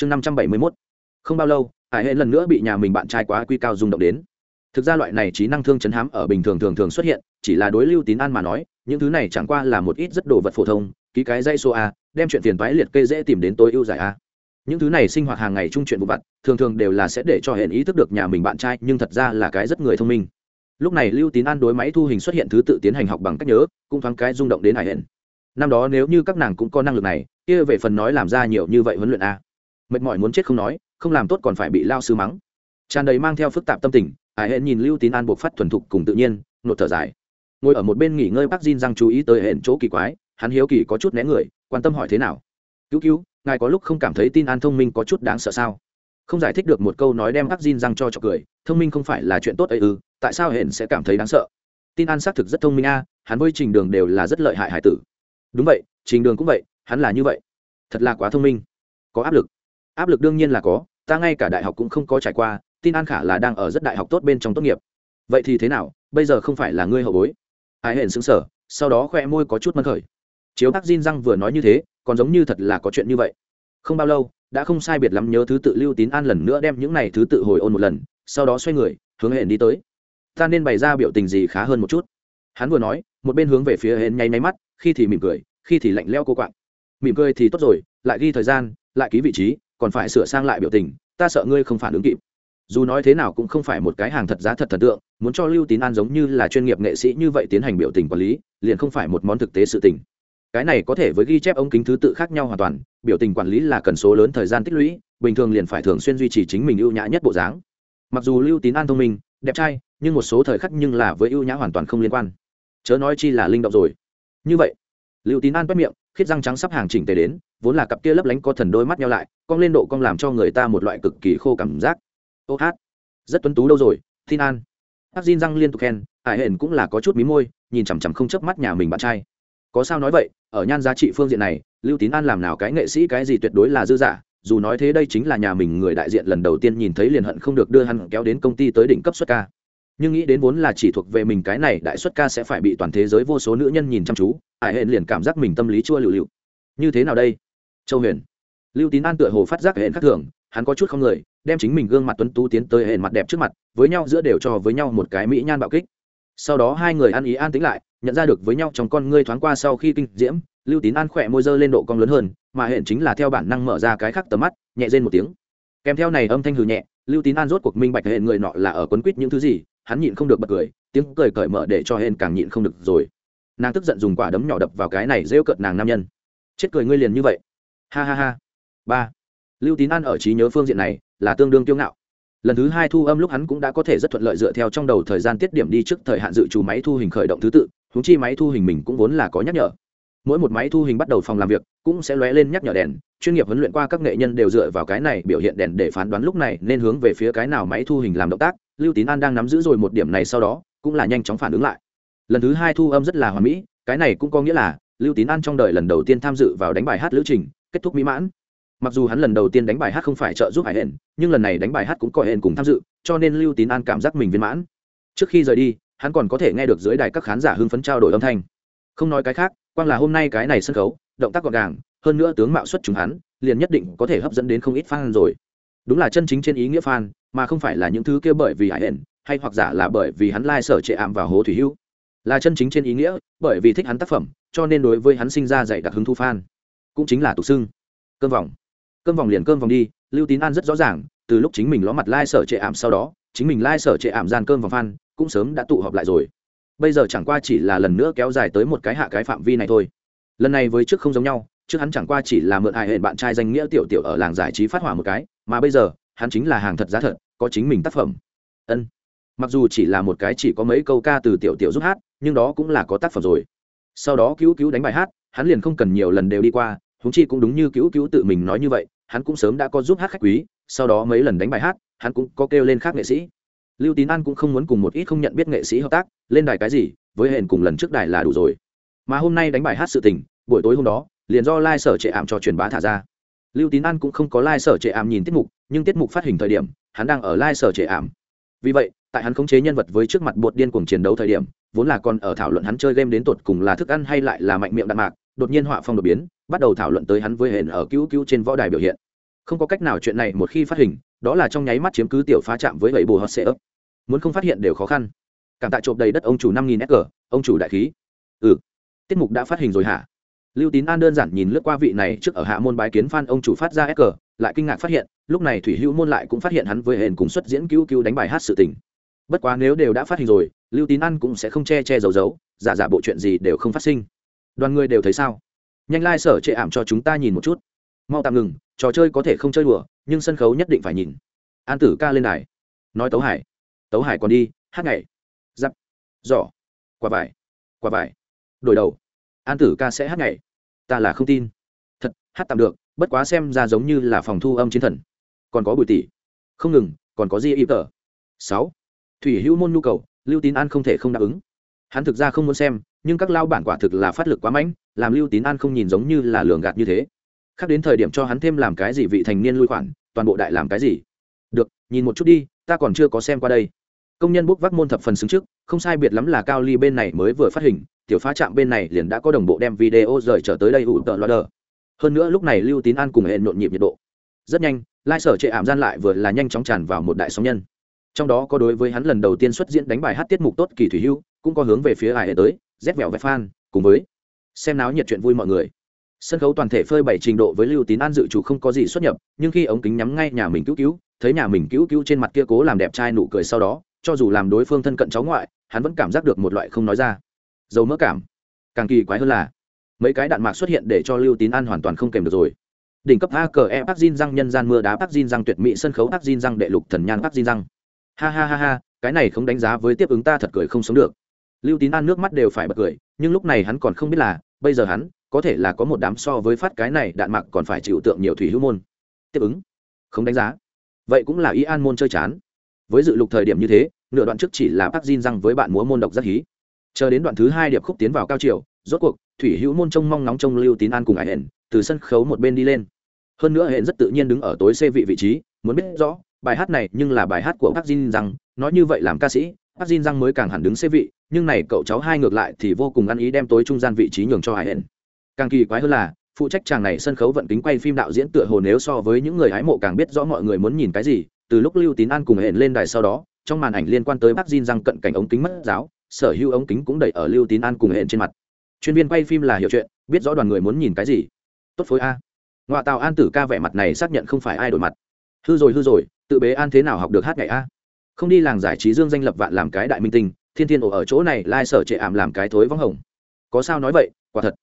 chương năm trăm bảy mươi mốt. Không bao lâu, hải hệ lần nữa bị nhà mình bạn trai quá quy cao rung động đến. Thực ra loại này trí năng thương chấn hám ở bình thường thường thường xuất hiện, chỉ là đối lưu tín an mà nói, những thứ này chẳng qua là một ít rất đồ vật phổ thông, ký cái dây số a, đem chuyện tiền toái liệt kê dễ tìm đến tối ưu giải a. Những thứ này sinh hoạt hàng ngày chung chuyện vụ vặt, thường thường đều là sẽ để cho hệ ý thức được nhà mình bạn trai, nhưng thật ra là cái rất người thông minh. Lúc này lưu tín an đối máy thu hình xuất hiện thứ tự tiến hành học bằng cách nhớ, cũng thoáng cái rung động đến hải hển năm đó nếu như các nàng cũng có năng lực này, kia về phần nói làm ra nhiều như vậy huấn luyện a mệt mỏi muốn chết không nói, không làm tốt còn phải bị lao sư mắng. Tràn đầy mang theo phức tạp tâm tình hải hển nhìn lưu tín an buộc phát thuần thục cùng tự nhiên, nột thở dài. Ngồi ở một bên nghỉ ngơi bác Jin răng chú ý tới hển chỗ kỳ quái, hắn hiếu kỳ có chút né người, quan tâm hỏi thế nào. Cứu cứu, ngài có lúc không cảm thấy tin an thông minh có chút đáng sợ sao? Không giải thích được một câu nói đem bác Jin răng cho trọc cười, thông minh không phải là chuyện tốt ấy ư, tại sao hển sẽ cảm thấy đáng sợ? Tin an xác thực rất thông minh a, hắn với trình đường đều là rất lợi hại hải tử. Đúng vậy, trình đường cũng vậy, hắn là như vậy. Thật là quá thông minh. Có áp lực áp lực đương nhiên là có, ta ngay cả đại học cũng không có trải qua, tin an khả là đang ở rất đại học tốt bên trong tốt nghiệp. Vậy thì thế nào, bây giờ không phải là ngươi hậu bối? Ái hển xứng sở sau đó khoe môi có chút mân khởi. Chiếu tác Diên răng vừa nói như thế, còn giống như thật là có chuyện như vậy. Không bao lâu, đã không sai biệt lắm nhớ thứ tự lưu tín an lần nữa đem những này thứ tự hồi ôn một lần, sau đó xoay người, hướng hển đi tới. Ta nên bày ra biểu tình gì khá hơn một chút. Hắn vừa nói, một bên hướng về phía hển nháy máy mắt, khi thì mỉm cười, khi thì lạnh leo cô quạng. Mỉm cười thì tốt rồi, lại ghi thời gian, lại ký vị trí còn phải sửa sang lại biểu tình, ta sợ ngươi không phản ứng kịp. Dù nói thế nào cũng không phải một cái hàng thật giá thật thần tượng, muốn cho lưu tín an giống như là chuyên nghiệp nghệ sĩ như vậy tiến hành biểu tình quản lý, liền không phải một món thực tế sự tình. Cái này có thể với ghi chép ống kính thứ tự khác nhau hoàn toàn, biểu tình quản lý là cần số lớn thời gian tích lũy, bình thường liền phải thường xuyên duy trì chính mình ưu nhã nhất bộ dáng. Mặc dù lưu tín an thông minh, đẹp trai, nhưng một số thời khắc nhưng là với ưu nhã hoàn toàn không liên quan. Chớ nói chi là linh động rồi. Như vậy, lưu tín an bất miệng khiết răng trắng sắp hàng chỉnh tề đến, vốn là cặp kia lấp lánh có thần đôi mắt nhau lại, cong lên độ cong làm cho người ta một loại cực kỳ khô cảm giác. Ô hát, rất tuấn tú đâu rồi, tin an. Hát Jin răng liên tục khen ải hển cũng là có chút mí môi, nhìn chằm chằm không chớp mắt nhà mình bạn trai. Có sao nói vậy, ở nhan giá trị phương diện này, lưu tín an làm nào cái nghệ sĩ cái gì tuyệt đối là dư giả, dù nói thế đây chính là nhà mình người đại diện lần đầu tiên nhìn thấy liền hận không được đưa hắn kéo đến công ty tới đỉnh cấp xuất ca nhưng nghĩ đến vốn là chỉ thuộc về mình cái này, đại xuất ca sẽ phải bị toàn thế giới vô số nữ nhân nhìn chăm chú ải hển liền cảm giác mình tâm lý chua lựu lựu. Như thế nào đây? Châu huyền. Lưu tín an tựa hồ phát giác hển khác thường, hắn có chút không người, đem chính mình gương mặt tuấn tú tiến tới hển mặt đẹp trước mặt, với nhau giữa đều cho với nhau một cái mỹ nhan bạo kích. Sau đó hai người ăn ý an tính lại, nhận ra được với nhau trong con ngươi thoáng qua sau khi kinh diễm, lưu tín an khỏe môi dơ lên độ cong lớn hơn, mà hển chính là theo bản năng mở ra cái khác tầm mắt, nhẹ rên một tiếng. Kèm theo này âm thanh hừ nhẹ, lưu tín an rốt cuộc minh bạch hệ người nọ là ở quấn quýt những thứ gì hắn nhịn không được bật cười, tiếng cười cởi mở để cho hên càng nhịn không được rồi. Nàng tức giận dùng quả đấm nhỏ đập vào cái này rêu cợt nàng nam nhân. Chết cười ngươi liền như vậy. Ha ha ha. Ba. Lưu tín an ở trí nhớ phương diện này là tương đương kiêu ngạo. Lần thứ hai thu âm lúc hắn cũng đã có thể rất thuận lợi dựa theo trong đầu thời gian tiết điểm đi trước thời hạn dự trù máy thu hình khởi động thứ tự húng chi máy thu hình mình cũng vốn là có nhắc nhở. Mỗi một máy thu hình bắt đầu phòng làm việc cũng sẽ lóe lên nhắc nhở đèn, chuyên nghiệp huấn luyện qua các nghệ nhân đều dựa vào cái này biểu hiện đèn để phán đoán lúc này nên hướng về phía cái nào máy thu hình làm động tác lưu tín an đang nắm giữ rồi một điểm này sau đó, cũng là nhanh chóng phản ứng lại. Lần thứ hai thu âm rất là hoàn mỹ, cái này cũng có nghĩa là lưu tín an trong đời lần đầu tiên tham dự vào đánh bài hát lữ trình, kết thúc mỹ mãn. Mặc dù hắn lần đầu tiên đánh bài hát không phải trợ giúp hải hển nhưng lần này đánh bài hát cũng có hển cùng tham dự, cho nên lưu tín an cảm giác mình viên mãn. Trước khi rời đi, hắn còn có thể nghe được dưới đài các khán giả hưng phấn trao đổi âm thanh. Không nói cái khác, quang là hôm nay cái này sân khấu, động tác gọn gàng, hơn nữa tướng mạo xuất chúng hắn, liền nhất định có thể hấp dẫn đến không ít fan rồi. Đúng là chân chính trên ý nghĩa fan mà không phải là những thứ kia bởi vì hải hển hay hoặc giả là bởi vì hắn lai sở trệ ảm vào hố thủy hữu là chân chính trên ý nghĩa, bởi vì thích hắn tác phẩm, cho nên đối với hắn sinh ra dạy đặc hứng thu fan. Cũng chính là tục xưng. Cơm vòng. Cơm vòng liền cơm vòng đi, lưu tín an rất rõ ràng, từ lúc chính mình ló mặt lai sở trệ ảm sau đó, chính mình lai sở trệ ảm gian cơm vòng fan, cũng sớm đã tụ họp lại rồi. Bây giờ chẳng qua chỉ là lần nữa kéo dài tới một cái hạ cái phạm vi này thôi. Lần này với trước không giống nhau, trước hắn chẳng qua chỉ là mượn hài hệ bạn trai danh nghĩa tiểu tiểu ở làng giải trí phát hỏa một cái, mà bây giờ, hắn chính là hàng thật giá thật có chính mình tác phẩm. Ân. Mặc dù chỉ là một cái chỉ có mấy câu ca từ tiểu tiểu giúp hát, nhưng đó cũng là có tác phẩm rồi. Sau đó cứu cứu đánh bài hát, hắn liền không cần nhiều lần đều đi qua húng chi cũng đúng như cứu cứu tự mình nói như vậy, hắn cũng sớm đã có giúp hát khách quý, sau đó mấy lần đánh bài hát, hắn cũng có kêu lên khác nghệ sĩ. Lưu tín an cũng không muốn cùng một ít không nhận biết nghệ sĩ hợp tác, lên đài cái gì, với hẹn cùng lần trước đài là đủ rồi. Mà hôm nay đánh bài hát sự tình, buổi tối hôm đó, liền do lai、like、sở trệ ảm cho truyền bá thả ra. Lưu tín an cũng không có lai、like、sở trệ ảm nhìn tiết mục, nhưng tiết mục phát hình thời điểm hắn đang ở lai sở trệ ảm. Vì vậy, tại hắn khống chế nhân vật với trước mặt bột điên cuồng chiến đấu thời điểm, vốn là còn ở thảo luận hắn chơi game đến tột cùng là thức ăn hay lại là mạnh miệng đạn mạc, đột nhiên họa phong đột biến, bắt đầu thảo luận tới hắn với hển ở cứu cứu trên võ đài biểu hiện. Không có cách nào chuyện này một khi phát hình, đó là trong nháy mắt chiếm cứ tiểu phá chạm với gậy bù hot sệ ấp muốn không phát hiện đều khó khăn. Cảm tạ trộm đầy đất ông chủ năm nghìn s ông chủ đại khí. Ừ. Tiết mục đã phát hình rồi hả? Lưu tín an đơn giản nhìn lướt qua vị này trước ở hạ môn bái kiến phan ông chủ phát ra sg lại kinh ngạc phát hiện, lúc này thủy hữu môn lại cũng phát hiện hắn với hển cùng xuất diễn cứu cứu đánh bài hát sự tình. Bất quá nếu đều đã phát hình rồi, lưu tín an cũng sẽ không che che giấu giấu, giả giả bộ chuyện gì đều không phát sinh. Đoàn người đều thấy sao? Nhanh lai、like、sở chệ ảm cho chúng ta nhìn một chút. Mau tạm ngừng, trò chơi có thể không chơi đùa, nhưng sân khấu nhất định phải nhìn. An tử ca lên đài. Nói tấu hải. Tấu hải còn đi, hát ngày giáp. Giỏ. Quả vải. Quả vải. Đổi đầu. An tử ca sẽ hát ngày ta là không tin. Thật, hát tạm được bất quá xem ra giống như là phòng thu âm chiến thần. Còn có bùi tỷ. Không ngừng, còn có di y tờ sáu. Thủy hữu môn nhu cầu, lưu tín an không thể không đáp ứng. Hắn thực ra không muốn xem, nhưng các lao bản quả thực là phát lực quá mạnh làm lưu tín an không nhìn giống như là lường gạt như thế. Khác đến thời điểm cho hắn thêm làm cái gì vị thành niên lui khoản, toàn bộ đại làm cái gì? Được, nhìn một chút đi, ta còn chưa có xem qua đây. Công nhân bốc vác môn thập phần xứng trước, không sai biệt lắm là cao ly bên này mới vừa phát hình, tiểu phá trạm bên này liền đã có đồng bộ đem video rời trở tới đây, ủ tờ loa đờ hơn nữa lúc này lưu tín an cùng hệ nhộn nhịp nhiệt độ. Rất nhanh, lai sở trệ ảm gian lại vừa là nhanh chóng tràn vào một đại sóng nhân. Trong đó có đối với hắn lần đầu tiên xuất diễn đánh bài hát tiết mục tốt kỳ thủy hưu, cũng có hướng về phía ai tới rét vẹo vẹt fan cùng với xem náo nhiệt chuyện vui mọi người. Sân khấu toàn thể phơi bảy trình độ với lưu tín an dự chủ không có gì xuất nhập, nhưng khi ống kính nhắm ngay nhà mình cứu cứu, thấy nhà mình cứu cứu trên mặt kia cố làm đẹp trai nụ cười sau đó, cho dù làm đối phương thân cận cháu ngoại, hắn vẫn cảm giác được một loại không nói ra. Dầu mỡ cảm. Càng kỳ quái hơn là mấy cái đạn mạc xuất hiện để cho lưu tín an hoàn toàn không kèm được rồi. Đỉnh cấp a cờ e bác Jin răng, nhân gian mưa đá bác Jin răng, tuyệt mỹ sân khấu bác Jin răng, đệ lục thần nhan bác Jin răng. Ha ha ha ha, cái này không đánh giá với tiếp ứng ta thật cười không sống được. Lưu tín an nước mắt đều phải bật cười, nhưng lúc này hắn còn không biết là, bây giờ hắn, có thể là có một đám so với phát cái này đạn mạc còn phải chịu tượng nhiều thủy hữu môn. Tiếp ứng. Không đánh giá. Vậy cũng là y an môn chơi chán. Với dự lục thời điểm như thế, nửa đoạn trước chỉ là bác Jin răng với bạn múa môn độc rất hí. Chờ đến đoạn thứ hai điệp khúc tiến vào cao triều rốt cuộc thủy hữu môn trông mong ngóng trông lưu tín an cùng ải hển, từ sân khấu một bên đi lên. Hơn nữa hển rất tự nhiên đứng ở tối xê vị vị trí, muốn biết rõ, bài hát này nhưng là bài hát của bác Jin rằng nói như vậy làm ca sĩ bác Jin rằng mới càng hẳn đứng xê vị, nhưng này cậu cháu hai ngược lại thì vô cùng ăn ý đem tối trung gian vị trí nhường cho ải hển. Càng kỳ quái hơn là, phụ trách chàng này sân khấu vận kính quay phim đạo diễn tựa hồ nếu so với những người hái mộ càng biết rõ mọi người muốn nhìn cái gì, từ lúc lưu tín an cùng hển lên đài sau đó, trong màn ảnh liên quan tới bác Jin rằng cận cảnh ống kính mất giáo, sở hữu ống kính cũng đẩy ở lưu tín an cùng hển trên mặt chuyên viên quay phim là hiểu chuyện, biết rõ đoàn người muốn nhìn cái gì. Tốt phối a. Ngoại tàu an tử ca vẻ mặt này xác nhận không phải ai đổi mặt. Hư rồi hư rồi, tự bế an thế nào học được hát ngày a? Không đi làng giải trí dương danh lập vạn làm cái đại minh tinh, thiên thiên ổ ở chỗ này lai sở trệ ảm làm cái thối vắng hồng. Có sao nói vậy, quả thật.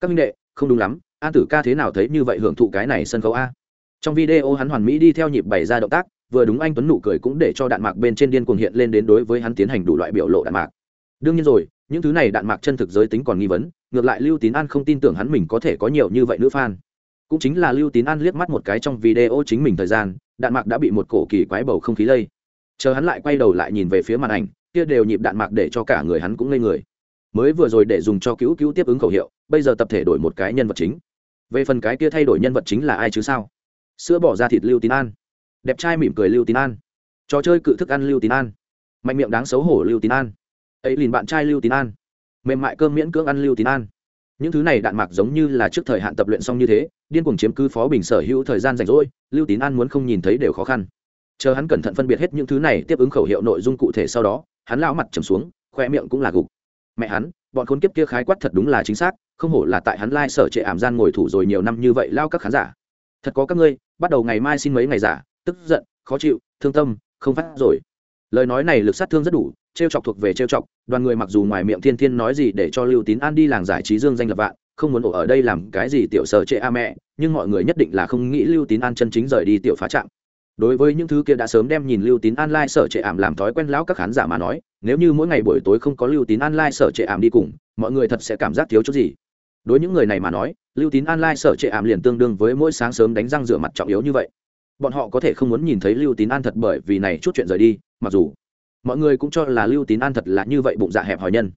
Các minh đệ, không đúng lắm, an tử ca thế nào thấy như vậy hưởng thụ cái này sân khấu a? Trong video hắn hoàn mỹ đi theo nhịp bày ra động tác, vừa đúng anh tuấn nụ cười cũng để cho đạn mạc bên trên điên cuồng hiện lên đến đối với hắn tiến hành đủ loại biểu lộ đạn mạc. Đương nhiên rồi những thứ này đạn mạc chân thực giới tính còn nghi vấn, ngược lại lưu tín an không tin tưởng hắn mình có thể có nhiều như vậy nữ fan. Cũng chính là lưu tín an liếc mắt một cái trong video chính mình thời gian, đạn mạc đã bị một cổ kỳ quái bầu không khí lây. Chờ hắn lại quay đầu lại nhìn về phía màn ảnh, kia đều nhịp đạn mạc để cho cả người hắn cũng ngây người. Mới vừa rồi để dùng cho cứu cứu tiếp ứng khẩu hiệu, bây giờ tập thể đổi một cái nhân vật chính. Về phần cái kia thay đổi nhân vật chính là ai chứ sao? Sữa bỏ ra thịt lưu tín an. Đẹp trai mỉm cười lưu tín an. Trò chơi cự thức ăn lưu tín an. Mạnh miệng đáng xấu hổ lưu tín an ấy liền bạn trai lưu tín an. Mềm mại cơm miễn cưỡng ăn lưu tín an. Những thứ này đạn mạc giống như là trước thời hạn tập luyện xong như thế, điên cuồng chiếm cứ phó bình sở hữu thời gian rảnh rỗi, lưu tín an muốn không nhìn thấy đều khó khăn. Chờ hắn cẩn thận phân biệt hết những thứ này, tiếp ứng khẩu hiệu nội dung cụ thể sau đó, hắn lao mặt trầm xuống, khoe miệng cũng là gục. Mẹ hắn, bọn khốn kiếp kia khái quát thật đúng là chính xác, không hổ là tại hắn lai sở trệ ảm gian ngồi thủ rồi nhiều năm như vậy lao các khán giả. Thật có các ngươi, bắt đầu ngày mai xin mấy ngày giả, tức giận, khó chịu, thương tâm, không phát rồi lời nói này lực sát thương rất đủ, trêu chọc thuộc về trêu chọc, đoàn người mặc dù ngoài miệng thiên thiên nói gì để cho lưu tín an đi làng giải trí dương danh lập vạn, không muốn ổ ở đây làm cái gì tiểu sở trệ a mẹ, nhưng mọi người nhất định là không nghĩ lưu tín an chân chính rời đi tiểu phá trạng đối với những thứ kia đã sớm đem nhìn lưu tín an lai sở trệ ảm làm thói quen lão các khán giả mà nói, nếu như mỗi ngày buổi tối không có lưu tín an lai sở trệ ảm đi cùng, mọi người thật sẽ cảm giác thiếu chút gì. Đối những người này mà nói, lưu tín an lai sở trệ ảm liền tương đương với mỗi sáng sớm đánh răng rửa mặt trọng yếu như vậy bọn họ có thể không muốn nhìn thấy lưu tín an thật bởi vì này chút chuyện rời đi, mặc dù mọi người cũng cho là lưu tín an thật là như vậy bụng dạ hẹp hòi nhân.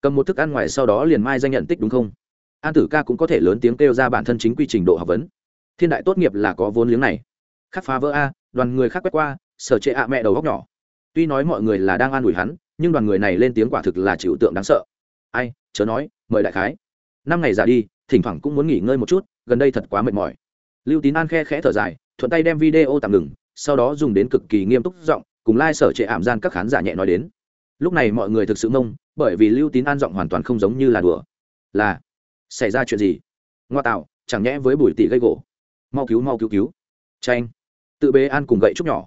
Cầm một thức ăn ngoài sau đó liền mai danh nhận tích đúng không? An tử ca cũng có thể lớn tiếng kêu ra bản thân chính quy trình độ học vấn. Thiên đại tốt nghiệp là có vốn liếng này. Khắc phá vỡ a, đoàn người khác quét qua, sở trệ ạ mẹ đầu góc nhỏ. Tuy nói mọi người là đang an ủi hắn, nhưng đoàn người này lên tiếng quả thực là chịu tượng đáng sợ. Ai, chớ nói, mời đại khái. Năm ngày già đi, thỉnh thoảng cũng muốn nghỉ ngơi một chút, gần đây thật quá mệt mỏi. Lưu tín an khe khẽ thở dài thuận tay đem video tạm ngừng, sau đó dùng đến cực kỳ nghiêm túc giọng, cùng lai、like、sở trệ ảm gian các khán giả nhẹ nói đến. Lúc này mọi người thực sự mông, bởi vì lưu tín an giọng hoàn toàn không giống như là đùa. Là, xảy ra chuyện gì? Ngoa tạo, chẳng nhẽ với bùi tỷ gây gỗ? Mau cứu mau cứu cứu. Tranh tự bế an cùng gậy trúc nhỏ.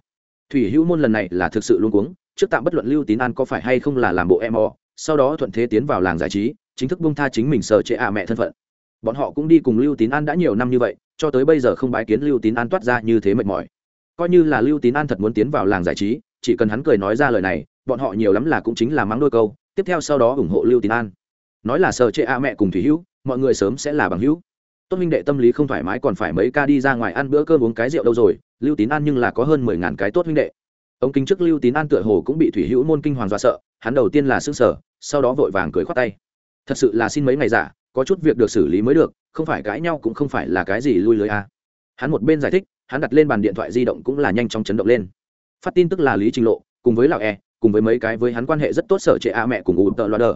Thủy hữu môn lần này là thực sự luôn cuống, trước tạm bất luận lưu tín an có phải hay không là làm bộ em o, sau đó thuận thế tiến vào làng giải trí, chính thức bung tha chính mình sở trệ ạ mẹ thân phận bọn họ cũng đi cùng lưu tín an đã nhiều năm như vậy, cho tới bây giờ không bái kiến lưu tín an toát ra như thế mệt mỏi. Coi như là lưu tín an thật muốn tiến vào làng giải trí, chỉ cần hắn cười nói ra lời này, bọn họ nhiều lắm là cũng chính là mắng đôi câu, tiếp theo sau đó ủng hộ lưu tín an. Nói là sở chệ a mẹ cùng thủy hữu, mọi người sớm sẽ là bằng hữu. Tốt minh đệ tâm lý không thoải mái còn phải mấy ca đi ra ngoài ăn bữa cơm uống cái rượu đâu rồi, lưu tín an nhưng là có hơn mười ngàn cái tốt minh đệ. Ông kính trước lưu tín an tựa hồ cũng bị thủy hữu môn kinh hoàng dọa sợ, hắn đầu tiên là xương sở sau đó vội vàng cười khoát tay. Thật sự là xin mấy ngày giả có chút việc được xử lý mới được, không phải cãi nhau cũng không phải là cái gì lui lưới a. Hắn một bên giải thích, hắn đặt lên bàn điện thoại di động cũng là nhanh chóng chấn động lên. Phát tin tức là lý trình lộ, cùng với lão e cùng với mấy cái với hắn quan hệ rất tốt sở trệ a mẹ cùng ủ tợ loa đờ.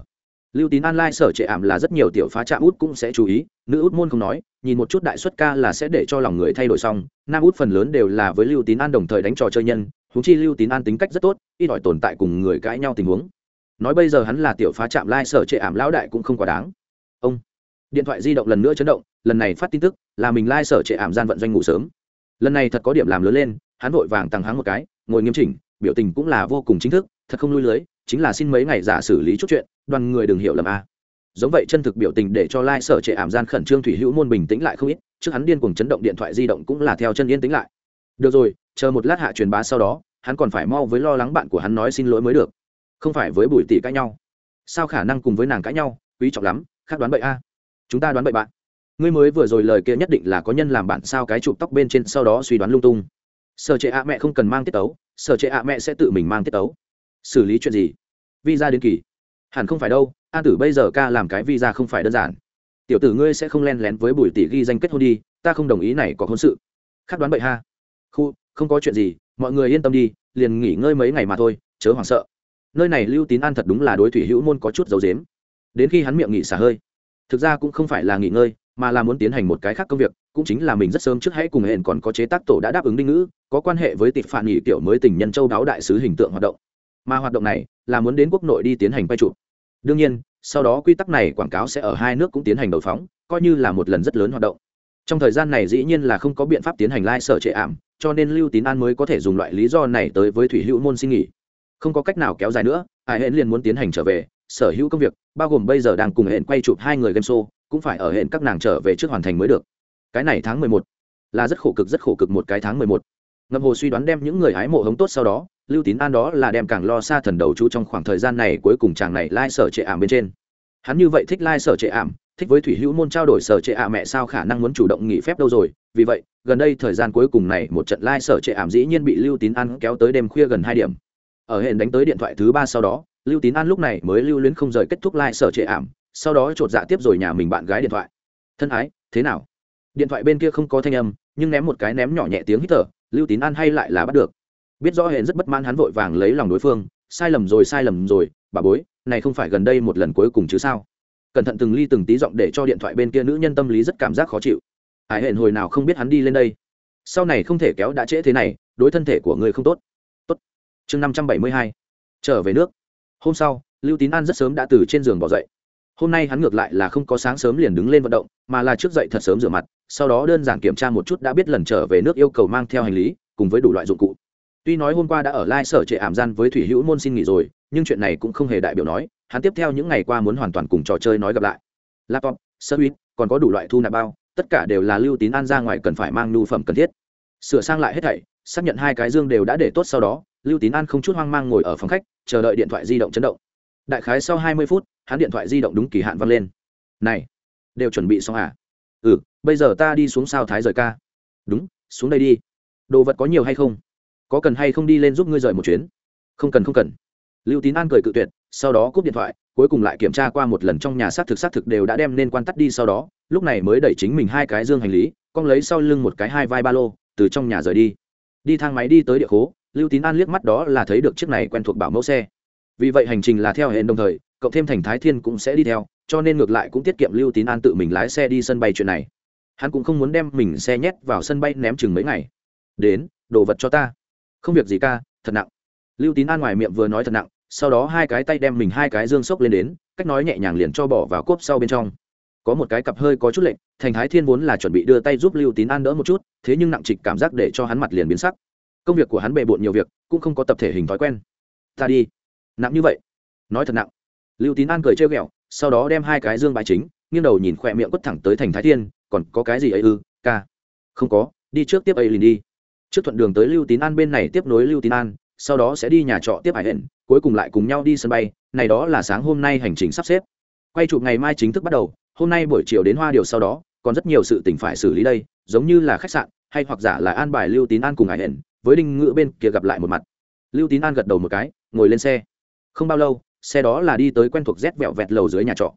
Lưu tín an lai sở trệ ảm là rất nhiều tiểu phá trạm út cũng sẽ chú ý, nữ út môn không nói, nhìn một chút đại xuất ca là sẽ để cho lòng người thay đổi xong, nam út phần lớn đều là với lưu tín an đồng thời đánh trò chơi nhân húng chi lưu tín an tính cách rất tốt, ít ỏi tồn tại cùng người cãi nhau tình huống. Nói bây giờ hắn là tiểu phá trạm lai sở trệ ảm lão đại cũng không quá đáng ông. Điện thoại di động lần nữa chấn động, lần này phát tin tức là mình lai sở trệ ảm gian vận doanh ngủ sớm. Lần này thật có điểm làm lớn lên, hắn vội vàng tăng hắng một cái, ngồi nghiêm chỉnh, biểu tình cũng là vô cùng chính thức, thật không lui lưới, chính là xin mấy ngày giả xử lý chút chuyện, đoàn người đừng hiểu lầm a. Giống vậy chân thực biểu tình để cho lai sở trệ ảm gian khẩn trương thủy hữu môn bình tĩnh lại không ít, trước hắn điên cuồng chấn động điện thoại di động cũng là theo chân yên tĩnh lại. Được rồi, chờ một lát hạ truyền bá sau đó, hắn còn phải mau với lo lắng bạn của hắn nói xin lỗi mới được. Không phải với bùi tỷ cãi nhau. Sao khả năng cùng với nàng cãi nhau, quý trọng lắm khác đoán bậy a. Chúng ta đoán bậy bạn. Ngươi mới vừa rồi lời kia nhất định là có nhân làm bạn sao cái chụp tóc bên trên, sau đó suy đoán lung tung. Sở trệ ạ mẹ không cần mang tiết tấu, sở trệ ạ mẹ sẽ tự mình mang tiết tấu. Xử lý chuyện gì? Visa đến kỳ. Hẳn không phải đâu an tử bây giờ ca làm cái visa không phải đơn giản. Tiểu tử ngươi sẽ không len lén với bùi tỷ ghi danh kết hôn đi, ta không đồng ý này có hôn sự. Khác đoán bậy ha. Khu, không có chuyện gì, mọi người yên tâm đi, liền nghỉ ngơi mấy ngày mà thôi, chớ hoảng sợ. Nơi này lưu tín an thật đúng là đối thủy hữu môn có chút dấu dếm đến khi hắn miệng nghỉ xả hơi. Thực ra cũng không phải là nghỉ ngơi, mà là muốn tiến hành một cái khác công việc, cũng chính là mình rất sớm trước hãy cùng hẹn còn có chế tác tổ đã đáp ứng đinh ngữ, có quan hệ với Tịch phản nghỉ tiểu mới tình nhân châu đáo đại sứ hình tượng hoạt động. Mà hoạt động này là muốn đến quốc nội đi tiến hành quay chụp. Đương nhiên, sau đó quy tắc này quảng cáo sẽ ở hai nước cũng tiến hành đầu phóng, coi như là một lần rất lớn hoạt động. Trong thời gian này dĩ nhiên là không có biện pháp tiến hành lai、like、sở trệ ảm, cho nên lưu tín an mới có thể dùng loại lý do này tới với thủy hữu môn xin nghỉ. Không có cách nào kéo dài nữa, ai hẹn liền muốn tiến hành trở về sở hữu công việc, bao gồm bây giờ đang cùng hẹn quay chụp hai người game show, cũng phải ở hẹn các nàng trở về trước hoàn thành mới được. Cái này tháng mười một, là rất khổ cực, rất khổ cực một cái tháng mười một. Ngầm hồ suy đoán đem những người hái mộ hống tốt sau đó, lưu tín an đó là đem càng lo xa thần đầu chú trong khoảng thời gian này cuối cùng chàng này lai、like、sở trệ ảm bên trên. Hắn như vậy thích lai、like、sở trệ ảm, thích với thủy hữu môn trao đổi sở trệ ảm mẹ sao khả năng muốn chủ động nghỉ phép đâu rồi? Vì vậy, gần đây thời gian cuối cùng này, một trận lai、like、sở trệ ảm dĩ nhiên bị lưu tín an kéo tới đêm khuya gần hai điểm. Ở hệ đánh tới điện thoại thứ ba sau đó lưu tín an lúc này mới lưu luyến không rời kết thúc lai、like、sở trệ ảm, sau đó chột dạ tiếp rồi nhà mình bạn gái điện thoại. Thân ái, thế nào? Điện thoại bên kia không có thanh âm, nhưng ném một cái ném nhỏ nhẹ tiếng hít thở, lưu tín an hay lại là bắt được. Biết rõ hẹn rất bất mãn, hắn vội vàng lấy lòng đối phương, sai lầm rồi, sai lầm rồi, bà bối, này không phải gần đây một lần cuối cùng chứ sao? Cẩn thận từng ly từng tí giọng để cho điện thoại bên kia nữ nhân tâm lý rất cảm giác khó chịu. Hải hẹn hồi nào không biết hắn đi lên đây? Sau này không thể kéo đã trễ thế này, đối thân thể của người không tốt. Tốt. Chương năm trăm bảy mươi hai. Trở về nước hôm sau, lưu tín an rất sớm đã từ trên giường bỏ dậy. Hôm nay hắn ngược lại là không có sáng sớm liền đứng lên vận động, mà là trước dậy thật sớm rửa mặt, sau đó đơn giản kiểm tra một chút đã biết lần trở về nước yêu cầu mang theo hành lý, cùng với đủ loại dụng cụ. Tuy nói hôm qua đã ở lai sở trệ ảm gian với thủy hữu môn xin nghỉ rồi, nhưng chuyện này cũng không hề đại biểu nói, hắn tiếp theo những ngày qua muốn hoàn toàn cùng trò chơi nói gặp lại. Laptop, sơ huýt còn có đủ loại thu nạp bao, tất cả đều là lưu tín an ra ngoài cần phải mang nhu phẩm cần thiết. Sửa sang lại hết thảy, xác nhận hai cái dương đều đã để tốt sau đó lưu tín an không chút hoang mang ngồi ở phòng khách, chờ đợi điện thoại di động chấn động. Đại khái sau hai mươi phút, hắn điện thoại di động đúng kỳ hạn văng lên. Này, đều chuẩn bị xong à? Ừ bây giờ ta đi xuống sao thái rời ca? Đúng, xuống đây đi. Đồ vật có nhiều hay không? Có cần hay không đi lên giúp ngươi rời một chuyến? Không cần không cần. Lưu tín an cười cự tuyệt, sau đó cúp điện thoại, cuối cùng lại kiểm tra qua một lần trong nhà xác thực xác thực đều đã đem nên quan tắt đi sau đó, lúc này mới đẩy chính mình hai cái dương hành lý, con lấy sau lưng một cái hai vai ba lô, từ trong nhà rời đi. Đi thang máy đi tới địa khố lưu tín an liếc mắt đó là thấy được chiếc này quen thuộc bảo mẫu xe. Vì vậy hành trình là theo hệ đồng thời, cộng thêm thành thái thiên cũng sẽ đi theo, cho nên ngược lại cũng tiết kiệm lưu tín an tự mình lái xe đi sân bay chuyện này. Hắn cũng không muốn đem mình xe nhét vào sân bay ném chừng mấy ngày. Đến, đồ vật cho ta. Không việc gì ca, thật nặng. Lưu tín an ngoài miệng vừa nói thật nặng, sau đó hai cái tay đem mình hai cái dương sốc lên đến, cách nói nhẹ nhàng liền cho bỏ vào cốp sau bên trong. Có một cái cặp hơi có chút lệnh thành thái thiên vốn là chuẩn bị đưa tay giúp lưu tín an đỡ một chút, thế nhưng nặng trịch cảm giác để cho hắn mặt liền biến sắc công việc của hắn bề bộn nhiều việc, cũng không có tập thể hình thói quen. Ta đi. Nặng như vậy? Nói thật nặng. Lưu tín an cười trêu ghẹo, sau đó đem hai cái dương bài chính, nghiêng đầu nhìn khỏe miệng quất thẳng tới thành thái thiên, còn có cái gì ấy ư, ca? Không có, đi trước tiếp ấy liền đi. Trước thuận đường tới lưu tín an bên này tiếp nối lưu tín an, sau đó sẽ đi nhà trọ tiếp hải hển cuối cùng lại cùng nhau đi sân bay, này đó là sáng hôm nay hành trình sắp xếp. Quay chụp ngày mai chính thức bắt đầu, hôm nay buổi chiều đến hoa điều sau đó, còn rất nhiều sự tình phải xử lý đây, giống như là khách sạn, hay hoặc giả là an bài lưu tín an cùng hải hển với đinh ngữ bên kia gặp lại một mặt. Lưu tín an gật đầu một cái, ngồi lên xe. Không bao lâu, xe đó là đi tới quen thuộc rét vẹo vẹt lầu dưới nhà trọ.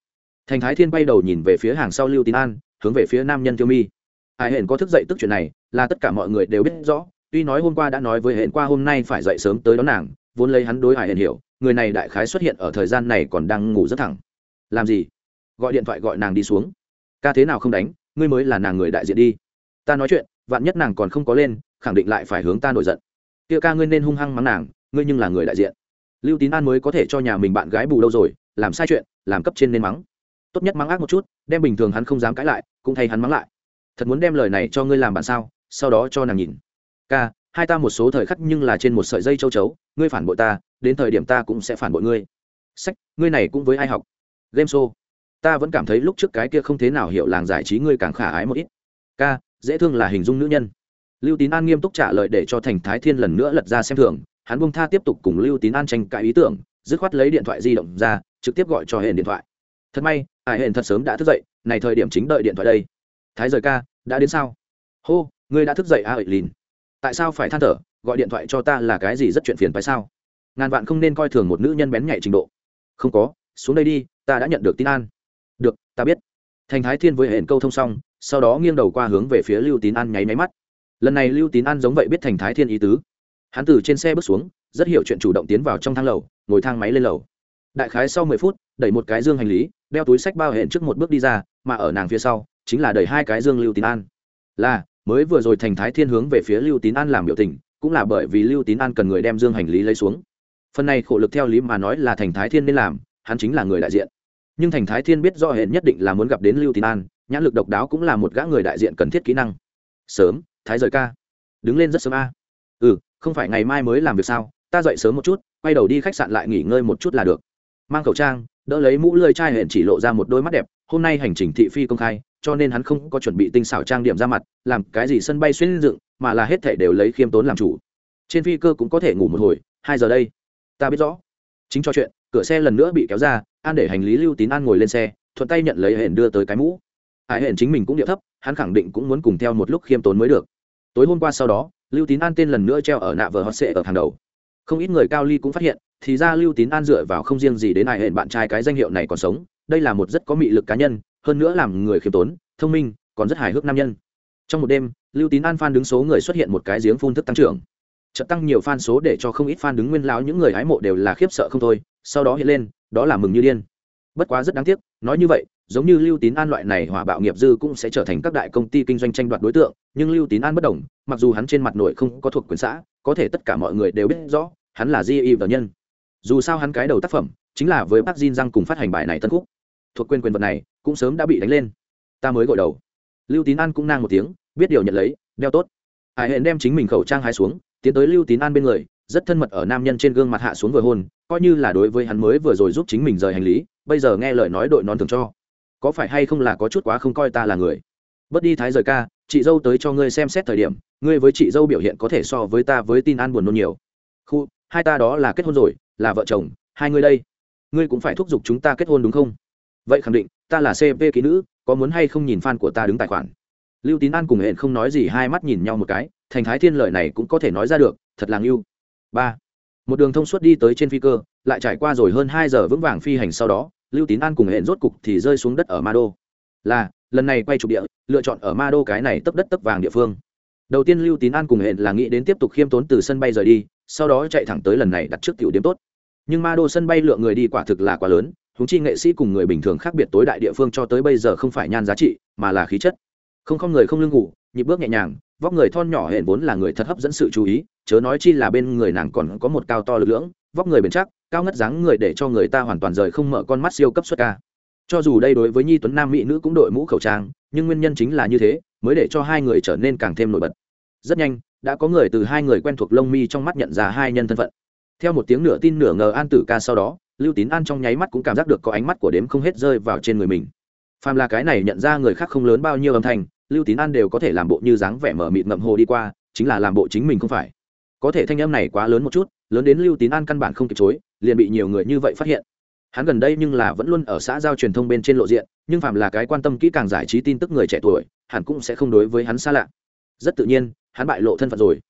Thành thái thiên bay đầu nhìn về phía hàng sau lưu tín an, hướng về phía nam nhân tiêu mi. Hải hển có thức dậy tức chuyện này, là tất cả mọi người đều biết rõ, tuy nói hôm qua đã nói với hển qua hôm nay phải dậy sớm tới đón nàng, vốn lấy hắn đối hải hển hiểu, người này đại khái xuất hiện ở thời gian này còn đang ngủ rất thẳng. Làm gì? Gọi điện thoại gọi nàng đi xuống. Ca thế nào không đánh, ngươi mới là nàng người đại diện đi. Ta nói chuyện, vạn nhất nàng còn không có lên khẳng định lại phải hướng ta nổi giận. Kia ca ngươi nên hung hăng mắng nàng, ngươi nhưng là người đại diện. Lưu tín an mới có thể cho nhà mình bạn gái bù đâu rồi, làm sai chuyện, làm cấp trên nên mắng. Tốt nhất mắng ác một chút, đem bình thường hắn không dám cãi lại, cũng thay hắn mắng lại. Thật muốn đem lời này cho ngươi làm bạn sao, sau đó cho nàng nhìn. Ca, hai ta một số thời khắc nhưng là trên một sợi dây châu chấu, ngươi phản bội ta, đến thời điểm ta cũng sẽ phản bội ngươi. Sách, ngươi này cũng với ai học? Game show. Ta vẫn cảm thấy lúc trước cái kia không thế nào hiểu làng giải trí ngươi càng khả ái một ít. Ca, dễ thương là hình dung nữ nhân lưu tín an nghiêm túc trả lời để cho thành thái thiên lần nữa lật ra xem thường, hắn bung tha tiếp tục cùng lưu tín an tranh cãi ý tưởng, dứt khoát lấy điện thoại di động ra, trực tiếp gọi cho hển điện thoại. Thật may ải hển thật sớm đã thức dậy, này thời điểm chính đợi điện thoại đây. Thái rời ca, đã đến sao? Hô, ngươi đã thức dậy a à ợi lìn. Tại sao phải than thở, gọi điện thoại cho ta là cái gì rất chuyện phiền phải sao? Ngàn vạn không nên coi thường một nữ nhân bén nhạy trình độ. Không có, xuống đây đi, ta đã nhận được tin an. Được, ta biết. Thành thái thiên với hển câu thông xong, sau đó nghiêng đầu qua hướng về phía lưu tín an nháy máy mắt lần này lưu tín an giống vậy biết thành thái thiên ý tứ. Hắn từ trên xe bước xuống, rất hiểu chuyện chủ động tiến vào trong thang lầu, ngồi thang máy lên lầu. Đại khái sau mười phút, đẩy một cái dương hành lý, đeo túi sách bao hẹn trước một bước đi ra, mà ở nàng phía sau, chính là đẩy hai cái dương lưu tín an. Là, mới vừa rồi thành thái thiên hướng về phía lưu tín an làm biểu tình, cũng là bởi vì lưu tín an cần người đem dương hành lý lấy xuống. Phần này khổ lực theo lý mà nói là thành thái thiên nên làm, hắn chính là người đại diện. Nhưng thành thái thiên biết do hẹn nhất định là muốn gặp đến lưu tín an, nhãn lực độc đáo cũng là một gã người đại diện cần thiết kỹ năng. Sớm thái rời ca. Đứng lên rất sớm a. Ừ không phải ngày mai mới làm việc sao? Ta dậy sớm một chút, quay đầu đi khách sạn lại nghỉ ngơi một chút là được. Mang khẩu trang, đỡ lấy mũ lơi chai hẹn chỉ lộ ra một đôi mắt đẹp. Hôm nay hành trình thị phi công khai, cho nên hắn không có chuẩn bị tinh xảo trang điểm ra mặt, làm cái gì sân bay xuyên dựng, mà là hết thể đều lấy khiêm tốn làm chủ. Trên phi cơ cũng có thể ngủ một hồi, hai giờ đây. Ta biết rõ. Chính cho chuyện, cửa xe lần nữa bị kéo ra, an để hành lý lưu tín an ngồi lên xe, thuận tay nhận lấy hển đưa tới cái mũ. Hải hển chính mình cũng điệu thấp hắn khẳng định cũng muốn cùng theo một lúc khiêm tốn mới được. Tối hôm qua sau đó, lưu tín an tên lần nữa treo ở nạ vờ hot sệ ở hàng đầu. Không ít người cao ly cũng phát hiện, thì ra lưu tín an dựa vào không riêng gì đến ai hẹn bạn trai cái danh hiệu này còn sống, đây là một rất có mị lực cá nhân, hơn nữa làm người khiêm tốn, thông minh, còn rất hài hước nam nhân. Trong một đêm, lưu tín an phan đứng số người xuất hiện một cái giếng phun thức tăng trưởng. Chợt tăng nhiều fan số để cho không ít fan đứng nguyên lão, những người hái mộ đều là khiếp sợ không thôi, sau đó hiện lên, đó là mừng như điên bất quá rất đáng tiếc, nói như vậy, giống như lưu tín an loại này hỏa bạo nghiệp dư cũng sẽ trở thành các đại công ty kinh doanh tranh đoạt đối tượng, nhưng lưu tín an bất đồng, mặc dù hắn trên mặt nội không có thuộc quyền xã, có thể tất cả mọi người đều biết rõ, hắn là di y và nhân. Dù sao hắn cái đầu tác phẩm chính là với bác Jin răng cùng phát hành bài này tân khúc. Thuộc quyền quyền vật này cũng sớm đã bị đánh lên. Ta mới gội đầu. Lưu tín an cũng nang một tiếng, biết điều nhận lấy, đeo tốt. Hải hẹn đem chính mình khẩu trang hai xuống, tiến tới lưu tín an bên người, rất thân mật ở nam nhân trên gương mặt hạ xuống vừa hôn coi như là đối với hắn mới vừa rồi giúp chính mình rời hành lý, bây giờ nghe lời nói đội nón thường cho. Có phải hay không là có chút quá không coi ta là người? Bớt đi thái rời ca, chị dâu tới cho ngươi xem xét thời điểm, ngươi với chị dâu biểu hiện có thể so với ta với tin an buồn nôn nhiều. Khu, hai ta đó là kết hôn rồi, là vợ chồng, hai ngươi đây. Ngươi cũng phải thúc giục chúng ta kết hôn đúng không? Vậy khẳng định, ta là cp ký nữ, có muốn hay không nhìn fan của ta đứng tài khoản? Lưu tín an cùng hẹn không nói gì, hai mắt nhìn nhau một cái, thành thái thiên lời này cũng có thể nói ra được, thật là ngưu ba một đường thông suốt đi tới trên phi cơ, lại trải qua rồi hơn hai giờ vững vàng phi hành sau đó, lưu tín an cùng hẹn rốt cục thì rơi xuống đất ở ma đô. Là, lần này quay trục địa, lựa chọn ở ma đô cái này tấp đất tấp vàng địa phương. Đầu tiên lưu tín an cùng hẹn là nghĩ đến tiếp tục khiêm tốn từ sân bay rời đi, sau đó chạy thẳng tới lần này đặt trước tiểu điểm tốt. Nhưng ma đô sân bay lượng người đi quả thực là quá lớn húng chi nghệ sĩ cùng người bình thường khác biệt tối đại địa phương cho tới bây giờ không phải nhan giá trị, mà là khí chất. Không không người không lương ngủ, nhịp bước nhẹ nhàng vóc người thon nhỏ hển vốn là người thật hấp dẫn sự chú ý, chớ nói chi là bên người nàng còn có một cao to lực lưỡng, vóc người bền chắc, cao ngất dáng người để cho người ta hoàn toàn rời không mở con mắt siêu cấp xuất ca. Cho dù đây đối với nhi tuấn nam mỹ nữ cũng đội mũ khẩu trang, nhưng nguyên nhân chính là như thế, mới để cho hai người trở nên càng thêm nổi bật. Rất nhanh, đã có người từ hai người quen thuộc lông mi trong mắt nhận ra hai nhân thân phận. Theo một tiếng nửa tin nửa ngờ an tử ca sau đó, lưu tín an trong nháy mắt cũng cảm giác được có ánh mắt của đếm không hết rơi vào trên người mình. Phàm là cái này nhận ra người khác không lớn bao nhiêu âm thanh lưu tín an đều có thể làm bộ như dáng vẻ mở mịt ngậm hồ đi qua, chính là làm bộ chính mình không phải. Có thể thanh âm này quá lớn một chút, lớn đến lưu tín an căn bản không kịp chối, liền bị nhiều người như vậy phát hiện. Hắn gần đây nhưng là vẫn luôn ở xã giao truyền thông bên trên lộ diện, nhưng phạm là cái quan tâm kỹ càng giải trí tin tức người trẻ tuổi hẳn cũng sẽ không đối với hắn xa lạ. Rất tự nhiên, hắn bại lộ thân phận rồi.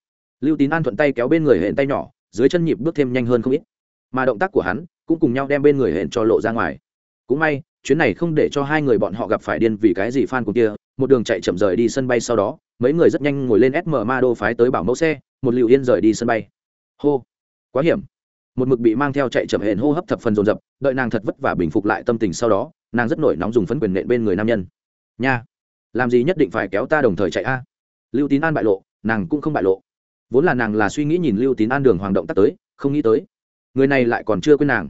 Lưu tín an thuận tay kéo bên người hẹn tay nhỏ, dưới chân nhịp bước thêm nhanh hơn không ít. Mà động tác của hắn cũng cùng nhau đem bên người hẹn cho lộ ra ngoài. Cũng may, chuyến này không để cho hai người bọn họ gặp phải điên vì cái gì fan của kia một đường chạy chậm rời đi sân bay sau đó, mấy người rất nhanh ngồi lên sm ma đô phái tới bảo mẫu xe, một liệu yên rời đi sân bay. Hô, quá hiểm. Một mực bị mang theo chạy chậm hển hô hấp thập phần dồn dập, đợi nàng thật vất vả bình phục lại tâm tình sau đó, nàng rất nổi nóng dùng phấn quyền nện bên người nam nhân. Nha, làm gì nhất định phải kéo ta đồng thời chạy a? Lưu tín an bại lộ, nàng cũng không bại lộ. Vốn là nàng là suy nghĩ nhìn lưu tín an đường hoàng động tắt tới, không nghĩ tới. Người này lại còn chưa quên nàng.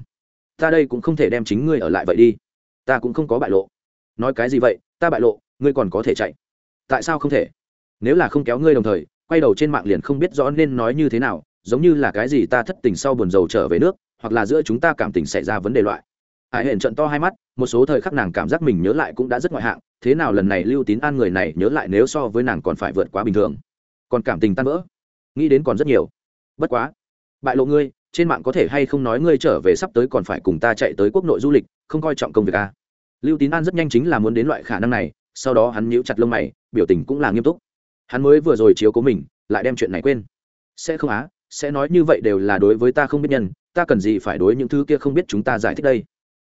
Ta đây cũng không thể đem chính ngươi ở lại vậy đi. Ta cũng không có bại lộ. Nói cái gì vậy? Ta bại lộ ngươi còn có thể chạy. Tại sao không thể? Nếu là không kéo ngươi đồng thời, quay đầu trên mạng liền không biết rõ nên nói như thế nào, giống như là cái gì ta thất tình sau buồn rầu trở về nước, hoặc là giữa chúng ta cảm tình xảy ra vấn đề loại. Hải hển trận to hai mắt, một số thời khắc nàng cảm giác mình nhớ lại cũng đã rất ngoại hạng, thế nào lần này lưu tín an người này nhớ lại nếu so với nàng còn phải vượt quá bình thường. Còn cảm tình tan vỡ. Nghĩ đến còn rất nhiều. Bất quá. Bại lộ ngươi, trên mạng có thể hay không nói ngươi trở về sắp tới còn phải cùng ta chạy tới quốc nội du lịch, không coi trọng công việc à. lưu tín an rất nhanh chính là muốn đến loại khả năng này sau đó hắn nhíu chặt lông mày, biểu tình cũng là nghiêm túc. Hắn mới vừa rồi chiếu cố mình, lại đem chuyện này quên. Sẽ không á, sẽ nói như vậy đều là đối với ta không biết nhân, ta cần gì phải đối những thứ kia không biết chúng ta giải thích đây.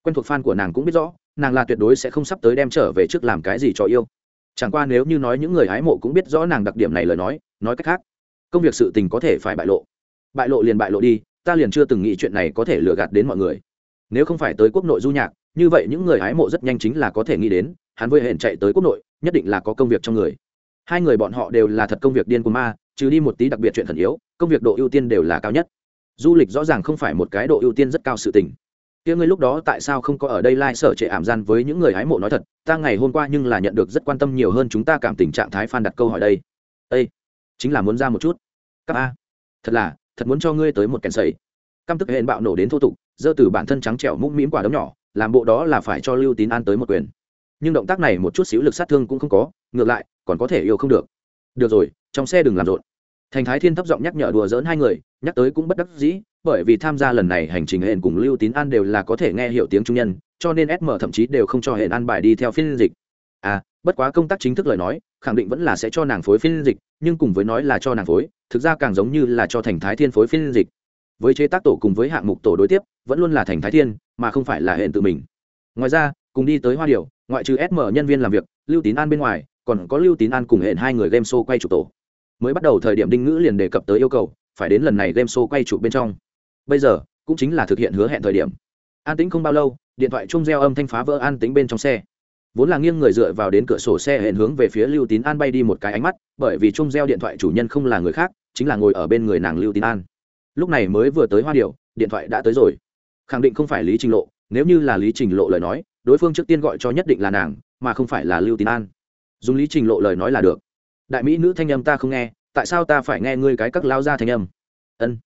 Quen thuộc fan của nàng cũng biết rõ, nàng là tuyệt đối sẽ không sắp tới đem trở về trước làm cái gì cho yêu. Chẳng qua nếu như nói những người hái mộ cũng biết rõ nàng đặc điểm này lời nói nói cách khác, công việc sự tình có thể phải bại lộ. Bại lộ liền bại lộ đi, ta liền chưa từng nghĩ chuyện này có thể lừa gạt đến mọi người. Nếu không phải tới quốc nội du nhạc như vậy những người hái mộ rất nhanh chính là có thể nghĩ đến hắn với hẹn chạy tới quốc nội, nhất định là có công việc trong người. Hai người bọn họ đều là thật công việc điên của ma, trừ đi một tí đặc biệt chuyện thần yếu, công việc độ ưu tiên đều là cao nhất. Du lịch rõ ràng không phải một cái độ ưu tiên rất cao sự tình. Kia ngươi lúc đó tại sao không có ở đây lai、like、sở trệ ảm gian với những người hái mộ nói thật? Ta ngày hôm qua nhưng là nhận được rất quan tâm nhiều hơn chúng ta cảm tình trạng thái phan đặt câu hỏi đây. Ây chính là muốn ra một chút. Các a, thật là, thật muốn cho ngươi tới một kèn sầy. Căm tức hẹn bạo nổ đến thô tục, giơ từ bản thân trắng trẻo mũm mĩm quả đống nhỏ làm bộ đó là phải cho lưu tín an tới một quyền. Nhưng động tác này một chút xíu lực sát thương cũng không có, ngược lại, còn có thể yêu không được. Được rồi, trong xe đừng làm rộn. Thành thái thiên thấp giọng nhắc nhở đùa dỡn hai người, nhắc tới cũng bất đắc dĩ, bởi vì tham gia lần này hành trình hẹn cùng lưu tín an đều là có thể nghe hiểu tiếng trung nhân, cho nên sm thậm chí đều không cho hẹn an bài đi theo phiên dịch. À bất quá công tác chính thức lời nói, khẳng định vẫn là sẽ cho nàng phối phiên dịch, nhưng cùng với nói là cho nàng phối, thực ra càng giống như là cho thành thái thiên phối phiên dịch. Với chế tác tổ cùng với hạng mục tổ đối tiếp vẫn luôn là thành thái thiên, mà không phải là hẹn tự mình. Ngoài ra, cùng đi tới hoa điều ngoại trừ sm nhân viên làm việc, lưu tín an bên ngoài, còn có lưu tín an cùng hẹn hai người game show quay chụp tổ. Mới bắt đầu thời điểm đinh ngữ liền đề cập tới yêu cầu, phải đến lần này game show quay chụp bên trong. Bây giờ, cũng chính là thực hiện hứa hẹn thời điểm. An tĩnh không bao lâu, điện thoại chung reo âm thanh phá vỡ an tĩnh bên trong xe. Vốn là nghiêng người dựa vào đến cửa sổ xe hẹn hướng về phía lưu tín an bay đi một cái ánh mắt, bởi vì chung reo điện thoại chủ nhân không là người khác, chính là ngồi ở bên người nàng lưu tín an. Lúc này mới vừa tới hoa điệu điện thoại đã tới rồi khẳng định không phải lý trình lộ, nếu như là lý trình lộ lời nói, đối phương trước tiên gọi cho nhất định là nàng, mà không phải là lưu tín an. Dùng lý trình lộ lời nói là được. Đại mỹ nữ thanh âm ta không nghe, tại sao ta phải nghe ngươi cái các lao ra thanh âm? Ân.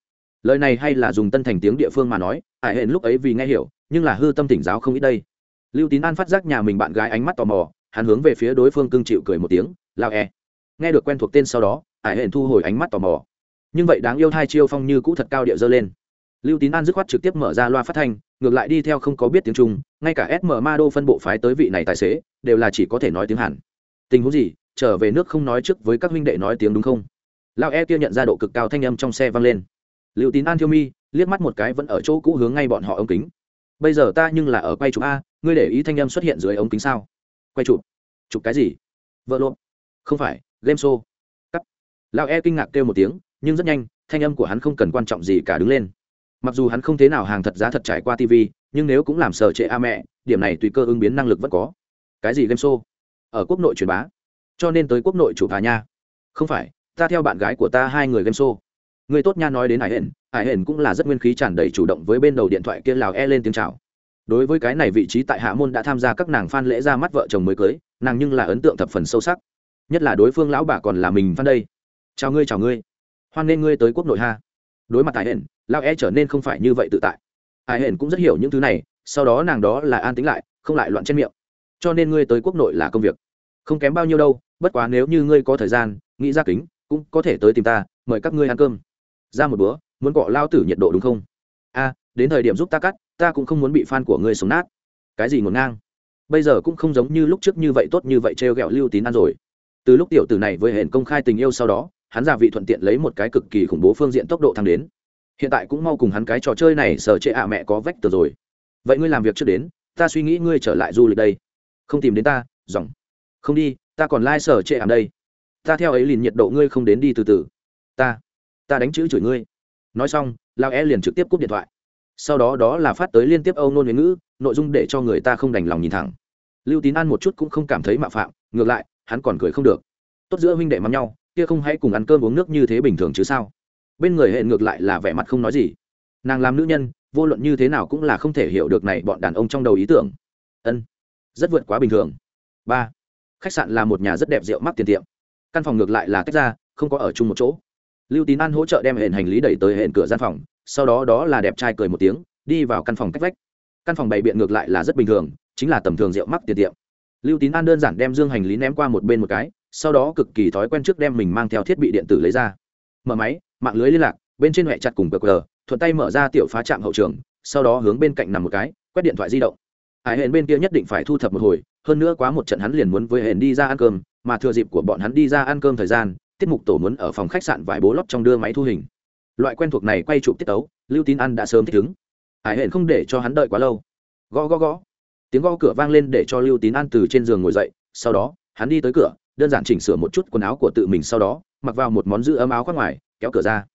Lời này hay là dùng tân thành tiếng địa phương mà nói ải hển lúc ấy vì nghe hiểu, nhưng là hư tâm tỉnh giáo không ít đây. Lưu tín an phát giác nhà mình bạn gái ánh mắt tò mò, hắn hướng về phía đối phương cưng chịu cười một tiếng, lao e. Nghe được quen thuộc tên sau đó ải hển thu hồi ánh mắt tò mò. Nhưng vậy đáng yêu hai chiêu phong như cũ thật cao điệu dơ lên lưu tín an dứt khoát trực tiếp mở ra loa phát thanh, ngược lại đi theo không có biết tiếng trung, ngay cả sm ma đô phân bộ phái tới vị này tài xế, đều là chỉ có thể nói tiếng hàn. Tình huống gì? Trở về nước không nói trước với các huynh đệ nói tiếng đúng không? Lao e kia nhận ra độ cực cao thanh âm trong xe vang lên. Liệu tín an thiêu mi, liếc mắt một cái vẫn ở chỗ cũ hướng ngay bọn họ ống kính. Bây giờ ta nhưng là ở quay chụp a, ngươi để ý thanh âm xuất hiện dưới ống kính sao? Quay chụp. Chụp cái gì? Vợ lộn. Không phải, game show. Cắt. Lao e kinh ngạc kêu một tiếng, nhưng rất nhanh, thanh âm của hắn không cần quan trọng gì cả đứng lên mặc dù hắn không thế nào hàng thật giá thật trải qua tv nhưng nếu cũng làm sở trệ a mẹ, điểm này tùy cơ ứng biến năng lực vẫn có. Cái gì game show? Ở quốc nội truyền bá. Cho nên tới quốc nội chủ thà nha. Không phải, ta theo bạn gái của ta hai người game show. Người tốt nha nói đến hải hển hải hển cũng là rất nguyên khí tràn đầy chủ động với bên đầu điện thoại kia lào e lên tiếng chào. Đối với cái này vị trí tại hạ môn đã tham gia các nàng phan lễ ra mắt vợ chồng mới cưới, nàng nhưng là ấn tượng thập phần sâu sắc. Nhất là đối phương lão bà còn là mình phan đây. Chào ngươi chào ngươi. Hoan nên ngươi tới quốc nội ha. Đối mặt hải hển lao e trở nên không phải như vậy tự tại. Ai hển cũng rất hiểu những thứ này, sau đó nàng đó là an tính lại, không lại loạn trên miệng. Cho nên ngươi tới quốc nội là công việc. Không kém bao nhiêu đâu, bất quá nếu như ngươi có thời gian, nghĩ ra kính, cũng có thể tới tìm ta, mời các ngươi ăn cơm. Ra một bữa, muốn cọ lao tử nhiệt độ đúng không? A, đến thời điểm giúp ta cắt, ta cũng không muốn bị fan của ngươi sống nát. Cái gì ngổn ngang? Bây giờ cũng không giống như lúc trước như vậy tốt như vậy trêu ghẹo lưu tín ăn rồi. Từ lúc tiểu tử này với hển công khai tình yêu sau đó, hắn giả vị thuận tiện lấy một cái cực kỳ khủng bố phương diện tốc độ thăng đến hiện tại cũng mau cùng hắn cái trò chơi này sở trệ ạ mẹ có vách tờ rồi. Vậy ngươi làm việc trước đến, ta suy nghĩ ngươi trở lại du lịch đây. Không tìm đến ta, dòng. Không đi, ta còn lai、like、sở trệ ảm đây. Ta theo ấy liền nhiệt độ ngươi không đến đi từ từ. Ta ta đánh chữ chửi ngươi. Nói xong, lao e liền trực tiếp cúp điện thoại. Sau đó đó là phát tới liên tiếp âu nôn huế ngữ, nội dung để cho người ta không đành lòng nhìn thẳng. Lưu tín ăn một chút cũng không cảm thấy mạo phạm, ngược lại, hắn còn cười không được. Tốt giữa huynh đệ mắm nhau, kia không hãy cùng ăn cơm uống nước như thế bình thường chứ sao? Bên người hệ ngược lại là vẻ mặt không nói gì. Nàng làm nữ nhân, vô luận như thế nào cũng là không thể hiểu được này bọn đàn ông trong đầu ý tưởng. Ân, rất vượt quá bình thường. Ba, khách sạn là một nhà rất đẹp rượu mắc tiền tiệm. Căn phòng ngược lại là tách ra, không có ở chung một chỗ. Lưu tín an hỗ trợ đem hẹn hành lý đẩy tới hẹn cửa gian phòng, sau đó đó là đẹp trai cười một tiếng, đi vào căn phòng cách vách. Căn phòng bày biện ngược lại là rất bình thường, chính là tầm thường rượu mắc tiền tiệm. Lưu tín an đơn giản đem dương hành lý ném qua một bên một cái, sau đó cực kỳ thói quen trước đem mình mang theo thiết bị điện tử lấy ra mở máy, mạng lưới liên lạc, bên trên huệ chặt cùng qr thuận tay mở ra tiểu phá trạm hậu trường, sau đó hướng bên cạnh nằm một cái, quét điện thoại di động. Hải hển bên kia nhất định phải thu thập một hồi, hơn nữa quá một trận hắn liền muốn với hển đi ra ăn cơm, mà thừa dịp của bọn hắn đi ra ăn cơm thời gian, tiết mục tổ muốn ở phòng khách sạn vải bố lót trong đưa máy thu hình. Loại quen thuộc này quay chụp tiết tấu, lưu tín ăn đã sớm thích ứng. Hải hển không để cho hắn đợi quá lâu. Gõ gõ gõ. Tiếng gõ cửa vang lên để cho lưu tín ăn từ trên giường ngồi dậy, sau đó, hắn đi tới cửa, đơn giản chỉnh sửa một chút quần áo của tự mình sau đó mặc vào một món giữ ấm áo khoác ngoài, kéo cửa ra.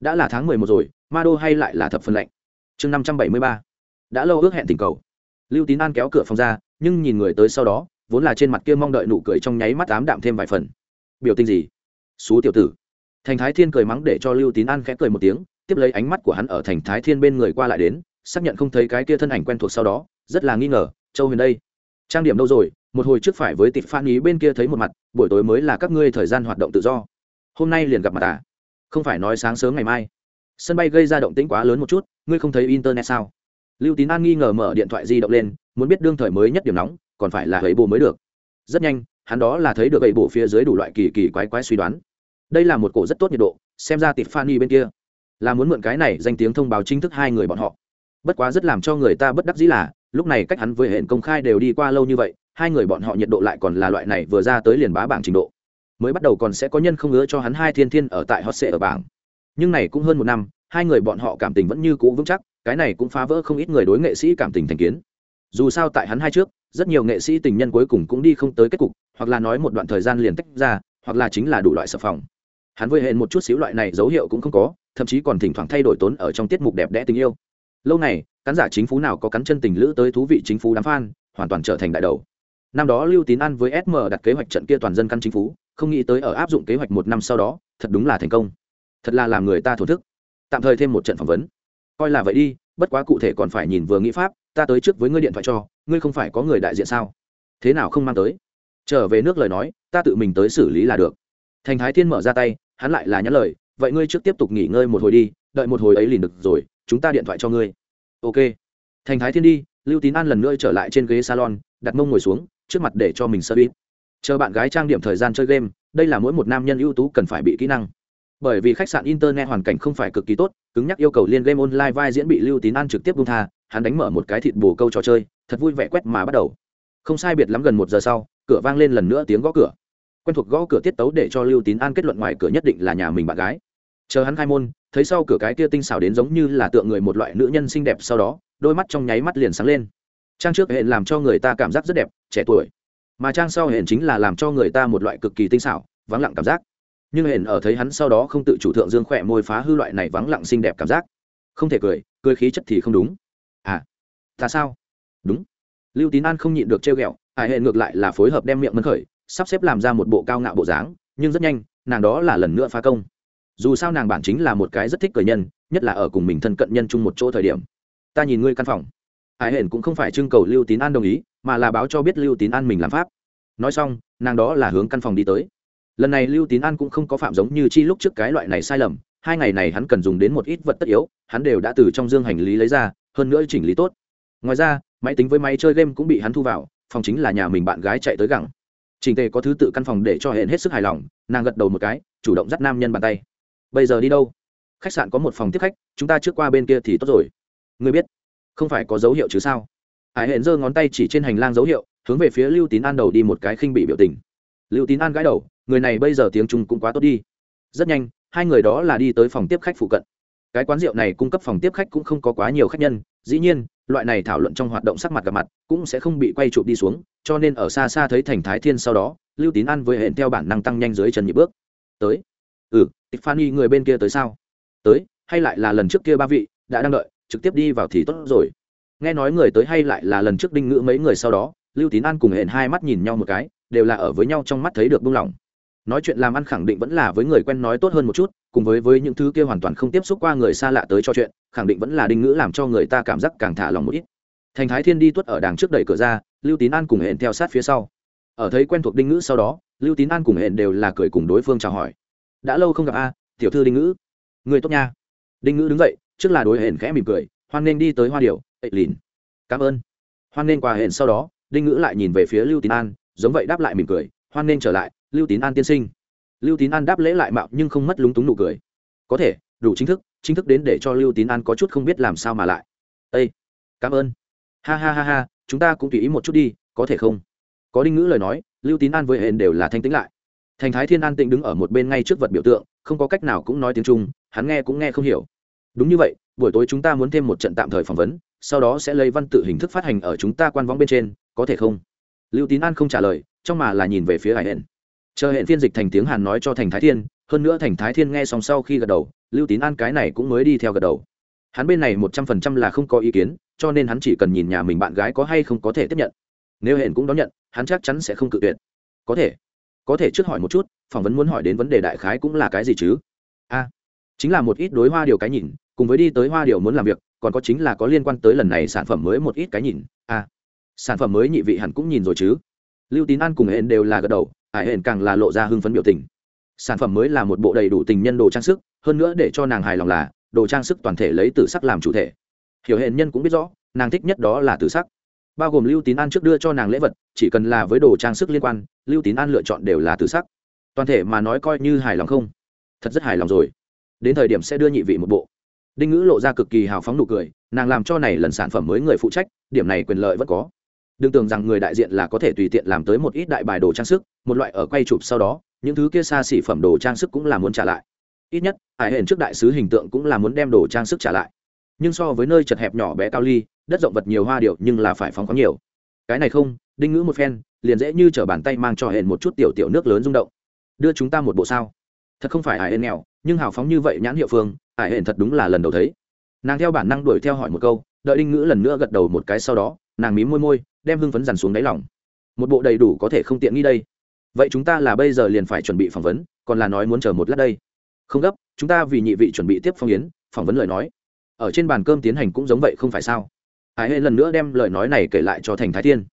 Đã là tháng mười một rồi, ma đô hay lại là thập phân lạnh. Chương năm trăm bảy mươi ba. Đã lâu ước hẹn tình cầu. Lưu tín an kéo cửa phòng ra, nhưng nhìn người tới sau đó, vốn là trên mặt kia mong đợi nụ cười trong nháy mắt ám đạm thêm vài phần. Biểu tình gì? Xú tiểu tử. Thành thái thiên cười mắng để cho lưu tín an khẽ cười một tiếng, tiếp lấy ánh mắt của hắn ở thành thái thiên bên người qua lại đến, xác nhận không thấy cái kia thân ảnh quen thuộc sau đó, rất là nghi ngờ, châu huyền đây, trang điểm đâu rồi? Một hồi trước phải với tịch phan ý bên kia thấy một mặt, buổi tối mới là các ngươi thời gian hoạt động tự do hôm nay liền gặp mặt à? Không phải nói sáng sớm ngày mai. Sân bay gây ra động tĩnh quá lớn một chút, ngươi không thấy internet sao? Lưu tín an nghi ngờ mở điện thoại di động lên, muốn biết đương thời mới nhất điểm nóng, còn phải là gậy bộ mới được. Rất nhanh, hắn đó là thấy được gậy bộ phía dưới đủ loại kỳ kỳ quái quái suy đoán. Đây là một cổ rất tốt nhiệt độ, xem ra tịp Fanny bên kia là muốn mượn cái này danh tiếng thông báo chính thức hai người bọn họ. Bất quá rất làm cho người ta bất đắc dĩ là, lúc này cách hắn với hẹn công khai đều đi qua lâu như vậy, hai người bọn họ nhiệt độ lại còn là loại này vừa ra tới liền bá bảng trình độ mới bắt đầu còn sẽ có nhân không ngứa cho hắn hai thiên thiên ở tại hot sệ ở bảng. Nhưng này cũng hơn một năm, hai người bọn họ cảm tình vẫn như cũ vững chắc, cái này cũng phá vỡ không ít người đối nghệ sĩ cảm tình thành kiến. Dù sao tại hắn hai trước, rất nhiều nghệ sĩ tình nhân cuối cùng cũng đi không tới kết cục, hoặc là nói một đoạn thời gian liền tách ra, hoặc là chính là đủ loại sập phòng. Hắn vơi hẹn một chút xíu loại này dấu hiệu cũng không có, thậm chí còn thỉnh thoảng thay đổi tốn ở trong tiết mục đẹp đẽ tình yêu. Lâu này cán giả chính phú nào có cắn chân tình lữ tới thú vị chính phú đám f hoàn toàn trở thành đại đầu. Năm đó lưu tín An với sm đặt kế hoạch trận kia toàn dân căn chính phú không nghĩ tới ở áp dụng kế hoạch một năm sau đó, thật đúng là thành công. Thật là làm người ta thổn thức. Tạm thời thêm một trận phỏng vấn. Coi là vậy đi, bất quá cụ thể còn phải nhìn vừa nghĩ pháp, ta tới trước với ngươi điện thoại cho, ngươi không phải có người đại diện sao? Thế nào không mang tới? Trở về nước lời nói, ta tự mình tới xử lý là được. Thành thái thiên mở ra tay, hắn lại là nhắn lời, vậy ngươi trước tiếp tục nghỉ ngơi một hồi đi, đợi một hồi ấy liền được rồi, chúng ta điện thoại cho ngươi. Ok. Thành thái thiên đi, lưu tín an lần nữa trở lại trên ghế salon, đặt mông ngồi xuống, trước mặt để cho mình sơ bít chờ bạn gái trang điểm thời gian chơi game, đây là mỗi một nam nhân ưu tú cần phải bị kỹ năng. Bởi vì khách sạn internet hoàn cảnh không phải cực kỳ tốt, cứng nhắc yêu cầu liên game online vai diễn bị lưu tín an trực tiếp bung tha, hắn đánh mở một cái thịt bồ câu trò chơi, thật vui vẻ quét mà bắt đầu. Không sai biệt lắm gần một giờ sau, cửa vang lên lần nữa tiếng gõ cửa. Quen thuộc gõ cửa tiết tấu để cho lưu tín an kết luận ngoài cửa nhất định là nhà mình bạn gái. Chờ hắn khai môn, thấy sau cửa cái kia tinh xảo đến giống như là tượng người một loại nữ nhân xinh đẹp sau đó, đôi mắt trong nháy mắt liền sáng lên. Trang trước hệ làm cho người ta cảm giác rất đẹp, trẻ tuổi mà trang sau hển chính là làm cho người ta một loại cực kỳ tinh xảo, vắng lặng cảm giác. Nhưng hển ở thấy hắn sau đó không tự chủ thượng dương khỏe môi phá hư loại này vắng lặng xinh đẹp cảm giác. Không thể cười cười khí chất thì không đúng. À ta sao? Đúng. Lưu tín an không nhịn được trêu ghẹo hải hển ngược lại là phối hợp đem miệng mân khởi, sắp xếp làm ra một bộ cao ngạo bộ dáng, nhưng rất nhanh, nàng đó là lần nữa phá công. Dù sao nàng bản chính là một cái rất thích cởi nhân, nhất là ở cùng mình thân cận nhân chung một chỗ thời điểm. Ta nhìn ngươi căn phòng ai hển cũng không phải trưng cầu lưu tín an đồng ý, mà là báo cho biết lưu tín an mình làm pháp. Nói xong, nàng đó là hướng căn phòng đi tới. Lần này lưu tín an cũng không có phạm giống như chi lúc trước cái loại này sai lầm, hai ngày này hắn cần dùng đến một ít vật tất yếu, hắn đều đã từ trong dương hành lý lấy ra, hơn nữa chỉnh lý tốt. Ngoài ra, máy tính với máy chơi game cũng bị hắn thu vào, phòng chính là nhà mình bạn gái chạy tới gẳng trình tề có thứ tự căn phòng để cho hẹn hết sức hài lòng, nàng gật đầu một cái, chủ động dắt nam nhân bàn tay. Bây giờ đi đâu? Khách sạn có một phòng tiếp khách, chúng ta trước qua bên kia thì tốt rồi. Ngươi biết không phải có dấu hiệu chứ sao? Hải hẹn giơ ngón tay chỉ trên hành lang dấu hiệu, hướng về phía lưu tín an đầu đi một cái khinh bị biểu tình. Lưu tín an gãi đầu, người này bây giờ tiếng trung cũng quá tốt đi. Rất nhanh, hai người đó là đi tới phòng tiếp khách phụ cận. Cái quán rượu này cung cấp phòng tiếp khách cũng không có quá nhiều khách nhân, dĩ nhiên, loại này thảo luận trong hoạt động sắc mặt gặp mặt, cũng sẽ không bị quay chụp đi xuống, cho nên ở xa xa thấy thành thái thiên sau đó, lưu tín an với hẹn theo bản năng tăng nhanh dưới chân nhịp bước. Tới. Ừ tiffany, người bên kia tới sao? Tới, hay lại là lần trước kia ba vị, đã đang đợi trực tiếp đi vào thì tốt rồi. Nghe nói người tới hay lại là lần trước đinh ngữ mấy người sau đó, lưu tín an cùng hẹn hai mắt nhìn nhau một cái, đều là ở với nhau trong mắt thấy được buông lỏng nói chuyện làm ăn khẳng định vẫn là với người quen nói tốt hơn một chút, cùng với với những thứ kia hoàn toàn không tiếp xúc qua người xa lạ tới cho chuyện, khẳng định vẫn là đinh ngữ làm cho người ta cảm giác càng thả lòng một ít. Thành thái thiên đi tuất ở đằng trước đẩy cửa ra, lưu tín an cùng hẹn theo sát phía sau. Ở thấy quen thuộc đinh ngữ sau đó, lưu tín an cùng hẹn đều là cười cùng đối phương chào hỏi. Đã lâu không gặp a, tiểu thư đinh ngữ. Người tốt nha. Đinh ngữ đứng dậy trước là đối hển khẽ mỉm cười, hoan nên đi tới hoa điều ệ lìn. Cảm ơn. Hoan nên qua hển sau đó, đinh ngữ lại nhìn về phía lưu tín an, giống vậy đáp lại mỉm cười, hoan nên trở lại, lưu tín an tiên sinh. Lưu tín an đáp lễ lại mạo nhưng không mất lúng túng nụ cười. Có thể, đủ chính thức chính thức đến để cho lưu tín an có chút không biết làm sao mà lại. Ây cảm ơn. Ha ha ha ha, chúng ta cũng tùy ý một chút đi, có thể không? Có đinh ngữ lời nói, lưu tín an với hển đều là thanh tĩnh lại. Thành thái thiên an tĩnh đứng ở một bên ngay trước vật biểu tượng, không có cách nào cũng nói tiếng trung, hắn nghe cũng nghe không hiểu đúng như vậy, buổi tối chúng ta muốn thêm một trận tạm thời phỏng vấn, sau đó sẽ lấy văn tự hình thức phát hành ở chúng ta quan võng bên trên, có thể không? Lưu tín an không trả lời, trong mà là nhìn về phía hải hẹn chờ hẹn phiên dịch thành tiếng hàn nói cho thành thái thiên, hơn nữa thành thái thiên nghe xong sau khi gật đầu, lưu tín an cái này cũng mới đi theo gật đầu. Hắn bên này một trăm phần trăm là không có ý kiến, cho nên hắn chỉ cần nhìn nhà mình bạn gái có hay không có thể tiếp nhận. Nếu hẹn cũng đón nhận, hắn chắc chắn sẽ không cự tuyệt. Có thể. Có thể trước hỏi một chút, phỏng vấn muốn hỏi đến vấn đề đại khái cũng là cái gì chứ? A. Chính là một ít đối hoa điều cái nhìn cùng với đi tới hoa điều muốn làm việc còn có chính là có liên quan tới lần này sản phẩm mới một ít cái nhìn. À, sản phẩm mới nhị vị hẳn cũng nhìn rồi chứ. Lưu tín an cùng hển đều là gật đầu à, ải Hển càng là lộ ra hưng phấn biểu tình. Sản phẩm mới là một bộ đầy đủ tình nhân đồ trang sức hơn nữa để cho nàng hài lòng là đồ trang sức toàn thể lấy từ sắc làm chủ thể. Hiểu hển nhân cũng biết rõ nàng thích nhất đó là từ sắc. Bao gồm lưu tín an trước đưa cho nàng lễ vật chỉ cần là với đồ trang sức liên quan lưu tín an lựa chọn đều là từ sắc. Toàn thể mà nói coi như hài lòng không? Thật rất hài lòng rồi. Đến thời điểm sẽ đưa nhị vị một bộ đinh ngữ lộ ra cực kỳ hào phóng nụ cười, nàng làm cho này lần sản phẩm mới người phụ trách, điểm này quyền lợi vẫn có. Đừng tưởng rằng người đại diện là có thể tùy tiện làm tới một ít đại bài đồ trang sức, một loại ở quay chụp sau đó, những thứ kia xa xỉ phẩm đồ trang sức cũng là muốn trả lại. Ít nhất, hải hển trước đại sứ hình tượng cũng là muốn đem đồ trang sức trả lại. Nhưng so với nơi chật hẹp nhỏ bé cao ly, đất rộng vật nhiều hoa điệu nhưng là phải phóng khoáng nhiều. Cái này không, đinh ngữ một phen, liền dễ như t bàn tay mang cho hển một chút tiểu tiểu nước lớn rung động. Đưa chúng ta một bộ sao. Thật không phải hải hển nghèo, nhưng hào phóng như vậy nhãn hiệu phương Ải hển thật đúng là lần đầu thấy. Nàng theo bản năng đuổi theo hỏi một câu, đợi đinh ngữ lần nữa gật đầu một cái sau đó, nàng mím môi môi, đem hưng phấn dằn xuống đáy lòng. Một bộ đầy đủ có thể không tiện nghi đây. Vậy chúng ta là bây giờ liền phải chuẩn bị phỏng vấn, còn là nói muốn chờ một lát đây? Không gấp, chúng ta vì nhị vị chuẩn bị tiếp phong yến, phỏng vấn lời nói. Ở trên bàn cơm tiến hành cũng giống vậy không phải sao? Ải hệ lần nữa đem lời nói này kể lại cho thành thái thiên.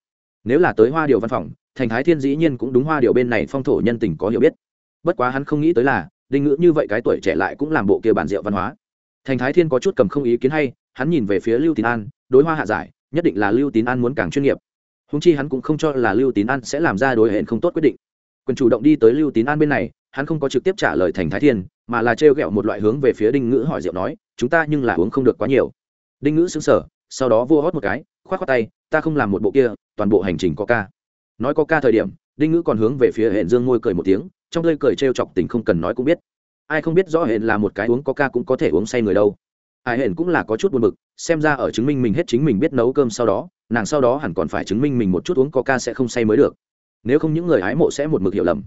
Nếu là tới hoa điều văn phòng, thành thái thiên dĩ nhiên cũng đúng hoa điều bên này phong thổ nhân tình có hiểu biết. Bất quá hắn không nghĩ tới là đinh ngữ như vậy cái tuổi trẻ lại cũng làm bộ kia bản rượu văn hóa. Thành thái thiên có chút cầm không ý kiến hay, hắn nhìn về phía lưu tín an, đối hoa hạ giải, nhất định là lưu tín an muốn càng chuyên nghiệp. Húng chi hắn cũng không cho là lưu tín an sẽ làm ra đối hẹn không tốt quyết định. Quyền chủ động đi tới lưu tín an bên này, hắn không có trực tiếp trả lời thành thái thiên, mà là trêu ghẹo một loại hướng về phía đinh ngữ hỏi rượu nói, chúng ta nhưng là uống không được quá nhiều. Đinh ngữ xứng sở sau đó vua hót một cái k h o á t khoác tay, ta không làm một bộ kia, toàn bộ hành trình có ca. Nói có ca thời điểm đinh ngữ còn hướng về phía hẹn dương môi cười một tiếng, trong hơi cười trêu chọc tình không cần nói cũng biết. Ai không biết rõ hẹn là một cái uống có ca cũng có thể uống say người đâu. Ai hẹn cũng là có chút buồn bực, xem ra ở chứng minh mình hết chính mình biết nấu cơm sau đó, nàng sau đó hẳn còn phải chứng minh mình một chút uống coca sẽ không say mới được. Nếu không những người ái mộ sẽ một mực hiểu lầm.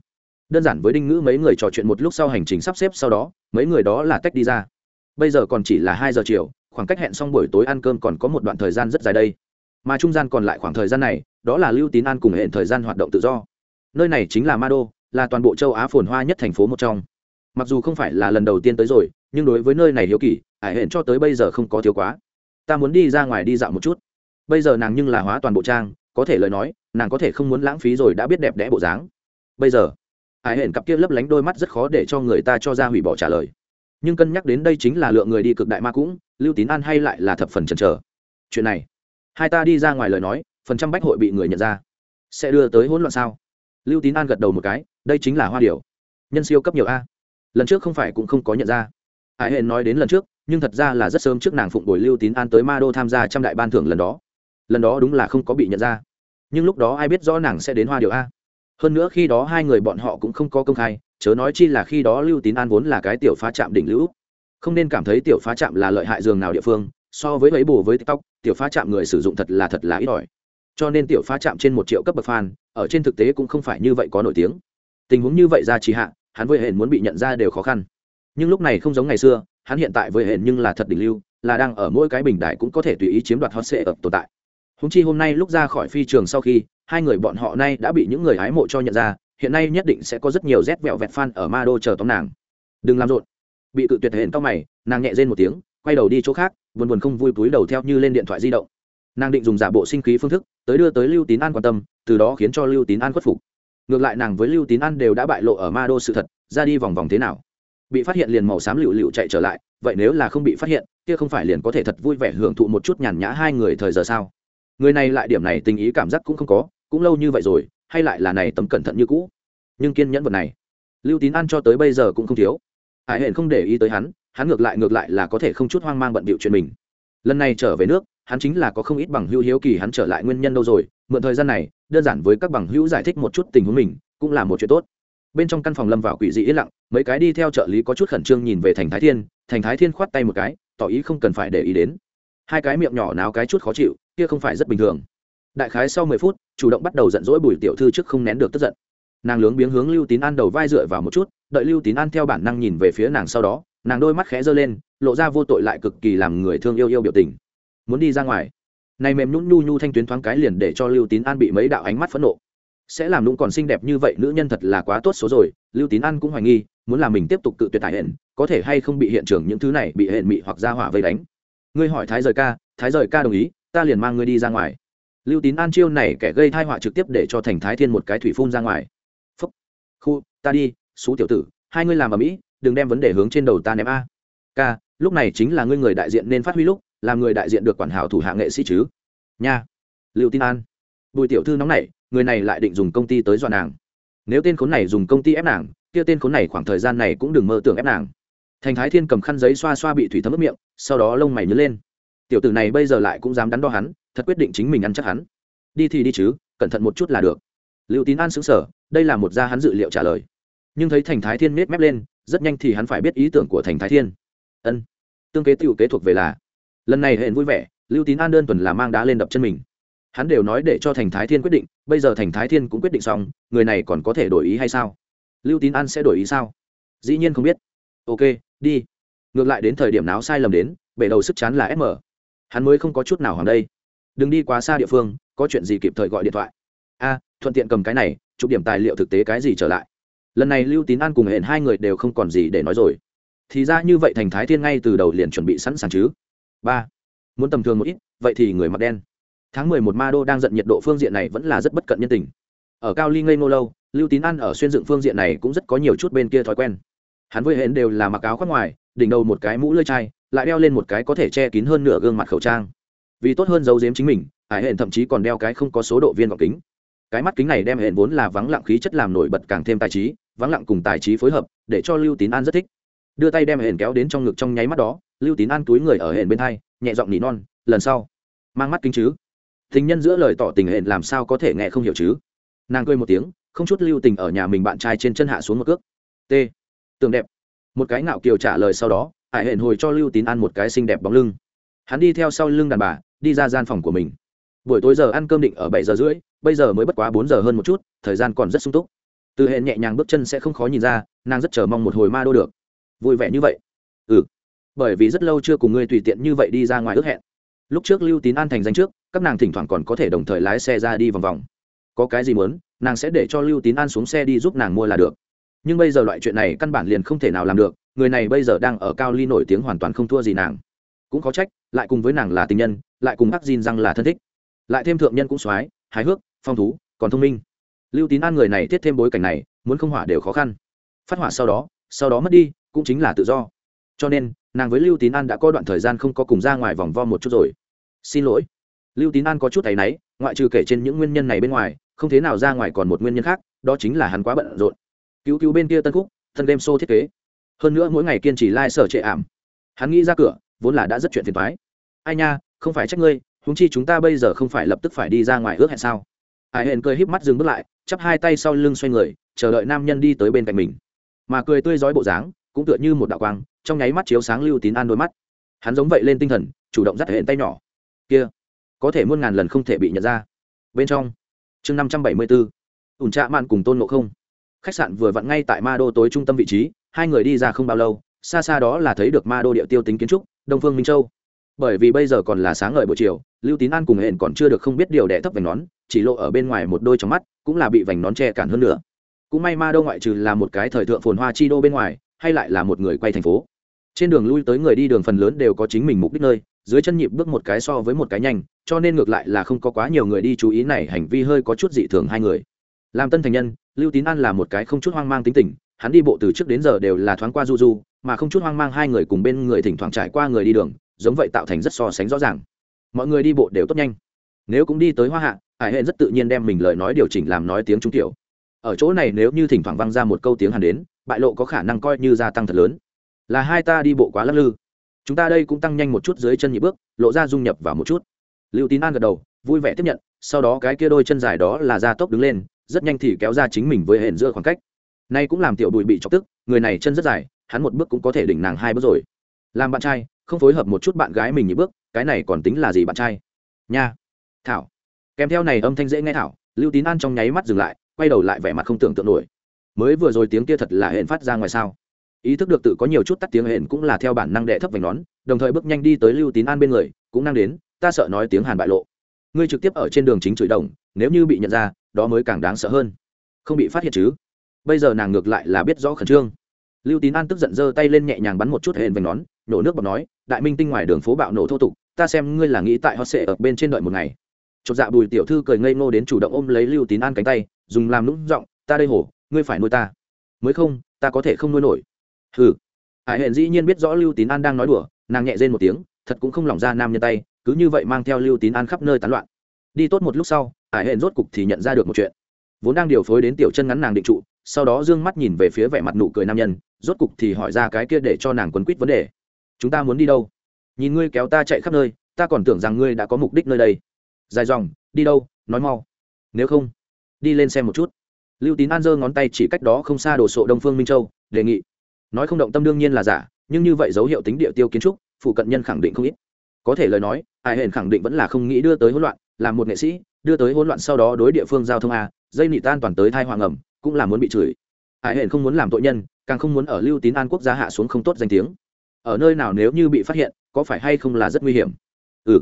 Đơn giản với đinh ngữ mấy người trò chuyện một lúc sau hành trình sắp xếp sau đó, mấy người đó là tách đi ra. Bây giờ còn chỉ là hai giờ chiều, khoảng cách hẹn xong buổi tối ăn cơm còn có một đoạn thời gian rất dài đây. Mà trung gian còn lại khoảng thời gian này, đó là lưu tín an cùng hẹn thời gian hoạt động tự do nơi này chính là ma đô, là toàn bộ châu á phồn hoa nhất thành phố một trong. Mặc dù không phải là lần đầu tiên tới rồi, nhưng đối với nơi này hiếu kỳ, ải hển cho tới bây giờ không có thiếu quá. Ta muốn đi ra ngoài đi dạo một chút. Bây giờ nàng nhưng là hóa toàn bộ trang, có thể lời nói, nàng có thể không muốn lãng phí rồi đã biết đẹp đẽ bộ dáng. Bây giờ, ải hển cặp kia lấp lánh đôi mắt rất khó để cho người ta cho ra hủy bỏ trả lời. Nhưng cân nhắc đến đây chính là lượng người đi cực đại ma cũng, lưu tín an hay lại là thập phần chần chờ. Chuyện này, hai ta đi ra ngoài lời nói, phần trăm bách hội bị người nhận ra. Sẽ đưa tới hỗn loạn sao? Lưu tín an gật đầu một cái, đây chính là hoa điều nhân siêu cấp nhiều a. Lần trước không phải cũng không có nhận ra. Hải hển nói đến lần trước, nhưng thật ra là rất sớm trước nàng phụng đổi lưu tín an tới ma đô tham gia trăm đại ban thưởng lần đó. Lần đó đúng là không có bị nhận ra. Nhưng lúc đó ai biết rõ nàng sẽ đến hoa điều a. Hơn nữa khi đó hai người bọn họ cũng không có công khai, chớ nói chi là khi đó lưu tín an vốn là cái tiểu phá trạm đỉnh lũ không nên cảm thấy tiểu phá trạm là lợi hại dường nào địa phương, so với lấy bù với tiktok, tiểu phá trạm người sử dụng thật là thật là ít ỏi cho nên tiểu phá chạm trên một triệu cấp bậc fan, ở trên thực tế cũng không phải như vậy có nổi tiếng. Tình huống như vậy ra trì hạ, hắn với hển muốn bị nhận ra đều khó khăn. Nhưng lúc này không giống ngày xưa, hắn hiện tại với hển nhưng là thật đỉnh lưu, là đang ở mỗi cái bình đại cũng có thể tùy ý chiếm đoạt hot sệ ập tồn tại. Húng chi hôm nay lúc ra khỏi phi trường sau khi, hai người bọn họ nay đã bị những người hái mộ cho nhận ra, hiện nay nhất định sẽ có rất nhiều rét vẹo vẹt fan ở ma đô chờ tóm nàng. Đừng làm rộn. Bị cự tuyệt hển tóc mày, nàng nhẹ rên một tiếng, quay đầu đi chỗ khác, buồn buồn không vui túi đầu theo như lên điện thoại di động. Nàng định dùng giả bộ sinh khí phương thức tới đưa tới lưu tín an quan tâm, từ đó khiến cho lưu tín an khuất phục. Ngược lại nàng với lưu tín an đều đã bại lộ ở ma đô sự thật, ra đi vòng vòng thế nào? Bị phát hiện liền màu xám lựu lựu chạy trở lại, vậy nếu là không bị phát hiện, kia không phải liền có thể thật vui vẻ hưởng thụ một chút nhàn nhã hai người thời giờ sao? Người này lại điểm này tình ý cảm giác cũng không có, cũng lâu như vậy rồi, hay lại là này tấm cẩn thận như cũ? Nhưng kiên nhẫn vật này, lưu tín an cho tới bây giờ cũng không thiếu. Hải hển không để ý tới hắn hắn ngược lại ngược lại là có thể không chút hoang mang bận bịu chuyện mình. Lần này trở về nước hắn chính là có không ít bằng hữu hiếu kỳ hắn trở lại nguyên nhân đâu rồi, mượn thời gian này, đơn giản với các bằng hữu giải thích một chút tình huống mình, cũng là một chuyện tốt. Bên trong căn phòng lâm vào quỷ dị yên lặng, mấy cái đi theo trợ lý có chút khẩn trương nhìn về thành thái thiên, thành thái thiên khoát tay một cái, tỏ ý không cần phải để ý đến. Hai cái miệng nhỏ náo cái chút khó chịu, kia không phải rất bình thường. Đại khái sau mười phút, chủ động bắt đầu giận dỗi bùi tiểu thư trước không nén được tức giận. Nàng lướng biếng hướng lưu tín an đầu vai dựa vào một chút, đợi lưu tín an theo bản năng nhìn về phía nàng sau đó, nàng đôi mắt khẽ giơ lên, lộ ra vô tội lại cực kỳ làm người thương yêu yêu biểu tình muốn đi ra ngoài. Này mềm nhún nhu nhu thanh tuyến thoáng cái liền để cho lưu tín an bị mấy đạo ánh mắt phẫn nộ. Sẽ làm nũng còn xinh đẹp như vậy, nữ nhân thật là quá tốt số rồi. Lưu tín an cũng hoài nghi, muốn làm mình tiếp tục cự tuyệt tại hẹn, có thể hay không bị hiện trường những thứ này bị hẹn mị hoặc ra hỏa vây đánh. Ngươi hỏi thái rời ca, thái rời ca đồng ý, ta liền mang ngươi đi ra ngoài. Lưu tín an chiêu này kẻ gây thai họa trực tiếp để cho thành thái thiên một cái thủy phun ra ngoài. Phúc. Khu, ta đi, xú tiểu tử, hai ngươi làm ở mỹ, đừng đem vấn đề hướng trên đầu ta ném a. Ca, lúc này chính là ngươi người đại diện nên phát huy lúc làm người đại diện được quản hảo thủ hạ nghệ sĩ chứ? Nha. Lưu tin an. Bùi tiểu thư nóng này người này lại định dùng công ty tới dọa nàng. Nếu tên khốn này dùng công ty ép nàng, kia tên khốn này khoảng thời gian này cũng đừng mơ tưởng ép nàng. Thành thái thiên cầm khăn giấy xoa xoa bị thủy thấm ướt miệng, sau đó lông mày nhớ lên. Tiểu tử này bây giờ lại cũng dám đắn đo hắn, thật quyết định chính mình ăn chắc hắn. Đi thì đi chứ, cẩn thận một chút là được. Lưu tín an xứng sở đây là một gia hắn dự liệu trả lời. Nhưng thấy thành thái thiên miết mép lên, rất nhanh thì hắn phải biết ý tưởng của thành thái thiên. Ân. Tương kế t kế thuộc về là lần này hẹn vui vẻ, lưu tín an đơn thuần là mang đá lên đập chân mình. Hắn đều nói để cho thành thái thiên quyết định, bây giờ thành thái thiên cũng quyết định xong, người này còn có thể đổi ý hay sao? Lưu tín an sẽ đổi ý sao? Dĩ nhiên không biết. Ok, đi. Ngược lại đến thời điểm nào sai lầm đến, bể đầu sức chán là sm hắn mới không có chút nào hoàng đây. Đừng đi quá xa địa phương, có chuyện gì kịp thời gọi điện thoại. A, thuận tiện cầm cái này, chụp điểm tài liệu thực tế cái gì trở lại. Lần này lưu tín an cùng hẹn hai người đều không còn gì để nói rồi. Thì ra như vậy thành thái thiên ngay từ đầu liền chuẩn bị sẵn sàng chứ ba. Muốn tầm thường một ít, vậy thì người mặc đen. Tháng mười một ma đô đang giận nhiệt độ phương diện này vẫn là rất bất cận nhân tình. Ở cao ly ngây ngô lâu, lưu tín ăn ở xuyên dựng phương diện này cũng rất có nhiều chút bên kia thói quen. Hắn với hến đều là mặc áo khoác ngoài, đỉnh đầu một cái mũ lơi chai, lại đeo lên một cái có thể che kín hơn nửa gương mặt khẩu trang. Vì tốt hơn giấu giếm chính mình, hải hển thậm chí còn đeo cái không có số độ viên gọc kính. Cái mắt kính này đem hển vốn là vắng lặng khí chất làm nổi bật càng thêm tài trí, vắng lặng cùng tài trí phối hợp, để cho lưu tín an rất thích. Đưa tay đem hển kéo đến trong ngực trong nháy mắt đó lưu tín an túi người ở hển bên thay nhẹ giọng nỉ non, lần sau, mang mắt kính chứ? Tình nhân giữa lời tỏ tình hển làm sao có thể nghe không hiểu chứ? Nàng cười một tiếng, không chút lưu tình ở nhà mình bạn trai trên chân hạ xuống một cước. T tường đẹp. Một cái ngạo kiều trả lời sau đó, hải hển hồi cho lưu tín ăn một cái xinh đẹp bóng lưng. Hắn đi theo sau lưng đàn bà, đi ra gian phòng của mình. Buổi tối giờ ăn cơm định ở bảy giờ rưỡi, bây giờ mới bất quá bốn giờ hơn một chút, thời gian còn rất sung túc. Từ hệ nhẹ nhàng bước chân sẽ không khó nhìn ra, nàng rất chờ mong một hồi ma đô được. Vui vẻ như vậy. Ừ bởi vì rất lâu chưa cùng ngươi tùy tiện như vậy đi ra ngoài ước hẹn. Lúc trước lưu tín an thành danh trước, các nàng thỉnh thoảng còn có thể đồng thời lái xe ra đi vòng vòng. Có cái gì muốn, nàng sẽ để cho lưu tín an xuống xe đi giúp nàng mua là được. Nhưng bây giờ loại chuyện này căn bản liền không thể nào làm được, người này bây giờ đang ở cao ly nổi tiếng hoàn toàn không thua gì nàng. Cũng có trách, lại cùng với nàng là tình nhân, lại cùng bác Jin rằng là thân thích. Lại thêm thượng nhân cũng soái hài hước, phong thú, còn thông minh. Lưu tín an người này thiết thêm bối cảnh này, muốn không hỏa đều khó khăn. Phát hỏa sau đó sau đó mất đi, cũng chính là tự do cho nên, nàng với lưu tín an đã có đoạn thời gian không có cùng ra ngoài vòng vo một chút rồi. Xin lỗi. Lưu tín an có chút thấy náy, ngoại trừ kể trên những nguyên nhân này bên ngoài, không thế nào ra ngoài còn một nguyên nhân khác, đó chính là hắn quá bận rộn. Cứu cứu bên kia tân khúc, thân game show thiết kế. Hơn nữa mỗi ngày kiên trì lai、like、sở trệ ảm. Hắn nghĩ ra cửa, vốn là đã rất chuyện phiền thoái ai nha, không phải trách ngươi húng chi chúng ta bây giờ không phải lập tức phải đi ra ngoài ước hẹn sao? Ai hẹn cười híp mắt dừng bước lại, chắp hai tay sau lưng xoay người, chờ đợi nam nhân đi tới bên cạnh mình. Mà cười tươi rói bộ dáng, cũng tựa như một đạo quang trong nháy mắt chiếu sáng lưu tín an đôi mắt. Hắn giống vậy lên tinh thần, chủ động dắt hệ tay nhỏ. Kia, có thể muôn ngàn lần không thể bị nhận ra. Bên trong, chương năm trăm bảy mươi bốn ủn trạ mạn cùng tôn ngộ không. Khách sạn vừa vặn ngay tại ma đô tối trung tâm vị trí, hai người đi ra không bao lâu, xa xa đó là thấy được ma đô địa tiêu tính kiến trúc, đông phương minh châu. Bởi vì bây giờ còn là sáng ngời buổi chiều, lưu tín an cùng hẹn còn chưa được không biết điều đẻ thấp vành nón, chỉ lộ ở bên ngoài một đôi trong mắt, cũng là bị vành nón che cản hơn nữa cũng may ma đô ngoại trừ là một cái thời thượng phồn hoa chi đô bên ngoài, hay lại là một người quay thành phố trên đường lui tới người đi đường phần lớn đều có chính mình mục đích nơi, dưới chân nhịp bước một cái so với một cái nhanh, cho nên ngược lại là không có quá nhiều người đi chú ý này hành vi hơi có chút dị thường hai người. Làm tân thành nhân, lưu tín an là một cái không chút hoang mang tính tình, hắn đi bộ từ trước đến giờ đều là thoáng qua du du, mà không chút hoang mang hai người cùng bên người thỉnh thoảng trải qua người đi đường, giống vậy tạo thành rất so sánh rõ ràng. Mọi người đi bộ đều tốt nhanh. Nếu cũng đi tới hoa hạ, hải hệ rất tự nhiên đem mình lời nói điều chỉnh làm nói tiếng trung tiểu ở chỗ này nếu như thỉnh thoảng văng ra một câu tiếng hàn đến, bại lộ có khả năng coi như gia tăng thật lớn là hai ta đi bộ quá lắc lư. Chúng ta đây cũng tăng nhanh một chút dưới chân nhị bước, lộ ra dung nhập vào một chút. Lưu tín an gật đầu, vui vẻ tiếp nhận, sau đó cái kia đôi chân dài đó là ra tốc đứng lên, rất nhanh thì kéo ra chính mình với hển giữa khoảng cách. Nay cũng làm tiểu bùi bị chọc tức, người này chân rất dài, hắn một bước cũng có thể đỉnh nàng hai bước rồi. Làm bạn trai, không phối hợp một chút bạn gái mình nhị bước, cái này còn tính là gì bạn trai? Nha. Thảo. Kèm theo này âm thanh dễ nghe thảo, lưu tín an trong nháy mắt dừng lại, quay đầu lại vẻ mặt không tưởng tượng nổi. Mới vừa rồi tiếng kia thật là hển phát ra ngoài sao? Ý thức được tự có nhiều chút tắt tiếng hển cũng là theo bản năng đệ thấp vành nón, đồng thời bước nhanh đi tới lưu tín an bên người, cũng năng đến, ta sợ nói tiếng hàn bại lộ. Ngươi trực tiếp ở trên đường chính chửi đồng, nếu như bị nhận ra, đó mới càng đáng sợ hơn. Không bị phát hiện chứ? Bây giờ nàng ngược lại là biết rõ khẩn trương. Lưu tín an tức giận giơ tay lên nhẹ nhàng bắn một chút hển vành nón, nổ nước bọc nói, đại minh tinh ngoài đường phố bạo nổ thô tục, ta xem ngươi là nghĩ tại họ sẽ ở bên trên đợi một ngày. Chột dạ bùi tiểu thư cười ngây ngô đến chủ động ôm lấy lưu tín an cánh tay, dùng làm nút giọng, ta đây hổ, ngươi phải nuôi ta. Mới không, ta có thể không nuôi nổi. Hừ, hải hẹn dĩ nhiên biết rõ lưu tín an đang nói đùa nàng nhẹ rên một tiếng thật cũng không lỏng ra nam nhân tay cứ như vậy mang theo lưu tín an khắp nơi tán loạn. Đi tốt một lúc sau hải hẹn rốt cục thì nhận ra được một chuyện. Vốn đang điều phối đến tiểu chân ngắn nàng định trụ sau đó d ư ơ n g mắt nhìn về phía vẻ mặt nụ cười nam nhân rốt cục thì hỏi ra cái kia để cho nàng quấn quýt vấn đề. Chúng ta muốn đi đâu? Nhìn ngươi kéo ta chạy khắp nơi ta còn tưởng rằng ngươi đã có mục đích nơi đây. Dài dòng đi đâu? Nói mau. Nếu không đi lên xem một chút. Lưu tín an giơ ngón tay chỉ cách đó không xa đồ sộ đông phương minh châu đề nghị nói không động tâm đương nhiên là giả, nhưng như vậy dấu hiệu tính địa tiêu kiến trúc, phụ cận nhân khẳng định không ít. Có thể lời nói, ai hển khẳng định vẫn là không nghĩ đưa tới hỗn loạn làm một nghệ sĩ, đưa tới hỗn loạn sau đó đối địa phương giao thông a, dây nị tan toàn tới thai hoàng ẩm, cũng là muốn bị chửi. Ai hển không muốn làm tội nhân, càng không muốn ở lưu tín an quốc gia hạ xuống không tốt danh tiếng. Ở nơi nào nếu như bị phát hiện, có phải hay không là rất nguy hiểm? Ừ.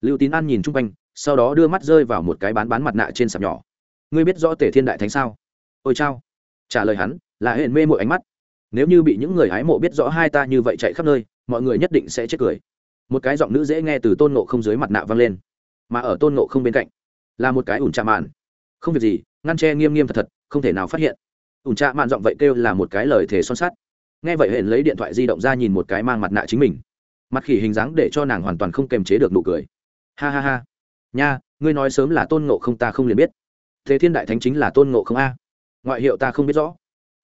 Lưu tín an nhìn chung quanh, sau đó đưa mắt rơi vào một cái bán bán mặt nạ trên sạp nhỏ. Ngươi biết rõ tể thiên đại thánh sao? Ôi chao. Trả lời hắn, là hển mê mội ánh mắt nếu như bị những người hái mộ biết rõ hai ta như vậy chạy khắp nơi, mọi người nhất định sẽ chết cười. Một cái giọng nữ dễ nghe từ tôn nộ không dưới mặt nạ vang lên, mà ở tôn nộ không bên cạnh, là một cái ủn trà mạn. Không việc gì, ngăn tre nghiêm nghiêm thật thật, không thể nào phát hiện. Ủn trà mạn giọng vậy kêu là một cái lời thề son sắt. Nghe vậy hển lấy điện thoại di động ra nhìn một cái mang mặt nạ chính mình. Mặt khỉ hình dáng để cho nàng hoàn toàn không kềm chế được nụ cười. Ha ha ha. Nha, ngươi nói sớm là tôn ngộ không ta không liền biết. Thế thiên đại thánh chính là tôn ngộ không a. Ngoại hiệu ta không biết rõ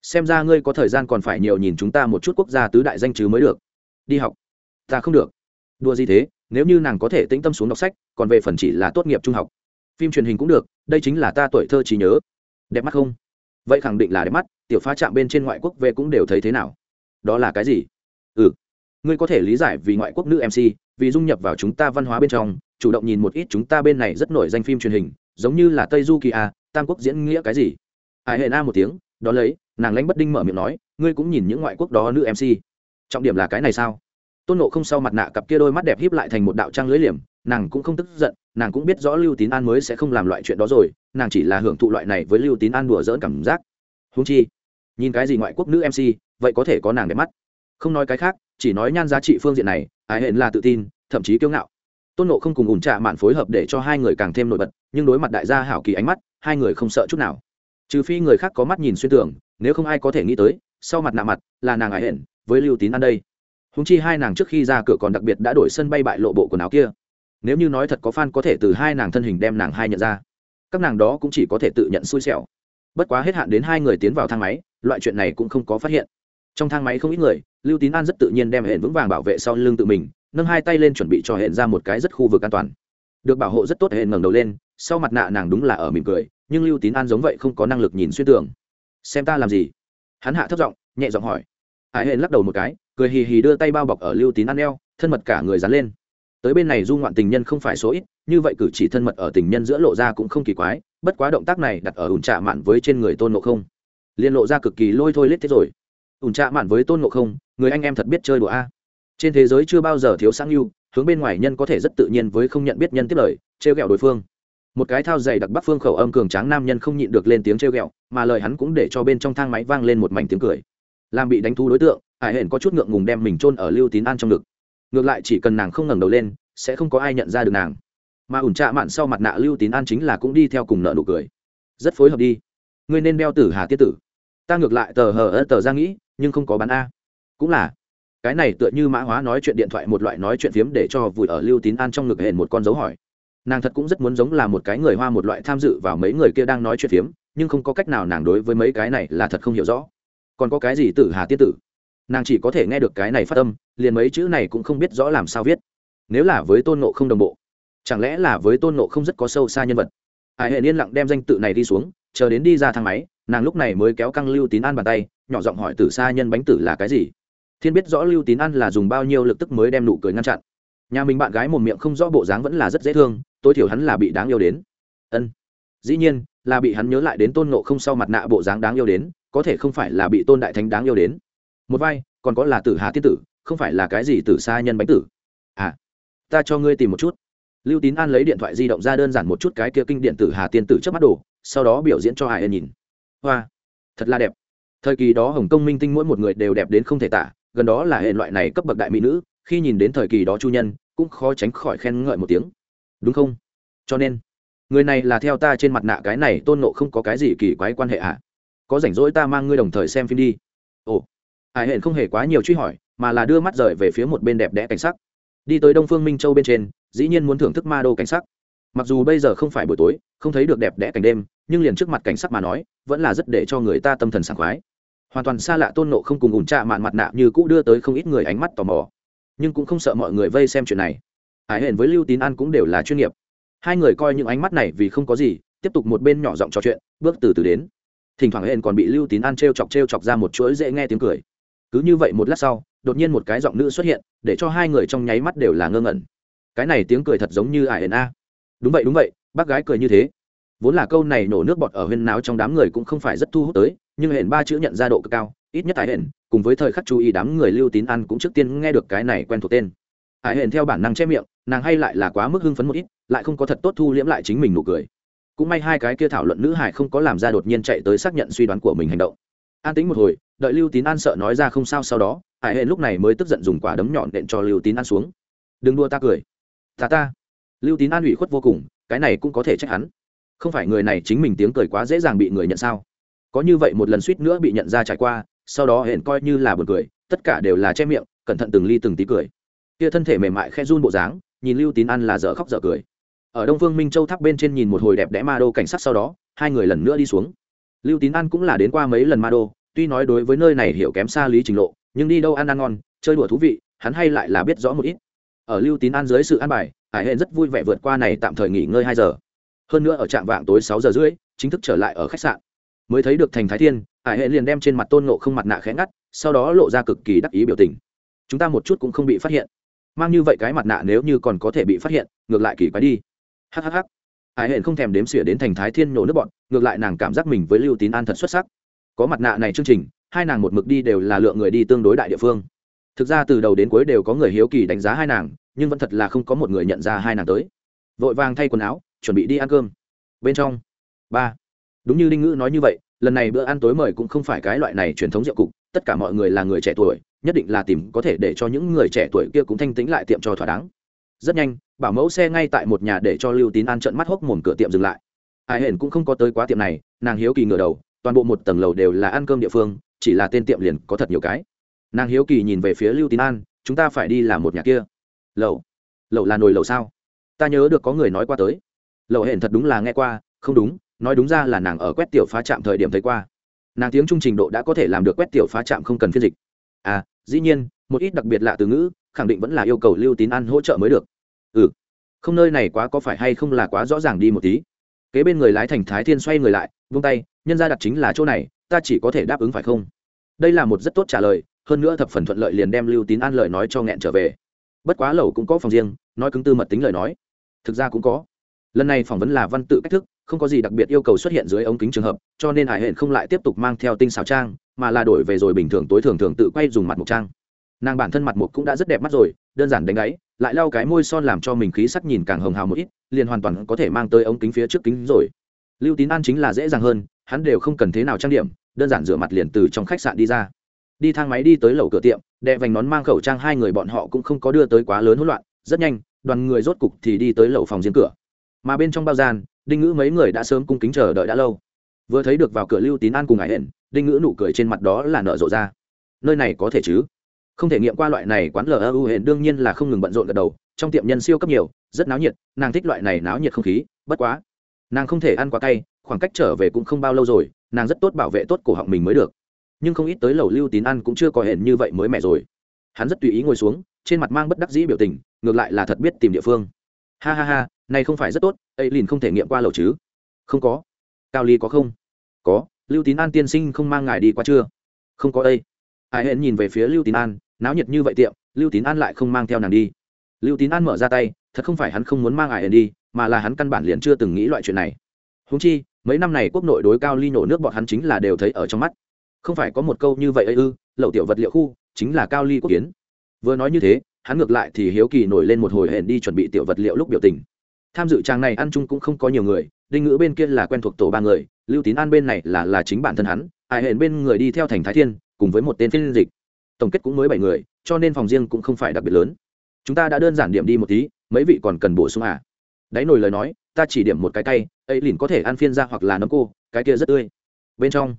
xem ra ngươi có thời gian còn phải nhiều nhìn chúng ta một chút quốc gia tứ đại danh chứ mới được. Đi học. Ta không được. Đua gì thế, nếu như nàng có thể tĩnh tâm xuống đọc sách, còn về phần chỉ là tốt nghiệp trung học. Phim truyền hình cũng được, đây chính là ta tuổi thơ trí nhớ. Đẹp mắt không? Vậy khẳng định là đẹp mắt, tiểu pha chạm bên trên ngoại quốc về cũng đều thấy thế nào? Đó là cái gì? Ừ. Ngươi có thể lý giải vì ngoại quốc nữ mc vì dung nhập vào chúng ta văn hóa bên trong, chủ động nhìn một ít chúng ta bên này rất nổi danh phim truyền hình, giống như là tây du kỳ a, tam quốc diễn nghĩa cái gì? Ai hệ na một tiếng đó lấy nàng lãnh bất đinh mở miệng nói, ngươi cũng nhìn những ngoại quốc đó nữ mc trọng điểm là cái này sao? Tôn nộ không sau mặt nạ cặp kia đôi mắt đẹp híp lại thành một đạo trang lưới liềm, nàng cũng không tức giận, nàng cũng biết rõ lưu tín an mới sẽ không làm loại chuyện đó rồi, nàng chỉ là hưởng thụ loại này với lưu tín an đùa dỡn cảm giác. Húng chi, nhìn cái gì ngoại quốc nữ mc vậy có thể có nàng đẹp mắt. Không nói cái khác, chỉ nói nhan giá trị phương diện này ái hẹn là tự tin, thậm chí kiêu ngạo. Tôn nộ không cùng ủn trạ mạn phối hợp để cho hai người càng thêm nổi bật, nhưng đối mặt đại gia hảo kỳ ánh mắt, hai người không sợ chút nào. Trừ phi người khác có mắt nhìn xuyên tưởng nếu không ai có thể nghĩ tới, sau mặt nạ mặt, là nàng ải hển với lưu tín ăn đây. Húng chi hai nàng trước khi ra cửa còn đặc biệt đã đổi sân bay bại lộ bộ quần áo kia. Nếu như nói thật có fan có thể từ hai nàng thân hình đem nàng hai nhận ra, các nàng đó cũng chỉ có thể tự nhận xui xẻo. Bất quá hết hạn đến hai người tiến vào thang máy, loại chuyện này cũng không có phát hiện. Trong thang máy không ít người, lưu tín an rất tự nhiên đem hệ vững vàng bảo vệ sau lưng tự mình, nâng hai tay lên chuẩn bị cho hệ ra một cái rất khu vực an toàn. Được bảo hộ rất tốt hệ ngẩng đầu lên, sau mặt nạ nàng đúng là ở mỉm cười, nhưng lưu tín an giống vậy không có năng lực nhìn xuyên tường xem ta làm gì? Hắn hạ thấp giọng, nhẹ giọng hỏi. Hải hệ lắc đầu một cái, cười hì hì đưa tay bao bọc ở lưu tín ăn eo, thân mật cả người dán lên. Tới bên này du ngoạn tình nhân không phải số ít, như vậy cử chỉ thân mật ở tình nhân giữa lộ ra cũng không kỳ quái, bất quá động tác này đặt ở ủn trạ mạn với trên người tôn ngộ không. Liên lộ ra cực kỳ lôi thôi lết thế rồi. Ủn trạ mạn với tôn ngộ không, người anh em thật biết chơi đùa a. Trên thế giới chưa bao giờ thiếu sáng yêu hướng bên ngoài nhân có thể rất tự nhiên với không nhận biết nhân tiếp lời, trêu ghẹo đối phương một cái thao dày đặc bắc phương khẩu âm cường tráng nam nhân không nhịn được lên tiếng trêu ghẹo, mà lời hắn cũng để cho bên trong thang máy vang lên một mảnh tiếng cười. Làm bị đánh thu đối tượng, hải hển có chút ngượng ngùng đem mình chôn ở lưu tín an trong ngực. Ngược lại chỉ cần nàng không ngẩng đầu lên, sẽ không có ai nhận ra được nàng. Mà ủn trạ mạn sau mặt nạ lưu tín an chính là cũng đi theo cùng nợ nụ cười. Rất phối hợp đi. Ngươi nên đeo tử hà tiết tử. Ta ngược lại tờ hờ ơ tờ ra nghĩ, nhưng không có bán a. Cũng là. Cái này tựa như mã hóa nói chuyện điện thoại một loại nói chuyện phiếm để cho vùi ở lưu tín an trong ngực hển một con dấu hỏi nàng thật cũng rất muốn giống là một cái người hoa một loại tham dự vào mấy người kia đang nói chuyện phiếm, nhưng không có cách nào nàng đối với mấy cái này là thật không hiểu rõ. Còn có cái gì tử hà tiết tử? Nàng chỉ có thể nghe được cái này phát âm, liền mấy chữ này cũng không biết rõ làm sao viết. Nếu là với tôn nộ không đồng bộ, chẳng lẽ là với tôn nộ không rất có sâu xa nhân vật? Ai hệ yên lặng đem danh tự này đi xuống, chờ đến đi ra thang máy, nàng lúc này mới kéo căng lưu tín an bàn tay, nhỏ giọng hỏi tử xa nhân bánh tử là cái gì? Thiên biết rõ lưu tín an là dùng bao nhiêu lực tức mới đem nụ cười ngăn chặn nhà mình bạn gái một miệng không rõ bộ dáng vẫn là rất dễ thương, tối thiểu hắn là bị đáng yêu đến. Ân. Dĩ nhiên, là bị hắn nhớ lại đến tôn nộ không sau mặt nạ bộ dáng đáng yêu đến, có thể không phải là bị tôn đại thánh đáng yêu đến. Một vai, còn có là tử hà tiết tử, không phải là cái gì tử xa nhân bánh tử. À ta cho ngươi tìm một chút. Lưu tín an lấy điện thoại di động ra đơn giản một chút cái kia kinh điện tử hà tiên tử trước mắt đồ, sau đó biểu diễn cho hải ân nhìn. Hoa, thật là đẹp. Thời kỳ đó hồng kông minh tinh mỗi một người đều đẹp đến không thể tả, gần đó là hệ loại này cấp bậc đại mỹ nữ, khi nhìn đến thời kỳ đó chu nhân cũng khó tránh khỏi khen ngợi một tiếng. Đúng không? Cho nên, người này là theo ta trên mặt nạ cái này tôn nộ không có cái gì kỳ quái quan hệ ạ à? có rảnh rỗi ta mang ngươi đồng thời xem phim đi. Ồ. Hải hển không hề quá nhiều truy hỏi, mà là đưa mắt rời về phía một bên đẹp đẽ cảnh sắc. Đi tới đông phương minh châu bên trên, dĩ nhiên muốn thưởng thức ma đô cảnh sắc. Mặc dù bây giờ không phải buổi tối, không thấy được đẹp đẽ cảnh đêm, nhưng liền trước mặt cảnh sắc mà nói, vẫn là rất để cho người ta tâm thần sảng khoái. Hoàn toàn xa lạ tôn nộ không cùng ủn trạ mạn mặt nạ như cũ đưa tới không ít người ánh mắt tò mò nhưng cũng không sợ mọi người vây xem chuyện này. Hải hển với lưu tín an cũng đều là chuyên nghiệp. Hai người coi những ánh mắt này vì không có gì, tiếp tục một bên nhỏ giọng trò chuyện, bước từ từ đến. Thỉnh thoảng hển còn bị lưu tín an t r e o chọc t r e o chọc ra một chuỗi dễ nghe tiếng cười. Cứ như vậy một lát sau, đột nhiên một cái giọng nữ xuất hiện, để cho hai người trong nháy mắt đều là ngơ ngẩn. Cái này tiếng cười thật giống như ải ẩn a. Đúng vậy đúng vậy, bác gái cười như thế. Vốn là câu này nổ nước bọt ở huyên náo trong đám người cũng không phải rất thu hút tới, nhưng hển ba chữ nhận ra độ cực cao ít nhất tại hển cùng với thời khắc chú ý đám người lưu tín ăn cũng trước tiên nghe được cái này quen thuộc tên. Hải hển theo bản năng che miệng, nàng hay lại là quá mức hưng phấn một ít, lại không có thật tốt thu liễm lại chính mình nụ cười. Cũng may hai cái kia thảo luận nữ hải không có làm ra đột nhiên chạy tới xác nhận suy đoán của mình hành động. An tính một hồi, đợi lưu tín an sợ nói ra không sao sau đó ải hển lúc này mới tức giận dùng quả đấm nhọn đệm cho lưu tín an xuống. Đừng đua ta cười. Ta ta. Lưu tín an ủy khuất vô cùng, cái này cũng có thể trách hắn. Không phải người này chính mình tiếng cười quá dễ dàng bị người nhận sao? Có như vậy một lần suýt nữa bị nhận ra trải qua sau đó hển coi như là buồn cười, tất cả đều là che miệng, cẩn thận từng ly từng tí cười. Kia thân thể mềm mại khe run bộ dáng, nhìn lưu tín ăn là dở khóc dở cười. Ở đông phương minh châu tháp bên trên nhìn một hồi đẹp đẽ ma đô cảnh sát sau đó, hai người lần nữa đi xuống. Lưu tín ăn cũng là đến qua mấy lần ma đô, tuy nói đối với nơi này hiểu kém xa lý trình lộ, nhưng đi đâu ăn ăn ngon, chơi đùa thú vị, hắn hay lại là biết rõ một ít. Ở lưu tín ăn dưới sự an bài, hải hẹn rất vui vẻ vượt qua này tạm thời nghỉ ngơi hai giờ. Hơn nữa ở trạm vạng tối sáu giờ rưỡi, chính thức trở lại ở khách sạn mới thấy được thành thái thiên hải hệ liền đem trên mặt tôn nộ không mặt nạ khẽ ngắt, sau đó lộ ra cực kỳ đắc ý biểu tình. Chúng ta một chút cũng không bị phát hiện. Mang như vậy cái mặt nạ nếu như còn có thể bị phát hiện, ngược lại kỳ quái đi. Hhh hải hệ không thèm đếm xỉa đến thành thái thiên nổ nước bọn, ngược lại nàng cảm giác mình với lưu tín an thật xuất sắc. Có mặt nạ này chương trình, hai nàng một mực đi đều là lượng người đi tương đối đại địa phương. Thực ra từ đầu đến cuối đều có người hiếu kỳ đánh giá hai nàng, nhưng vẫn thật là không có một người nhận ra hai nàng tới. Vội vàng thay quần áo, chuẩn bị đi ăn cơm. Bên trong, ba đúng như đinh ngữ nói như vậy, lần này bữa ăn tối mời cũng không phải cái loại này truyền thống rượu cục, tất cả mọi người là người trẻ tuổi, nhất định là tìm có thể để cho những người trẻ tuổi kia cũng thanh tĩnh lại tiệm cho thỏa đáng. Rất nhanh, bảo mẫu xe ngay tại một nhà để cho lưu tín ăn trận mắt hốc mồm cửa tiệm dừng lại. Ai hển cũng không có tới quá tiệm này, nàng hiếu kỳ ngửa đầu, toàn bộ một tầng lầu đều là ăn cơm địa phương, chỉ là tên tiệm liền có thật nhiều cái. Nàng hiếu kỳ nhìn về phía lưu tín an, chúng ta phải đi làm một nhà kia. Lầu? Lầu là nồi lầu sao? Ta nhớ được có người nói qua tới. Lầu hển thật đúng là nghe qua, không đúng nói đúng ra là nàng ở quét tiểu phá trạm thời điểm thấy qua. Nàng tiếng trung trình độ đã có thể làm được quét tiểu phá trạm không cần phiên dịch. À dĩ nhiên, một ít đặc biệt lạ từ ngữ, khẳng định vẫn là yêu cầu lưu tín ăn hỗ trợ mới được. Ừ không nơi này quá có phải hay không là quá rõ ràng đi một tí. Kế bên người lái thành thái thiên xoay người lại, vung tay, nhân ra đặt chính là chỗ này, ta chỉ có thể đáp ứng phải không? Đây là một rất tốt trả lời, hơn nữa thập phần thuận lợi liền đem lưu tín an lời nói cho nghẹn trở về. Bất quá lầu cũng có phòng riêng, nói cứng tư mật tính lời nói. Thực ra cũng có lần này phỏng vấn là văn tự cách thức, không có gì đặc biệt yêu cầu xuất hiện dưới ống kính trường hợp, cho nên hải hện không lại tiếp tục mang theo tinh xào trang, mà là đổi về rồi bình thường tối thường thường tự quay dùng mặt mộc trang. Nàng bản thân mặt mộc cũng đã rất đẹp mắt rồi, đơn giản đánh gáy, lại lau cái môi son làm cho mình khí sắc nhìn càng hồng hào một ít, liền hoàn toàn có thể mang tới ống kính phía trước kính rồi. Lưu tín an chính là dễ dàng hơn, hắn đều không cần thế nào trang điểm, đơn giản rửa mặt liền từ trong khách sạn đi ra. Đi thang máy đi tới lầu cửa tiệm, đệ vành nón mang khẩu trang hai người bọn họ cũng không có đưa tới quá lớn hỗn loạn, rất nhanh, đoàn người rốt cục thì đi tới lầu phòng riêng cửa mà bên trong bao gian, đinh ngữ mấy người đã sớm cung kính chờ đợi đã lâu. Vừa thấy được vào cửa lưu tín an cùng ngài hển đinh ngữ nụ cười trên mặt đó là nở rộ ra. Nơi này có thể chứ? Không thể nghiệm qua loại này quán lu hển, đương nhiên là không ngừng bận rộn gật đầu, trong tiệm nhân siêu cấp nhiều, rất náo nhiệt, nàng thích loại này náo nhiệt không khí, bất quá, nàng không thể ăn quá cay, khoảng cách trở về cũng không bao lâu rồi, nàng rất tốt bảo vệ tốt cổ họng mình mới được. Nhưng không ít tới lầu lưu tín ăn cũng chưa có hển như vậy mới mẻ rồi. Hắn rất tùy ý ngồi xuống, trên mặt mang bất đắc dĩ biểu tình, ngược lại là thật biết tìm địa phương ha ha ha, này không phải rất tốt ấy liền không thể nghiệm qua lầu chứ. Không có. Cao ly có không? Có. Lưu tín an tiên sinh không mang ngài đi qua chưa? Không có đây. Ai hẹn nhìn về phía lưu tín an, náo nhiệt như vậy tiệm, lưu tín an lại không mang theo nàng đi. Lưu tín an mở ra tay, thật không phải hắn không muốn mang ai hẹn đi, mà là hắn căn bản liền chưa từng nghĩ loại chuyện này. Húng chi, mấy năm này quốc nội đối cao ly nổ nước bọn hắn chính là đều thấy ở trong mắt. Không phải có một câu như vậy ấy ư lậu tiểu vật liệu khu, chính là cao ly quốc kiến. Vừa nói như thế hắn ngược lại thì hiếu kỳ nổi lên một hồi hển đi chuẩn bị tiểu vật liệu lúc biểu tình. Tham dự trang này ăn chung cũng không có nhiều người, đinh ngữ bên kia là quen thuộc tổ ba người, lưu tín an bên này là là chính bản thân hắn, ai hển bên người đi theo thành thái thiên, cùng với một tên phiên dịch. Tổng kết cũng mới bảy người, cho nên phòng riêng cũng không phải đặc biệt lớn. Chúng ta đã đơn giản điểm đi một tí, mấy vị còn cần bổ sung à? Đáy nồi lời nói, ta chỉ điểm một cái tay ấy liền có thể ăn phiên ra hoặc là nấm cô, cái kia rất tươi. Bên trong,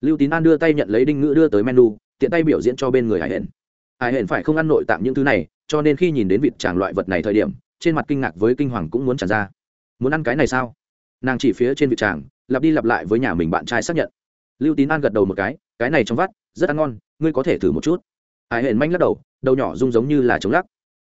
lưu tín an đưa tay nhận lấy đinh ngữ đưa tới menu, tiện tay biểu diễn cho bên người hải hển. Ai hển phải không ăn nội tạng những thứ này, cho nên khi nhìn đến vịt tràng loại vật này thời điểm, trên mặt kinh ngạc với kinh hoàng cũng muốn tràn ra. Muốn ăn cái này sao? Nàng chỉ phía trên vịt tràng lặp đi lặp lại với nhà mình bạn trai xác nhận. Lưu tín an gật đầu một cái cái này trong vắt, rất ăn ngon, ngươi có thể thử một chút. Ai hển manh lắc đầu đầu nhỏ rung giống như là chống lắc.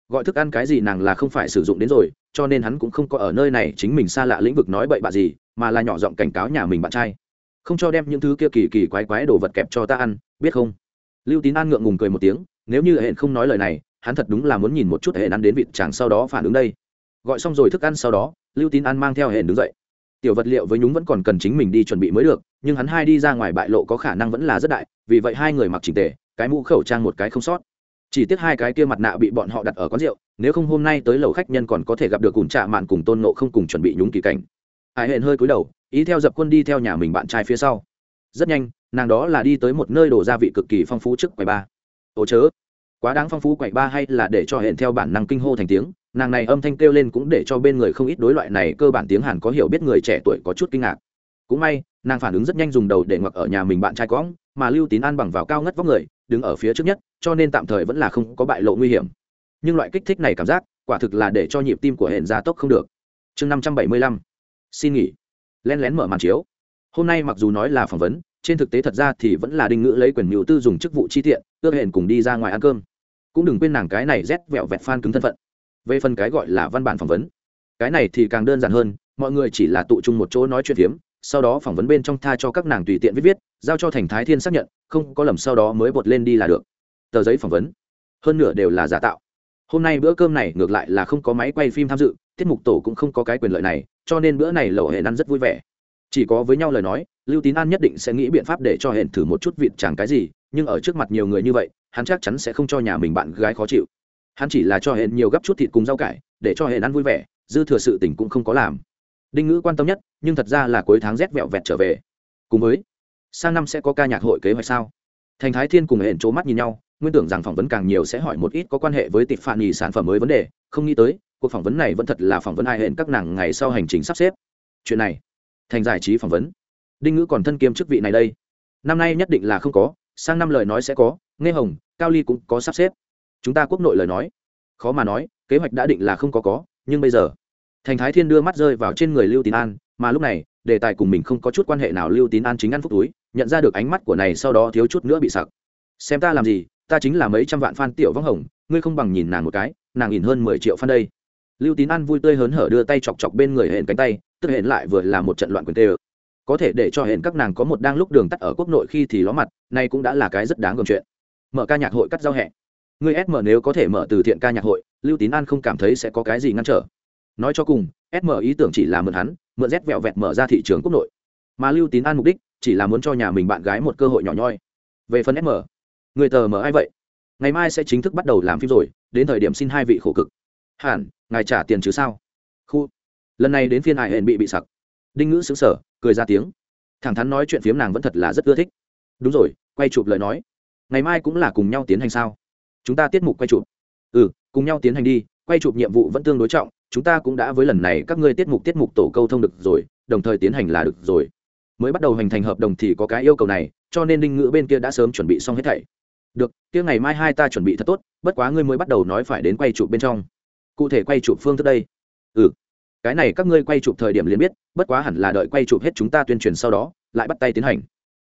Gọi thức ăn cái gì nàng là không phải sử dụng đến rồi, cho nên hắn cũng không có ở nơi này chính mình xa lạ lĩnh vực nói bậy bạ gì, mà là nhỏ giọng cảnh cáo nhà mình bạn trai. Không cho đem những thứ kia kỳ kỳ quái quái đồ vật kẹp cho ta ăn, biết không? Lưu tín an ngượng ngùng cười một tiếng nếu như hệ không nói lời này, hắn thật đúng là muốn nhìn một chút hệ ăn đến vịt chàng sau đó phản ứng đây. Gọi xong rồi thức ăn sau đó, lưu tín ăn mang theo hệ đứng dậy. Tiểu vật liệu với nhúng vẫn còn cần chính mình đi chuẩn bị mới được, nhưng hắn hai đi ra ngoài bại lộ có khả năng vẫn là rất đại, vì vậy hai người mặc chỉnh tề, cái mũ khẩu trang một cái không sót. Chỉ tiếc hai cái kia mặt nạ bị bọn họ đặt ở quán rượu, nếu không hôm nay tới lầu khách nhân còn có thể gặp được cùn trạ mạn cùng tôn nộ không cùng chuẩn bị nhúng kỳ cảnh. Hải hẹn hơi cúi đầu, ý theo dập quân đi theo nhà mình bạn trai phía sau. Rất nhanh, nàng đó là đi tới một nơi đổ gia vị cực kỳ phong phú trước quầy ba ô chớ. Quá đáng phong phú quậy ba hay là để cho hẹn theo bản năng kinh hô thành tiếng, nàng này âm thanh kêu lên cũng để cho bên người không ít đối loại này cơ bản tiếng hàn có hiểu biết người trẻ tuổi có chút kinh ngạc. Cũng may, nàng phản ứng rất nhanh dùng đầu để ngoặc ở nhà mình bạn trai cõng, mà lưu tín an bằng vào cao ngất vóc người, đứng ở phía trước nhất, cho nên tạm thời vẫn là không có bại lộ nguy hiểm. Nhưng loại kích thích này cảm giác, quả thực là để cho nhịp tim của hẹn gia tốc không được. Chương năm trăm bảy mươi lăm. Xin nghỉ. Len lén mở màn chiếu. Hôm nay mặc dù nói là phỏng vấn trên thực tế thật ra thì vẫn là đinh ngữ lấy quyền mưu tư dùng chức vụ chi tiện, ước hẹn cùng đi ra ngoài ăn cơm. Cũng đừng quên nàng cái này rét vẹo vẹt phan cứng thân phận. Về phần cái gọi là văn bản phỏng vấn, cái này thì càng đơn giản hơn, mọi người chỉ là tụ chung một chỗ nói chuyện phiếm, sau đó phỏng vấn bên trong tha cho các nàng tùy tiện viết viết, giao cho thành thái thiên xác nhận, không có lầm sau đó mới bột lên đi là được. Tờ giấy phỏng vấn, hơn nửa đều là giả tạo. Hôm nay bữa cơm này ngược lại là không có máy quay phim tham dự, tiết mục tổ cũng không có cái quyền lợi này, cho nên bữa này lẩu hệ ăn rất vui vẻ. Chỉ có với nhau lời nói lưu tín an nhất định sẽ nghĩ biện pháp để cho hển thử một chút vịt chẳng cái gì, nhưng ở trước mặt nhiều người như vậy, hắn chắc chắn sẽ không cho nhà mình bạn gái khó chịu. Hắn chỉ là cho hẹn nhiều gấp chút thịt cùng rau cải, để cho hẹn ăn vui vẻ, dư thừa sự tình cũng không có làm. Đinh ngữ quan tâm nhất, nhưng thật ra là cuối tháng rét vẹo vẹt trở về. Cùng với, sang năm sẽ có ca nhạc hội kế hoạch sao? Thành thái thiên cùng hẹn c mắt nhìn nhau, nguyên tưởng rằng phỏng vấn càng nhiều sẽ hỏi một ít có quan hệ với tịp phản nghỉ sản phẩm mới vấn đề, không nghĩ tới, cuộc phỏng vấn này vẫn thật là phỏng vấn ai hẹn các nàng ngày sau hành trình sắp xếp. Chuyện này, thành giải trí phỏng vấn đinh ngữ còn thân kiêm chức vị này đây. Năm nay nhất định là không có, sang năm lời nói sẽ có, nghe hồng, cao ly cũng có sắp xếp. Chúng ta quốc nội lời nói. Khó mà nói, kế hoạch đã định là không có có, nhưng bây giờ, thành thái thiên đưa mắt rơi vào trên người lưu tín an, mà lúc này, đề tài cùng mình không có chút quan hệ nào lưu tín an chính ăn phúc túi, nhận ra được ánh mắt của này sau đó thiếu chút nữa bị sặc. Xem ta làm gì, ta chính là mấy trăm vạn fan tiểu vắng hồng, ngươi không bằng nhìn nàng một cái, nàng nhìn hơn mười triệu fan đây. Lưu tín an vui tươi hớn hở đưa tay chọc chọc bên người hẹn cánh tay, tức hẹn lại vừa là một trận loạn quyền tê ực có thể để cho hẹn các nàng có một đang lúc đường tắt ở quốc nội khi thì ló mặt, nay cũng đã là cái rất đáng gồm chuyện. Mở ca nhạc hội cắt giao hẹ. Người sm nếu có thể mở từ thiện ca nhạc hội, lưu tín an không cảm thấy sẽ có cái gì ngăn trở. Nói cho cùng sm ý tưởng chỉ là mượn hắn, mượn rét vẹo vẹt mở ra thị trường quốc nội. Mà lưu tín an mục đích chỉ là muốn cho nhà mình bạn gái một cơ hội nhỏ nhoi. Về phần sm người tờ mở ai vậy? Ngày mai sẽ chính thức bắt đầu làm phim rồi, đến thời điểm xin hai vị khổ cực. Hẳn, ngài trả tiền chứ sao? Khu, lần này đến phiên hải hẹn bị bị sặc? Đinh ngữ xứng sở cười ra tiếng. Thẳng thắn nói chuyện phiếm nàng vẫn thật là rất ưa thích. Đúng rồi, quay chụp lời nói. Ngày mai cũng là cùng nhau tiến hành sao? Chúng ta tiết mục quay chụp. Ừ cùng nhau tiến hành đi, quay chụp nhiệm vụ vẫn tương đối trọng, chúng ta cũng đã với lần này các ngươi tiết mục tiết mục tổ câu thông được rồi, đồng thời tiến hành là được rồi. Mới bắt đầu hành thành hợp đồng thì có cái yêu cầu này, cho nên đinh ngữ bên kia đã sớm chuẩn bị xong hết thảy. Được, kia ngày mai hai ta chuẩn bị thật tốt, bất quá ngươi mới bắt đầu nói phải đến quay chụp bên trong. Cụ thể quay chụp phương thức đây. Ừ cái này các ngươi quay chụp thời điểm liền biết, bất quá hẳn là đợi quay chụp hết chúng ta tuyên truyền sau đó, lại bắt tay tiến hành.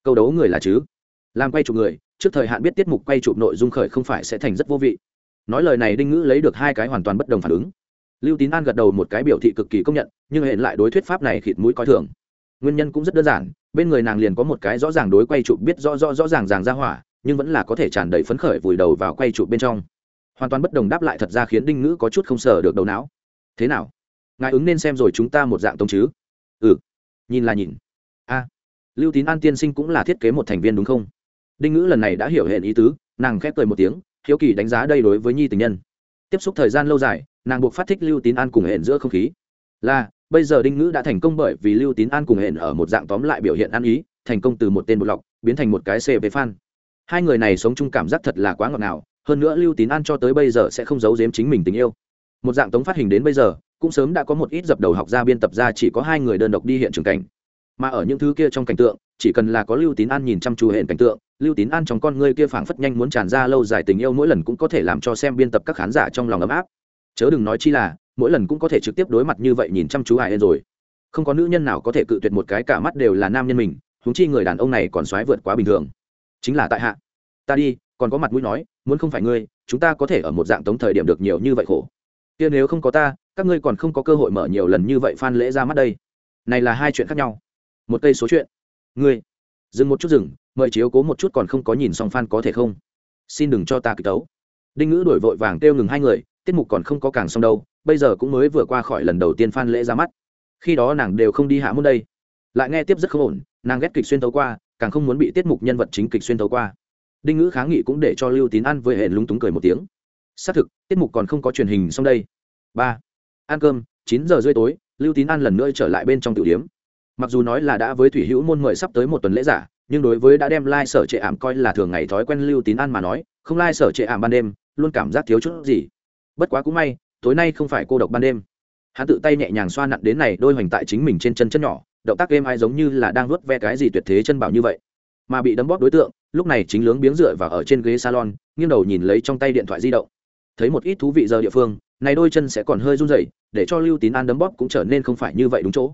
Câu đấu người là chứ? Làm quay chụp người, trước thời hạn biết tiết mục quay chụp nội dung khởi không phải sẽ thành rất vô vị. Nói lời này đinh ngữ lấy được hai cái hoàn toàn bất đồng phản ứng. Lưu tín an gật đầu một cái biểu thị cực kỳ công nhận, nhưng hiện lại đối thuyết pháp này khịt mũi coi thường. Nguyên nhân cũng rất đơn giản, bên người nàng liền có một cái rõ ràng đối quay chụp biết rõ rõ rõ ràng ràng ra hỏa, nhưng vẫn là có thể tràn đầy phấn khởi vùi đầu vào quay chụp bên trong. Hoàn toàn bất đồng đáp lại thật ra khiến đinh ngữ có chút không sờ được đầu não. Thế nào? Ngài ứng nên xem rồi chúng ta một dạng tông chứ? Ừ. Nhìn là nhìn. A. Lưu tín an tiên sinh cũng là thiết kế một thành viên đúng không? Đinh ngữ lần này đã hiểu hệ ý tứ, nàng khép cười một tiếng, hiếu kỳ đánh giá đây đối với nhi tình nhân. Tiếp xúc thời gian lâu dài, nàng buộc phát thích lưu tín an cùng hẹn giữa không khí. Là, bây giờ đinh ngữ đã thành công bởi vì lưu tín an cùng hẹn ở một dạng tóm lại biểu hiện ăn ý, thành công từ một tên một lọc, biến thành một cái cv fan. Hai người này sống chung cảm giác thật là quá ngọt ngào, hơn nữa lưu tín an cho tới bây giờ sẽ không giấu giếm chính mình tình yêu. Một dạng tống phát hình đến bây giờ cũng sớm đã có một ít dập đầu học ra biên tập ra chỉ có hai người đơn độc đi hiện trường cảnh. Mà ở những thứ kia trong cảnh tượng, chỉ cần là có lưu tín an nhìn chăm chú hệ cảnh tượng, lưu tín an trong con ngươi kia phảng phất nhanh muốn tràn ra lâu dài tình yêu mỗi lần cũng có thể làm cho xem biên tập các khán giả trong lòng ấm áp. Chớ đừng nói chi là, mỗi lần cũng có thể trực tiếp đối mặt như vậy nhìn chăm chú hài rồi. Không có nữ nhân nào có thể cự tuyệt một cái cả mắt đều là nam nhân mình, huống chi người đàn ông này còn xoáy vượt quá bình thường. Chính là tại hạ. Ta đi, còn có mặt mũi nói, muốn không phải ngươi, chúng ta có thể ở một dạng tống thời điểm được nhiều như vậy khổ. Kia nếu không có ta các ngươi còn không có cơ hội mở nhiều lần như vậy phan lễ ra mắt đây. Này là hai chuyện khác nhau. Một cây số chuyện. Ngươi, dừng một chút dừng, mời chiếu cố một chút còn không có nhìn xong phan có thể không? Xin đừng cho ta kịch tấu. Đinh ngữ đổi vội vàng kêu ngừng hai người, tiết mục còn không có càng xong đâu, bây giờ cũng mới vừa qua khỏi lần đầu tiên phan lễ ra mắt. Khi đó nàng đều không đi hạ môn đây. Lại nghe tiếp rất không ổn, nàng ghét kịch xuyên tấu qua, càng không muốn bị tiết mục nhân vật chính kịch xuyên tấu qua. Đinh ngữ kháng nghị cũng để cho lưu tín ăn với hệ lúng túng cười một tiếng. Xác thực, tiết mục còn không có truyền hình xong đây. Ba ăn cơm, chín giờ rưỡi tối, lưu tín An lần nữa trở lại bên trong tiểu điếm. Mặc dù nói là đã với thủy hữu môn mời sắp tới một tuần lễ giả, nhưng đối với đã đem lai、like、sở trệ ảm coi là thường ngày thói quen lưu tín An mà nói, không lai、like、sở trệ ảm ban đêm, luôn cảm giác thiếu chút gì. Bất quá cũng may, tối nay không phải cô độc ban đêm. Hắn tự tay nhẹ nhàng xoa nặn đến này đôi hoành tại chính mình trên chân chân nhỏ, động tác game ai giống như là đang vớt ve cái gì tuyệt thế chân bảo như vậy. Mà bị đấm bóp đối tượng, lúc này chính lướng biếng dựa và ở trên ghế salon, nghiêng đầu nhìn lấy trong tay điện thoại di động. Thấy một ít thú vị giờ địa phương này đôi chân sẽ còn hơi run rẩy, để cho lưu tín an đấm bóp cũng trở nên không phải như vậy đúng chỗ.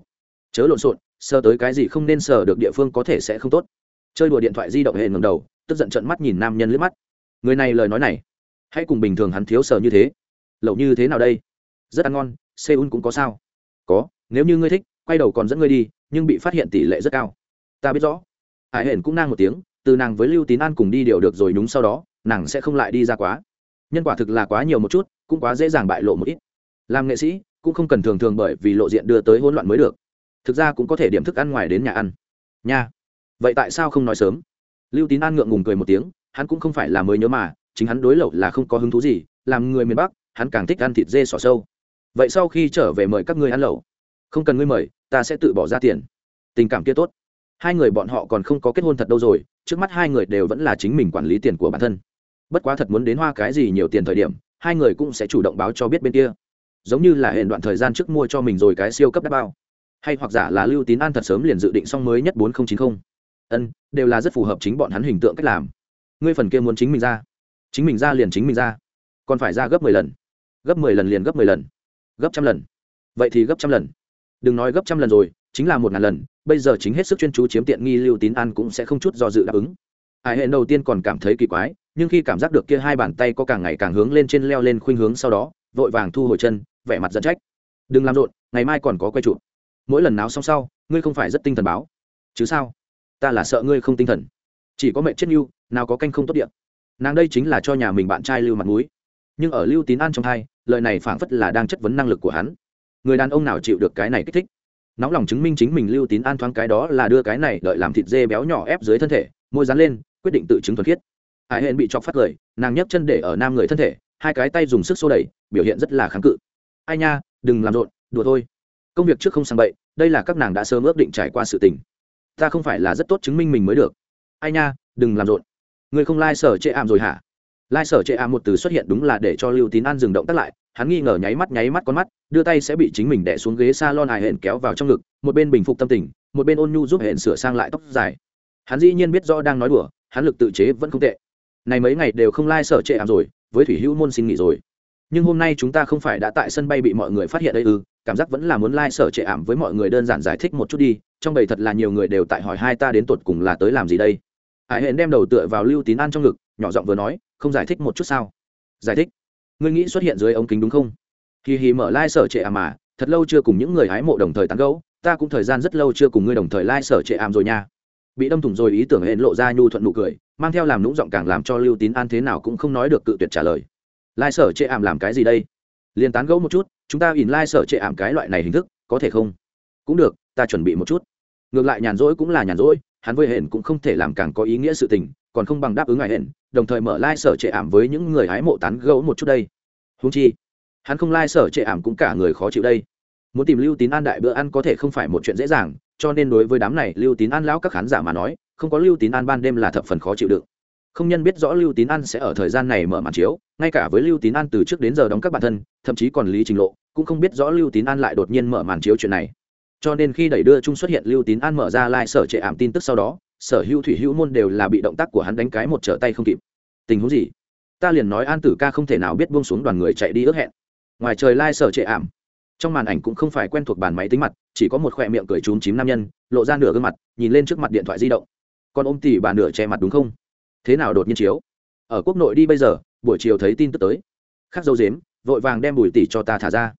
Chớ lộn xộn, sờ tới cái gì không nên sờ được địa phương có thể sẽ không tốt. Chơi đùa điện thoại di động hệ ngầm đầu, tức giận trận mắt nhìn nam nhân liếc mắt. Người này lời nói này hãy cùng bình thường hắn thiếu sờ như thế. Lẩu như thế nào đây? Rất ăn ngon, seoul cũng có sao? Có, nếu như ngươi thích, quay đầu còn dẫn ngươi đi, nhưng bị phát hiện tỷ lệ rất cao. Ta biết rõ. Hải hển cũng nang một tiếng, từ nàng với lưu tín an cùng đi điều được rồi nhúng sau đó, nàng sẽ không lại đi ra quá. Nhân quả thực là quá nhiều một chút cũng quá dễ dàng bại lộ một ít. Làm nghệ sĩ cũng không cần thường thường bởi vì lộ diện đưa tới hỗn loạn mới được. Thực ra cũng có thể điểm thức ăn ngoài đến nhà ăn. Nha. Vậy tại sao không nói sớm? Lưu tín an ngượng ngùng cười một tiếng, hắn cũng không phải là mới nhớ mà, chính hắn đối lậu là không có hứng thú gì, làm người miền bắc, hắn càng thích ăn thịt dê sỏ sâu. Vậy sau khi trở về mời các ngươi ăn lẩu. Không cần ngươi mời, ta sẽ tự bỏ ra tiền. Tình cảm kia tốt. Hai người bọn họ còn không có kết hôn thật đâu rồi, trước mắt hai người đều vẫn là chính mình quản lý tiền của bản thân. Bất quá thật muốn đến hoa cái gì nhiều tiền thời điểm hai người cũng sẽ chủ động báo cho biết bên kia. Giống như là hẹn đoạn thời gian trước mua cho mình rồi cái siêu cấp đắt bao. Hay hoặc giả là lưu tín an thật sớm liền dự định xong mới nhất bốn nghìn chín mươi ân, đều là rất phù hợp chính bọn hắn hình tượng cách làm. Ngươi phần kia muốn chính mình ra. Chính mình ra liền chính mình ra. Còn phải ra gấp mười lần. Gấp mười lần liền gấp mười lần. Gấp trăm lần. Vậy thì gấp trăm lần. Đừng nói gấp trăm lần rồi, chính là một ngàn lần. Bây giờ chính hết sức chuyên chú chiếm tiện nghi lưu tín an cũng sẽ không chút do dự đáp ứng hải hệ đầu tiên còn cảm thấy kỳ quái nhưng khi cảm giác được kia hai bàn tay có càng ngày càng hướng lên trên leo lên khuynh hướng sau đó vội vàng thu hồi chân vẻ mặt dẫn trách. Đừng làm rộn ngày mai còn có quay chụp. Mỗi lần náo xong sau ngươi không phải rất tinh thần báo. Chứ sao? Ta là sợ ngươi không tinh thần. Chỉ có mẹ chết yêu, nào có canh không tốt điện nàng đây chính là cho nhà mình bạn trai lưu mặt mũi. Nhưng ở lưu tín an trong thai lời này phảng phất là đang chất vấn năng lực của hắn. Người đàn ông nào chịu được cái này kích thích? Nóng lòng chứng minh chính mình lưu tín an thoáng cái đó là đưa cái này đợi làm thịt dê béo nhỏ ép dưới thân thể môi dán lên quyết định tự chứng thuần khiết. Hải hên bị chọc phát cười nàng nhấc chân để ở nam người thân thể, hai cái tay dùng sức xô đẩy, biểu hiện rất là kháng cự. Ai nha, đừng làm rộn, đùa thôi. Công việc trước không sang bậy, đây là các nàng đã sớm ước định trải qua sự tình. Ta không phải là rất tốt chứng minh mình mới được. Ai nha, đừng làm rộn. Người không lai、like、sở chệ ảm rồi hả? Lai、like、sở chệ ảm một từ xuất hiện đúng là để cho lưu tín an dừng động tắt lại, hắn nghi ngờ nháy mắt nháy mắt con mắt, đưa tay sẽ bị chính mình đẻ xuống ghế s a lon hài hển kéo vào trong ngực, một bên bình phục tâm tình, một bên ôn nhu giúp hển sửa sang lại tóc dài. Hắn dĩ nhiên biết rõ đang nói đùa hắn lực tự chế vẫn không tệ. Này mấy ngày đều không lai、like、sở trệ ảm rồi, với thủy hữu môn xin nghỉ rồi. Nhưng hôm nay chúng ta không phải đã tại sân bay bị mọi người phát hiện đây ư, cảm giác vẫn là muốn lai、like、sở trệ ảm với mọi người đơn giản giải thích một chút đi, trong bầy thật là nhiều người đều tại hỏi hai ta đến tột cùng là tới làm gì đây. Hải hển đem đầu tựa vào lưu tín an trong ngực, nhỏ giọng vừa nói, không giải thích một chút sao? Giải thích? Ngươi nghĩ xuất hiện dưới ống kính đúng không? Hì hì mở lai、like、sở trệ ảm mà, thật lâu chưa cùng những người hái mộ đồng thời tán gẫu. ta cũng thời gian rất lâu chưa cùng ngươi đồng thời lai、like、sở trệ ảm rồi nha bị đâm thủng rồi ý tưởng hẹn lộ ra nhu thuận nụ cười, mang theo làm nũng giọng càng làm cho lưu tín an thế nào cũng không nói được cự tuyệt trả lời. Lai sở chệ ảm làm cái gì đây? Liền tán gẫu một chút, chúng ta ỉn lai sở chệ ảm cái loại này hình thức, có thể không? Cũng được, ta chuẩn bị một chút. Ngược lại nhàn rỗi cũng là nhàn rỗi, hắn với hển cũng không thể làm càng có ý nghĩa sự tình, còn không bằng đáp ứng ngài hển, đồng thời mở lai sở trệ ảm với những người hái mộ tán gẫu một chút đây. Húng chi, hắn không lai sở trệ ảm cũng cả người khó chịu đây. Muốn tìm lưu tín an đại bữa ăn có thể không phải một chuyện dễ dàng cho nên đối với đám này lưu tín an lão các khán giả mà nói, không có lưu tín an ban đêm là thập phần khó chịu đựng. Không nhân biết rõ lưu tín an sẽ ở thời gian này mở màn chiếu, ngay cả với lưu tín an từ trước đến giờ đóng các bản thân, thậm chí còn lý trình lộ, cũng không biết rõ lưu tín an lại đột nhiên mở màn chiếu chuyện này. Cho nên khi đẩy đưa chung xuất hiện, lưu tín an mở ra lai、like、sở trệ ảm tin tức sau đó, sở hữu thủy hữu môn đều là bị động tác của hắn đánh cái một trở tay không kịp. Tình huống gì? Ta liền nói an tử ca không thể nào biết buông xuống đoàn người chạy đi ước hẹn. Ngoài trời lai、like、sở trệ ảm trong màn ảnh cũng không phải quen thuộc bàn máy tính mặt, chỉ có một khoe miệng cười trúng chím nam nhân, lộ ra nửa gương mặt, nhìn lên trước mặt điện thoại di động. Còn ôm tỉ bà nửa che mặt đúng không? Thế nào đột nhiên chiếu? Ở quốc nội đi bây giờ, buổi chiều thấy tin tức tới. Khắc dâu dếm, vội vàng đem bùi tỷ cho ta thả ra.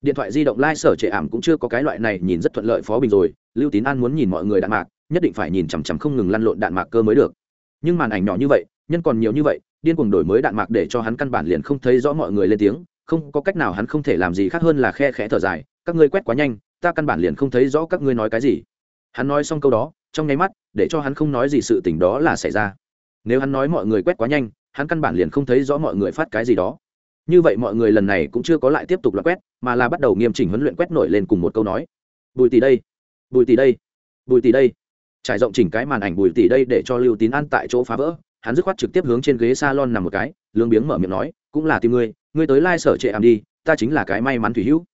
Điện thoại di động lai、like、sở trệ ảm cũng chưa có cái loại này nhìn rất thuận lợi phó bình rồi, lưu tín an muốn nhìn mọi người đạn mạc, nhất định phải nhìn chằm chằm không ngừng lăn lộn đạn mạc cơ mới được. Nhưng màn ảnh nhỏ như vậy, nhân còn nhiều như vậy, điên cuồng đổi mới đạn mạc để cho hắn căn bản liền không thấy rõ mọi người lên tiếng không có cách nào hắn không thể làm gì khác hơn là khe khẽ thở dài, các ngươi quét quá nhanh, ta căn bản liền không thấy rõ các ngươi nói cái gì. Hắn nói xong câu đó, trong nháy mắt, để cho hắn không nói gì sự tình đó là xảy ra. Nếu hắn nói mọi người quét quá nhanh, hắn căn bản liền không thấy rõ mọi người phát cái gì đó. Như vậy mọi người lần này cũng chưa có lại tiếp tục là quét, mà là bắt đầu nghiêm chỉnh huấn luyện quét nổi lên cùng một câu nói. Bùi tỷ đây, bùi tỷ đây, bùi tỷ đây. Trải rộng chỉnh cái màn ảnh bùi tỷ đây để cho lưu tín ăn tại chỗ phá vỡ, hắn dứt khoát trực tiếp hướng trên ghế salon nằm một cái lương biếng mở miệng nói, cũng là tìm ngươi ngươi tới lai、like、sở trệ ảm đi, ta chính là cái may mắn thủy hữu.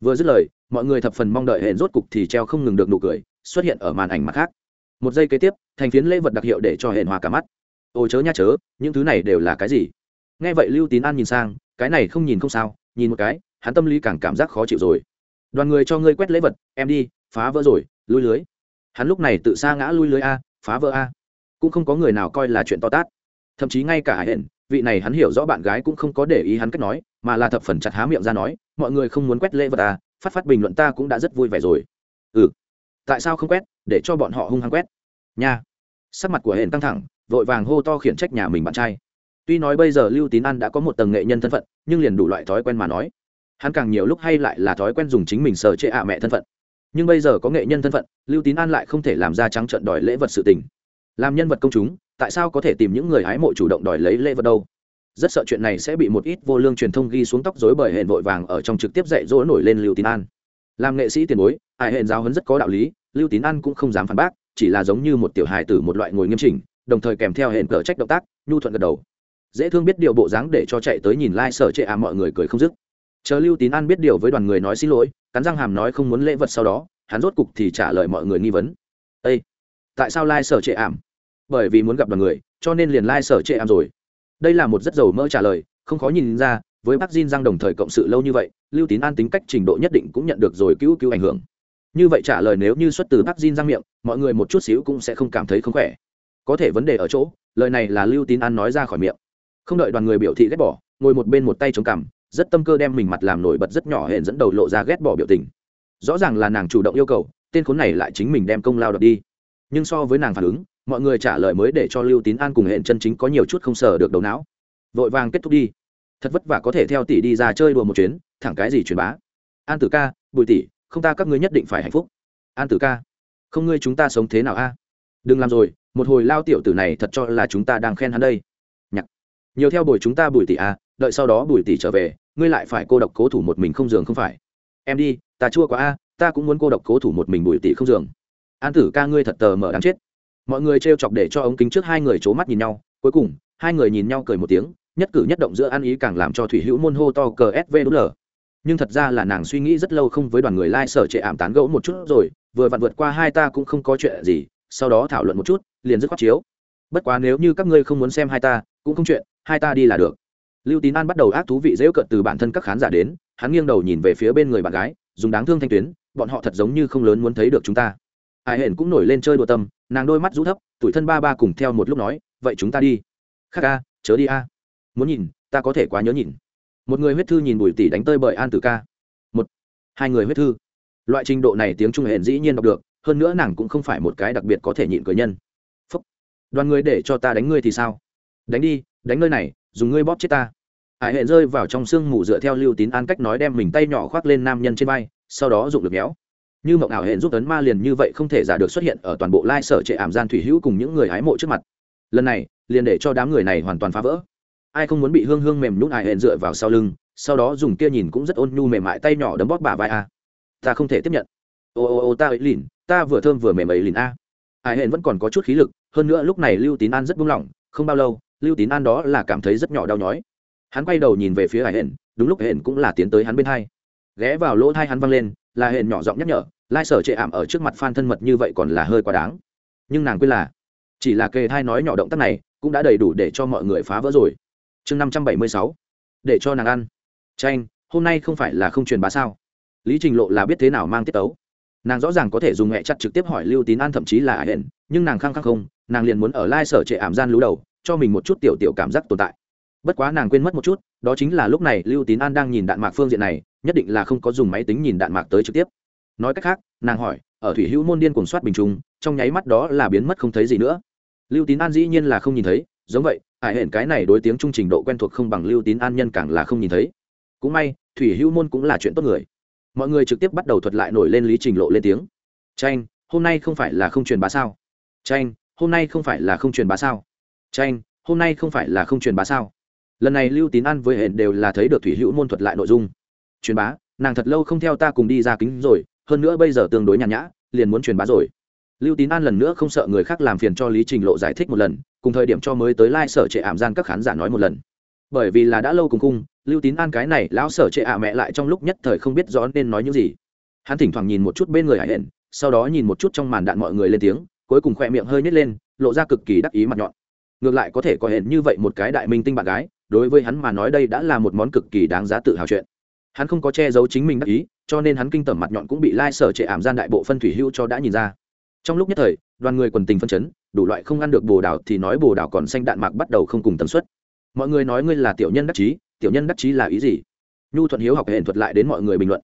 Vừa dứt lời, mọi người thập phần mong đợi hẹn rốt cục thì treo không ngừng được nụ cười, xuất hiện ở màn ảnh mặt khác. Một giây kế tiếp, thành phiến lễ vật đặc hiệu để cho hẹn hòa cả mắt. Ôi chớ nha chớ, những thứ này đều là cái gì? Nghe vậy lưu tín an nhìn sang, cái này không nhìn không sao, nhìn một cái, hắn tâm lý càng cảm giác khó chịu rồi. Đoàn người cho ngươi quét lễ vật, em đi, phá vỡ rồi, lui lưới. Hắn lúc này tự xa ngã lui lưới a, phá vỡ a. Cũng không có người nào coi là chuyện to tát. Thậm chí ngay cả hải hển vị này hắn hiểu rõ bạn gái cũng không có để ý hắn cách nói, mà là thập phần chặt há miệng ra nói, mọi người không muốn quét lễ vật à phát phát bình luận ta cũng đã rất vui vẻ rồi. Ừ. Tại sao không quét? Để cho bọn họ hung hăng quét. Nha. Sắc mặt của hển căng thẳng, vội vàng hô to khiển trách nhà mình bạn trai. Tuy nói bây giờ lưu tín an đã có một tầng nghệ nhân thân phận, nhưng liền đủ loại thói quen mà nói. Hắn càng nhiều lúc hay lại là thói quen dùng chính mình sờ chệ ạ mẹ thân phận. Nhưng bây giờ có nghệ nhân thân phận, lưu tín an lại không thể làm ra trắng trận đòi lễ vật sự tình. Làm nhân vật công chúng tại sao có thể tìm những người hái mộ chủ động đòi lấy lễ vật đâu? Rất sợ chuyện này sẽ bị một ít vô lương truyền thông ghi xuống tóc dối bởi hệ vội vàng ở trong trực tiếp dạy dỗ nổi lên lưu tín an. Làm nghệ sĩ tiền bối, ai hệ giáo hấn rất có đạo lý, lưu tín an cũng không dám phản bác, chỉ là giống như một tiểu hài tử một loại ngồi nghiêm chỉnh, đồng thời kèm theo hệ cờ trách động tác, nhu thuận gật đầu. Dễ thương biết điều bộ dáng để cho chạy tới nhìn lai、like、sở trệ à mọi người cười không dứt. Chờ lưu tín an biết điều với đoàn người nói xin lỗi, cắn răng hàm nói không muốn lễ vật sau đó, hắn rốt cục thì trả lời mọi người nghi vấn. Ây tại sao lai、like、sở trệ à, ảm bởi vì muốn gặp đoàn người cho nên liền lai、like、sở trệ am rồi đây là một rất giàu mỡ trả lời không khó nhìn ra với bác Jin Giang đồng thời cộng sự lâu như vậy, Lưu Tín An tính cách trình độ nhất định cũng nhận được rồi cứu cứu ảnh hưởng. Như vậy trả lời nếu như xuất từ bác Jin Giang miệng, mọi người một chút xíu cũng sẽ không cảm thấy không khỏe. Có thể vấn đề ở chỗ, lời này là Lưu Tín An nói ra khỏi miệng. Không đợi đoàn người biểu thị ghét bỏ, ngồi một bên một tay chống cằm, rất tâm cơ đem mình mặt làm nổi bật rất nhỏ hẹn dẫn đầu lộ ra ghét bỏ biểu tình. Rõ ràng là nàng chủ động yêu cầu, tên khốn này lại chính mình đem công lao đoạt đi. Nhưng so với nàng phản ứng, mọi người trả lời mới để cho Lưu Tín An cùng hẹn chân chính có nhiều chút không sở được đầu não. Vội vàng kết thúc đi. Thật vất vả có thể theo tỷ đi ra chơi đùa một chuyến, thẳng cái gì truyền bá. An tử ca, bùi tỷ, không ta các ngươi nhất định phải hạnh phúc. An tử ca, không ngươi chúng ta sống thế nào a? Đừng làm rồi, một hồi lao tiểu tử này thật cho là chúng ta đang khen hắn đây. Nhặt nhiều theo bồi chúng ta bùi tỷ a đợi sau đó bùi tỷ trở về, ngươi lại phải cô độc cố thủ một mình không giường không phải. Em đi, ta chua quá a, ta cũng muốn cô độc cố thủ một mình bùi tỷ không giường. An tử ca, ngươi thật tờ mở đáng chết mọi người trêu chọc để cho ống kính trước hai người c h ố mắt nhìn nhau, cuối cùng, hai người nhìn nhau cười một tiếng, nhất cử nhất động giữa ăn ý càng làm cho thủy hữu môn hô to cờ sv đúng lờ nhưng thật ra là nàng suy nghĩ rất lâu không với đoàn người lai、like、sở trệ ảm tán gẫu một chút rồi, vừa vặn vượt qua hai ta cũng không có chuyện gì, sau đó thảo luận một chút, liền dứt khoát chiếu. Bất quá nếu như các ngươi không muốn xem hai ta, cũng không chuyện, hai ta đi là được. Lưu tín an bắt đầu ác thú vị dễu cận từ bản thân các khán giả đến, hắn nghiêng đầu nhìn về phía bên người bạn gái, dùng đáng thương thanh tuyến, bọn họ thật giống như không lớn muốn thấy được chúng ta ai hển cũng nổi lên chơi đùa tâm, nàng đôi mắt rũ thấp, tuổi thân ba ba cùng theo một lúc nói, vậy chúng ta đi. Khác a chớ đi a. Muốn nhìn, ta có thể quá nhớ nhìn. Một người huyết thư nhìn bùi tỷ đánh tơi bởi an tử ca. Một, hai người huyết thư. Loại trình độ này tiếng trung hển dĩ nhiên đọc được, hơn nữa nàng cũng không phải một cái đặc biệt có thể nhịn cười nhân. Phúc. Đoàn người để cho ta đánh ngươi thì sao? Đánh đi, đánh nơi này, dùng ngươi bóp chết ta. Hải hệ rơi vào trong sương mù dựa theo lưu tín an cách nói đem mình tay nhỏ khoác lên nam nhân trên vai, sau đó dụng lực méo như mộng ảo hẹn giúp tấn ma liền như vậy không thể giả được xuất hiện ở toàn bộ lai sở trệ ảm gian thủy hữu cùng những người hái mộ trước mặt. Lần này, liền để cho đám người này hoàn toàn phá vỡ. Ai không muốn bị hương hương mềm nhún ải hẹn dựa vào sau lưng, sau đó dùng kia nhìn cũng rất ôn nhu mềm mại tay nhỏ đấm bóp bà vai a. Ta không thể tiếp nhận. Ô ô ô, ta ấy lìn, ta vừa thơm vừa mềm ấy lìn a. Ải hẹn vẫn còn có chút khí lực, hơn nữa lúc này lưu tín an rất buông lỏng, không bao lâu, lưu tín an đó là cảm thấy rất nhỏ đau nhói. Hắn quay đầu nhìn về phía ải hẹn, đúng lúc hẹn cũng là tiến tới hắn bên hai. Ghé vào lỗ thai hắn văng lên là hẹn nhỏ giọng nhắc nhở, lai sở chệ ảm ở trước mặt phan thân mật như vậy còn là hơi quá đáng. Nhưng nàng quên là, chỉ là kề thai nói nhỏ động tác này cũng đã đầy đủ để cho mọi người phá vỡ rồi. Chương năm trăm bảy mươi sáu, để cho nàng ăn. Tranh hôm nay không phải là không truyền bá sao? Lý trình lộ là biết thế nào mang tiết tấu? Nàng rõ ràng có thể dùng hẹ chặt trực tiếp hỏi lưu tín an thậm chí là ải hẹn nhưng nàng khăng khăng không, nàng liền muốn ở lai sở trệ ảm gian lú đầu, cho mình một chút tiểu tiểu cảm giác tồn tại bất quá nàng quên mất một chút, đó chính là lúc này lưu tín an đang nhìn đạn mạc phương diện này, nhất định là không có dùng máy tính nhìn đạn mạc tới trực tiếp. Nói cách khác, nàng hỏi, ở thủy hữu môn điên cuồng soát bình trung trong nháy mắt đó là biến mất không thấy gì nữa. Lưu tín an dĩ nhiên là không nhìn thấy, giống vậy, ải hển cái này đối tiếng trung trình độ quen thuộc không bằng lưu tín an nhân càng là không nhìn thấy. Cũng may, thủy hữu môn cũng là chuyện tốt người. Mọi người trực tiếp bắt đầu thuật lại nổi lên lý trình lộ lên tiếng. Tranh hôm nay không phải là không truyền bá sao? Tranh hôm nay không phải là không truyền bá sao? Tranh hôm nay không phải là không truyền bá sao? Lần này lưu tín an với hển đều là thấy được thủy hữu môn thuật lại nội dung. Truyền bá, nàng thật lâu không theo ta cùng đi ra kính rồi, hơn nữa bây giờ tương đối nhàn nhã, liền muốn truyền bá rồi. Lưu tín an lần nữa không sợ người khác làm phiền cho lý trình lộ giải thích một lần, cùng thời điểm cho mới tới lai、like、sở trệ ảm gian các khán giả nói một lần. Bởi vì là đã lâu cùng cung lưu tín an cái này lão sở trệ ả mẹ lại trong lúc nhất thời không biết rõ nên nói những gì. Hắn thỉnh thoảng nhìn một chút bên người hải hển, sau đó nhìn một chút trong màn đạn mọi người lên tiếng, cuối cùng khoe miệng hơi nhét lên, lộ ra cực kỳ đắc ý mặt nhọn. Ngược lại có thể có hển như vậy một cái đại minh tinh bạn gái đối với hắn mà nói đây đã là một món cực kỳ đáng giá tự hào chuyện. Hắn không có che giấu chính mình đắc ý, cho nên hắn kinh tởm mặt nhọn cũng bị lai sở trệ ảm gian đại bộ phân thủy hưu cho đã nhìn ra. Trong lúc nhất thời, đoàn người quần tình phân chấn, đủ loại không ăn được bồ đào thì nói bồ đào còn xanh đạn mạc bắt đầu không cùng tần suất. Mọi người nói ngươi là tiểu nhân đắc chí, tiểu nhân đắc chí là ý gì? Nhu thuận hiếu học hệ thuật lại đến mọi người bình luận.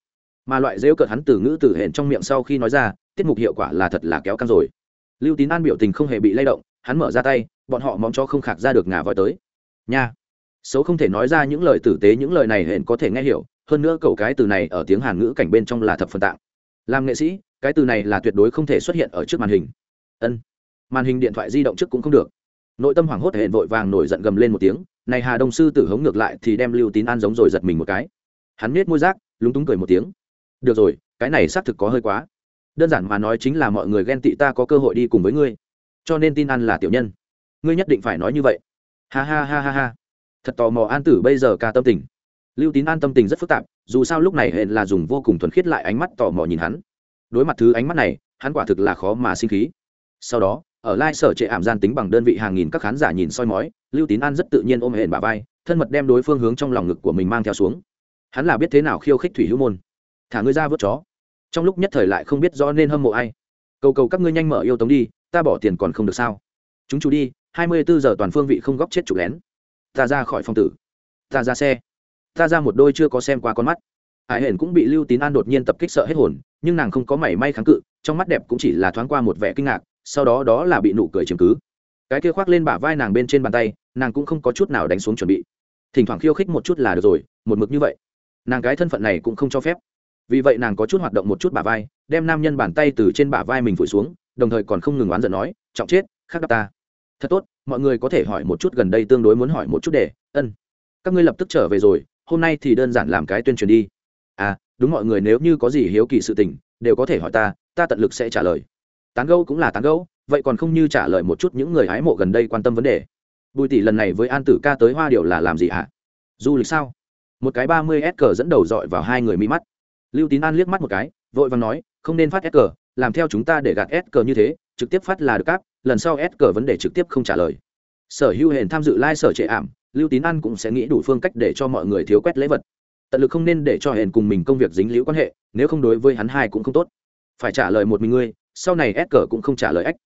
Mà loại rêu cợt hắn từ ngữ từ hển trong miệng sau khi nói ra, tiết mục hiệu quả là thật là kéo căng rồi. Lưu tín an biểu tình không hề bị lay động, hắn mở ra tay, bọn họ mong cho không khạc ra được ngà voi tới. Nha! Xấu không thể nói ra những lời tử tế, những lời này hển có thể nghe hiểu, hơn nữa cậu cái từ này ở tiếng hàn ngữ cảnh bên trong là thập phần tạng. Làm nghệ sĩ, cái từ này là tuyệt đối không thể xuất hiện ở trước màn hình. Ân, màn hình điện thoại di động trước cũng không được. Nội tâm hoảng hốt hển vội vàng nổi giận gầm lên một tiếng, này hà đông sư tử hống ngược lại thì đem lưu tín an giống rồi giật mình một cái. Hắn nết môi rác, lúng túng cười một tiếng. Được rồi, cái này xác thực có hơi quá. Đơn giản mà nói chính là mọi người ghen tị ta có cơ hội đi cùng với ngươi. Cho nên tin ăn là tiểu nhân. Ngươi nhất định phải nói như vậy. Ha ha ha ha ha thật tò mò an tử bây giờ ca tâm tình. Lưu tín an tâm tình rất phức tạp, dù sao lúc này hệ là dùng vô cùng thuần khiết lại ánh mắt tò mò nhìn hắn. Đối mặt thứ ánh mắt này, hắn quả thực là khó mà sinh khí. Sau đó, ở lai sở trệ ảm gian tính bằng đơn vị hàng nghìn các khán giả nhìn soi mói, lưu tín an rất tự nhiên ôm hển bà vai, thân mật đem đối phương hướng trong lòng ngực của mình mang theo xuống. Hắn là biết thế nào khiêu khích thủy hữu môn. Thả ngươi ra vớt chó. Trong lúc nhất thời lại không biết rõ nên hâm mộ ai. Cầu cầu các ngươi nhanh mở yêu tống đi, ta bỏ tiền còn không được sao. Chúng chú đi, hai mươi bốn giờ toàn phương vị không góc chết chủ lén ta ra khỏi phòng tử. Ta ra xe. Ta ra một đôi chưa có xem qua con mắt. Hải hển cũng bị lưu tín an đột nhiên tập kích sợ hết hồn, nhưng nàng không có mảy may kháng cự, trong mắt đẹp cũng chỉ là thoáng qua một vẻ kinh ngạc, sau đó đó là bị nụ cười chứng cứ. Cái kia khoác lên bả vai nàng bên trên bàn tay, nàng cũng không có chút nào đánh xuống chuẩn bị. Thỉnh thoảng khiêu khích một chút là được rồi, một mực như vậy. Nàng cái thân phận này cũng không cho phép. Vì vậy nàng có chút hoạt động một chút bả vai, đem nam nhân bàn tay từ trên bả vai mình phủi xuống, đồng thời còn không ngừng oán giận nói, trọng chết khác đáp ta. Thật tốt mọi người có thể hỏi một chút gần đây tương đối muốn hỏi một chút để, ân, các ngươi lập tức trở về rồi, hôm nay thì đơn giản làm cái tuyên truyền đi. À đúng mọi người, nếu như có gì hiếu kỳ sự tình, đều có thể hỏi ta ta tận lực sẽ trả lời. Tán gẫu cũng là tán gẫu, vậy còn không như trả lời một chút những người hái mộ gần đây quan tâm vấn đề? Bùi tỷ lần này với an tử ca tới hoa điệu là làm gì hả du lịch sao? Một cái ba mươi s cờ dẫn đầu dọi vào hai người mi mắt. Lưu tín an liếc mắt một cái, vội vàng nói, không nên phát s cờ làm theo chúng ta để gạt s cờ như thế trực tiếp phát là được cáp, lần sau s cờ vấn đề trực tiếp không trả lời. Sở hữu hển tham dự lai、like、sở trệ ảm, lưu tín an cũng sẽ nghĩ đủ phương cách để cho mọi người thiếu quét lễ vật. Tận lực không nên để cho hển cùng mình công việc dính liễu quan hệ, nếu không đối với hắn hai cũng không tốt. Phải trả lời một mình ngươi, sau này s cờ cũng không trả lời ếch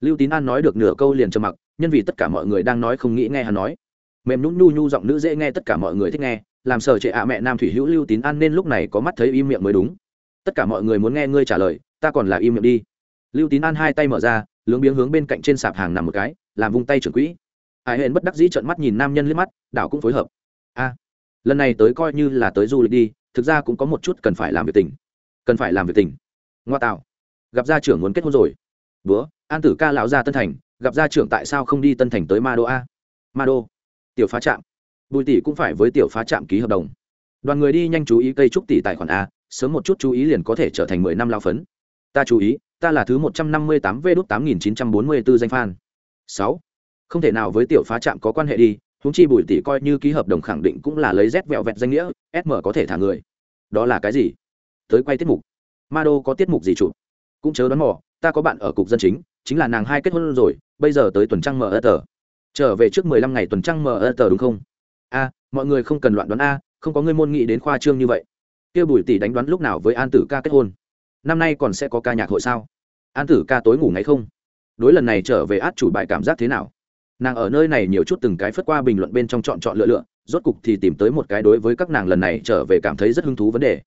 lưu tín an nói được nửa câu liền trầm mặc, nhân vì tất cả mọi người đang nói không nghĩ nghe hắn nói. Mềm nhún nhu nhu giọng nữ dễ nghe tất cả mọi người thích nghe, làm sở trệ ạ mẹ nam thủy hữu lưu tín an nên lúc này có mắt thấy im miệng mới đúng. Tất cả mọi người muốn nghe ngươi trả lời, ta còn là im miệng đi lưu tín an hai tay mở ra lướng biếng hướng bên cạnh trên sạp hàng nằm một cái làm vung tay trưởng quỹ. Hải hên bất đắc dĩ trợn mắt nhìn nam nhân liếc mắt đảo cũng phối hợp. A lần này tới coi như là tới du lịch đi thực ra cũng có một chút cần phải làm việc tình. Cần phải làm việc tình. Ngoa tạo. Gặp gia trưởng muốn kết hôn rồi. Bữa, an tử ca lão gia tân thành gặp gia trưởng tại sao không đi tân thành tới ma đô a? Ma đô tiểu phá trạm. Bùi tỷ cũng phải với tiểu phá trạm ký hợp đồng. Đoàn người đi nhanh chú ý cây trúc tỷ tài khoản a sớm một chút chú ý liền có thể trở thành mười năm lao phấn. Ta chú ý ta là thứ một trăm năm mươi tám v đút tám nghìn chín trăm bốn mươi b ố danh phan sáu. Không thể nào với tiểu phá trạm có quan hệ đi húng chi bùi tỷ coi như ký hợp đồng khẳng định cũng là lấy z vẹo vẹt danh nghĩa sm có thể thả người. Đó là cái gì? Tới quay tiết mục. Ma đô có tiết mục gì chụp? Cũng chớ đoán mò, ta có bạn ở cục dân chính chính là nàng hai kết hôn rồi, bây giờ tới tuần trăng mở ơ tờ. Trở về trước mười lăm ngày tuần trăng mở ơ tờ đúng không? A, mọi người không cần loạn đoán a, không có người môn nghị đến khoa trương như vậy. Kia bùi tỷ đánh đoán lúc nào với an tử ca kết hôn? Năm nay còn sẽ có ca nhạc hội sao? An tử ca tối ngủ ngay không? Đối lần này trở về át chủ bài cảm giác thế nào? Nàng ở nơi này nhiều chút từng cái phất qua bình luận bên trong chọn chọn lựa lựa, rốt cục thì tìm tới một cái đối với các nàng lần này trở về cảm thấy rất hứng thú vấn đề.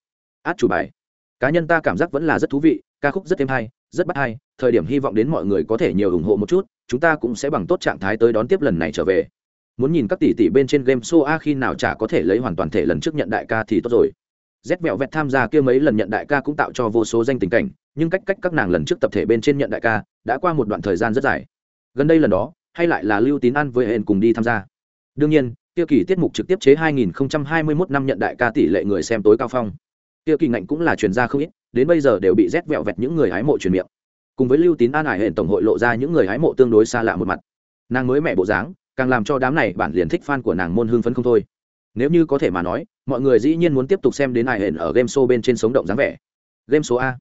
Át chủ bài. Cá nhân ta cảm giác vẫn là rất thú vị, ca khúc rất êm hay, rất bắt hay, thời điểm hy vọng đến mọi người có thể nhiều ủng hộ một chút, chúng ta cũng sẽ bằng tốt trạng thái tới đón tiếp lần này trở về. Muốn nhìn các tỷ tỷ bên trên game show a khi nào chả có thể lấy hoàn toàn thể lần trước nhận đại ca thì tốt rồi rét vẹo vẹt tham gia kia mấy lần nhận đại ca cũng tạo cho vô số danh tình cảnh, nhưng cách cách các nàng lần trước tập thể bên trên nhận đại ca đã qua một đoạn thời gian rất dài. Gần đây lần đó, hay lại là lưu tín An với hên cùng đi tham gia. Đương nhiên, kia kỳ tiết mục trực tiếp chế 2021 năm nhận đại ca tỷ lệ người xem tối cao phong. Kia kỳ ngạnh cũng là truyền gia không ít, đến bây giờ đều bị rét vẹo vẹt những người hái mộ truyền miệng. Cùng với lưu tín an hải hển tổng hội lộ ra những người hái mộ tương đối xa lạ một mặt. Nàng mới mẹ bộ dáng, càng làm cho đám này bản liền thích fan của nàng môn hương phấn không thôi nếu như có thể mà nói, mọi người dĩ nhiên muốn tiếp tục xem đến ai hển ở game show bên trên sống động dáng vẻ. Game số a.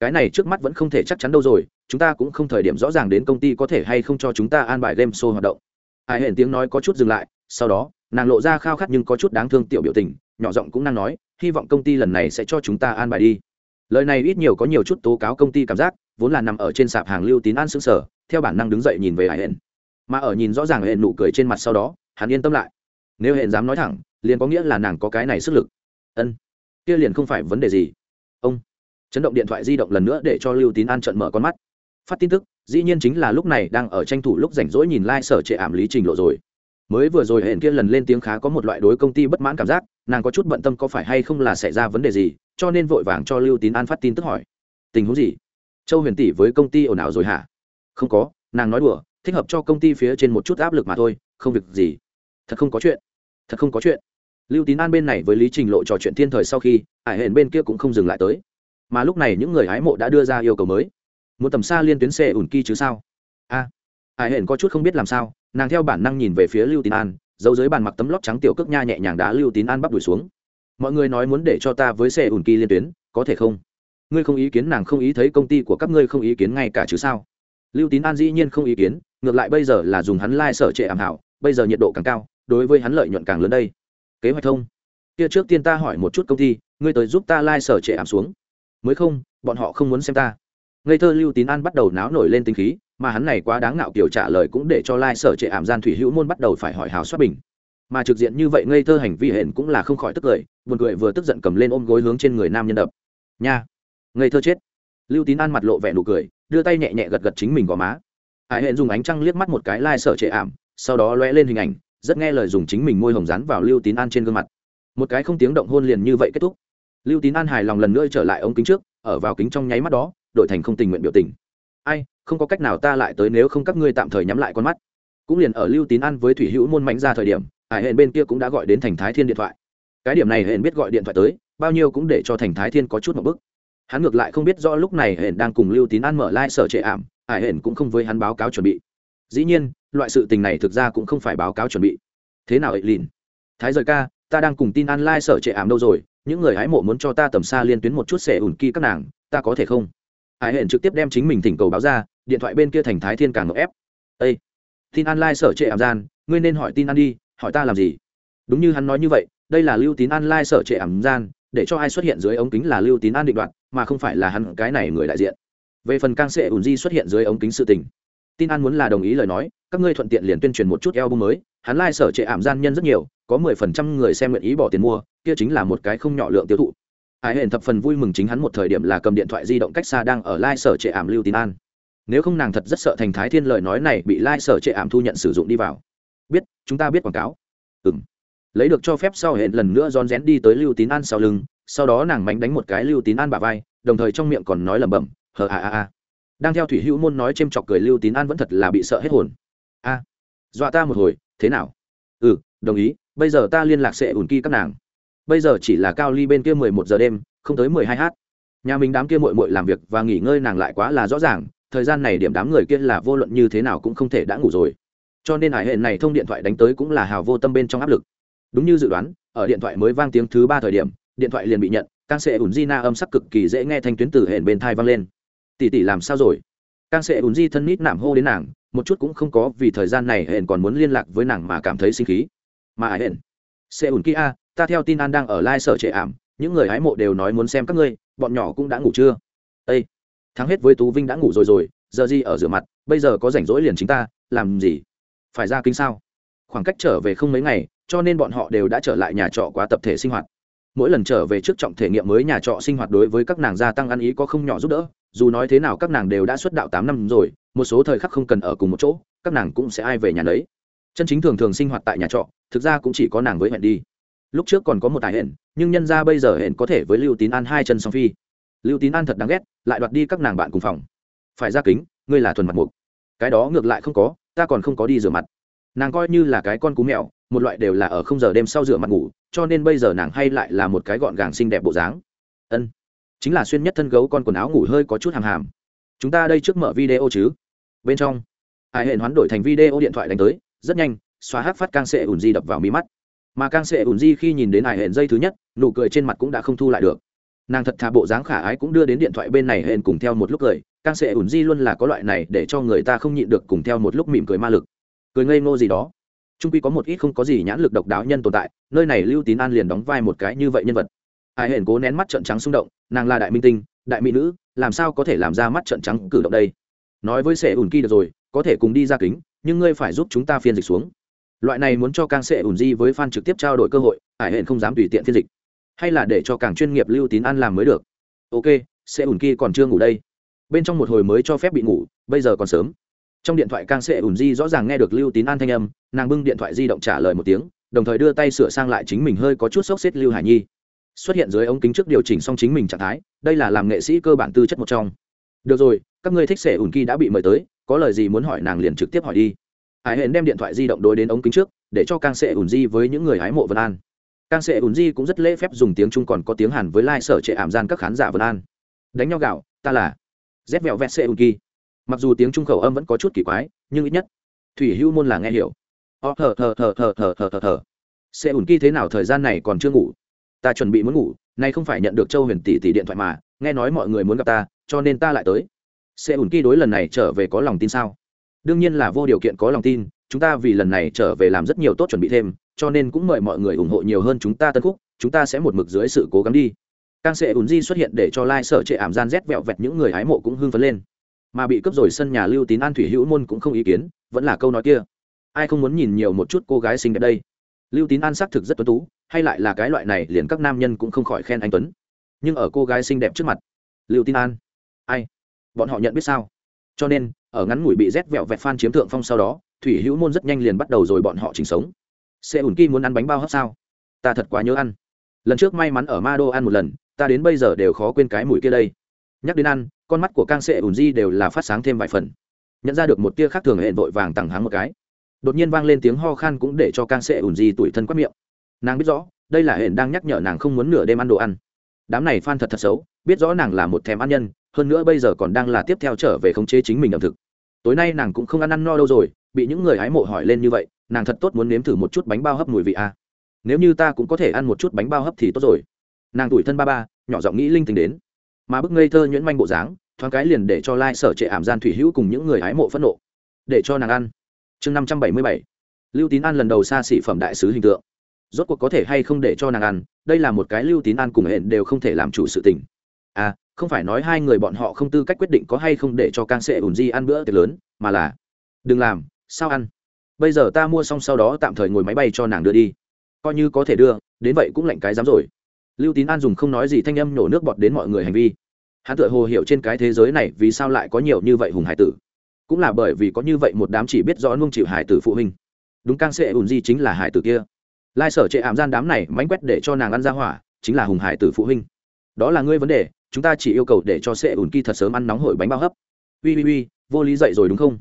Cái này trước mắt vẫn không thể chắc chắn đâu rồi, chúng ta cũng không thời điểm rõ ràng đến công ty có thể hay không cho chúng ta an bài game show hoạt động. Ai hển tiếng nói có chút dừng lại, sau đó, nàng lộ ra khao khát nhưng có chút đáng thương tiểu biểu tình, nhỏ giọng cũng đang nói, hy vọng công ty lần này sẽ cho chúng ta an bài đi. Lời này ít nhiều có nhiều chút tố cáo công ty cảm giác, vốn là nằm ở trên sạp hàng lưu tín an xứng sở theo bản năng đứng dậy nhìn về hải hển mà ở nhìn rõ ràng hển nụ cười trên mặt sau đó, hắn yên tâm lại. Nếu hển dám nói thẳng liền có nghĩa là nàng có cái này sức lực. Ân, kia liền không phải vấn đề gì. Ông, chấn động điện thoại di động lần nữa để cho lưu tín an trận mở con mắt. Phát tin tức, dĩ nhiên chính là lúc này đang ở tranh thủ lúc rảnh rỗi nhìn lai、like、sở trệ ảm lý trình lộ rồi. Mới vừa rồi hẹn kia lần lên tiếng khá có một loại đối công ty bất mãn cảm giác, nàng có chút bận tâm có phải hay không là xảy ra vấn đề gì, cho nên vội vàng cho lưu tín an phát tin tức hỏi. Tình huống gì? Châu huyền tỷ với công ty ồn ào rồi hả? Không có, nàng nói đùa, thích hợp cho công ty phía trên một chút áp lực mà thôi, không việc gì. Thật không có chuyện. Thật không có chuyện lưu tín an bên này với lý trình lộ trò chuyện thiên thời sau khi ải hển bên kia cũng không dừng lại tới. Mà lúc này những người hái mộ đã đưa ra yêu cầu mới. Một tầm xa liên tuyến xe ủn kỳ chứ sao? A à, ải hển có chút không biết làm sao nàng theo bản năng nhìn về phía lưu tín an giấu dưới bàn mặc tấm lót trắng tiểu cước nha nhẹ nhàng đá lưu tín an bắp đuổi xuống. Mọi người nói muốn để cho ta với xe ủn kỳ liên tuyến có thể không? Ngươi không ý kiến nàng không ý thấy công ty của các ngươi không ý kiến ngay cả chứ sao? Lưu tín an dĩ nhiên không ý kiến ngược lại bây giờ là dùng hắn lai、like、sở trệ ảm hảo bây giờ nhiệt độ càng cao đối với hắn lợi nhuận càng lớn đây kế hoạch thông kia trước tiên ta hỏi một chút công ty, ngươi tới giúp ta lai、like、sở trệ ảm xuống. Mới không, bọn họ không muốn xem ta. Ngây thơ lưu tín an bắt đầu náo nổi lên tính khí, mà hắn này quá đáng ngạo kiểu trả lời cũng để cho lai、like、sở trệ ảm gian thủy hữu môn bắt đầu phải hỏi hào xuất bình. Mà trực diện như vậy ngây thơ hành vi hển cũng là không khỏi tức cười, buồn cười vừa tức giận cầm lên ôm gối hướng trên người nam nhân đập. Nha, ngây thơ chết. Lưu tín an mặt lộ vẻ nụ cười, đưa tay nhẹ nhẹ gật gật chính mình gò má. Hải hẹn dùng ánh trăng liếc mắt một cái lai、like、sở trệ ảm, sau đó lóe lên hình ảnh rất nghe lời dùng chính mình môi hồng rán vào lưu tín an trên gương mặt. Một cái không tiếng động hôn liền như vậy kết thúc. Lưu tín an hài lòng lần nữa trở lại ống kính trước, ở vào kính trong nháy mắt đó, đổi thành không tình nguyện biểu tình. Ai, không có cách nào ta lại tới nếu không các ngươi tạm thời nhắm lại con mắt. Cũng liền ở lưu tín an với thủy hữu môn mạnh ra thời điểm, hải hẹn bên kia cũng đã gọi đến thành thái thiên điện thoại. Cái điểm này hẹn biết gọi điện thoại tới, bao nhiêu cũng để cho thành thái thiên có chút một bức. Hắn ngược lại không biết rõ lúc này hẹn đang cùng lưu tín an mở lai、like、sở trệ ảm, hải hẹn cũng không với hắn báo cáo chuẩn bị. Dĩ nhiên loại sự tình này thực ra cũng không phải báo cáo chuẩn bị. Thế nào ấy, lìn? Thái rời ca, ta đang cùng tin an sở trệ ảm đâu rồi, những người hái mộ muốn cho ta tầm xa liên tuyến một chút xẻ ủn kỳ các nàng, ta có thể không? Hải hẹn trực tiếp đem chính mình thỉnh cầu báo ra, điện thoại bên kia thành thái thiên càng ngọc ép. Ây tin an sở trệ ảm gian, ngươi nên hỏi tin an đi, hỏi ta làm gì? Đúng như hắn nói như vậy, đây là lưu tín an sở trệ ảm gian, để cho ai xuất hiện dưới ống kính là lưu tín an định đoạt, mà không phải là hắn cái này người đại diện. Về phần càng sệ ủn di xuất hiện dưới ống kính sự tình tin an muốn là đồng ý lời nói, các ngươi thuận tiện liền tuyên truyền một chút eo bung mới. Hắn lai、like、sở trệ ảm gian nhân rất nhiều, có mười phần trăm người xem nguyện ý bỏ tiền mua, kia chính là một cái không nhỏ lượng tiêu thụ. Hải hển thập phần vui mừng chính hắn một thời điểm là cầm điện thoại di động cách xa đang ở lai、like、sở trệ ảm lưu tín an. Nếu không nàng thật rất sợ thành thái thiên lời nói này bị lai、like、sở trệ ảm thu nhận sử dụng đi vào. Biết, chúng ta biết quảng cáo. Ừ m lấy được cho phép sau hẹn lần nữa rón rén đi tới lưu tín an sau lưng, sau đó nàng mánh đánh một cái lưu tín an bà vai, đồng thời trong miệng còn nói lẩm bẩm, hờ à à à đang theo thủy hữu môn nói c h ê m chọc cười lưu tín an vẫn thật là bị sợ hết hồn. A, dọa ta một hồi, thế nào? Ừ đồng ý, bây giờ ta liên lạc sẽ ủn kỳ các nàng. Bây giờ chỉ là cao ly bên kia mười một giờ đêm, không tới mười hai h nhà mình đám kia mội mội làm việc và nghỉ ngơi nàng lại quá là rõ ràng, thời gian này điểm đám người kia là vô luận như thế nào cũng không thể đã ngủ rồi. Cho nên hải hệ này thông điện thoại đánh tới cũng là hào vô tâm bên trong áp lực. Đúng như dự đoán, ở điện thoại mới vang tiếng thứ ba thời điểm, điện thoại liền bị nhận, càng sẽ ủn di na âm sắc cực kỳ dễ nghe thanh tuyến từ hệ bên thai vang lên tỷ tỷ làm sao rồi? Càng sẽ ủn di thân nít nảm hô đến nàng, một chút cũng không có, vì thời gian này hển còn muốn liên lạc với nàng mà cảm thấy sinh khí. Mà ai hển sẽ ủn kia, ta theo tin an đang ở lai sở trệ ảm, những người hái mộ đều nói muốn xem các ngươi, bọn nhỏ cũng đã ngủ chưa? Ây thắng hết với tú vinh đã ngủ rồi rồi, giờ gì ở rửa mặt, bây giờ có rảnh rỗi liền chính ta, làm gì? Phải ra kinh sao? Khoảng cách trở về không mấy ngày, cho nên bọn họ đều đã trở lại nhà trọ quá tập thể sinh hoạt. Mỗi lần trở về trước trọng thể nghiệm mới nhà trọ sinh hoạt đối với các nàng gia tăng ăn ý có không nhỏ giúp đỡ dù nói thế nào các nàng đều đã xuất đạo tám năm rồi, một số thời khắc không cần ở cùng một chỗ, các nàng cũng sẽ ai về nhà đấy. chân chính thường thường sinh hoạt tại nhà trọ, thực ra cũng chỉ có nàng với hẹn đi. Lúc trước còn có một tài hẹn, nhưng nhân ra bây giờ hẹn có thể với lưu tín an hai chân song phi. Lưu tín an thật đáng ghét, lại đoạt đi các nàng bạn cùng phòng. Phải ra kính, ngươi là thuần mặt mục. Cái đó ngược lại không có, ta còn không có đi rửa mặt. Nàng coi như là cái con cú mèo, một loại đều là ở không giờ đêm sau rửa mặt ngủ, cho nên bây giờ nàng hay lại là một cái gọn gàng xinh đẹp bộ dáng. Ân chính là xuyên nhất thân gấu con quần áo ngủ hơi có chút hàm hàm. Chúng ta đây trước mở video chứ? Bên trong ai hẹn hoán đổi thành video điện thoại đánh tới, rất nhanh, xóa hát phát càng sệ ủn di đập vào mí mắt. Mà càng sệ ủn di khi nhìn đến ai hẹn dây thứ nhất, nụ cười trên mặt cũng đã không thu lại được. Nàng thật thà bộ dáng khả ái cũng đưa đến điện thoại bên này hẹn cùng theo một lúc cười càng sệ ủn di luôn là có loại này để cho người ta không nhịn được cùng theo một lúc mỉm cười ma lực. Cười ngây ngô gì đó. Trung quy có một ít không có gì nhãn lực độc đáo nhân tồn tại, nơi này lưu tín an liền đóng vai một cái như vậy nhân vật ai hển cố nén mắt trận trắng xung động, nàng là đại minh tinh, đại mỹ nữ, làm sao có thể làm ra mắt trận trắng cử động đây? Nói với sệ ủn kỳ được rồi, có thể cùng đi ra kính, nhưng ngươi phải giúp chúng ta phiên dịch xuống. Loại này muốn cho càng sệ ủn di với fan trực tiếp trao đổi cơ hội ải hển không dám tùy tiện phiên dịch. Hay là để cho càng chuyên nghiệp lưu tín an làm mới được. Ok, sệ ủn kỳ còn chưa ngủ đây. Bên trong một hồi mới cho phép bị ngủ, bây giờ còn sớm. Trong điện thoại càng sệ ủn di rõ ràng nghe được lưu tín an thanh âm, nàng bưng điện thoại di động trả lời một tiếng, đồng thời đưa tay sửa sang lại chính mình hơi có chút sốc xếp lưu hải nhi xuất hiện dưới ống kính trước điều chỉnh xong chính mình trạng thái, đây là làm nghệ sĩ cơ bản tư chất một trong. Được rồi, các ngươi thích sẻ ủn kỳ đã bị mời tới, có lời gì muốn hỏi nàng liền trực tiếp hỏi đi. Hải hển đem điện thoại di động đối đến ống kính trước, để cho càng sẻ ủn di với những người hái mộ vân an. Càng sẻ ủn di cũng rất lễ phép dùng tiếng trung còn có tiếng hàn với lai、like、sở trệ ảm gian các khán giả vân an. Đánh nhau gạo, ta là rét vẹo vẹt sẻ ủn kỳ mặc dù tiếng trung khẩu âm vẫn có chút kỳ quái, nhưng ít nhất, thủy hữu môn là nghe hiểu. Ó thờ thờ thờ thờ thờ thờ thờ. Thờ sệ ủn kỳ thế nào thời gian này còn chưa ngủ ta chuẩn bị muốn ngủ, nay không phải nhận được châu huyền tỷ tỷ điện thoại mà, nghe nói mọi người muốn gặp ta, cho nên ta lại tới. Sẽ ủn kỳ đối lần này trở về có lòng tin sao? Đương nhiên là vô điều kiện có lòng tin, chúng ta vì lần này trở về làm rất nhiều tốt chuẩn bị thêm, cho nên cũng mời mọi người ủng hộ nhiều hơn chúng ta tân khúc, chúng ta sẽ một mực dưới sự cố gắng đi. Càng sẽ ủn di xuất hiện để cho lai、like、sở trệ ảm gian rét vẹo vẹt những người hái mộ cũng hưng phấn lên. Mà bị cướp rồi sân nhà lưu tín an thủy hữu môn cũng không ý kiến, vẫn là câu nói kia. Ai không muốn nhìn nhiều một chút cô gái xinh đẹp đây? Lưu tín an xác thực rất tuấn tú hay lại là cái loại này liền các nam nhân cũng không khỏi khen anh tuấn. Nhưng ở cô gái xinh đẹp trước mặt, lưu tin an, ai? Bọn họ nhận biết sao? Cho nên, ở ngắn ngủi bị rét vẹo vẹt phan chiếm thượng phong sau đó, thủy hữu môn rất nhanh liền bắt đầu rồi bọn họ chỉnh sống. Xe ủn ki muốn ăn bánh bao hấp sao? Ta thật quá nhớ ăn. Lần trước may mắn ở ma đô ăn một lần, ta đến bây giờ đều khó quên cái mùi kia đây. Nhắc đến ăn, con mắt của cang sệ ủn di đều là phát sáng thêm vài phần. Nhận ra được một tia khác thường hệ vội vàng tặng háng một cái. Đột nhiên vang lên tiếng ho khan cũng để cho cang sệ ủn di tủi thân quát miệng nàng biết rõ, đây là hển đang nhắc nhở nàng không muốn nửa đêm ăn đồ ăn. Đám này phan thật thật xấu, biết rõ nàng là một thèm ăn nhân, hơn nữa bây giờ còn đang là tiếp theo trở về khống chế chính mình ẩm thực. Tối nay nàng cũng không ăn ăn no đâu rồi, bị những người hái mộ hỏi lên như vậy, nàng thật tốt muốn nếm thử một chút bánh bao hấp mùi vị a. À. nếu như ta cũng có thể ăn một chút bánh bao hấp thì tốt rồi. Nàng tuổi thân ba ba, nhỏ giọng nghĩ linh tính đến. Mà bức ngây thơ nhuyễn manh bộ dáng, thoáng cái liền để cho lai、like、sở trệ ảm gian thủy hữu cùng những người hái mộ phẫn nộ. Để cho nàng ăn. Chương năm trăm bảy mươi bảy. Lưu tín ăn lần đầu xa xỉ phẩm đại sứ hình tượng rốt cuộc có thể hay không để cho nàng ăn, đây là một cái lưu tín An cùng hẹn đều không thể làm chủ sự tình. À không phải nói hai người bọn họ không tư cách quyết định có hay không để cho càng sệ ùn di ăn bữa tiệc lớn, mà là, đừng làm, sao ăn? Bây giờ ta mua xong sau đó tạm thời ngồi máy bay cho nàng đưa đi. Coi như có thể đưa, đến vậy cũng lạnh cái dám rồi. Lưu tín an dùng không nói gì thanh âm nổ nước bọt đến mọi người hành vi. Hắn tự hồ hiểu trên cái thế giới này vì sao lại có nhiều như vậy hùng hải tử. Cũng là bởi vì có như vậy một đám chỉ biết rõ nung chịu hải tử phụ huynh. Đúng càng Sệ ùn di chính là hải tử kia lai sở trệ ảm gian đám này mánh quét để cho nàng ăn ra hỏa, chính là hùng hải tử phụ huynh. Đó là ngươi vấn đề, chúng ta chỉ yêu cầu để cho sệ ủn kỳ thật sớm ăn nóng hổi bánh bao hấp. Ui ui ui, vô lý dậy rồi đúng không?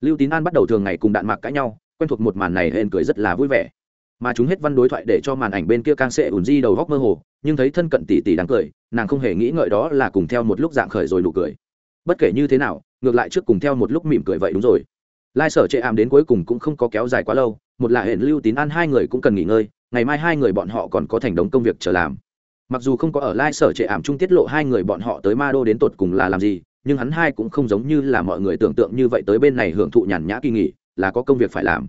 Lưu tín an bắt đầu thường ngày cùng đạn mạc cãi nhau, quen thuộc một màn này hên cười rất là vui vẻ. Mà chúng hết văn đối thoại để cho màn ảnh bên kia càng sệ ủn di đầu góc mơ hồ, nhưng thấy thân cận tỷ tỷ đáng cười, nàng không hề nghĩ ngợi đó là cùng theo một lúc dạng khởi rồi nụ cười. Bất kể như thế nào, ngược lại trước cùng theo một lúc mỉm cười vậy đúng rồi. Lai sở chệ ảm đến cuối cùng cũng không có kéo dài quá lâu một là hẹn lưu tín an hai người cũng cần nghỉ ngơi, ngày mai hai người bọn họ còn có thành đống công việc chờ làm. Mặc dù không có ở lai sở trệ ảm chung tiết lộ hai người bọn họ tới ma đô đến tột cùng là làm gì, nhưng hắn hai cũng không giống như là mọi người tưởng tượng như vậy tới bên này hưởng thụ nhàn nhã kỳ nghỉ, là có công việc phải làm.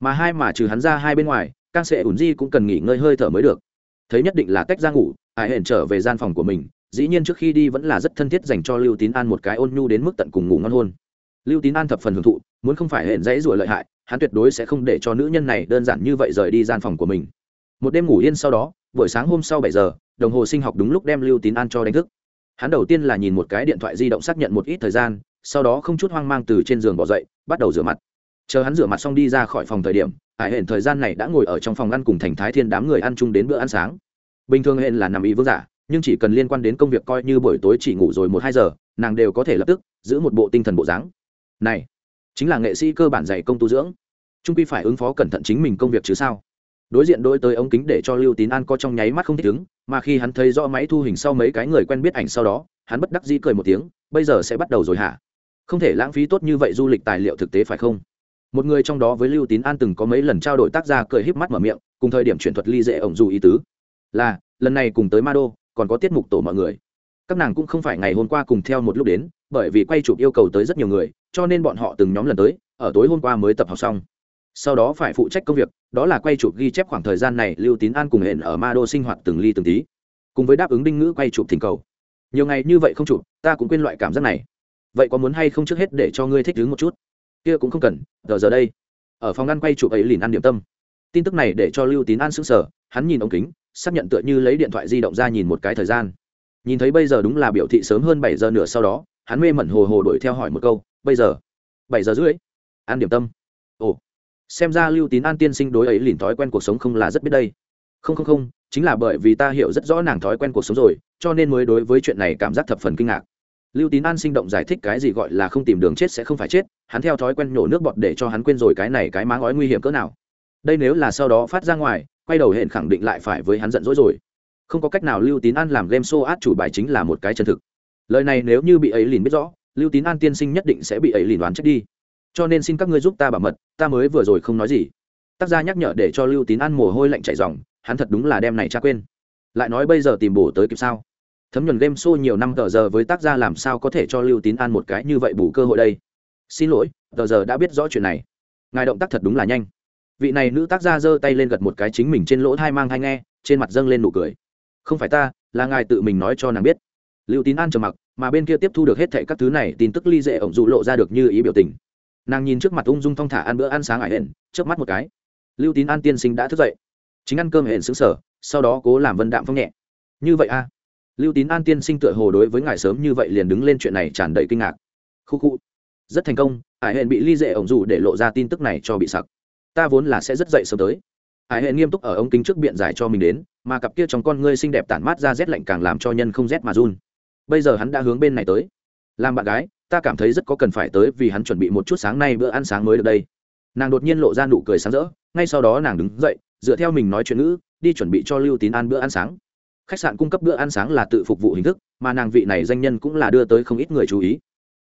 Mà hai mà trừ hắn ra hai bên ngoài càng sẽ ủn di cũng cần nghỉ ngơi hơi thở mới được. Thấy nhất định là tách ra ngủ hải hển trở về gian phòng của mình, dĩ nhiên trước khi đi vẫn là rất thân thiết dành cho lưu tín an một cái ôn nhu đến mức tận cùng ngủ ngon hôn lưu tín an thập phần hưởng thụ muốn không phải hẹn dãy rủa lợi hại, hắn tuyệt đối sẽ không để cho nữ nhân này đơn giản như vậy rời đi gian phòng của mình. Một đêm ngủ yên sau đó, buổi sáng hôm sau bảy giờ, đồng hồ sinh học đúng lúc đem lưu tín an cho đánh thức. Hắn đầu tiên là nhìn một cái điện thoại di động xác nhận một ít thời gian, sau đó không chút hoang mang từ trên giường bỏ dậy, bắt đầu rửa mặt. Chờ hắn rửa mặt xong đi ra khỏi phòng thời điểm, ải hển thời gian này đã ngồi ở trong phòng ăn cùng thành thái thiên đám người ăn chung đến bữa ăn sáng. Bình thường hẹn là nằm ý vương giả, nhưng chỉ cần liên quan đến công việc coi như buổi tối chỉ ngủ rồi một hai giờ, nàng đều có thể lập tức giữ một bộ tinh thần bộ dáng. Này chính là nghệ sĩ cơ bản dạy công tu dưỡng. Trung quy phải ứng phó cẩn thận chính mình công việc chứ sao? Đối diện đôi tới ống kính để cho lưu tín an có trong nháy mắt không thích ứng, mà khi hắn thấy rõ máy thu hình sau mấy cái người quen biết ảnh sau đó, hắn bất đắc dĩ cười một tiếng, bây giờ sẽ bắt đầu rồi hả? Không thể lãng phí tốt như vậy du lịch tài liệu thực tế phải không? Một người trong đó với lưu tín an từng có mấy lần trao đổi tác gia cười híp mắt mở miệng, cùng thời điểm chuyển thuật ly dễ ổng dù ý tứ. Là, lần này cùng tới ma đô còn có tiết mục tổ mọi người các nàng cũng không phải ngày hôm qua cùng theo một lúc đến, bởi vì quay chụp yêu cầu tới rất nhiều người, cho nên bọn họ từng nhóm lần tới, ở tối hôm qua mới tập học xong. Sau đó phải phụ trách công việc, đó là quay chụp ghi chép khoảng thời gian này lưu tín an cùng hẹn ở ma đô sinh hoạt từng ly từng tí. Cùng với đáp ứng đinh ngữ quay chụp thỉnh cầu. Nhiều ngày như vậy không chụp, ta cũng quên loại cảm giác này. Vậy có muốn hay không trước hết để cho ngươi thích ứng một chút? Kia cũng không cần, giờ giờ đây. Ở phòng ăn quay chụp ấy liền ăn điểm tâm. Tin tức này để cho lưu tín an sững sờ, hắn nhìn ống kính, xác nhận tựa như lấy điện thoại di động ra nhìn một cái thời gian nhìn thấy bây giờ đúng là biểu thị sớm hơn bảy giờ nửa sau đó, hắn mê mẩn hồ hồ đuổi theo hỏi một câu, bây giờ? Bảy giờ rưỡi. Ăn điểm tâm. Ồ. Xem ra lưu tín an tiên sinh đối ấy lìn thói quen cuộc sống không là rất biết đây. Không không không, chính là bởi vì ta hiểu rất rõ nàng thói quen cuộc sống rồi, cho nên mới đối với chuyện này cảm giác thập phần kinh ngạc. Lưu tín an sinh động giải thích cái gì gọi là không tìm đường chết sẽ không phải chết, hắn theo thói quen nhổ nước bọt để cho hắn quên rồi cái này cái má ngói nguy hiểm cỡ nào. Đây nếu là sau đó phát ra ngoài, quay đầu hẹn khẳng định lại phải với hắn giận dỗi rồi không có cách nào lưu tín an làm game show át chủ bài chính là một cái chân thực. Lời này nếu như bị ấy lìn biết rõ, lưu tín an tiên sinh nhất định sẽ bị ấy lìn đoán trách đi. Cho nên xin các ngươi giúp ta bảo mật, ta mới vừa rồi không nói gì. Tác gia nhắc nhở để cho lưu tín an mồ hôi lạnh chảy dòng hắn thật đúng là đem này cha quên. Lại nói bây giờ tìm bổ tới kịp sao? Thấm nhuần game show nhiều năm tờ giờ với tác gia làm sao có thể cho lưu tín an một cái như vậy bù cơ hội đây? Xin lỗi, tờ giờ đã biết rõ chuyện này. Ngài động tác thật đúng là nhanh. Vị này nữ tác gia giơ tay lên gật một cái chính mình trên lỗ thai mang thai nghe, trên mặt dâng lên nụ cười không phải ta, là ngài tự mình nói cho nàng biết. Lưu tín an trầm mặc, mà bên kia tiếp thu được hết thệ các thứ này, tin tức ly dễ ổng dụ lộ ra được như ý biểu tình. Nàng nhìn trước mặt ung dung thong thả ăn bữa ăn sáng ải hển trước mắt một cái. Lưu tín an tiên sinh đã thức dậy. Chính ăn cơm hển xứng sở sau đó cố làm vân đạm phong nhẹ. Như vậy a? Lưu tín an tiên sinh tựa hồ đối với ngài sớm như vậy liền đứng lên chuyện này tràn đầy kinh ngạc. Khu khu. Rất thành công, ải hển bị ly dễ ổng dù để lộ ra tin tức này cho bị sặc. Ta vốn là sẽ rất dậy sớm tới hải hệ nghiêm túc ở ống kính trước biện giải cho mình đến, mà cặp kia trong con ngươi xinh đẹp tản mát ra rét lạnh càng làm cho nhân không rét mà run. Bây giờ hắn đã hướng bên này tới. Làm bạn gái, ta cảm thấy rất có cần phải tới vì hắn chuẩn bị một chút sáng nay bữa ăn sáng mới được đây. Nàng đột nhiên lộ ra nụ cười sáng rỡ, ngay sau đó nàng đứng dậy, dựa theo mình nói chuyện ngữ, đi chuẩn bị cho lưu tín ăn bữa ăn sáng. Khách sạn cung cấp bữa ăn sáng là tự phục vụ hình thức, mà nàng vị này danh nhân cũng là đưa tới không ít người chú ý.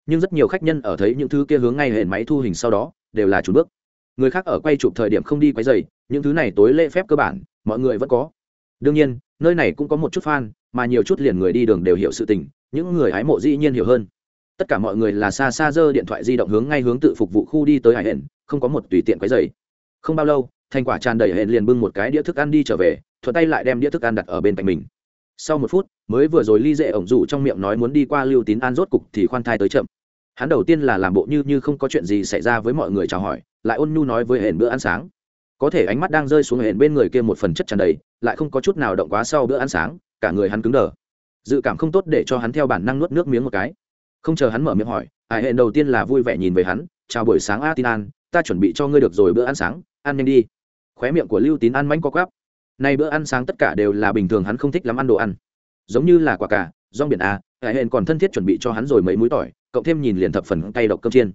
Nhưng rất nhiều khách nhân ở thấy những thứ kia hướng ngay hệ máy thu hình sau đó, đều là chủ bước người khác ở quay chụp thời điểm không đi quay dày những thứ này tối lễ phép cơ bản, mọi người vẫn có. Đương nhiên, nơi này cũng có một chút fan, mà nhiều chút liền người đi đường đều hiểu sự tình, những người hái mộ dĩ nhiên hiểu hơn. Tất cả mọi người là xa xa dơ điện thoại di động hướng ngay hướng tự phục vụ khu đi tới hải hển không có một tùy tiện quấy dày không bao lâu, thành quả tràn đầy hển liền bưng một cái đĩa thức ăn đi trở về, thuận tay lại đem đĩa thức ăn đặt ở bên cạnh mình. Sau một phút, mới vừa rồi ly dễ ổng rủ trong miệng nói muốn đi qua lưu tín an rốt cục thì khoan thai tới chậm hắn đầu tiên là làm bộ như như không có chuyện gì xảy ra với mọi người chào hỏi, lại ôn nhu nói với hển bữa ăn sáng. Có thể ánh mắt đang rơi xuống hển bên người kia một phần chất tràn đầy, lại không có chút nào động quá sau bữa ăn sáng, cả người hắn cứng đờ. Dự cảm không tốt để cho hắn theo bản năng nuốt nước miếng một cái. Không chờ hắn mở miệng hỏi, hải hẹn đầu tiên là vui vẻ nhìn về hắn, chào buổi sáng a tin an ta chuẩn bị cho ngươi được rồi bữa ăn sáng, ăn nhanh đi. Khóe miệng của lưu tín ăn mánh có quáp nay bữa ăn sáng tất cả đều là bình thường hắn không thích lắm ăn đồ ăn. Giống như là quả cà, rong biển a hải hẹn còn thân thiết chuẩn bị cho hắn rồi mấy múi tỏi cộng thêm nhìn liền thập phần cay độc cơm chiên.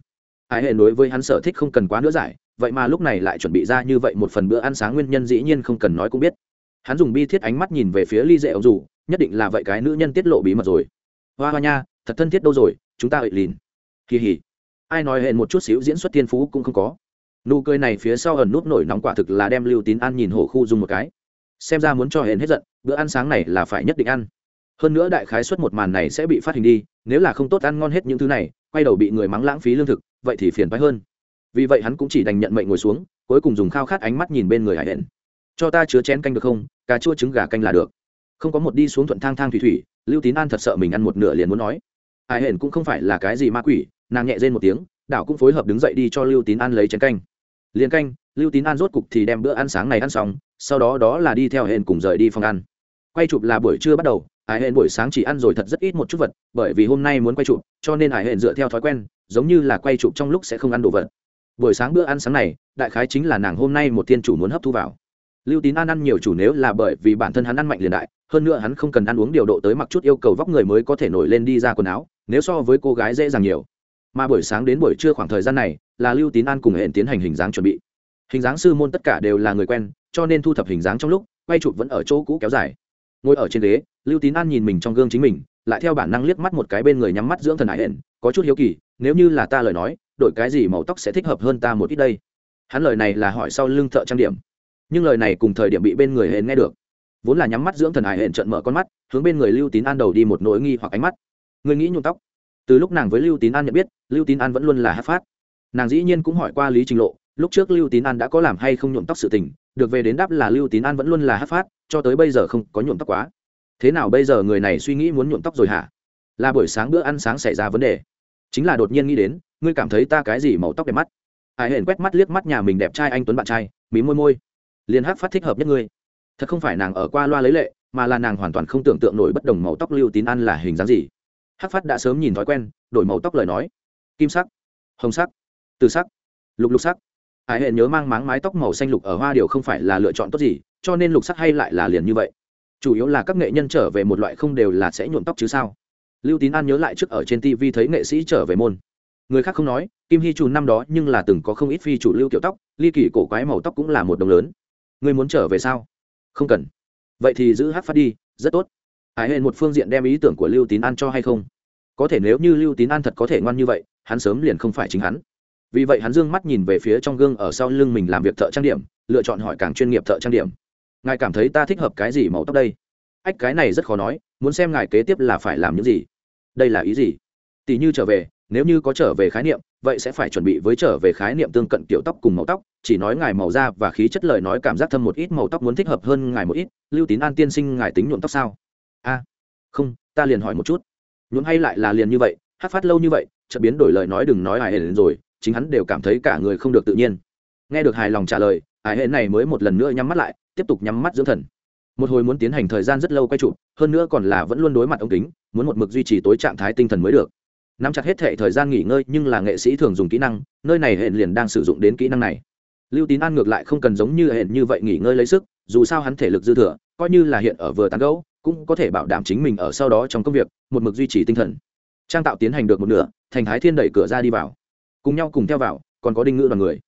Ái hệ đối với hắn sở thích không cần quá nữa giải, vậy mà lúc này lại chuẩn bị ra như vậy một phần bữa ăn sáng nguyên nhân dĩ nhiên không cần nói cũng biết. Hắn dùng bi thiết ánh mắt nhìn về phía ly dễ ông dù, nhất định là vậy cái nữ nhân tiết lộ bí mật rồi. Hoa hoa nha, thật thân thiết đâu rồi, chúng ta ợi lìn. Kỳ hỉ ai nói hẹn một chút xíu diễn xuất thiên phú cũng không có. Nụ cười này phía sau ẩn nút nổi nóng quả thực là đem lưu tín ăn nhìn hổ khu dùng một cái. Xem ra muốn cho hẹn hết giận, bữa ăn sáng này là phải nhất định ăn. Hơn nữa đại khái xuất một màn này sẽ bị phát hình đi nếu là không tốt ăn ngon hết những thứ này, quay đầu bị người mắng lãng phí lương thực, vậy thì phiền phái hơn. Vì vậy hắn cũng chỉ đành nhận mệnh ngồi xuống, cuối cùng dùng khao khát ánh mắt nhìn bên người hải hển cho ta chứa chén canh được không? Cà chua trứng gà canh là được. Không có một đi xuống thuận thang thang thủy thủy, lưu tín an thật sợ mình ăn một nửa liền muốn nói. Hải hển cũng không phải là cái gì ma quỷ, nàng nhẹ rên một tiếng, đảo cũng phối hợp đứng dậy đi cho lưu tín an lấy chén canh. Liền canh, lưu tín an rốt cục thì đem bữa ăn sáng này ăn xong, sau đó đó là đi theo hển cùng rời đi phòng ăn. Quay chụp là buổi trưa bắt đầu Ải hển buổi sáng chỉ ăn rồi thật rất ít một chút vật, bởi vì hôm nay muốn quay chụp, cho nên ai hển dựa theo thói quen, giống như là quay chụp trong lúc sẽ không ăn đồ vật. Buổi sáng bữa ăn sáng này, đại khái chính là nàng hôm nay một thiên chủ muốn hấp thu vào. Lưu tín an ăn nhiều chủ nếu là bởi vì bản thân hắn ăn mạnh liền đại, hơn nữa hắn không cần ăn uống điều độ tới mặc chút yêu cầu vóc người mới có thể nổi lên đi ra quần áo, nếu so với cô gái dễ dàng nhiều. Mà buổi sáng đến buổi trưa khoảng thời gian này, là lưu tín an cùng hẹn tiến hành hình dáng chuẩn bị. Hình dáng sư môn tất cả đều là người quen, cho nên thu thập hình dáng trong lúc, quay chụp vẫn ở chỗ cũ kéo dài. Ngồi ở trên ghế lưu tín an nhìn mình trong gương chính mình, lại theo bản năng liếc mắt một cái bên người nhắm mắt dưỡng thần hải hển có chút hiếu kỳ, nếu như là ta lời nói, đổi cái gì màu tóc sẽ thích hợp hơn ta một ít đây? Hắn lời này là hỏi sau lưng thợ trang điểm, nhưng lời này cùng thời điểm bị bên người hển nghe được. Vốn là nhắm mắt dưỡng thần hải hển trận mở con mắt, hướng bên người lưu tín an đầu đi một nỗi nghi hoặc ánh mắt. Người nghĩ nhuộm tóc. Từ lúc nàng với lưu tín an nhận biết, lưu tín an vẫn luôn là hát phát. Nàng dĩ nhiên cũng hỏi qua lý trình lộ, lúc trước lưu tín an đã có làm hay không nhuộm tóc sự tình, được về đến đáp là lưu tín an vẫn luôn là hát phát, cho tới bây giờ không có nhuộm tóc quá thế nào bây giờ người này suy nghĩ muốn nhuộm tóc rồi hả? Là buổi sáng bữa ăn sáng xảy ra vấn đề. Chính là đột nhiên nghĩ đến, ngươi cảm thấy ta cái gì màu tóc đẹp mắt? Hải hển quét mắt liếc mắt nhà mình đẹp trai anh tuấn bạn trai, mí môi môi. Liền hát phát thích hợp nhất ngươi. Thật không phải nàng ở qua loa lấy lệ, mà là nàng hoàn toàn không tưởng tượng nổi bất đồng màu tóc lưu tín ăn là hình dáng gì. Hát phát đã sớm nhìn thói quen, đổi màu tóc lời nói. Kim sắc, hồng sắc, từ sắc, lục lục sắc. Hải hển nhớ mang máng mái tóc màu xanh lục ở hoa điều không phải là lựa chọn tốt gì, cho nên lục sắc hay lại là liền như vậy chủ yếu là các nghệ nhân trở về một loại không đều là sẽ nhuộm tóc chứ sao? Lưu tín an nhớ lại trước ở trên tv thấy nghệ sĩ trở về môn. Người khác không nói, kim hy trùn năm đó nhưng là từng có không ít phi chủ lưu kiểu tóc, ly kỳ cổ quái màu tóc cũng là một đồng lớn. Người muốn trở về sao? Không cần. Vậy thì giữ hát phát đi, rất tốt. Hải hên một phương diện đem ý tưởng của lưu tín an cho hay không? Có thể nếu như lưu tín an thật có thể ngoan như vậy, hắn sớm liền không phải chính hắn. Vì vậy hắn dương mắt nhìn về phía trong gương ở sau lưng mình làm việc thợ trang điểm, lựa chọn hỏi càng chuyên nghiệp thợ trang điểm ngài cảm thấy ta thích hợp cái gì màu tóc đây? Ách, cái này rất khó nói, muốn xem ngài kế tiếp là phải làm những gì. Đây là ý gì? Tỷ như trở về, nếu như có trở về khái niệm, vậy sẽ phải chuẩn bị với trở về khái niệm tương cận kiểu tóc cùng màu tóc, chỉ nói ngài màu da và khí chất lời nói cảm giác thâm một ít màu tóc muốn thích hợp hơn ngài một ít, lưu tín an tiên sinh ngài tính nhuộm tóc sao? A, không, ta liền hỏi một chút. Nhuộm hay lại là liền như vậy, hát phát lâu như vậy, chợt biến đổi lời nói đừng nói hài hển rồi, chính hắn đều cảm thấy cả người không được tự nhiên. Nghe được hài lòng trả lời hài hển này mới một lần nữa nhắm mắt lại tiếp tục nhắm mắt dưỡng thần. Một hồi muốn tiến hành thời gian rất lâu quay trụ, hơn nữa còn là vẫn luôn đối mặt ống kính, muốn một mực duy trì tối trạng thái tinh thần mới được. Nắm chặt hết thệ thời gian nghỉ ngơi, nhưng là nghệ sĩ thường dùng kỹ năng, nơi này hệ liền đang sử dụng đến kỹ năng này. Lưu tín an ngược lại không cần giống như hệ như vậy nghỉ ngơi lấy sức, dù sao hắn thể lực dư thừa, coi như là hiện ở vừa tán gấu cũng có thể bảo đảm chính mình ở sau đó trong công việc, một mực duy trì tinh thần. Trang tạo tiến hành được một nửa, thành thái thiên đẩy cửa ra đi vào. Cùng nhau cùng theo vào, còn có đinh ngữ đoàn người.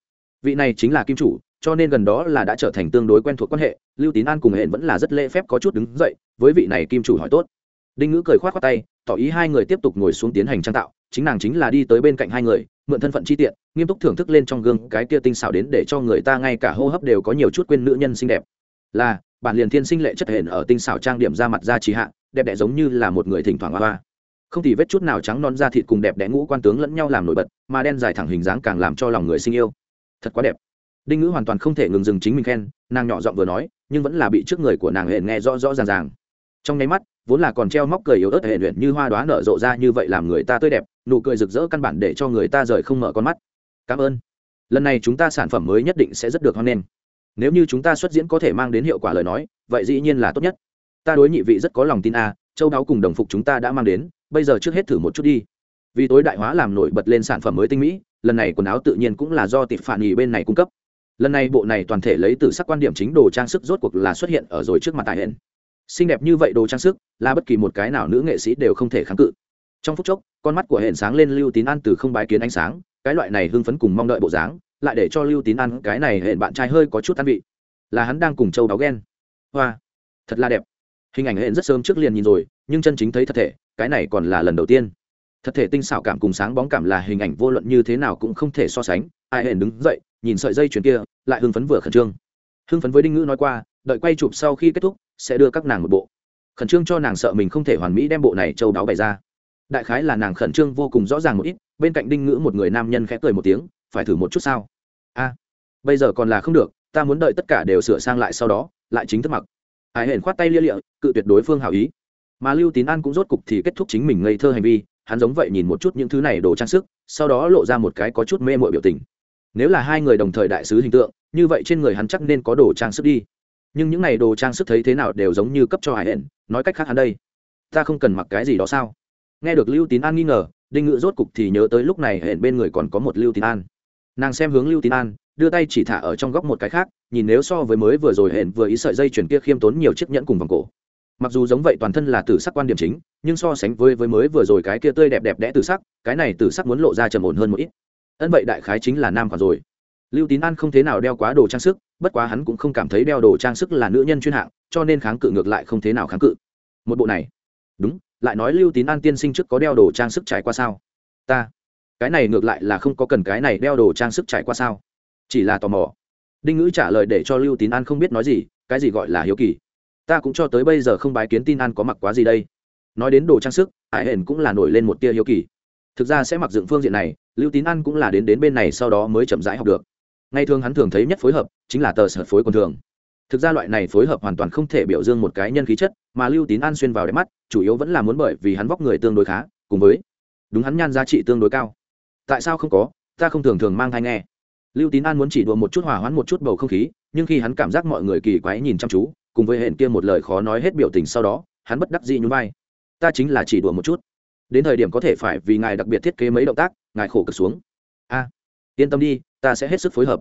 Vị này chính là kim chủ cho nên gần đó là đã trở thành tương đối quen thuộc quan hệ, lưu tín an cùng hẹn vẫn là rất lễ phép có chút đứng dậy, với vị này kim chủ hỏi tốt. Đinh ngữ cười k h o á t khoác tay, tỏ ý hai người tiếp tục ngồi xuống tiến hành trang tạo, chính nàng chính là đi tới bên cạnh hai người, mượn thân phận chi tiện, nghiêm túc thưởng thức lên trong gương cái kia tinh xảo đến để cho người ta ngay cả hô hấp đều có nhiều chút quên nữ nhân xinh đẹp. Là, bản liền thiên sinh lệ chất hển ở tinh xảo trang điểm ra mặt ra trì hạ, đẹp đẽ giống như là một người thỉnh thoảng hoa hoa. Không thì vết chút nào trắng non da thịt cùng đẹp đẽ ngũ quan tướng lẫn nhau làm nổi bật, mà đen dài thẳng hình dáng càng làm cho lòng người sinh yêu. Thật quá đẹp đinh ngữ hoàn toàn không thể ngừng dừng chính mình khen, nàng nhỏ giọng vừa nói, nhưng vẫn là bị trước người của nàng hển nghe rõ rõ ràng ràng. Trong nháy mắt, vốn là còn treo móc cười yếu ớt hệ luyện như hoa đoá nở rộ ra như vậy làm người ta tươi đẹp, nụ cười rực rỡ căn bản để cho người ta rời không mở con mắt. Cảm ơn. Lần này chúng ta sản phẩm mới nhất định sẽ rất được hoan nghênh. Nếu như chúng ta xuất diễn có thể mang đến hiệu quả lời nói, vậy dĩ nhiên là tốt nhất. Ta đối nhị vị rất có lòng tin a, châu đáo cùng đồng phục chúng ta đã mang đến, bây giờ trước hết thử một chút đi. Vì tối đại hóa làm nổi bật lên sản phẩm mới tinh mỹ, lần này quần áo tự nhiên cũng là do tịp phản nghỉ bên này cung cấp lần này bộ này toàn thể lấy từ sắc quan điểm chính đồ trang sức rốt cuộc là xuất hiện ở rồi trước mặt tại hiện. Xinh đẹp như vậy đồ trang sức, là bất kỳ một cái nào nữ nghệ sĩ đều không thể kháng cự. Trong phút chốc, con mắt của hẹn sáng lên lưu tín an từ không bái kiến ánh sáng, cái loại này hưng phấn cùng mong đợi bộ dáng, lại để cho lưu tín an cái này hẹn bạn trai hơi có chút tan vị. Là hắn đang cùng châu đáo ghen. Hoa, thật là đẹp. Hình ảnh hẹn rất sớm trước liền nhìn rồi, nhưng chân chính thấy thật thể, cái này còn là lần đầu tiên. Thật thể tinh xảo cảm cùng sáng bóng cảm là hình ảnh vô luận như thế nào cũng không thể so sánh. Ai hẹn đứng dậy nhìn sợi dây chuyền kia, lại hưng phấn vừa khẩn trương. Hưng phấn với đinh ngữ nói qua, đợi quay chụp sau khi kết thúc, sẽ đưa các nàng một bộ. Khẩn trương cho nàng sợ mình không thể hoàn mỹ đem bộ này châu đáo bày ra. Đại khái là nàng khẩn trương vô cùng rõ ràng một ít, bên cạnh đinh ngữ một người nam nhân khẽ cười một tiếng, phải thử một chút sao? A, bây giờ còn là không được, ta muốn đợi tất cả đều sửa sang lại sau đó, lại chính thức mặc. Ai hển khoát tay lia lịa, cự tuyệt đối phương hảo ý. Mà lưu tín an cũng rốt cục thì kết thúc chính mình ngây thơ hành vi, hắn giống vậy nhìn một chút những thứ này đồ trang sức, sau đó lộ ra một cái có chút mê mội biểu tình nếu là hai người đồng thời đại sứ hình tượng, như vậy trên người hắn chắc nên có đồ trang sức đi. Nhưng những n à y đồ trang sức thấy thế nào đều giống như cấp cho hải hển nói cách khác hắn đây, ta không cần mặc cái gì đó sao? Nghe được lưu tín an nghi ngờ, đinh ngự rốt cục thì nhớ tới lúc này hển bên người còn có một lưu tín an. Nàng xem hướng lưu tín an, đưa tay chỉ thả ở trong góc một cái khác, nhìn nếu so với mới vừa rồi hển vừa ý sợi dây chuyển kia khiêm tốn nhiều chiếc nhẫn cùng vòng cổ. Mặc dù giống vậy toàn thân là tử sắc quan điểm chính, nhưng so sánh với với mới vừa rồi cái kia tươi đẹp đẹp đẽ tử sắc, cái này tử sắc muốn lộ ra trầm ổn hơn một ít ân vậy đại khái chính là nam khoản rồi. Lưu tín an không thế nào đeo quá đồ trang sức, bất quá hắn cũng không cảm thấy đeo đồ trang sức là nữ nhân chuyên hạng, cho nên kháng cự ngược lại không thế nào kháng cự. Một bộ này. Đúng, lại nói lưu tín an tiên sinh trước có đeo đồ trang sức trải qua sao? Ta. Cái này ngược lại là không có cần cái này đeo đồ trang sức trải qua sao? Chỉ là tò mò. Đinh ngữ trả lời để cho lưu tín an không biết nói gì, cái gì gọi là hiếu kỳ. Ta cũng cho tới bây giờ không bái kiến tin an có mặc quá gì đây. Nói đến đồ trang sức, hải hển cũng là nổi lên một tia hiếu kỳ. Thực ra sẽ mặc dựng phương diện này lưu tín an cũng là đến đến bên này sau đó mới chậm rãi học được. Ngày thường hắn thường thấy nhất phối hợp chính là tờ sở phối còn thường. Thực ra loại này phối hợp hoàn toàn không thể biểu dương một cái nhân khí chất, mà lưu tín an xuyên vào đẹp mắt, chủ yếu vẫn là muốn bởi vì hắn vóc người tương đối khá, cùng với đúng hắn nhan giá trị tương đối cao. Tại sao không có? Ta không thường thường mang thai nghe. Lưu tín an muốn chỉ đùa một chút hòa hoãn một chút bầu không khí, nhưng khi hắn cảm giác mọi người kỳ quái nhìn chăm chú, cùng với hẹn kia một lời khó nói hết biểu tình sau đó, hắn bất đắc dĩ nhún vai. Ta chính là chỉ đùa một chút đến thời điểm có thể phải vì ngài đặc biệt thiết kế mấy động tác, ngài khổ cực xuống. A, yên tâm đi, ta sẽ hết sức phối hợp.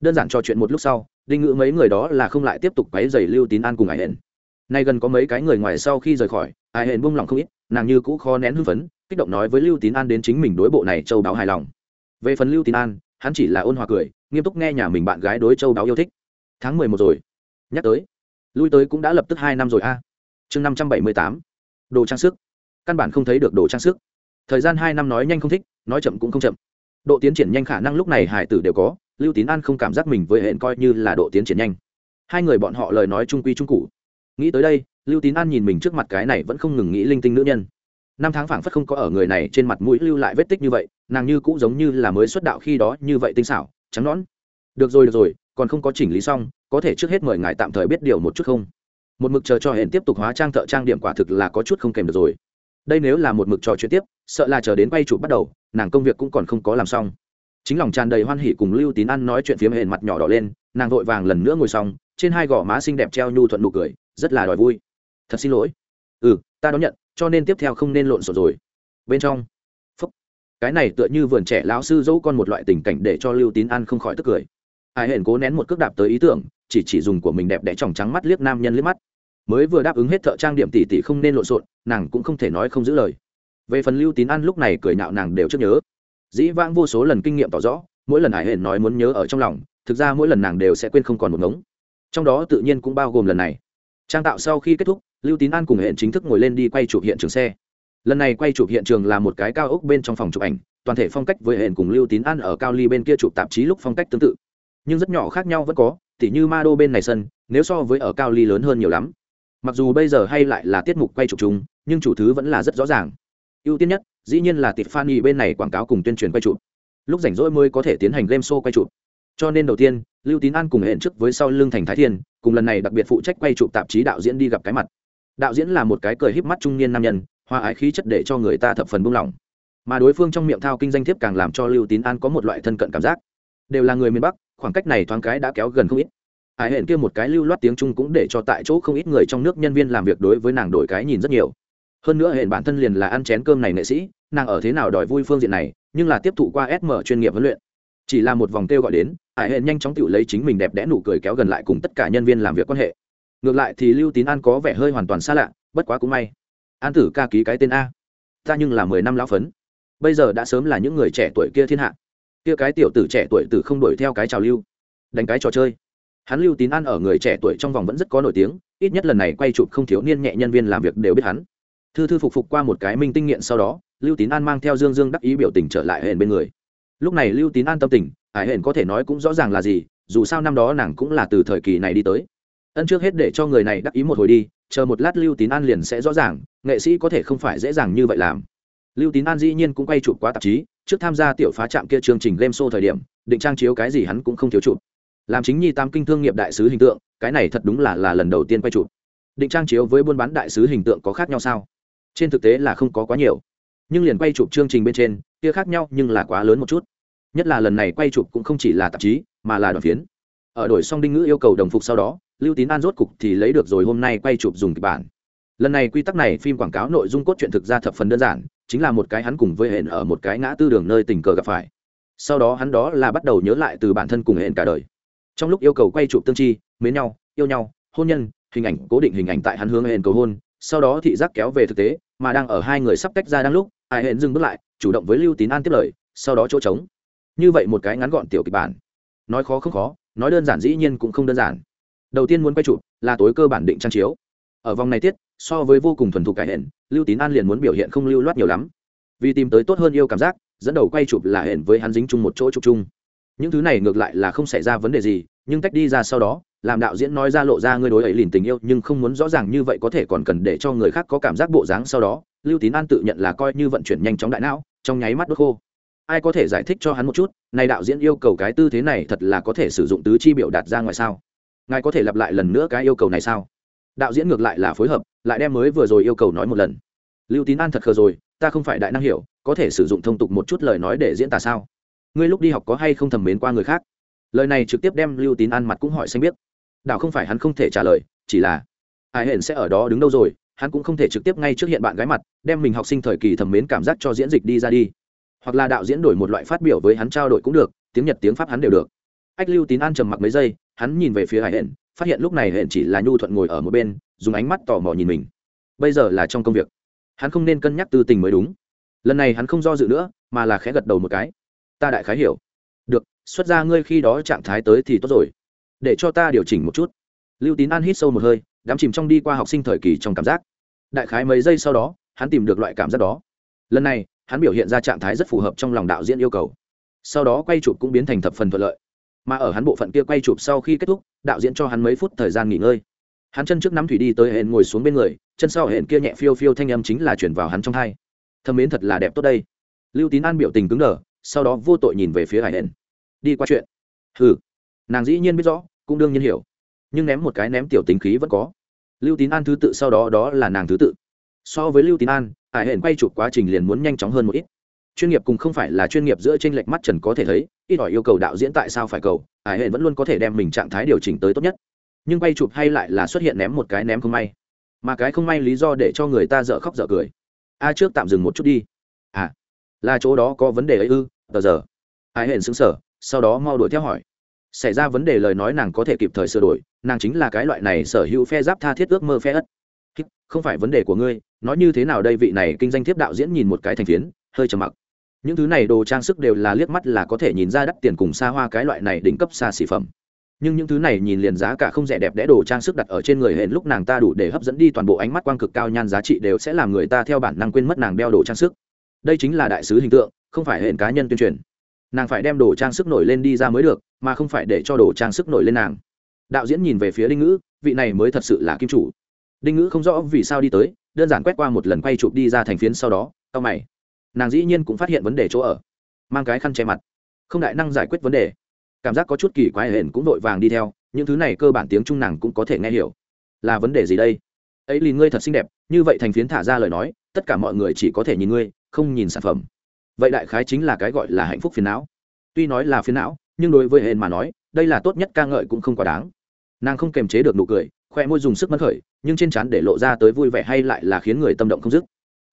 Đơn giản trò chuyện một lúc sau, đinh ngữ mấy người đó là không lại tiếp tục quấy dày lưu tín an cùng ải hển. Nay gần có mấy cái người ngoài sau khi rời khỏi ải hển buông lỏng không ít, nàng như cũ khó nén hưng phấn, kích động nói với lưu tín an đến chính mình đối bộ này châu báo hài lòng. Về phần lưu tín an, hắn chỉ là ôn hòa cười, nghiêm túc nghe nhà mình bạn gái đối châu báo yêu thích. Tháng mười một rồi. Nhắc tới. Lui tới cũng đã lập tức hai năm rồi a. Chương năm trăm bảy mươi tám. Đồ trang sức căn bản không thấy được đồ trang sức. Thời gian hai năm nói nhanh không thích, nói chậm cũng không chậm. Độ tiến triển nhanh khả năng lúc này hải tử đều có, lưu tín an không cảm giác mình với hẹn coi như là độ tiến triển nhanh. Hai người bọn họ lời nói trung quy trung cụ nghĩ tới đây, lưu tín an nhìn mình trước mặt cái này vẫn không ngừng nghĩ linh tinh nữ nhân. Năm tháng phảng phất không có ở người này trên mặt mũi lưu lại vết tích như vậy, nàng như cũng giống như là mới xuất đạo khi đó như vậy tinh xảo, trắng nõn. Được rồi được rồi, còn không có chỉnh lý xong, có thể trước hết mời ngài tạm thời biết điều một chút không? Một mực chờ cho hẹn tiếp tục hóa trang thợ trang điểm quả thực là có chút không kèm được rồi đây nếu là một mực trò chuyện tiếp, sợ là chờ đến quay chụp bắt đầu, nàng công việc cũng còn không có làm xong. Chính lòng tràn đầy hoan hỉ cùng lưu tín ăn nói chuyện phiếm hẹn mặt nhỏ đỏ lên, nàng vội vàng lần nữa ngồi xong, trên hai gò má xinh đẹp treo nhu thuận nụ cười, rất là đòi vui. Thật xin lỗi. Ừ ta đón nhận, cho nên tiếp theo không nên lộn xộn rồi. Bên trong, phúc, cái này tựa như vườn trẻ lão sư dẫu con một loại tình cảnh để cho lưu tín ăn không khỏi tức cười. Ai hển cố nén một cước đạp tới ý tưởng, chỉ chỉ dùng của mình đẹp đẽ tròng trắng mắt liếc nam nhân liếc mắt mới vừa đáp ứng hết thợ trang điểm tỷ tỷ không nên lộn xộn, nàng cũng không thể nói không giữ lời. Về phần lưu tín ăn lúc này cười nạo nàng đều trước nhớ. Dĩ vãng vô số lần kinh nghiệm tỏ rõ, mỗi lần hải hển nói muốn nhớ ở trong lòng, thực ra mỗi lần nàng đều sẽ quên không còn một ngống. Trong đó tự nhiên cũng bao gồm lần này. Trang tạo sau khi kết thúc, lưu tín an cùng hẹn chính thức ngồi lên đi quay chụp hiện trường xe. Lần này quay chụp hiện trường là một cái cao ốc bên trong phòng chụp ảnh, toàn thể phong cách với hẹn cùng lưu tín an ở cao ly bên kia chụp tạp chí lúc phong cách tương tự. Nhưng rất nhỏ khác nhau vẫn có, tỉ như ma đô bên này sân, nếu so với ở cao ly lớn hơn nhiều lắm mặc dù bây giờ hay lại là tiết mục quay chụp chung, nhưng chủ thứ vẫn là rất rõ ràng. Ưu tiên nhất, dĩ nhiên là tịp y bên này quảng cáo cùng tuyên truyền quay chụp. Lúc rảnh rỗi mới có thể tiến hành game show quay chụp. Cho nên đầu tiên, lưu tín an cùng hẹn trước với sau Lương thành thái thiên, cùng lần này đặc biệt phụ trách quay chụp tạp chí đạo diễn đi gặp cái mặt. Đạo diễn là một cái cười híp mắt trung niên nam nhân hoa ái khí chất để cho người ta thập phần buông lỏng. Mà đối phương trong miệng thao kinh danh thiếp càng làm cho lưu tín an có một loại thân cận cảm giác. Đều là người miền bắc, khoảng cách này thoáng cái đã kéo gần không ít hải hển kia một cái lưu loát tiếng trung cũng để cho tại chỗ không ít người trong nước nhân viên làm việc đối với nàng đổi cái nhìn rất nhiều. Hơn nữa hển bản thân liền là ăn chén cơm này nghệ sĩ, nàng ở thế nào đòi vui phương diện này, nhưng là tiếp thụ qua sm chuyên nghiệp huấn luyện. Chỉ là một vòng kêu gọi đến, hải hển nhanh chóng tự lấy chính mình đẹp đẽ nụ cười kéo gần lại cùng tất cả nhân viên làm việc quan hệ. Ngược lại thì lưu tín an có vẻ hơi hoàn toàn xa lạ, bất quá cũng may. An tử ca ký cái tên a. Ta nhưng là mười năm lão phấn. Bây giờ đã sớm là những người trẻ tuổi kia thiên hạ. Kia cái tiểu tử trẻ tuổi tử không đuổi theo cái trào lưu. Đánh cái trò chơi hắn lưu tín an ở người trẻ tuổi trong vòng vẫn rất có nổi tiếng, ít nhất lần này quay chụp không thiếu niên nhẹ nhân viên làm việc đều biết hắn. Thư thư phục phục qua một cái minh tinh nghiện sau đó, lưu tín an mang theo dương dương đắc ý biểu tình trở lại hển bên người. Lúc này lưu tín an tâm tình ải hển có thể nói cũng rõ ràng là gì, dù sao năm đó nàng cũng là từ thời kỳ này đi tới. Ân trước hết để cho người này đắc ý một hồi đi, chờ một lát lưu tín an liền sẽ rõ ràng, nghệ sĩ có thể không phải dễ dàng như vậy làm. Lưu tín an dĩ nhiên cũng quay chụp qua tạp chí, trước tham gia tiểu phá trạm kia chương trình game show thời điểm, định trang chiếu cái gì hắn cũng không thiếu chụp làm chính nhi tam kinh thương nghiệp đại sứ hình tượng, cái này thật đúng là là lần đầu tiên quay chụp. Định trang chiếu với buôn bán đại sứ hình tượng có khác nhau sao? Trên thực tế là không có quá nhiều. Nhưng liền quay chụp chương trình bên trên, kia khác nhau nhưng là quá lớn một chút. Nhất là lần này quay chụp cũng không chỉ là tạp chí, mà là đoàn phiến. Ở đổi xong đinh ngữ yêu cầu đồng phục sau đó, lưu tín an rốt cục thì lấy được rồi hôm nay quay chụp dùng kịch bản. Lần này quy tắc này phim quảng cáo nội dung cốt truyện thực ra thập phần đơn giản, chính là một cái hắn cùng với hẹn ở một cái ngã tư đường nơi tình cờ gặp phải. Sau đó hắn đó là bắt đầu nhớ lại từ bản thân cùng hẹn cả đời trong lúc yêu cầu quay chụp tương chi, mến nhau, yêu nhau, hôn nhân, hình ảnh, cố định hình ảnh tại hắn hướng hẹn cầu hôn, sau đó thị giác kéo về thực tế, mà đang ở hai người sắp tách ra đang lúc, ai hẹn dừng bước lại, chủ động với lưu tín an tiếp lời, sau đó chỗ trống. Như vậy một cái ngắn gọn tiểu kịch bản. Nói khó không khó, nói đơn giản dĩ nhiên cũng không đơn giản. Đầu tiên muốn quay chụp là tối cơ bản định trang chiếu. Ở vòng này tiết, so với vô cùng thuần thục cải hẹn lưu tín an liền muốn biểu hiện không lưu loát nhiều lắm. Vì tìm tới tốt hơn yêu cảm giác, dẫn đầu quay chụp là hẹn với hắn dính chung một chỗ chụp chung những thứ này ngược lại là không xảy ra vấn đề gì, nhưng tách đi ra sau đó, làm đạo diễn nói ra lộ ra ngươi đối ấy liền tình yêu, nhưng không muốn rõ ràng như vậy có thể còn cần để cho người khác có cảm giác bộ dáng sau đó, lưu tín an tự nhận là coi như vận chuyển nhanh chóng đại não, trong nháy mắt đốt khô. Ai có thể giải thích cho hắn một chút, này đạo diễn yêu cầu cái tư thế này thật là có thể sử dụng tứ chi biểu đạt ra ngoài sao? Ngài có thể lặp lại lần nữa cái yêu cầu này sao? Đạo diễn ngược lại là phối hợp, lại đem mới vừa rồi yêu cầu nói một lần. Lưu tín an thật khờ rồi, ta không phải đại năng hiểu, có thể sử dụng thông tục một chút lời nói để diễn tả sao? Ngươi lúc đi học có hay không thầm mến qua người khác? Lời này trực tiếp đem lưu tín an mặt cũng hỏi xanh biết đạo không phải hắn không thể trả lời, chỉ là, ai hển sẽ ở đó đứng đâu rồi, hắn cũng không thể trực tiếp ngay trước hiện bạn gái mặt, đem mình học sinh thời kỳ thầm mến cảm giác cho diễn dịch đi ra đi. Hoặc là đạo diễn đổi một loại phát biểu với hắn trao đổi cũng được, tiếng nhật tiếng pháp hắn đều được. Ách lưu tín an trầm mặc mấy giây, hắn nhìn về phía hải hển phát hiện lúc này hển chỉ là nhu thuận ngồi ở một bên, dùng ánh mắt tò mò nhìn mình. Bây giờ là trong công việc. Hắn không nên cân nhắc tư tình mới đúng. Lần này hắn không do dự nữa, mà là khẽ gật đầu một cái ta đại khái hiểu. Được, xuất ra ngươi khi đó trạng thái tới thì tốt rồi. Để cho ta điều chỉnh một chút. Lưu tín an hít sâu một hơi, đắm chìm trong đi qua học sinh thời kỳ trong cảm giác. Đại khái mấy giây sau đó, hắn tìm được loại cảm giác đó. Lần này, hắn biểu hiện ra trạng thái rất phù hợp trong lòng đạo diễn yêu cầu. Sau đó quay chụp cũng biến thành thập phần thuận lợi. Mà ở hắn bộ phận kia quay chụp sau khi kết thúc, đạo diễn cho hắn mấy phút thời gian nghỉ ngơi. Hắn chân trước nắm thủy đi tới hẹn ngồi xuống bên người, chân sau hẹn kia nhẹ phiêu phiêu thanh âm chính là chuyển vào hắn trong hai. Thâm mến thật là đẹp tốt đây. Lưu tín an biểu tình cứng đờ sau đó vô tội nhìn về phía hải hẹn đi qua chuyện. Ừ nàng dĩ nhiên biết rõ, cũng đương nhiên hiểu. Nhưng ném một cái ném tiểu tính khí vẫn có. Lưu tín an thứ tự sau đó đó là nàng thứ tự. So với lưu tín an, hải hển quay chụp quá trình liền muốn nhanh chóng hơn một ít. Chuyên nghiệp cùng không phải là chuyên nghiệp giữa t r ê n lệch mắt trần có thể thấy, ít ỏi yêu cầu đạo diễn tại sao phải cầu, hải hển vẫn luôn có thể đem mình trạng thái điều chỉnh tới tốt nhất. Nhưng quay chụp hay lại là xuất hiện ném một cái ném không may. Mà cái không may lý do để cho người ta dở khóc dở cười. A trước tạm dừng một chút đi là chỗ đó có vấn đề ấy ư, tờ giờ. Ai hển xứng sở sau đó mau đuổi theo hỏi. Xảy ra vấn đề lời nói nàng có thể kịp thời sửa đổi, nàng chính là cái loại này sở hữu phe giáp tha thiết ước mơ phe ất. Không phải vấn đề của ngươi, nói như thế nào đây vị này kinh doanh thiếp đạo diễn nhìn một cái thành phiến, hơi trầm mặc. Những thứ này đồ trang sức đều là liếc mắt là có thể nhìn ra đắt tiền cùng xa hoa cái loại này đỉnh cấp xa xỉ phẩm. Nhưng những thứ này nhìn liền giá cả không rẻ đẹp đẽ đồ trang sức đặt ở trên người hẹn lúc nàng ta đủ để hấp dẫn đi toàn bộ ánh mắt quang cực cao nhan giá trị đều sẽ làm người ta theo bản năng quên mất nàng đeo đồ trang sức đây chính là đại sứ hình tượng, không phải hẹn cá nhân tuyên truyền. Nàng phải đem đồ trang sức nổi lên đi ra mới được, mà không phải để cho đồ trang sức nổi lên nàng. Đạo diễn nhìn về phía đinh ngữ, vị này mới thật sự là kim chủ. Đinh ngữ không rõ vì sao đi tới, đơn giản quét qua một lần quay chụp đi ra thành phiến sau đó tao mày. Nàng dĩ nhiên cũng phát hiện vấn đề chỗ ở. Mang cái khăn che mặt. Không đại năng giải quyết vấn đề. Cảm giác có chút kỳ quái hển cũng vội vàng đi theo, những thứ này cơ bản tiếng trung nàng cũng có thể nghe hiểu. Là vấn đề gì đây? Ấy lì ngươi thật xinh đẹp, như vậy thành phiến thả ra lời nói, tất cả mọi người chỉ có thể nhìn ngươi không nhìn sản phẩm. Vậy đại khái chính là cái gọi là hạnh phúc phiền não. Tuy nói là phiền não, nhưng đối với Hên mà nói, đây là tốt nhất ca ngợi cũng không quá đáng. Nàng không kềm chế được nụ cười, khoe môi dùng sức mẫn khởi, nhưng trên trán để lộ ra tới vui vẻ hay lại là khiến người tâm động không dứt.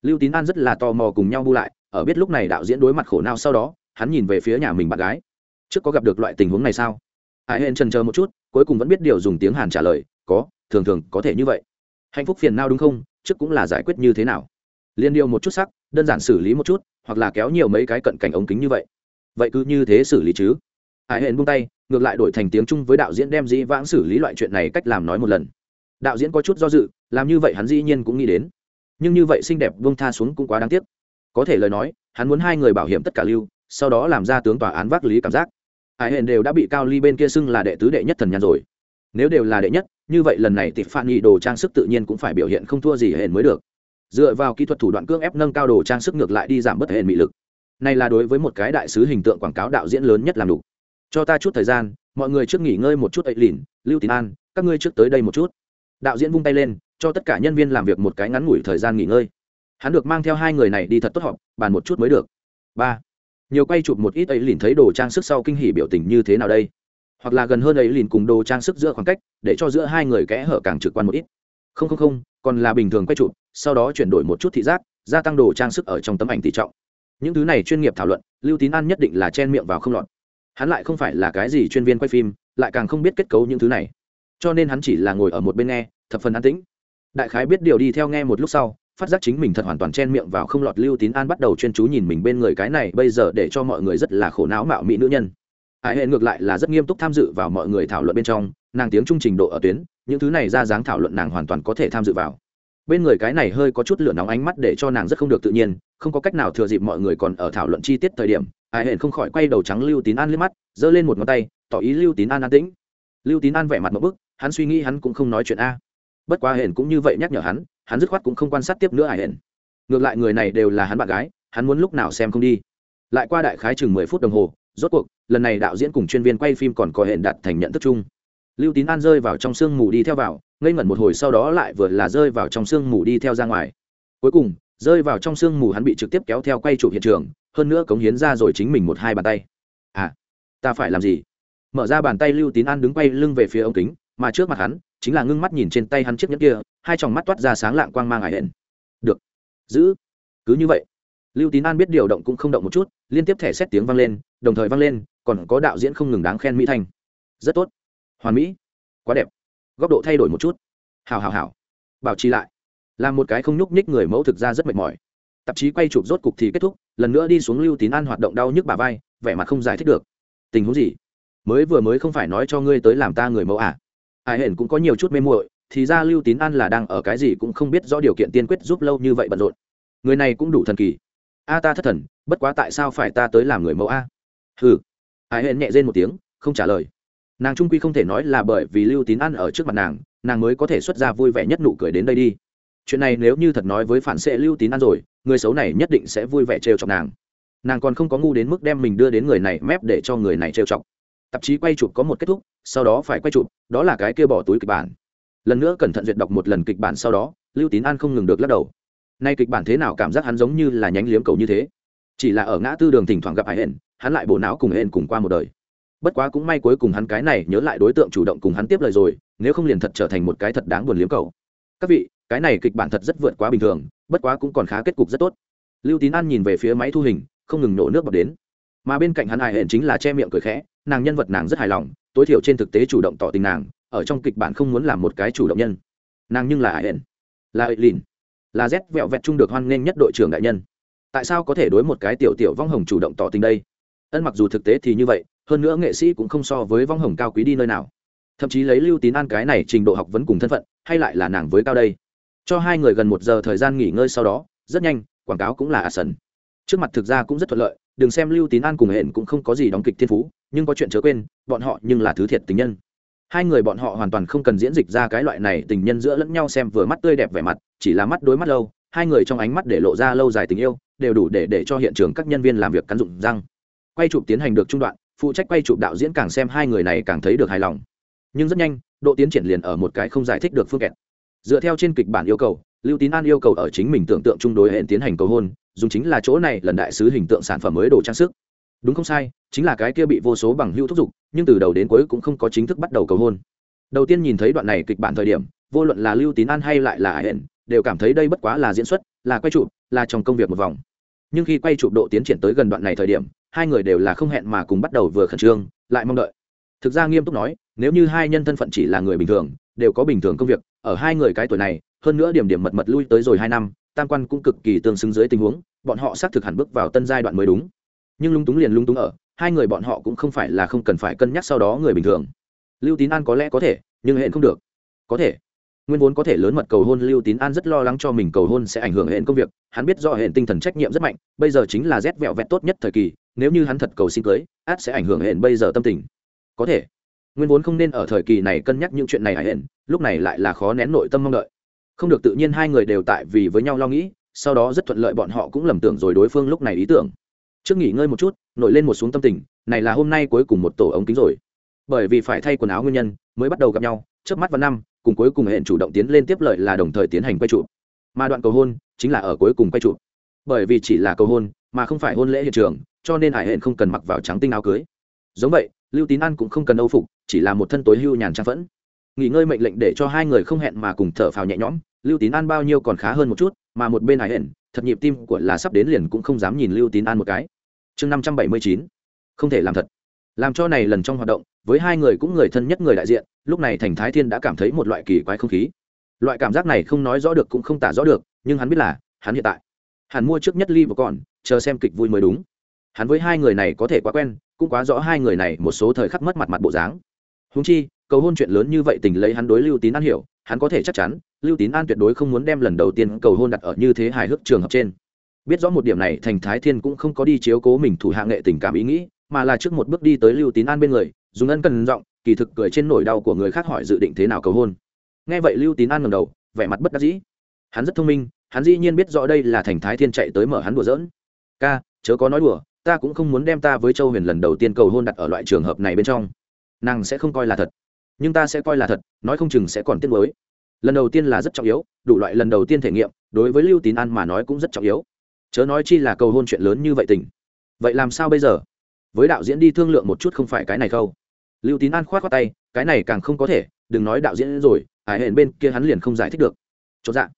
Lưu tín an rất là tò mò cùng nhau bu lại, ở biết lúc này đạo diễn đối mặt khổ nào sau đó, hắn nhìn về phía nhà mình bạn gái. Trước có gặp được loại tình huống này sao? Hải hên trần chờ một chút, cuối cùng vẫn biết điều dùng tiếng hàn trả lời, có, thường thường có thể như vậy. Hạnh phúc phiền nào đúng không? Trước cũng là giải quyết như thế nào? Liên điều một chút sắc, đơn giản xử lý một chút, hoặc là kéo nhiều mấy cái cận cảnh ống kính như vậy. Vậy cứ như thế xử lý chứ. Hải hển buông tay, ngược lại đổi thành tiếng chung với đạo diễn đem dĩ vãng xử lý loại chuyện này cách làm nói một lần. Đạo diễn có chút do dự, làm như vậy hắn dĩ nhiên cũng nghĩ đến. Nhưng như vậy xinh đẹp buông tha xuống cũng quá đáng tiếc. Có thể lời nói, hắn muốn hai người bảo hiểm tất cả lưu, sau đó làm ra tướng tòa án vác lý cảm giác. Hải hển đều đã bị cao ly bên kia xưng là đệ tứ đệ nhất thần nhàn rồi. Nếu đều là đệ nhất, như vậy lần này tịp phan nghị đồ trang sức tự nhiên cũng phải biểu hiện không thua gì hển mới được dựa vào kỹ thuật thủ đoạn cưỡng ép nâng cao đồ trang sức ngược lại đi giảm bất hệ mị lực. Này là đối với một cái đại sứ hình tượng quảng cáo đạo diễn lớn nhất làm đủ. Cho ta chút thời gian, mọi người trước nghỉ ngơi một chút ấy lìn, lưu tín an, các ngươi trước tới đây một chút. Đạo diễn vung tay lên, cho tất cả nhân viên làm việc một cái ngắn ngủi thời gian nghỉ ngơi. Hắn được mang theo hai người này đi thật tốt họp, bàn một chút mới được. Ba. Nhiều quay chụp một ít ấy lìn thấy đồ trang sức sau kinh hỉ biểu tình như thế nào đây? Hoặc là gần hơn ấy lìn cùng đồ trang sức giữa khoảng cách, để cho giữa hai người kẽ hở càng trực quan một ít. Không không không còn là bình thường quay chụp, sau đó chuyển đổi một chút thị giác, gia tăng đồ trang sức ở trong tấm ảnh tỷ trọng. Những thứ này chuyên nghiệp thảo luận, lưu tín an nhất định là chen miệng vào không lọt. Hắn lại không phải là cái gì chuyên viên quay phim, lại càng không biết kết cấu những thứ này. Cho nên hắn chỉ là ngồi ở một bên nghe, thập phần an tĩnh. Đại khái biết điều đi theo nghe một lúc sau, phát giác chính mình thật hoàn toàn chen miệng vào không lọt, lưu tín an bắt đầu chuyên chú nhìn mình bên người cái này bây giờ để cho mọi người rất là khổ não mạo mỹ nữ nhân. Ai hệ ngược lại là rất nghiêm túc tham dự vào mọi người thảo luận bên trong nàng tiếng trung trình độ ở tuyến, những thứ này ra dáng thảo luận nàng hoàn toàn có thể tham dự vào. Bên người cái này hơi có chút lửa nóng ánh mắt để cho nàng rất không được tự nhiên, không có cách nào thừa dịp mọi người còn ở thảo luận chi tiết thời điểm, ai hển không khỏi quay đầu trắng lưu tín an liếc mắt, giơ lên một ngón tay, tỏ ý lưu tín an an tĩnh. Lưu tín an vẻ mặt một bức, hắn suy nghĩ hắn cũng không nói chuyện a. Bất quá hển cũng như vậy nhắc nhở hắn hắn dứt khoát cũng không quan sát tiếp nữa ai hển ngược lại người này đều là hắn bạn gái, hắn muốn lúc nào xem không đi. Lại qua đại khái chừng mười phút đồng hồ, rốt cuộc, lần này đạo diễn cùng chuyên viên quay phim còn có hển đặt thành nhận thức chung lưu tín an rơi vào trong sương mù đi theo vào, ngây ngẩn một hồi sau đó lại vừa là rơi vào trong sương mù đi theo ra ngoài. Cuối cùng, rơi vào trong sương mù hắn bị trực tiếp kéo theo quay chụp hiện trường, hơn nữa cống hiến ra rồi chính mình một hai bàn tay. À ta phải làm gì? Mở ra bàn tay lưu tín an đứng quay lưng về phía ống kính, mà trước mặt hắn, chính là ngưng mắt nhìn trên tay hắn chiếc nhẫn kia, hai tròng mắt toát ra sáng lạng quang mang ải hển được. Giữ. Cứ như vậy. Lưu tín an biết điều động cũng không động một chút, liên tiếp thẻ xét tiếng vang lên, đồng thời vang lên, còn có đạo diễn không ngừng đáng khen mỹ thanh. Rất tốt hoàn mỹ. Quá đẹp. Góc độ thay đổi một chút. Hào hào hào bảo trì lại. Làm một cái không nhúc nhích người mẫu thực ra rất mệt mỏi. Tạp chí quay chụp rốt cục thì kết thúc, lần nữa đi xuống lưu tín an hoạt động đau nhức bà vai, vẻ mặt không giải thích được. Tình huống gì? Mới vừa mới không phải nói cho ngươi tới làm ta người mẫu à? Ai hển cũng có nhiều chút mê muội, thì ra lưu tín an là đang ở cái gì cũng không biết rõ điều kiện tiên quyết giúp lâu như vậy bận rộn. Người này cũng đủ thần kỳ. A ta thất thần, bất quá tại sao phải ta tới làm người mẫu a? Hừ. Ai hển nhẹ rên một tiếng, không trả lời nàng trung quy không thể nói là bởi vì lưu tín an ở trước mặt nàng nàng mới có thể xuất ra vui vẻ nhất nụ cười đến đây đi. Chuyện này nếu như thật nói với phản xệ lưu tín an rồi, người xấu này nhất định sẽ vui vẻ trêu chọc nàng. Nàng còn không có ngu đến mức đem mình đưa đến người này mép để cho người này trêu chọc. Tạp chí quay chụp có một kết thúc, sau đó phải quay chụp, đó là cái kia bỏ túi kịch bản. Lần nữa cẩn thận duyệt đọc một lần kịch bản sau đó, lưu tín an không ngừng được lắc đầu. Nay kịch bản thế nào cảm giác hắn giống như là nhánh liếm cầu như thế? Chỉ là ở ngã tư đường thỉnh thoảng gặp hải hển hắn lại bộ não cùng hển cùng qua một đời bất quá cũng may cuối cùng hắn cái này nhớ lại đối tượng chủ động cùng hắn tiếp lời rồi, nếu không liền thật trở thành một cái thật đáng buồn liếm cầu các vị, cái này kịch bản thật rất vượt quá bình thường, bất quá cũng còn khá kết cục rất tốt. Lưu tín an nhìn về phía máy thu hình, không ngừng nổ nước bọc đến. Mà bên cạnh hắn hài hển chính là che miệng cười khẽ, nàng nhân vật nàng rất hài lòng, tối thiểu trên thực tế chủ động tỏ tình nàng, ở trong kịch bản không muốn làm một cái chủ động nhân. Nàng nhưng là hài hển là ệ lìn. Là rét vẹo vẹt chung được hoan nghênh nhất đội trưởng đại nhân. Tại sao có thể đối một cái tiểu tiểu vong hồng chủ động tỏ tình đây? Ân mặc dù thực tế thì như vậy hơn nữa nghệ sĩ cũng không so với vong hồng cao quý đi nơi nào. Thậm chí lấy lưu tín an cái này trình độ học vấn cùng thân phận, hay lại là nàng với cao đây. Cho hai người gần một giờ thời gian nghỉ ngơi sau đó, rất nhanh, quảng cáo cũng là a sần. Trước mặt thực ra cũng rất thuận lợi, đừng xem lưu tín an cùng hẹn cũng không có gì đóng kịch thiên phú, nhưng có chuyện chớ quên, bọn họ nhưng là thứ thiệt tình nhân. Hai người bọn họ hoàn toàn không cần diễn dịch ra cái loại này tình nhân giữa lẫn nhau xem vừa mắt tươi đẹp vẻ mặt, chỉ là mắt đối mắt lâu, hai người trong ánh mắt để lộ ra lâu dài tình yêu, đều đủ để để cho hiện trường các nhân viên làm việc cắn dụng răng. Quay chụp tiến hành được trung đoạn phụ trách quay chụp đạo diễn càng xem hai người này càng thấy được hài lòng. Nhưng rất nhanh, độ tiến triển liền ở một cái không giải thích được phương kẹt. Dựa theo trên kịch bản yêu cầu, lưu tín an yêu cầu ở chính mình tưởng tượng chung đối hẹn tiến hành cầu hôn, dùng chính là chỗ này lần đại sứ hình tượng sản phẩm mới đồ trang sức. Đúng không sai, chính là cái kia bị vô số bằng hữu thúc giục, nhưng từ đầu đến cuối cũng không có chính thức bắt đầu cầu hôn. Đầu tiên nhìn thấy đoạn này kịch bản thời điểm, vô luận là lưu tín an hay lại là hẹn đều cảm thấy đây bất quá là diễn xuất, là quay chụp, là trong công việc một vòng. Nhưng khi quay chụp độ tiến triển tới gần đoạn này thời điểm hai người đều là không hẹn mà cùng bắt đầu vừa khẩn trương, lại mong đợi. Thực ra nghiêm túc nói, nếu như hai nhân thân phận chỉ là người bình thường, đều có bình thường công việc, ở hai người cái tuổi này, hơn nữa điểm điểm mật mật lui tới rồi hai năm, tam quan cũng cực kỳ tương xứng dưới tình huống, bọn họ xác thực hẳn bước vào tân giai đoạn mới đúng. Nhưng lung túng liền lung túng ở, hai người bọn họ cũng không phải là không cần phải cân nhắc sau đó người bình thường. Lưu tín an có lẽ có thể, nhưng hẹn không được. Có thể nguyên vốn có thể lớn mật cầu hôn lưu tín an rất lo lắng cho mình cầu hôn sẽ ảnh hưởng hệ công việc, hắn biết do hệ tinh thần trách nhiệm rất mạnh, bây giờ chính là rét vẹo vẹt tốt nhất thời kỳ, nếu như hắn thật cầu xin cưới, át sẽ ảnh hưởng hệ bây giờ tâm tình. Có thể, nguyên vốn không nên ở thời kỳ này cân nhắc những chuyện này hải hển lúc này lại là khó nén nội tâm mong đợi. Không được tự nhiên hai người đều tại vì với nhau lo nghĩ, sau đó rất thuận lợi bọn họ cũng lầm tưởng rồi đối phương lúc này ý tưởng. Trước nghỉ ngơi một chút, nổi lên một xuống tâm tình, này là hôm nay cuối cùng một tổ ống kính rồi. Bởi vì phải thay quần áo nguyên nhân, mới bắt đầu gặp nhau, trước mắt vào năm cùng cuối cùng hẹn chủ động tiến lên tiếp lợi là đồng thời tiến hành quay trụ. Mà đoạn cầu hôn chính là ở cuối cùng quay trụ. Bởi vì chỉ là cầu hôn, mà không phải hôn lễ hiện trường, cho nên hải hẹn không cần mặc vào trắng tinh áo cưới. Giống vậy, lưu tín an cũng không cần âu phục, chỉ là một thân tối hưu nhàn trang phẫn. Nghỉ ngơi mệnh lệnh để cho hai người không hẹn mà cùng thở phào nhẹ nhõm, lưu tín an bao nhiêu còn khá hơn một chút, mà một bên hải hẹn, thật nhịp tim của là sắp đến liền cũng không dám nhìn lưu tín an một cái. Chương năm trăm bảy mươi chín, không thể làm thật làm cho này lần trong hoạt động, với hai người cũng người thân nhất người đại diện, lúc này thành thái thiên đã cảm thấy một loại kỳ quái không khí. Loại cảm giác này không nói rõ được cũng không tả rõ được, nhưng hắn biết là, hắn hiện tại. Hắn mua trước nhất ly và còn chờ xem kịch vui mới đúng. Hắn với hai người này có thể quá quen, cũng quá rõ hai người này một số thời khắc mất mặt mặt bộ dáng. Húng chi, cầu hôn chuyện lớn như vậy tình lấy hắn đối lưu tín an hiểu, hắn có thể chắc chắn, lưu tín an tuyệt đối không muốn đem lần đầu tiên cầu hôn đặt ở như thế hài hước trường hợp trên. Biết rõ một điểm này, thành thái thiên cũng không có đi chiếu cố mình thủ hạ nghệ tình cảm ý nghĩ mà là trước một bước đi tới lưu tín an bên người, dùng ân cần giọng, kỳ thực cười trên nỗi đau của người khác hỏi dự định thế nào cầu hôn. Nghe vậy lưu tín an ngầm đầu, vẻ mặt bất đắc dĩ. Hắn rất thông minh, hắn dĩ nhiên biết rõ đây là thành thái thiên chạy tới mở hắn đùa giỡn. Ca, chớ có nói đùa, ta cũng không muốn đem ta với châu huyền lần đầu tiên cầu hôn đặt ở loại trường hợp này bên trong. Nàng sẽ không coi là thật, nhưng ta sẽ coi là thật, nói không chừng sẽ còn tiếc mới lần đầu tiên là rất trọng yếu, đủ loại lần đầu tiên thể nghiệm, đối với lưu tín an mà nói cũng rất trọng yếu. Chớ nói chi là cầu hôn chuyện lớn như vậy tình. Vậy làm sao bây giờ? Với đạo diễn đi thương lượng một chút không phải cái này khâu lưu tín an k h o á t khoác tay, cái này càng không có thể, đừng nói đạo diễn rồi hải hẹn bên kia hắn liền không giải thích được. Chốt dạ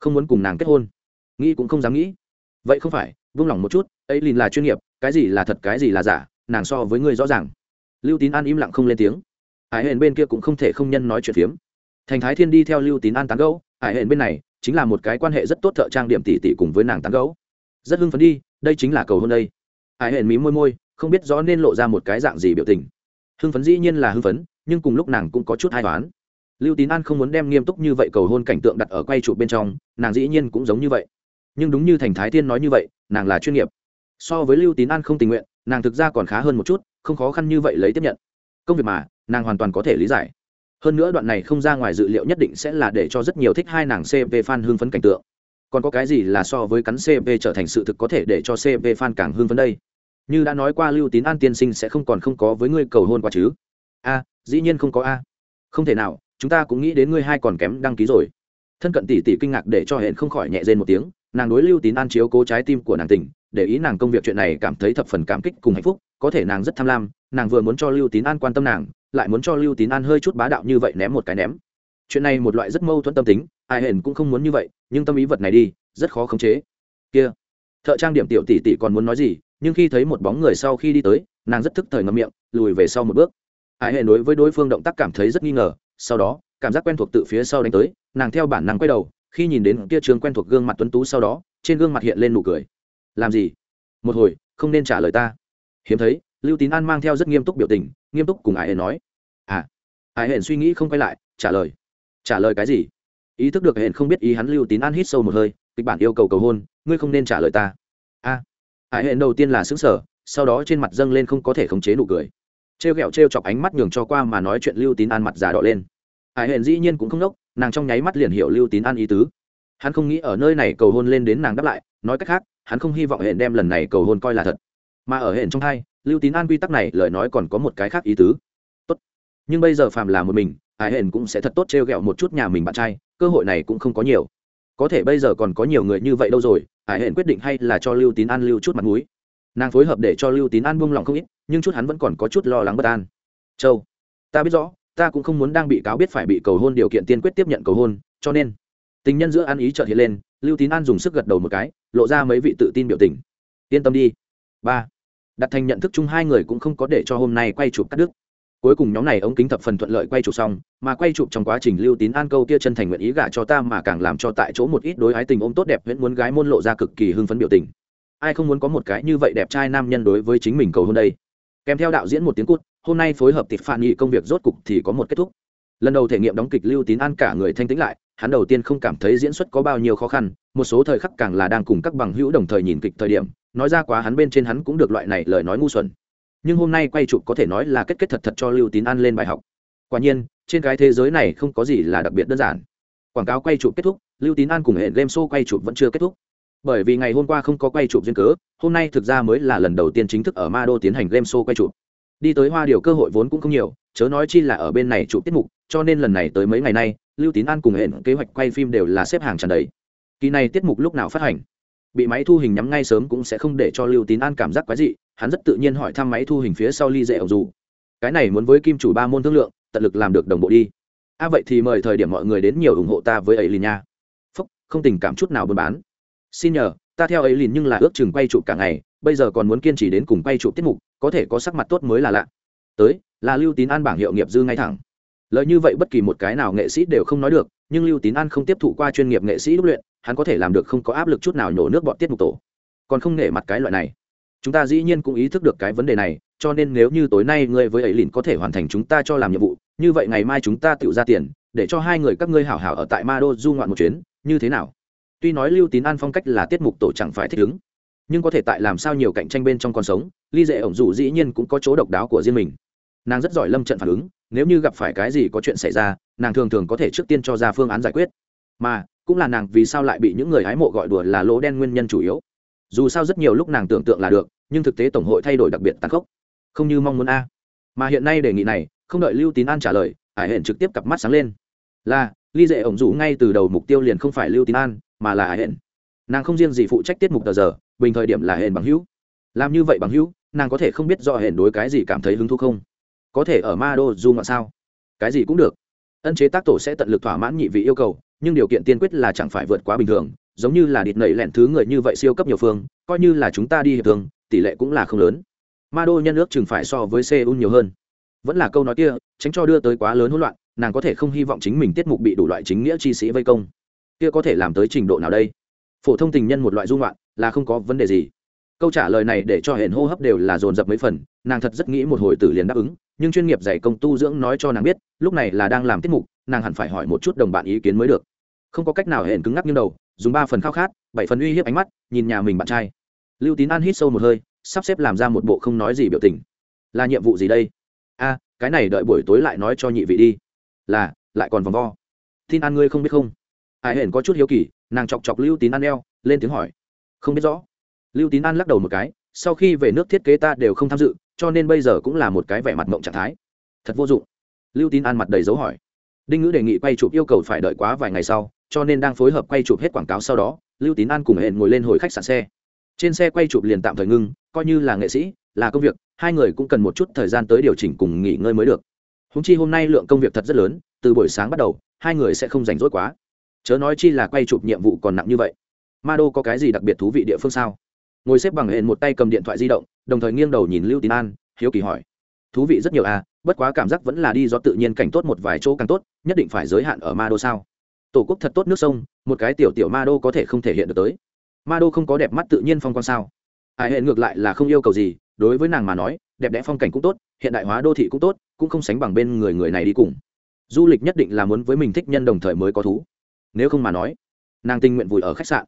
không muốn cùng nàng kết hôn. Nghĩ cũng không dám nghĩ. Vậy không phải, vung lòng một chút, ấy liền là chuyên nghiệp, cái gì là thật, cái gì là giả, nàng so với ngươi rõ ràng. Lưu tín an im lặng không lên tiếng. Hải hẹn bên kia cũng không thể không nhân nói chuyện phiếm. Thành thái thiên đi theo lưu tín an tán gẫu hải hẹn bên này chính là một cái quan hệ rất tốt thợ trang điểm tỷ tỷ cùng với nàng tán gấu rất hưng phấn đi, đây chính là cầu hôn đây. Hải hển mí môi môi không biết rõ nên lộ ra một cái dạng gì biểu tình. Hưng phấn dĩ nhiên là hưng phấn, nhưng cùng lúc nàng cũng có chút hai toán lưu tín an không muốn đem nghiêm túc như vậy cầu hôn cảnh tượng đặt ở quay trụ bên trong, nàng dĩ nhiên cũng giống như vậy. Nhưng đúng như thành thái thiên nói như vậy, nàng là chuyên nghiệp. So với lưu tín an không tình nguyện, nàng thực ra còn khá hơn một chút, không khó khăn như vậy lấy tiếp nhận. Công việc mà, nàng hoàn toàn có thể lý giải. Hơn nữa đoạn này không ra ngoài dự liệu nhất định sẽ là để cho rất nhiều thích hai nàng cp fan hưng phấn cảnh tượng. Còn có cái gì là so với cắn cv trở thành sự thực có thể để cho cp fan càng hưng phấn đây? Như đã nói qua lưu tín an tiên sinh sẽ không còn không có với ngươi cầu hôn qua chứ? A, dĩ nhiên không có a. Không thể nào, chúng ta cũng nghĩ đến ngươi hai còn kém đăng ký rồi. Thân cận tỷ tỷ kinh ngạc để cho hẹn không khỏi nhẹ rên một tiếng, nàng đối lưu tín an chiếu cố trái tim của nàng tỉnh, để ý nàng công việc chuyện này cảm thấy thập phần cảm kích cùng hạnh phúc, có thể nàng rất tham lam, nàng vừa muốn cho lưu tín an quan tâm nàng, lại muốn cho lưu tín an hơi chút bá đạo như vậy ném một cái ném. Chuyện này một loại rất mâu thuẫn tâm tính, ai hển cũng không muốn như vậy, nhưng tâm ý vật này đi, rất khó khống chế. Kia, thợ trang điểm tiểu tỷ tỷ còn muốn nói gì? Nhưng khi thấy một bóng người sau khi đi tới, nàng rất thức thời ngậm miệng, lùi về sau một bước. Ai hệ đối với đối phương động tác cảm thấy rất nghi ngờ, sau đó, cảm giác quen thuộc từ phía sau đánh tới, nàng theo bản năng quay đầu, khi nhìn đến kia trường quen thuộc gương mặt tuấn tú sau đó, trên gương mặt hiện lên nụ cười. Làm gì? Một hồi, không nên trả lời ta. Hiếm thấy, lưu tín an mang theo rất nghiêm túc biểu tình, nghiêm túc cùng ai hển nói. À. Ai hển suy nghĩ không quay lại, trả lời. Trả lời cái gì? Ý thức được hển không biết ý hắn lưu tín an hít sâu một hơi, kịch bản yêu cầu cầu hôn, ngươi không nên trả lời ta hải à, đầu tiên là xứng sở sau đó trên mặt dâng lên không có thể khống chế nụ cười. Trêu ghẹo trêu chọc ánh mắt nhường cho qua mà nói chuyện lưu tín an mặt già đỏ lên. Hải hển dĩ nhiên cũng không nốc nàng trong nháy mắt liền hiểu lưu tín an ý tứ. Hắn không nghĩ ở nơi này cầu hôn lên đến nàng đáp lại nói cách khác hắn không hy vọng hẹn đem lần này cầu hôn coi là thật. Mà ở hẹn trong hai lưu tín an quy tắc này lời nói còn có một cái khác ý tứ. Tốt. Nhưng bây giờ phàm là một mình hải hẹn cũng sẽ thật tốt t r e o g ẹ o một chút nhà mình bạn trai cơ hội này cũng không có nhiều có thể bây giờ còn có nhiều người như vậy đâu rồi, hải hẹn quyết định hay là cho lưu tín an lưu chút mặt m ũ i nàng phối hợp để cho lưu tín an buông lòng không ít, nhưng chút hắn vẫn còn có chút lo lắng bất an. Châu, ta biết rõ, ta cũng không muốn đang bị cáo biết phải bị cầu hôn điều kiện tiên quyết tiếp nhận cầu hôn, cho nên. Tình nhân giữa ăn ý trợt hiện lên, lưu tín an dùng sức gật đầu một cái, lộ ra mấy vị tự tin biểu tình. Yên tâm đi. Ba, đặt thành nhận thức chung hai người cũng không có để cho hôm nay quay chụp cắt đứt cuối cùng nhóm này ống kính thập phần thuận lợi quay chụp xong, mà quay chụp trong quá trình lưu tín an câu kia chân thành nguyện ý gả cho ta mà càng làm cho tại chỗ một ít đối ái tình ôm tốt đẹp vẫn muốn gái môn lộ ra cực kỳ hưng phấn biểu tình. Ai không muốn có một cái như vậy đẹp trai nam nhân đối với chính mình cầu hôn đây? Kèm theo đạo diễn một tiếng cút, hôm nay phối hợp tịch phản nghị công việc rốt cục thì có một kết thúc. Lần đầu thể nghiệm đóng kịch lưu tín an cả người thanh tĩnh lại, hắn đầu tiên không cảm thấy diễn xuất có bao nhiêu khó khăn, một số thời khắc càng là đang cùng các bằng hữu đồng thời nhìn kịch thời điểm, nói ra quá hắn bên trên hắn cũng được loại này lời nói ngu xuẩn nhưng hôm nay quay chụp có thể nói là kết kết thật thật cho lưu tín an lên bài học. Quả nhiên, trên cái thế giới này không có gì là đặc biệt đơn giản. Quảng cáo quay chụp kết thúc, lưu tín an cùng hệ game show quay chụp vẫn chưa kết thúc. Bởi vì ngày hôm qua không có quay chụp duyên cớ, hôm nay thực ra mới là lần đầu tiên chính thức ở ma đô tiến hành game show quay chụp. Đi tới hoa điều cơ hội vốn cũng không nhiều, chớ nói chi là ở bên này chụp tiết mục, cho nên lần này tới mấy ngày nay, lưu tín an cùng hẹn kế hoạch quay phim đều là xếp hàng tràn đầy. Kỳ này tiết mục lúc nào phát hành? Bị máy thu hình nhắm ngay sớm cũng sẽ không để cho lưu tín an cảm giác quái dị hắn rất tự nhiên hỏi thăm máy thu hình phía sau ly dễ ẩu dù. Cái này muốn với kim chủ ba môn thương lượng tận lực làm được đồng bộ đi. A à, vậy thì mời thời điểm mọi người đến nhiều ủng hộ ta với ấy lìn nha. Phúc không tình cảm chút nào buôn bán. Xin nhờ ta theo ấy lìn nhưng là ước chừng quay chụp cả ngày bây giờ còn muốn kiên trì đến cùng quay chụp tiết mục có thể có sắc mặt tốt mới là lạ. Tới là lưu tín an bảng hiệu nghiệp dư ngay thẳng. Lời như vậy bất kỳ một cái nào nghệ sĩ đều không nói được nhưng lưu tín an không tiếp thụ qua chuyên nghiệp nghệ sĩ đúc luyện hắn có thể làm được không có áp lực chút nào nhổ nước bọn tiết mục tổ. Còn không nể mặt cái loại này. Chúng ta dĩ nhiên cũng ý thức được cái vấn đề này, cho nên nếu như tối nay ngươi với ấy lìn có thể hoàn thành chúng ta cho làm nhiệm vụ, như vậy ngày mai chúng ta tự ra tiền, để cho hai người các ngươi hảo hảo ở tại ma đô du ngoạn một chuyến, như thế nào? Tuy nói lưu tín an phong cách là tiết mục tổ chẳng phải thích ứng, nhưng có thể tại làm sao nhiều cạnh tranh bên trong con sống, ly dệ ổng dù dĩ nhiên cũng có chỗ độc đáo của riêng mình. Nàng rất giỏi lâm trận phản ứng, nếu như gặp phải cái gì có chuyện xảy ra, nàng thường thường có thể trước tiên cho ra phương án giải quyết. Mà cũng là nàng vì sao lại bị những người hái mộ gọi đùa là lỗ đen nguyên nhân chủ yếu. Dù sao rất nhiều lúc nàng tưởng tượng là được, nhưng thực tế tổng hội thay đổi đặc biệt tàn khốc. Không như mong muốn a. Mà hiện nay đề nghị này, không đợi lưu tín an trả lời, hải hển trực tiếp cặp mắt sáng lên. Là, ly dệ ổng rủ ngay từ đầu mục tiêu liền không phải lưu tín an, mà là hải hển. Nàng không riêng gì phụ trách tiết mục tờ giờ, bình thời điểm là hển bằng hữu. Làm như vậy bằng hữu, nàng có thể không biết do hển đối cái gì cảm thấy hứng thú không? Có thể ở ma đô du ngoạn sao? Cái gì cũng được. Ân chế tác tổ sẽ tận lực thỏa mãn nhị vị yêu cầu nhưng điều kiện tiên quyết là chẳng phải vượt quá bình thường, giống như là địt nẩy lẹn thứ người như vậy siêu cấp nhiều phương, coi như là chúng ta đi hiệp thường tỷ lệ cũng là không lớn. Ma đô nhân ước chừng phải so với seoul nhiều hơn. Vẫn là câu nói kia, tránh cho đưa tới quá lớn hỗn loạn, nàng có thể không hy vọng chính mình tiết mục bị đủ loại chính nghĩa chi sĩ vây công. Kia có thể làm tới trình độ nào đây? Phổ thông tình nhân một loại dung loạn, là không có vấn đề gì. Câu trả lời này để cho hển hô hấp đều là dồn dập mấy phần, nàng thật rất nghĩ một hồi tử liền đáp ứng, nhưng chuyên nghiệp dạy công tu dưỡng nói cho nàng biết, lúc này là đang làm tiết mục nàng hẳn phải hỏi một chút đồng bạn ý kiến mới được. Không có cách nào hển cứng ngắc như đầu, dùng ba phần khao khát, bảy phần uy hiếp ánh mắt, nhìn nhà mình bạn trai. Lưu tín an hít sâu một hơi, sắp xếp làm ra một bộ không nói gì biểu tình. Là nhiệm vụ gì đây? A, cái này đợi buổi tối lại nói cho nhị vị đi. Là, lại còn vòng vo. Tin an ngươi không biết không? Ai hển có chút hiếu kỳ, nàng chọc chọc lưu tín an eo, lên tiếng hỏi. Không biết rõ. Lưu tín an lắc đầu một cái, sau khi về nước thiết kế ta đều không tham dự, cho nên bây giờ cũng là một cái vẻ mặt mộng trạng thái. Thật vô dụng. Lưu tín an mặt đầy dấu hỏi đinh ngữ đề nghị quay chụp yêu cầu phải đợi quá vài ngày sau, cho nên đang phối hợp quay chụp hết quảng cáo sau đó, lưu tín an cùng hẹn ngồi lên hồi khách sạn xe. Trên xe quay chụp liền tạm thời ngưng, coi như là nghệ sĩ, là công việc, hai người cũng cần một chút thời gian tới điều chỉnh cùng nghỉ ngơi mới được. Húng chi hôm nay lượng công việc thật rất lớn, từ buổi sáng bắt đầu, hai người sẽ không rảnh rỗi quá. Chớ nói chi là quay chụp nhiệm vụ còn nặng như vậy. Ma đô có cái gì đặc biệt thú vị địa phương sao? Ngồi xếp bằng hẹn một tay cầm điện thoại di động, đồng thời nghiêng đầu nhìn lưu tín an, hiếu kỳ hỏi thú vị rất nhiều à bất quá cảm giác vẫn là đi do tự nhiên cảnh tốt một vài chỗ càng tốt, nhất định phải giới hạn ở ma đô sao? Tổ quốc thật tốt nước sông, một cái tiểu tiểu ma đô có thể không thể hiện được tới. Ma đô không có đẹp mắt tự nhiên phong quang sao? Ai hệ ngược lại là không yêu cầu gì, đối với nàng mà nói, đẹp đẽ phong cảnh cũng tốt, hiện đại hóa đô thị cũng tốt, cũng không sánh bằng bên người người này đi cùng. Du lịch nhất định là muốn với mình thích nhân đồng thời mới có thú. Nếu không mà nói, nàng tình nguyện vùi ở khách sạn.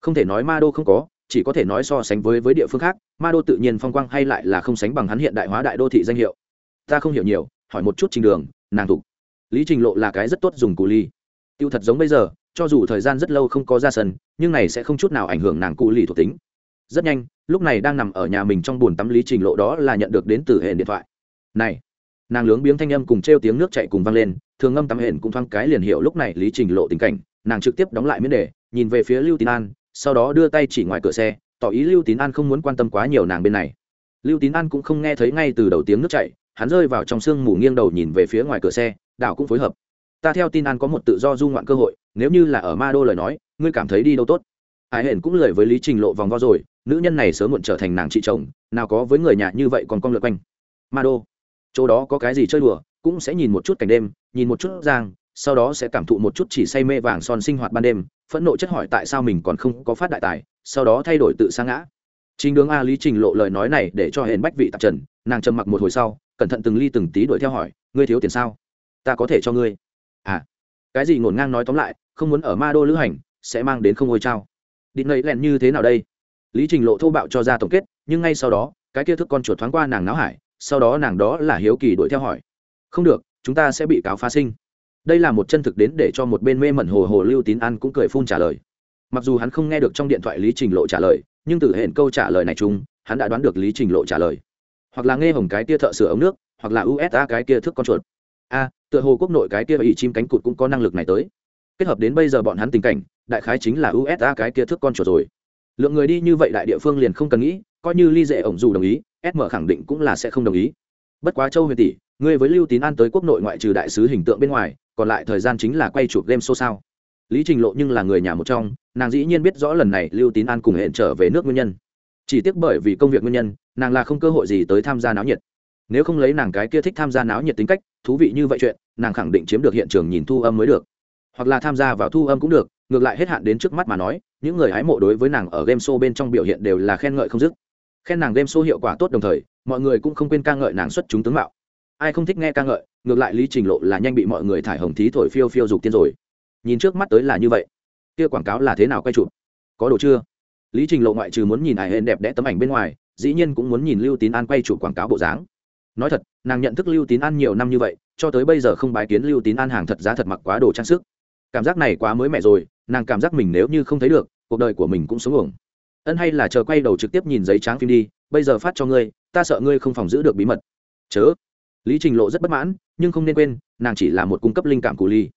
Không thể nói ma đô không có chỉ có thể nói so sánh với với địa phương khác, ma đô tự nhiên phong quang hay lại là không sánh bằng hắn hiện đại hóa đại đô thị danh hiệu. Ta không hiểu nhiều, hỏi một chút trình đường, nàng thục. Lý trình lộ là cái rất tốt dùng cù ly. Tiêu thật giống bây giờ, cho dù thời gian rất lâu không có ra sân, nhưng này sẽ không chút nào ảnh hưởng nàng cụ ly thuộc tính. Rất nhanh, lúc này đang nằm ở nhà mình trong bồn tắm lý trình lộ đó là nhận được đến từ hệ điện thoại. Này, nàng lướng biếng thanh âm cùng t tiếng nước chạy cùng vang lên, thường ngâm tắm hển cũng thoáng cái liền hiểu lúc này lý trình lộ tình cảnh, nàng trực tiếp đóng lại miễn đề, nhìn về phía lưu tín an sau đó đưa tay chỉ ngoài cửa xe, tỏ ý lưu tín an không muốn quan tâm quá nhiều nàng bên này. Lưu tín an cũng không nghe thấy ngay từ đầu tiếng nước chạy hắn rơi vào trong sương mù nghiêng đầu nhìn về phía ngoài cửa xe, đảo cũng phối hợp. Ta theo tin an có một tự do du ngoạn cơ hội, nếu như là ở ma đô lời nói, ngươi cảm thấy đi đâu tốt? Ai hển cũng lời với lý trình lộ vòng vo rồi, nữ nhân này sớm muộn trở thành nàng chị chồng, nào có với người nhà như vậy còn con lượt quanh. Ma đô chỗ đó có cái gì chơi đùa, cũng sẽ nhìn một chút cảnh đêm, nhìn một chút giang sau đó sẽ cảm thụ một chút chỉ say mê vàng son sinh hoạt ban đêm, phẫn nộ chất hỏi tại sao mình còn không có phát đại tài, sau đó thay đổi tự sa ngã. Chính đường a lý trình lộ lời nói này để cho hển bách vị tạp trần, nàng trầm mặc một hồi sau, cẩn thận từng ly từng tí đuổi theo hỏi, ngươi thiếu tiền sao? Ta có thể cho ngươi. À. Cái gì ngổn ngang nói tóm lại, không muốn ở ma đô lữ hành, sẽ mang đến không ngôi trao. Định nấy lẹn như thế nào đây? Lý trình lộ thô bạo cho ra tổng kết, nhưng ngay sau đó, cái kia thức con chuột thoáng qua nàng náo hải, sau đó nàng đó là hiếu kỳ đuổi theo hỏi, không được, chúng ta sẽ bị cáo phá sinh đây là một chân thực đến để cho một bên mê mẩn hồ hồ lưu tín an cũng cười phun trả lời. Mặc dù hắn không nghe được trong điện thoại lý trình lộ trả lời, nhưng từ hệ câu trả lời này chung, hắn đã đoán được lý trình lộ trả lời. Hoặc là nghe hồng cái kia thợ sửa ống nước, hoặc là usa cái kia thức con chuột. A, tựa hồ quốc nội cái kia ỷ chim cánh cụt cũng có năng lực này tới. Kết hợp đến bây giờ bọn hắn tình cảnh, đại khái chính là usa cái kia thức con chuột rồi. Lượng người đi như vậy đại địa phương liền không cần nghĩ, coi như ly dễ ổng dù đồng ý sm khẳng định cũng là sẽ không đồng ý. Bất quá châu huyền tỷ, ngươi với lưu tín an tới quốc nội ngoại trừ đại sứ hình tượng bên ngoài còn lại thời gian chính là quay chụp game show sao? Lý trình lộ nhưng là người nhà một trong, nàng dĩ nhiên biết rõ lần này lưu tín an cùng hẹn trở về nước nguyên nhân. Chỉ tiếc bởi vì công việc nguyên nhân, nàng là không cơ hội gì tới tham gia náo nhiệt. Nếu không lấy nàng cái kia thích tham gia náo nhiệt tính cách, thú vị như vậy chuyện, nàng khẳng định chiếm được hiện trường nhìn thu âm mới được. Hoặc là tham gia vào thu âm cũng được, ngược lại hết hạn đến trước mắt mà nói, những người hái mộ đối với nàng ở game show bên trong biểu hiện đều là khen ngợi không dứt. Khen nàng game show hiệu quả tốt đồng thời, mọi người cũng không quên ca ngợi nàng xuất chúng tướng mạo. Ai không thích nghe ca ngợi ngược lại lý trình lộ là nhanh bị mọi người thải hồng thí thổi phiêu phiêu dục tiên rồi. Nhìn trước mắt tới là như vậy. Kia quảng cáo là thế nào quay chụp? Có đồ chưa? Lý trình lộ ngoại trừ muốn nhìn ải hên đẹp đẽ tấm ảnh bên ngoài, dĩ nhiên cũng muốn nhìn lưu tín an quay chụp quảng cáo bộ dáng. Nói thật, nàng nhận thức lưu tín an nhiều năm như vậy, cho tới bây giờ không bái kiến lưu tín an hàng thật giá thật mặc quá đồ trang sức. Cảm giác này quá mới mẻ rồi, nàng cảm giác mình nếu như không thấy được, cuộc đời của mình cũng sống ổng ân hay là chờ quay đầu trực tiếp nhìn giấy tráng phim đi, bây giờ phát cho ngươi, ta sợ ngươi không phòng giữ được bí mật. Chớ lý trình lộ rất bất mãn, nhưng không nên quên, nàng chỉ là một cung cấp linh cảm của ly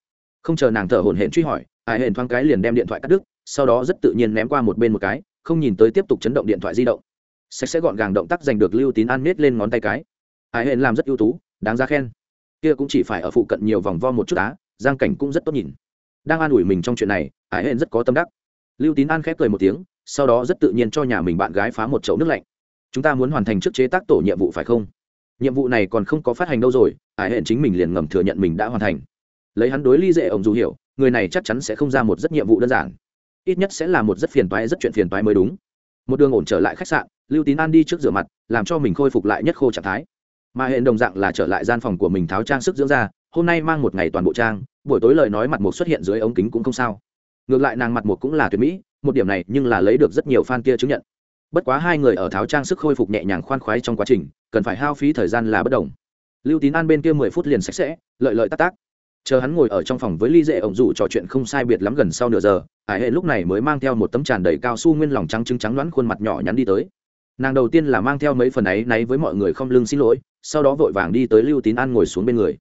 không chờ nàng thở hổn hển truy hỏi ai hển thoáng cái liền đem điện thoại cắt đứt, sau đó rất tự nhiên ném qua một bên một cái, không nhìn tới tiếp tục chấn động điện thoại di động. Sạch sẽ gọn gàng động tác giành được lưu tín an nết lên ngón tay cái. Ai hển làm rất ưu tú, đáng ra khen. Kia cũng chỉ phải ở phụ cận nhiều vòng vo một chút á, giang cảnh cũng rất tốt nhìn. Đang an ủi mình trong chuyện này ải hển rất có tâm đắc. Lưu tín an khép cười một tiếng, sau đó rất tự nhiên cho nhà mình bạn gái phá một chậu nước lạnh. Chúng ta muốn hoàn thành trước chế tác tổ nhiệm vụ phải không? Nhiệm vụ này còn không có phát hành đâu rồi, ải hẹn chính mình liền ngầm thừa nhận mình đã hoàn thành. Lấy hắn đối ly dễ ông dù hiểu, người này chắc chắn sẽ không ra một rất nhiệm vụ đơn giản. Ít nhất sẽ là một rất phiền toái, rất chuyện phiền toái mới đúng. Một đường ổn trở lại khách sạn, lưu tín an đi trước rửa mặt, làm cho mình khôi phục lại nhất khô trạng thái. Mà hệ đồng dạng là trở lại gian phòng của mình tháo trang sức dưỡng ra hôm nay mang một ngày toàn bộ trang, buổi tối lời nói mặt một xuất hiện dưới ống kính cũng không sao. Ngược lại nàng mặt một cũng là tuyệt mỹ, một điểm này nhưng là lấy được rất nhiều fan kia chứng nhận bất quá hai người ở tháo trang sức khôi phục nhẹ nhàng khoan khoái trong quá trình, cần phải hao phí thời gian là bất đồng. Lưu tín an bên kia mười phút liền sạch sẽ, lợi lợi tác tác chờ hắn ngồi ở trong phòng với ly dễ ổng rủ trò chuyện không sai biệt lắm gần sau nửa giờ, hải hệ lúc này mới mang theo một tấm tràn đầy cao su nguyên lòng trắng trứng trắng đoán khuôn mặt nhỏ nhắn đi tới. Nàng đầu tiên là mang theo mấy phần ấy náy với mọi người không lưng xin lỗi, sau đó vội vàng đi tới lưu tín an ngồi xuống bên người.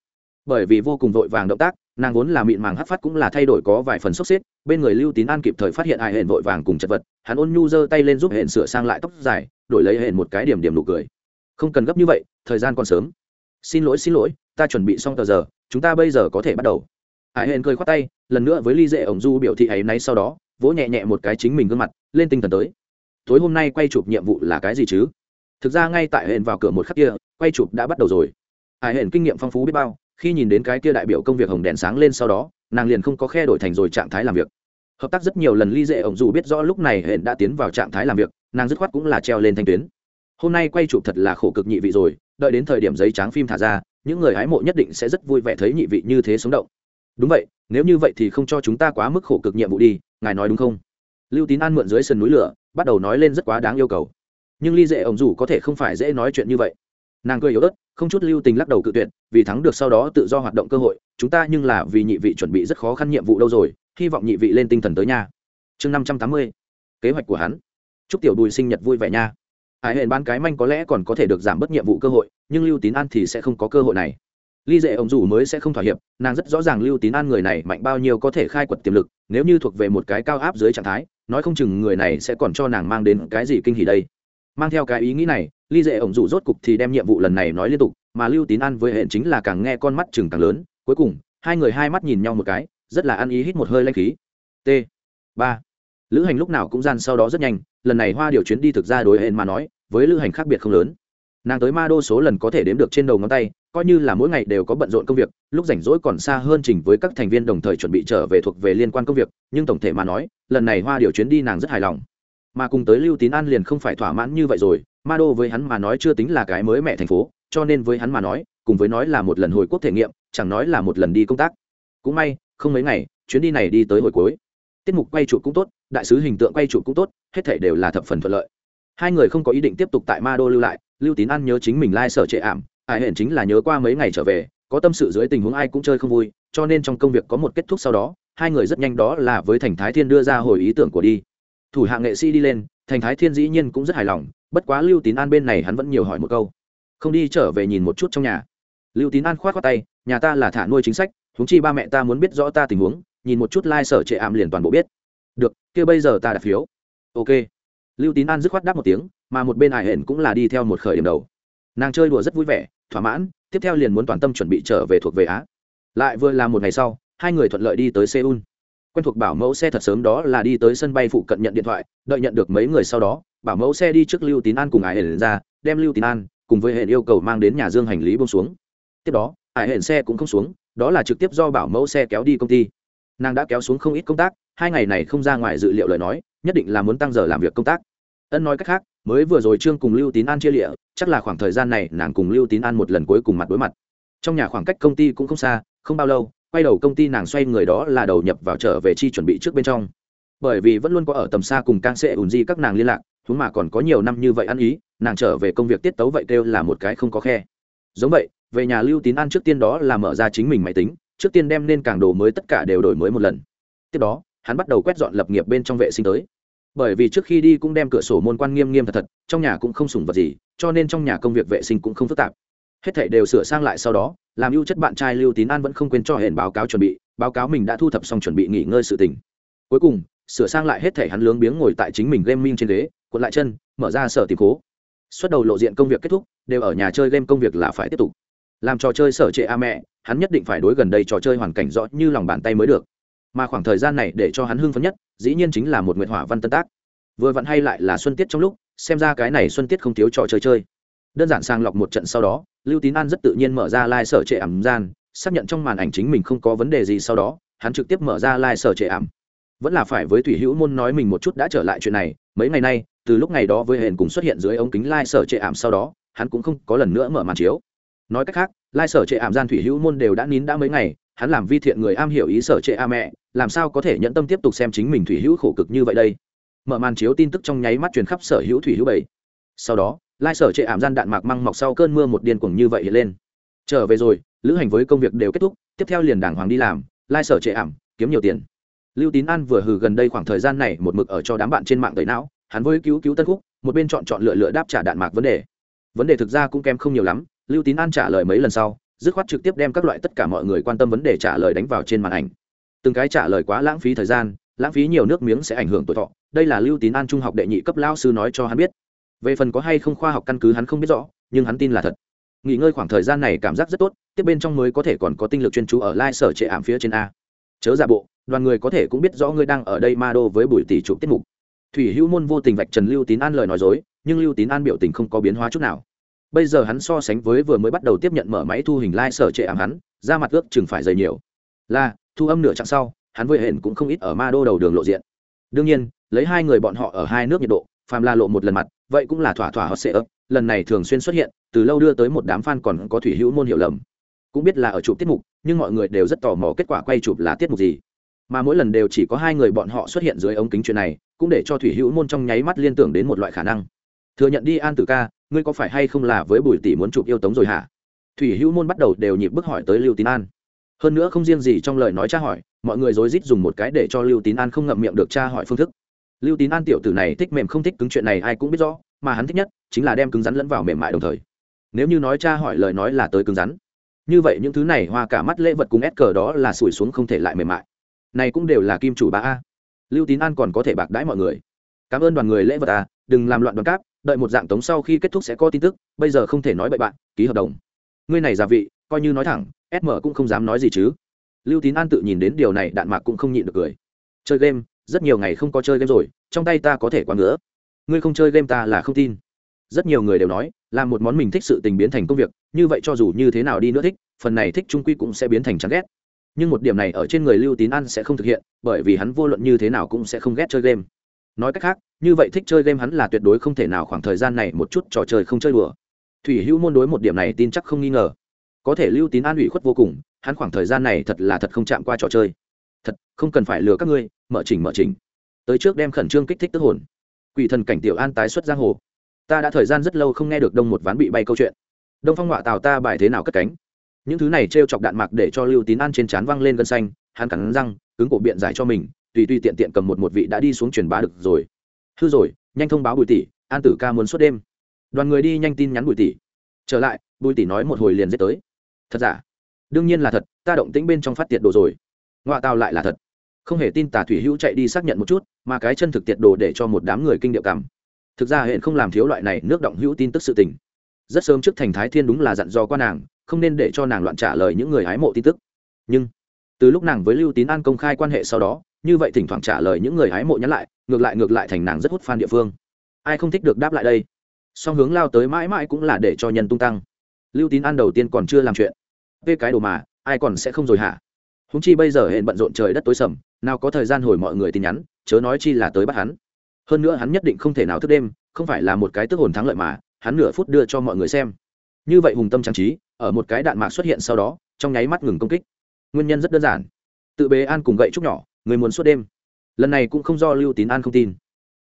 Bởi vì vô cùng vội vàng động tác nàng vốn là mịn màng hắt phát cũng là thay đổi có vài phần sốc xếp, bên người lưu tín an kịp thời phát hiện ai hển vội vàng cùng chật vật, hắn ôn nhu giơ tay lên giúp hển sửa sang lại tóc dài, đổi lấy hển một cái điểm điểm nụ cười. Không cần gấp như vậy, thời gian còn sớm. Xin lỗi xin lỗi, ta chuẩn bị xong tờ giờ, chúng ta bây giờ có thể bắt đầu. Ai hển cười khoát tay, lần nữa với ly dễ ổng du biểu thị ấy nay sau đó, vỗ nhẹ nhẹ một cái chính mình gương mặt, lên tinh thần tới. Tối hôm nay quay chụp nhiệm vụ là cái gì chứ? Thực ra ngay tại hển vào cửa một khắc kia, quay chụp đã bắt đầu rồi. Ai hển kinh nghiệm phong phú biết bao khi nhìn đến cái kia đại biểu công việc hồng đèn sáng lên sau đó, nàng liền không có khe đổi thành rồi trạng thái làm việc. Hợp tác rất nhiều lần ly dễ ổng dù biết rõ lúc này hển đã tiến vào trạng thái làm việc, nàng dứt khoát cũng là treo lên thanh tuyến. Hôm nay quay chụp thật là khổ cực nhị vị rồi, đợi đến thời điểm giấy tráng phim thả ra, những người hái mộ nhất định sẽ rất vui vẻ thấy nhị vị như thế sống động. Đúng vậy, nếu như vậy thì không cho chúng ta quá mức khổ cực nhiệm vụ đi, ngài nói đúng không? Lưu tín an mượn dưới sườn núi lửa, bắt đầu nói lên rất quá đáng yêu cầu. Nhưng ly dễ ổng dù có thể không phải dễ nói chuyện như vậy. Nàng cười yếu ớt không chút lưu tình lắc đầu cự tuyệt, vì thắng được sau đó tự do hoạt động cơ hội, chúng ta nhưng là vì nhị vị chuẩn bị rất khó khăn nhiệm vụ đâu rồi, hy vọng nhị vị lên tinh thần tới nha. Chương năm trăm tám mươi, kế hoạch của hắn. Chúc tiểu bùi sinh nhật vui vẻ nha. Hải hển bán cái manh có lẽ còn có thể được giảm bớt nhiệm vụ cơ hội, nhưng lưu tín an thì sẽ không có cơ hội này. Ly dệ ông dù mới sẽ không thỏa hiệp, nàng rất rõ ràng lưu tín an người này mạnh bao nhiêu có thể khai quật tiềm lực, nếu như thuộc về một cái cao áp dưới trạng thái, nói không chừng người này sẽ còn cho nàng mang đến cái gì kinh hỉ đây mang theo cái ý nghĩ này, ly dệ ổng dụ rốt cục thì đem nhiệm vụ lần này nói liên tục, mà lưu tín ăn với hẹn chính là càng nghe con mắt chừng càng lớn. Cuối cùng, hai người hai mắt nhìn nhau một cái, rất là ăn ý hít một hơi lanh khí. T. Ba. Lữ hành lúc nào cũng gian sau đó rất nhanh, lần này hoa điều chuyến đi thực ra đối hẹn mà nói, với lữ hành khác biệt không lớn. Nàng tới ma đô số lần có thể đếm được trên đầu ngón tay, coi như là mỗi ngày đều có bận rộn công việc, lúc rảnh rỗi còn xa hơn trình với các thành viên đồng thời chuẩn bị trở về thuộc về liên quan công việc, nhưng tổng thể mà nói, lần này hoa điều chuyến đi nàng rất hài lòng mà cùng tới lưu tín an liền không phải thỏa mãn như vậy rồi. Ma đô với hắn mà nói chưa tính là cái mới mẹ thành phố, cho nên với hắn mà nói, cùng với nói là một lần hồi quốc thể nghiệm, chẳng nói là một lần đi công tác. Cũng may, không mấy ngày, chuyến đi này đi tới hồi cuối. Tiết mục quay trụ cũng tốt, đại sứ hình tượng quay trụ cũng tốt, hết thể đều là thập phần thuận lợi. Hai người không có ý định tiếp tục tại ma đô lưu lại, lưu tín an nhớ chính mình lai、like、sở trệ ảm, ai hển chính là nhớ qua mấy ngày trở về, có tâm sự dưới tình huống ai cũng chơi không vui, cho nên trong công việc có một kết thúc sau đó, hai người rất nhanh đó là với thành thái thiên đưa ra hồi ý tưởng của đi thủ hạ nghệ sĩ đi lên, thành thái thiên dĩ nhiên cũng rất hài lòng, bất quá lưu tín an bên này hắn vẫn nhiều hỏi một câu. Không đi trở về nhìn một chút trong nhà. Lưu tín an k h o á t khoác tay, nhà ta là thả nuôi chính sách húng chi ba mẹ ta muốn biết rõ ta tình huống, nhìn một chút lai、like、sở trệ ảm liền toàn bộ biết. Được, kia bây giờ ta đặt phiếu. Ok. Lưu tín an dứt khoát đáp một tiếng, mà một bên hải hển cũng là đi theo một khởi điểm đầu. Nàng chơi đùa rất vui vẻ, thỏa mãn, tiếp theo liền muốn toàn tâm chuẩn bị trở về thuộc về á. Lại vừa là một ngày sau, hai người thuận lợi đi tới seoul quen thuộc bảo mẫu xe thật sớm đó là đi tới sân bay phụ cận nhận điện thoại, đợi nhận được mấy người sau đó, bảo mẫu xe đi trước lưu tín an cùng ải hển ra, đem lưu tín an cùng với hển yêu cầu mang đến nhà dương hành lý bông xuống. Tiếp đó ải hển xe cũng không xuống, đó là trực tiếp do bảo mẫu xe kéo đi công ty. Nàng đã kéo xuống không ít công tác, hai ngày này không ra ngoài dự liệu lời nói, nhất định là muốn tăng giờ làm việc công tác. Ân nói cách khác, mới vừa rồi trương cùng lưu tín an chia lịa, chắc là khoảng thời gian này nàng cùng lưu tín an một lần cuối cùng mặt đối mặt. Trong nhà khoảng cách công ty cũng không xa, không bao lâu quay đầu công ty nàng xoay người đó là đầu nhập vào trở về chi chuẩn bị trước bên trong. Bởi vì vẫn luôn có ở tầm xa cùng càng sẽ ủn di các nàng liên lạc thú mà còn có nhiều năm như vậy ăn ý, nàng trở về công việc tiết tấu vậy kêu là một cái không có khe. Giống vậy, về nhà lưu tín ăn trước tiên đó là mở ra chính mình máy tính, trước tiên đem nên càng đồ mới tất cả đều đổi mới một lần. Tiếp đó, hắn bắt đầu quét dọn lập nghiệp bên trong vệ sinh tới. Bởi vì trước khi đi cũng đem cửa sổ môn quan nghiêm nghiêm thật thật, trong nhà cũng không sủng vật gì, cho nên trong nhà công việc vệ sinh cũng không phức tạp hết thảy đều sửa sang lại sau đó, làm ưu chất bạn trai lưu tín an vẫn không quên cho Hển báo cáo chuẩn bị, báo cáo mình đã thu thập xong chuẩn bị nghỉ ngơi sự tình. Cuối cùng, sửa sang lại hết thảy hắn lướng biếng ngồi tại chính mình gaming trên ghế, cuộn lại chân, mở ra sở tìm cố xuất đầu lộ diện công việc kết thúc, đều ở nhà chơi game công việc là phải tiếp tục. Làm trò chơi sở trệ a mẹ, hắn nhất định phải đối gần đây trò chơi hoàn cảnh rõ như lòng bàn tay mới được. Mà khoảng thời gian này để cho hắn hưng phấn nhất, dĩ nhiên chính là một nguyện hỏa văn tân tác. Vừa vặn hay lại là xuân tiết trong lúc, xem ra cái này xuân tiết không thiếu trò chơi chơi đơn giản sang lọc một trận sau đó, lưu tín an rất tự nhiên mở ra lai、like、sở trệ ẩm gian, xác nhận trong màn ảnh chính mình không có vấn đề gì sau đó, hắn trực tiếp mở ra lai、like、sở trệ ảm. Vẫn là phải với thủy hữu môn nói mình một chút đã trở lại chuyện này, mấy ngày nay, từ lúc ngày đó với hển cùng xuất hiện dưới ống kính lai、like、sở trệ ảm sau đó, hắn cũng không có lần nữa mở màn chiếu. Nói cách khác, lai、like、sở trệ ảm gian thủy hữu môn đều đã nín đã mấy ngày, hắn làm vi thiện người am hiểu ý sở trệ a mẹ, làm sao có thể nhận tâm tiếp tục xem chính mình thủy hữu khổ cực như vậy đây? Mở màn chiếu tin tức trong nháy mắt truyền khắp sở hữu thủy hữu bảy. Sau đó lai sở trệ ảm gian đạn mạc măng mọc sau cơn mưa một điên cuồng như vậy hiện lên. Trở về rồi, lữ hành với công việc đều kết thúc, tiếp theo liền đảng hoàng đi làm, lai sở trệ ảm, kiếm nhiều tiền. Lưu tín an vừa hừ gần đây khoảng thời gian này một mực ở cho đám bạn trên mạng tẩy não, hắn với cứu cứu tân khúc, một bên chọn chọn lựa lựa đáp trả đạn mạc vấn đề. Vấn đề thực ra cũng kém không nhiều lắm, lưu tín an trả lời mấy lần sau, dứt khoát trực tiếp đem các loại tất cả mọi người quan tâm vấn đề trả lời đánh vào trên màn ảnh. Từng cái trả lời quá lãng phí thời gian, lãng phí nhiều nước miếng sẽ ảnh hưởng tuổi thọ, đây là lưu tín an trung học đệ nhị cấp lao sư nói cho hắn biết về phần có hay không khoa học căn cứ hắn không biết rõ, nhưng hắn tin là thật. Nghỉ ngơi khoảng thời gian này cảm giác rất tốt, tiếp bên trong mới có thể còn có tinh lực chuyên chú ở lai sở trệ ảm phía trên a. Chớ giả bộ, đoàn người có thể cũng biết rõ ngươi đang ở đây ma đô với buổi tỷ chụp tiết mục. Thủy hữu môn vô tình vạch trần lưu tín an lời nói dối, nhưng lưu tín an biểu tình không có biến hóa chút nào. Bây giờ hắn so sánh với vừa mới bắt đầu tiếp nhận mở máy thu hình lai sở trệ ảm hắn ra mặt ước chừng phải dày nhiều. Là, thu âm nửa chặng sau, hắn với hển cũng không ít ở ma đô đầu đường lộ diện. Đương nhiên, lấy hai người bọn họ ở hai nước nhiệt độ, phàm la lộ một lần mặt vậy cũng là thỏa thỏa hot sệ ấp lần này thường xuyên xuất hiện, từ lâu đưa tới một đám fan còn có thủy hữu môn hiểu lầm. Cũng biết là ở chụp tiết mục, nhưng mọi người đều rất tò mò kết quả quay chụp là tiết mục gì. Mà mỗi lần đều chỉ có hai người bọn họ xuất hiện dưới ống kính chuyện này, cũng để cho thủy hữu môn trong nháy mắt liên tưởng đến một loại khả năng. Thừa nhận đi, an tử ca, ngươi có phải hay không là với bùi tỷ muốn chụp yêu tống rồi hả? Thủy hữu môn bắt đầu đều nhịp bức hỏi tới lưu tín an. Hơn nữa không riêng gì trong lời nói tra hỏi, mọi người rối rít dùng một cái để cho lưu tín an không ngậm miệng được tra hỏi phương thức lưu tín an tiểu tử này thích mềm không thích cứng chuyện này ai cũng biết rõ, mà hắn thích nhất chính là đem cứng rắn lẫn vào mềm mại đồng thời. Nếu như nói cha hỏi lời nói là tới cứng rắn, như vậy những thứ này hoa cả mắt lễ vật cùng ép cờ đó là sủi xuống không thể lại mềm mại. Này cũng đều là kim chủ ba a. Lưu tín an còn có thể bạc đãi mọi người. Cảm ơn đoàn người lễ vật à đừng làm loạn đoàn cáp, đợi một dạng tống sau khi kết thúc sẽ có tin tức, bây giờ không thể nói bậy bạn, ký hợp đồng. Ngươi này giả vị, coi như nói thẳng sm cũng không dám nói gì chứ. Lưu tín an tự nhìn đến điều này, đạn mạc cũng không nhịn được cười. Chơi game rất nhiều ngày không có chơi game rồi, trong tay ta có thể quá ngứa ngươi không chơi game ta là không tin. Rất nhiều người đều nói, là một món mình thích sự tình biến thành công việc, như vậy cho dù như thế nào đi nữa thích, phần này thích trung quy cũng sẽ biến thành chán ghét. Nhưng một điểm này ở trên người lưu tín ăn sẽ không thực hiện, bởi vì hắn vô luận như thế nào cũng sẽ không ghét chơi game. Nói cách khác, như vậy thích chơi game hắn là tuyệt đối không thể nào khoảng thời gian này một chút trò chơi không chơi đùa. Thủy hữu môn đối một điểm này tin chắc không nghi ngờ. Có thể lưu tín an ủy khuất vô cùng, hắn khoảng thời gian này thật là thật không chạm qua trò chơi thật, không cần phải lừa các ngươi, mở chỉnh mở chỉnh. Tới trước đem khẩn trương kích thích tức hồn. Quỷ thần cảnh tiểu an tái xuất giang hồ. Ta đã thời gian rất lâu không nghe được đông một ván bị bay câu chuyện. Đông phong họa tào ta bài thế nào cất cánh? Những thứ này t r e o chọc đạn mạc để cho lưu tín an trên trán văng lên gân xanh, hắn cắn răng, cứng cổ biện giải cho mình, tùy tùy tiện tiện cầm một một vị đã đi xuống truyền bá được rồi. Hư rồi, nhanh thông báo bùi tỷ, an tử ca muốn suốt đêm. Đoàn người đi nhanh tin nhắn bùi tỷ. Trở lại, bùi tỷ nói một hồi liền dết tới. Thật giả? Đương nhiên là thật, ta động tĩnh bên trong phát tiệt đồ rồi ngoại tào lại là thật. Không hề tin tà thủy hữu chạy đi xác nhận một chút, mà cái chân thực tiệt đồ để cho một đám người kinh điệu cảm. Thực ra hiện không làm thiếu loại này nước động hữu tin tức sự tình. Rất sớm trước thành thái thiên đúng là dặn dò qua nàng, không nên để cho nàng loạn trả lời những người hái mộ tin tức. Nhưng, từ lúc nàng với lưu tín an công khai quan hệ sau đó, như vậy thỉnh thoảng trả lời những người hái mộ nhắn lại, ngược lại ngược lại thành nàng rất hút fan địa phương. Ai không thích được đáp lại đây? Song hướng lao tới mãi mãi cũng là để cho nhân tung tăng. Lưu tín an đầu tiên còn chưa làm chuyện. Về cái đồ mà, ai còn sẽ không rồi hả? Húng chi bây giờ hẹn bận rộn trời đất tối sầm, nào có thời gian hồi mọi người tin nhắn, chớ nói chi là tới bắt hắn. Hơn nữa hắn nhất định không thể nào thức đêm, không phải là một cái tức hồn thắng lợi mà, hắn nửa phút đưa cho mọi người xem. Như vậy hùng tâm trang trí, ở một cái đạn mạc xuất hiện sau đó, trong nháy mắt ngừng công kích. Nguyên nhân rất đơn giản. Tự bế an cùng gậy trúc nhỏ, người muốn suốt đêm. Lần này cũng không do lưu tín an không tin.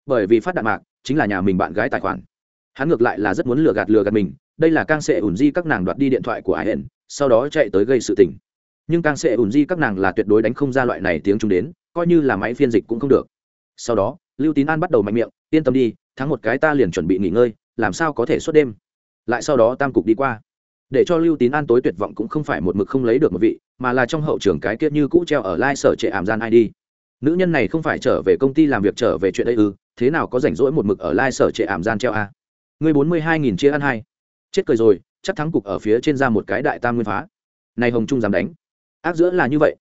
Bởi vì phát đạn mạc chính là nhà mình bạn gái tài khoản. Hắn ngược lại là rất muốn lừa gạt lừa gạt mình, đây là càng sẽ ủn di các nàng đoạt đi điện thoại của ai hển sau đó chạy tới gây sự tình nhưng càng sẽ ủn di các nàng là tuyệt đối đánh không ra loại này tiếng chúng đến, coi như là máy phiên dịch cũng không được. Sau đó, lưu tín an bắt đầu mạnh miệng, yên tâm đi tháng một cái ta liền chuẩn bị nghỉ ngơi, làm sao có thể suốt đêm? Lại sau đó tam cục đi qua. Để cho lưu tín an tối tuyệt vọng cũng không phải một mực không lấy được một vị, mà là trong hậu trường cái kia như cũ treo ở lai sở trệ ảm gian id nữ nhân này không phải trở về công ty làm việc trở về chuyện ấy ư, thế nào có rảnh rỗi một mực ở lai sở trệ ảm gian treo a? Người bốn mươi hai nghìn chia ăn hai. Chết cười rồi, chắc thắng cục ở phía trên ra một cái đại tam nguyên phá. Này hồng trung dám đánh ác giữa là như vậy.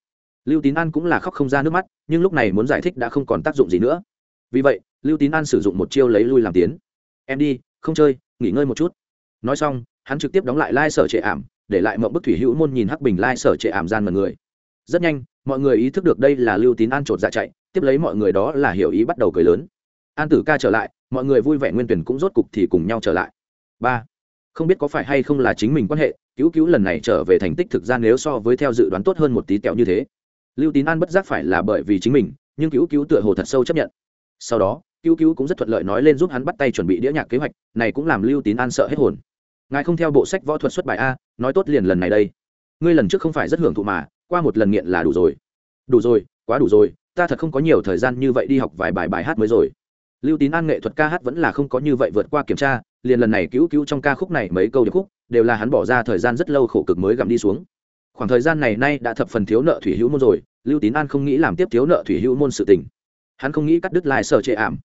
Lưu tín an cũng là khóc không ra nước mắt, nhưng lúc này muốn giải thích đã không còn tác dụng gì nữa. Vì vậy, lưu tín an sử dụng một chiêu lấy lui làm tiến. Em đi, không chơi, nghỉ ngơi một chút. Nói xong, hắn trực tiếp đóng lại lai sở trệ ảm, để lại mộng bức thủy hữu môn nhìn hắc bình lai sở trệ ảm gian mật người. Rất nhanh, mọi người ý thức được đây là lưu tín an chột dạ chạy, tiếp lấy mọi người đó là hiểu ý bắt đầu cười lớn. An tử ca trở lại, mọi người vui vẻ nguyên tuyển cũng rốt cục thì cùng nhau trở lại. Ba không biết có phải hay không là chính mình quan hệ, cứu cứu lần này trở về thành tích thực ra nếu so với theo dự đoán tốt hơn một tí tẹo như thế. Lưu tín an bất giác phải là bởi vì chính mình, nhưng cứu cứu tựa hồ thật sâu chấp nhận. Sau đó, cứu cứu cũng rất thuận lợi nói lên giúp hắn bắt tay chuẩn bị đĩa nhạc kế hoạch, này cũng làm lưu tín an sợ hết hồn. Ngài không theo bộ sách võ thuật xuất bài a, nói tốt liền lần này đây. Ngươi lần trước không phải rất hưởng thụ mà, qua một lần nghiện là đủ rồi. Đủ rồi, quá đủ rồi, ta thật không có nhiều thời gian như vậy đi học vài bài bài hát mới rồi lưu tín an nghệ thuật ca hát vẫn là không có như vậy vượt qua kiểm tra, liền lần này cứu cứu trong ca khúc này mấy câu điệp khúc, đều là hắn bỏ ra thời gian rất lâu khổ cực mới gặm đi xuống. Khoảng thời gian này nay đã thập phần thiếu nợ thủy hữu môn rồi, lưu tín an không nghĩ làm tiếp thiếu nợ thủy hữu môn sự tình. Hắn không nghĩ cắt đứt lại sở trệ ảm.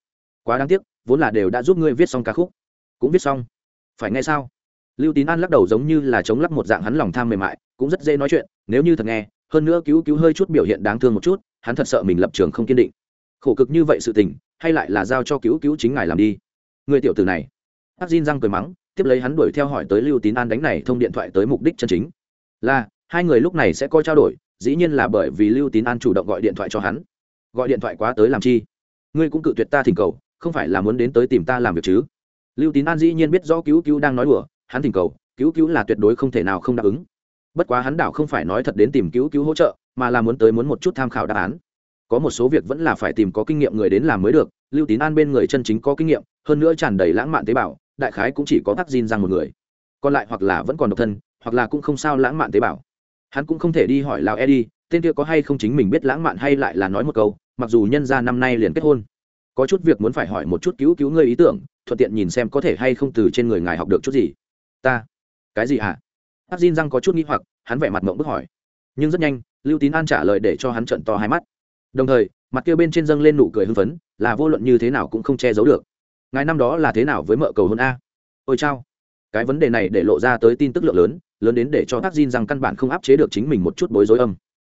Quá đáng tiếc, vốn là đều đã giúp ngươi viết xong ca khúc. Cũng viết xong. Phải nghe sao? Lưu tín an lắc đầu giống như là chống lắc một dạng hắn lòng tham mềm mại, cũng rất dễ nói chuyện, nếu như thật nghe, hơn nữa cứu cứu hơi chút biểu hiện đáng thương một chút, hắn thật sợ mình lập trường không kiên định. Khổ cực như vậy sự tình hay lại là giao cho cứu cứu chính ngài làm đi. Người tiểu tử này. Ác xin răng cười mắng, tiếp lấy hắn đuổi theo hỏi tới lưu tín an đánh này thông điện thoại tới mục đích chân chính. Là, hai người lúc này sẽ coi trao đổi, dĩ nhiên là bởi vì lưu tín an chủ động gọi điện thoại cho hắn. Gọi điện thoại quá tới làm chi? Ngươi cũng cự tuyệt ta thỉnh cầu, không phải là muốn đến tới tìm ta làm việc chứ? Lưu tín an dĩ nhiên biết rõ cứu cứu đang nói đùa, hắn thỉnh cầu, cứu cứu là tuyệt đối không thể nào không đáp ứng. Bất quá hắn đảo không phải nói thật đến tìm cứu cứu hỗ trợ, mà là muốn tới muốn một chút tham khảo đáp án có một số việc vẫn là phải tìm có kinh nghiệm người đến làm mới được, lưu tín an bên người chân chính có kinh nghiệm, hơn nữa tràn đầy lãng mạn tế bào, đại khái cũng chỉ có Tắc diên rằng một người. Còn lại hoặc là vẫn còn độc thân, hoặc là cũng không sao lãng mạn tế bào. Hắn cũng không thể đi hỏi lào eddie, tên kia có hay không chính mình biết lãng mạn hay lại là nói một câu, mặc dù nhân ra năm nay liền kết hôn. Có chút việc muốn phải hỏi một chút cứu cứu ngươi ý tưởng, thuận tiện nhìn xem có thể hay không từ trên người ngài học được chút gì. Ta? Cái gì hả? Tắc Jin rằng có chút nghi hoặc, hắn vẻ mặt mộng bức hỏi. Nhưng rất nhanh, lưu tín an trả lời để cho hắn trận to hai mắt đồng thời, mặt kia bên trên dâng lên nụ cười hưng phấn, là vô luận như thế nào cũng không che giấu được. Ngài năm đó là thế nào với mợ cầu hôn a? Ôi chao. Cái vấn đề này để lộ ra tới tin tức lượng lớn lớn đến để cho tác Jin rằng căn bản không áp chế được chính mình một chút bối rối âm.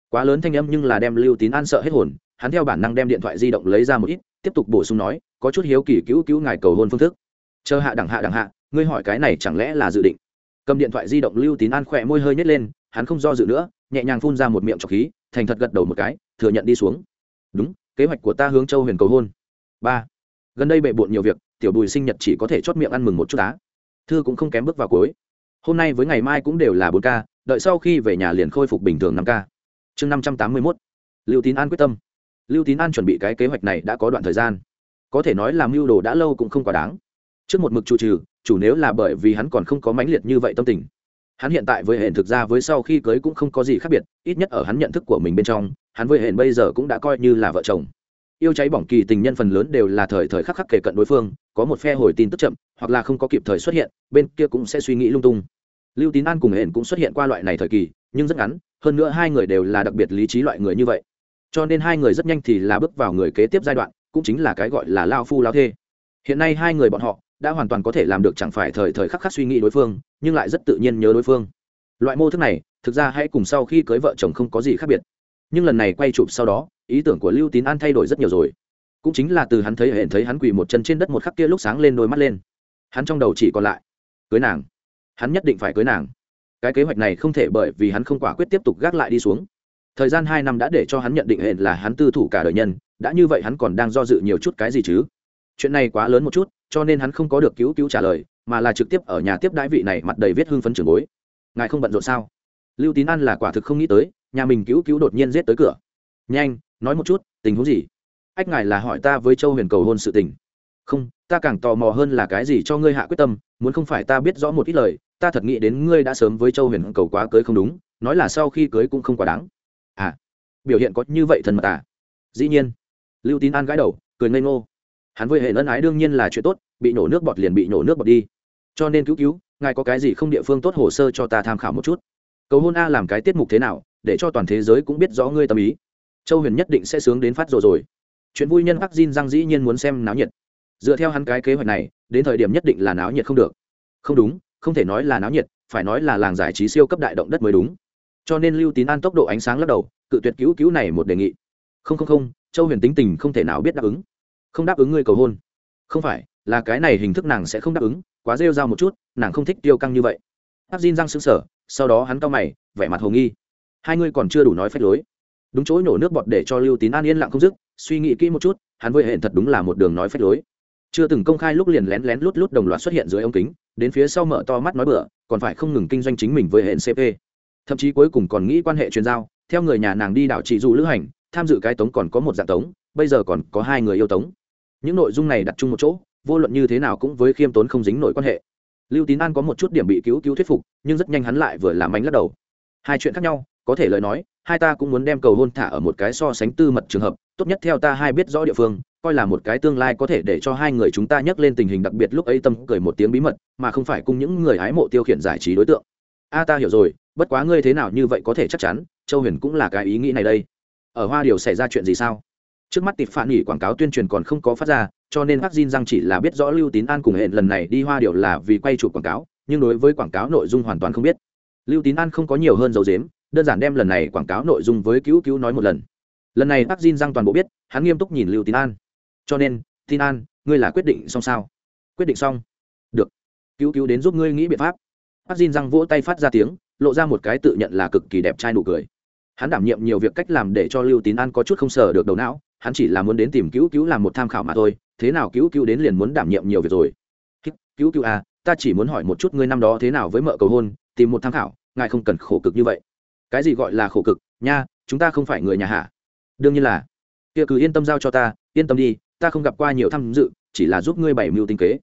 Quá lớn thanh âm nhưng là đem lưu tín an sợ hết hồn, hắn theo bản năng đem điện thoại di động lấy ra một ít, tiếp tục bổ sung nói, có chút hiếu kỳ cứu cứu ngài cầu hôn phương thức. Chờ hạ đẳng hạ đẳng hạ, ngươi hỏi cái này chẳng lẽ là dự định? Cầm điện thoại di động lưu tín an khỏe môi hơi nhét lên, hắn không do dự nữa, nhẹ nhàng phun ra một miệng trọc khí thành thật gật đầu một cái, thừa nhận đi xuống. Đúng, kế hoạch của ta hướng châu huyền cầu hôn. Ba. Gần đây bệ bộn nhiều việc, tiểu bùi sinh nhật chỉ có thể chót miệng ăn mừng một chút đá thư cũng không kém bước vào cuối. Hôm nay với ngày mai cũng đều là bốn ca, đợi sau khi về nhà liền khôi phục bình thường năm ca. Chương năm trăm tám mươi mốt. Lưu tín an quyết tâm. Lưu tín an chuẩn bị cái kế hoạch này đã có đoạn thời gian. Có thể nói làm mưu đồ đã lâu cũng không quá đáng. Trước một mực chủ trừ, chủ nếu là bởi vì hắn còn không có mãnh liệt như vậy tâm tình hắn hiện tại với hển thực ra với sau khi cưới cũng không có gì khác biệt, ít nhất ở hắn nhận thức của mình bên trong, hắn với hển bây giờ cũng đã coi như là vợ chồng. Yêu cháy bỏng kỳ tình nhân phần lớn đều là thời thời khắc khắc kể cận đối phương, có một phe hồi tin tức chậm, hoặc là không có kịp thời xuất hiện, bên kia cũng sẽ suy nghĩ lung tung. Lưu tín an cùng hển cũng xuất hiện qua loại này thời kỳ, nhưng rất ngắn, hơn nữa hai người đều là đặc biệt lý trí loại người như vậy. Cho nên hai người rất nhanh thì là bước vào người kế tiếp giai đoạn, cũng chính là cái gọi là lao phu lao thê. Hiện nay hai người bọn họ đã hoàn toàn có thể làm được chẳng phải thời thời khắc khắc suy nghĩ đối phương, nhưng lại rất tự nhiên nhớ đối phương. Loại mô thức này, thực ra hãy cùng sau khi cưới vợ chồng không có gì khác biệt. Nhưng lần này quay chụp sau đó, ý tưởng của lưu tín an thay đổi rất nhiều rồi. Cũng chính là từ hắn thấy hẹn thấy hắn quỳ một chân trên đất một khắc kia lúc sáng lên đôi mắt lên. Hắn trong đầu chỉ còn lại, cưới nàng. Hắn nhất định phải cưới nàng. Cái kế hoạch này không thể bởi vì hắn không quả quyết tiếp tục gác lại đi xuống. Thời gian hai năm đã để cho hắn nhận định hẹn là hắn tư thủ cả đời nhân, đã như vậy hắn còn đang do dự nhiều chút cái gì chứ? Chuyện này quá lớn một chút cho nên hắn không có được cứu cứu trả lời, mà là trực tiếp ở nhà tiếp đãi vị này mặt đầy viết hưng phấn trường bối. Ngài không bận rộn sao? Lưu tín an là quả thực không nghĩ tới, nhà mình cứu cứu đột nhiên giết tới cửa. Nhanh, nói một chút, tình huống gì? Ách ngài là hỏi ta với châu huyền cầu hôn sự tình. Không, ta càng tò mò hơn là cái gì cho ngươi hạ quyết tâm, muốn không phải ta biết rõ một ít lời, ta thật nghĩ đến ngươi đã sớm với châu huyền cầu quá cưới không đúng, nói là sau khi cưới cũng không quá đáng. À biểu hiện có như vậy thần mật à? Dĩ nhiên. Lưu tín an gãi đầu, cười ngây ngô hắn với hệ ân ái đương nhiên là chuyện tốt, bị nổ nước bọt liền bị nổ nước bọt đi. Cho nên cứu cứu, ngài có cái gì không địa phương tốt hồ sơ cho ta tham khảo một chút? Cầu hôn a làm cái tiết mục thế nào, để cho toàn thế giới cũng biết rõ ngươi tâm ý. Châu huyền nhất định sẽ sướng đến phát rồi rồi. Chuyện vui nhân bắc Jin răng dĩ nhiên muốn xem náo nhiệt. Dựa theo hắn cái kế hoạch này, đến thời điểm nhất định là náo nhiệt không được. Không đúng, không thể nói là náo nhiệt, phải nói là làng giải trí siêu cấp đại động đất mới đúng. Cho nên lưu tín an tốc độ ánh sáng lắc đầu, cự tuyệt cứu cứu này một đề nghị. Không không không, châu huyền tính tình không thể nào biết đáp ứng không đáp ứng ngươi cầu hôn. Không phải, là cái này hình thức nàng sẽ không đáp ứng, quá rêu rao một chút, nàng không thích tiêu căng như vậy. Áp Jin răng xứng sở sau đó hắn cau mày, vẻ mặt hồ nghi. Hai ngươi còn chưa đủ nói phép lối. Đúng chỗ nhổ nước bọt để cho lưu tín an yên lặng không dứt, suy nghĩ kỹ một chút, hắn với hẹn thật đúng là một đường nói phép lối. Chưa từng công khai lúc liền lén lén lút lút đồng loạt xuất hiện dưới ống kính, đến phía sau mở to mắt nói bựa còn phải không ngừng kinh doanh chính mình với hẹn cp thậm chí cuối cùng còn nghĩ quan hệ truyền giao, theo người nhà nàng đi đảo trị dụ lữ hành, tham dự cái tống còn có một dạng tống, bây giờ còn có hai người yêu tống những nội dung này đặt chung một chỗ, vô luận như thế nào cũng với khiêm tốn không dính nổi quan hệ. Lưu tín an có một chút điểm bị cứu cứu thuyết phục, nhưng rất nhanh hắn lại vừa làm ánh lắc đầu. Hai chuyện khác nhau, có thể lời nói, hai ta cũng muốn đem cầu hôn thả ở một cái so sánh tư mật trường hợp, tốt nhất theo ta hai biết rõ địa phương, coi là một cái tương lai có thể để cho hai người chúng ta nhắc lên tình hình đặc biệt lúc ấy tâm cười một tiếng bí mật, mà không phải cùng những người hái mộ tiêu khiển giải trí đối tượng. A, ta hiểu rồi, bất quá ngươi thế nào như vậy có thể chắc chắn, châu huyền cũng là cái ý nghĩ này đây. Ở hoa điều xảy ra chuyện gì sao? Trước mắt tịp phản nghỉ quảng cáo tuyên truyền còn không có phát ra cho nên bác Jin Giang chỉ là biết rõ Lưu Tín An cùng hẹn lần này đi hoa điều là vì quay chụp quảng cáo, nhưng đối với quảng cáo nội dung hoàn toàn không biết. Lưu Tín An không có nhiều hơn dấu dếm, đơn giản đem lần này quảng cáo nội dung với cứu cứu nói một lần. Lần này bác Jin Giang toàn bộ biết, hắn nghiêm túc nhìn Lưu Tín An. Cho nên, Tín An, ngươi là quyết định xong sao? Quyết định xong. Được. Cứu cứu đến giúp ngươi nghĩ biện pháp. Bác Jin Giang vỗ tay phát ra tiếng, lộ ra một cái tự nhận là cực kỳ đẹp trai nụ cười. Hắn đảm nhiệm nhiều việc cách làm để cho Lưu Tín An có chút không sở được đầu não, hắn chỉ là muốn đến tìm cứu cứu làm một tham khảo mà thôi thế nào cứu cứu đến liền muốn đảm nhiệm nhiều việc rồi. Cứu cứu à ta chỉ muốn hỏi một chút ngươi năm đó thế nào với mợ cầu hôn tìm một tham khảo ngài không cần khổ cực như vậy. Cái gì gọi là khổ cực? Nha chúng ta không phải người nhà hạ đương nhiên là. Kia cứ yên tâm giao cho ta yên tâm đi ta không gặp qua nhiều tham dự chỉ là giúp ngươi bảy mưu tinh kế.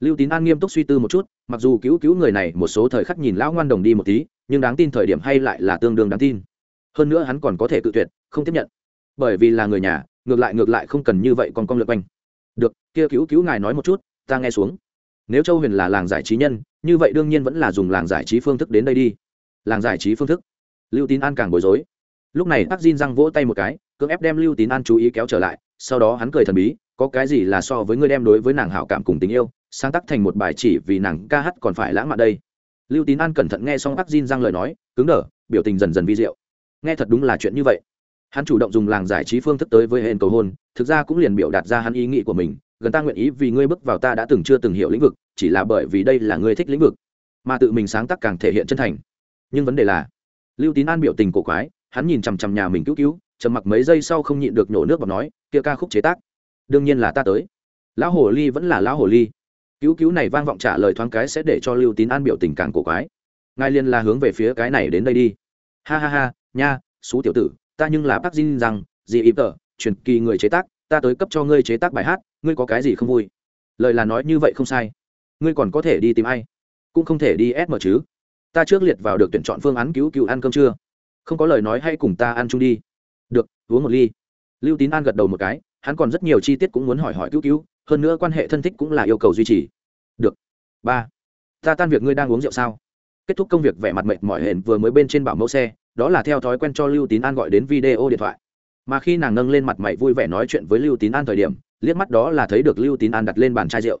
Lưu tín an nghiêm túc suy tư một chút mặc dù cứu cứu người này một số thời khắc nhìn lão ngoan đồng đi một tí nhưng đáng tin thời điểm hay lại là tương đương đáng tin hơn nữa hắn còn có thể tự tuyệt, không tiếp nhận. Bởi vì là người nhà, ngược lại ngược lại không cần như vậy còn con lượt quanh. Được, kia cứu cứu ngài nói một chút, ta nghe xuống. Nếu châu huyền là làng giải trí nhân, như vậy đương nhiên vẫn là dùng làng giải trí phương thức đến đây đi. Làng giải trí phương thức? Lưu tín an càng bối rối. Lúc này tắc diên răng vỗ tay một cái, cưỡng ép đem lưu tín an chú ý kéo trở lại, sau đó hắn cười thần bí, có cái gì là so với ngươi đem đối với nàng hảo cảm cùng tình yêu, sáng tác thành một bài chỉ vì nàng ca hát còn phải lãng mạn đây. Lưu tín an cẩn thận nghe xong tắc diên răng lời nói, cứng đờ, biểu tình dần dần vi diệu nghe thật đúng là chuyện như vậy. Hắn chủ động dùng làng giải trí phương thức tới với hẹn cầu hôn, thực ra cũng liền biểu đạt ra hắn ý nghĩ của mình, gần ta nguyện ý vì ngươi bước vào ta đã từng chưa từng hiểu lĩnh vực, chỉ là bởi vì đây là ngươi thích lĩnh vực, mà tự mình sáng tác càng thể hiện chân thành. Nhưng vấn đề là, lưu tín an biểu tình cổ quái, hắn nhìn chằm chằm nhà mình cứu cứu, trầm mặc mấy giây sau không nhịn được nhổ nước và nói, kia ca khúc chế tác, đương nhiên là ta tới. Lão hồ ly vẫn là lão hồ ly. Cứu cứu này vang vọng trả lời thoáng cái sẽ để cho lưu tín an biểu tình càng cổ quái. Ngài liên là hướng về phía cái này đến đây đi. Ha ha ha nha, xú tiểu tử, ta nhưng là bác dinh rằng gì ý tờ, truyền kỳ người chế tác, ta tới cấp cho ngươi chế tác bài hát, ngươi có cái gì không vui? Lời là nói như vậy không sai. Ngươi còn có thể đi tìm ai? Cũng không thể đi ép mở chứ. Ta trước liệt vào được tuyển chọn phương án cứu cứu ăn cơm chưa? Không có lời nói hay cùng ta ăn chung đi. Được, uống một ly. Lưu tín an gật đầu một cái, hắn còn rất nhiều chi tiết cũng muốn hỏi hỏi cứu cứu, hơn nữa quan hệ thân thích cũng là yêu cầu duy trì. Được. Ba. Ta tan việc ngươi đang uống rượu sao? Kết thúc công việc vẻ mặt mệt mỏi hển vừa mới bên trên bảo mẫu xe đó là theo thói quen cho lưu tín an gọi đến video điện thoại. Mà khi nàng nâng lên mặt mày vui vẻ nói chuyện với lưu tín an thời điểm, liếc mắt đó là thấy được lưu tín an đặt lên bàn chai rượu.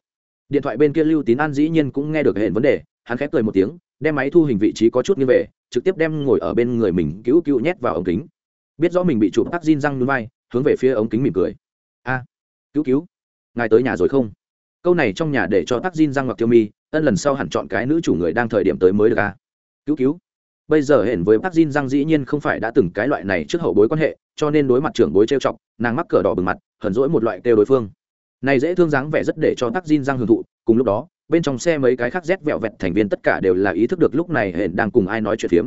Điện thoại bên kia lưu tín an dĩ nhiên cũng nghe được hệ vấn đề, hắn khép cười một tiếng, đem máy thu hình vị trí có chút như về, trực tiếp đem ngồi ở bên người mình cứu cứu nhét vào ống kính. Biết rõ mình bị chụp tắc Jin răng núi vai, hướng về phía ống kính mỉm cười. A, cứu cứu, ngài tới nhà rồi không? Câu này trong nhà để cho tắc Jin răng hoặc tiêu mi, ân lần sau hẳn chọn cái nữ chủ người đang thời điểm tới mới được a. Cứu cứu bây giờ hẹn với bác Jin Giang dĩ nhiên không phải đã từng cái loại này trước hậu bối quan hệ, cho nên đối mặt trưởng bối trêu chọc, nàng mắc cờ đỏ bừng mặt, hờn dỗi một loại kêu đối phương. Này dễ thương dáng vẻ rất để cho bác Jin Giang hưởng thụ, cùng lúc đó, bên trong xe mấy cái khác rét vẹo vẹt thành viên tất cả đều là ý thức được lúc này hẹn đang cùng ai nói chuyện phiếm.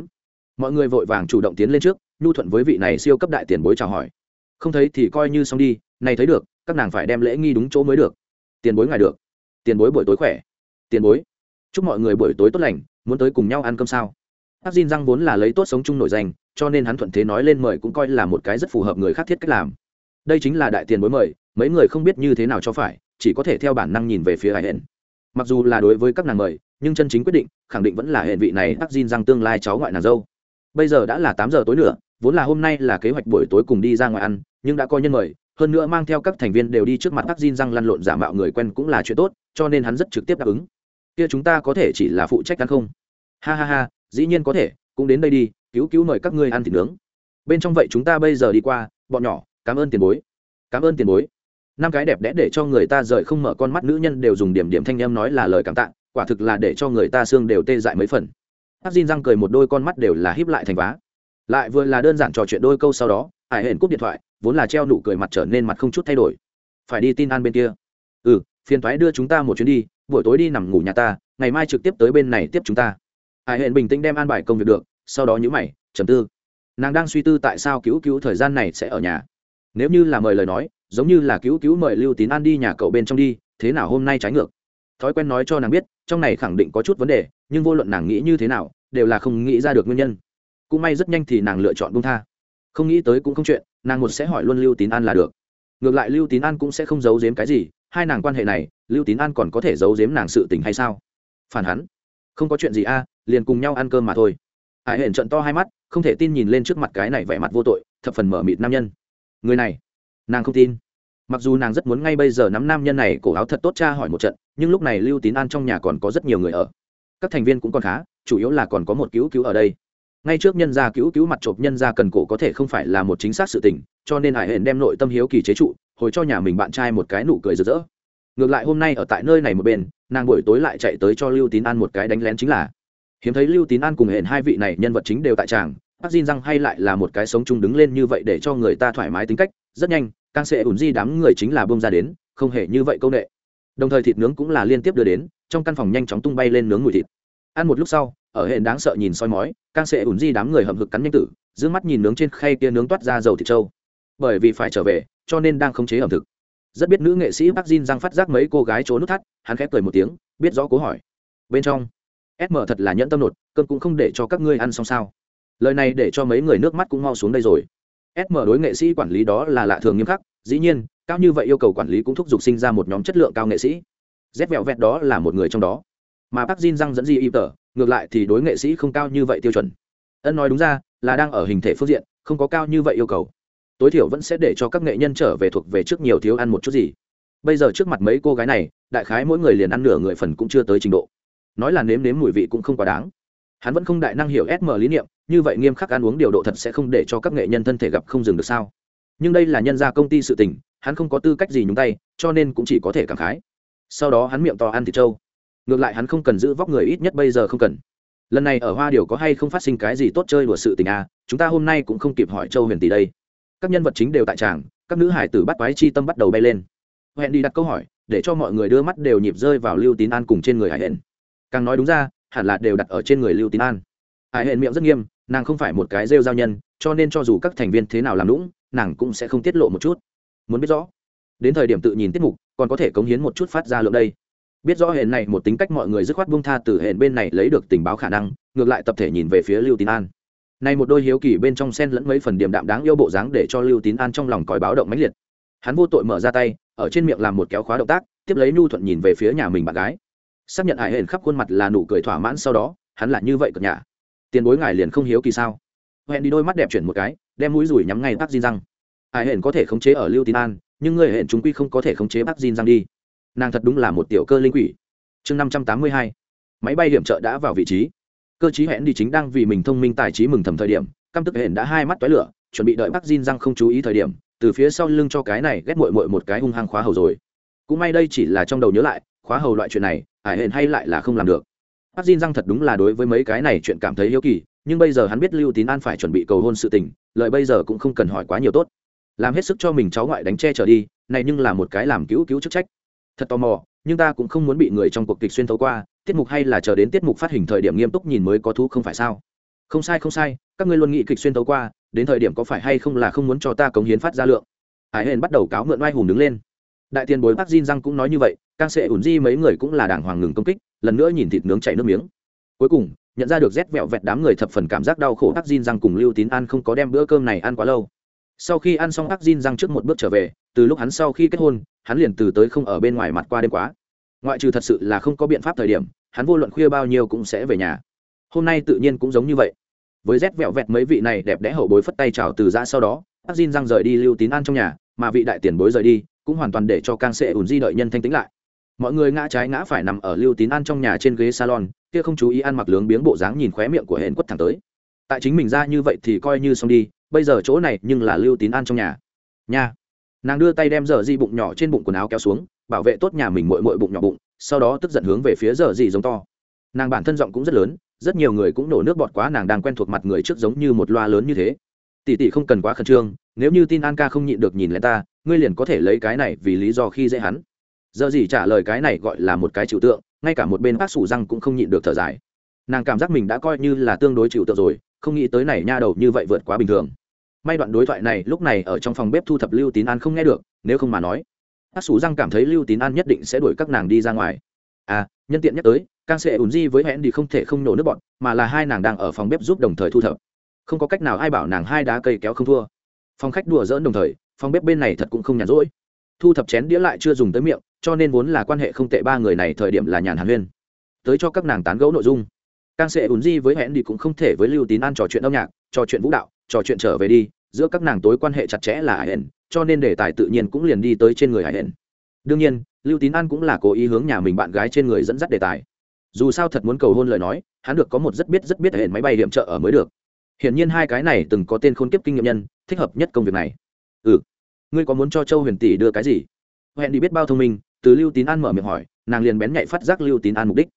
Mọi người vội vàng chủ động tiến lên trước, nhu thuận với vị này siêu cấp đại tiền bối chào hỏi. Không thấy thì coi như xong đi, này thấy được, các nàng phải đem lễ nghi đúng chỗ mới được. Tiền bối ngài được. Tiền bối buổi tối khỏe. Tiền bối, chúc mọi người buổi tối tốt lành, muốn tới cùng nhau ăn cơm sao? Hắc Jin răng vốn là lấy tốt sống chung nổi danh, cho nên hắn thuận thế nói lên mời cũng coi là một cái rất phù hợp người khác thiết cách làm. Đây chính là đại tiền bối mời, mấy người không biết như thế nào cho phải, chỉ có thể theo bản năng nhìn về phía Hải hển Mặc dù là đối với các nàng mời, nhưng chân chính quyết định, khẳng định vẫn là hệ vị này Hắc Jin răng tương lai cháu ngoại nàng dâu. Bây giờ đã là tám giờ tối nữa, vốn là hôm nay là kế hoạch buổi tối cùng đi ra ngoài ăn, nhưng đã coi nhân mời, hơn nữa mang theo các thành viên đều đi trước mặt Hắc Jin răng lăn lộn giả mạo người quen cũng là chuyện tốt, cho nên hắn rất trực tiếp đáp ứng. Kia chúng ta có thể chỉ là phụ trách ăn không? Ha ha ha, dĩ nhiên có thể, cũng đến đây đi, cứu cứu mời các ngươi ăn thịt nướng. Bên trong vậy chúng ta bây giờ đi qua, bọn nhỏ, cảm ơn tiền bối. Cảm ơn tiền bối. Năm cái đẹp đẽ để cho người ta rời không mở con mắt, nữ nhân đều dùng điểm điểm thanh em nói là lời cảm tạ, quả thực là để cho người ta xương đều tê dại mấy phần. Hát xin răng cười một đôi con mắt đều là híp lại thành vá. Lại vừa là đơn giản trò chuyện đôi câu sau đó ải hển cúp điện thoại, vốn là treo nụ cười mặt trở nên mặt không chút thay đổi. Phải đi tin an bên kia. Ừ phiền thoái đưa chúng ta một chuyến đi, buổi tối đi nằm ngủ nhà ta, ngày mai trực tiếp tới bên này tiếp chúng ta. Hải hển bình tĩnh đem an bài công việc được, sau đó nhữ mày, trầm tư. Nàng đang suy tư tại sao cứu cứu thời gian này sẽ ở nhà. Nếu như là mời lời nói, giống như là cứu cứu mời lưu tín an đi nhà cậu bên trong đi, thế nào hôm nay trái ngược? Thói quen nói cho nàng biết, trong này khẳng định có chút vấn đề, nhưng vô luận nàng nghĩ như thế nào, đều là không nghĩ ra được nguyên nhân. Cũng may rất nhanh thì nàng lựa chọn bung tha. Không nghĩ tới cũng không chuyện, nàng một sẽ hỏi luôn lưu tín an là được. Ngược lại lưu tín an cũng sẽ không giấu giếm cái gì, hai nàng quan hệ này, lưu tín an còn có thể giấu giếm nàng sự tình hay sao? Phản hắn. Không có chuyện gì a liền cùng nhau ăn cơm mà thôi. Hải hển trận to hai mắt, không thể tin nhìn lên trước mặt cái này vẻ mặt vô tội, thập phần mở mịt nam nhân. Người này, nàng không tin. Mặc dù nàng rất muốn ngay bây giờ nắm nam nhân này cổ áo thật tốt cha hỏi một trận, nhưng lúc này lưu tín an trong nhà còn có rất nhiều người ở. Các thành viên cũng còn khá, chủ yếu là còn có một cứu cứu ở đây. Ngay trước nhân gia cứu cứu mặt chộp nhân gia cần cổ có thể không phải là một chính xác sự tình, cho nên hải hển đem nội tâm hiếu kỳ chế trụ, hồi cho nhà mình bạn trai một cái nụ cười rực rỡ. Ngược lại hôm nay ở tại nơi này một bên, nàng buổi tối lại chạy tới cho lưu tín an một cái đánh lén chính là hiếm thấy lưu tín an cùng hẹn hai vị này nhân vật chính đều tại tràng bác xin răng hay lại là một cái sống chung đứng lên như vậy để cho người ta thoải mái tính cách, rất nhanh càng sẽ ủn di đám người chính là bông ra đến, không hề như vậy công nghệ đồng thời thịt nướng cũng là liên tiếp đưa đến, trong căn phòng nhanh chóng tung bay lên nướng mùi thịt. Ăn một lúc sau, ở hệ đáng sợ nhìn soi mói càng sẽ ủn di đám người hậm hực cắn nhanh tử giữ mắt nhìn nướng trên khay kia nướng toát ra dầu thịt trâu. Bởi vì phải trở về, cho nên đang khống chế ẩm thực. Rất biết nữ nghệ sĩ bác Jin răng phát giác mấy cô gái trốn nút thắt, hắn khép cười một tiếng, biết rõ cố hỏi. Bên trong sm thật là nhẫn tâm nột cơn cũng không để cho các ngươi ăn xong sao. Lời này để cho mấy người nước mắt cũng mau xuống đây rồi. Sm đối nghệ sĩ quản lý đó là lạ thường nghiêm khắc, dĩ nhiên, cao như vậy yêu cầu quản lý cũng thúc giục sinh ra một nhóm chất lượng cao nghệ sĩ. Rét vẹo vẹt đó là một người trong đó. Mà bác Jin răng dẫn di y tờ ngược lại thì đối nghệ sĩ không cao như vậy tiêu chuẩn. Ân nói đúng ra, là đang ở hình thể phương diện, không có cao như vậy yêu cầu. Tối thiểu vẫn sẽ để cho các nghệ nhân trở về thuộc về trước nhiều thiếu ăn một chút gì. Bây giờ trước mặt mấy cô gái này, đại khái mỗi người liền ăn nửa người phần cũng chưa tới trình độ nói là nếm nếm mùi vị cũng không quá đáng. Hắn vẫn không đại năng hiểu sm lý niệm, như vậy nghiêm khắc ăn uống điều độ thật sẽ không để cho các nghệ nhân thân thể gặp không dừng được sao? Nhưng đây là nhân gia công ty sự tình, hắn không có tư cách gì nhúng tay, cho nên cũng chỉ có thể cảm khái. Sau đó hắn miệng to ăn thịt trâu. Ngược lại hắn không cần giữ vóc người ít nhất bây giờ không cần. Lần này ở hoa điều có hay không phát sinh cái gì tốt chơi đùa sự tình à chúng ta hôm nay cũng không kịp hỏi châu huyền tỷ đây. Các nhân vật chính đều tại tràng, các nữ hải tử bắt quái chi tâm bắt đầu bay lên. Hẹn đi đặt câu hỏi, để cho mọi người đưa mắt đều nhịp rơi vào lưu tín an cùng trên người hải hển càng nói đúng ra, hẳn là đều đặt ở trên người lưu tín an. Hải hẹn miệng rất nghiêm, nàng không phải một cái rêu giao nhân, cho nên cho dù các thành viên thế nào làm lũng nàng cũng sẽ không tiết lộ một chút. Muốn biết rõ, đến thời điểm tự nhìn tiết mục, còn có thể cống hiến một chút phát ra lượng đây. Biết rõ hẹn này một tính cách mọi người dứt khoát buông tha từ hẹn bên này lấy được tình báo khả năng, ngược lại tập thể nhìn về phía lưu tín an. Này một đôi hiếu kỳ bên trong sen lẫn mấy phần điểm đạm đáng yêu bộ dáng để cho lưu tín an trong lòng còi báo động mãnh liệt. Hắn vô tội mở ra tay, ở trên miệng làm một kéo khóa động tác, tiếp lấy nhu thuận nhìn về phía nhà mình bạn gái xác nhận hải hển khắp khuôn mặt là nụ cười thỏa mãn sau đó, hắn là như vậy cợt nhà tiền bối ngài liền không hiếu kỳ sao? Hẹn đi đôi mắt đẹp chuyển một cái, đem mũi rủi nhắm ngay bác di răng hải hển có thể khống chế ở lưu tín an, nhưng người hẹn chúng quy không có thể khống chế bác di răng đi. Nàng thật đúng là một tiểu cơ linh quỷ. Chương năm trăm tám mươi hai. Máy bay hiểm trợ đã vào vị trí. Cơ chí hẹn đi chính đang vì mình thông minh tài trí mừng thầm thời điểm, căm tức hẹn đã hai mắt toái lửa, chuẩn bị đợi bác Jin răng không chú ý thời điểm, từ phía sau lưng cho cái này ghét mội mội một cái hung hăng khóa hầu rồi. Cũng may đây chỉ là trong đầu nhớ lại khóa hầu loại chuyện này hải hển hay lại là không làm được. Bác Diên răng thật đúng là đối với mấy cái này chuyện cảm thấy hiếu kỳ, nhưng bây giờ hắn biết lưu tín an phải chuẩn bị cầu hôn sự tình, lợi bây giờ cũng không cần hỏi quá nhiều tốt. Làm hết sức cho mình cháu ngoại đánh che trở đi, này nhưng là một cái làm cứu cứu chức trách. Thật tò mò, nhưng ta cũng không muốn bị người trong cuộc kịch xuyên thấu qua, tiết mục hay là chờ đến tiết mục phát hình thời điểm nghiêm túc nhìn mới có thú không phải sao? Không sai không sai, các ngươi luôn nghĩ kịch xuyên thấu qua, đến thời điểm có phải hay không là không muốn cho ta cống hiến phát ra lượng. Hải hên bắt đầu cáo mượn oai hùng đứng lên đại tiền bối bác Jin răng cũng nói như vậy càng sẽ ủn di mấy người cũng là đàng hoàng ngừng công kích, lần nữa nhìn thịt nướng chảy nước miếng. Cuối cùng, nhận ra được rét vẹo vẹt đám người thập phần cảm giác đau khổ bác Jin răng cùng lưu tín ăn không có đem bữa cơm này ăn quá lâu. Sau khi ăn xong bác Jin răng trước một bước trở về, từ lúc hắn sau khi kết hôn, hắn liền từ tới không ở bên ngoài mặt qua đêm quá. Ngoại trừ thật sự là không có biện pháp thời điểm, hắn vô luận khuya bao nhiêu cũng sẽ về nhà. Hôm nay tự nhiên cũng giống như vậy. Với rét vẹo vẹt mấy vị này đẹp đẽ hậu bối phất tay chào từ ra sau đó bác Jin răng rời đi lưu tín ăn trong nhà, mà vị đại tiền bối rời đi cũng hoàn toàn để cho càng sệ ủn di đợi nhân thanh tĩnh lại. Mọi người ngã trái ngã phải nằm ở lưu tín an trong nhà trên ghế salon, kia không chú ý ăn mặc lướng biếng bộ dáng nhìn khóe miệng của hển quất thẳng tới. Tại chính mình ra như vậy thì coi như xong đi, bây giờ chỗ này nhưng là lưu tín an trong nhà. Nha. Nàng đưa tay đem dở di bụng nhỏ trên bụng quần áo kéo xuống, bảo vệ tốt nhà mình mội mội bụng nhỏ bụng, sau đó tức giận hướng về phía dở di giống to. Nàng bản thân giọng cũng rất lớn, rất nhiều người cũng nổ nước bọt quá nàng đang quen thuộc mặt người trước giống như một loa lớn như thế. Tỷ tỷ không cần quá khẩn trương, nếu như tin an ca không nhịn được nhìn lại ta ngươi liền có thể lấy cái này vì lý do khi dễ hắn. Giờ gì trả lời cái này gọi là một cái trừu tượng, ngay cả một bên bác sủ răng cũng không nhịn được thở dài. Nàng cảm giác mình đã coi như là tương đối chịu tượng rồi, không nghĩ tới này nha đầu như vậy vượt quá bình thường. May đoạn đối thoại này lúc này ở trong phòng bếp thu thập lưu tín an không nghe được, nếu không mà nói, bác sủ răng cảm thấy lưu tín an nhất định sẽ đuổi các nàng đi ra ngoài. À nhân tiện nhắc tới càng sẽ ủn di với hẹn đi không thể không nổ nước bọn, mà là hai nàng đang ở phòng bếp giúp đồng thời thu thập. Không có cách nào ai bảo nàng hai đá cây kéo không thua. Phòng khách đùa dỡn đồng thời phòng bếp bên này thật cũng không nhàn rỗi. Thu thập chén đĩa lại chưa dùng tới miệng, cho nên vốn là quan hệ không tệ ba người này thời điểm là nhàn hàn huyên. Tới cho các nàng tán gẫu nội dung. Càng sẽ ủn di với hẹn đi cũng không thể với lưu tín an trò chuyện âm nhạc, trò chuyện vũ đạo, trò chuyện trở về đi, giữa các nàng tối quan hệ chặt chẽ là hải hển cho nên đề tài tự nhiên cũng liền đi tới trên người hải hển đương nhiên, lưu tín an cũng là cố ý hướng nhà mình bạn gái trên người dẫn dắt đề tài. Dù sao thật muốn cầu hôn lời nói, hắn được có một rất biết rất biết hệ máy bay điểm trợ ở mới được. Hiển nhiên hai cái này từng có tên khôn kiếp kinh nghiệm nhân, thích hợp nhất công việc này ừ. Ngươi có muốn cho châu huyền tỷ đưa cái gì? Hẹn đi biết bao thông minh, từ lưu tín an mở miệng hỏi, nàng liền bén nhạy phát giác lưu tín an mục đích.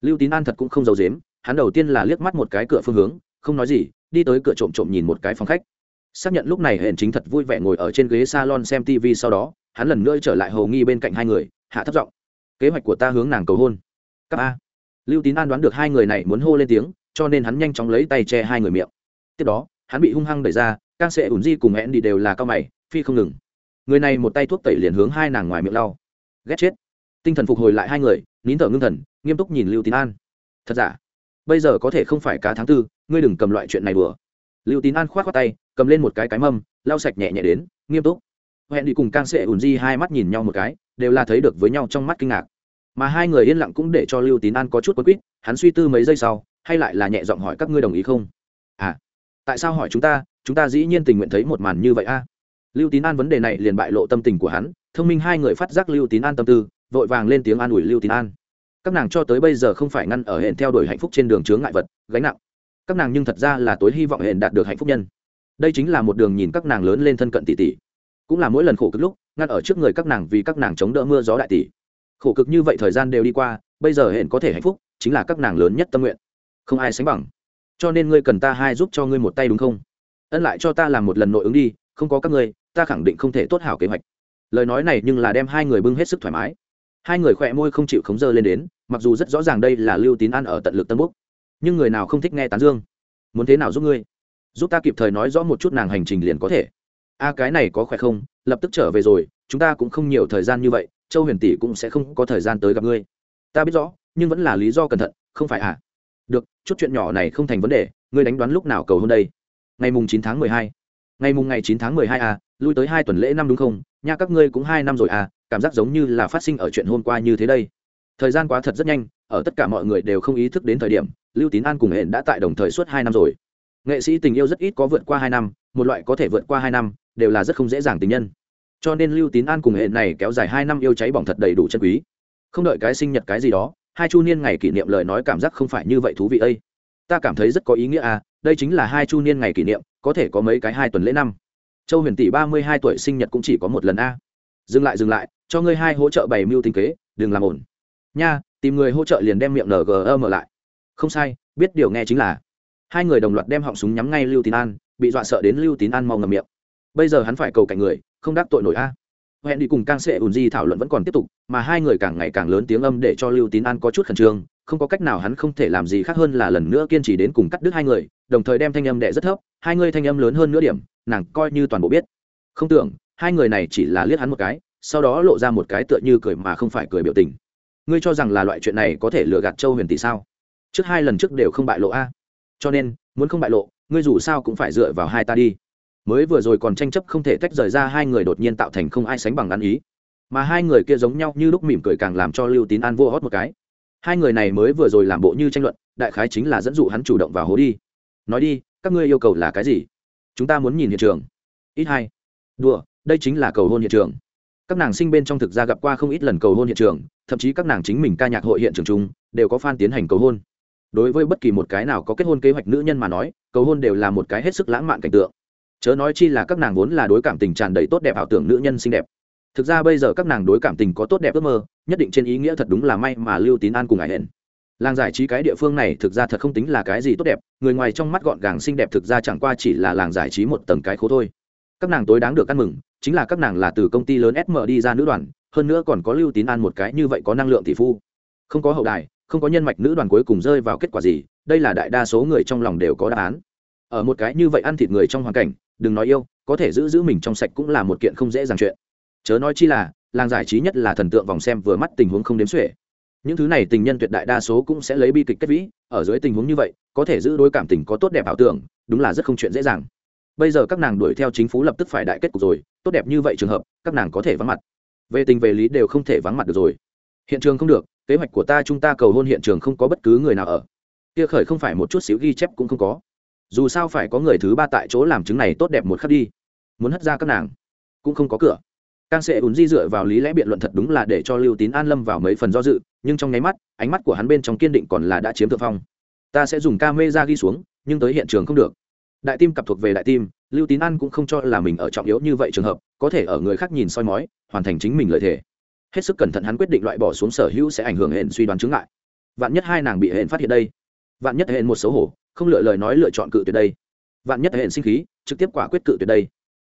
Lưu tín an thật cũng không giàu dếm hắn đầu tiên là liếc mắt một cái cửa phương hướng, không nói gì, đi tới cửa trộm trộm nhìn một cái phòng khách. Xác nhận lúc này hẹn chính thật vui vẻ ngồi ở trên ghế salon xem tv sau đó, hắn lần nữa trở lại hầu nghi bên cạnh hai người, hạ thấp giọng. Kế hoạch của ta hướng nàng cầu hôn. Các a. Lưu tín an đoán được hai người này muốn hô lên tiếng, cho nên hắn nhanh chóng lấy tay che hai người miệng. Tiếp đó, hắn bị hung hăng đẩy ra càng sẽ ủn di cùng hẹn đi đều là cao mày phi không ngừng. Người này một tay thuốc tẩy liền hướng hai nàng ngoài miệng lau. Ghét chết. Tinh thần phục hồi lại hai người, nín thở ngưng thần, nghiêm túc nhìn lưu tín an. Thật giả? Bây giờ có thể không phải cá tháng tư, ngươi đừng cầm loại chuyện này đùa. Lưu tín an k h o á t khoác tay, cầm lên một cái cái mâm, lau sạch nhẹ nhẹ đến, nghiêm túc. Hẹn đi cùng càng Sệ ủn di hai mắt nhìn nhau một cái, đều là thấy được với nhau trong mắt kinh ngạc. Mà hai người yên lặng cũng để cho lưu tín an có chút quấn quýt, hắn suy tư mấy giây sau, hay lại là nhẹ giọng hỏi các ngươi đồng ý không? À tại sao hỏi chúng ta? Chúng ta dĩ nhiên tình nguyện thấy một màn như vậy a lưu tín an vấn đề này liền bại lộ tâm tình của hắn, thông minh hai người phát giác lưu tín an tâm tư, vội vàng lên tiếng an ủi lưu tín an. Các nàng cho tới bây giờ không phải ngăn ở hẹn theo đuổi hạnh phúc trên đường chướng ngại vật, gánh nặng. Các nàng nhưng thật ra là tối hy vọng hẹn đạt được hạnh phúc nhân. Đây chính là một đường nhìn các nàng lớn lên thân cận tỷ tỷ. Cũng là mỗi lần khổ cực lúc, ngăn ở trước người các nàng vì các nàng chống đỡ mưa gió đại tỷ. Khổ cực như vậy thời gian đều đi qua, bây giờ hẹn có thể hạnh phúc, chính là các nàng lớn nhất tâm nguyện. Không ai sánh bằng. Cho nên ngươi cần ta hai giúp cho ngươi một tay đúng không? Ân lại cho ta làm một lần nội ứng đi, không có các ngươi ta khẳng định không thể tốt hảo kế hoạch. Lời nói này nhưng là đem hai người bưng hết sức thoải mái. Hai người khỏe môi không chịu khống dơ lên đến, mặc dù rất rõ ràng đây là lưu tín ăn ở tận lực tân búc nhưng người nào không thích nghe tán dương? Muốn thế nào giúp ngươi? Giúp ta kịp thời nói rõ một chút nàng hành trình liền có thể. A, cái này có khỏe không? Lập tức trở về rồi, chúng ta cũng không nhiều thời gian như vậy, châu huyền tỷ cũng sẽ không có thời gian tới gặp ngươi. Ta biết rõ, nhưng vẫn là lý do cẩn thận, không phải à? Được, chút chuyện nhỏ này không thành vấn đề, ngươi đánh đoán lúc nào cầu hôn đây? Ngày mùng chín tháng mười hai ngày mùng ngày chín tháng mười hai à lui tới hai tuần lễ năm đúng không? Nha, các ngươi cũng hai năm rồi à cảm giác giống như là phát sinh ở chuyện hôm qua như thế đây. Thời gian quá thật rất nhanh, ở tất cả mọi người đều không ý thức đến thời điểm, lưu tín an cùng hẹn đã tại đồng thời suốt hai năm rồi. Nghệ sĩ tình yêu rất ít có vượt qua hai năm, một loại có thể vượt qua hai năm, đều là rất không dễ dàng tình nhân. Cho nên lưu tín an cùng hẹn này kéo dài hai năm yêu cháy bỏng thật đầy đủ chân quý. Không đợi cái sinh nhật cái gì đó, hai chu niên ngày kỷ niệm lời nói cảm giác không phải như vậy thú vị ấy. ta cảm thấy rất có ý nghĩa à đây chính là hai chu niên ngày kỷ niệm, có thể có mấy cái hai tuần lễ năm. Châu huyền tỷ ba mươi hai tuổi sinh nhật cũng chỉ có một lần a. Dừng lại dừng lại, cho ngươi hai hỗ trợ bày mưu tinh kế, đừng làm ổn nha, tìm người hỗ trợ liền đem miệng ngm lại. Không sai, biết điều nghe chính là, hai người đồng loạt đem họng súng nhắm ngay lưu tín an, bị dọa sợ đến lưu tín an mau ngầm miệng. Bây giờ hắn phải cầu cảnh người, không đắc tội nổi a. Hẹn đi cùng càng Sệ ùn di thảo luận vẫn còn tiếp tục, mà hai người càng ngày càng lớn tiếng âm để cho lưu tín an có chút khẩn trương không có cách nào hắn không thể làm gì khác hơn là lần nữa kiên trì đến cùng cắt đứt hai người, đồng thời đem thanh âm đệ rất thấp, hai người thanh âm lớn hơn nửa điểm, nàng coi như toàn bộ biết. Không tưởng, hai người này chỉ là liếc hắn một cái, sau đó lộ ra một cái tựa như cười mà không phải cười biểu tình. Ngươi cho rằng là loại chuyện này có thể lừa gạt châu huyền tỷ sao? Trước hai lần trước đều không bại lộ a. Cho nên, muốn không bại lộ, ngươi dù sao cũng phải dựa vào hai ta đi. Mới vừa rồi còn tranh chấp không thể tách rời ra hai người đột nhiên tạo thành không ai sánh bằng ăn ý. Mà hai người kia giống nhau như lúc mỉm cười càng làm cho lưu tín an vô hót một cái hai người này mới vừa rồi làm bộ như tranh luận, đại khái chính là dẫn dụ hắn chủ động vào hố đi. Nói đi, các ngươi yêu cầu là cái gì? Chúng ta muốn nhìn hiện trường. Ít hai. Đùa, đây chính là cầu hôn hiện trường. Các nàng sinh bên trong thực ra gặp qua không ít lần cầu hôn hiện trường, thậm chí các nàng chính mình ca nhạc hội hiện trường chung, đều có fan tiến hành cầu hôn. Đối với bất kỳ một cái nào có kết hôn kế hoạch nữ nhân mà nói, cầu hôn đều là một cái hết sức lãng mạn cảnh tượng. Chớ nói chi là các nàng vốn là đối cảm tình tràn đầy tốt đẹp ảo tưởng nữ nhân xinh đẹp thực ra bây giờ các nàng đối cảm tình có tốt đẹp ước mơ, nhất định trên ý nghĩa thật đúng là may mà lưu tín an cùng ải hển làng giải trí cái địa phương này thực ra thật không tính là cái gì tốt đẹp, người ngoài trong mắt gọn gàng xinh đẹp thực ra chẳng qua chỉ là làng giải trí một tầng cái khố thôi. Các nàng tối đáng được ăn mừng, chính là các nàng là từ công ty lớn sm đi ra nữ đoàn, hơn nữa còn có lưu tín an một cái như vậy có năng lượng tỷ phu. Không có hậu đài, không có nhân mạch nữ đoàn cuối cùng rơi vào kết quả gì, đây là đại đa số người trong lòng đều có đáp án. Ở một cái như vậy ăn thịt người trong hoàn cảnh, đừng nói yêu, có thể giữ giữ mình trong sạch cũng là một kiện không dễ dàng chuyện chớ nói chi là, làng giải trí nhất là thần tượng vòng xem vừa mắt tình huống không đếm xuể. Những thứ này tình nhân tuyệt đại đa số cũng sẽ lấy bi kịch kết vĩ, ở dưới tình huống như vậy, có thể giữ đôi cảm tình có tốt đẹp ảo tưởng, đúng là rất không chuyện dễ dàng. Bây giờ các nàng đuổi theo chính phủ lập tức phải đại kết cục rồi, tốt đẹp như vậy trường hợp, các nàng có thể vắng mặt. Về tình về lý đều không thể vắng mặt được rồi. Hiện trường không được, kế hoạch của ta chúng ta cầu hôn hiện trường không có bất cứ người nào ở. Kia khởi không phải một chút xíu ghi chép cũng không có. Dù sao phải có người thứ ba tại chỗ làm chứng này tốt đẹp một khắc đi. Muốn hất ra các nàng, cũng không có cửa càng sẽ ùn di dựa vào lý lẽ biện luận thật đúng là để cho lưu tín an lâm vào mấy phần do dự, nhưng trong nháy mắt, ánh mắt của hắn bên trong kiên định còn là đã chiếm thượng phong. Ta sẽ dùng ca mê ra ghi xuống, nhưng tới hiện trường không được. Đại tim cặp thuộc về đại tim, lưu tín an cũng không cho là mình ở trọng yếu như vậy trường hợp, có thể ở người khác nhìn soi mói, hoàn thành chính mình lợi thế. Hết sức cẩn thận hắn quyết định loại bỏ xuống sở hữu sẽ ảnh hưởng hẹn suy đoán chứng lại vạn nhất hai nàng bị hẹn phát hiện đây. Vạn nhất hẹn một xấu hổ, không lựa lời nói lựa chọn cự tuyệt đây. Vạn nhất hẹn sinh khí, trực tiếp quả quyết cự tuyệt đây.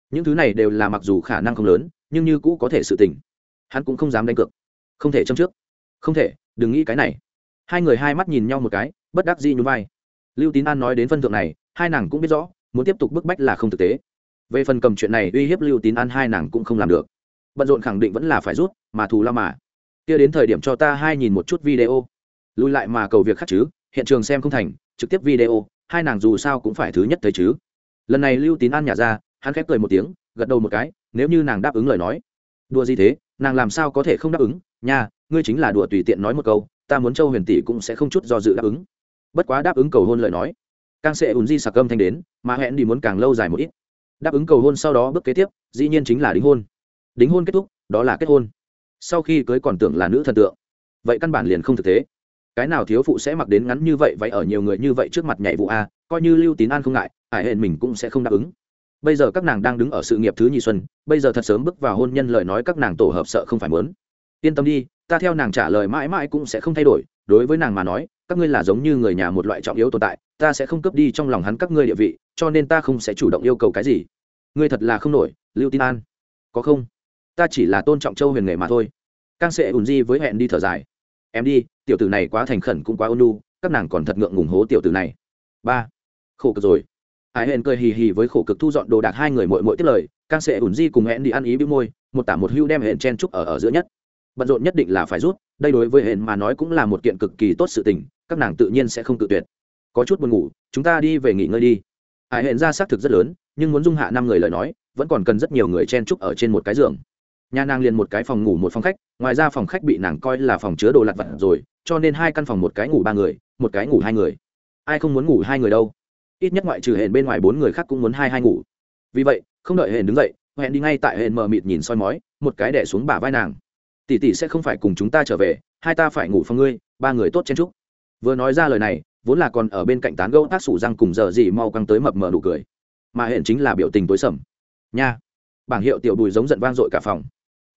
Những thứ này đều là mặc dù khả năng không lớn nhưng như cũ có thể sự tình. Hắn cũng không dám đánh cược. Không thể châm trước. Không thể, đừng nghĩ cái này. Hai người hai mắt nhìn nhau một cái, bất đắc dĩ nhún vai. Lưu tín an nói đến phân thượng này, hai nàng cũng biết rõ, muốn tiếp tục bức bách là không thực tế. Về phần cầm chuyện này uy hiếp lưu tín an hai nàng cũng không làm được. Bận rộn khẳng định vẫn là phải rút, mà thù lao mà. Kia đến thời điểm cho ta hai nhìn một chút video. Lùi lại mà cầu việc khác chứ, hiện trường xem không thành, trực tiếp video, hai nàng dù sao cũng phải thứ nhất thấy chứ. Lần này lưu tín an nhả ra, hắn khép cười một tiếng gật đầu một cái, nếu như nàng đáp ứng lời nói. Đùa gì thế? Nàng làm sao có thể không đáp ứng? Nha, ngươi chính là đùa tùy tiện nói một câu, ta muốn châu huyền tỷ cũng sẽ không chút do dự đáp ứng. Bất quá đáp ứng cầu hôn lời nói. Càng sẽ ùn di sạc âm thanh đến, mà hẹn đi muốn càng lâu dài một ít. Đáp ứng cầu hôn sau đó bước kế tiếp, dĩ nhiên chính là đính hôn. Đính hôn kết thúc, đó là kết hôn. Sau khi cưới còn tưởng là nữ thần tượng. Vậy căn bản liền không thực tế. Cái nào thiếu phụ sẽ mặc đến ngắn như vậy vậy ở nhiều người như vậy trước mặt nhảy vụ a, coi như lưu tín an không ngại ải hẹn mình cũng sẽ không đáp ứng bây giờ các nàng đang đứng ở sự nghiệp thứ nhị xuân, bây giờ thật sớm bước vào hôn nhân lời nói các nàng tổ hợp sợ không phải muốn. Yên tâm đi, ta theo nàng trả lời mãi mãi cũng sẽ không thay đổi. Đối với nàng mà nói, các ngươi là giống như người nhà một loại trọng yếu tồn tại, ta sẽ không cướp đi trong lòng hắn các ngươi địa vị, cho nên ta không sẽ chủ động yêu cầu cái gì. Ngươi thật là không nổi, lưu tin an. Có không? Ta chỉ là tôn trọng châu huyền nghề mà thôi. Càng sẽ ùn di với hẹn đi thở dài. Em đi, tiểu tử này quá thành khẩn cũng quá ôn lu các nàng còn thật ngượng ngùng hố tiểu tử này. Ba. Khổ cực rồi hải hẹn cười hì hì với khổ cực thu dọn đồ đạc hai người mội mội tiếp lời càng sẽ ủn di cùng hẹn đi ăn ý bĩu môi, một tả một hưu đem hẹn chen trúc ở ở giữa nhất. Bận rộn nhất định là phải rút, đây đối với hẹn mà nói cũng là một kiện cực kỳ tốt sự tình, các nàng tự nhiên sẽ không tự tuyệt. Có chút buồn ngủ, chúng ta đi về nghỉ ngơi đi. Hải hẹn ra xác thực rất lớn, nhưng muốn dung hạ năm người lời nói, vẫn còn cần rất nhiều người chen trúc ở trên một cái giường. Nhà nàng liền một cái phòng ngủ một phòng khách, ngoài ra phòng khách bị nàng coi là phòng chứa đồ lặt vặt rồi, cho nên hai căn phòng một cái ngủ ba người, một cái ngủ hai người. Ai không muốn ngủ hai người đâu? Ít nhất ngoại trừ hển bên ngoài bốn người khác cũng muốn hai hai ngủ. Vì vậy, không đợi hển đứng dậy, hẹn đi ngay tại hển mờ mịt nhìn soi mói, một cái đẻ xuống bả vai nàng. Tỷ tỷ sẽ không phải cùng chúng ta trở về, hai ta phải ngủ phòng ngươi, ba người tốt chen trúc vừa nói ra lời này, vốn là còn ở bên cạnh tán gẫu tác sủ răng cùng giờ gì mau căng tới mập mờ nụ cười. Mà hển chính là biểu tình tối sầm. Nha. Bảng hiệu tiểu đùi giống giận vang dội cả phòng.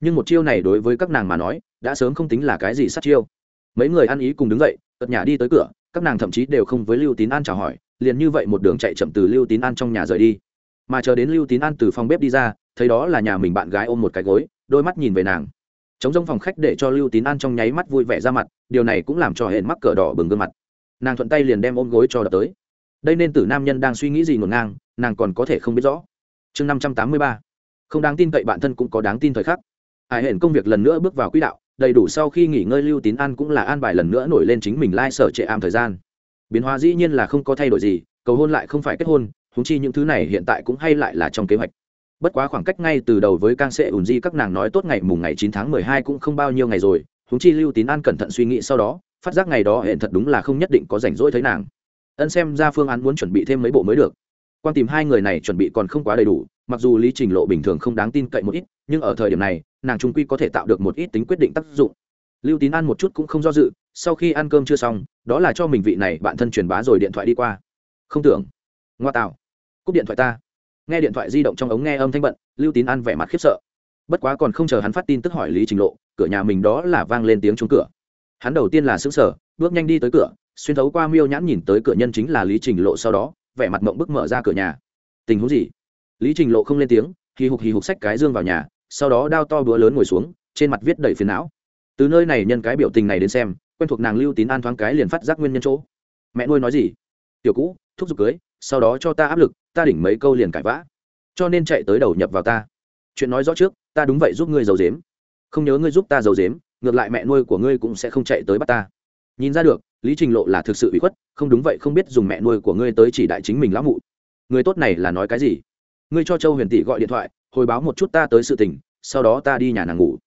Nhưng một chiêu này đối với các nàng mà nói, đã sớm không tính là cái gì sát chiêu. Mấy người ăn ý cùng đứng dậy tật nhà đi tới cửa, các nàng thậm chí đều không với lưu tín an chào hỏi liền như vậy một đường chạy chậm từ lưu tín an trong nhà rời đi. Mà chờ đến lưu tín an từ phòng bếp đi ra, thấy đó là nhà mình bạn gái ôm một cái gối, đôi mắt nhìn về nàng. Chống rông phòng khách để cho lưu tín an trong nháy mắt vui vẻ ra mặt, điều này cũng làm cho hẹn mắc cờ đỏ bừng gương mặt. Nàng thuận tay liền đem ôm gối cho đập tới. Đây nên tử nam nhân đang suy nghĩ gì ngổn ngang, nàng còn có thể không biết rõ. Chương năm trăm tám mươi ba. Không đáng tin cậy bản thân cũng có đáng tin thời khắc. Hải hển công việc lần nữa bước vào quỹ đạo, đầy đủ sau khi nghỉ ngơi lưu tín an cũng là an bài lần nữa nổi lên chính mình lai、like、sở trệ am thời gian biến hóa dĩ nhiên là không có thay đổi gì, cầu hôn lại không phải kết hôn húng chi những thứ này hiện tại cũng hay lại là trong kế hoạch. Bất quá khoảng cách ngay từ đầu với Cang sệ ùn di các nàng nói tốt ngày mùng ngày chín tháng mười hai cũng không bao nhiêu ngày rồi húng chi lưu tín an cẩn thận suy nghĩ sau đó, phát giác ngày đó hiện thật đúng là không nhất định có rảnh rỗi thấy nàng. Ân xem ra phương án muốn chuẩn bị thêm mấy bộ mới được. Quan tìm hai người này chuẩn bị còn không quá đầy đủ, mặc dù lý trình lộ bình thường không đáng tin cậy một ít, nhưng ở thời điểm này, nàng trung quy có thể tạo được một ít tính quyết định tác dụng lưu tín ăn một chút cũng không do dự, sau khi ăn cơm chưa xong, đó là cho mình vị này bạn thân truyền bá rồi điện thoại đi qua. Không tưởng. Ngoa tạo. Cúp điện thoại ta. Nghe điện thoại di động trong ống nghe âm thanh bận, lưu tín ăn vẻ mặt khiếp sợ. Bất quá còn không chờ hắn phát tin tức hỏi lý trình lộ, cửa nhà mình đó là vang lên tiếng trúng cửa. Hắn đầu tiên là xứng sở bước nhanh đi tới cửa, xuyên thấu qua miêu nhãn nhìn tới cửa nhân chính là lý trình lộ sau đó, vẻ mặt mộng bức mở ra cửa nhà. Tình huống gì? Lý trình lộ không lên tiếng, hì hục hì hục xách cái dương vào nhà, sau đó đao to búa lớn ngồi xuống, trên mặt viết đầy phiền não từ nơi này nhân cái biểu tình này đến xem, quen thuộc nàng lưu tín an thoáng cái liền phát giác nguyên nhân chỗ. Mẹ nuôi nói gì? Tiểu cũ, thúc giục cưới, sau đó cho ta áp lực, ta đỉnh mấy câu liền cãi vã. Cho nên chạy tới đầu nhập vào ta. Chuyện nói rõ trước, ta đúng vậy giúp ngươi giàu dếm không nhớ ngươi giúp ta giàu dếm ngược lại mẹ nuôi của ngươi cũng sẽ không chạy tới bắt ta. Nhìn ra được, lý trình lộ là thực sự bị khuất, không đúng vậy không biết dùng mẹ nuôi của ngươi tới chỉ đại chính mình lão mụ. Người tốt này là nói cái gì? Ngươi cho châu huyền tỷ gọi điện thoại, hồi báo một chút ta tới sự tình, sau đó ta đi nhà nàng ngủ.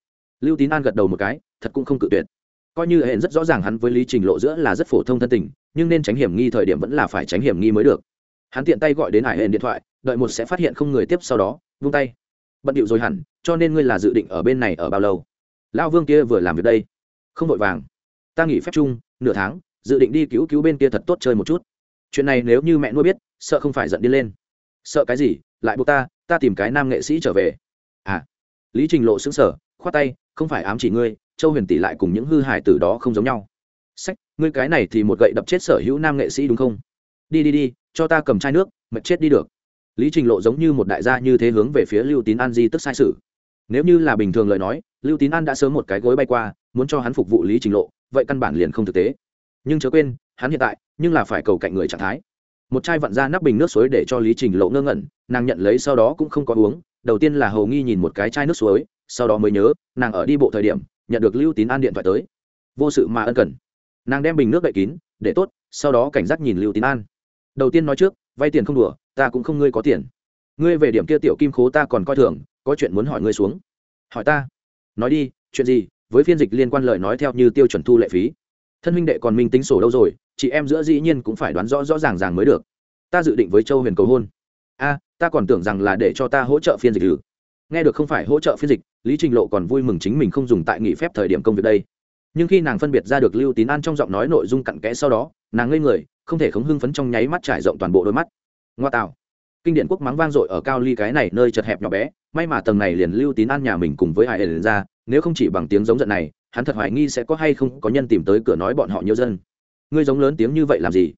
Lưu tín an gật đầu một cái thật cũng không cự tuyệt. Coi như hẹn rất rõ ràng hắn với lý trình lộ giữa là rất phổ thông thân tình, nhưng nên tránh hiểm nghi thời điểm vẫn là phải tránh hiểm nghi mới được. Hắn tiện tay gọi đến hải hẹn điện thoại, đợi một sẽ phát hiện không người tiếp sau đó, vung tay. Bận điệu rồi hẳn, cho nên ngươi là dự định ở bên này ở bao lâu? Lão vương kia vừa làm việc đây. Không vội vàng. Ta nghỉ phép chung, nửa tháng, dự định đi cứu cứu bên kia thật tốt chơi một chút. Chuyện này nếu như mẹ nuôi biết, sợ không phải giận đi lên. Sợ cái gì? Lại buộc ta ta tìm cái nam nghệ sĩ trở về. À. Lý trình lộ xứng sở khoát tay, không phải ám chỉ ngươi châu huyền tỷ lại cùng những hư hải tử đó không giống nhau. Sách, ngươi cái này thì một gậy đập chết sở hữu nam nghệ sĩ đúng không? Đi đi đi, cho ta cầm chai nước, mệt chết đi được. Lý trình lộ giống như một đại gia như thế hướng về phía lưu tín an di tức sai sự. Nếu như là bình thường lời nói, lưu tín an đã sớm một cái gối bay qua, muốn cho hắn phục vụ lý trình lộ, vậy căn bản liền không thực tế. Nhưng chớ quên, hắn hiện tại, nhưng là phải cầu cạnh người trạng thái. Một chai vặn ra nắp bình nước suối để cho lý trình lộ ngơ ngẩn, nàng nhận lấy sau đó cũng không có uống, đầu tiên là hầu nghi nhìn một cái chai nước suối, sau đó mới nhớ, nàng ở đi bộ thời điểm nhận được lưu tín an điện thoại tới. Vô sự mà ân cần. Nàng đem bình nước đậy kín, để tốt, sau đó cảnh giác nhìn lưu tín an. Đầu tiên nói trước, vay tiền không đùa, ta cũng không ngươi có tiền. Ngươi về điểm kia tiểu kim khố ta còn coi thường, có chuyện muốn hỏi ngươi xuống. Hỏi ta? Nói đi, chuyện gì? Với phiên dịch liên quan lời nói theo như tiêu chuẩn thu lệ phí. Thân huynh đệ còn minh tính sổ đâu rồi, chị em giữa dĩ nhiên cũng phải đoán rõ rõ ràng ràng mới được. Ta dự định với châu huyền cầu hôn. A, ta còn tưởng rằng là để cho ta hỗ trợ phiên dịch thử nghe được không phải hỗ trợ phiên dịch, lý trình lộ còn vui mừng chính mình không dùng tại nghỉ phép thời điểm công việc đây. Nhưng khi nàng phân biệt ra được lưu tín an trong giọng nói nội dung cặn kẽ sau đó, nàng ngây người, không thể khống hưng phấn trong nháy mắt trải rộng toàn bộ đôi mắt. Ngoa tạo. Kinh điển quốc mắng vang dội ở cao ly cái này nơi chật hẹp nhỏ bé, may mà tầng này liền lưu tín an nhà mình cùng với hải ẩn ra, nếu không chỉ bằng tiếng giống giận này, hắn thật hoài nghi sẽ có hay không có nhân tìm tới cửa nói bọn họ nhiều dân. Ngươi giống lớn tiếng như vậy làm gì?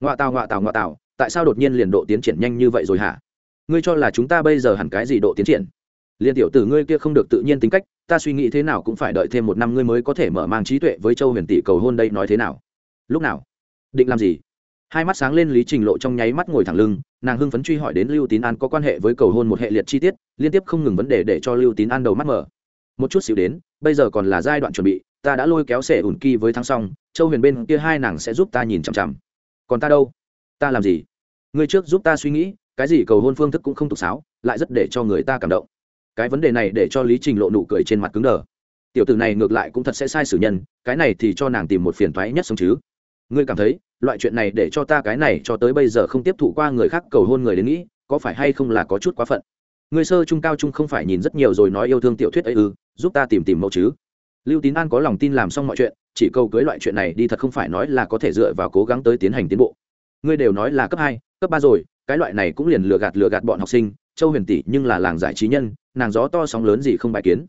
Ngoa tào ngoa tào ngoa tào tại sao đột nhiên liền độ tiến triển nhanh như vậy rồi hả? Ngươi cho là chúng ta bây giờ hẳn cái gì độ tiến triển? Liên tiểu tử ngươi kia không được tự nhiên tính cách, ta suy nghĩ thế nào cũng phải đợi thêm một năm ngươi mới có thể mở mang trí tuệ với châu huyền tỷ cầu hôn đây nói thế nào? Lúc nào? Định làm gì? Hai mắt sáng lên lý trình lộ trong nháy mắt ngồi thẳng lưng, nàng hưng phấn truy hỏi đến lưu tín an có quan hệ với cầu hôn một hệ liệt chi tiết, liên tiếp không ngừng vấn đề để cho lưu tín an đầu mắt mở. Một chút xíu đến, bây giờ còn là giai đoạn chuẩn bị, ta đã lôi kéo sẻ ủn kỳ với thắng xong châu huyền bên kia hai nàng sẽ giúp ta nhìn chằm chằm. Còn ta đâu? Ta làm gì? Ngươi trước giúp ta suy nghĩ, cái gì cầu hôn phương thức cũng không tục sáo, lại rất để cho người ta cảm động cái vấn đề này để cho lý trình lộ nụ cười trên mặt cứng đờ. Tiểu tử này ngược lại cũng thật sẽ sai sử nhân, cái này thì cho nàng tìm một phiền thoái nhất sống chứ. Ngươi cảm thấy, loại chuyện này để cho ta cái này cho tới bây giờ không tiếp thụ qua người khác cầu hôn người đến nghĩ, có phải hay không là có chút quá phận? Người sơ trung cao trung không phải nhìn rất nhiều rồi nói yêu thương tiểu thuyết ấy ư, giúp ta tìm tìm mẫu chứ. Lưu tín an có lòng tin làm xong mọi chuyện, chỉ câu cưới loại chuyện này đi thật không phải nói là có thể dựa vào cố gắng tới tiến hành tiến bộ. Ngươi đều nói là cấp hai, cấp ba rồi, cái loại này cũng liền lừa gạt lừa gạt bọn học sinh, châu huyền tỷ nhưng là làng giải trí nhân nàng gió to sóng lớn gì không bài kiến.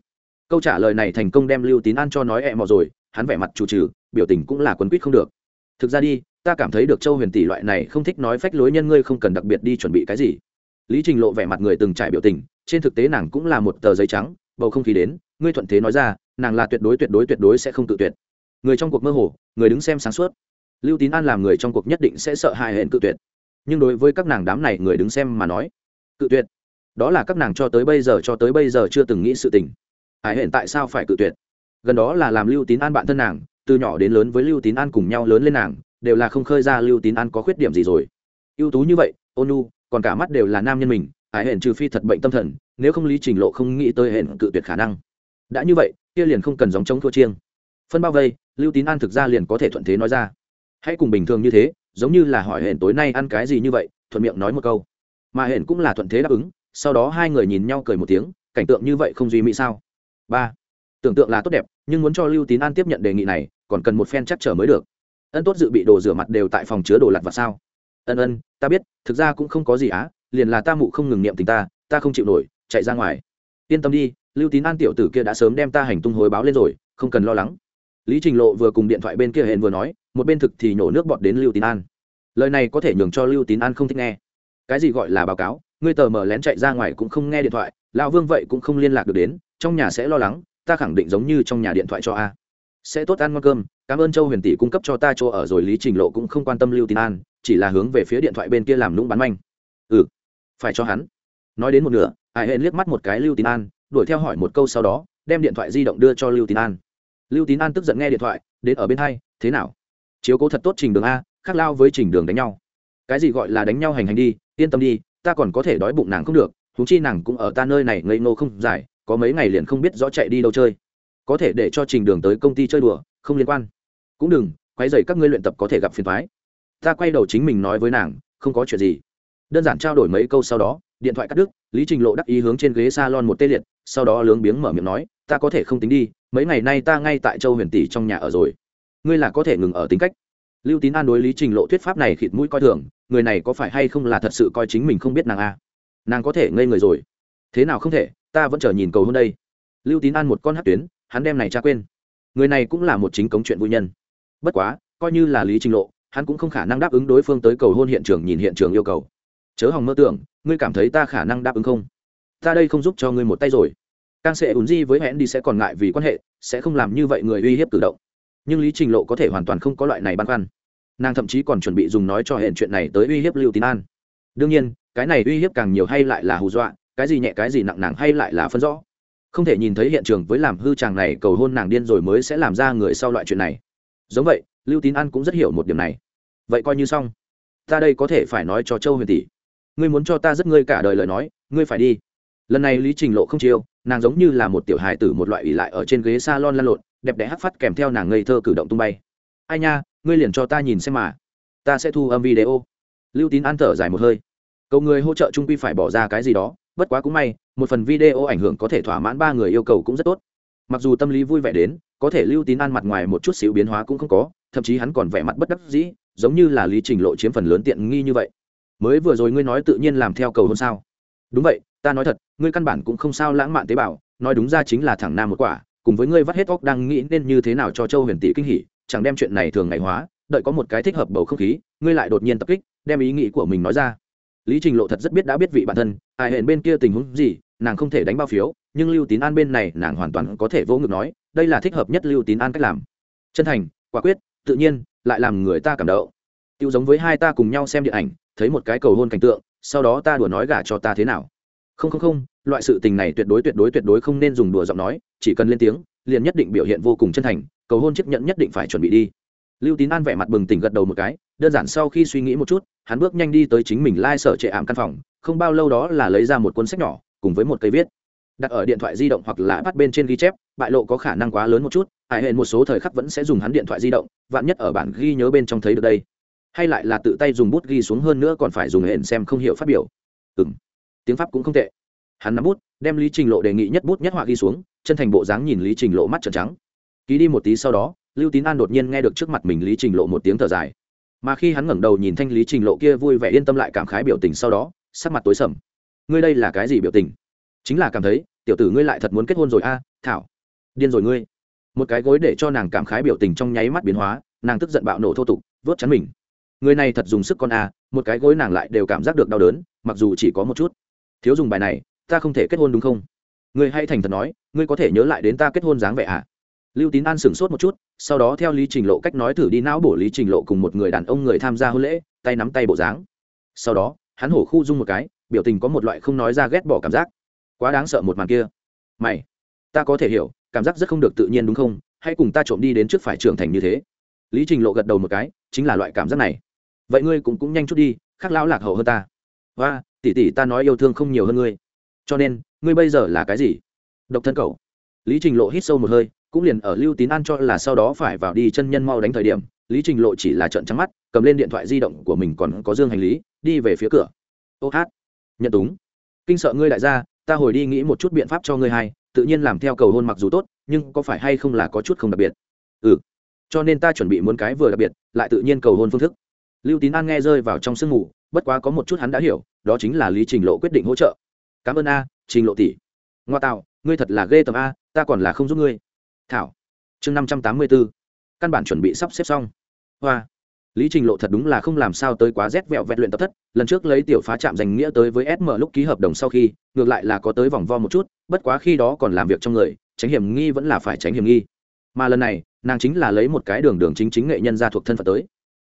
Câu trả lời này thành công đem lưu tín an cho nói ẹ mò rồi, hắn vẻ mặt chủ trừ, biểu tình cũng là quấn quýt không được. Thực ra đi, ta cảm thấy được châu huyền tỷ loại này không thích nói phách lối nhân ngươi không cần đặc biệt đi chuẩn bị cái gì. Lý trình lộ vẻ mặt người từng trải biểu tình, trên thực tế nàng cũng là một tờ giấy trắng, bầu không khí đến, ngươi thuận thế nói ra, nàng là tuyệt đối tuyệt đối tuyệt đối sẽ không tự tuyệt. Người trong cuộc mơ hồ, người đứng xem sáng suốt. Lưu tín an làm người trong cuộc nhất định sẽ sợ hại hẹn cự tuyệt. Nhưng đối với các nàng đám này người đứng xem mà nói, cự tuyệt đó là các nàng cho tới bây giờ, cho tới bây giờ chưa từng nghĩ sự tình. Hải hẹn tại sao phải cự tuyệt? Gần đó là làm lưu tín an bạn thân nàng, từ nhỏ đến lớn với lưu tín an cùng nhau lớn lên nàng, đều là không khơi ra lưu tín an có khuyết điểm gì rồi. Ưu tú như vậy ônu còn cả mắt đều là nam nhân mình, hải hẹn trừ phi thật bệnh tâm thần, nếu không lý trình lộ không nghĩ tới hẹn cự tuyệt khả năng. Đã như vậy, kia liền không cần dòng chống thua chiêng. Phân bao vây, lưu tín an thực ra liền có thể thuận thế nói ra. Hãy cùng bình thường như thế, giống như là hỏi hẹn tối nay ăn cái gì như vậy, thuận miệng nói một câu. Mà hẹn cũng là thuận thế đáp ứng sau đó hai người nhìn nhau cười một tiếng, cảnh tượng như vậy không duy mỹ sao? Ba, tưởng tượng là tốt đẹp, nhưng muốn cho lưu tín an tiếp nhận đề nghị này, còn cần một phen chắc trở mới được. Ân tốt dự bị đồ rửa mặt đều tại phòng chứa đồ lặt vặt sao? Ân ân, ta biết, thực ra cũng không có gì á, liền là ta mụ không ngừng niệm tình ta ta không chịu nổi, chạy ra ngoài. Yên tâm đi, lưu tín an tiểu tử kia đã sớm đem ta hành tung hối báo lên rồi, không cần lo lắng. Lý trình lộ vừa cùng điện thoại bên kia hẹn vừa nói, một bên thực thì nhổ nước bọt đến lưu tín an. Lời này có thể nhường cho lưu tín an không thích nghe. Cái gì gọi là báo cáo? Ngươi tờ mở lén chạy ra ngoài cũng không nghe điện thoại, lão vương vậy cũng không liên lạc được đến, trong nhà sẽ lo lắng, ta khẳng định giống như trong nhà điện thoại cho a. Sẽ tốt ăn ngon cơm, cảm ơn châu huyền tỷ cung cấp cho ta chỗ ở rồi lý trình lộ cũng không quan tâm lưu tín an, chỉ là hướng về phía điện thoại bên kia làm lũng bắn manh. Ừ phải cho hắn. Nói đến một nửa ai hẹn liếc mắt một cái lưu tín an, đuổi theo hỏi một câu sau đó, đem điện thoại di động đưa cho lưu tín an. Lưu tín an tức giận nghe điện thoại, đến ở bên hai, thế nào? Chiếu cố thật tốt trình đường a, khác lao với trình đường đánh nhau. Cái gì gọi là đánh nhau hành hành đi, yên tâm đi ta còn có thể đói bụng nàng không được húng chi nàng cũng ở ta nơi này ngây ngô không dài có mấy ngày liền không biết rõ chạy đi đâu chơi. Có thể để cho trình đường tới công ty chơi đùa, không liên quan. Cũng đừng quay dày các ngươi luyện tập có thể gặp phiền thoái ta quay đầu chính mình nói với nàng, không có chuyện gì. Đơn giản trao đổi mấy câu sau đó, điện thoại cắt đứt, lý trình lộ đắc ý hướng trên ghế s a lon một tê liệt, sau đó lướng biếng mở miệng nói, ta có thể không tính đi, mấy ngày nay ta ngay tại châu huyền tỷ trong nhà ở rồi. Ngươi là có thể ngừng ở tính cách. Lưu tín an đối lý trình lộ thuyết pháp này khịt mũi coi thường người này có phải hay không là thật sự coi chính mình không biết nàng a nàng có thể ngây người rồi. Thế nào không thể, ta vẫn chờ nhìn cầu hôn đây. Lưu tín an một con hát tuyến, hắn đem này cha quên. Người này cũng là một chính cống chuyện vui nhân. Bất quá, coi như là lý trình lộ, hắn cũng không khả năng đáp ứng đối phương tới cầu hôn hiện trường nhìn hiện trường yêu cầu. Chớ hòng mơ tưởng, ngươi cảm thấy ta khả năng đáp ứng không? Ta đây không giúp cho ngươi một tay rồi. Càng sẽ ùn di với hẹn đi sẽ còn ngại vì quan hệ, sẽ không làm như vậy người uy hiếp tự động. Nhưng lý trình lộ có thể hoàn toàn không có loại này băn khoăn nàng thậm chí còn chuẩn bị dùng nói cho hẹn chuyện này tới uy hiếp lưu tín an. Đương nhiên, cái này uy hiếp càng nhiều hay lại là hù dọa, cái gì nhẹ cái gì nặng nàng hay lại là phân rõ. Không thể nhìn thấy hiện trường với làm hư chàng này cầu hôn nàng điên rồi mới sẽ làm ra người sau loại chuyện này. Giống vậy, lưu tín an cũng rất hiểu một điểm này. Vậy coi như xong. Ta đây có thể phải nói cho châu huyền tỷ. Ngươi muốn cho ta rất ngươi cả đời lời nói, ngươi phải đi. Lần này lý trình lộ không chiêu, nàng giống như là một tiểu hài tử một loại ủy lại ở trên ghế s a lon lăn lộn, đẹp đẽ hắc phát kèm theo nàng ngây thơ cử động tung bay. Ai nha ngươi liền cho ta nhìn xem mà. Ta sẽ thu âm video. Lưu tín an thở dài một hơi. Cầu người hỗ trợ trung quy phải bỏ ra cái gì đó, bất quá cũng may, một phần video ảnh hưởng có thể thỏa mãn ba người yêu cầu cũng rất tốt. Mặc dù tâm lý vui vẻ đến, có thể lưu tín an mặt ngoài một chút xíu biến hóa cũng không có, thậm chí hắn còn vẻ mặt bất đắc dĩ, giống như là lý trình lộ chiếm phần lớn tiện nghi như vậy. Mới vừa rồi ngươi nói tự nhiên làm theo cầu hôn sao? Đúng vậy, ta nói thật, ngươi căn bản cũng không sao lãng mạn tế bào, nói đúng ra chính là thẳng nam một quả, cùng với ngươi vắt hết óc đang nghĩ nên như thế nào cho châu huyền tỷ kinh hỉ chẳng đem chuyện này thường ngày hóa, đợi có một cái thích hợp bầu không khí, ngươi lại đột nhiên tập kích, đem ý nghĩ của mình nói ra. Lý trình lộ thật rất biết đã biết vị bản thân, ai hẹn bên kia tình huống gì, nàng không thể đánh bao phiếu, nhưng lưu tín an bên này, nàng hoàn toàn có thể vô ngực nói, đây là thích hợp nhất lưu tín an cách làm. Chân thành, quả quyết, tự nhiên, lại làm người ta cảm động. Tiêu giống với hai ta cùng nhau xem điện ảnh, thấy một cái cầu hôn cảnh tượng, sau đó ta đùa nói gả cho ta thế nào. Không không không, loại sự tình này tuyệt đối tuyệt đối tuyệt đối không nên dùng đùa giọng nói, chỉ cần lên tiếng liền nhất định biểu hiện vô cùng chân thành, cầu hôn chấp nhận nhất định phải chuẩn bị đi. Lưu tín an vẻ mặt bừng tỉnh gật đầu một cái, đơn giản sau khi suy nghĩ một chút, hắn bước nhanh đi tới chính mình lai、like、sở trệ ảm căn phòng, không bao lâu đó là lấy ra một cuốn sách nhỏ, cùng với một cây viết. Đặt ở điện thoại di động hoặc là bắt bên trên ghi chép, bại lộ có khả năng quá lớn một chút hải hệ một số thời khắc vẫn sẽ dùng hắn điện thoại di động, vạn nhất ở bản ghi nhớ bên trong thấy được đây. Hay lại là tự tay dùng bút ghi xuống hơn nữa còn phải dùng hẹn xem không hiểu phát biểu. Ừ m tiếng pháp cũng không tệ. Hắn nắm bút, đem lý trình lộ đề nghị nhất bút nhất họa ghi xuống chân thành bộ dáng nhìn lý trình lộ mắt trợn trắng. Ký đi một tí sau đó, lưu tín an đột nhiên nghe được trước mặt mình lý trình lộ một tiếng thở dài. Mà khi hắn ngẩng đầu nhìn thanh lý trình lộ kia vui vẻ yên tâm lại cảm khái biểu tình sau đó, sắc mặt tối sầm. Ngươi đây là cái gì biểu tình? Chính là cảm thấy, tiểu tử ngươi lại thật muốn kết hôn rồi a, thảo. Điên rồi ngươi. Một cái gối để cho nàng cảm khái biểu tình trong nháy mắt biến hóa, nàng tức giận bạo nổ thô tục, vớt chắn mình. Người này thật dùng sức con a, một cái gối nàng lại đều cảm giác được đau đớn, mặc dù chỉ có một chút. Thiếu dùng bài này, ta không thể kết hôn đúng không? Ngươi hay thành thật nói, ngươi có thể nhớ lại đến ta kết hôn dáng vẻ à? Lưu tín an sửng sốt một chút, sau đó theo lý trình lộ cách nói thử đi não bổ lý trình lộ cùng một người đàn ông người tham gia hôn lễ, tay nắm tay bộ dáng. Sau đó, hắn hổ khu dung một cái, biểu tình có một loại không nói ra ghét bỏ cảm giác. Quá đáng sợ một màn kia. Mày, ta có thể hiểu, cảm giác rất không được tự nhiên đúng không? Hãy cùng ta trộm đi đến trước phải trưởng thành như thế. Lý trình lộ gật đầu một cái, chính là loại cảm giác này. Vậy ngươi cũng cũng nhanh chút đi, khác lão lạc hậu hơn ta. Và tỷ tỷ ta nói yêu thương không nhiều hơn ngươi cho nên, ngươi bây giờ là cái gì? Độc thân cầu. lý trình lộ hít sâu một hơi, cũng liền ở lưu tín an cho là sau đó phải vào đi chân nhân mau đánh thời điểm, lý trình lộ chỉ là trận trắng mắt, cầm lên điện thoại di động của mình còn có dương hành lý, đi về phía cửa. Ô hát. Nhận túng. Kinh sợ ngươi đại gia, ta hồi đi nghĩ một chút biện pháp cho ngươi hay, tự nhiên làm theo cầu hôn mặc dù tốt, nhưng có phải hay không là có chút không đặc biệt? Ừ. Cho nên ta chuẩn bị muốn cái vừa đặc biệt, lại tự nhiên cầu hôn phương thức. Lưu tín an nghe rơi vào trong sương mù, bất quá có một chút hắn đã hiểu, đó chính là lý trình lộ quyết định hỗ trợ cảm ơn a, trình lộ tỷ. Ngoa tạo, ngươi thật là ghê tầm a, ta còn là không giúp ngươi. Thảo, chương năm trăm tám mươi bốn căn bản chuẩn bị sắp xếp xong. Hoa, lý trình lộ thật đúng là không làm sao tới quá rét vẹo vẹt luyện tập thất, lần trước lấy tiểu phá trạm danh nghĩa tới với sm lúc ký hợp đồng sau khi, ngược lại là có tới vòng vo một chút, bất quá khi đó còn làm việc trong người, tránh hiểm nghi vẫn là phải tránh hiểm nghi. Mà lần này, nàng chính là lấy một cái đường đường chính chính nghệ nhân ra thuộc thân phận tới.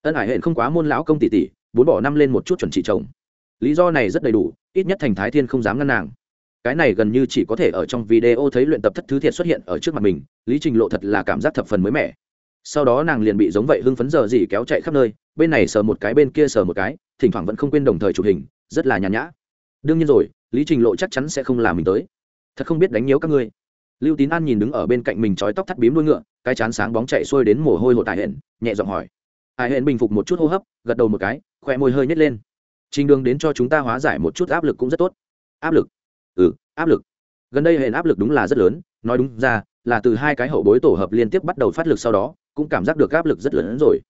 Ân hải hẹn không quá môn lão công tỷ tỷ, bốn bỏ năm lên một chút chuẩn trị chồng lý do này rất đầy đủ, ít nhất thành thái thiên không dám ngăn nàng. Cái này gần như chỉ có thể ở trong video thấy luyện tập thất thứ thiệt xuất hiện ở trước mặt mình, lý trình lộ thật là cảm giác thập phần mới mẻ. Sau đó nàng liền bị giống vậy hưng phấn giờ gì kéo chạy khắp nơi, bên này sờ một cái, bên kia sờ một cái, thỉnh thoảng vẫn không quên đồng thời chụp hình, rất là nhàn nhã. Đương nhiên rồi, lý trình lộ chắc chắn sẽ không làm mình tới. Thật không biết đánh nhớ các ngươi. Lưu tín an nhìn đứng ở bên cạnh mình trói tóc thắt bím đuôi ngựa, cái chán sáng bóng chạy xuôi đến mồ hôi hộ tài hển, nhẹ giọng hỏi. Hải hển bình phục một chút hô hấp, gật đầu một cái, khoe môi hơi nhét lên trình đường đến cho chúng ta hóa giải một chút áp lực cũng rất tốt. Áp lực? Ừ áp lực. Gần đây hệ áp lực đúng là rất lớn, nói đúng ra, là từ hai cái hậu bối tổ hợp liên tiếp bắt đầu phát lực sau đó, cũng cảm giác được áp lực rất lớn hơn rồi.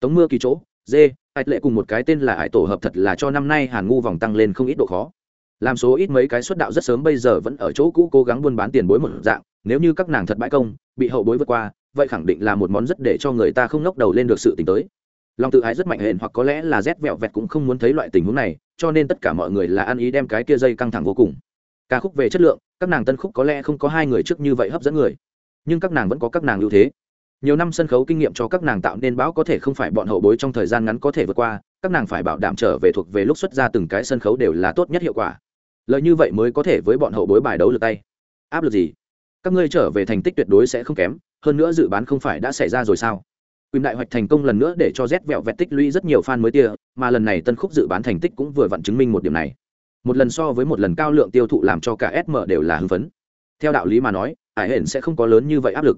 Tống mưa kỳ chỗ dê hạch lệ cùng một cái tên là hải tổ hợp thật là cho năm nay hàn ngu vòng tăng lên không ít độ khó. Làm số ít mấy cái xuất đạo rất sớm bây giờ vẫn ở chỗ cũ cố gắng buôn bán tiền bối một dạng, nếu như các nàng thật bãi công, bị hậu bối vượt qua, vậy khẳng định là một món rất để cho người ta không ngóc đầu lên được sự t tới lòng tự ái rất mạnh hẹn hoặc có lẽ là rét vẹo vẹt cũng không muốn thấy loại tình huống này, cho nên tất cả mọi người là ăn ý đem cái kia dây căng thẳng vô cùng. Ca khúc về chất lượng, các nàng tân khúc có lẽ không có hai người trước như vậy hấp dẫn người, nhưng các nàng vẫn có các nàng ưu thế. Nhiều năm sân khấu kinh nghiệm cho các nàng tạo nên bão có thể không phải bọn hậu bối trong thời gian ngắn có thể vượt qua, các nàng phải bảo đảm trở về thuộc về lúc xuất ra từng cái sân khấu đều là tốt nhất hiệu quả. Lợi như vậy mới có thể với bọn hậu bối bài đấu lượt tay. Áp lực gì? Các ngươi trở về thành tích tuyệt đối sẽ không kém, hơn nữa dự bán không phải đã xảy ra rồi sao? Quỳnh đại hoạch thành công lần nữa để cho Z vẹo vẹt tích lũy rất nhiều fan mới tia, mà lần này tân khúc dự bán thành tích cũng vừa vặn chứng minh một điểm này. Một lần so với một lần cao lượng tiêu thụ làm cho cả SM đều là hưng phấn. Theo đạo lý mà nói, Ải Hển sẽ không có lớn như vậy áp lực.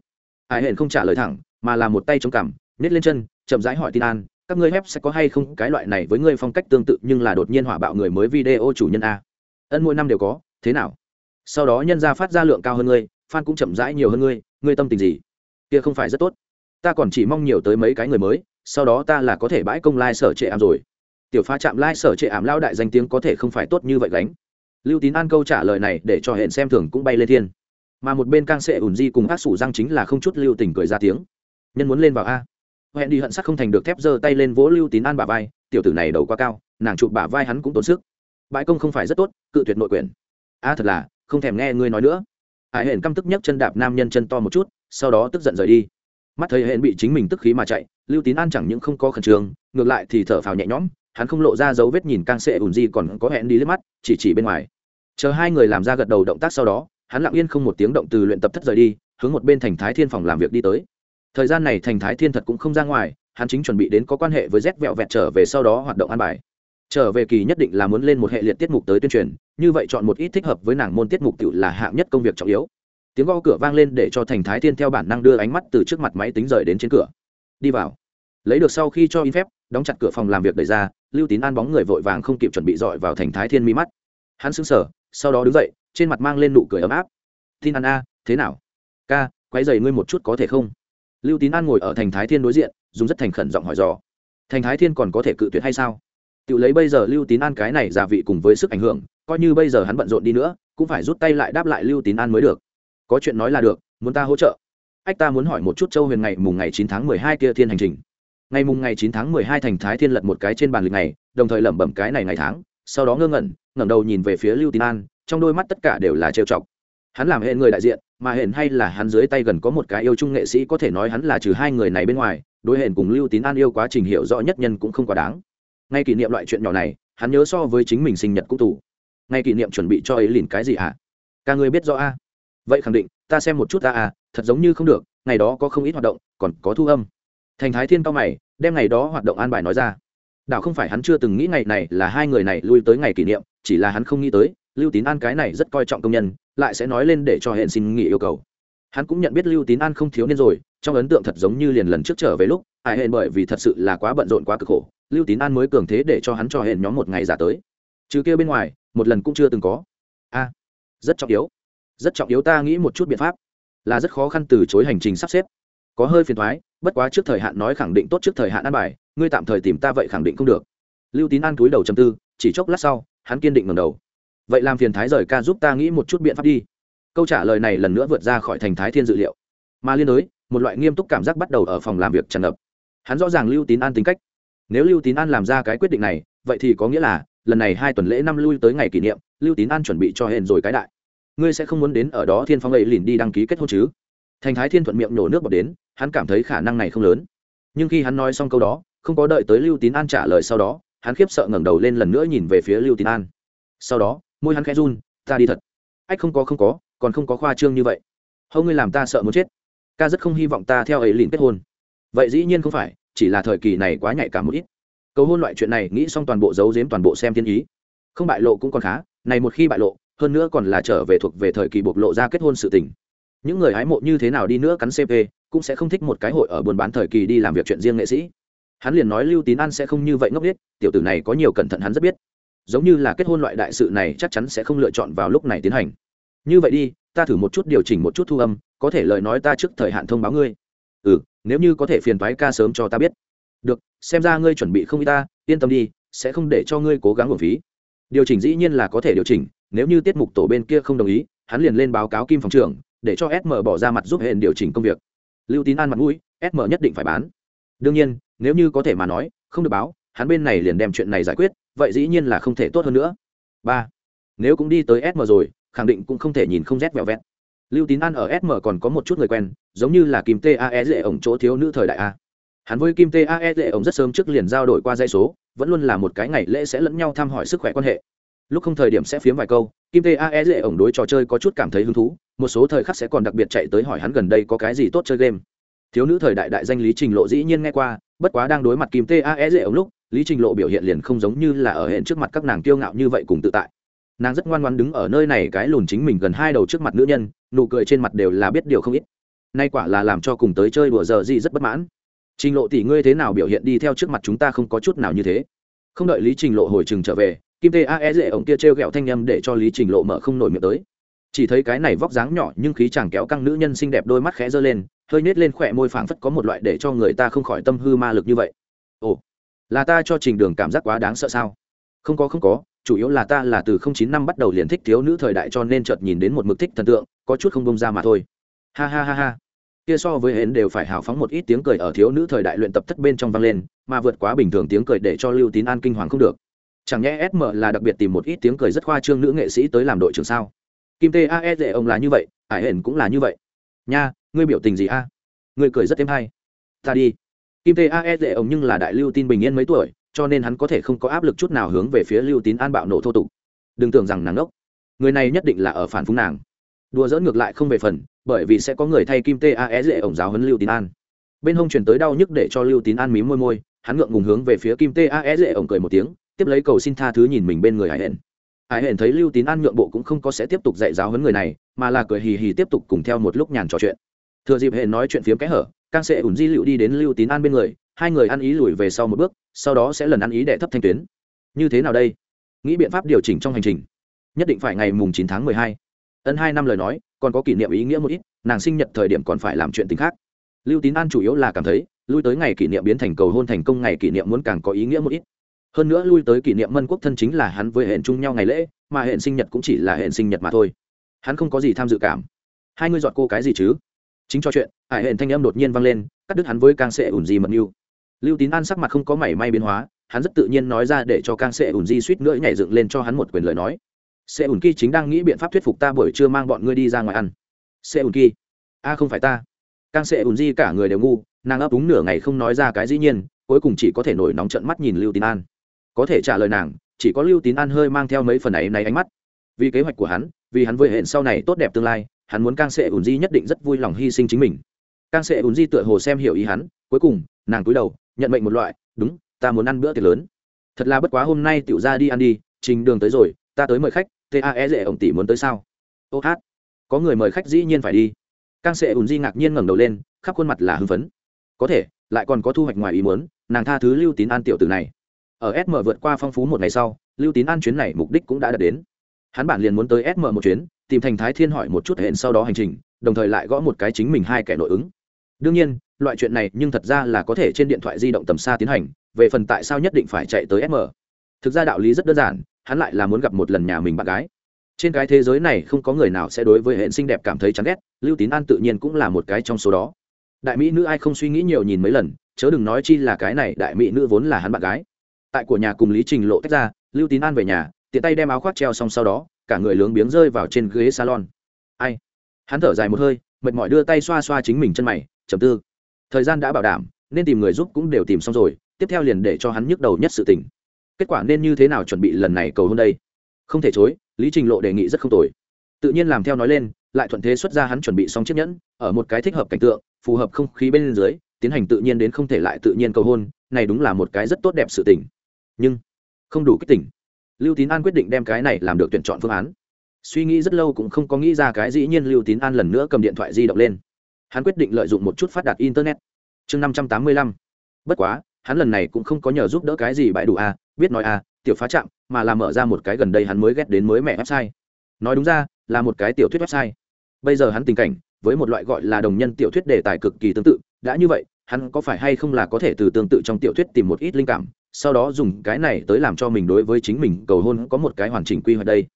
Ải Hển không trả lời thẳng, mà là một tay chống cằm, nhét lên chân, chậm rãi hỏi Tin An, các ngươi hép sẽ có hay không cái loại này với ngươi phong cách tương tự nhưng là đột nhiên hỏa bạo người mới video chủ nhân a. Ân mỗi năm đều có, thế nào? Sau đó nhân ra phát ra lượng cao hơn ngươi, fan cũng chậm rãi nhiều hơn ngươi, ngươi tâm tình gì? Kia không phải rất tốt ta còn chỉ mong nhiều tới mấy cái người mới, sau đó ta là có thể bãi công lai、like、sở trệ ảm rồi. Tiểu pha chạm lai、like、sở trệ ảm lao đại danh tiếng có thể không phải tốt như vậy gánh. Lưu tín an câu trả lời này để cho hẹn xem thường cũng bay lên thiên. Mà một bên càng sệ ủn di cùng ác sủ răng chính là không chút lưu tình cười ra tiếng. Nhân muốn lên vào a. Hẹn đi hận sắc không thành được thép giơ tay lên vỗ lưu tín an bả vai, tiểu tử này đầu quá cao, nàng chụp bả vai hắn cũng tốn sức. Bãi công không phải rất tốt, cự tuyệt nội quyền. A thật là, không thèm nghe ngươi nói nữa. Hải hển căm tức nhấc chân đạp nam nhân chân to một chút, sau đó tức giận rời đi mắt thấy hẹn bị chính mình tức khí mà chạy, lưu tín an chẳng những không có khẩn trương, ngược lại thì thở phào nhẹ nhõm, hắn không lộ ra dấu vết nhìn càng sệ ùn di còn có hẹn đi lên mắt, chỉ chỉ bên ngoài. Chờ hai người làm ra gật đầu động tác sau đó, hắn lặng yên không một tiếng động từ luyện tập thất rời đi, hướng một bên thành thái thiên phòng làm việc đi tới. Thời gian này thành thái thiên thật cũng không ra ngoài, hắn chính chuẩn bị đến có quan hệ với rét vẹo vẹt trở về sau đó hoạt động an bài. Trở về kỳ nhất định là muốn lên một hệ liệt tiết mục tới tuyên truyền, như vậy chọn một ít thích hợp với nàng môn tiết mục tự là hạng nhất công việc trọng yếu tiếng gõ cửa vang lên để cho thành thái thiên theo bản năng đưa ánh mắt từ trước mặt máy tính rời đến trên cửa. Đi vào. Lấy được sau khi cho in phép, đóng chặt cửa phòng làm việc đẩy ra, lưu tín an bóng người vội vàng không kịp chuẩn bị dọi vào thành thái thiên mi mắt. Hắn xứng sở sau đó đứng dậy, trên mặt mang lên nụ cười ấm áp. Tin an a, thế nào? Ca quay dày ngươi một chút có thể không? Lưu tín an ngồi ở thành thái thiên đối diện, dùng rất thành khẩn giọng hỏi dò. Thành thái thiên còn có thể cự tuyệt hay sao? Tự lấy bây giờ lưu tín an cái này giả vị cùng với sức ảnh hưởng, coi như bây giờ hắn bận rộn đi nữa, cũng phải rút tay lại đáp lại lưu tín an mới được có chuyện nói là được, muốn ta hỗ trợ? Ách, ta muốn hỏi một chút châu huyền ngày mùng ngày chín tháng mười hai kia thiên hành trình. Ngày mùng ngày chín tháng mười hai thành thái thiên lật một cái trên bàn lịch này đồng thời lẩm bẩm cái này ngày tháng, sau đó ngơ ngẩn, ngẩng đầu nhìn về phía lưu tín an, trong đôi mắt tất cả đều là trêu chọc. Hắn làm hệ người đại diện, mà hển hay là hắn dưới tay gần có một cái yêu chung nghệ sĩ có thể nói hắn là trừ hai người này bên ngoài, đối hển cùng lưu tín an yêu quá trình hiểu rõ nhất nhân cũng không quá đáng. Ngay kỷ niệm loại chuyện nhỏ này, hắn nhớ so với chính mình sinh nhật cũng tủ ngay kỷ niệm chuẩn bị cho ấy lìn cái gì hả? À? ca người biết rõ a? Vậy khẳng định, ta xem một chút ta à thật giống như không được, ngày đó có không ít hoạt động, còn có thu âm. Thành thái thiên cao mày, đem ngày đó hoạt động an bài nói ra. Đảo không phải hắn chưa từng nghĩ ngày này là hai người này lui tới ngày kỷ niệm, chỉ là hắn không nghĩ tới, lưu tín an cái này rất coi trọng công nhân, lại sẽ nói lên để cho hẹn xin nghỉ yêu cầu. Hắn cũng nhận biết lưu tín an không thiếu niên rồi, trong ấn tượng thật giống như liền lần trước trở về lúc, ai hẹn bởi vì thật sự là quá bận rộn quá cực khổ, lưu tín an mới cường thế để cho hắn cho hẹn nhóm một ngày giả tới. Chứ kia bên ngoài, một lần cũng chưa từng có. A, rất trọng yếu rất trọng yếu ta nghĩ một chút biện pháp. Là rất khó khăn từ chối hành trình sắp xếp. Có hơi phiền thoái, bất quá trước thời hạn nói khẳng định tốt trước thời hạn ăn bài, ngươi tạm thời tìm ta vậy khẳng định không được. Lưu tín an túi đầu chầm tư, chỉ chốc lát sau, hắn kiên định ngầm đầu. Vậy làm phiền thái rời ca giúp ta nghĩ một chút biện pháp đi. Câu trả lời này lần nữa vượt ra khỏi thành thái thiên dự liệu. Mà liên đối, một loại nghiêm túc cảm giác bắt đầu ở phòng làm việc tràn ngập. Hắn rõ ràng lưu tín an tính cách. Nếu lưu tín an làm ra cái quyết định này, vậy thì có nghĩa là, lần này hai tuần lễ năm lui tới ngày kỷ niệm, lưu tín an chuẩn bị cho hẹn rồi cái đại ngươi sẽ không muốn đến ở đó thiên phong ấy lìn đi đăng ký kết hôn chứ? Thành thái thiên thuận miệng nhổ nước bọt đến, hắn cảm thấy khả năng này không lớn. Nhưng khi hắn nói xong câu đó, không có đợi tới lưu tín an trả lời sau đó, hắn khiếp sợ ngẩng đầu lên lần nữa nhìn về phía lưu tín an. Sau đó, môi hắn khẽ run, ta đi thật. Ách, không có không có, còn không có khoa trương như vậy. Hầu ngươi làm ta sợ muốn chết. Ca rất không hy vọng ta theo ấy lìn kết hôn. Vậy dĩ nhiên không phải, chỉ là thời kỳ này quá nhạy cảm một ít. Cầu hôn loại chuyện này, nghĩ xong toàn bộ giấu giếm toàn bộ xem thiên ý. Không bại lộ cũng còn khá, này một khi bại lộ hơn nữa còn là trở về thuộc về thời kỳ bộc lộ ra kết hôn sự tình. Những người hái mộ như thế nào đi nữa cắn cp cũng sẽ không thích một cái hội ở buôn bán thời kỳ đi làm việc chuyện riêng nghệ sĩ. Hắn liền nói lưu tín an sẽ không như vậy ngốc biết tiểu tử này có nhiều cẩn thận hắn rất biết. Giống như là kết hôn loại đại sự này chắc chắn sẽ không lựa chọn vào lúc này tiến hành. Như vậy đi, ta thử một chút điều chỉnh một chút thu âm, có thể lời nói ta trước thời hạn thông báo ngươi. Ừ nếu như có thể phiền thoái ca sớm cho ta biết. Được, xem ra ngươi chuẩn bị không y ta, yên tâm đi, sẽ không để cho ngươi cố gắng hưởng phí. Điều chỉnh dĩ nhiên là có thể điều chỉnh nếu như tiết mục tổ bên kia không đồng ý, hắn liền lên báo cáo kim phòng trưởng, để cho sm bỏ ra mặt giúp hệ điều chỉnh công việc. Lưu tín an mặt mũi sm nhất định phải bán. Đương nhiên, nếu như có thể mà nói, không được báo, hắn bên này liền đem chuyện này giải quyết, vậy dĩ nhiên là không thể tốt hơn nữa. Ba. Nếu cũng đi tới sm rồi, khẳng định cũng không thể nhìn không rét vẹo vẹn. lưu tín an ở sm còn có một chút người quen, giống như là kim tae dễ ổng chỗ thiếu nữ thời đại a. Hắn với kim tae dễ ổng rất sớm trước liền giao đổi qua dây số, vẫn luôn là một cái ngày lễ sẽ lẫn nhau thăm hỏi sức khỏe quan hệ lúc không thời điểm sẽ phiếm vài câu, kim tae dễ ổng đối trò chơi có chút cảm thấy hứng thú, một số thời khắc sẽ còn đặc biệt chạy tới hỏi hắn gần đây có cái gì tốt chơi game. Thiếu nữ thời đại đại danh lý trình lộ dĩ nhiên nghe qua, bất quá đang đối mặt kim tae dễ ổng lúc, lý trình lộ biểu hiện liền không giống như là ở hẹn trước mặt các nàng kiêu ngạo như vậy cùng tự tại. Nàng rất ngoan ngoan đứng ở nơi này cái lùn chính mình gần hai đầu trước mặt nữ nhân, nụ cười trên mặt đều là biết điều không ít. Nay quả là làm cho cùng tới chơi đùa giờ gì rất bất mãn. Trình lộ tỷ ngươi thế nào biểu hiện đi theo trước mặt chúng ta không có chút nào như thế. Không đợi lý trình lộ hồi chừng trở về kim tê ae dễ ổng kia t r e o g ẹ o thanh â m để cho lý trình lộ mở không nổi miệng tới. Chỉ thấy cái này vóc dáng nhỏ nhưng khí chàng kéo căng nữ nhân xinh đẹp đôi mắt khẽ giơ lên, hơi nhét lên khỏe môi phảng phất có một loại để cho người ta không khỏi tâm hư ma lực như vậy. Ồ, là ta cho trình đường cảm giác quá đáng sợ sao? Không có không có, chủ yếu là ta là từ không chín năm bắt đầu liền thích thiếu nữ thời đại cho nên chợt nhìn đến một mực thích thần tượng, có chút không bông ra mà thôi. Ha ha ha ha. Kia so với hến đều phải hào phóng một ít tiếng cười ở thiếu nữ thời đại luyện tập thất bên trong vang lên, mà vượt quá bình thường tiếng cười để cho lưu tín an kinh hoàng không được chẳng nhẽ sm là đặc biệt tìm một ít tiếng cười rất khoa trương nữ nghệ sĩ tới làm đội trưởng sao? Kim t a e dễ ông là như vậy, ải hển cũng là như vậy. Nha, ngươi biểu tình gì a? Ngươi cười rất thêm hay. Ta đi. Kim t a e dễ ông nhưng là đại lưu tin bình yên mấy tuổi, cho nên hắn có thể không có áp lực chút nào hướng về phía lưu tín an bạo nổ thô tục. Đừng tưởng rằng nàng ngốc người này nhất định là ở phản phúng nàng. Đùa dỡ ngược lại không về phần, bởi vì sẽ có người thay kim tae dễ ông giáo huấn lưu tín an. Bên hông chuyển tới đau nhức để cho lưu tín an mí môi môi, hắn ngượng ngùng hướng về phía kim tae dễ ông cười một tiếng tiếp lấy cầu xin tha thứ nhìn mình bên người hải hển. Hải hển thấy lưu tín an nhượng bộ cũng không có sẽ tiếp tục dạy giáo huấn người này, mà là cười hì hì tiếp tục cùng theo một lúc nhàn trò chuyện. Thừa dịp hệ nói chuyện phiếm kẽ hở càng sẽ ủn di liệu đi đến lưu tín an bên người, hai người ăn ý lùi về sau một bước, sau đó sẽ lần ăn ý đệ thấp thanh tuyến. Như thế nào đây? Nghĩ biện pháp điều chỉnh trong hành trình. Nhất định phải ngày mùng chín tháng mười hai. Ấn hai năm lời nói, còn có kỷ niệm ý nghĩa một ít, nàng sinh nhật thời điểm còn phải làm chuyện tính khác. Lưu tín an chủ yếu là cảm thấy, lui tới ngày kỷ niệm biến thành cầu hôn thành công ngày kỷ niệm muốn càng có ý nghĩa một ít hơn nữa lui tới kỷ niệm mân quốc thân chính là hắn với hẹn chung nhau ngày lễ, mà hẹn sinh nhật cũng chỉ là hẹn sinh nhật mà thôi. Hắn không có gì tham dự cảm. Hai ngươi dọn cô cái gì chứ? Chính cho chuyện hải hẹn thanh âm đột nhiên vang lên, cắt đứt hắn với càng sệ ủn gì mật mưu. Lưu tín an sắc mặt không có mảy may biến hóa, hắn rất tự nhiên nói ra để cho càng sệ ủn di suýt nữa nhảy dựng lên cho hắn một quyền lời nói. Sẽ ủn kỳ chính đang nghĩ biện pháp thuyết phục ta buổi trưa mang bọn ngươi đi ra ngoài ăn. Sẽ ủn kỳ a không phải ta. Càng sẽ ủn di cả người đều ngu, nàng ấp úng nửa ngày không nói ra cái dĩ nhiên, cuối cùng chỉ có thể nổi nóng trận mắt nhìn lưu tín an có thể trả lời nàng, chỉ có lưu tín an hơi mang theo mấy phần ấy này ánh mắt. Vì kế hoạch của hắn, vì hắn vừa hẹn sau này tốt đẹp tương lai, hắn muốn càng sệ ủn di nhất định rất vui lòng hy sinh chính mình. Càng sệ ủn di tựa hồ xem hiểu ý hắn, cuối cùng, nàng cúi đầu, nhận mệnh một loại, đúng, ta muốn ăn bữa tiệc lớn. Thật là bất quá hôm nay tiểu ra đi ăn đi, trình đường tới rồi, ta tới mời khách tae dễ ổng tỷ muốn tới sao? Ô hát, có người mời khách dĩ nhiên phải đi. Càng sệ ùn di ngạc nhiên ngẩng đầu lên, khắp khuôn mặt là hưng phấn. Có thể, lại còn có thu hoạch ngoài ý muốn, nàng tha thứ lưu tín an tiểu tử này ở sm vượt qua phong phú một ngày sau, lưu tín an chuyến này mục đích cũng đã đạt đến. Hắn bản liền muốn tới sm một chuyến, tìm thành thái thiên hỏi một chút hẹn sau đó hành trình, đồng thời lại gõ một cái chính mình hai kẻ nội ứng. Đương nhiên, loại chuyện này nhưng thật ra là có thể trên điện thoại di động tầm xa tiến hành, về phần tại sao nhất định phải chạy tới sm thực ra đạo lý rất đơn giản, hắn lại là muốn gặp một lần nhà mình bạn gái. Trên cái thế giới này không có người nào sẽ đối với hệ xinh đẹp cảm thấy chán ghét, lưu tín an tự nhiên cũng là một cái trong số đó. Đại mỹ nữ ai không suy nghĩ nhiều nhìn mấy lần, chớ đừng nói chi là cái này, đại mỹ nữ vốn là hắn bạn gái tại của nhà cùng lý trình lộ tách ra, lưu tín an về nhà, tiện tay đem áo khoác treo xong sau đó, cả người lướng biếng rơi vào trên ghế salon. Ai? Hắn thở dài một hơi, mệt mỏi đưa tay xoa xoa chính mình chân mày chầm tư. Thời gian đã bảo đảm, nên tìm người giúp cũng đều tìm xong rồi, tiếp theo liền để cho hắn nhức đầu nhất sự tình. Kết quả nên như thế nào chuẩn bị lần này cầu hôn đây? Không thể chối, lý trình lộ đề nghị rất không tồi. Tự nhiên làm theo nói lên, lại thuận thế xuất ra hắn chuẩn bị xong chiếc nhẫn, ở một cái thích hợp cảnh tượng, phù hợp không khí bên dưới, tiến hành tự nhiên đến không thể lại tự nhiên cầu hôn, này đúng là một cái rất tốt đẹp sự tình nhưng không đủ kích tỉnh. Lưu tín an quyết định đem cái này làm được tuyển chọn phương án. Suy nghĩ rất lâu cũng không có nghĩ ra cái dĩ nhiên lưu tín an lần nữa cầm điện thoại di động lên. Hắn quyết định lợi dụng một chút phát đạt internet. Chương năm trăm tám mươi lăm. Bất quá, hắn lần này cũng không có nhờ giúp đỡ cái gì bãi đủ a biết nói a tiểu phá chạm mà là mở ra một cái gần đây hắn mới ghét đến mới mẹ website. Nói đúng ra, là một cái tiểu thuyết website. Bây giờ hắn tình cảnh, với một loại gọi là đồng nhân tiểu thuyết đề tài cực kỳ tương tự, đã như vậy, hắn có phải hay không là có thể từ tương tự trong tiểu thuyết tìm một ít linh cảm sau đó dùng cái này tới làm cho mình đối với chính mình cầu hôn có một cái hoàn chỉnh quy hoạch đây.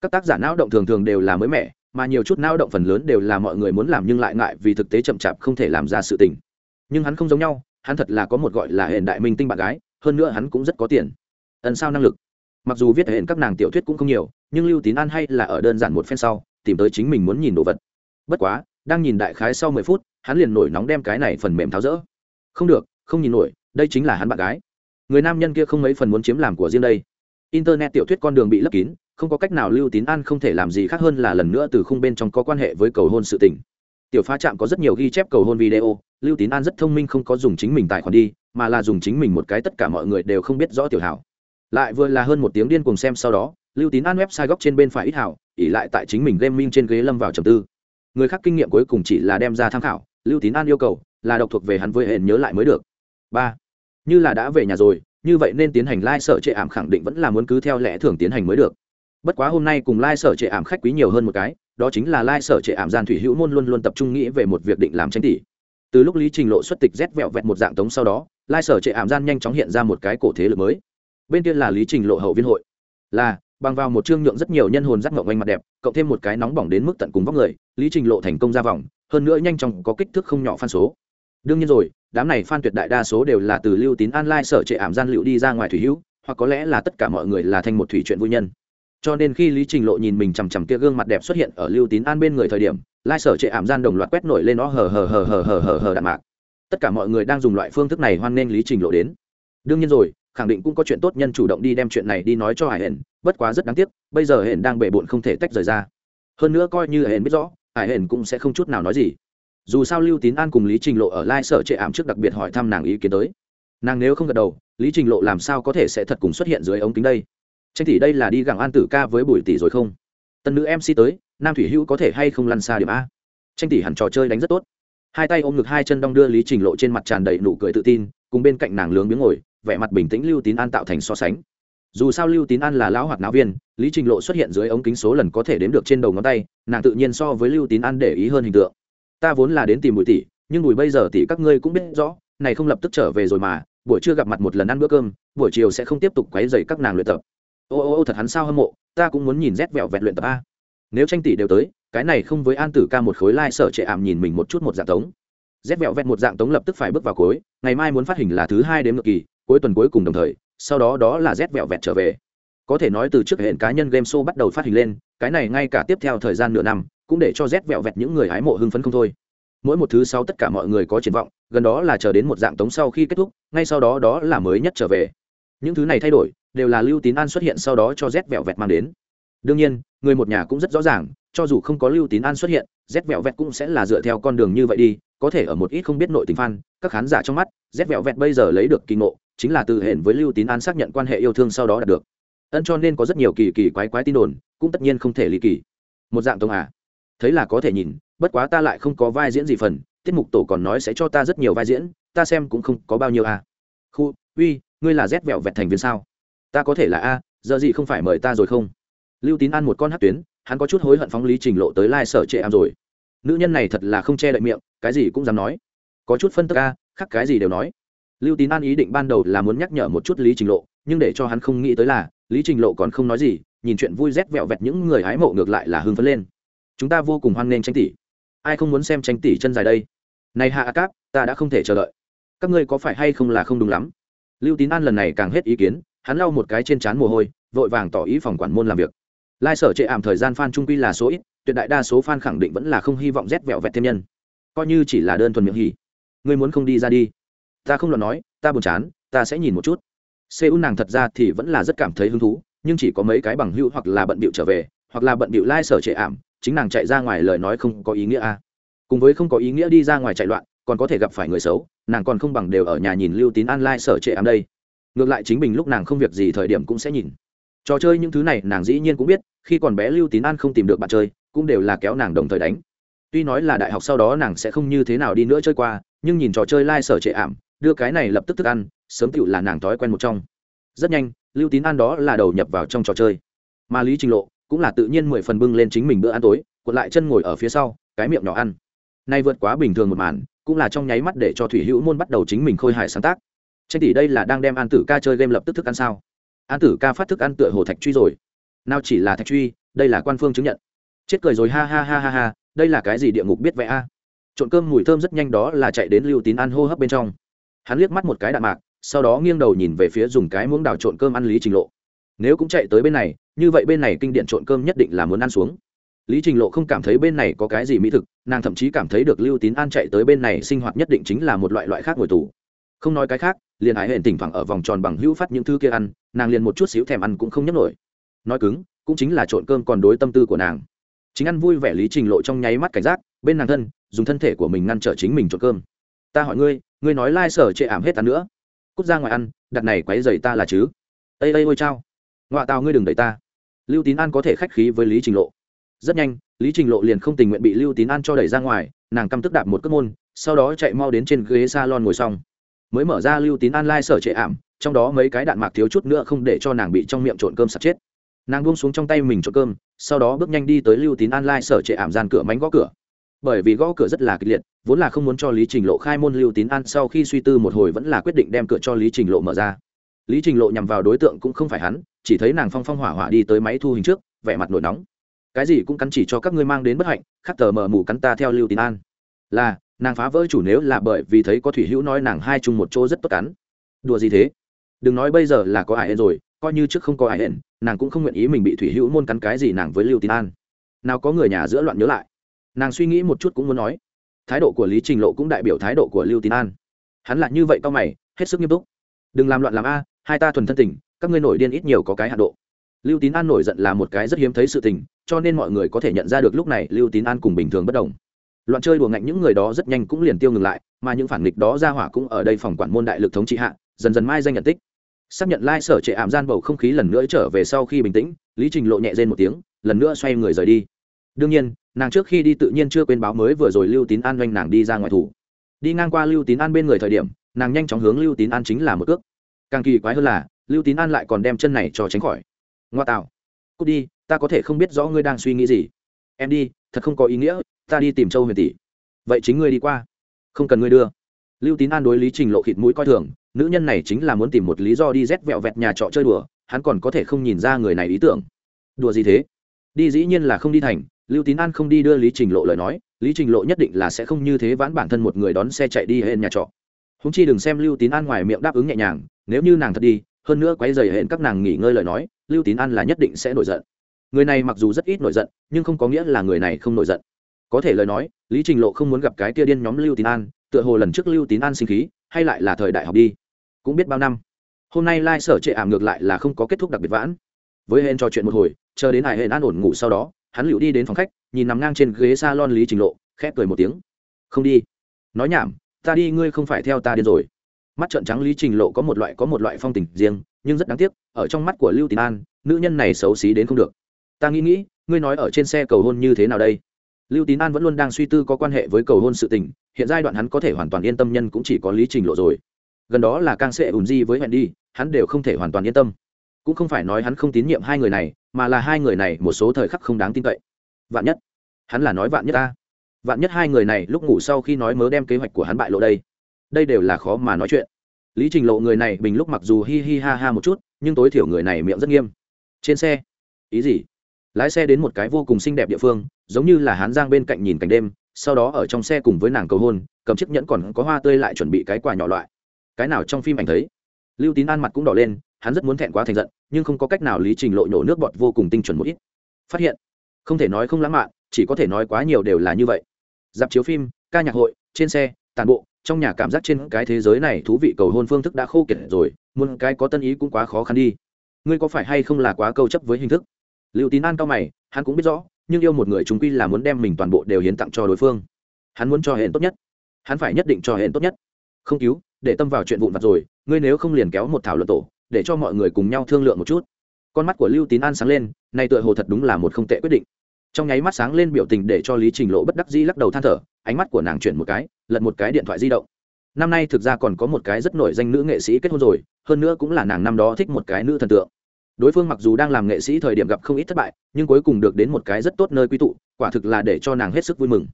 Các tác giả não động thường thường đều là mới mẻ, mà nhiều chút não động phần lớn đều là mọi người muốn làm nhưng lại ngại vì thực tế chậm chạp không thể làm ra sự tình. Nhưng hắn không giống nhau, hắn thật là có một gọi là hiện đại minh tinh bạn gái, hơn nữa hắn cũng rất có tiền. Ẩn sao năng lực. Mặc dù viết hiện các nàng tiểu thuyết cũng không nhiều, nhưng lưu tín an hay là ở đơn giản một phen sau, tìm tới chính mình muốn nhìn đồ vật. Bất quá, đang nhìn đại khái sau mười phút, hắn liền nổi nóng đem cái này phần mềm tháo rỡ. Không được, không nhìn nổi, đây chính là hắn bạn gái người nam nhân kia không mấy phần muốn chiếm làm của riêng đây. Internet tiểu thuyết con đường bị lấp kín, không có cách nào lưu tín an không thể làm gì khác hơn là lần nữa từ khung bên trong có quan hệ với cầu hôn sự tình. Tiểu phá trạm có rất nhiều ghi chép cầu hôn video, lưu tín an rất thông minh không có dùng chính mình tài khoản đi, mà là dùng chính mình một cái tất cả mọi người đều không biết rõ tiểu hảo. Lại vừa là hơn một tiếng điên cùng xem sau đó, lưu tín an website góc trên bên phải ít hảo ỉ lại tại chính mình gaming trên ghế lâm vào trầm tư. Người khác kinh nghiệm cuối cùng chỉ là đem ra tham khảo, lưu tín an yêu cầu là độc thuộc về hắn với hẹn nhớ lại mới được. Ba như là đã về nhà rồi, như vậy nên tiến hành lai、like、sở trệ ảm khẳng định vẫn là muốn cứ theo lẽ thường tiến hành mới được. Bất quá hôm nay cùng lai、like、sở trệ ảm khách quý nhiều hơn một cái, đó chính là lai、like、sở trệ ảm gian thủy hữu môn luôn luôn tập trung nghĩ về một việc định làm tranh tỷ từ lúc lý trình lộ xuất tịch rét vẹo vẹt một dạng tống sau đó, lai、like、sở trệ ảm gian nhanh chóng hiện ra một cái cổ thế lực mới. Bên kia là lý trình lộ hậu viên hội. Là, bằng vào một chương nhượng rất nhiều nhân hồn giác ngộng anh mặt đẹp, cộng thêm một cái nóng bỏng đến mức tận cùng vóc người, lý trình lộ thành công ra vòng, hơn nữa nhanh chóng có kích thước không nhỏ phan số đương nhiên rồi, đám này phan tuyệt đại đa số đều là từ lưu tín online sở trệ ảm gian liệu đi ra ngoài thủy hữu, hoặc có lẽ là tất cả mọi người là thành một thủy chuyện vui nhân. Cho nên khi lý trình lộ nhìn mình chằm chằm kia gương mặt đẹp xuất hiện ở lưu tín an bên người thời điểm, lai sở trệ ảm gian đồng loạt quét nổi lên nó hờ hờ hờ hờ hờ hờ hờ đạn mạc. Tất cả mọi người đang dùng loại phương thức này hoan nghênh lý trình lộ đến. Đương nhiên rồi, khẳng định cũng có chuyện tốt nhân chủ động đi đem chuyện này đi nói cho hải hển, bất quá rất đáng tiếc, bây giờ hển đang bể bộn không thể tách rời ra. Hơn nữa coi như hển biết rõ, hải hển cũng sẽ không chút nào nói gì dù sao lưu tín an cùng lý trình lộ ở lai sở trệ ảm trước đặc biệt hỏi thăm nàng ý kiến tới. Nàng nếu không gật đầu, lý trình lộ làm sao có thể sẽ thật cùng xuất hiện dưới ống kính đây? Tranh tỷ đây là đi gặng an tử ca với bùi tỷ rồi không? Tân nữ mc tới, nam thủy hữu có thể hay không lăn xa điểm a? Tranh tỷ hẳn trò chơi đánh rất tốt. Hai tay ôm ngực hai chân đong đưa lý trình lộ trên mặt tràn đầy nụ cười tự tin, cùng bên cạnh nàng lướng biếng ngồi, vẻ mặt bình tĩnh lưu tín an tạo thành so sánh. Dù sao lưu tín an là lão hoạt náo viên, lý trình lộ xuất hiện dưới ống kính số lần có thể đếm được trên đầu ngón tay, nàng tự nhiên so với lưu tín an để ý hơn hình tượng ta vốn là đến tìm bùi tỷ, nhưng bùi bây giờ tỷ các ngươi cũng biết rõ, này không lập tức trở về rồi mà, buổi trưa gặp mặt một lần ăn bữa cơm, buổi chiều sẽ không tiếp tục quấy dày các nàng luyện tập. Ô ô ô, thật hắn sao hâm mộ, ta cũng muốn nhìn rét vẹo vẹn luyện tập a. Nếu tranh tỷ đều tới, cái này không với an tử ca một khối lai、like、sở trệ ảm nhìn mình một chút một dạng tống. Rét vẹo vẹn một dạng tống lập tức phải bước vào cuối, ngày mai muốn phát hình là thứ hai đến ngược kỳ, cuối tuần cuối cùng đồng thời, sau đó đó là rét vẹo vẹn trở về. Có thể nói từ trước hệ cá nhân game show bắt đầu phát hình lên, cái này ngay cả tiếp theo thời gian nửa năm cũng để cho rét vẹo vẹt những người hái mộ hưng phấn không thôi. Mỗi một thứ sau tất cả mọi người có triển vọng, gần đó là chờ đến một dạng tống sau khi kết thúc, ngay sau đó đó là mới nhất trở về. Những thứ này thay đổi, đều là lưu tín an xuất hiện sau đó cho rét vẹo vẹt mang đến. Đương nhiên, người một nhà cũng rất rõ ràng, cho dù không có lưu tín an xuất hiện, rét vẹo vẹt cũng sẽ là dựa theo con đường như vậy đi, có thể ở một ít không biết nội tình f các khán giả trong mắt, rét vẹo vẹt bây giờ lấy được kỳ ngộ, chính là từ hẹn với lưu tín an xác nhận quan hệ yêu thương sau đó đạt được. Ân cho nên có rất nhiều kỳ kỳ quái quái tin đồn, cũng tất nhiên không thể lý kỳ. Một dạng tông à thấy là có thể nhìn, bất quá ta lại không có vai diễn gì phần, tiết mục tổ còn nói sẽ cho ta rất nhiều vai diễn, ta xem cũng không có bao nhiêu a khu, uy, ngươi là rét vẹo vẹt thành viên sao? Ta có thể là a, giờ gì không phải mời ta rồi không? Lưu tín ăn một con hát tuyến, hắn có chút hối hận phóng lý trình lộ tới lai、like、sở trệ am rồi. Nữ nhân này thật là không che đậy miệng, cái gì cũng dám nói. Có chút phân tức a khắc cái gì đều nói. Lưu tín an ý định ban đầu là muốn nhắc nhở một chút lý trình lộ, nhưng để cho hắn không nghĩ tới là, lý trình lộ còn không nói gì, nhìn chuyện vui rét vẹo vẹt những người hái mộ ngược lại là hưng phấn lên chúng ta vô cùng hoan nghênh tranh tỷ. Ai không muốn xem tranh tỷ chân dài đây? Này hạ cáp, ta đã không thể chờ đợi. Các ngươi có phải hay không là không đúng lắm? Lưu tín an lần này càng hết ý kiến, hắn lau một cái trên trán mồ hôi, vội vàng tỏ ý phòng quản môn làm việc. Lai sở trệ ảm thời gian f a n trung quy là số ít, tuyệt đại đa số f a n khẳng định vẫn là không hy vọng rét vẹo vẹt thêm nhân. Coi như chỉ là đơn thuần miệng hỉ. Ngươi muốn không đi ra đi. Ta không luận nói, ta buồn chán, ta sẽ nhìn một chút. Seoul nàng thật ra thì vẫn là rất cảm thấy hứng thú, nhưng chỉ có mấy cái bằng hữu hoặc là bận bịu trở về, hoặc là bận bịu lai sở trệ ảm chính nàng chạy ra ngoài lời nói không có ý nghĩa a. À. cùng với không có ý nghĩa đi ra ngoài chạy loạn, còn có thể gặp phải người xấu, nàng còn không bằng đều ở nhà nhìn lưu tín an lai sở trệ ảm đây. Ngược lại chính mình lúc nàng không việc gì thời điểm cũng sẽ nhìn. Trò chơi những thứ này nàng dĩ nhiên cũng biết, khi còn bé lưu tín an không tìm được bạn chơi, cũng đều là kéo nàng đồng thời đánh. Tuy nói là đại học sau đó nàng sẽ không như thế nào đi nữa chơi qua, nhưng nhìn trò chơi lai、like、sở trệ ảm, đưa cái này lập tức thức ăn, sớm tựu là nàng thói quen một trong. Rất nhanh, lưu tín an đó là đầu nhập vào trong trò chơi. Mà lý trình lộ cũng là tự nhiên mười phần bưng lên chính mình bữa ăn tối, cuộn lại chân ngồi ở phía sau, cái miệng nhỏ ăn. Nay vượt quá bình thường một màn, cũng là trong nháy mắt để cho thủy hữu môn bắt đầu chính mình khôi hài sáng tác. Tranh tỷ đây là đang đem an tử ca chơi game lập tức thức ăn sao? An tử ca phát thức ăn tựa hồ thạch truy rồi. Nào chỉ là thạch truy, đây là quan phương chứng nhận. Chết cười rồi, ha ha ha ha ha, đây là cái gì địa ngục biết vẽ a? Trộn cơm mùi thơm rất nhanh đó là chạy đến lưu tín ăn hô hấp bên trong. Hắn liếc mắt một cái đạn mạc, sau đó nghiêng đầu nhìn về phía dùng cái muỗng đào trộn cơm ăn lý trình lộ. Nếu cũng chạy tới bên này như vậy bên này kinh điện trộn cơm nhất định là muốn ăn xuống. Lý trình lộ không cảm thấy bên này có cái gì mỹ thực, nàng thậm chí cảm thấy được lưu tín an chạy tới bên này sinh hoạt nhất định chính là một loại loại khác ngồi tù. Không nói cái khác, liền ái hển tỉnh thoảng ở vòng tròn bằng hữu phát những thứ kia ăn, nàng liền một chút xíu thèm ăn cũng không nhấc nổi. Nói cứng, cũng chính là trộn cơm còn đối tâm tư của nàng. Chính ăn vui vẻ lý trình lộ trong nháy mắt cảnh giác, bên nàng thân, dùng thân thể của mình ngăn trở chính mình trộn cơm. Ta hỏi ngươi ngươi nói lai、like、sở chệ ảm hết ăn nữa. Cút ra ngoài ăn, đặt này quấy dày ta là chứ? Ây ây, ôi chao ngoại tao ngươi đừng đẩy ta. Lưu tín an có thể khách khí với lý trình lộ. Rất nhanh, lý trình lộ liền không tình nguyện bị lưu tín an cho đẩy ra ngoài, nàng căm tức đạp một cất môn, sau đó chạy mau đến trên ghế s a lon ngồi xong. Mới mở ra lưu tín an lai sở trệ ảm, trong đó mấy cái đạn mạc thiếu chút nữa không để cho nàng bị trong miệng trộn cơm sắp chết. Nàng buông xuống trong tay mình trộn cơm, sau đó bước nhanh đi tới lưu tín an lai sở trệ ảm gian cửa mánh gõ cửa. Bởi vì gõ cửa rất là kịch liệt, vốn là không muốn cho lý trình lộ khai môn, lưu tín an sau khi suy tư một hồi vẫn là quyết định đem cửa cho lý trình lộ mở ra. Lý trình lộ nhằm vào đối tượng cũng không phải hắn chỉ thấy nàng phong phong hỏa hỏa đi tới máy thu hình trước, vẻ mặt nổi nóng. Cái gì cũng cắn chỉ cho các ngươi mang đến bất hạnh, khắc tờ mờ mù cắn ta theo lưu tín an. Là, nàng phá vỡ chủ nếu là bởi vì thấy có thủy hữu nói nàng hai chung một chỗ rất tốt cắn. Đùa gì thế? Đừng nói bây giờ là có ai hẹn rồi, coi như trước không có ai hẹn, nàng cũng không nguyện ý mình bị thủy hữu môn cắn cái gì nàng với lưu tín an. Nào có người nhà giữa loạn nhớ lại. Nàng suy nghĩ một chút cũng muốn nói. Thái độ của lý trình lộ cũng đại biểu thái độ của lưu tín an. Hắn là như vậy tao mày, hết sức nghiêm túc. Đừng làm loạn làm a, hai ta thuần thân tình các ngươi nổi điên ít nhiều có cái hạ độ. Lưu tín an nổi giận là một cái rất hiếm thấy sự tình, cho nên mọi người có thể nhận ra được lúc này lưu tín an cùng bình thường bất đồng. Loạn chơi đùa ngạnh những người đó rất nhanh cũng liền tiêu ngừng lại, mà những phản nghịch đó ra hỏa cũng ở đây phòng quản môn đại lực thống trị hạ, dần dần mai danh nhận tích. Xác nhận lai、like、sở trệ ảm gian bầu không khí lần nữa trở về sau khi bình tĩnh, lý trình lộ nhẹ dên một tiếng, lần nữa xoay người rời đi. Đương nhiên, nàng trước khi đi tự nhiên chưa quên báo mới vừa rồi lưu tín an doanh nàng đi ra ngoài thủ. Đi ngang qua lưu tín an bên người thời điểm, nàng nhanh chóng hướng lưu tín an chính là một cước. Càng kỳ quái hơn là lưu tín an lại còn đem chân này cho tránh khỏi. Ngoa tạo. Cút đi, ta có thể không biết rõ ngươi đang suy nghĩ gì. Em đi, thật không có ý nghĩa, ta đi tìm châu huyền tỷ. Vậy chính ngươi đi qua. Không cần ngươi đưa. Lưu tín an đối lý trình lộ khịt mũi coi thường, nữ nhân này chính là muốn tìm một lý do đi rét vẹo vẹt nhà trọ chơi đùa, hắn còn có thể không nhìn ra người này ý tưởng. Đùa gì thế? Đi dĩ nhiên là không đi thành, lưu tín an không đi đưa lý trình lộ lời nói, lý trình lộ nhất định là sẽ không như thế vãn bản thân một người đón xe chạy đi hên nhà trọ. Húng chi đừng xem lưu tín an ngoài miệng đáp ứng nhẹ nhàng, nếu như nàng thật đi hơn nữa quay rầy hẹn các nàng nghỉ ngơi lời nói, lưu tín an là nhất định sẽ nổi giận. Người này mặc dù rất ít nổi giận, nhưng không có nghĩa là người này không nổi giận. Có thể lời nói, lý trình lộ không muốn gặp cái kia điên nhóm lưu tín an, tựa hồ lần trước lưu tín an sinh khí, hay lại là thời đại học đi. Cũng biết bao năm. Hôm nay lai、like、sở trệ ảm ngược lại là không có kết thúc đặc biệt vãn. Với hên trò chuyện một hồi, chờ đến hải hên an ổn ngủ sau đó, hắn lựu đi đến phòng khách, nhìn nằm ngang trên ghế s a lon lý trình lộ khép cười một tiếng. Không đi. Nói nhảm, ta đi, ngươi không phải theo ta điên rồi mắt trợn trắng lý trình lộ có một loại có một loại phong tình riêng, nhưng rất đáng tiếc, ở trong mắt của lưu tín an, nữ nhân này xấu xí đến không được. Ta nghĩ nghĩ, ngươi nói ở trên xe cầu hôn như thế nào đây? Lưu tín an vẫn luôn đang suy tư có quan hệ với cầu hôn sự tình, hiện giai đoạn hắn có thể hoàn toàn yên tâm nhân cũng chỉ có lý trình lộ rồi. Gần đó là càng sẽ ùn di với hẹn đi hắn đều không thể hoàn toàn yên tâm. Cũng không phải nói hắn không tín nhiệm hai người này, mà là hai người này một số thời khắc không đáng tin cậy. Vạn nhất, hắn là nói vạn nhất ta. Vạn nhất hai người này lúc ngủ sau khi nói mớ đem kế hoạch của hắn bại lộ đây đây đều là khó mà nói chuyện. Lý trình lộ người này bình lúc mặc dù hi hi ha ha một chút, nhưng tối thiểu người này miệng rất nghiêm. Trên xe? Ý gì? Lái xe đến một cái vô cùng xinh đẹp địa phương, giống như là hán giang bên cạnh nhìn cảnh đêm, sau đó ở trong xe cùng với nàng cầu hôn, cầm chiếc nhẫn còn có hoa tươi lại chuẩn bị cái quà nhỏ loại. Cái nào trong phim ảnh thấy? Lưu tín an mặt cũng đỏ lên, hắn rất muốn thẹn quá thành giận, nhưng không có cách nào lý trình lộ nhổ nước bọt vô cùng tinh chuẩn một ít. Phát hiện, không thể nói không lãng mạn, chỉ có thể nói quá nhiều đều là như vậy. Dạp chiếu phim, ca nhạc hội, trên xe tàn bộ trong nhà cảm giác trên cái thế giới này thú vị cầu hôn phương thức đã khô kiệt rồi, muốn cái có tân ý cũng quá khó khăn đi. Ngươi có phải hay không là quá câu chấp với hình thức? Lưu tín an cao mày, hắn cũng biết rõ, nhưng yêu một người chúng quy là muốn đem mình toàn bộ đều hiến tặng cho đối phương. Hắn muốn cho hẹn tốt nhất. Hắn phải nhất định cho hẹn tốt nhất. Không cứu, để tâm vào chuyện vụn vặt rồi, ngươi nếu không liền kéo một thảo luận tổ, để cho mọi người cùng nhau thương lượng một chút. Con mắt của lưu tín an sáng lên, nay tựa hồ thật đúng là một không tệ quyết định. Trong nháy mắt sáng lên biểu tình để cho lý trình lộ bất đắc dĩ lắc đầu than thở ánh mắt của nàng chuyển một cái, lật một cái điện thoại di động. Năm nay thực ra còn có một cái rất nổi danh nữ nghệ sĩ kết hôn rồi, hơn nữa cũng là nàng năm đó thích một cái nữ thần tượng. Đối phương mặc dù đang làm nghệ sĩ thời điểm gặp không ít thất bại, nhưng cuối cùng được đến một cái rất tốt nơi quy tụ, quả thực là để cho nàng hết sức vui mừng.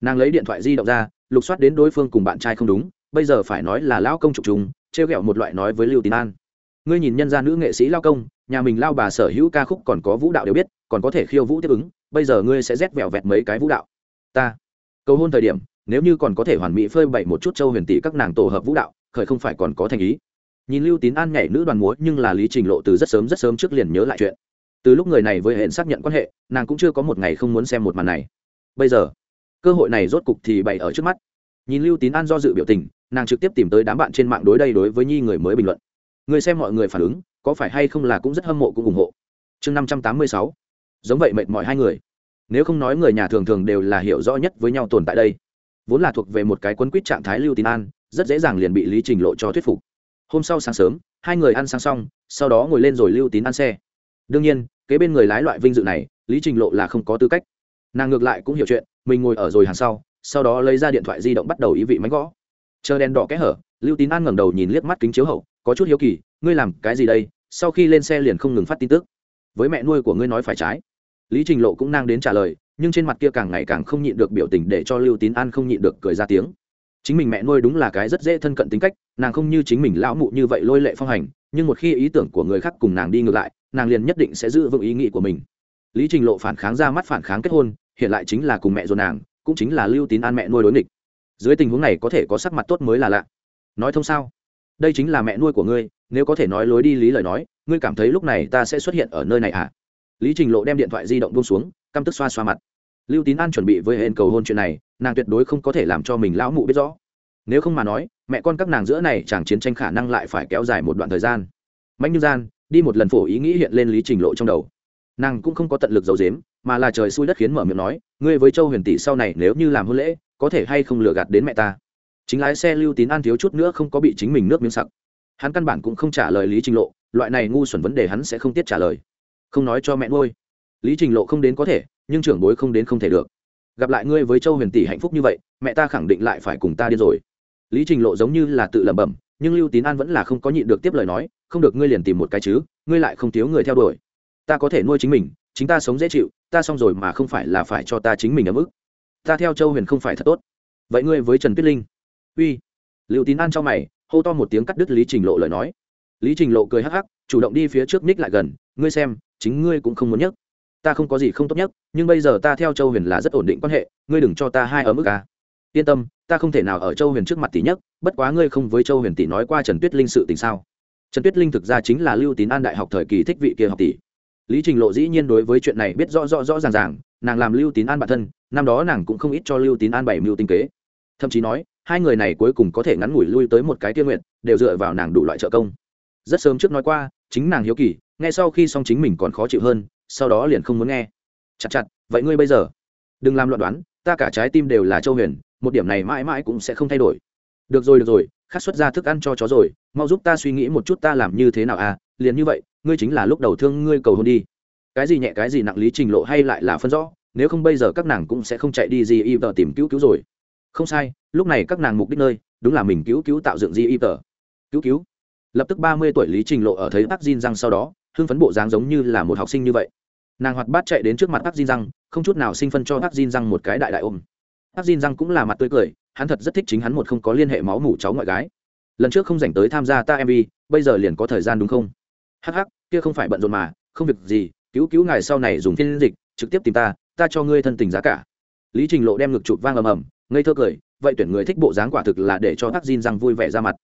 Nàng lấy điện thoại di động ra, lục soát đến đối phương cùng bạn trai không đúng, bây giờ phải nói là lão công trục trùng, trêu ghẹo một loại nói với lưu tín an. Ngươi nhìn nhân gia nữ nghệ sĩ lao công, nhà mình lao bà sở hữu ca khúc còn có vũ đạo đều biết, còn có thể khiêu vũ tiếp ứng, bây giờ ngươi sẽ rét vẹo vẹt mấy cái vũ đạo. Ta cầu hôn thời điểm, nếu như còn có thể hoàn mỹ phơi bày một chút châu huyền tỷ các nàng tổ hợp vũ đạo, khởi không phải còn có thành ý. Nhìn lưu tín an nhảy nữ đoàn múa, nhưng là lý trình lộ từ rất sớm rất sớm trước liền nhớ lại chuyện. Từ lúc người này với hẹn xác nhận quan hệ, nàng cũng chưa có một ngày không muốn xem một màn này. Bây giờ, cơ hội này rốt cục thì bày ở trước mắt. Nhìn lưu tín an do dự biểu tình, nàng trực tiếp tìm tới đám bạn trên mạng đối đây đối với nhi người mới bình luận. Người xem mọi người phản ứng, có phải hay không là cũng rất hâm mộ cũng ủng hộ. Chương năm trăm tám mươi sáu. Giống vậy mệt mỏi hai người nếu không nói người nhà thường thường đều là hiểu rõ nhất với nhau tồn tại đây. Vốn là thuộc về một cái quấn quýt trạng thái lưu tín an, rất dễ dàng liền bị lý trình lộ cho thuyết phục. Hôm sau sáng sớm, hai người ăn sáng xong, sau đó ngồi lên rồi lưu tín ăn xe. Đương nhiên, kế bên người lái loại vinh dự này, lý trình lộ là không có tư cách. Nàng ngược lại cũng hiểu chuyện, mình ngồi ở rồi hàng sau sau đó lấy ra điện thoại di động bắt đầu ý vị mánh gõ. Chờ đèn đỏ kẽ hở, lưu tín an ngẩng đầu nhìn liếc mắt kính chiếu hậu, có chút hiếu kỳ, ngươi làm cái gì đây? Sau khi lên xe liền không ngừng phát tin tức. Với mẹ nuôi của ngươi nói phải trái lý trình lộ cũng nang đến trả lời, nhưng trên mặt kia càng ngày càng không nhịn được biểu tình để cho lưu tín an không nhịn được cười ra tiếng. Chính mình mẹ nuôi đúng là cái rất dễ thân cận tính cách, nàng không như chính mình lão mụ như vậy lôi lệ phong hành, nhưng một khi ý tưởng của người khác cùng nàng đi ngược lại, nàng liền nhất định sẽ giữ vững ý nghĩ của mình. Lý trình lộ phản kháng ra mắt phản kháng kết hôn, hiện lại chính là cùng mẹ ruột nàng, cũng chính là lưu tín an mẹ nuôi đối nghịch. Dưới tình huống này có thể có sắc mặt tốt mới là lạ. Nói thông sao? Đây chính là mẹ nuôi của ngươi, nếu có thể nói lối đi lý lời nói, ngươi cảm thấy lúc này ta sẽ xuất hiện ở nơi này à lý trình lộ đem điện thoại di động buông xuống, căm tức xoa xoa mặt. Lưu tín an chuẩn bị với hên cầu hôn chuyện này, nàng tuyệt đối không có thể làm cho mình lão mụ biết rõ. Nếu không mà nói, mẹ con các nàng giữa này chẳng chiến tranh khả năng lại phải kéo dài một đoạn thời gian. Mạnh như gian, đi một lần phổ ý nghĩ hiện lên lý trình lộ trong đầu. Nàng cũng không có tận lực giấu dếm mà là trời xui đất khiến mở miệng nói, ngươi với châu huyền tỷ sau này nếu như làm hôn lễ, có thể hay không lừa gạt đến mẹ ta? Chính lái xe lưu tín an thiếu chút nữa không có bị chính mình nước miếng sặc. Hắn căn bản cũng không trả lời lý trình lộ, loại này ngu xuẩn vấn đề hắn sẽ không tiết trả lời không nói cho mẹ nuôi. Lý trình lộ không đến có thể, nhưng trưởng bối không đến không thể được. Gặp lại ngươi với châu huyền tỷ hạnh phúc như vậy, mẹ ta khẳng định lại phải cùng ta đi rồi. Lý trình lộ giống như là tự lẩm bẩm, nhưng lưu tín an vẫn là không có nhịn được tiếp lời nói, không được ngươi liền tìm một cái chứ, ngươi lại không thiếu người theo đuổi. Ta có thể nuôi chính mình, chính ta sống dễ chịu, ta xong rồi mà không phải là phải cho ta chính mình ấm ức. Ta theo châu huyền không phải thật tốt. Vậy ngươi với trần tuyết linh. Uy. Lưu tín an cho mày, hô to một tiếng cắt đứt lý trình lộ lời nói. Lý trình lộ cười hắc hắc, chủ động đi phía trước ních lại gần, ngươi xem chính ngươi cũng không muốn nhất, ta không có gì không tốt nhất nhưng bây giờ ta theo châu huyền là rất ổn định quan hệ ngươi đừng cho ta hai ở mức a à. yên tâm ta không thể nào ở châu huyền trước mặt tỷ nhất bất quá ngươi không với châu huyền tỷ nói qua trần tuyết linh sự tình sao? Trần tuyết linh thực ra chính là lưu tín an đại học thời kỳ thích vị kia học tỷ. Lý trình lộ dĩ nhiên đối với chuyện này biết rõ rõ rõ ràng ràng nàng làm lưu tín an bản thân năm đó nàng cũng không ít cho lưu tín an bảy mưu tinh kế. Thậm chí nói hai người này cuối cùng có thể ngắn ngủi lui tới một cái tiên nguyện đều dựa vào nàng đủ loại trợ công. Rất sớm trước nói qua chính nàng hiếu kỳ, nghe sau khi xong chính mình còn khó chịu hơn, sau đó liền không muốn nghe. Chặt chặt, vậy ngươi bây giờ? Đừng làm loạn đoán, ta cả trái tim đều là châu huyền, một điểm này mãi mãi cũng sẽ không thay đổi. Được rồi được rồi, khắc xuất ra thức ăn cho chó rồi, mau giúp ta suy nghĩ một chút ta làm như thế nào à liền như vậy, ngươi chính là lúc đầu thương ngươi cầu hôn đi. Cái gì nhẹ, cái gì nặng lý trình lộ hay lại là phân rõ, nếu không bây giờ các nàng cũng sẽ không chạy đi gì y tờ tìm cứu cứu rồi. Không sai, lúc này các nàng mục đích nơi, đúng là mình cứu cứu tạo dựng gì y tờ cứu cứu lập tức ba mươi tuổi lý trình lộ ở thấy bác Jin răng sau đó, hưng phấn bộ dáng giống như là một học sinh như vậy. Nàng hoạt bát chạy đến trước mặt bác Jin răng không chút nào sinh phân cho bác Jin răng một cái đại đại ôm. Bác Jin răng cũng là mặt tươi cười, hắn thật rất thích chính hắn một không có liên hệ máu mủ cháu ngoại gái. Lần trước không dành tới tham gia ta mv bây giờ liền có thời gian đúng không? Hắc hắc, kia không phải bận rộn mà, không việc gì, cứu cứu ngài sau này dùng phiên dịch, trực tiếp tìm ta ta cho ngươi thân tình giá cả. Lý trình lộ đem ngực chụp vang ầm ầm, ngây thơ cười, vậy tuyển người thích bộ dáng quả thực là để cho bác Jin răng vui vẻ ra mặt.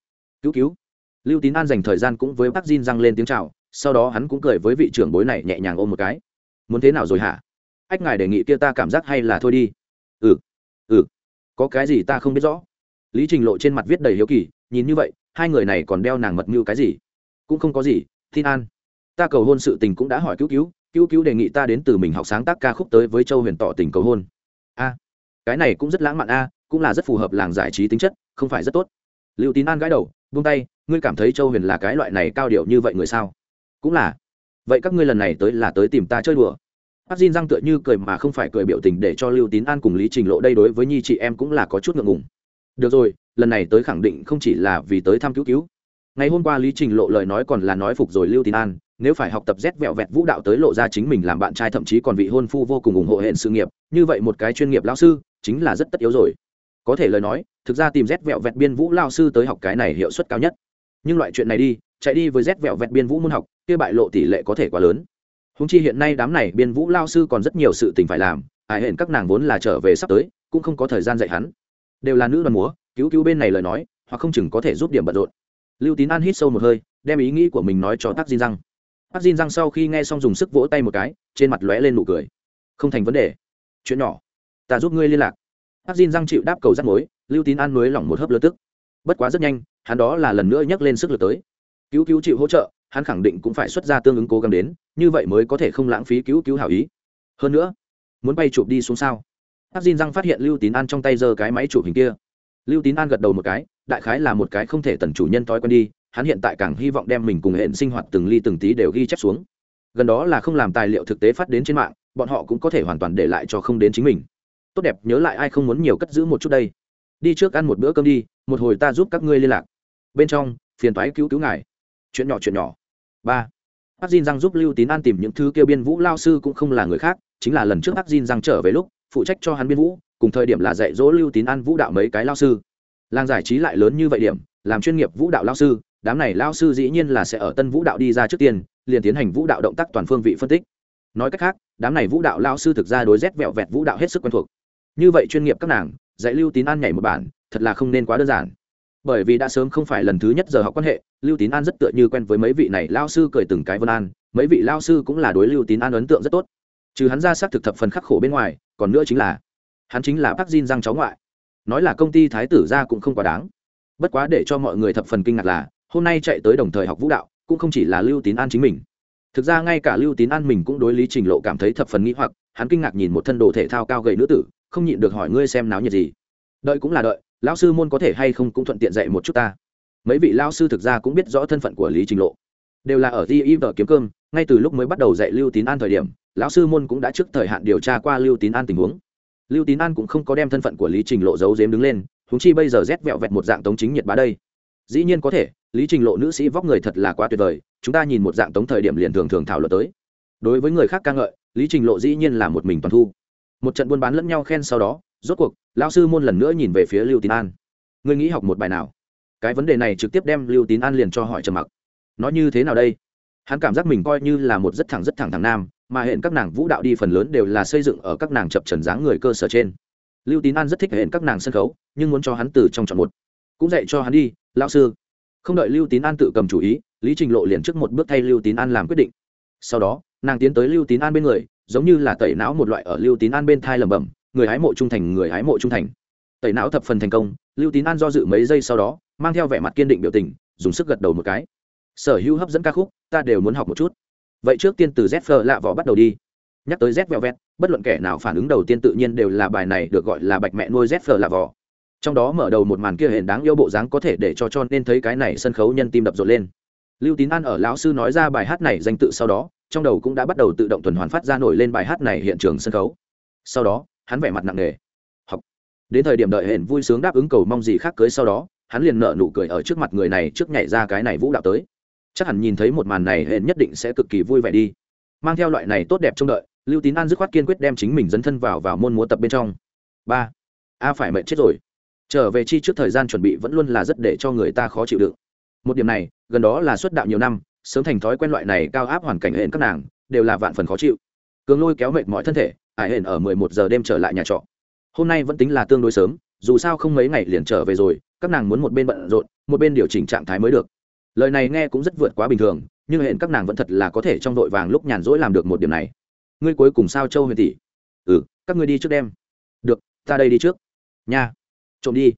Cứu cứu lưu tín an dành thời gian cũng với bác Jin răng lên tiếng chào, sau đó hắn cũng cười với vị trưởng bối này nhẹ nhàng ôm một cái. Muốn thế nào rồi hả? Ách, ngài đề nghị kia ta cảm giác hay là thôi đi? Ừ ừ có cái gì ta không biết rõ. Lý trình lộ trên mặt viết đầy hiếu kỳ, nhìn như vậy, hai người này còn đeo nàng mật mưu cái gì? Cũng không có gì, tin an. Ta cầu hôn sự tình cũng đã hỏi cứu cứu cứu cứu đề nghị ta đến từ mình học sáng tác ca khúc tới với châu huyền tỏ tình cầu hôn. A, cái này cũng rất lãng mạn a, cũng là rất phù hợp làng giải trí tính chất, không phải rất tốt. Liệu tín an gãi đầu buông tay, ngươi cảm thấy châu huyền là cái loại này cao điệu như vậy người sao? Cũng là. Vậy các ngươi lần này tới là tới tìm ta chơi đùa. Bác Diên răng tựa như cười mà không phải cười biểu tình để cho lưu tín an cùng lý trình lộ đây đối với nhi chị em cũng là có chút ngượng ngùng. Được rồi, lần này tới khẳng định không chỉ là vì tới thăm cứu cứu. Ngày hôm qua lý trình lộ lời nói còn là nói phục rồi lưu tín an, nếu phải học tập rét vẹo vẹt vũ đạo tới lộ ra chính mình làm bạn trai thậm chí còn vị hôn phu vô cùng ủng hộ hệ sự nghiệp, như vậy một cái chuyên nghiệp lão sư, chính là rất tất yếu rồi có thể lời nói, thực ra tìm rét vẹo vẹt biên vũ lao sư tới học cái này hiệu suất cao nhất. Nhưng loại chuyện này đi, chạy đi với rét vẹo vẹt biên vũ môn học, kia bại lộ tỷ lệ có thể quá lớn. Húng chi hiện nay đám này biên vũ lao sư còn rất nhiều sự tình phải làm, ai hển các nàng vốn là trở về sắp tới, cũng không có thời gian dạy hắn. Đều là nữ đoàn múa, cứu cứu bên này lời nói, hoặc không chừng có thể giúp điểm bận rộn. Lưu tín an hít sâu một hơi, đem ý nghĩ của mình nói cho tác diên răng tác diên răng sau khi nghe xong dùng sức vỗ tay một cái, trên mặt lóe lên nụ cười. Không thành vấn đề. Chuyện nhỏ. Ta giúp ngươi liên lạc hắc diên răng chịu đáp cầu rắc mối, lưu tín an nối lỏng một hớp lơ tức. Bất quá rất nhanh, hắn đó là lần nữa nhắc lên sức lực tới. Cứu cứu chịu hỗ trợ, hắn khẳng định cũng phải xuất ra tương ứng cố gắng đến, như vậy mới có thể không lãng phí cứu cứu hảo ý. Hơn nữa, muốn bay chụp đi xuống sao? Hắc Jin răng phát hiện lưu tín an trong tay giơ cái máy chụp hình kia. Lưu tín an gật đầu một cái, đại khái là một cái không thể tần chủ nhân thói quen đi, hắn hiện tại càng hy vọng đem mình cùng hệ sinh hoạt từng ly từng tí đều ghi chép xuống. Gần đó là không làm tài liệu thực tế phát đến trên mạng, bọn họ cũng có thể hoàn toàn để lại cho không đến chính mình tốt đẹp nhớ lại ai không muốn nhiều cất giữ một chút đây đi trước ăn một bữa cơm đi một hồi ta giúp các ngươi liên lạc bên trong phiền thoái cứu cứu ngài chuyện nhỏ chuyện nhỏ ba bác Jin Giang giúp Lưu Tín An tìm những thứ kêu biên vũ lao sư cũng không là người khác, chính là lần trước bác Jin Giang trở về lúc, phụ trách cho hắn biên vũ, cùng thời điểm là dạy dỗ Lưu Tín An vũ đạo mấy cái lao sư. Làng giải trí lại lớn như vậy điểm, làm chuyên nghiệp vũ đạo lao sư, đám này lao sư dĩ nhiên là sẽ ở tân vũ đạo đi ra trước tiên, liền tiến hành vũ đạo động tác toàn phương vị phân tích. Nói cách khác, đám này vũ đạo lao sư thực ra đối rét vẹo vẹt vũ đạo hết sức quen thuộc. Như vậy chuyên nghiệp các nàng, dạy Lưu Tín An nhảy một bản, thật là không nên quá đơn giản. Bởi vì đã sớm không phải lần thứ nhất giờ học quan hệ lưu tín an rất tựa như quen với mấy vị này lao sư cười từng cái vân an mấy vị lao sư cũng là đối lưu tín an ấn tượng rất tốt. Trừ hắn ra xác thực thập phần khắc khổ bên ngoài còn nữa chính là hắn chính là bác Jin răng cháu ngoại. Nói là công ty thái tử ra cũng không quá đáng. Bất quá để cho mọi người thập phần kinh ngạc là hôm nay chạy tới đồng thời học vũ đạo cũng không chỉ là lưu tín an chính mình. Thực ra ngay cả lưu tín an mình cũng đối lý trình lộ cảm thấy thập phần nghĩ hoặc hắn kinh ngạc nhìn một thân đồ thể thao cao gầy nữ tử không nhịn được hỏi ngươi xem náo nhiệt gì. Đợi cũng là đợi, lão sư môn có thể hay không cũng thuận tiện dạy một chút ta. Mấy vị lão sư thực ra cũng biết rõ thân phận của lý trình lộ. Đều là ở di y vợ kiếm cơm, ngay từ lúc mới bắt đầu dạy lưu tín an thời điểm, lão sư môn cũng đã trước thời hạn điều tra qua lưu tín an tình huống. Lưu tín an cũng không có đem thân phận của lý trình lộ giấu giếm đứng lên húng chi bây giờ rét vẹo vẹt một dạng tống chính nhiệt bá đây. Dĩ nhiên có thể, lý trình lộ nữ sĩ vóc người thật là quá tuyệt vời, chúng ta nhìn một dạng tống thời điểm liền thường thường thảo luận tới. Đối với người khác ca ngợi, lý trình lộ dĩ nhiên là một mình toàn thu một trận buôn bán lẫn nhau khen sau đó, rốt cuộc lao sư môn lần nữa nhìn về phía lưu tín an. Ngươi nghĩ học một bài nào? Cái vấn đề này trực tiếp đem lưu tín an liền cho hỏi trầm mặc. Nó như thế nào đây? Hắn cảm giác mình coi như là một rất thẳng rất thẳng thẳng nam, mà hiện các nàng vũ đạo đi phần lớn đều là xây dựng ở các nàng chập trần dáng người cơ sở trên. Lưu tín an rất thích hiện các nàng sân khấu, nhưng muốn cho hắn từ trong chọn một. Cũng dạy cho hắn đi, lão sư. Không đợi lưu tín an tự cầm chủ ý, lý trình lộ liền trước một bước thay lưu tín an làm quyết định. Sau đó, nàng tiến tới lưu tín an bên người giống như là tẩy não một loại ở lưu tín an bên thai lẩm bẩm, người hái mộ trung thành, người hái mộ trung thành. Tẩy não thập phần thành công, lưu tín an do dự mấy giây sau đó, mang theo vẻ mặt kiên định biểu tình, dùng sức gật đầu một cái. Sở hữu hấp dẫn ca khúc, ta đều muốn học một chút. Vậy trước tiên từ z phờ lạ vỏ bắt đầu đi. Nhắc tới z vẹo vẹt bất luận kẻ nào phản ứng đầu tiên tự nhiên đều là bài này được gọi là bạch mẹ nuôi z phờ lạ vỏ. Trong đó mở đầu một màn kia hển đáng yêu bộ dáng có thể để cho cho nên thấy cái này sân khấu nhân tim đập rộn lên. Lưu tín an ở lão sư nói ra bài hát này danh tự sau đó trong đầu cũng đã bắt đầu tự động tuần hoàn phát ra nổi lên bài hát này hiện trường sân khấu. Sau đó, hắn vẻ mặt nặng nề. Học. Đến thời điểm đợi hển vui sướng đáp ứng cầu mong gì khác cưới sau đó, hắn liền nợ nụ cười ở trước mặt người này trước nhảy ra cái này vũ đạo tới. Chắc hẳn nhìn thấy một màn này hển nhất định sẽ cực kỳ vui vẻ đi. Mang theo loại này tốt đẹp trông đợi, lưu tín an dứt khoát kiên quyết đem chính mình dấn thân vào vào môn múa tập bên trong. Ba. A phải mệnh chết rồi. Trở về chi trước thời gian chuẩn bị vẫn luôn là rất để cho người ta khó chịu đựng. Một điểm này, gần đó là xuất đạo nhiều năm sớm thành thói quen loại này cao áp hoàn cảnh hển các nàng, đều là vạn phần khó chịu. Cường lôi kéo mệt mọi thân thể, ải hển ở mười một giờ đêm trở lại nhà trọ. Hôm nay vẫn tính là tương đối sớm, dù sao không mấy ngày liền trở về rồi, các nàng muốn một bên bận rộn, một bên điều chỉnh trạng thái mới được. Lời này nghe cũng rất vượt quá bình thường, nhưng hiện các nàng vẫn thật là có thể trong đội vàng lúc nhàn rỗi làm được một điểm này. Ngươi cuối cùng sao châu huyền tỷ? Ừ các ngươi đi trước đêm được, ta đây đi trước. Nha. Trộm đi.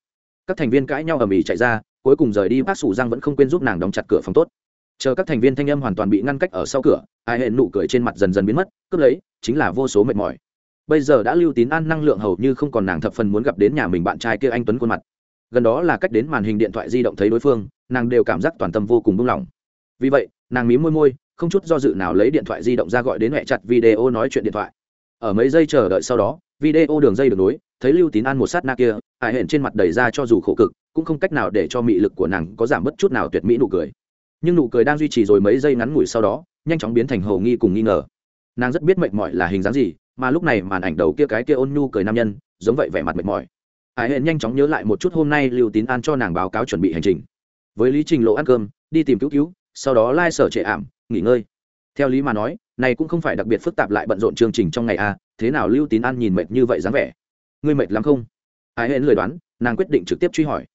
Các thành viên cãi nhau ầm ĩ chạy ra, cuối cùng rời đi, bác sủ giang vẫn không quên giúp nàng đóng chặt cửa phòng tốt chờ các thành viên thanh âm hoàn toàn bị ngăn cách ở sau cửa, ai hệ nụ cười trên mặt dần dần biến mất, cướp lấy, chính là vô số mệt mỏi. Bây giờ đã lưu tín an năng lượng hầu như không còn nàng thập phần muốn gặp đến nhà mình bạn trai kia anh tuấn khuôn mặt. Gần đó là cách đến màn hình điện thoại di động thấy đối phương, nàng đều cảm giác toàn tâm vô cùng buông lỏng. Vì vậy, nàng mí môi môi, không chút do dự nào lấy điện thoại di động ra gọi đến mẹ chặt video nói chuyện điện thoại. Ở mấy giây chờ đợi sau đó, video đường dây được nối, thấy lưu tín an một sát na kia hải hển trên mặt đầy ra cho dù khổ cực, cũng không cách nào để cho mị lực của nàng có giảm bất chút nào tuyệt mỹ nụ cười nhưng nụ cười đang duy trì rồi mấy giây ngắn ngủi sau đó, nhanh chóng biến thành hầu nghi cùng nghi ngờ. Nàng rất biết mệt mỏi là hình dáng gì, mà lúc này màn ảnh đầu kia cái kia ôn nhu cười nam nhân, giống vậy vẻ mặt mệt mỏi. Hải hẹn nhanh chóng nhớ lại một chút hôm nay lưu tín an cho nàng báo cáo chuẩn bị hành trình. Với lý trình lộ ăn cơm, đi tìm cứu cứu, sau đó lai sở trệ ảm, nghỉ ngơi. Theo lý mà nói, này cũng không phải đặc biệt phức tạp lại bận rộn chương trình trong ngày a thế nào lưu tín an nhìn mệt như vậy dáng vẻ? Ngươi mệt lắm không? Ai hẹn lời đoán, nàng quyết định trực tiếp truy hỏi.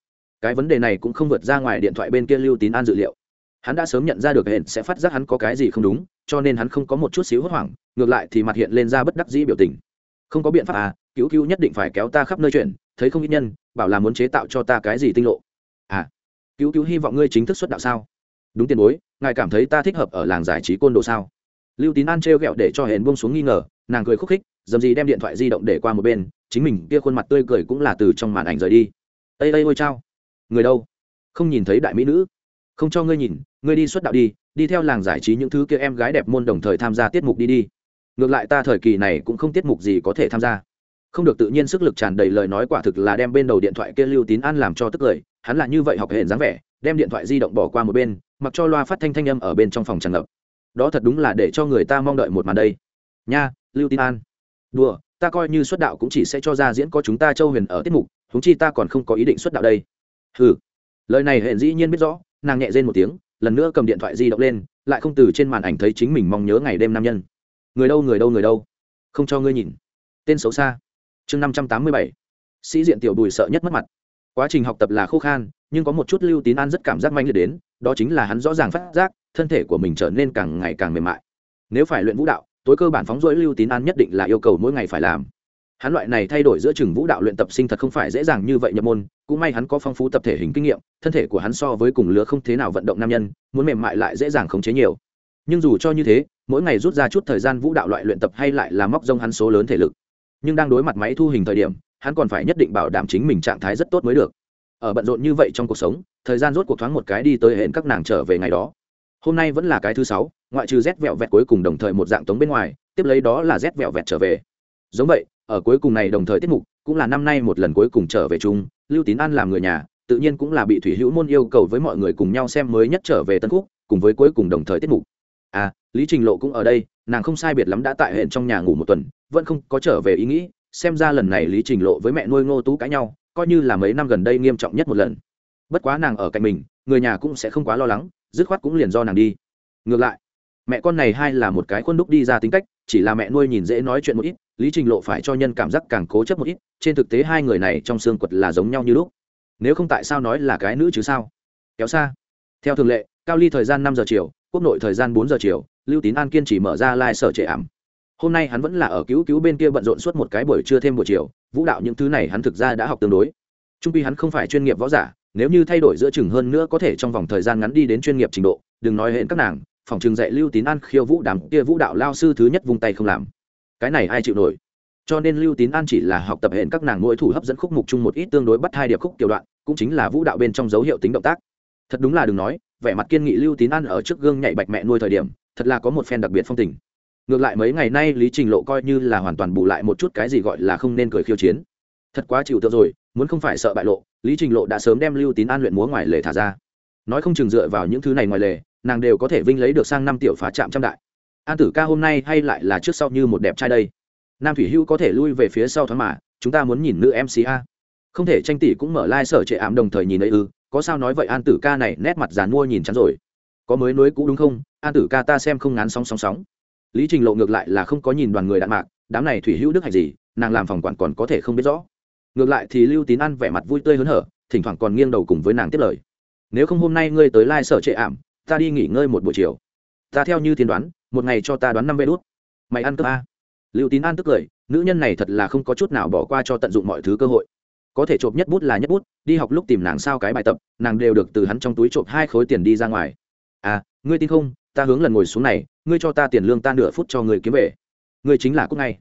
Cái vấn đề này cũng không vượt ra ngoài điện thoại bên kia lưu tín an dự liệu hắn đã sớm nhận ra được hển sẽ phát giác hắn có cái gì không đúng, cho nên hắn không có một chút xíu hốt hoảng, ngược lại thì mặt hiện lên ra bất đắc dĩ biểu tình. Không có biện pháp à cứu cứu nhất định phải kéo ta khắp nơi chuyện, thấy không ít nhân, bảo là muốn chế tạo cho ta cái gì tinh lộ. À cứu cứu hy vọng ngươi chính thức xuất đạo sao? Đúng tiền bối, ngài cảm thấy ta thích hợp ở làng giải trí côn đồ sao? Lưu tín an trêu ghẹo để cho hển buông xuống nghi ngờ, nàng cười khúc khích, dầm gì đem điện thoại di động để qua một bên, chính mình kia khuôn mặt tươi cười cũng là từ trong màn ảnh rời đi. Ây ây ôi chao. Người đâu? Không nhìn thấy đại mỹ nữ. Không cho ngươi nhìn ngươi đi xuất đạo đi đi theo làng giải trí những thứ kia em gái đẹp môn đồng thời tham gia tiết mục đi đi. Ngược lại ta thời kỳ này cũng không tiết mục gì có thể tham gia. Không được tự nhiên sức lực tràn đầy lời nói quả thực là đem bên đầu điện thoại kia lưu tín an làm cho tức cười, hắn là như vậy học hệ dáng vẻ, đem điện thoại di động bỏ qua một bên, mặc cho loa phát thanh thanh âm ở bên trong phòng tràn ngập. Đó thật đúng là để cho người ta mong đợi một màn đây. Nha, lưu tín an. Đùa, ta coi như xuất đạo cũng chỉ sẽ cho ra diễn có chúng ta châu huyền ở tiết mục húng chi ta còn không có ý định xuất đạo đây. Ừ lời này hệ dĩ nhiên biết rõ, nàng nhẹ rên một tiếng lần nữa cầm điện thoại di động lên, lại không từ trên màn ảnh thấy chính mình mong nhớ ngày đêm nam nhân. Người đâu người đâu người đâu? Không cho ngươi nhìn. Tên xấu xa. Chương năm trăm tám mươi bảy. Sĩ diện tiểu bùi sợ nhất mất mặt. Quá trình học tập là khô khan, nhưng có một chút lưu tín an rất cảm giác manh liệt đến, đó chính là hắn rõ ràng phát giác, thân thể của mình trở nên càng ngày càng mềm mại. Nếu phải luyện vũ đạo, tối cơ bản phóng rỗi lưu tín an nhất định là yêu cầu mỗi ngày phải làm hắn loại này thay đổi giữa chừng vũ đạo luyện tập sinh thật không phải dễ dàng như vậy nhập môn, cũng may hắn có phong phú tập thể hình kinh nghiệm, thân thể của hắn so với cùng lứa không thế nào vận động nam nhân, muốn mềm mại lại dễ dàng khống chế nhiều. Nhưng dù cho như thế, mỗi ngày rút ra chút thời gian vũ đạo loại luyện tập hay lại là móc rông hắn số lớn thể lực. Nhưng đang đối mặt máy thu hình thời điểm, hắn còn phải nhất định bảo đảm chính mình trạng thái rất tốt mới được. Ở bận rộn như vậy trong cuộc sống, thời gian rốt cuộc thoáng một cái đi tới hẹn các nàng trở về ngày đó. Hôm nay vẫn là cái thứ sáu, ngoại trừ rét vẹo vẹt cuối cùng đồng thời một dạng tống bên ngoài, tiếp lấy đó là rét vẹo vẹt trở về. Giống vậy ở cuối cùng này đồng thời tiết mục, cũng là năm nay một lần cuối cùng trở về chung, lưu tín an làm người nhà, tự nhiên cũng là bị thủy hữu môn yêu cầu với mọi người cùng nhau xem mới nhất trở về tân khúc, cùng với cuối cùng đồng thời tiết mục. À lý trình lộ cũng ở đây, nàng không sai biệt lắm đã tại hẹn trong nhà ngủ một tuần, vẫn không có trở về ý nghĩ, xem ra lần này lý trình lộ với mẹ nuôi ngô tú cãi nhau, coi như là mấy năm gần đây nghiêm trọng nhất một lần. Bất quá nàng ở cạnh mình, người nhà cũng sẽ không quá lo lắng, dứt khoát cũng liền do nàng đi. Ngược lại mẹ con này hai là một cái khuôn đúc đi ra tính cách, chỉ là mẹ nuôi nhìn dễ nói chuyện một ít, lý trình lộ phải cho nhân cảm giác càng cố chấp một ít, trên thực tế hai người này trong xương quật là giống nhau như lúc. Nếu không tại sao nói là cái nữ chứ sao? Kéo xa. Theo thường lệ, cao ly thời gian năm giờ chiều, quốc nội thời gian bốn giờ chiều, lưu tín an kiên chỉ mở ra lai、like、sở trệ ảm. Hôm nay hắn vẫn là ở cứu cứu bên kia bận rộn suốt một cái buổi trưa thêm buổi chiều, vũ đạo những thứ này hắn thực ra đã học tương đối. Trung pi hắn không phải chuyên nghiệp võ giả, nếu như thay đổi giữa chừng hơn nữa có thể trong vòng thời gian ngắn đi đến chuyên nghiệp trình độ, đừng nói hẹn các nàng phòng trường dạy lưu tín an khiêu vũ đàm kia vũ đạo lao sư thứ nhất vung tay không làm. Cái này ai chịu nổi? Cho nên lưu tín an chỉ là học tập hẹn các nàng mỗi thủ hấp dẫn khúc mục chung một ít tương đối bắt hai điệp khúc kiểu đoạn, cũng chính là vũ đạo bên trong dấu hiệu tính động tác. Thật đúng là đừng nói, vẻ mặt kiên nghị lưu tín an ở trước gương nhảy bạch mẹ nuôi thời điểm, thật là có một phen đặc biệt phong tình. Ngược lại mấy ngày nay lý trình lộ coi như là hoàn toàn bù lại một chút cái gì gọi là không nên cười khiêu chiến. Thật quá chịu tượng rồi, muốn không phải sợ bại lộ, lý trình lộ đã sớm đem lưu tín an luyện múa ngoài lề thả ra. Nói không chừng dựa vào những thứ này ngoài lề nàng đều có thể vinh lấy được sang năm tiểu phá trạm trăm đại. An tử ca hôm nay hay lại là trước sau như một đẹp trai đây. Nam thủy hữu có thể lui về phía sau thoáng mà, chúng ta muốn nhìn nữ mca không thể tranh tỷ cũng mở lai、like、sở trệ ảm đồng thời nhìn ấy ư, có sao nói vậy an tử ca này nét mặt dàn mua nhìn chắn rồi. Có mới nối cũ đúng không? An tử ca ta xem không ngán sóng sóng sóng. Lý trình lộ ngược lại là không có nhìn đoàn người đạn mạc, đám này thủy hữu đức hạch gì, nàng làm phòng quản còn có thể không biết rõ. Ngược lại thì lưu tín ăn vẻ mặt vui tươi hớn hở, thỉnh thoảng còn nghiêng đầu cùng với nàng tiếp lời. Nếu không hôm nay ngươi tới lai、like、sở trệ ảm ta đi nghỉ ngơi một buổi chiều. Ta theo như tiên đoán, một ngày cho ta đoán năm vé đốt mày ăn cơm a lưu tín an tức cười, nữ nhân này thật là không có chút nào bỏ qua cho tận dụng mọi thứ cơ hội. Có thể trộm nhất bút là nhất bút, đi học lúc tìm nàng sao cái bài tập, nàng đều được từ hắn trong túi trộm hai khối tiền đi ra ngoài. À ngươi tin không? Ta hướng lần ngồi xuống này, ngươi cho ta tiền lương ta nửa phút cho người kiếm về. Ngươi chính là cúc ngay.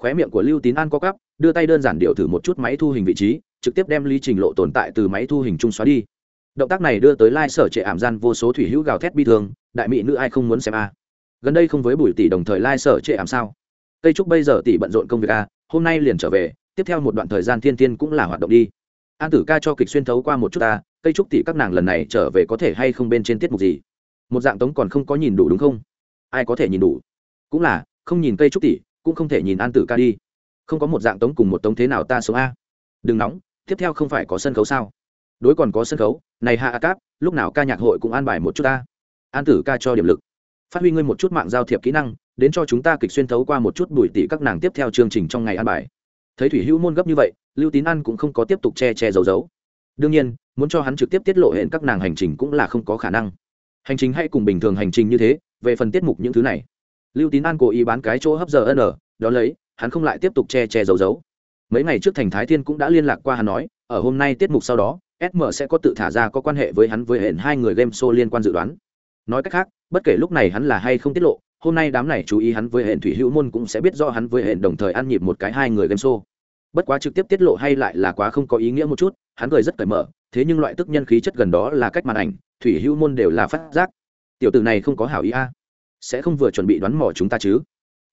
Khóe miệng của lưu tín an co cắp đưa tay đơn giản điều thử một chút máy thu hình vị trí, trực tiếp đem ly trình lộ tồn tại từ máy thu hình chung xóa đi động tác này đưa tới lai sở trệ ảm gian vô số thủy hữu gào thét bi thương, đại mỹ nữ ai không muốn xem a? Gần đây không với bùi tỷ đồng thời lai sở trệ ảm sao? Cây trúc bây giờ tỷ bận rộn công việc a, hôm nay liền trở về, tiếp theo một đoạn thời gian thiên tiên cũng là hoạt động đi. An tử ca cho kịch xuyên thấu qua một chút ta cây trúc tỷ các nàng lần này trở về có thể hay không bên trên tiết mục gì? Một dạng tống còn không có nhìn đủ đúng không? Ai có thể nhìn đủ? Cũng là, không nhìn cây trúc tỷ, cũng không thể nhìn an tử ca đi. Không có một dạng tống cùng một tống thế nào ta sống a? Đừng nóng, tiếp theo không phải có sân khấu sao? Đối còn có sân khấu, này hạ cáp, lúc nào ca nhạc hội cũng an bài một chút ta. An tử ca cho điểm lực. Phát huy ngươi một chút mạng giao thiệp kỹ năng, đến cho chúng ta kịch xuyên thấu qua một chút bùi tỷ các nàng tiếp theo chương trình trong ngày an bài. Thấy thủy hữu môn gấp như vậy, lưu tín an cũng không có tiếp tục che che giấu giấu. Đương nhiên, muốn cho hắn trực tiếp tiết lộ hẹn các nàng hành trình cũng là không có khả năng. Hành trình hay cùng bình thường hành trình như thế, về phần tiết mục những thứ này. Lưu tín an cố ý bán cái chỗ hấp giờ n, đó lấy, hắn không lại tiếp tục che che giấu giấu. Mấy ngày trước thành thái thiên cũng đã liên lạc qua hắn nói, ở hôm nay tiết mục sau đó sm sẽ có tự thả ra có quan hệ với hắn với hẹn hai người game show liên quan dự đoán. Nói cách khác, bất kể lúc này hắn là hay không tiết lộ, hôm nay đám này chú ý hắn với hẹn thủy hữu môn cũng sẽ biết do hắn với hẹn đồng thời ăn nhịp một cái hai người game show. Bất quá trực tiếp tiết lộ hay lại là quá không có ý nghĩa một chút, hắn cười rất cởi mở, thế nhưng loại tức nhân khí chất gần đó là cách màn ảnh, thủy hữu môn đều là phát giác. Tiểu tử này không có hảo ý a. Sẽ không vừa chuẩn bị đoán mò chúng ta chứ?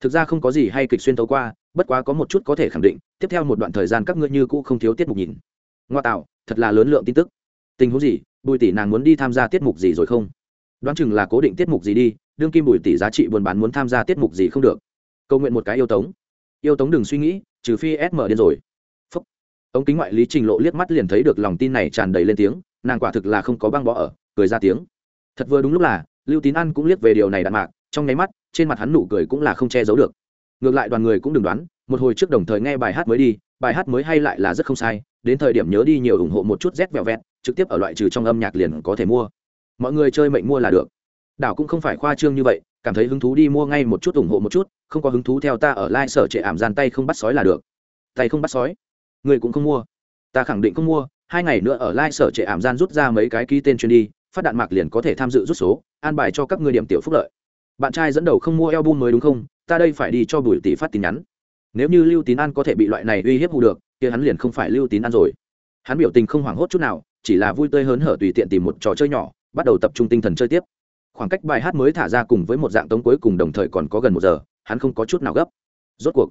Thực ra không có gì hay kịch xuyên tấu qua, bất quá có một chút có thể khẳng định, tiếp theo một đoạn thời gian các ngươi như cũ không thiếu tiết mục nhìn. Ngoa tạo thật là lớn lượng tin tức. Tình huống gì? Bùi tỷ nàng muốn đi tham gia tiết mục gì rồi không? Đoán chừng là cố định tiết mục gì đi, đương kim bùi tỷ giá trị buôn bán muốn tham gia tiết mục gì không được. Cầu nguyện một cái yêu tống. Yêu tống đừng suy nghĩ, trừ phi sm điên rồi. Phúc. ống kính ngoại lý trình lộ liếc mắt liền thấy được lòng tin này tràn đầy lên tiếng, nàng quả thực là không có băng bỏ ở, cười ra tiếng. Thật vừa đúng lúc là, lưu tín ăn cũng liếc về điều này đạn mạc, trong nháy mắt, trên mặt hắn nụ cười cũng là không che giấu được. Ngược lại đoàn người cũng đừng đoán, một hồi trước đồng thời nghe bài hát mới đi, bài hát mới hay lại là rất không sai đến thời điểm nhớ đi nhiều ủng hộ một chút z vẹo vẹt, trực tiếp ở loại trừ trong âm nhạc liền có thể mua. Mọi người chơi mệnh mua là được. Đảo cũng không phải khoa trương như vậy, cảm thấy hứng thú đi mua ngay một chút ủng hộ một chút, không có hứng thú theo ta ở lai、like、sở trệ ảm gian tay không bắt sói là được. Tay không bắt sói? Người cũng không mua. Ta khẳng định không mua, hai ngày nữa ở lai、like、sở trệ ảm gian rút ra mấy cái ký tên chuyên đi, phát đạn mạc liền có thể tham dự rút số, an bài cho các người điểm tiểu phúc lợi. Bạn trai dẫn đầu không mua album mới đúng không? Ta đây phải đi cho bùi tỷ phát tin nhắn. Nếu như lưu tín an có thể bị loại này uy hiếp hù được kia hắn liền không phải lưu tín an rồi. Hắn biểu tình không hoảng hốt chút nào, chỉ là vui tươi hớn hở tùy tiện tìm một trò chơi nhỏ, bắt đầu tập trung tinh thần chơi tiếp. Khoảng cách bài hát mới thả ra cùng với một dạng tống cuối cùng đồng thời còn có gần một giờ, hắn không có chút nào gấp. Rốt cuộc,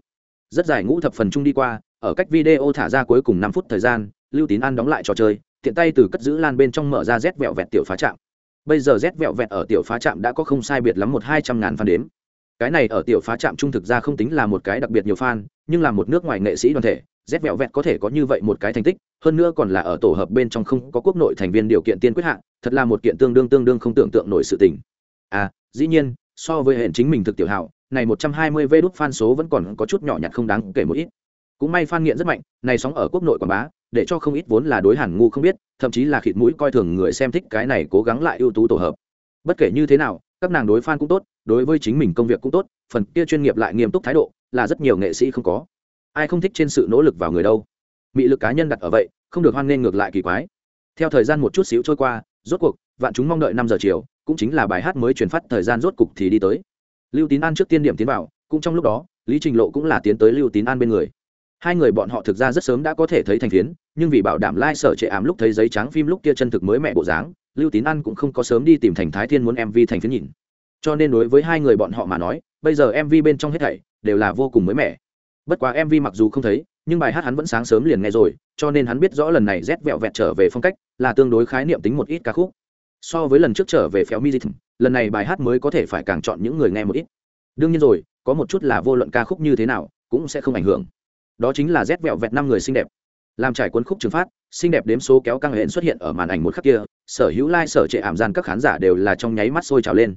rất dài ngũ thập phần chung đi qua, ở cách video thả ra cuối cùng năm phút thời gian, lưu tín an đóng lại trò chơi, tiện tay từ cất giữ lan bên trong mở ra rét vẹo vẹt tiểu phá trạm. Bây giờ rét vẹo vẹt ở tiểu phá trạm đã có không sai biệt lắm một hai trăm ngàn fan đếm. Cái này ở tiểu phá trạm trung thực ra không tính là một cái đặc biệt nhiều fan, nhưng là một nước ngoài nghệ sĩ đoàn thể rét vẹo vẹt có thể có như vậy một cái thành tích, hơn nữa còn là ở tổ hợp bên trong không có quốc nội thành viên điều kiện tiên quyết hạn thật là một kiện tương đương tương đương không tưởng tượng nổi sự tình. À dĩ nhiên, so với hệ chính mình thực tiểu hảo, này một trăm hai mươi vê đút fan số vẫn còn có chút nhỏ nhặt không đáng kể một ít. Cũng may fan nghiện rất mạnh, này sóng ở quốc nội quảng bá, để cho không ít vốn là đối hẳn ngu không biết, thậm chí là khịt mũi coi thường người xem thích cái này cố gắng lại ưu tú tổ hợp. Bất kể như thế nào, các nàng đối fan cũng tốt, đối với chính mình công việc cũng tốt, phần kia chuyên nghiệp lại nghiêm túc thái độ, là rất nhiều nghệ sĩ không có ai không thích trên sự nỗ lực vào người đâu. Mị lực cá nhân đặt ở vậy, không được hoan nghênh ngược lại kỳ quái. Theo thời gian một chút xíu trôi qua, rốt cuộc, vạn chúng mong đợi năm giờ chiều, cũng chính là bài hát mới truyền phát thời gian rốt cục thì đi tới. Lưu tín an trước tiên điểm tiến vào, cũng trong lúc đó, lý trình lộ cũng là tiến tới lưu tín an bên người. Hai người bọn họ thực ra rất sớm đã có thể thấy thành phiến, nhưng vì bảo đảm lai、like、sở trệ ám lúc thấy giấy trắng phim lúc kia chân thực mới mẹ bộ dáng, lưu tín an cũng không có sớm đi tìm thành thái thiên muốn mv thành phiến nhìn. Cho nên đối với hai người bọn họ mà nói, bây giờ mv bên trong hết thảy đều là vô cùng mới mẻ bất quá mv mặc dù không thấy, nhưng bài hát hắn vẫn sáng sớm liền nghe rồi, cho nên hắn biết rõ lần này rét vẹo vẹt trở về phong cách, là tương đối khái niệm tính một ít ca khúc. So với lần trước trở về phéo music, lần này bài hát mới có thể phải càng chọn những người nghe một ít. Đương nhiên rồi, có một chút là vô luận ca khúc như thế nào, cũng sẽ không ảnh hưởng. Đó chính là rét vẹo vẹt năm người xinh đẹp. Làm trải cuốn khúc trừng phát xinh đẹp đếm số kéo căng hẹn xuất hiện ở màn ảnh một khắc kia, sở hữu lai、like、sở trệ ảm gian các khán giả đều là trong nháy mắt sôi trào lên.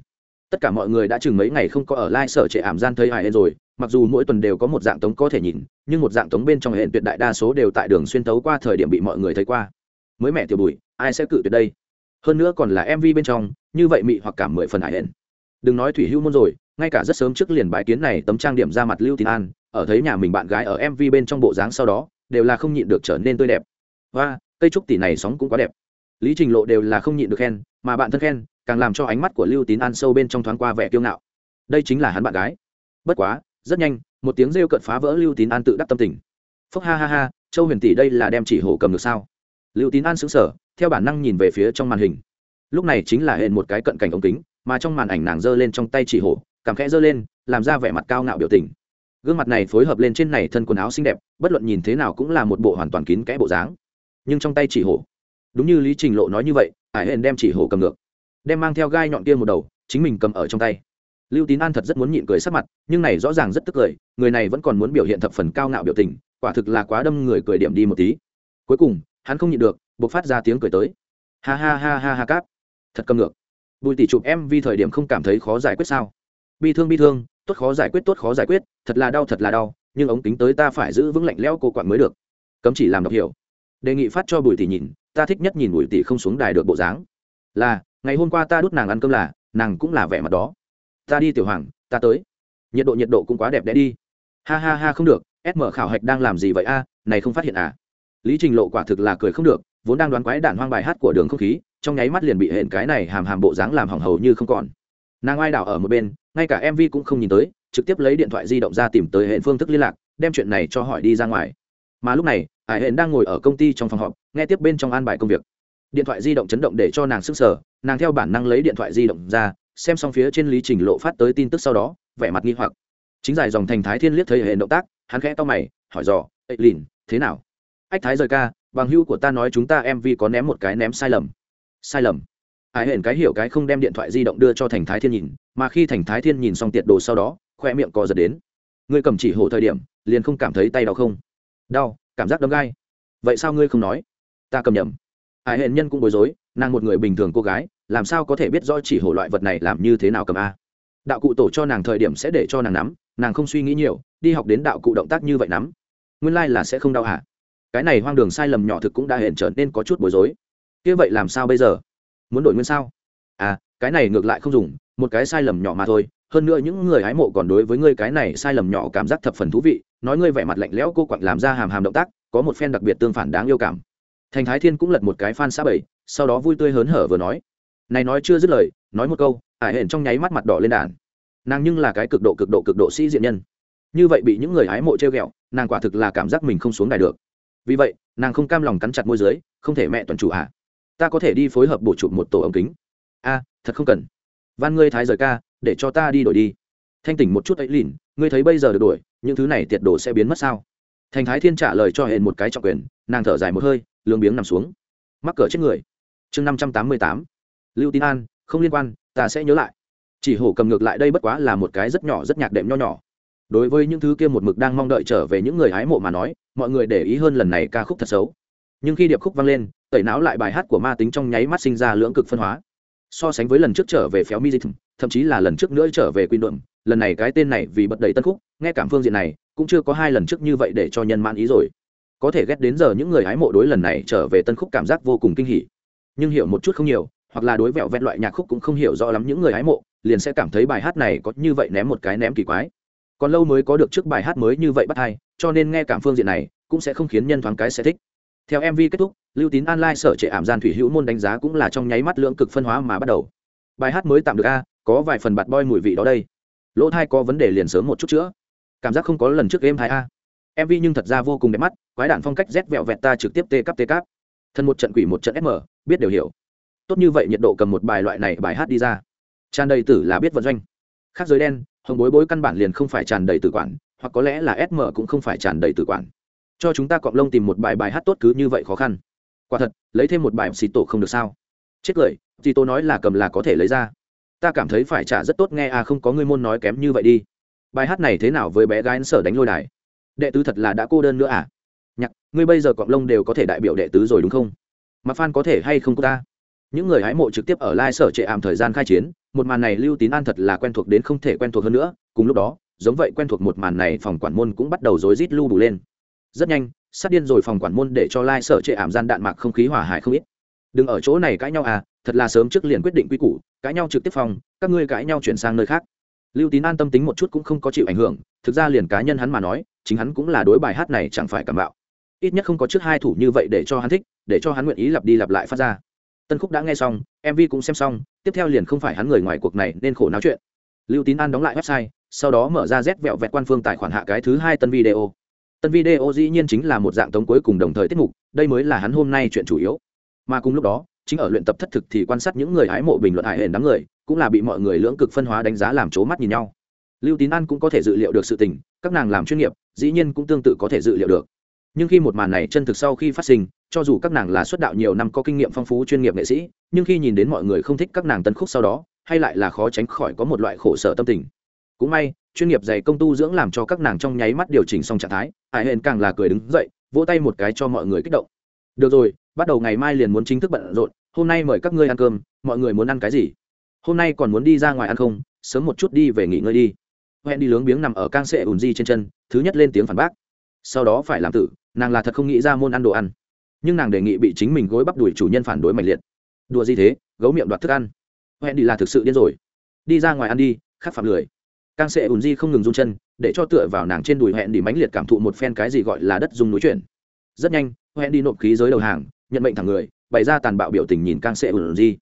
Tất cả mọi người đã chừng mấy ngày không có ở lai、like、sở trệ ảm gian thấy hài rồi mặc dù mỗi tuần đều có một dạng tống có thể nhìn, nhưng một dạng tống bên trong hệ tuyệt đại đa số đều tại đường xuyên tấu qua thời điểm bị mọi người thấy qua. Mới mẹ tiểu bùi, ai sẽ cự tuyệt đây? Hơn nữa còn là mv bên trong, như vậy mị hoặc cả mười phần hải hển đừng nói thủy hưu môn rồi, ngay cả rất sớm trước liền bãi kiến này tấm trang điểm ra mặt lưu tín an, ở thấy nhà mình bạn gái ở mv bên trong bộ dáng sau đó, đều là không nhịn được trở nên tươi đẹp. Và cây trúc tỷ này sóng cũng quá đẹp. Lý trình lộ đều là không nhịn được khen, mà bạn thân khen, càng làm cho ánh mắt của lưu tín an sâu bên trong thoáng qua vẻ kiêu ngạo. Đây chính là hắn bạn gái. Bất quá rất nhanh, một tiếng rêu cợt phá vỡ lưu tín an tự đắc tâm tình. Phúc ha ha ha, châu huyền tỷ đây là đem chỉ hổ cầm được sao? Lưu tín an xứng sở theo bản năng nhìn về phía trong màn hình. Lúc này chính là hẹn một cái cận cảnh ống kính, mà trong màn ảnh nàng giơ lên trong tay chỉ hổ, cảm khẽ giơ lên, làm ra vẻ mặt cao ngạo biểu tình. Gương mặt này phối hợp lên trên này thân quần áo xinh đẹp, bất luận nhìn thế nào cũng là một bộ hoàn toàn kín kẽ bộ dáng. Nhưng trong tay chỉ hổ, đúng như lý trình lộ nói như vậy ải hển đem chỉ hổ cầm ngược, đem mang theo gai nhọn kia một đầu, chính mình cầm ở trong tay lưu tín an thật rất muốn nhịn cười sắc mặt, nhưng này rõ ràng rất tức cười, người này vẫn còn muốn biểu hiện thập phần cao ngạo biểu tình, quả thực là quá đâm người cười điểm đi một tí. Cuối cùng, hắn không nhịn được buộc phát ra tiếng cười tới. Ha ha ha ha ha cáp. Thật cầm ngược. Bùi tỷ chụp em vì thời điểm không cảm thấy khó giải quyết sao? Bi thương bi thương, tốt khó giải quyết, tốt khó giải quyết, thật là đau, thật là đau, nhưng ống kính tới ta phải giữ vững lạnh lẽo cô quản mới được. Cấm chỉ làm đọc hiểu. Đề nghị phát cho bùi tỷ nhìn, ta thích nhất nhìn bùi tỷ không xuống đài được bộ dáng. Là, ngày hôm qua ta đút nàng ăn cơm là, nàng cũng là vẻ mặt đó ta đi tiểu hoàng, ta tới. Nhiệt độ nhiệt độ cũng quá đẹp đẽ đi. Ha ha ha, không được sm khảo hạch đang làm gì vậy a? Này không phát hiện à? Lý trình lộ quả thực là cười không được, vốn đang đoán quái đạn hoang bài hát của đường không khí, trong nháy mắt liền bị hẹn cái này hàm hàm bộ dáng làm hỏng hầu như không còn. Nàng ai đảo ở một bên, ngay cả mv cũng không nhìn tới, trực tiếp lấy điện thoại di động ra tìm tới hệ phương thức liên lạc, đem chuyện này cho hỏi đi ra ngoài. Mà lúc này, hải hẹn đang ngồi ở công ty trong phòng họp, nghe tiếp bên trong an bài công việc. Điện thoại di động chấn động để cho nàng sức sở nàng theo bản năng lấy điện thoại di động ra xem xong phía trên lý trình lộ phát tới tin tức sau đó, vẻ mặt nghi hoặc. Chính giải dòng thành thái thiên liếc thấy hệ động tác, hắn khẽ to mày, hỏi dò ệ lìn, thế nào? Ách thái rời ca, bằng hưu của ta nói chúng ta mv có ném một cái ném sai lầm. Sai lầm? Ai hển cái hiểu cái không đem điện thoại di động đưa cho thành thái thiên nhìn, mà khi thành thái thiên nhìn xong tiệt đồ sau đó, khoe miệng co giật đến. Ngươi cầm chỉ hổ thời điểm, liền không cảm thấy tay đau không? Đau, cảm giác đâm gai. Vậy sao ngươi không nói? Ta cầm nhầm. Ai hển nhân cũng bối rối nàng một người bình thường cô gái, làm sao có thể biết rõ chỉ hổ loại vật này làm như thế nào cầm a? Đạo cụ tổ cho nàng thời điểm sẽ để cho nàng nắm, nàng không suy nghĩ nhiều, đi học đến đạo cụ động tác như vậy nắm. Nguyên lai、like、là sẽ không đau hả? Cái này hoang đường sai lầm nhỏ thực cũng đã hiện trở nên có chút bối rối. Như vậy làm sao bây giờ? Muốn đổi nguyên sao? À cái này ngược lại không dùng, một cái sai lầm nhỏ mà thôi. Hơn nữa những người hái mộ còn đối với ngươi cái này sai lầm nhỏ cảm giác thập phần thú vị, nói ngươi vẻ mặt lạnh lẽo cô quặng làm ra hàm hàm động tác, có một phen đặc biệt tương phản đáng yêu cảm. Thành thái thiên cũng lật một cái fan xã bảy sau đó vui tươi hớn hở vừa nói. Này nói chưa dứt lời, nói một câu, ải hển trong nháy mắt mặt đỏ lên đàn. Nàng nhưng là cái cực độ cực độ cực độ sĩ diện nhân. Như vậy bị những người hái mộ treo ghẹo, nàng quả thực là cảm giác mình không xuống đài được. Vì vậy, nàng không cam lòng cắn chặt môi dưới, không thể mẹ tuần chủ hạ ta có thể đi phối hợp bổ chụp một tổ ống kính. A, thật không cần. Van ngươi thái rời ca, để cho ta đi đổi đi. Thanh tỉnh một chút ấy lìn, ngươi thấy bây giờ được đổi những thứ này tiệt đồ sẽ biến mất sao? Thành thái thiên trả lời cho hẹn một cái trọng quyền, nàng thở dài một hơi, lương biếng nằm xuống. Mắc cỡ chết người chương năm trăm tám mươi tám. Lưu tín an, không liên quan, ta sẽ nhớ lại. Chỉ hổ cầm ngược lại đây bất quá là một cái rất nhỏ rất nhạc đệm nho nhỏ. Đối với những thứ kia một mực đang mong đợi trở về những người hái mộ mà nói, mọi người để ý hơn lần này ca khúc thật xấu. Nhưng khi điệp khúc vang lên, tẩy não lại bài hát của ma tính trong nháy mắt sinh ra lưỡng cực phân hóa. So sánh với lần trước trở về phéo music, thậm chí là lần trước nữa trở về quy đượm, lần này cái tên này vì bật đầy tân khúc, nghe cảm phương diện này, cũng chưa có hai lần trước như vậy để cho nhân mãn ý rồi. Có thể ghét đến giờ những người hái mộ đối lần này trở về tân khúc cảm giác vô cùng kinh hỉ nhưng hiểu một chút không nhiều, hoặc là đối vẹo vẹn loại nhạc khúc cũng không hiểu rõ lắm những người hái mộ, liền sẽ cảm thấy bài hát này có như vậy ném một cái ném kỳ quái. Còn lâu mới có được trước bài hát mới như vậy bắt hay, cho nên nghe cảm phương diện này, cũng sẽ không khiến nhân thoáng cái sẽ thích. Theo mv kết thúc, lưu tín an lai sở trệ ảm gian thủy hữu môn đánh giá cũng là trong nháy mắt lưỡng cực phân hóa mà bắt đầu. Bài hát mới tạm được a, có vài phần bạt boy mùi vị đó đây. Lỗ thai có vấn đề liền sớm một chút chữa. Cảm giác không có lần trước game hai a. mv nhưng thật ra vô cùng đẹp mắt, quái đạn phong cách rét vẹo vẹt ta trực tiếp tê cắp tê cắp thân một trận quỷ một trận sm biết đều hiểu. Tốt như vậy nhiệt độ cầm một bài loại này bài hát đi ra. Tràn đầy tử là biết vận doanh. Khác giới đen, hồng bối bối căn bản liền không phải tràn đầy tử quản, hoặc có lẽ là sm cũng không phải tràn đầy tử quản. Cho chúng ta cọng lông tìm một bài bài hát tốt cứ như vậy khó khăn. Quả thật, lấy thêm một bài xì tổ không được sao. Chết cười, thì tôi nói là cầm là có thể lấy ra. Ta cảm thấy phải trả rất tốt nghe à không có ngươi môn nói kém như vậy đi. Bài hát này thế nào với bé gái sở đánh lôi đài? Đệ tứ thật là đã cô đơn nữa à? Nhạc, ngươi bây giờ cọng lông đều có thể đại biểu đệ tứ rồi đúng không? Mà Phan có thể hay không cô ta? Những người hái mộ trực tiếp ở lai sở trệ ảm thời gian khai chiến, một màn này lưu tín an thật là quen thuộc đến không thể quen thuộc hơn nữa. Cùng lúc đó, giống vậy quen thuộc một màn này phòng quản môn cũng bắt đầu rối rít lưu bù lên. Rất nhanh, sát điên rồi phòng quản môn để cho lai sở trệ ảm gian đạn mạc không khí hỏa hải không ít. Đừng ở chỗ này cãi nhau à thật là sớm trước liền quyết định quy củ, cãi nhau trực tiếp phòng, các ngươi cãi nhau chuyển sang nơi khác. Lưu tín an tâm tính một chút cũng không có chịu ảnh hưởng, thực ra liền cá nhân hắn mà nói, chính hắn cũng là đối bài hát này chẳng phải cảm bạo ít nhất không có trước hai thủ như vậy để cho hắn thích, để cho hắn nguyện ý lặp đi lặp lại phát ra. Tân khúc đã nghe xong mv cũng xem xong, tiếp theo liền không phải hắn người ngoài cuộc này nên khổ náo chuyện. Lưu tín an đóng lại website, sau đó mở ra rét vẹo vẹt quan phương tài khoản hạ cái thứ hai tân video. Tân video dĩ nhiên chính là một dạng tống cuối cùng đồng thời tiết mục, đây mới là hắn hôm nay chuyện chủ yếu. Mà cùng lúc đó, chính ở luyện tập thất thực thì quan sát những người hái mộ bình luận hại hển đám người, cũng là bị mọi người lưỡng cực phân hóa đánh giá làm c mắt nhìn nhau. Lưu tín an cũng có thể dự liệu được sự tình, các nàng làm chuyên nghiệp, dĩ nhiên cũng tương tự có thể dự liệu được nhưng khi một màn này chân thực sau khi phát sinh, cho dù các nàng là xuất đạo nhiều năm có kinh nghiệm phong phú chuyên nghiệp nghệ sĩ, nhưng khi nhìn đến mọi người không thích các nàng tân khúc sau đó, hay lại là khó tránh khỏi có một loại khổ sở tâm tình. Cũng may, chuyên nghiệp dày công tu dưỡng làm cho các nàng trong nháy mắt điều chỉnh xong trạng thái, hải hên càng là cười đứng dậy, vỗ tay một cái cho mọi người kích động. Được rồi, bắt đầu ngày mai liền muốn chính thức bận rộn, hôm nay mời các ngươi ăn cơm, mọi người muốn ăn cái gì? Hôm nay còn muốn đi ra ngoài ăn không, sớm một chút đi về nghỉ ngơi đi. Hẹn đi lướng biếng nằm ở cang sệ ùn di trên chân, thứ nhất lên tiếng phản bác sau đó phải làm tử, nàng là thật không nghĩ ra môn ăn đồ ăn. Nhưng nàng đề nghị bị chính mình gối bắp đuổi chủ nhân phản đối mạnh liệt. Đùa gì thế, gấu miệng đoạt thức ăn. Hẹn đi là thực sự điên rồi. Đi ra ngoài ăn đi, khắc phạm lười. Càng sẽ ùn di không ngừng run chân, để cho tựa vào nàng trên đùi hẹn đi mãnh liệt cảm thụ một phen cái gì gọi là đất dùng núi chuyển rất nhanh, hẹn đi nộp khí giới đầu hàng, nhận mệnh thẳng người, bày ra tàn bạo biểu tình nhìn càng sẽ ùn di.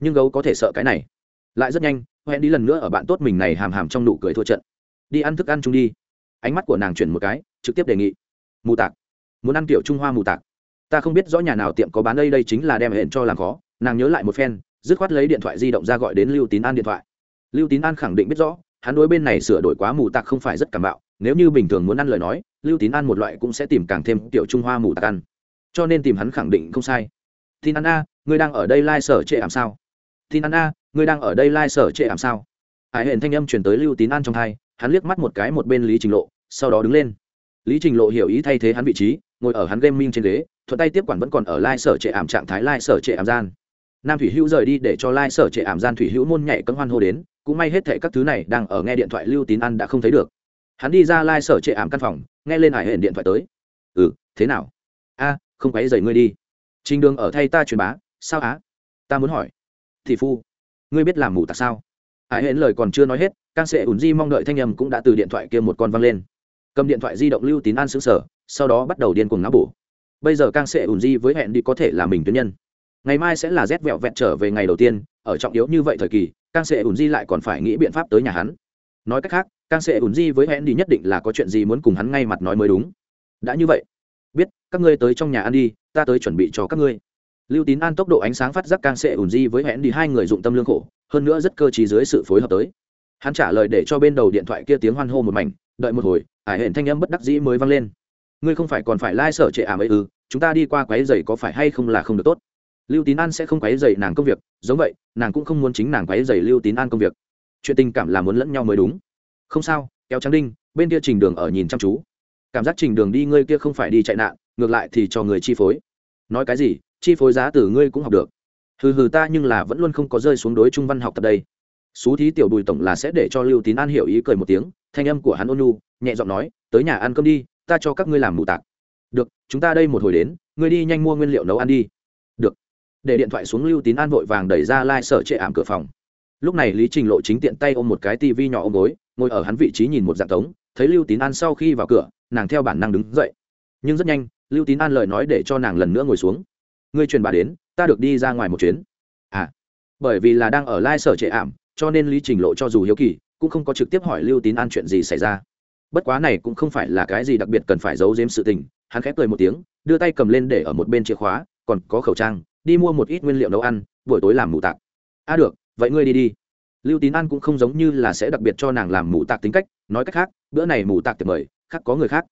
Nhưng gấu có thể sợ cái này. Lại rất nhanh, hẹn đi lần nữa ở bạn tốt mình này hàm hàm trong nụ cười thua trận. Đi ăn thức ăn chung đi. Ánh mắt của nàng chuyển một cái trực tiếp đề nghị. Mù tạc. Muốn ăn kiểu trung hoa mù tạc. Ta không biết rõ nhà nào tiệm có bán đây đây chính là đem hẹn cho làm khó. Nàng nhớ lại một phen, dứt khoát lấy điện thoại di động ra gọi đến lưu tín an điện thoại. Lưu tín an khẳng định biết rõ, hắn đối bên này sửa đổi quá mù tạc không phải rất cảm bạo. Nếu như bình thường muốn ăn lời nói, lưu tín ăn một loại cũng sẽ tìm càng thêm tiểu trung hoa mù tạc ăn. Cho nên tìm hắn khẳng định không sai. Tin ăn a, ngươi đang ở đây lai、like、sở trệ làm sao? Tin ăn a, ngươi đang ở đây lai、like、sở trệ làm sao? Hải hển thanh âm chuyển tới lưu tín ăn trong hai hắn liếc mắt một cái một bên lý trình lộ, sau đó đứng lên lý trình lộ hiểu ý thay thế hắn vị trí, ngồi ở hắn gaming trên ghế, thuận tay tiếp quản vẫn còn ở Lai Sở trệ ảm trạng thái Lai Sở trệ ảm gian. Nam thủy hữu rời đi để cho Lai Sở trệ ảm gian thủy hữu môn nhảy cấm hoan hô đến, cũng may hết thệ các thứ này đang ở nghe điện thoại lưu tín ăn đã không thấy được. Hắn đi ra Lai Sở trệ ảm căn phòng, nghe lên hải hển điện thoại tới. Ừ thế nào? A, không quấy dậy ngươi đi. Trình đường ở thay ta truyền bá, sao á? Ta muốn hỏi. Thị phu, ngươi biết làm mù tạc sao? Hải hển lời còn chưa nói hết càng sẽ ủn di mong đợi thanh âm cũng đã từ điện thoại kia một con văng lên cầm điện thoại di động lưu tín an xứng sở, sau đó bắt đầu điên cuồng ngã bổ. Bây giờ càng sẽ ủn di với hẹn đi có thể là mình tuyến nhân. Ngày mai sẽ là rét vẹo vẹn trở về ngày đầu tiên, ở trọng yếu như vậy thời kỳ càng sẽ ủn di lại còn phải nghĩ biện pháp tới nhà hắn. Nói cách khác càng sẽ ủn di với hẹn đi nhất định là có chuyện gì muốn cùng hắn ngay mặt nói mới đúng. Đã như vậy, biết, các ngươi tới trong nhà ăn đi, ta tới chuẩn bị cho các ngươi. Lưu tín an tốc độ ánh sáng phát giác càng sẽ ủn di với hẹn đi hai người dụng tâm lương khổ, hơn nữa rất cơ trí dưới sự phối hợp tới. Hắn trả lời để cho bên đầu điện thoại kia tiếng hoan hô một mảnh đợi một hồi, ải hển thanh âm bất đắc dĩ mới vang lên. Ngươi không phải còn phải lai、like、sở trệ ảm ấy ư, chúng ta đi qua quáy dày có phải hay không là không được tốt. Lưu tín an sẽ không quáy dày nàng công việc, giống vậy, nàng cũng không muốn chính nàng quáy dày lưu tín an công việc. Chuyện tình cảm là muốn lẫn nhau mới đúng. Không sao, kéo trắng đinh, bên kia trình đường ở nhìn chăm chú. Cảm giác trình đường đi ngươi kia không phải đi chạy nạn, ngược lại thì cho người chi phối. Nói cái gì, chi phối giá từ ngươi cũng học được. Hừ hừ ta nhưng là vẫn luôn không có rơi xuống đối trung văn học tập đây. Xú thí tiểu bùi tổng là sẽ để cho lưu tín an hiểu ý cười một tiếng thanh âm của hắn ôn nu nhẹ giọng nói, tới nhà ăn cơm đi, ta cho các ngươi làm mù tạc. Được, chúng ta đây một hồi đến, ngươi đi nhanh mua nguyên liệu nấu ăn đi. Được. Để điện thoại xuống lưu tín an vội vàng đẩy ra lai、like、sở trệ ảm cửa phòng. Lúc này lý trình lộ chính tiện tay ôm một cái tivi nhỏ ôm gối, ngồi ở hắn vị trí nhìn một dạng tống, thấy lưu tín an sau khi vào cửa, nàng theo bản năng đứng dậy. Nhưng rất nhanh, lưu tín an lời nói để cho nàng lần nữa ngồi xuống. Ngươi truyền bà đến, ta được đi ra ngoài một chuyến. À. Bởi vì là đang ở lai sở trệ ảm, cho nên lý trình lộ cho dù hiếu kỳ cũng không có trực tiếp hỏi lưu tín an chuyện gì xảy ra. Bất quá này cũng không phải là cái gì đặc biệt cần phải giấu giếm sự tình, hắn khép cười một tiếng, đưa tay cầm lên để ở một bên chìa khóa, còn có khẩu trang, đi mua một ít nguyên liệu nấu ăn, buổi tối làm mù tạc. A à được, vậy ngươi đi đi. Lưu tín an cũng không giống như là sẽ đặc biệt cho nàng làm mù tạc tính cách, nói cách khác, bữa này mù tạc tiệc mời, khác có người khác.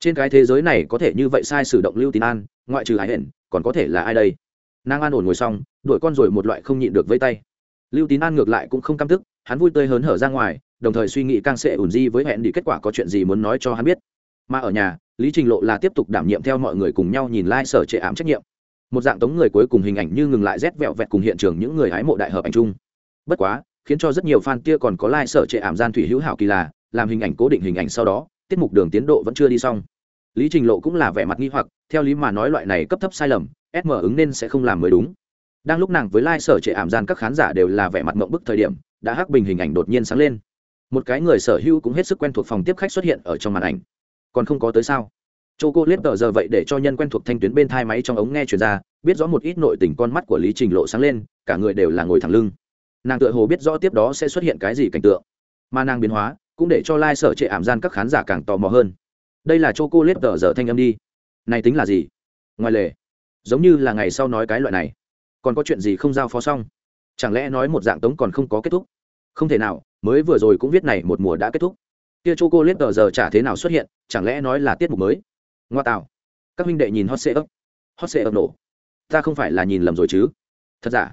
Trên cái thế giới này có thể như vậy sai sử động lưu tín an, ngoại trừ hải hển còn có thể là ai đây? Nàng an ổn ngồi xong, đuổi con rồi một loại không nhịn được vây tay lưu tín an ngược lại cũng không căm tức, hắn vui tươi hớn hở ra ngoài, đồng thời suy nghĩ càng sẽ ủn di với hẹn đi kết quả có chuyện gì muốn nói cho hắn biết. Mà ở nhà, lý trình lộ là tiếp tục đảm nhiệm theo mọi người cùng nhau nhìn lai、like、sở trệ ám trách nhiệm. Một dạng tống người cuối cùng hình ảnh như ngừng lại rét vẹo vẹt cùng hiện trường những người hái mộ đại hợp ảnh chung. Bất quá, khiến cho rất nhiều fan tia còn có lai、like、sở trệ ảm gian thủy hữu hảo kỳ là, làm hình ảnh cố định hình ảnh sau đó, tiết mục đường tiến độ vẫn chưa đi xong. Lý trình lộ cũng là vẻ mặt nghi hoặc, theo lý mà nói loại này cấp thấp sai lầm sm ứng nên sẽ không làm mới đúng đang lúc nàng với lai、like、sở trệ ảm gian các khán giả đều là vẻ mặt mộng bức thời điểm, đã hắc bình hình ảnh đột nhiên sáng lên. Một cái người sở hữu cũng hết sức quen thuộc phòng tiếp khách xuất hiện ở trong màn ảnh. Còn không có tới sao? Chô cô liếc tờ giờ vậy để cho nhân quen thuộc thanh tuyến bên thai máy trong ống nghe chuyển ra, biết rõ một ít nội tình con mắt của lý trình lộ sáng lên, cả người đều là ngồi thẳng lưng. Nàng tựa hồ biết rõ tiếp đó sẽ xuất hiện cái gì cảnh tượng. Mà nàng biến hóa, cũng để cho lai、like、sở trệ ảm gian các khán giả càng tò mò hơn. Đây là chô cô liếc tờ giờ thanh âm đi. Này tính là gì? Ngoài lề. Giống như là ngày sau nói cái loại này còn có chuyện gì không giao phó xong? Chẳng lẽ nói một dạng tống còn không có kết thúc? Không thể nào, mới vừa rồi cũng viết này một mùa đã kết thúc. Kia chô cô lết tờ giờ chả thế nào xuất hiện, chẳng lẽ nói là tiết mục mới? Ngoa tạo. Các huynh đệ nhìn hot sê ấp. Hot sê ấp nổ. Ta không phải là nhìn lầm rồi chứ. Thật giả?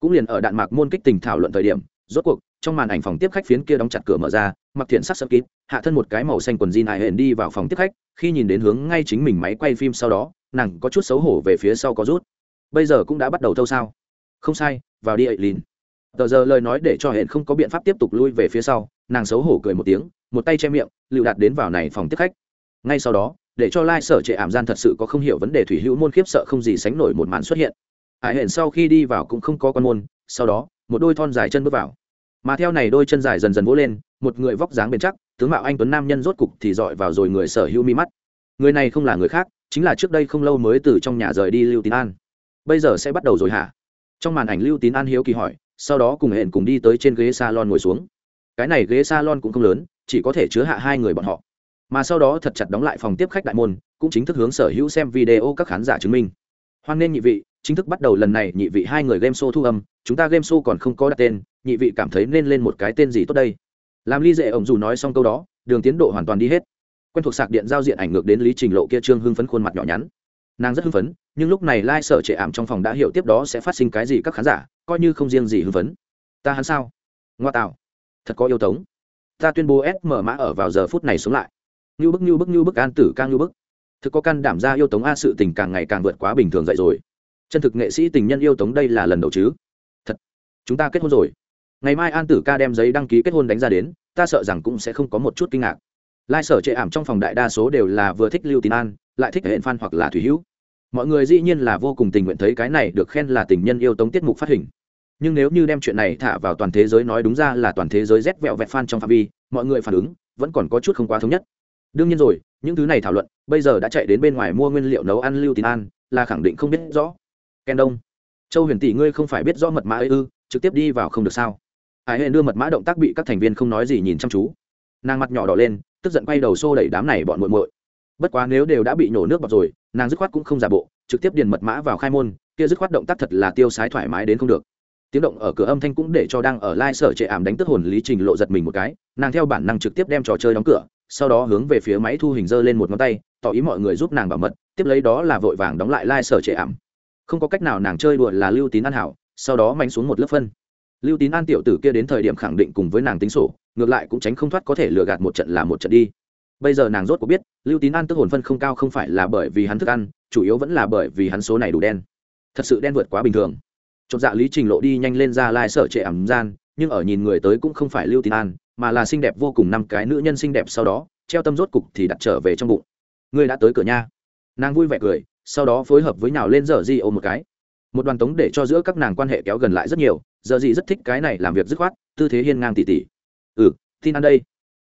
Cũng liền ở đạn mạc môn kích tình thảo luận thời điểm, rốt cuộc, trong màn ảnh phòng tiếp khách phiến kia đóng chặt cửa mở ra, mặc thiện sắc sơ kín, hạ thân một cái màu xanh quần jean hài hển đi vào phòng tiếp khách, khi nhìn đến hướng ngay chính mình máy quay phim sau đó, nàng có chút xấu hổ về phía sau có rút bây giờ cũng đã bắt đầu thâu sao? Không sai, vào đi ấy lìn. Tờ giờ lời nói để cho hển không có biện pháp tiếp tục lui về phía sau, nàng xấu hổ cười một tiếng, một tay che miệng lựu đạt đến vào này phòng tiếp khách. Ngay sau đó, để cho lai sở trệ ảm gian thật sự có không hiểu vấn đề thủy hữu môn khiếp sợ không gì sánh nổi một màn xuất hiện. Hải hển sau khi đi vào cũng không có con môn, sau đó, một đôi thon dài chân bước vào. Mà theo này đôi chân dài dần dần vỗ lên, một người vóc dáng bền chắc, tướng mạo anh tuấn nam nhân rốt cục thì dọi vào rồi người sở hữu mi mắt. Người này không là người khác, chính là trước đây không lâu mới từ trong nhà rời đi lưu tín an bây giờ sẽ bắt đầu rồi hả? Trong màn ảnh lưu tín an hiếu kỳ hỏi, sau đó cùng hẹn cùng đi tới trên ghế salon ngồi xuống. Cái này ghế salon cũng không lớn, chỉ có thể chứa hạ hai người bọn họ. Mà sau đó thật chặt đóng lại phòng tiếp khách đại môn, cũng chính thức hướng sở hữu xem video các khán giả chứng minh. Hoan nên nhị vị, chính thức bắt đầu lần này nhị vị hai người game show thu âm, chúng ta game show còn không có đặt tên, nhị vị cảm thấy nên lên một cái tên gì tốt đây? Làm ly dễ ổng dù nói xong câu đó, đường tiến độ hoàn toàn đi hết. Quen thuộc sạc điện giao diện ảnh ngược đến lý trình lộ kia trương hưng phấn khuôn mặt nhỏ nhắn nàng rất hưng phấn, nhưng lúc này lai、like、sở trệ ảm trong phòng đã hiểu tiếp đó sẽ phát sinh cái gì các khán giả, coi như không riêng gì hưng phấn. Ta hắn sao? Ngoa tạo. Thật có yêu tống. Ta tuyên bố s mở mã ở vào giờ phút này xuống lại. Như bức như bức như bức, an tử ca như bức. Thực có căn đảm ra yêu tống a sự tình càng ngày càng vượt quá bình thường dậy rồi. Chân thực nghệ sĩ tình nhân yêu tống đây là lần đầu chứ? Thật. Chúng ta kết hôn rồi. Ngày mai an tử ca đem giấy đăng ký kết hôn đánh ra đến, ta sợ rằng cũng sẽ không có một chút kinh ngạc lai sở trệ ảm trong phòng đại đa số đều là vừa thích lưu tín an, lại thích hệ phan hoặc là thủy hữu. Mọi người dĩ nhiên là vô cùng tình nguyện thấy cái này được khen là tình nhân yêu tống tiết mục phát hình. Nhưng nếu như đem chuyện này thả vào toàn thế giới nói đúng ra là toàn thế giới rét vẹo vẹt fan trong phạm vi, mọi người phản ứng vẫn còn có chút không quá thống nhất. Đương nhiên rồi, những thứ này thảo luận, bây giờ đã chạy đến bên ngoài mua nguyên liệu nấu ăn lưu tín an, là khẳng định không biết rõ. Ken đông, châu huyền tỷ ngươi không phải biết rõ mật mã ấy ư, trực tiếp đi vào không được sao? Hải hên đưa mật mã động tác bị các thành viên không nói gì nhìn chăm chú. Nàng mặt nhỏ đỏ lên tức giận quay đầu xô đẩy đám này bọn muội muội. Bất quá nếu đều đã bị nổ nước bọt rồi, nàng dứt khoát cũng không giả bộ, trực tiếp điền mật mã vào khai môn, kia dứt khoát động tác thật là tiêu sái thoải mái đến không được. Tiếng động ở cửa âm thanh cũng để cho đang ở lai sở trệ ảm đánh tức hồn lý trình lộ giật mình một cái, nàng theo bản năng trực tiếp đem trò chơi đóng cửa, sau đó hướng về phía máy thu hình dơ lên một ngón tay, tỏ ý mọi người giúp nàng bảo mật, tiếp lấy đó là vội vàng đóng lại lai sở trệ ảm. Không có cách nào nàng chơi đùa là lưu tín an hảo, sau đó manh xuống một lớp phân lưu tín an tiểu tử kia đến thời điểm khẳng định cùng với nàng tính sổ, ngược lại cũng tránh không thoát có thể lừa gạt một trận là một trận đi. Bây giờ nàng rốt có biết, lưu tín an tức hồn phân không cao không phải là bởi vì hắn thức ăn, chủ yếu vẫn là bởi vì hắn số này đủ đen. Thật sự đen vượt quá bình thường. Chột dạ lý trình lộ đi nhanh lên ra lai sở trệ ẩm gian, nhưng ở nhìn người tới cũng không phải lưu tín an, mà là xinh đẹp vô cùng năm cái nữ nhân xinh đẹp sau đó, treo tâm rốt cục thì đặt trở về trong bụng. Ngươi đã tới cửa nha. Nàng vui vẻ cười, sau đó phối hợp với nào lên dở di ôm một cái. Một đoàn tống để cho giữa các nàng quan hệ kéo gần lại rất nhiều giờ gì rất thích cái này làm việc dứt khoát, tư thế hiên ngang tỉ tỉ. Ừ tin ăn đây.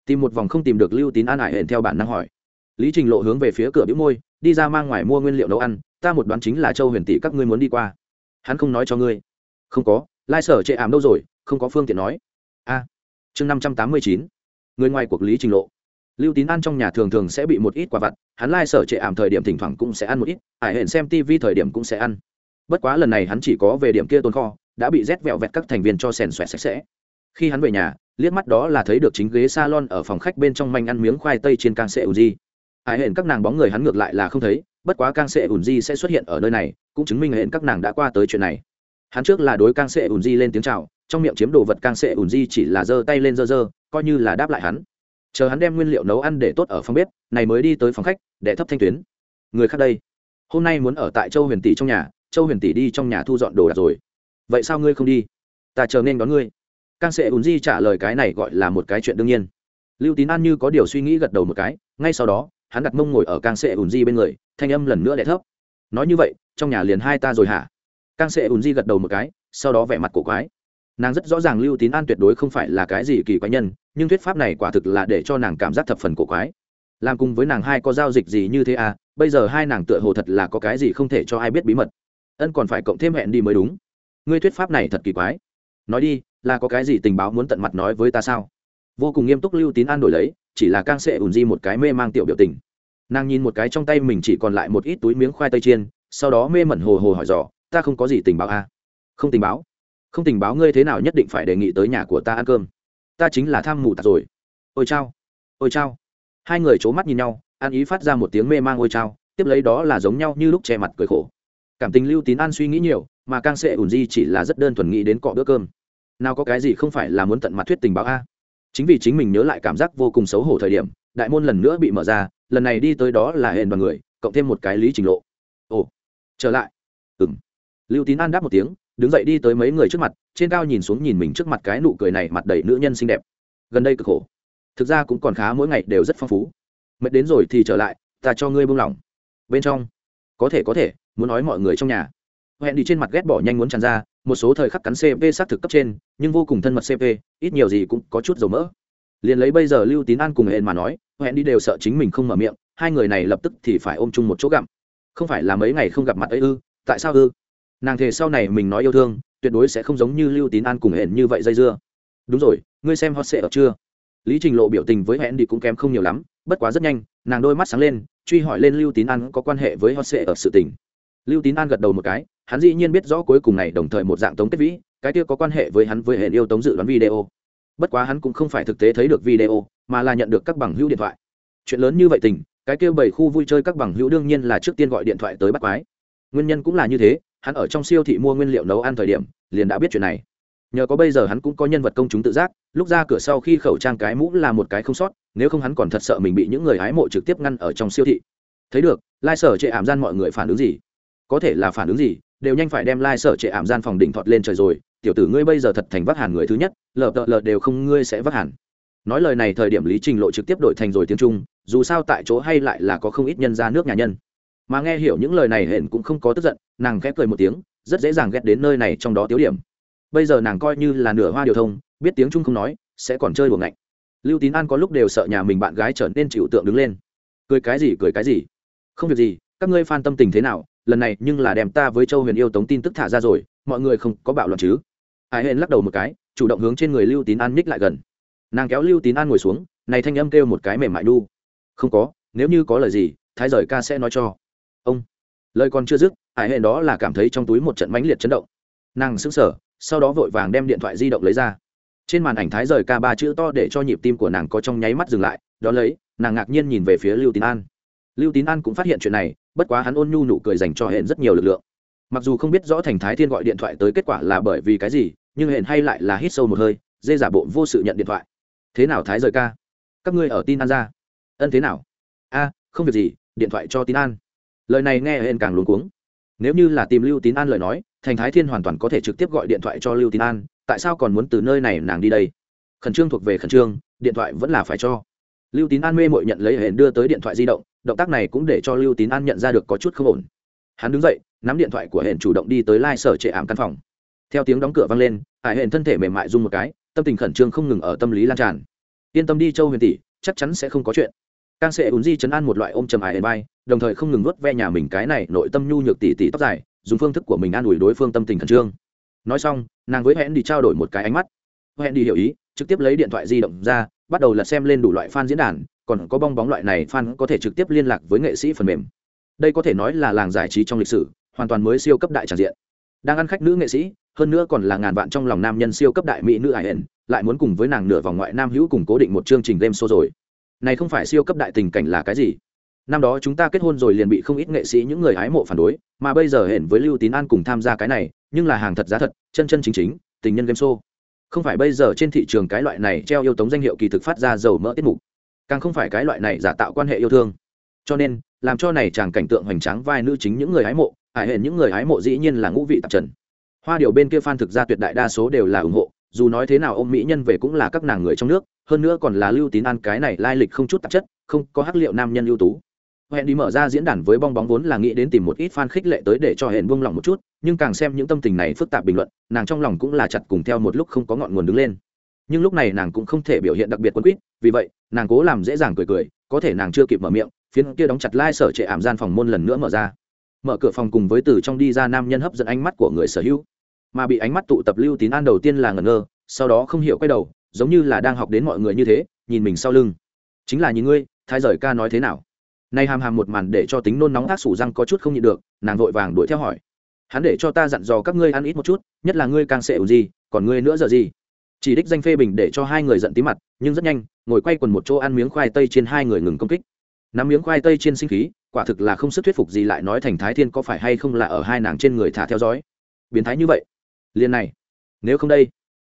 Tìm một vòng không tìm được lưu tín an ải hển theo bản năng hỏi. Lý trình lộ hướng về phía cửa bĩu môi, đi ra mang ngoài mua nguyên liệu nấu ăn, ta một đoán chính là châu huyền tỷ các ngươi muốn đi qua. Hắn không nói cho ngươi. Không có, lai sở chệ ảm đâu rồi, không có phương tiện nói. A, chương năm trăm tám mươi chín. Người ngoài cuộc lý trình lộ. Lưu tín ăn trong nhà thường thường sẽ bị một ít quả vặt, hắn lai sở chệ ảm thời điểm thỉnh thoảng cũng sẽ ăn một ít ải hển xem tv thời điểm cũng sẽ ăn. Bất quá lần này hắn chỉ có về điểm kia tồn kho đã bị rét vẹo vẹt các thành viên cho sèn xoẹt sạch sẽ. Khi hắn về nhà, liếc mắt đó là thấy được chính ghế salon ở phòng khách bên trong manh ăn miếng khoai tây trên càng sệ ùn di. Ải hển các nàng bóng người hắn ngược lại là không thấy, bất quá càng sệ ùn di sẽ xuất hiện ở nơi này, cũng chứng minh hển các nàng đã qua tới chuyện này. Hắn trước là đối càng sệ ùn di lên tiếng chào, trong miệng chiếm đồ vật càng sệ ùn di chỉ là giơ tay lên giơ giơ, coi như là đáp lại hắn. Chờ hắn đem nguyên liệu nấu ăn để tốt ở phòng bếp, này mới đi tới phòng khách để thấp thanh tuyến. Người khác đây. Hôm nay muốn ở tại châu huyền tỷ trong nhà, châu huyền tỷ đi trong nhà thu dọn đồ đạc rồi vậy sao ngươi không đi? Ta chờ nên đón ngươi. Càng sẽ ùn di trả lời cái này gọi là một cái chuyện đương nhiên. Lưu tín an như có điều suy nghĩ gật đầu một cái, ngay sau đó, hắn đặt mông ngồi ở càng sẽ ùn di bên người, thanh âm lần nữa đẻ thấp. Nói như vậy, trong nhà liền hai ta rồi hả? Càng sẽ ùn di gật đầu một cái, sau đó vẻ mặt cổ quái. Nàng rất rõ ràng lưu tín an tuyệt đối không phải là cái gì kỳ quái nhân, nhưng thuyết pháp này quả thực là để cho nàng cảm giác thập phần cổ quái. Làm cùng với nàng hai có giao dịch gì như thế à bây giờ hai nàng tựa hồ thật là có cái gì không thể cho ai biết bí mật. Ân còn phải cộng thêm hẹn đi mới đúng ngươi thuyết pháp này thật kỳ quái. Nói đi, là có cái gì tình báo muốn tận mặt nói với ta sao? Vô cùng nghiêm túc lưu tín an đổi lấy, chỉ là càng sẽ ủn di một cái mê mang tiểu biểu tình. Nàng nhìn một cái trong tay mình chỉ còn lại một ít túi miếng khoai tây chiên, sau đó mê mẩn hồ hồ hỏi dò, ta không có gì tình báo à? không tình báo? Không tình báo ngươi thế nào nhất định phải đề nghị tới nhà của ta ăn cơm. Ta chính là tham mù tạt rồi. Ôi chao ôi chao. Hai người c h ố mắt nhìn nhau an ý phát ra một tiếng mê mang ôi chao. Tiếp lấy đó là giống nhau như lúc che mặt cười khổ. Cảm tình lưu tín an suy nghĩ nhiều mà càng sẽ ủn di chỉ là rất đơn thuần nghĩ đến cọ bữa cơm. Nào có cái gì không phải là muốn tận mặt thuyết tình báo a? Chính vì chính mình nhớ lại cảm giác vô cùng xấu hổ thời điểm, đại môn lần nữa bị mở ra, lần này đi tới đó là hẹn đoàn người, cộng thêm một cái lý trình lộ. Ồ, trở lại. Ừng lưu tín an đáp một tiếng, đứng dậy đi tới mấy người trước mặt, trên cao nhìn xuống nhìn mình trước mặt cái nụ cười này mặt đầy nữ nhân xinh đẹp. Gần đây cực khổ. Thực ra cũng còn khá mỗi ngày đều rất phong phú. Mệt đến rồi thì trở lại, ta cho ngươi buông lỏng. Bên trong. Có thể có thể, muốn nói mọi người trong nhà hẹn đi trên mặt ghét bỏ nhanh muốn tràn ra, một số thời khắc cắn cp xác thực cấp trên, nhưng vô cùng thân mật cp ít nhiều gì cũng có chút dầu mỡ. Liền lấy bây giờ lưu tín an cùng hẹn mà nói, hẹn đi đều sợ chính mình không mở miệng, hai người này lập tức thì phải ôm chung một chỗ gặm. Không phải là mấy ngày không gặp mặt ấy ư, tại sao ư? Nàng thề sau này mình nói yêu thương, tuyệt đối sẽ không giống như lưu tín an cùng hẹn như vậy dây dưa. Đúng rồi, ngươi xem hot sệ ở chưa? Lý trình lộ biểu tình với hẹn đi cũng kém không nhiều lắm, bất quá rất nhanh, nàng đôi mắt sáng lên, truy hỏi lên lưu tín an có quan hệ với hot sệ ở sự tình. Lưu tín an gật đầu một cái hắn dĩ nhiên biết rõ cuối cùng này đồng thời một dạng tống kết vĩ, cái kia có quan hệ với hắn với hẹn yêu tống dự đoán video. Bất quá hắn cũng không phải thực tế thấy được video, mà là nhận được các bằng hữu điện thoại. Chuyện lớn như vậy tình, cái kia bảy khu vui chơi các bằng hữu đương nhiên là trước tiên gọi điện thoại tới bắt quái. Nguyên nhân cũng là như thế, hắn ở trong siêu thị mua nguyên liệu nấu ăn thời điểm, liền đã biết chuyện này. Nhờ có bây giờ hắn cũng có nhân vật công chúng tự giác, lúc ra cửa sau khi khẩu trang cái mũ là một cái không sót, nếu không hắn còn thật sợ mình bị những người hái mộ trực tiếp ngăn ở trong siêu thị. Thấy được, lai sở chệ ảm gian mọi người phản ứng gì? Có thể là phản ứng gì? Đều nhanh phải đem lai sở trệ ảm gian phòng đỉnh thọt lên trời rồi, tiểu tử ngươi bây giờ thật thành vác hàn người thứ nhất, lờ đợ lờ đều không ngươi sẽ vác hàn. Nói lời này thời điểm lý trình lộ trực tiếp đổi thành rồi tiếng trung, dù sao tại chỗ hay lại là có không ít nhân ra nước nhà nhân. Mà nghe hiểu những lời này hển cũng không có tức giận, nàng khép cười một tiếng, rất dễ dàng ghét đến nơi này trong đó tiếu điểm. Bây giờ nàng coi như là nửa hoa điều thông, biết tiếng trung không nói, sẽ còn chơi buồng ngạnh. Lưu tín an có lúc đều sợ nhà mình bạn gái trở nên chịu tượng đứng lên. Cười cái gì, cười cái gì? Không việc gì, các ngươi phan tâm tình thế nào lần này nhưng là đem ta với châu huyền yêu tống tin tức thả ra rồi, mọi người không có bạo loạn chứ? Ai hên lắc đầu một cái, chủ động hướng trên người lưu tín an ních lại gần. Nàng kéo lưu tín an ngồi xuống, này thanh âm kêu một cái mềm mại đu không có, nếu như có lời gì, thái rời ca sẽ nói cho. Ông. Lời còn chưa dứt hải hên đó là cảm thấy trong túi một trận mãnh liệt chấn động. Nàng sững sờ, sau đó vội vàng đem điện thoại di động lấy ra. Trên màn ảnh thái rời ca ba chữ to để cho nhịp tim của nàng có trong nháy mắt dừng lại đó lấy, nàng ngạc nhiên nhìn về phía lưu tín an lưu tín an cũng phát hiện chuyện này, bất quá hắn ôn nhu nụ cười dành cho hẹn rất nhiều lực lượng. Mặc dù không biết rõ thành thái thiên gọi điện thoại tới kết quả là bởi vì cái gì, nhưng hẹn hay lại là hít sâu một hơi, dê giả bộ vô sự nhận điện thoại. Thế nào thái rời ca? Các ngươi ở tin an ra? Ân thế nào? A, không việc gì, điện thoại cho Tín an. Lời này nghe hên càng luống cuống. Nếu như là tìm lưu tín an lời nói, thành thái thiên hoàn toàn có thể trực tiếp gọi điện thoại cho lưu tín an, tại sao còn muốn từ nơi này nàng đi đây? Khẩn trương thuộc về khẩn trương, điện thoại vẫn là phải cho lưu tín an mê mội nhận lấy hển đưa tới điện thoại di động động tác này cũng để cho lưu tín an nhận ra được có chút không ổn. Hắn đứng dậy, nắm điện thoại của hển chủ động đi tới lai、like、sở trệ ảm căn phòng. Theo tiếng đóng cửa vang lên, hải hển thân thể mềm mại rung một cái, tâm tình khẩn trương không ngừng ở tâm lý lan tràn. Yên tâm đi châu huyền tỷ, chắc chắn sẽ không có chuyện. Càng sẽ ùn di chấn an một loại ôm trầm hải hển bay đồng thời không ngừng nuốt ve nhà mình cái này nội tâm nhu nhược tỉ tỉ tóc dài, dùng phương thức của mình an ủi đối phương tâm tình khẩn trương. Nói xong, nàng với hẹn đi trao đổi một cái ánh mắt. Hẹn đi hiểu ý, trực tiếp lấy điện thoại di động ra bắt đầu lật xem lên đủ loại fan diễn đàn, còn có bong bóng loại này fan có thể trực tiếp liên lạc với nghệ sĩ phần mềm. Đây có thể nói là làng giải trí trong lịch sử, hoàn toàn mới siêu cấp đại tràn diện. Đang ăn khách nữ nghệ sĩ, hơn nữa còn là ngàn vạn trong lòng nam nhân siêu cấp đại mỹ nữ ải hển lại muốn cùng với nàng nửa vòng ngoại nam hữu cùng cố định một chương trình game show rồi. Này không phải siêu cấp đại tình cảnh là cái gì? Năm đó chúng ta kết hôn rồi liền bị không ít nghệ sĩ những người hái mộ phản đối, mà bây giờ hẹn với lưu tín an cùng tham gia cái này, nhưng là hàng thật giá thật, chân chân chính chính, tình nhân game show không phải bây giờ trên thị trường cái loại này treo yêu tống danh hiệu kỳ thực phát ra dầu mỡ tiết mục, càng không phải cái loại này giả tạo quan hệ yêu thương. Cho nên, làm cho này chàng cảnh tượng hoành tráng vai nữ chính những người hái mộ ải hẹn những người hái mộ dĩ nhiên là ngũ vị tạp trần. Hoa điều bên kia phan thực ra tuyệt đại đa số đều là ủng hộ, dù nói thế nào ông mỹ nhân về cũng là các nàng người trong nước, hơn nữa còn là lưu tín an cái này lai lịch không chút tạp chất, không có hắc liệu nam nhân ưu tú hẹn đi mở ra diễn đàn với bong bóng vốn là nghĩ đến tìm một ít fan khích lệ tới để cho hẹn buông lỏng một chút, nhưng càng xem những tâm tình này phức tạp bình luận, nàng trong lòng cũng là chặt cùng theo một lúc không có ngọn nguồn đứng lên. Nhưng lúc này nàng cũng không thể biểu hiện đặc biệt quân quýt, vì vậy, nàng cố làm dễ dàng cười cười, có thể nàng chưa kịp mở miệng, phiến kia đóng chặt lai sở trệ ảm gian phòng môn lần nữa mở ra. Mở cửa phòng cùng với từ trong đi ra nam nhân hấp dẫn ánh mắt của người sở hữu. Mà bị ánh mắt tụ tập lưu tín an đầu tiên là ngẩn ngơ, sau đó không hiểu quay đầu, giống như là đang học đến mọi người như thế, nhìn mình sau lưng. Chính là nhìn ngươi, thái rời ca nói thế nào? Nay hàm hàm một màn để cho tính nôn nóng ác sủ răng có chút không nhịn được, nàng vội vàng đuổi theo hỏi. Hắn để cho ta dặn dò các ngươi ăn ít một chút, nhất là ngươi càng sẽ ủ gì, còn ngươi nữa giờ gì? Chỉ đích danh phê bình để cho hai người giận tí mặt, nhưng rất nhanh, ngồi quay quần một chỗ ăn miếng khoai tây trên hai người ngừng công kích. Nắm miếng khoai tây trên sinh khí, quả thực là không sức thuyết phục gì lại nói thành thái thiên có phải hay không là ở hai nàng trên người thả theo dõi. Biến thái như vậy. Liền này. Nếu không đây,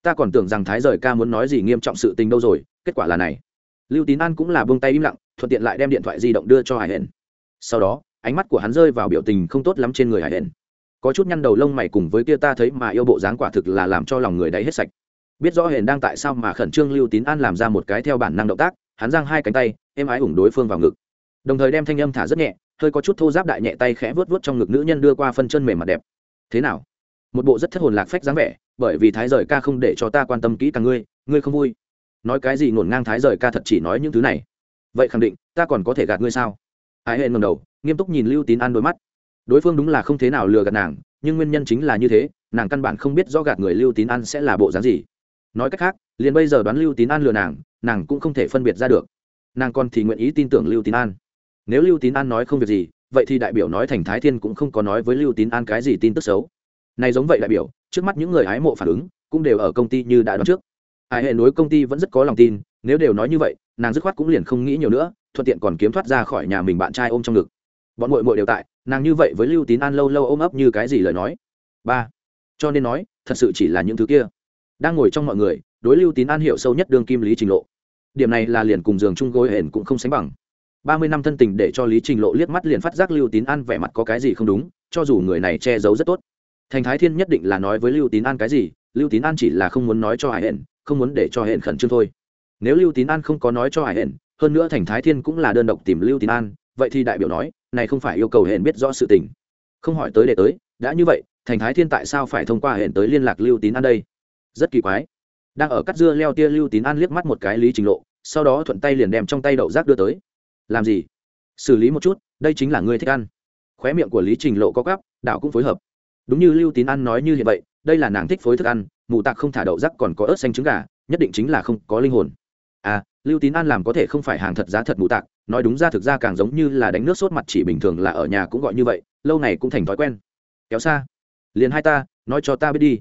ta còn tưởng rằng thái rời ca muốn nói gì nghiêm trọng sự tình đâu rồi, kết quả là này lưu tín an cũng là buông tay im lặng, thuận tiện lại đem điện thoại di động đưa cho hải hển sau đó, ánh mắt của hắn rơi vào biểu tình không tốt lắm trên người hải hển có chút nhăn đầu lông mày cùng với kia ta thấy mà yêu bộ dáng quả thực là làm cho lòng người đấy hết sạch. Biết rõ hển đang tại sao mà khẩn trương, lưu tín an làm ra một cái theo bản năng động tác, hắn giang hai cánh tay, êm ái ủng đối phương vào ngực. Đồng thời đem thanh âm thả rất nhẹ, hơi có chút thô giáp đại nhẹ tay khẽ vớt vớt trong ngực nữ nhân đưa qua phân chân mềm mặt đẹp. Thế nào? Một bộ rất thất hồn lạc phách dáng vẻ, bởi vì thái rời ca không để cho ta quan tâm kỹ càng ngươi ngươi không vui nói cái gì ngổn ngang thái rời ca thật chỉ nói những thứ này. Vậy khẳng định, ta còn có thể gạt ngươi sao? Ái hệ ngầm đầu, nghiêm túc nhìn lưu tín an đôi mắt. Đối phương đúng là không thế nào lừa gạt nàng, nhưng nguyên nhân chính là như thế, nàng căn bản không biết rõ gạt người lưu tín an sẽ là bộ dáng gì. Nói cách khác, liền bây giờ đoán lưu tín an lừa nàng nàng cũng không thể phân biệt ra được. Nàng còn thì nguyện ý tin tưởng lưu tín an. Nếu lưu tín an nói không việc gì, vậy thì đại biểu nói thành thái thiên cũng không có nói với lưu tín an cái gì tin tức xấu. Này giống vậy đại biểu, trước mắt những người hái mộ phản ứng, cũng đều ở công ty như đã đoán trước. Hải hệ nối công ty vẫn rất có lòng tin, nếu đều nói như vậy, nàng dứt khoát cũng liền không nghĩ nhiều nữa, thuận tiện còn kiếm thoát ra khỏi nhà mình bạn trai ôm trong ngực. Bọn mội mội đều tại, nàng như vậy với lưu tín an lâu lâu ôm ấp như cái gì lời nói? Ba. Cho nên nói, thật sự chỉ là những thứ kia. Đang ngồi trong mọi người, đối lưu tín an hiểu sâu nhất đương kim lý trình lộ. Điểm này là liền cùng giường chung gối hển cũng không sánh bằng. Ba mươi năm thân tình để cho lý trình lộ liếc mắt liền phát giác lưu tín an vẻ mặt có cái gì không đúng, cho dù người này che giấu rất tốt. Thành thái thiên nhất định là nói với lưu tín an cái gì, lưu tín an chỉ là không muốn nói cho hải hển không muốn để cho hẹn khẩn trương thôi. Nếu lưu tín an không có nói cho hải hẹn hơn nữa thành thái thiên cũng là đơn độc tìm lưu tín an, vậy thì đại biểu nói, này không phải yêu cầu hẹn biết rõ sự tình. Không hỏi tới để tới, đã như vậy, thành thái thiên tại sao phải thông qua hẹn tới liên lạc lưu tín an đây? Rất kỳ quái. Đang ở cắt dưa leo tia lưu tín an liếc mắt một cái lý trình lộ, sau đó thuận tay liền đem trong tay đậu rác đưa tới. Làm gì? Xử lý một chút, đây chính là người thích ăn. Khóe miệng của lý trình lộ có gắp đạo cũng phối hợp. Đúng như lưu tín An nói như hiện vậy đây là nàng thích phối thức ăn mù tạc không thả đậu rắc còn có ớt xanh trứng gà, nhất định chính là không có linh hồn. À lưu tín An làm có thể không phải hàng thật giá thật mù tạc, nói đúng ra thực ra càng giống như là đánh nước sốt mặt chỉ bình thường là ở nhà cũng gọi như vậy, lâu này cũng thành thói quen. Kéo xa. Liền hai ta, nói cho ta biết đi.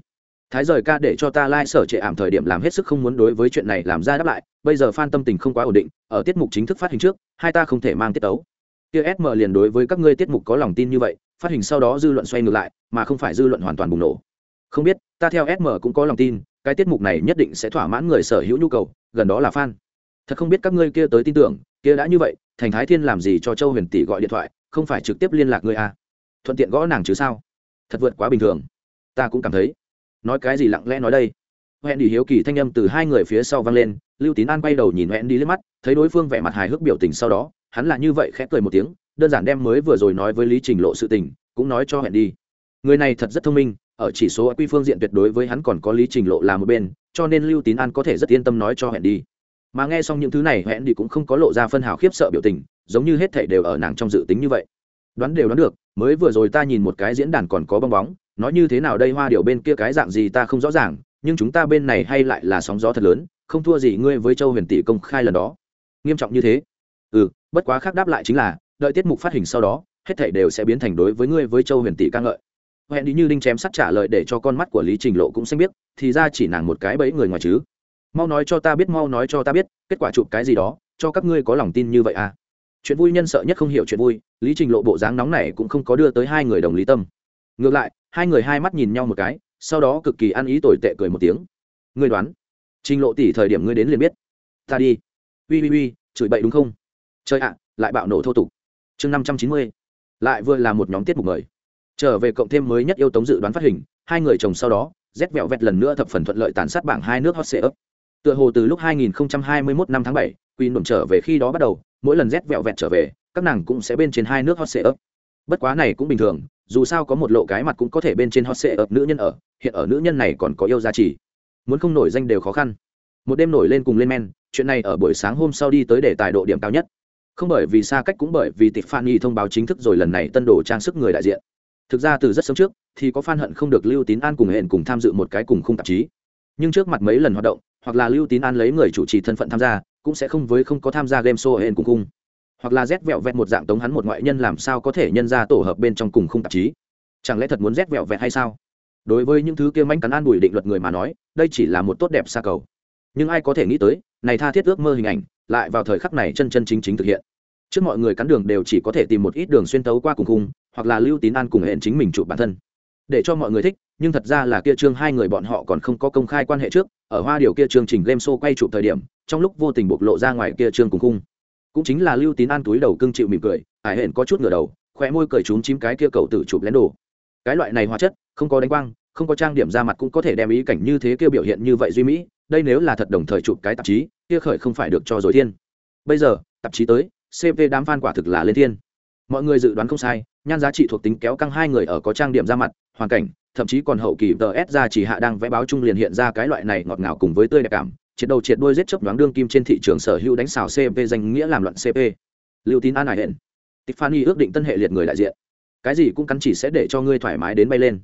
Thái rời ca để cho ta lai、like、sở trệ ảm thời điểm làm hết sức không muốn đối với chuyện này làm ra đáp lại, bây giờ f tâm tình không quá ổn định, ở tiết mục chính thức phát hình trước, hai ta không thể mang tiết tấu. Kia sm liền đối với các ngươi tiết mục có lòng tin như vậy, phát hình sau đó dư luận xoay ngược lại, mà không phải dư luận hoàn toàn bùng nổ không biết, ta theo sm cũng có lòng tin, cái tiết mục này nhất định sẽ thỏa mãn người sở hữu nhu cầu, gần đó là fan. Thật không biết các ngươi kia tới tin tưởng, kia đã như vậy, thành thái thiên làm gì cho châu huyền tỷ gọi điện thoại, không phải trực tiếp liên lạc ngươi à? Thuận tiện gõ nàng chứ sao? Thật vượt quá bình thường. Ta cũng cảm thấy. Nói cái gì lặng lẽ nói đây? Hẹn đi hiếu kỳ thanh âm từ hai người phía sau vang lên, lưu tín an quay đầu nhìn hẹn đi lên mắt, thấy đối phương vẻ mặt hài hước biểu tình sau đó, hắn là như vậy khẽ cười một tiếng, đơn giản đem mới vừa rồi nói với lý trình lộ sự tình, cũng nói cho hẹn đi. Người này thật rất thông minh ở chỉ số quy phương diện tuyệt đối với hắn còn có lý trình lộ là một bên, cho nên lưu tín an có thể rất yên tâm nói cho hẹn đi. Mà nghe xong những thứ này, hẹn đi cũng không có lộ ra phân hào khiếp sợ biểu tình, giống như hết thảy đều ở nàng trong dự tính như vậy. Đoán đều đoán được, mới vừa rồi ta nhìn một cái diễn đàn còn có bong bóng, nói như thế nào đây hoa điều bên kia cái dạng gì ta không rõ ràng, nhưng chúng ta bên này hay lại là sóng gió thật lớn, không thua gì ngươi với châu huyền tỷ công khai lần đó. Nghiêm trọng như thế? Ừ bất quá khác đáp lại chính là, đợi tiết mục phát hình sau đó, hết thảy đều sẽ biến thành đối với ngươi với châu huyền tỷ ca ngợi hẹn đi như đinh chém sắt trả lời để cho con mắt của lý trình lộ cũng xanh biết thì ra chỉ nàng một cái bẫy người ngoài chứ. Mau nói cho ta biết, mau nói cho ta biết, kết quả chụp cái gì đó, cho các ngươi có lòng tin như vậy à? Chuyện vui nhân sợ nhất không hiểu chuyện vui, lý trình lộ bộ dáng nóng này cũng không có đưa tới hai người đồng lý tâm. Ngược lại, hai người hai mắt nhìn nhau một cái, sau đó cực kỳ ăn ý tồi tệ cười một tiếng. Ngươi đoán, trình lộ tỷ thời điểm ngươi đến liền biết. Ta đi. Ui ui ui, chửi bậy đúng không? Chơi ạ, lại bạo nổ thô tục. Chương năm trăm chín mươi, lại vừa là một nhóm tiết mục mời trở về cộng thêm mới nhất yêu tống dự đoán phát hình hai người chồng sau đó rét vẹo vẹt lần nữa thập phần thuận lợi tàn sát bảng hai nước hot sệ ấp tựa hồ từ lúc 2021 năm tháng 7, quy nổm trở về khi đó bắt đầu mỗi lần rét vẹo vẹt trở về các nàng cũng sẽ bên trên hai nước hot sệ ấp bất quá này cũng bình thường dù sao có một lộ cái mặt cũng có thể bên trên hot sệ ấp nữ nhân ở hiện ở nữ nhân này còn có yêu giá trị muốn không nổi danh đều khó khăn. Một đêm nổi lên cùng lên men chuyện này ở buổi sáng hôm sau đi tới để tài độ điểm cao nhất. Không bởi vì xa cách cũng bởi vì tịch phan nhi thông báo chính thức rồi lần này tân đồ trang sức người đại diện thực ra từ rất sớm trước, thì có fan hận không được lưu tín an cùng hẹn cùng tham dự một cái cùng khung tạp chí. Nhưng trước mặt mấy lần hoạt động, hoặc là lưu tín an lấy người chủ trì thân phận tham gia, cũng sẽ không với không có tham gia game show hẹn cùng khung. Hoặc là rét vẹo vẹt một dạng tống hắn một ngoại nhân làm sao có thể nhân ra tổ hợp bên trong cùng khung tạp chí. Chẳng lẽ thật muốn rét vẹo vẹt hay sao? Đối với những thứ kia manh cắn an bùi định luật người mà nói, đây chỉ là một tốt đẹp xa cầu. Nhưng ai có thể nghĩ tới, này tha thiết ước mơ hình ảnh, lại vào thời khắc này chân chân chính chính thực hiện trước mọi người cắn đường đều chỉ có thể tìm một ít đường xuyên tấu qua cùng khung, hoặc là lưu tín an cùng hẹn chính mình chụp bản thân. Để cho mọi người thích, nhưng thật ra là kia trương hai người bọn họ còn không có công khai quan hệ trước, ở hoa điều kia chương trình game show quay chụp thời điểm, trong lúc vô tình bộc lộ ra ngoài kia trương cùng khung. Cũng chính là lưu tín an túi đầu cưng chịu mỉm cười, ải hẹn có chút ngửa đầu, khóe môi cười trúng chím cái kia cầu tự chụp lén đồ. Cái loại này hóa chất, không có đánh quang, không có trang điểm ra mặt cũng có thể đem ý cảnh như thế kia biểu hiện như vậy duy mỹ, đây nếu là thật đồng thời chụp cái tạp chí, kia khởi không phải được cho dối thiên. Bây giờ, tạp chí tới cp đám fan quả thực là lên thiên. Mọi người dự đoán không sai, nhan giá trị thuộc tính kéo căng hai người ở có trang điểm ra mặt, hoàn cảnh, thậm chí còn hậu kỳ ts ra chỉ hạ đang vẽ báo chung liền hiện ra cái loại này ngọt ngào cùng với tươi đẹp cảm, triệt đầu triệt đuôi giết chớp nhoáng đương kim trên thị trường sở hữu đánh xào cp danh nghĩa làm loạn cp lưu tín an hải hẹn tiffany ước định tân hệ liệt người đại diện. Cái gì cũng cắn chỉ sẽ để cho ngươi thoải mái đến bay lên.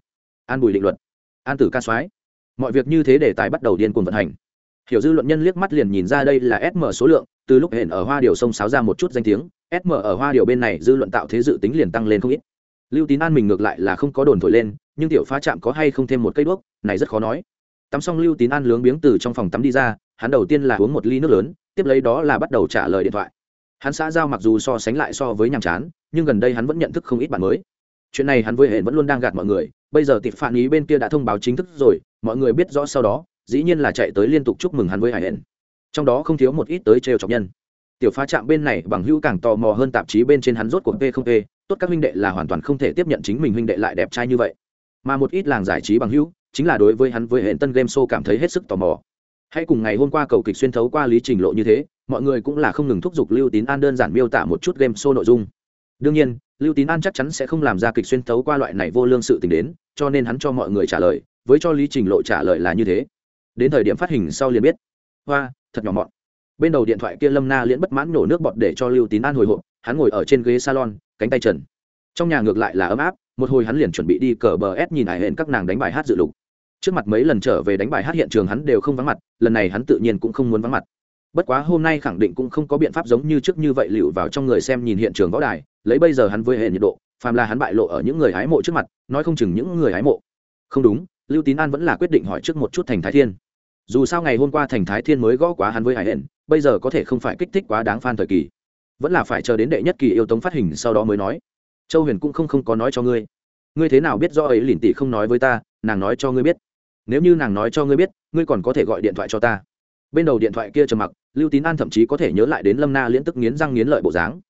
An bùi định luật. An tử ca soái. Mọi việc như thế để tài bắt đầu điên cuồng vận hành hiểu dư luận nhân liếc mắt liền nhìn ra đây là sm số lượng, từ lúc hển ở hoa điều sông sáo ra một chút danh tiếng sm ở hoa điều bên này dư luận tạo thế dự tính liền tăng lên không ít. Lưu tín an mình ngược lại là không có đồn thổi lên, nhưng tiểu phá chạm có hay không thêm một cây đuốc, này rất khó nói. Tắm xong lưu tín an lướng biếng từ trong phòng tắm đi ra, hắn đầu tiên là uống một ly nước lớn, tiếp lấy đó là bắt đầu trả lời điện thoại. Hắn xã giao mặc dù so sánh lại so với nhàm chán, nhưng gần đây hắn vẫn nhận thức không ít bạn mới. Chuyện này hắn với hệ vẫn luôn đang gạt mọi người, bây giờ tịp phản ý bên kia đã thông báo chính thức rồi, mọi người biết rõ sau đó dĩ nhiên là chạy tới liên tục chúc mừng hắn với hải hển trong đó không thiếu một ít tới trêu chọc nhân. Tiểu phá trạm bên này bằng hữu càng tò mò hơn tạp chí bên trên hắn rốt của p không p. Tốt các huynh đệ là hoàn toàn không thể tiếp nhận chính mình huynh đệ lại đẹp trai như vậy. Mà một ít làng giải trí bằng hữu, chính là đối với hắn với hệ tân game show cảm thấy hết sức tò mò. Hay cùng ngày hôm qua cầu kịch xuyên thấu qua lý trình lộ như thế, mọi người cũng là không ngừng thúc giục lưu tín an đơn giản miêu tả một chút game show nội dung. Đương nhiên, lưu tín an chắc chắn sẽ không làm ra kịch xuyên thấu qua loại này vô lương sự t ì n h đến, cho nên hắn cho mọi người trả lời, với cho lý trình lộ trả lời là như thế đến thời điểm phát hình sau liền biết. Hoa, thật nhỏ mọn. Bên đầu điện thoại kia lâm na liễn bất mãn nổ nước bọt để cho lưu tín an hồi hộp, hắn ngồi ở trên ghế salon, cánh tay trần. Trong nhà ngược lại là ấm áp, một hồi hắn liền chuẩn bị đi cờ bờ s nhìn ải hẹn các nàng đánh bài hát dự lục. Trước mặt mấy lần trở về đánh bài hát hiện trường hắn đều không vắng mặt, lần này hắn tự nhiên cũng không muốn vắng mặt. Bất quá hôm nay khẳng định cũng không có biện pháp giống như trước như vậy lựu vào trong người xem nhìn hiện trường võ đài, lấy bây giờ hắn với hệ nhiệt độ, phàm là hắn bại lộ ở những người hái mộ trước mặt, nói không chừng những người hái mộ. Không đúng lưu tín an vẫn là quyết định hỏi trước một chút thành thái thiên. Dù sao ngày hôm qua thành thái thiên mới gõ quá hắn với hải hển bây giờ có thể không phải kích thích quá đáng phan thời kỳ. Vẫn là phải chờ đến đệ nhất kỳ yêu tống phát hình sau đó mới nói. Châu huyền cũng không không có nói cho ngươi. Ngươi thế nào biết do ấy lìn tỷ không nói với ta, nàng nói cho ngươi biết. Nếu như nàng nói cho ngươi biết, ngươi còn có thể gọi điện thoại cho ta. Bên đầu điện thoại kia trầm mặc, lưu tín an thậm chí có thể nhớ lại đến lâm na liễn tức nghiến răng nghiến lợi bộ dáng.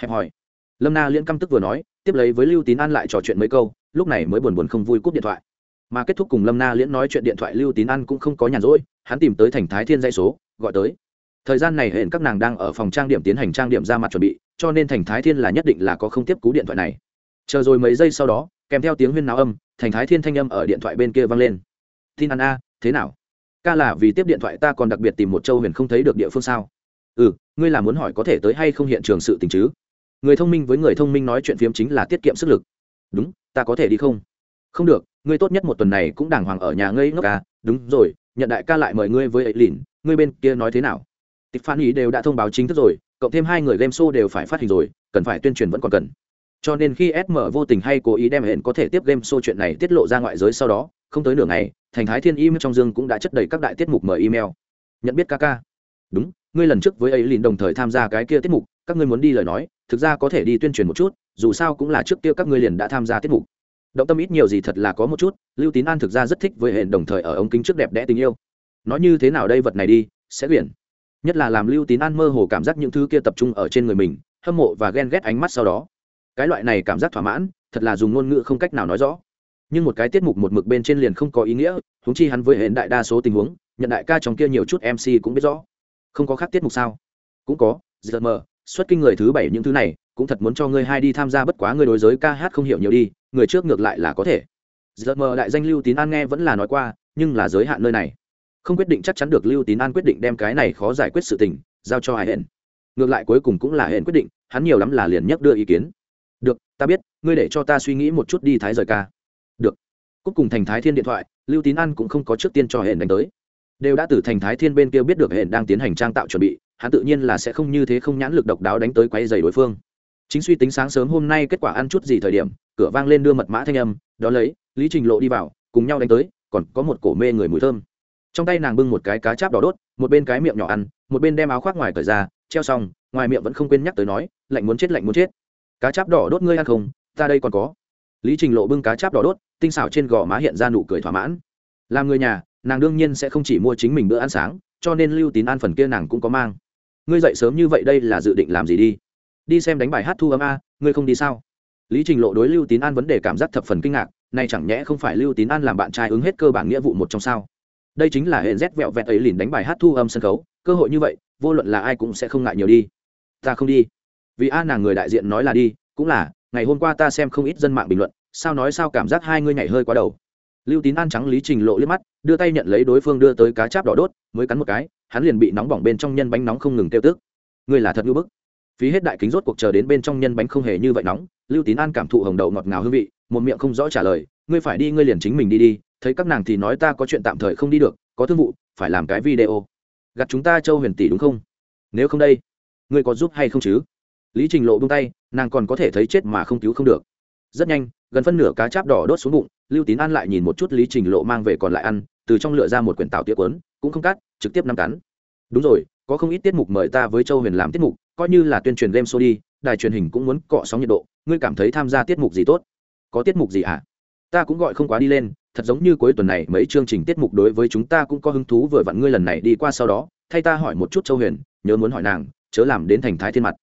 Hẹp hỏi. Lâm na liễn căm tức vừa nói, tiếp lấy với lưu tín an lại trò chuyện mấy câu, lúc này mới buồn buồn không vui cúp điện thoại mà kết thúc cùng lâm na liễn nói chuyện điện thoại lưu tín an cũng không có nhàn rỗi, hắn tìm tới thành thái thiên dây số, gọi tới. Thời gian này hẹn các nàng đang ở phòng trang điểm tiến hành trang điểm ra mặt chuẩn bị, cho nên thành thái thiên là nhất định là có không tiếp cú điện thoại này. Chờ rồi mấy giây sau đó, kèm theo tiếng huyên náo âm, thành thái thiên thanh âm ở điện thoại bên kia vang lên. Tin ăn a, thế nào? Ca là vì tiếp điện thoại ta còn đặc biệt tìm một châu huyền không thấy được địa phương sao? Ừ ngươi là muốn hỏi có thể tới hay không hiện trường sự tình chứ? Người thông minh với người thông minh nói chuyện phiếm chính là tiết kiệm sức lực. Đúng, ta có thể đi không? Không được ngươi tốt nhất một tuần này cũng đàng hoàng ở nhà ngây ngốc ca đúng rồi, nhận đại ca lại mời ngươi với ấy lìn ngươi bên kia nói thế nào? Tịch phan ý đều đã thông báo chính thức rồi, cộng thêm hai người game show đều phải phát hình rồi, cần phải tuyên truyền vẫn còn cần. Cho nên khi sm vô tình hay cố ý đem hẹn có thể tiếp game show chuyện này tiết lộ ra ngoại giới sau đó, không tới nửa ngày, thành thái thiên email trong dương cũng đã chất đầy các đại tiết mục mời email. Nhận biết ca ca. Đúng, ngươi lần trước với ấy liền đồng thời tham gia cái kia tiết mục, các ngươi muốn đi lời nói, thực ra có thể đi tuyên truyền một chút, dù sao cũng là trước kia các ngươi liền đã tham gia tiết mục động tâm ít nhiều gì thật là có một chút, lưu tín an thực ra rất thích với hển đồng thời ở ống kính trước đẹp đẽ tình yêu. Nói như thế nào đây vật này đi, sẽ quyển nhất là làm lưu tín an mơ hồ cảm giác những thứ kia tập trung ở trên người mình, hâm mộ và ghen ghét ánh mắt sau đó. Cái loại này cảm giác thỏa mãn, thật là dùng ngôn ngữ không cách nào nói rõ. Nhưng một cái tiết mục một mực bên trên liền không có ý nghĩa húng chi hắn với hệ đại đa số tình huống, nhận đại ca trong kia nhiều chút mc cũng biết rõ. Không có khác tiết mục sao? Cũng có giờ mờ, xuất kinh người thứ bảy những thứ này, cũng thật muốn cho ngươi hai đi tham gia bất quá ngươi đối giới ca hát không hiểu nhiều đi người trước ngược lại là có thể. Giờ mờ đại danh lưu tín an nghe vẫn là nói qua, nhưng là giới hạn nơi này. Không quyết định chắc chắn được lưu tín an quyết định đem cái này khó giải quyết sự tình, giao cho hải hển ngược lại cuối cùng cũng là hển quyết định, hắn nhiều lắm là liền nhắc đưa ý kiến. Được, ta biết, ngươi để cho ta suy nghĩ một chút đi thái rời ca. Được. Cúc cùng thành thái thiên điện thoại, lưu tín an cũng không có trước tiên cho hển đánh tới. Đều đã từ thành thái thiên bên kia biết được hển đang tiến hành trang tạo chuẩn bị, hắn tự nhiên là sẽ không như thế không nhãn lực độc đáo đánh tới quay dày đối phương. Chính suy tính sáng sớm hôm nay kết quả ăn chút gì thời điểm cửa vang lên đưa mật mã thanh âm đó lấy, lý trình lộ đi vào, cùng nhau đánh tới, còn có một cổ mê người mùi thơm. Trong tay nàng bưng một cái cá cháp đỏ đốt, một bên cái miệng nhỏ ăn, một bên đem áo khoác ngoài cởi ra, treo xong, ngoài miệng vẫn không quên nhắc tới nói, lạnh muốn chết, lạnh muốn chết. Cá cháp đỏ đốt ngươi ăn không? Ta đây còn có. Lý trình lộ bưng cá cháp đỏ đốt, tinh xảo trên gò má hiện ra nụ cười thỏa mãn. Làm người nhà, nàng đương nhiên sẽ không chỉ mua chính mình bữa ăn sáng, cho nên lưu tín ăn phần kia nàng cũng có mang. Ngươi dậy sớm như vậy đây là dự định làm gì đi? Đi xem đánh bài hát thu âm a, ngươi không đi sao? Lý trình lộ đối lưu tín an vấn đề cảm giác thập phần kinh ngạc nay chẳng nhẽ không phải lưu tín an làm bạn trai ứng hết cơ bản nghĩa vụ một trong sao? Đây chính là hệ z vẹo vẹt ấy lìn đánh bài hát thu âm sân khấu, cơ hội như vậy, vô luận là ai cũng sẽ không ngại nhiều đi. Ta không đi. Vì a nàng người đại diện nói là đi, cũng là, ngày hôm qua ta xem không ít dân mạng bình luận, sao nói sao cảm giác hai ngươi nhảy hơi quá đầu. Lưu tín an trắng lý trình lộ liếc mắt, đưa tay nhận lấy đối phương đưa tới cá cháp đỏ đốt, mới cắn một cái, hắn liền bị nóng bỏng bên trong nhân bánh nóng không ngừng tiêu tức. Ngươi là thật ngư bức phí hết đại kính rốt cuộc chờ đến bên trong nhân bánh không hề như vậy nóng. Lưu tín an cảm thụ hồng đậu ngọt ngào hương vị, một miệng không rõ trả lời. Ngươi phải đi, ngươi liền chính mình đi đi. Thấy các nàng thì nói ta có chuyện tạm thời không đi được, có thương vụ, phải làm cái video. Gặp chúng ta châu huyền tỷ đúng không? Nếu không đây, ngươi có giúp hay không chứ? Lý trình lộ bung tay, nàng còn có thể thấy chết mà không cứu không được. Rất nhanh, gần phân nửa cá cháp đỏ đốt xuống bụng, lưu tín an lại nhìn một chút lý trình lộ mang về còn lại ăn, từ trong lựa ra một quyển tạo tiệc quấn cũng không cắt, trực tiếp nắm cắn. Đúng rồi, có không ít tiết mục mời ta với châu huyền làm tiết mục coi như là tuyên truyền game show đi, đài truyền hình cũng muốn cọ sóng nhiệt độ, ngươi cảm thấy tham gia tiết mục gì tốt? Có tiết mục gì ạ à? ta cũng gọi không quá đi lên, thật giống như cuối tuần này mấy chương trình tiết mục đối với chúng ta cũng có hứng thú vừa vặn ngươi lần này đi qua sau đó, thay ta hỏi một chút châu huyền, nhớ muốn hỏi nàng, chớ làm đến thành thái thiên mặt.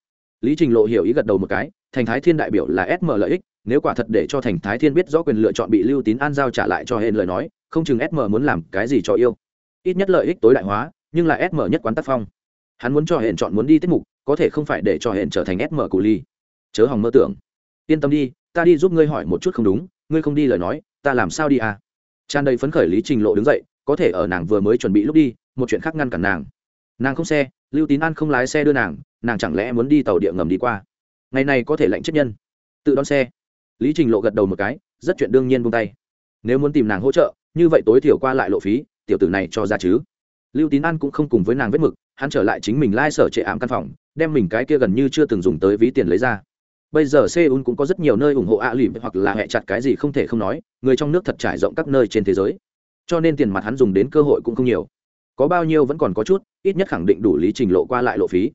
Lý trình lộ hiểu ý gật đầu một cái, thành thái thiên đại biểu là sm lợi ích nếu quả thật để cho thành thái thiên biết rõ quyền lựa chọn bị lưu tín an giao trả lại cho hên lời nói, không chừng sm muốn làm cái gì cho yêu. Ít nhất lợi ích tối đại hóa, nhưng là sm nhất quán tác phong. Hắn muốn cho hẹn chọn muốn đi tiết mục có thể không phải để cho hẹn trở thành sm cụ ly. Chớ hòng mơ tưởng. Yên tâm đi, ta đi giúp ngươi hỏi một chút không đúng, ngươi không đi lời nói, ta làm sao đi à? Tràn đầy phấn khởi lý trình lộ đứng dậy, có thể ở nàng vừa mới chuẩn bị lúc đi, một chuyện khác ngăn cản nàng. Nàng không xe, lưu tín an không lái xe đưa nàng nàng chẳng lẽ muốn đi tàu địa ngầm đi qua? Ngày này có thể lệnh chết nhân. Tự đón xe. Lý trình lộ gật đầu một cái, rất chuyện đương nhiên buông tay. Nếu muốn tìm nàng hỗ trợ, như vậy tối thiểu qua lại lộ phí, tiểu tử này cho ra chứ. Lưu tín an cũng không cùng với nàng vết mực, hắn trở lại chính mình lai、like、sở trệ ảm căn phòng đem mình cái kia gần như chưa từng dùng tới ví tiền lấy ra. Bây giờ seoul cũng có rất nhiều nơi ủng hộ ạ lìm hoặc là hẹ chặt cái gì không thể không nói, người trong nước thật trải rộng các nơi trên thế giới. Cho nên tiền mặt hắn dùng đến cơ hội cũng không nhiều. Có bao nhiêu vẫn còn có chút, ít nhất khẳng định đủ lý trình lộ qua lại lộ phí.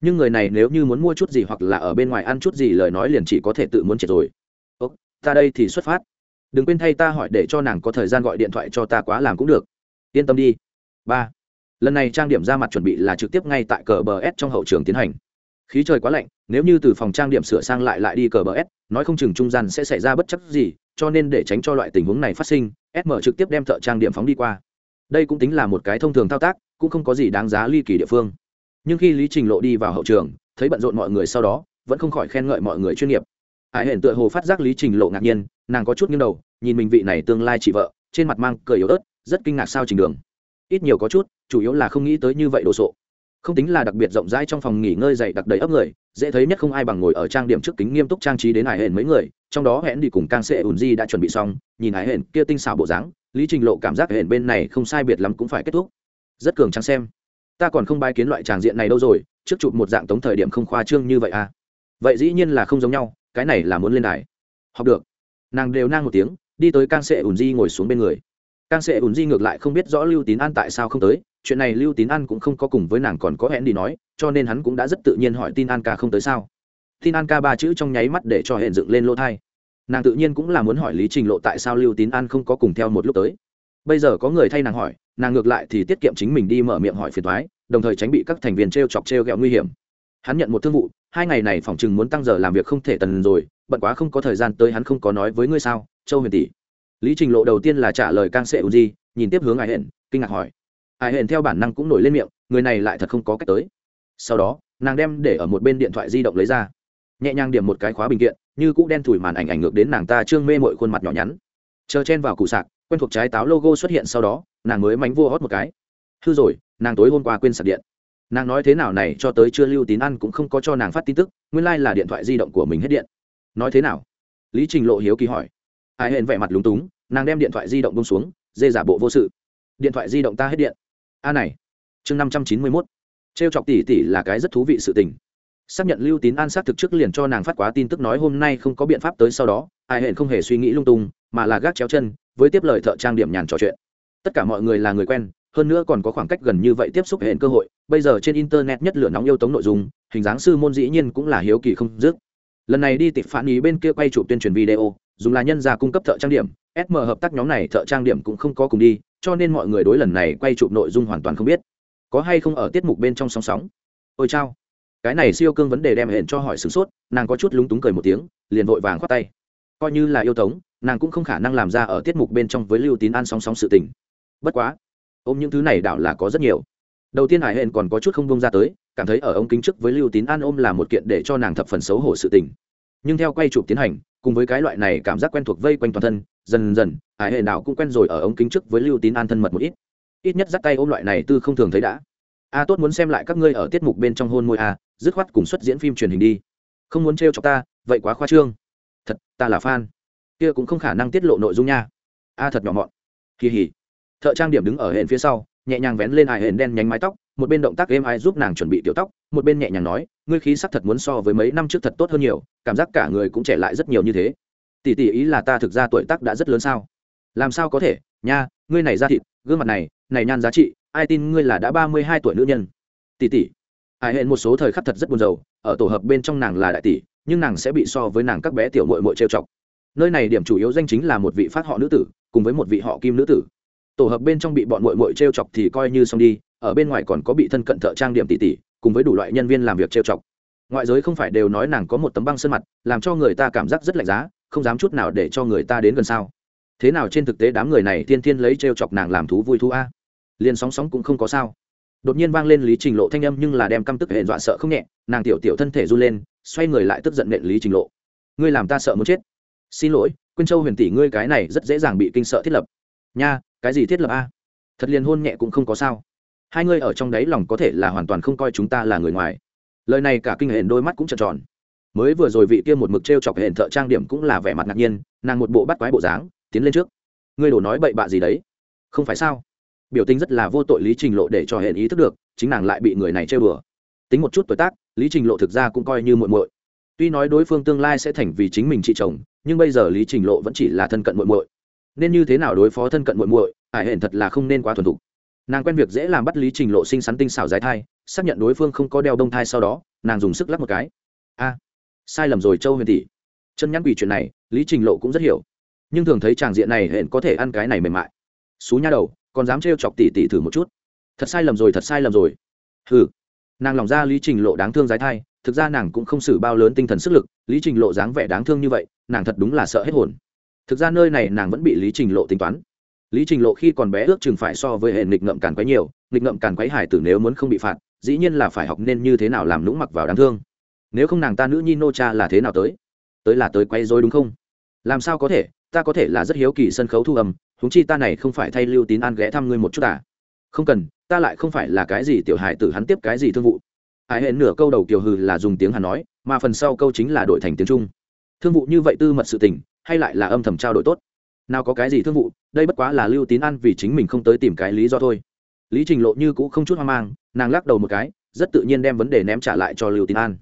Nhưng người này nếu như muốn mua chút gì hoặc là ở bên ngoài ăn chút gì lời nói liền chỉ có thể tự muốn triệt rồi. Ố ta đây thì xuất phát. Đừng quên thay ta hỏi để cho nàng có thời gian gọi điện thoại cho ta quá làm cũng được. Yên tâm đi. Ba lần này trang điểm ra mặt chuẩn bị là trực tiếp ngay tại cờ bờ s trong hậu trường tiến hành. Khí trời quá lạnh, nếu như từ phòng trang điểm sửa sang lại lại đi cờ bờ s nói không chừng trung gian sẽ xảy ra bất chấp gì, cho nên để tránh cho loại tình huống này phát sinh sm trực tiếp đem thợ trang điểm phóng đi qua. Đây cũng tính là một cái thông thường thao tác, cũng không có gì đáng giá ly kỳ địa phương. Nhưng khi lý trình lộ đi vào hậu trường, thấy bận rộn mọi người sau đó, vẫn không khỏi khen ngợi mọi người chuyên nghiệp. Hải hển tựa hồ phát giác lý trình lộ ngạc nhiên, nàng có chút nghiêng đầu, nhìn mình vị này tương lai chị vợ, trên mặt mang cười yếu ớt, rất kinh ngạc sao trình đường ít nhiều có chút, chủ yếu là không nghĩ tới như vậy đồ sộ. Không tính là đặc biệt rộng rãi trong phòng nghỉ ngơi dày đặc đầy ấp người, dễ thấy nhất không ai bằng ngồi ở trang điểm trước kính nghiêm túc trang trí đến hải hển mấy người, trong đó hẹn đi cùng càng sệ ùn di đã chuẩn bị xong, nhìn hải hển kia tinh xảo bộ dáng, lý trình lộ cảm giác hẹn bên này không sai biệt lắm cũng phải kết thúc. Rất cường trang xem. Ta còn không bài kiến loại tràng diện này đâu rồi, trước chụp một dạng tống thời điểm không khoa trương như vậy à? Vậy dĩ nhiên là không giống nhau, cái này là muốn lên đài. Học được. Nàng đều nang một tiếng, đi tới càng sệ ùn di ngồi xuống bên người càng sẽ ùn di ngược lại không biết rõ lưu tín an tại sao không tới, chuyện này lưu tín an cũng không có cùng với nàng còn có hẹn đi nói, cho nên hắn cũng đã rất tự nhiên hỏi tin an ca không tới sao. Tin an ca ba chữ trong nháy mắt để cho hẹn dựng lên lỗ thai. Nàng tự nhiên cũng là muốn hỏi lý trình lộ tại sao lưu tín an không có cùng theo một lúc tới. Bây giờ có người thay nàng hỏi, nàng ngược lại thì tiết kiệm chính mình đi mở miệng hỏi phiền thoái đồng thời tránh bị các thành viên t r e o chọc t r e o g ẹ o nguy hiểm. Hắn nhận một thương vụ, hai ngày này phòng chừng muốn tăng giờ làm việc không thể tần rồi, bận quá không có thời gian tới hắn không có nói với ngươi sao, châu huyền tỷ lý trình lộ đầu tiên là trả lời càng sệ u di nhìn tiếp hướng ai hển, kinh ngạc hỏi. Ai hển theo bản năng cũng nổi lên miệng, người này lại thật không có cách tới. Sau đó, nàng đem để ở một bên điện thoại di động lấy ra. Nhẹ nhàng điểm một cái khóa bình kiện, như cũ đen thủi màn ảnh ảnh ngược đến nàng ta trương mê mội khuôn mặt nhỏ nhắn. Chờ chen vào cụ sạc, quen thuộc trái táo logo xuất hiện sau đó, nàng mới mánh vô hót một cái. Hư rồi, nàng tối hôm qua quên sạc điện. Nàng nói thế nào này, cho tới chưa lưu tín ăn cũng không có cho nàng phát tin tức, nguyên lai、like、là điện thoại di động của mình hết điện. Nói thế nào? Lý trình lộ hiếu kỳ hỏi ai hẹn vẻ mặt lúng túng, nàng đem điện thoại di động bông xuống, dê giả bộ vô sự. Điện thoại di động ta hết điện. A này. Chương năm trăm chín mươi mốt. Trêu chọc tỷ tỷ là cái rất thú vị sự tình. Xác nhận lưu tín an xác thực trước liền cho nàng phát quá tin tức nói hôm nay không có biện pháp tới sau đó, ai hẹn không hề suy nghĩ lung tung, mà là gác chéo chân, với tiếp lời thợ trang điểm nhàn trò chuyện. Tất cả mọi người là người quen, hơn nữa còn có khoảng cách gần như vậy tiếp xúc hẹn cơ hội, bây giờ trên internet nhất lửa nóng yêu tống nội dung, hình dáng sư môn dĩ nhiên cũng là hiếu kỳ không dứt. Lần này đi tịp phản ý bên kia quay chụp tuyên truyền video dùng là nhân gia cung cấp thợ trang điểm sm hợp tác nhóm này thợ trang điểm cũng không có cùng đi, cho nên mọi người đối lần này quay chụp nội dung hoàn toàn không biết. Có hay không ở tiết mục bên trong sóng sóng? Ôi chao. Cái này siêu cương vấn đề đem hẹn cho hỏi sửng sốt, nàng có chút lúng túng cười một tiếng, liền vội vàng khoát tay. Coi như là yêu tống, nàng cũng không khả năng làm ra ở tiết mục bên trong với lưu tín an sóng sóng sự tình. Bất quá, ôm những thứ này đảo là có rất nhiều. Đầu tiên hải hẹn còn có chút không bông ra tới, cảm thấy ở ông kính trước với lưu tín an ôm là một kiện để cho nàng thập phần xấu hổ sự tình nhưng theo quay chụp tiến hành, cùng với cái loại này cảm giác quen thuộc vây quanh toàn thân, dần dần hải hệ nào cũng quen rồi ở ống kính trước với lưu tín an thân mật một ít. Ít nhất dắt tay ôm loại này tư không thường thấy đã. A tốt muốn xem lại các ngươi ở tiết mục bên trong hôn môi a, dứt khoát cùng xuất diễn phim truyền hình đi. Không muốn trêu cho ta, vậy quá khoa trương. Thật, ta là fan. Kia cũng không khả năng tiết lộ nội dung nha. A thật nhỏ mọn. Kỳ hỉ. Thợ trang điểm đứng ở hển phía sau, nhẹ nhàng vén lên ai hển đen nhánh mái tóc, một bên động tác êm ai giúp nàng chuẩn bị tiểu tóc, một bên nhẹ nhàng nói ngươi khí sắc thật muốn so với mấy năm trước thật tốt hơn nhiều, cảm giác cả người cũng trẻ lại rất nhiều như thế. Tỷ tỷ ý là ta thực ra tuổi tác đã rất lớn sao? Làm sao có thể? Nha, ngươi này ra thịt, gương mặt này này nhan giá trị, ai tin ngươi là đã ba mươi hai tuổi nữ nhân? Tỷ tỷ. Ai hẹn một số thời khắc thật rất buồn rầu, ở tổ hợp bên trong nàng là đại tỷ, nhưng nàng sẽ bị so với nàng các bé tiểu mội mội trêu chọc. Nơi này điểm chủ yếu danh chính là một vị phát họ nữ tử, cùng với một vị họ kim nữ tử. Tổ hợp bên trong bị bọn mội mội trêu chọc thì coi như xong đi, ở bên ngoài còn có bị thân cận thợ trang điểm tỷ tỷ cùng với đủ loại nhân viên làm việc trêu chọc. Ngoại giới không phải đều nói nàng có một tấm băng sơn mặt, làm cho người ta cảm giác rất lạnh giá, không dám chút nào để cho người ta đến gần sao. Thế nào trên thực tế đám người này thiên thiên lấy trêu chọc nàng làm thú vui thú a? Liền sóng sóng cũng không có sao. Đột nhiên vang lên lý trình lộ thanh âm nhưng là đem căm tức hệ dọa sợ không nhẹ, nàng tiểu tiểu thân thể run lên, xoay người lại tức giận nện lý trình lộ. Ngươi làm ta sợ muốn chết. Xin lỗi quyên châu huyền tỷ ngươi cái này rất dễ dàng bị kinh sợ thiết lập. Nha, cái gì thiết lập a? Thật liền hôn nhẹ cũng không có sao hai ngươi ở trong đấy lòng có thể là hoàn toàn không coi chúng ta là người ngoài. Lời này cả kinh hển đôi mắt cũng trợn tròn. Mới vừa rồi vị kia một mực t r e o chọc hển thợ trang điểm cũng là vẻ mặt ngạc nhiên, nàng một bộ bắt quái bộ dáng, tiến lên trước. Ngươi đổ nói bậy bạ gì đấy? Không phải sao? Biểu tình rất là vô tội lý trình lộ để cho hển ý thức được, chính nàng lại bị người này trêu đùa. Tính một chút tuổi tác, lý trình lộ thực ra cũng coi như muội muội. Tuy nói đối phương tương lai sẽ thành vì chính mình chị chồng, nhưng bây giờ lý trình lộ vẫn chỉ là thân cận muội muội. Nên như thế nào đối phó thân cận muội muội, ải hển thật là không nên quá thuần thục nàng quen việc dễ làm bắt lý trình lộ sinh sắn tinh xảo dài thai, xác nhận đối phương không có đeo đông thai sau đó, nàng dùng sức lắc một cái. A, sai lầm rồi châu huyền tỷ. Chân nhắn quỷ chuyện này, lý trình lộ cũng rất hiểu. Nhưng thường thấy tràng diện này hẹn có thể ăn cái này mềm mại. Xú nha đầu, còn dám trêu chọc tỷ tỷ thử một chút. Thật sai lầm rồi, thật sai lầm rồi. Ừ nàng lòng ra lý trình lộ đáng thương dài thai, thực ra nàng cũng không xử bao lớn tinh thần sức lực, lý trình lộ dáng vẻ đáng thương như vậy, nàng thật đúng là sợ hết hồn. Thực ra nơi này nàng vẫn bị lý trình lộ tính toán lý trình lộ khi còn bé ước chừng phải so với hệ nghịch ngậm càn quấy nhiều, nghịch ngậm càn quấy hải tử nếu muốn không bị phạt, dĩ nhiên là phải học nên như thế nào làm lũng mặc vào đáng thương. Nếu không nàng ta nữ nhi nô cha là thế nào tới? Tới là tới quay dối đúng không? Làm sao có thể? Ta có thể là rất hiếu kỳ sân khấu thu âm húng chi ta này không phải thay lưu tín an ghé thăm ngươi một chút à? Không cần, ta lại không phải là cái gì tiểu hải tử hắn tiếp cái gì thương vụ. Hải hẹn nửa câu đầu kiều hừ là dùng tiếng hắn nói, mà phần sau câu chính là đổi thành tiếng trung. Thương vụ như vậy tư mật sự tình, hay lại là âm thầm trao đổi tốt? Nào có cái gì thương vụ, đây bất quá là lưu tín ăn vì chính mình không tới tìm cái lý do thôi. Lý trình lộ như cũng không chút hoang mang, nàng lắc đầu một cái, rất tự nhiên đem vấn đề ném trả lại cho lưu tín an.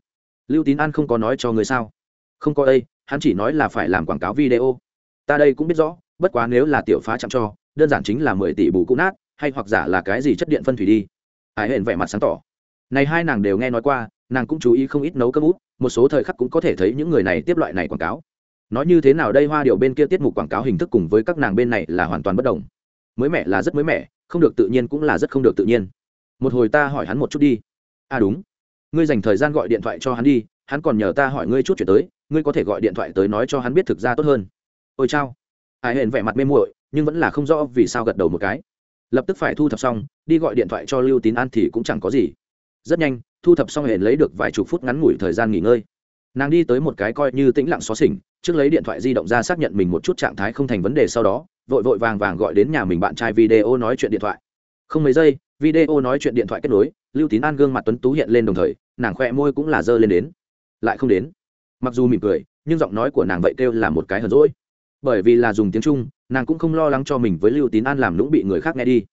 Lưu tín an không có nói cho người sao? Không có đây hắn chỉ nói là phải làm quảng cáo video. Ta đây cũng biết rõ, bất quá nếu là tiểu phá chạm cho, đơn giản chính là mười tỷ bù cũ nát, hay hoặc giả là cái gì chất điện phân thủy đi. Ai hẹn vẻ mặt sáng tỏ. Này hai nàng đều nghe nói qua, nàng cũng chú ý không ít nấu cơm út, một số thời khắc cũng có thể thấy những người này tiếp loại này quảng cáo nói như thế nào đây hoa điệu bên kia tiết mục quảng cáo hình thức cùng với các nàng bên này là hoàn toàn bất đồng. Mới mẻ là rất mới mẻ, không được tự nhiên cũng là rất không được tự nhiên. Một hồi ta hỏi hắn một chút đi. À đúng. Ngươi dành thời gian gọi điện thoại cho hắn đi, hắn còn nhờ ta hỏi ngươi chút chuyện tới, ngươi có thể gọi điện thoại tới nói cho hắn biết thực ra tốt hơn. Ôi chao. Ai hẹn vẻ mặt mê muội, nhưng vẫn là không rõ vì sao gật đầu một cái. Lập tức phải thu thập xong, đi gọi điện thoại cho lưu tín an thì cũng chẳng có gì. Rất nhanh, thu thập xong hẹn lấy được vài chục phút ngắn ngủi thời gian nghỉ ngơi nàng đi tới một cái coi như tĩnh lặng xó xỉnh, trước lấy điện thoại di động ra xác nhận mình một chút trạng thái không thành vấn đề sau đó, vội vội vàng vàng gọi đến nhà mình bạn trai video nói chuyện điện thoại. Không mấy giây, video nói chuyện điện thoại kết nối, lưu tín an gương mặt tuấn tú hiện lên đồng thời, nàng khoe môi cũng là dơ lên đến. Lại không đến. Mặc dù mỉm cười, nhưng giọng nói của nàng vậy kêu là một cái hờn rỗi bởi vì là dùng tiếng trung, nàng cũng không lo lắng cho mình với lưu tín an làm lũng bị người khác nghe đi.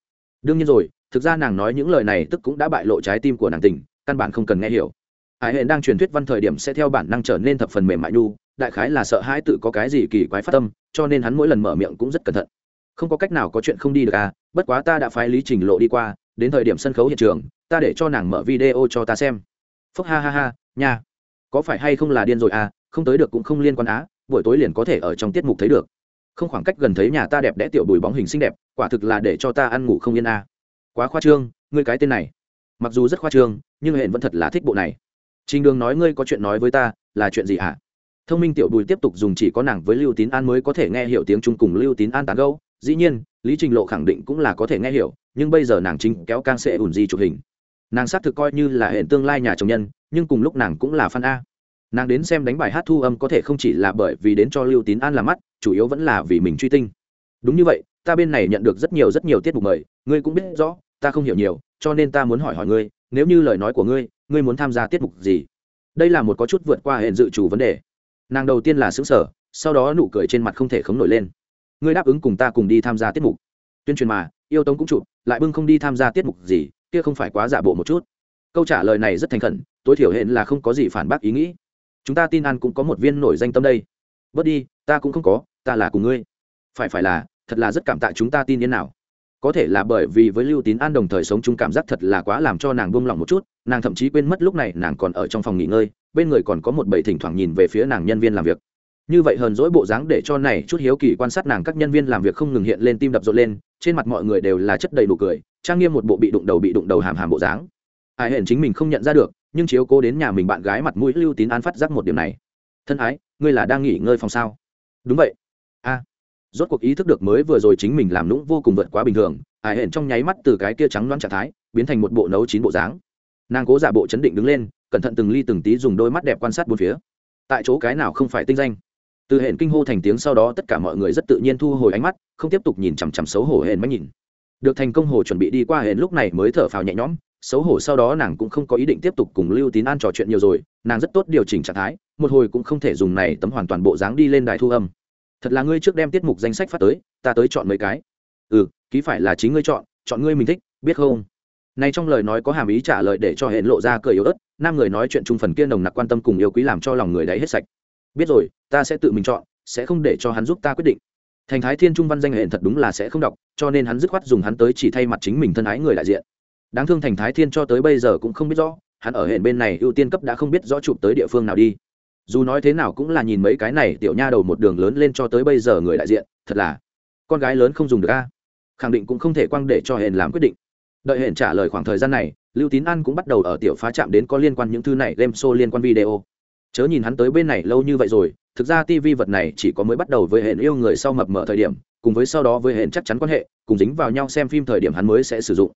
Đương nhiên rồi, thực ra nàng nói những lời này tức cũng đã bại lộ trái tim của nàng tình căn bản không cần nghe hiểu ải hệ đang truyền thuyết văn thời điểm sẽ theo bản năng trở nên thập phần mềm mại nhu, đại khái là sợ hãi tự có cái gì kỳ quái phát tâm, cho nên hắn mỗi lần mở miệng cũng rất cẩn thận. Không có cách nào có chuyện không đi được à bất quá ta đã phái lý trình lộ đi qua, đến thời điểm sân khấu hiện trường, ta để cho nàng mở video cho ta xem. Phúc ha ha ha, nha. Có phải hay không là điên rồi à không tới được cũng không liên quan á, buổi tối liền có thể ở trong tiết mục thấy được. Không khoảng cách gần thấy nhà ta đẹp đẽ tiểu bùi bóng hình xinh đẹp, quả thực là để cho ta ăn ngủ không yên à. quá khoa trương, ngươi cái tên này. Mặc dù rất khoa trương, nhưng hệ vẫn thật là thích bộ này trình đường nói, ngươi có chuyện nói với ta, là chuyện gì hả? Thông minh tiểu bùi tiếp tục dùng chỉ có nàng với lưu tín an mới có thể nghe hiểu tiếng trung cùng lưu tín an tán gâu dĩ nhiên, lý trình lộ khẳng định cũng là có thể nghe hiểu, nhưng bây giờ nàng chính kéo căng sẽ ủn di chụp hình. Nàng xác thực coi như là hệ tương lai nhà chồng nhân, nhưng cùng lúc nàng cũng là fan a. Nàng đến xem đánh bài hát thu âm có thể không chỉ là bởi vì đến cho lưu tín an làm mắt, chủ yếu vẫn là vì mình truy tinh. Đúng như vậy, ta bên này nhận được rất nhiều rất nhiều tiết mục mời, ngươi cũng biết rõ, ta không hiểu nhiều, cho nên ta muốn hỏi hỏi ngươi nếu như lời nói của ngươi ngươi muốn tham gia tiết mục gì? Đây là một có chút vượt qua hệ dự chủ vấn đề. Nàng đầu tiên là xứng sở sau đó nụ cười trên mặt không thể khống nổi lên. Ngươi đáp ứng cùng ta cùng đi tham gia tiết mục. Tuyên truyền mà, yêu tống cũng chụp, lại bưng không đi tham gia tiết mục gì, kia không phải quá giả bộ một chút. Câu trả lời này rất thành khẩn, tối thiểu hiện là không có gì phản bác ý nghĩ. Chúng ta tin ăn cũng có một viên nổi danh tâm đây. Bớt đi, ta cũng không có, ta là cùng ngươi. Phải phải là, thật là rất cảm tạ chúng ta tin yên nào có thể là bởi vì với lưu tín an đồng thời sống chung cảm giác thật là quá làm cho nàng buông lỏng một chút, nàng thậm chí quên mất lúc này nàng còn ở trong phòng nghỉ ngơi, bên người còn có một bầy thỉnh thoảng nhìn về phía nàng nhân viên làm việc. Như vậy hờn dỗi bộ dáng để cho này chút hiếu kỳ quan sát nàng các nhân viên làm việc không ngừng hiện lên tim đập rộn lên, trên mặt mọi người đều là chất đầy nụ cười, trang nghiêm một bộ bị đụng đầu bị đụng đầu hàm hàm bộ dáng. Ai hẹn chính mình không nhận ra được, nhưng chiếu cố đến nhà mình bạn gái mặt mũi lưu tín an phát giác một điểm này. Thân ái, ngươi là đang nghỉ ngơi phòng sao? Đúng vậy. A rốt cuộc ý thức được mới vừa rồi chính mình làm lũng vô cùng vượt quá bình thường, ai hển trong nháy mắt từ cái kia trắng loáng trạng thái, biến thành một bộ nấu chín bộ dáng. Nàng cố giả bộ chấn định đứng lên, cẩn thận từng ly từng tí dùng đôi mắt đẹp quan sát bốn phía. Tại chỗ cái nào không phải tinh danh? Từ hển kinh hô thành tiếng sau đó tất cả mọi người rất tự nhiên thu hồi ánh mắt, không tiếp tục nhìn chằm chằm xấu hổ hển mắt nhìn. Được thành công hồ chuẩn bị đi qua hển lúc này mới thở phào nhẹ nhõm, xấu hổ sau đó nàng cũng không có ý định tiếp tục cùng lưu tín an trò chuyện nhiều rồi, nàng rất tốt điều chỉnh trạng thái, một hồi cũng không thể dùng này tấm hoàn toàn bộ dáng đi lên đài thu âm thật là ngươi trước đem tiết mục danh sách phát tới, ta tới chọn mấy cái. Ừ ký phải là chính ngươi chọn chọn ngươi mình thích, biết không? Nay trong lời nói có hàm ý trả lời để cho hẹn lộ ra cười yếu ớt, nam người nói chuyện chung phần kia nồng nặc quan tâm cùng yêu quý làm cho lòng người đấy hết sạch. Biết rồi, ta sẽ tự mình chọn, sẽ không để cho hắn giúp ta quyết định. Thành thái thiên trung văn danh hẹn thật đúng là sẽ không đọc, cho nên hắn dứt khoát dùng hắn tới chỉ thay mặt chính mình thân ái người đại diện. Đáng thương thành thái thiên cho tới bây giờ cũng không biết rõ, hắn ở hẹn bên này ưu tiên cấp đã không biết rõ chụp tới địa phương nào đi dù nói thế nào cũng là nhìn mấy cái này tiểu nha đầu một đường lớn lên cho tới bây giờ người đại diện, thật là, con gái lớn không dùng được a. Khẳng định cũng không thể quăng để cho hển làm quyết định. Đợi hển trả lời khoảng thời gian này, lưu tín an cũng bắt đầu ở tiểu phá chạm đến có liên quan những thứ này, game show liên quan video. Chớ nhìn hắn tới bên này lâu như vậy rồi, thực ra tv vật này chỉ có mới bắt đầu với hển yêu người sau mập mở thời điểm, cùng với sau đó với hển chắc chắn quan hệ, cùng dính vào nhau xem phim thời điểm hắn mới sẽ sử dụng.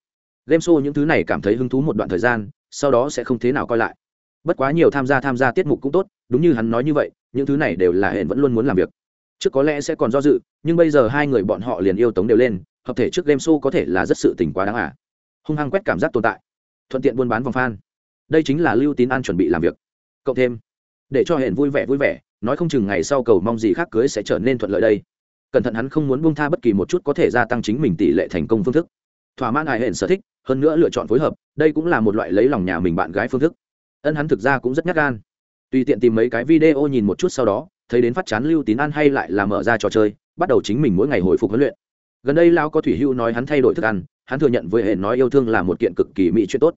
Game show những thứ này cảm thấy hứng thú một đoạn thời gian, sau đó sẽ không thế nào coi lại bất quá nhiều tham gia tham gia tiết mục cũng tốt, đúng như hắn nói như vậy, những thứ này đều là hẹn vẫn luôn muốn làm việc. Trước có lẽ sẽ còn do dự, nhưng bây giờ hai người bọn họ liền yêu tống đều lên, hợp thể trước game show có thể là rất sự tình quá đáng à. Hung hăng quét cảm giác tồn tại. Thuận tiện buôn bán vòng fan. Đây chính là lưu tín an chuẩn bị làm việc. Cộng thêm, để cho hẹn vui vẻ vui vẻ, nói không chừng ngày sau cầu mong gì khác cưới sẽ trở nên thuận lợi đây. Cẩn thận hắn không muốn buông tha bất kỳ một chút có thể gia tăng chính mình tỷ lệ thành công phương thức. Thỏa mãn ai hẹn sở thích, hơn nữa lựa chọn phối hợp, đây cũng là một loại lấy lòng nhà mình bạn gái phương thức ân hắn thực ra cũng rất nhát gan. Tùy tiện tìm mấy cái video nhìn một chút sau đó, thấy đến phát chán lưu tín an hay lại là mở ra trò chơi, bắt đầu chính mình mỗi ngày hồi phục huấn luyện. Gần đây lao có thủy hưu nói hắn thay đổi thức ăn, hắn thừa nhận với hệ nói yêu thương là một kiện cực kỳ mỹ chuyện tốt.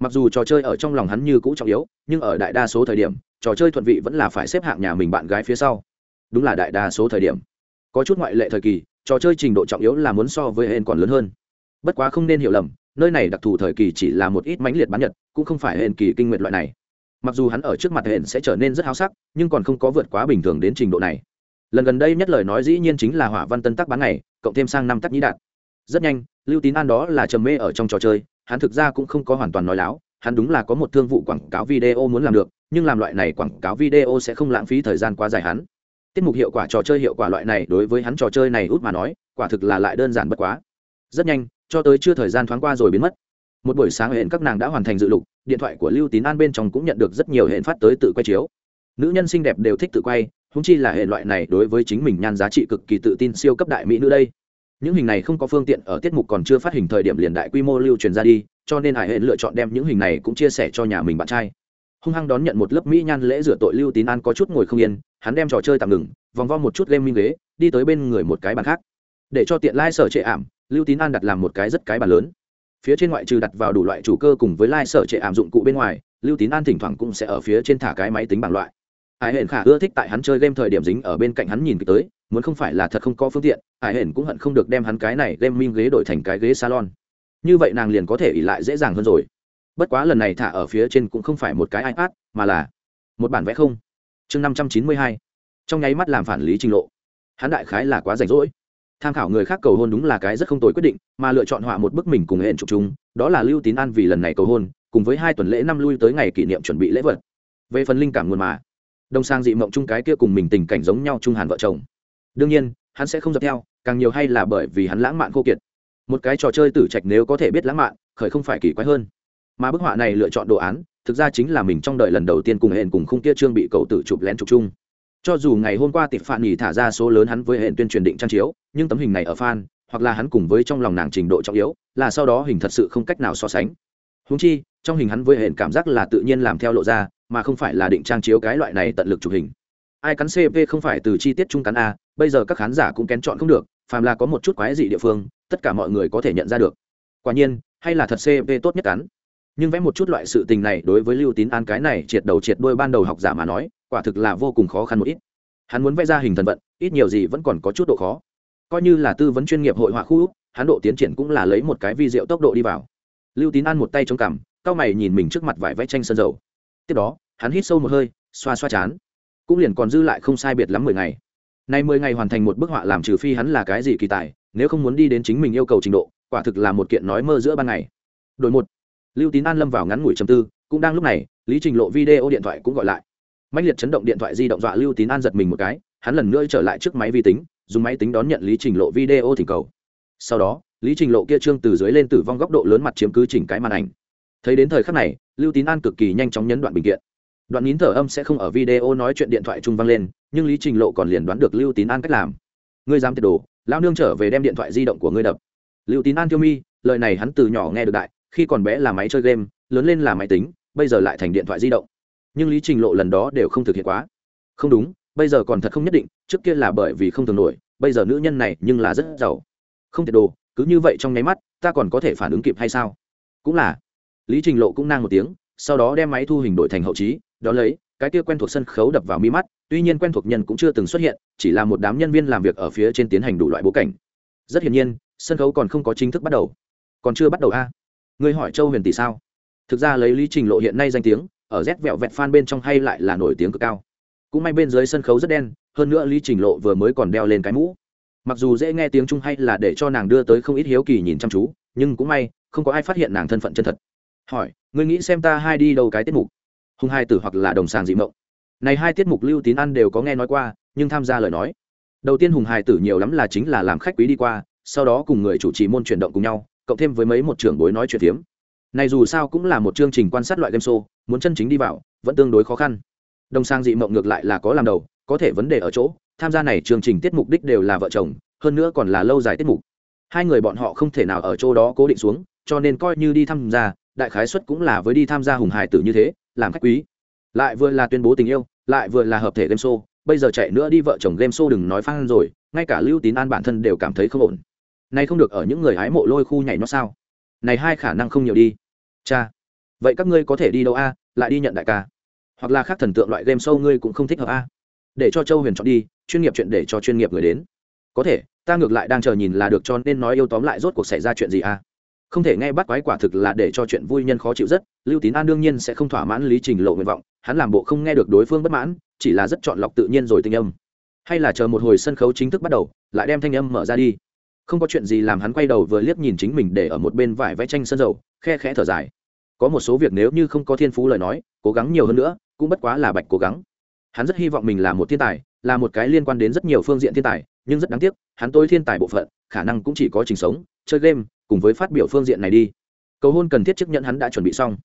Mặc dù trò chơi ở trong lòng hắn như cũ trọng yếu, nhưng ở đại đa số thời điểm, trò chơi thuận vị vẫn là phải xếp hạng nhà mình bạn gái phía sau. Đúng là đại đa số thời điểm. Có chút ngoại lệ thời kỳ, trò chơi trình độ trọng yếu là muốn so với hên còn lớn hơn. Bất quá không nên hiểu lầm nơi này đặc thù thời kỳ chỉ là một ít mãnh liệt bán nhật, cũng không phải hên kỳ kinh nguyện loại này. Mặc dù hắn ở trước mặt hên sẽ trở nên rất háo sắc, nhưng còn không có vượt quá bình thường đến trình độ này. Lần gần đây nhất lời nói dĩ nhiên chính là hỏa văn tân tắc bán này cộng thêm sang năm tắc nhĩ đạt. Rất nhanh, lưu tín an đó là trầm mê ở trong trò chơi, hắn thực ra cũng không có hoàn toàn nói láo, hắn đúng là có một thương vụ quảng cáo video muốn làm được, nhưng làm loại này quảng cáo video sẽ không lãng phí thời gian quá dài hắn. Tiết mục hiệu quả trò chơi hiệu quả loại này đối với hắn trò chơi này út mà nói, quả thực là lại đơn giản bất quá rất nhanh, cho tới chưa thời gian thoáng qua rồi biến mất. Một buổi sáng hẹn các nàng đã hoàn thành dự lục, điện thoại của lưu tín an bên trong cũng nhận được rất nhiều hẹn phát tới tự quay chiếu. Nữ nhân xinh đẹp đều thích tự quay húng chi là hệ loại này đối với chính mình nhan giá trị cực kỳ tự tin siêu cấp đại mỹ nữ đây. Những hình này không có phương tiện, ở tiết mục còn chưa phát hình thời điểm liền đại quy mô lưu truyền ra đi, cho nên hải hệ lựa chọn đem những hình này cũng chia sẻ cho nhà mình bạn trai. Hung hăng đón nhận một lớp mỹ nhan lễ rửa tội lưu tín an có chút ngồi không yên, hắn đem trò chơi tạm ngừng, vòng vo một chút game minh ghế, đi tới bên người một cái bàn khác. Để cho tiện lai、like、sở trệ ảm lưu tín an đặt làm một cái rất cái bàn lớn. Phía trên ngoại trừ đặt vào đủ loại chủ cơ cùng với lai、like、sở trệ ảm dụng cụ bên ngoài, lưu tín an thỉnh thoảng cũng sẽ ở phía trên thả cái máy tính bảng loại. Ai hển khả ưa thích tại hắn chơi game thời điểm dính ở bên cạnh hắn nhìn tới, muốn không phải là thật không có phương tiện, ai hển cũng hận không được đem hắn cái này đem minh ghế đổi thành cái ghế salon. Như vậy nàng liền có thể ỉ lại dễ dàng hơn rồi. Bất quá lần này thả ở phía trên cũng không phải một cái ipad, mà là một bản vẽ không. Chương năm trăm chín mươi hai. Trong nháy mắt làm phản lý trình lộ. Hắn đại khái là quá rảnh rỗi tham khảo người khác cầu hôn đúng là cái rất không tồi quyết định, mà lựa chọn họa một bức mình cùng hẹn chụp chúng đó là lưu tín an vì lần này cầu hôn, cùng với hai tuần lễ năm lui tới ngày kỷ niệm chuẩn bị lễ vật. Về phần linh cảm nguồn mà, đông sang dị mộng chung cái kia cùng mình tình cảnh giống nhau chung hàn vợ chồng. Đương nhiên, hắn sẽ không dập theo, càng nhiều hay là bởi vì hắn lãng mạn khô kiệt. Một cái trò chơi tử trạch nếu có thể biết lãng mạn, khởi không phải kỳ quái hơn. Mà bức họa này lựa chọn đồ án, thực ra chính là mình trong đời lần đầu tiên cùng hẹn cùng khung kia trương bị cậu tự chụp lén chụp chung cho dù ngày hôm qua tịp phạn nghỉ thả ra số lớn hắn với hệ tuyên truyền định trang chiếu, nhưng tấm hình này ở fan, hoặc là hắn cùng với trong lòng nàng trình độ trọng yếu, là sau đó hình thật sự không cách nào so sánh. Húng chi, trong hình hắn với hệ cảm giác là tự nhiên làm theo lộ ra, mà không phải là định trang chiếu cái loại này tận lực chụp hình. Ai cắn cp không phải từ chi tiết trung cắn a, bây giờ các khán giả cũng kén chọn không được, phàm là có một chút quái dị địa phương, tất cả mọi người có thể nhận ra được. Quả nhiên, hay là thật cp tốt nhất cắn. Nhưng vẽ một chút loại sự tình này đối với lưu tín an cái này triệt đầu triệt đôi ban đầu học giả mà nói quả thực là vô cùng khó khăn một ít. Hắn muốn vẽ ra hình thần vận, ít nhiều gì vẫn còn có chút độ khó. Coi như là tư vấn chuyên nghiệp hội họa khu, hắn độ tiến triển cũng là lấy một cái vi diệu tốc độ đi vào. Lưu tín an một tay chống cằm, cao mày nhìn mình trước mặt vải vẽ tranh sơn dầu. Tiếp đó, hắn hít sâu một hơi, xoa xoa chán. Cũng liền còn dư lại không sai biệt lắm mười ngày. Nay mười ngày hoàn thành một bức họa làm trừ phi hắn là cái gì kỳ tài, nếu không muốn đi đến chính mình yêu cầu trình độ, quả thực là một kiện nói mơ giữa ban ngày. Đội một, lưu tín an lâm vào ngắn ngủi chầm tư, cũng đang lúc này, lý trình lộ video điện thoại cũng gọi lại mạnh liệt chấn động điện thoại di động dọa lưu tín an giật mình một cái, hắn lần nữa trở lại trước máy vi tính, dùng máy tính đón nhận lý trình lộ video thỉnh cầu. Sau đó, lý trình lộ kia trương từ dưới lên tử vong góc độ lớn mặt chiếm cứ chỉnh cái màn ảnh. Thấy đến thời khắc này, lưu tín an cực kỳ nhanh chóng nhấn đoạn bình kiện. Đoạn nín thở âm sẽ không ở video nói chuyện điện thoại trung vang lên, nhưng lý trình lộ còn liền đoán được lưu tín an cách làm. Ngươi dám tiệt đồ lao nương trở về đem điện thoại di động của ngươi đập. Lưu tín an tiêu mi, lời này hắn từ nhỏ nghe được đại, khi còn bé là máy chơi game, lớn lên là máy tính, bây giờ lại thành điện thoại di động nhưng lý trình lộ lần đó đều không thực hiện quá. Không đúng, bây giờ còn thật không nhất định, trước kia là bởi vì không thường nổi, bây giờ nữ nhân này nhưng là rất giàu. Không thể đồ, cứ như vậy trong nháy mắt, ta còn có thể phản ứng kịp hay sao? Cũng là. Lý trình lộ cũng nang một tiếng, sau đó đem máy thu hình đổi thành hậu trí, đó lấy, cái kia quen thuộc sân khấu đập vào mi mắt, tuy nhiên quen thuộc nhân cũng chưa từng xuất hiện, chỉ là một đám nhân viên làm việc ở phía trên tiến hành đủ loại bố cảnh. Rất hiển nhiên, sân khấu còn không có chính thức bắt đầu. Còn chưa bắt đầu a. À? người hỏi châu huyền tỷ sao? Thực ra lấy lý trình lộ hiện nay danh tiếng ở rét vẹo vẹt fan bên trong hay lại là nổi tiếng cực cao. Cũng may bên dưới sân khấu rất đen, hơn nữa lý trình lộ vừa mới còn đeo lên cái mũ. Mặc dù dễ nghe tiếng trung hay là để cho nàng đưa tới không ít hiếu kỳ nhìn chăm chú, nhưng cũng may, không có ai phát hiện nàng thân phận chân thật. Hỏi, ngươi nghĩ xem ta hai đi đâu cái tiết mục? Hùng hai tử hoặc là đồng sàng dị mộng. Này hai tiết mục lưu tín ăn đều có nghe nói qua, nhưng tham gia lời nói. Đầu tiên hùng hài tử nhiều lắm là chính là làm khách quý đi qua, sau đó cùng người chủ trì môn chuyển động cùng nhau, cộng thêm với mấy một trưởng bối nói chuyện phiếm này dù sao cũng là một chương trình quan sát loại game show, muốn chân chính đi vào, vẫn tương đối khó khăn. Đồng sang dị mộng ngược lại là có làm đầu, có thể vấn đề ở chỗ, tham gia này chương trình tiết mục đích đều là vợ chồng, hơn nữa còn là lâu dài tiết mục. Hai người bọn họ không thể nào ở chỗ đó cố định xuống, cho nên coi như đi tham gia, đại khái suất cũng là với đi tham gia hùng hải tử như thế, làm khách quý. Lại vừa là tuyên bố tình yêu, lại vừa là hợp thể game show, bây giờ chạy nữa đi vợ chồng game show đừng nói phan rồi, ngay cả lưu tín an bản thân đều cảm thấy không ổn. Này không được ở những người hái mộ lôi khu nhảy nó sao? Này hai khả năng không nhiều đi. Cha, vậy các ngươi có thể đi đâu a? Lại đi nhận đại ca. Hoặc là khác thần tượng loại game show ngươi cũng không thích hợp a? Để cho châu huyền chọn đi, chuyên nghiệp chuyện để cho chuyên nghiệp người đến. Có thể, ta ngược lại đang chờ nhìn là được cho nên nói yêu tóm lại rốt cuộc xảy ra chuyện gì a? Không thể nghe bắt quái quả thực là để cho chuyện vui nhân khó chịu rất, lưu tín an đương nhiên sẽ không thỏa mãn lý trình lộ nguyện vọng, hắn làm bộ không nghe được đối phương bất mãn, chỉ là rất chọn lọc tự nhiên rồi tinh âm. Hay là chờ một hồi sân khấu chính thức bắt đầu, lại đem thanh âm mở ra đi không có chuyện gì làm hắn quay đầu vừa liếc nhìn chính mình để ở một bên vải vẽ tranh sân dầu, khe khẽ thở dài. Có một số việc nếu như không có thiên phú lời nói, cố gắng nhiều hơn nữa, cũng bất quá là bạch cố gắng. Hắn rất hy vọng mình là một thiên tài, là một cái liên quan đến rất nhiều phương diện thiên tài, nhưng rất đáng tiếc, hắn tôi thiên tài bộ phận, khả năng cũng chỉ có trình sống, chơi game, cùng với phát biểu phương diện này đi. Cầu hôn cần thiết chấp nhận hắn đã chuẩn bị xong.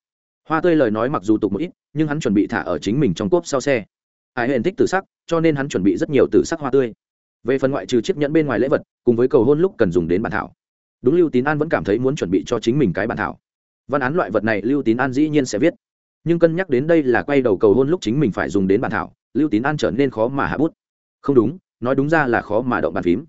Hoa tươi lời nói mặc dù tục một ít, nhưng hắn chuẩn bị thả ở chính mình trong cốp sau xe. Ai hên thích tử sắc, cho nên hắn chuẩn bị rất nhiều tử sắc hoa tươi về phần ngoại trừ chiếc nhẫn bên ngoài lễ vật, cùng với cầu hôn lúc cần dùng đến bản thảo. Đúng lưu tín an vẫn cảm thấy muốn chuẩn bị cho chính mình cái bản thảo. Văn án loại vật này lưu tín an dĩ nhiên sẽ viết. Nhưng cân nhắc đến đây là quay đầu cầu hôn lúc chính mình phải dùng đến bản thảo, lưu tín an trở nên khó mà hạ bút. Không đúng, nói đúng ra là khó mà động bàn phím.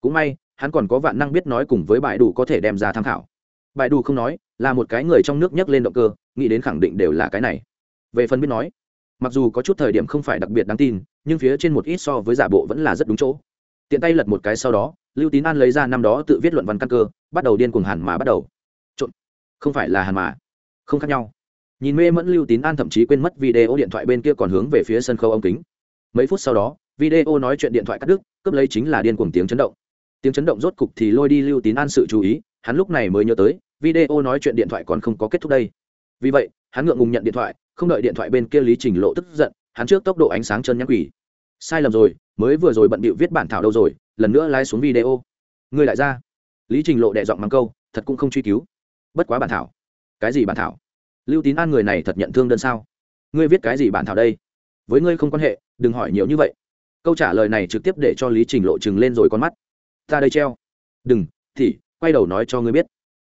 Cũng may, hắn còn có vạn năng biết nói cùng với bài đủ có thể đem ra tham khảo. Bài đủ không nói, là một cái người trong nước nhắc lên động cơ, nghĩ đến khẳng định đều là cái này. Về phần biết nói, mặc dù có chút thời điểm không phải đặc biệt đáng tin, nhưng phía trên một ít so với giả bộ vẫn là rất đúng chỗ tiện tay lật một cái sau đó, lưu tín an lấy ra năm đó tự viết luận văn căn cơ, bắt đầu điên cuồng hàn mà bắt đầu. Trộn. Không phải là hàn mà. Không khác nhau. Nhìn mê mẫn lưu tín an thậm chí quên mất video điện thoại bên kia còn hướng về phía sân khấu ống kính. Mấy phút sau đó, video nói chuyện điện thoại cắt đứt, cướp lấy chính là điên cuồng tiếng chấn động. Tiếng chấn động rốt cục thì lôi đi lưu tín an sự chú ý, hắn lúc này mới nhớ tới, video nói chuyện điện thoại còn không có kết thúc đây. Vì vậy, hắn ngượng ngùng nhận điện thoại, không đợi điện thoại bên kia lý trình lộ tức giận, hắn trước tốc độ ánh sáng chân nhắc quỷ. Sai lầm rồi mới vừa rồi bận bịu viết bản thảo đâu rồi, lần nữa lái xuống video. Ngươi lại ra. Lý trình lộ đệ giọng mắng câu, thật cũng không truy cứu. Bất quá bản thảo. Cái gì bản thảo? Lưu tín an người này thật nhận thương đơn sao? Ngươi viết cái gì bản thảo đây? Với ngươi không quan hệ, đừng hỏi nhiều như vậy. Câu trả lời này trực tiếp để cho lý trình lộ chừng lên rồi con mắt. Ta đây treo. Đừng, thì, quay đầu nói cho ngươi biết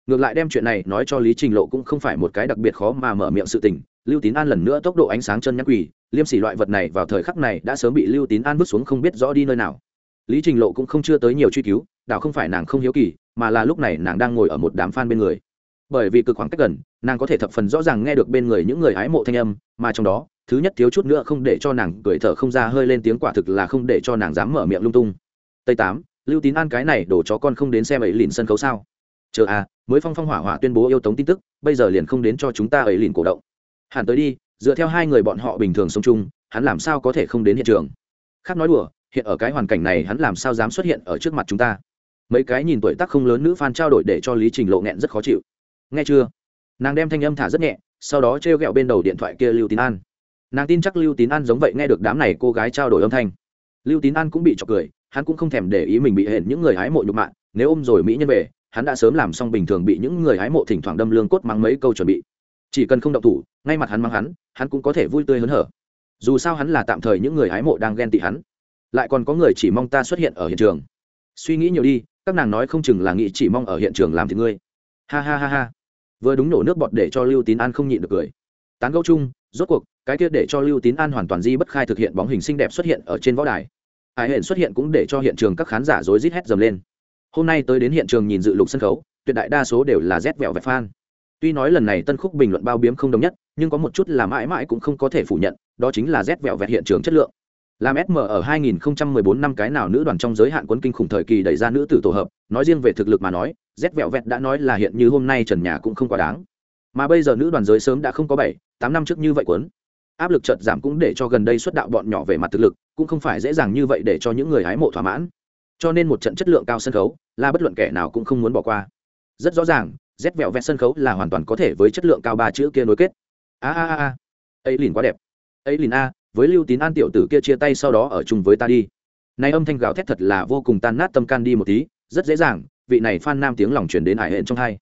ngược lại đem chuyện này nói cho lý trình lộ cũng không phải một cái đặc biệt khó mà mở miệng sự tình. Lưu tín an lần nữa tốc độ ánh sáng chân nhắc quỳ, liêm sỉ loại vật này vào thời khắc này đã sớm bị lưu tín an vứt xuống không biết rõ đi nơi nào. Lý trình lộ cũng không chưa tới nhiều truy cứu đạo không phải nàng không hiếu kỳ, mà là lúc này nàng đang ngồi ở một đám f a n bên người. Bởi vì cực khoảng cách gần, nàng có thể thập phần rõ ràng nghe được bên người những người hái mộ thanh âm, mà trong đó, thứ nhất thiếu chút nữa không để cho nàng cười thở không ra hơi lên tiếng quả thực là không để cho nàng dám mở miệng lung tung. Tây tám, lưu tín an cái này đổ chó con không đến xem ấy lìn sân khấu sao? Chờ à mới phong phong hỏa hỏa tuyên bố yêu tống tin tức, bây giờ liền không đến cho chúng ta ấy lìn cổ động. Hẳn tới đi, dựa theo hai người bọn họ bình thường sống chung, hắn làm sao có thể không đến hiện trường? Khác nói đùa, hiện ở cái hoàn cảnh này hắn làm sao dám xuất hiện ở trước mặt chúng ta? Mấy cái nhìn tuổi tác không lớn nữ fan trao đổi để cho lý trình lộ nghẹn rất khó chịu. Nghe chưa? Nàng đem thanh âm thả rất nhẹ, sau đó t r e o g ẹ o bên đầu điện thoại kia lưu tín an. Nàng tin chắc lưu tín an giống vậy nghe được đám này cô gái trao đổi âm thanh. Lưu tín an cũng bị trọc cười, hắn cũng không thèm để ý mình bị hển những người hái mộ nhục mạ, nếu ôm rồi mỹ nhân về hắn đã sớm làm xong bình thường bị những người hái mộ thỉnh thoảng đâm lương cốt mắng mấy câu chuẩn bị. Chỉ cần không động thủ, ngay mặt hắn mắng hắn hắn cũng có thể vui tươi hớn hở. Dù sao hắn là tạm thời những người hái mộ đang ghen tị hắn. Lại còn có người chỉ mong ta xuất hiện ở hiện trường. Suy nghĩ nhiều đi, các nàng nói không chừng là nghĩ chỉ mong ở hiện trường làm thì ngươi. Ha ha ha ha. Vừa đúng nổ nước bọt để cho lưu tín an không nhịn được cười. Tán gẫu chung, rốt cuộc, cái kia để cho lưu tín an hoàn toàn di bất khai thực hiện bóng hình xinh đẹp xuất hiện ở trên võ đài. Hải hển xuất hiện cũng để cho hiện trường các khán giả rối rít hét dầm lên hôm nay tới đến hiện trường nhìn dự lục sân khấu, tuyệt đại đa số đều là rét vẹo vẹt fan. Tuy nói lần này tân khúc bình luận bao biếm không đồng nhất, nhưng có một chút là mãi mãi cũng không có thể phủ nhận, đó chính là rét vẹo vẹt hiện trường chất lượng. Làm sm ở 2014 năm cái nào nữ đoàn trong giới hạn quấn kinh khủng thời kỳ đẩy ra nữ tử tổ hợp, nói riêng về thực lực mà nói, rét vẹo vẹt đã nói là hiện như hôm nay trần nhà cũng không quá đáng. Mà bây giờ nữ đoàn giới sớm đã không có bảy, tám năm trước như vậy quấn áp lực chợt giảm cũng để cho gần đây xuất đạo bọn nhỏ về mặt thực lực, cũng không phải dễ dàng như vậy để cho những người hái mộ thỏa mãn cho nên một trận chất lượng cao sân khấu, là bất luận kẻ nào cũng không muốn bỏ qua. Rất rõ ràng rét vẹo vẹn sân khấu là hoàn toàn có thể với chất lượng cao ba chữ kia nối kết. A a a a. Ấy lìn quá đẹp. Ấy lìn a, với lưu tín an tiểu tử kia chia tay sau đó ở chung với ta đi. Này âm thanh gào thét thật là vô cùng tan nát tâm can đi một tí, rất dễ dàng, vị này phan nam tiếng lòng truyền đến hải hẹn trong hai.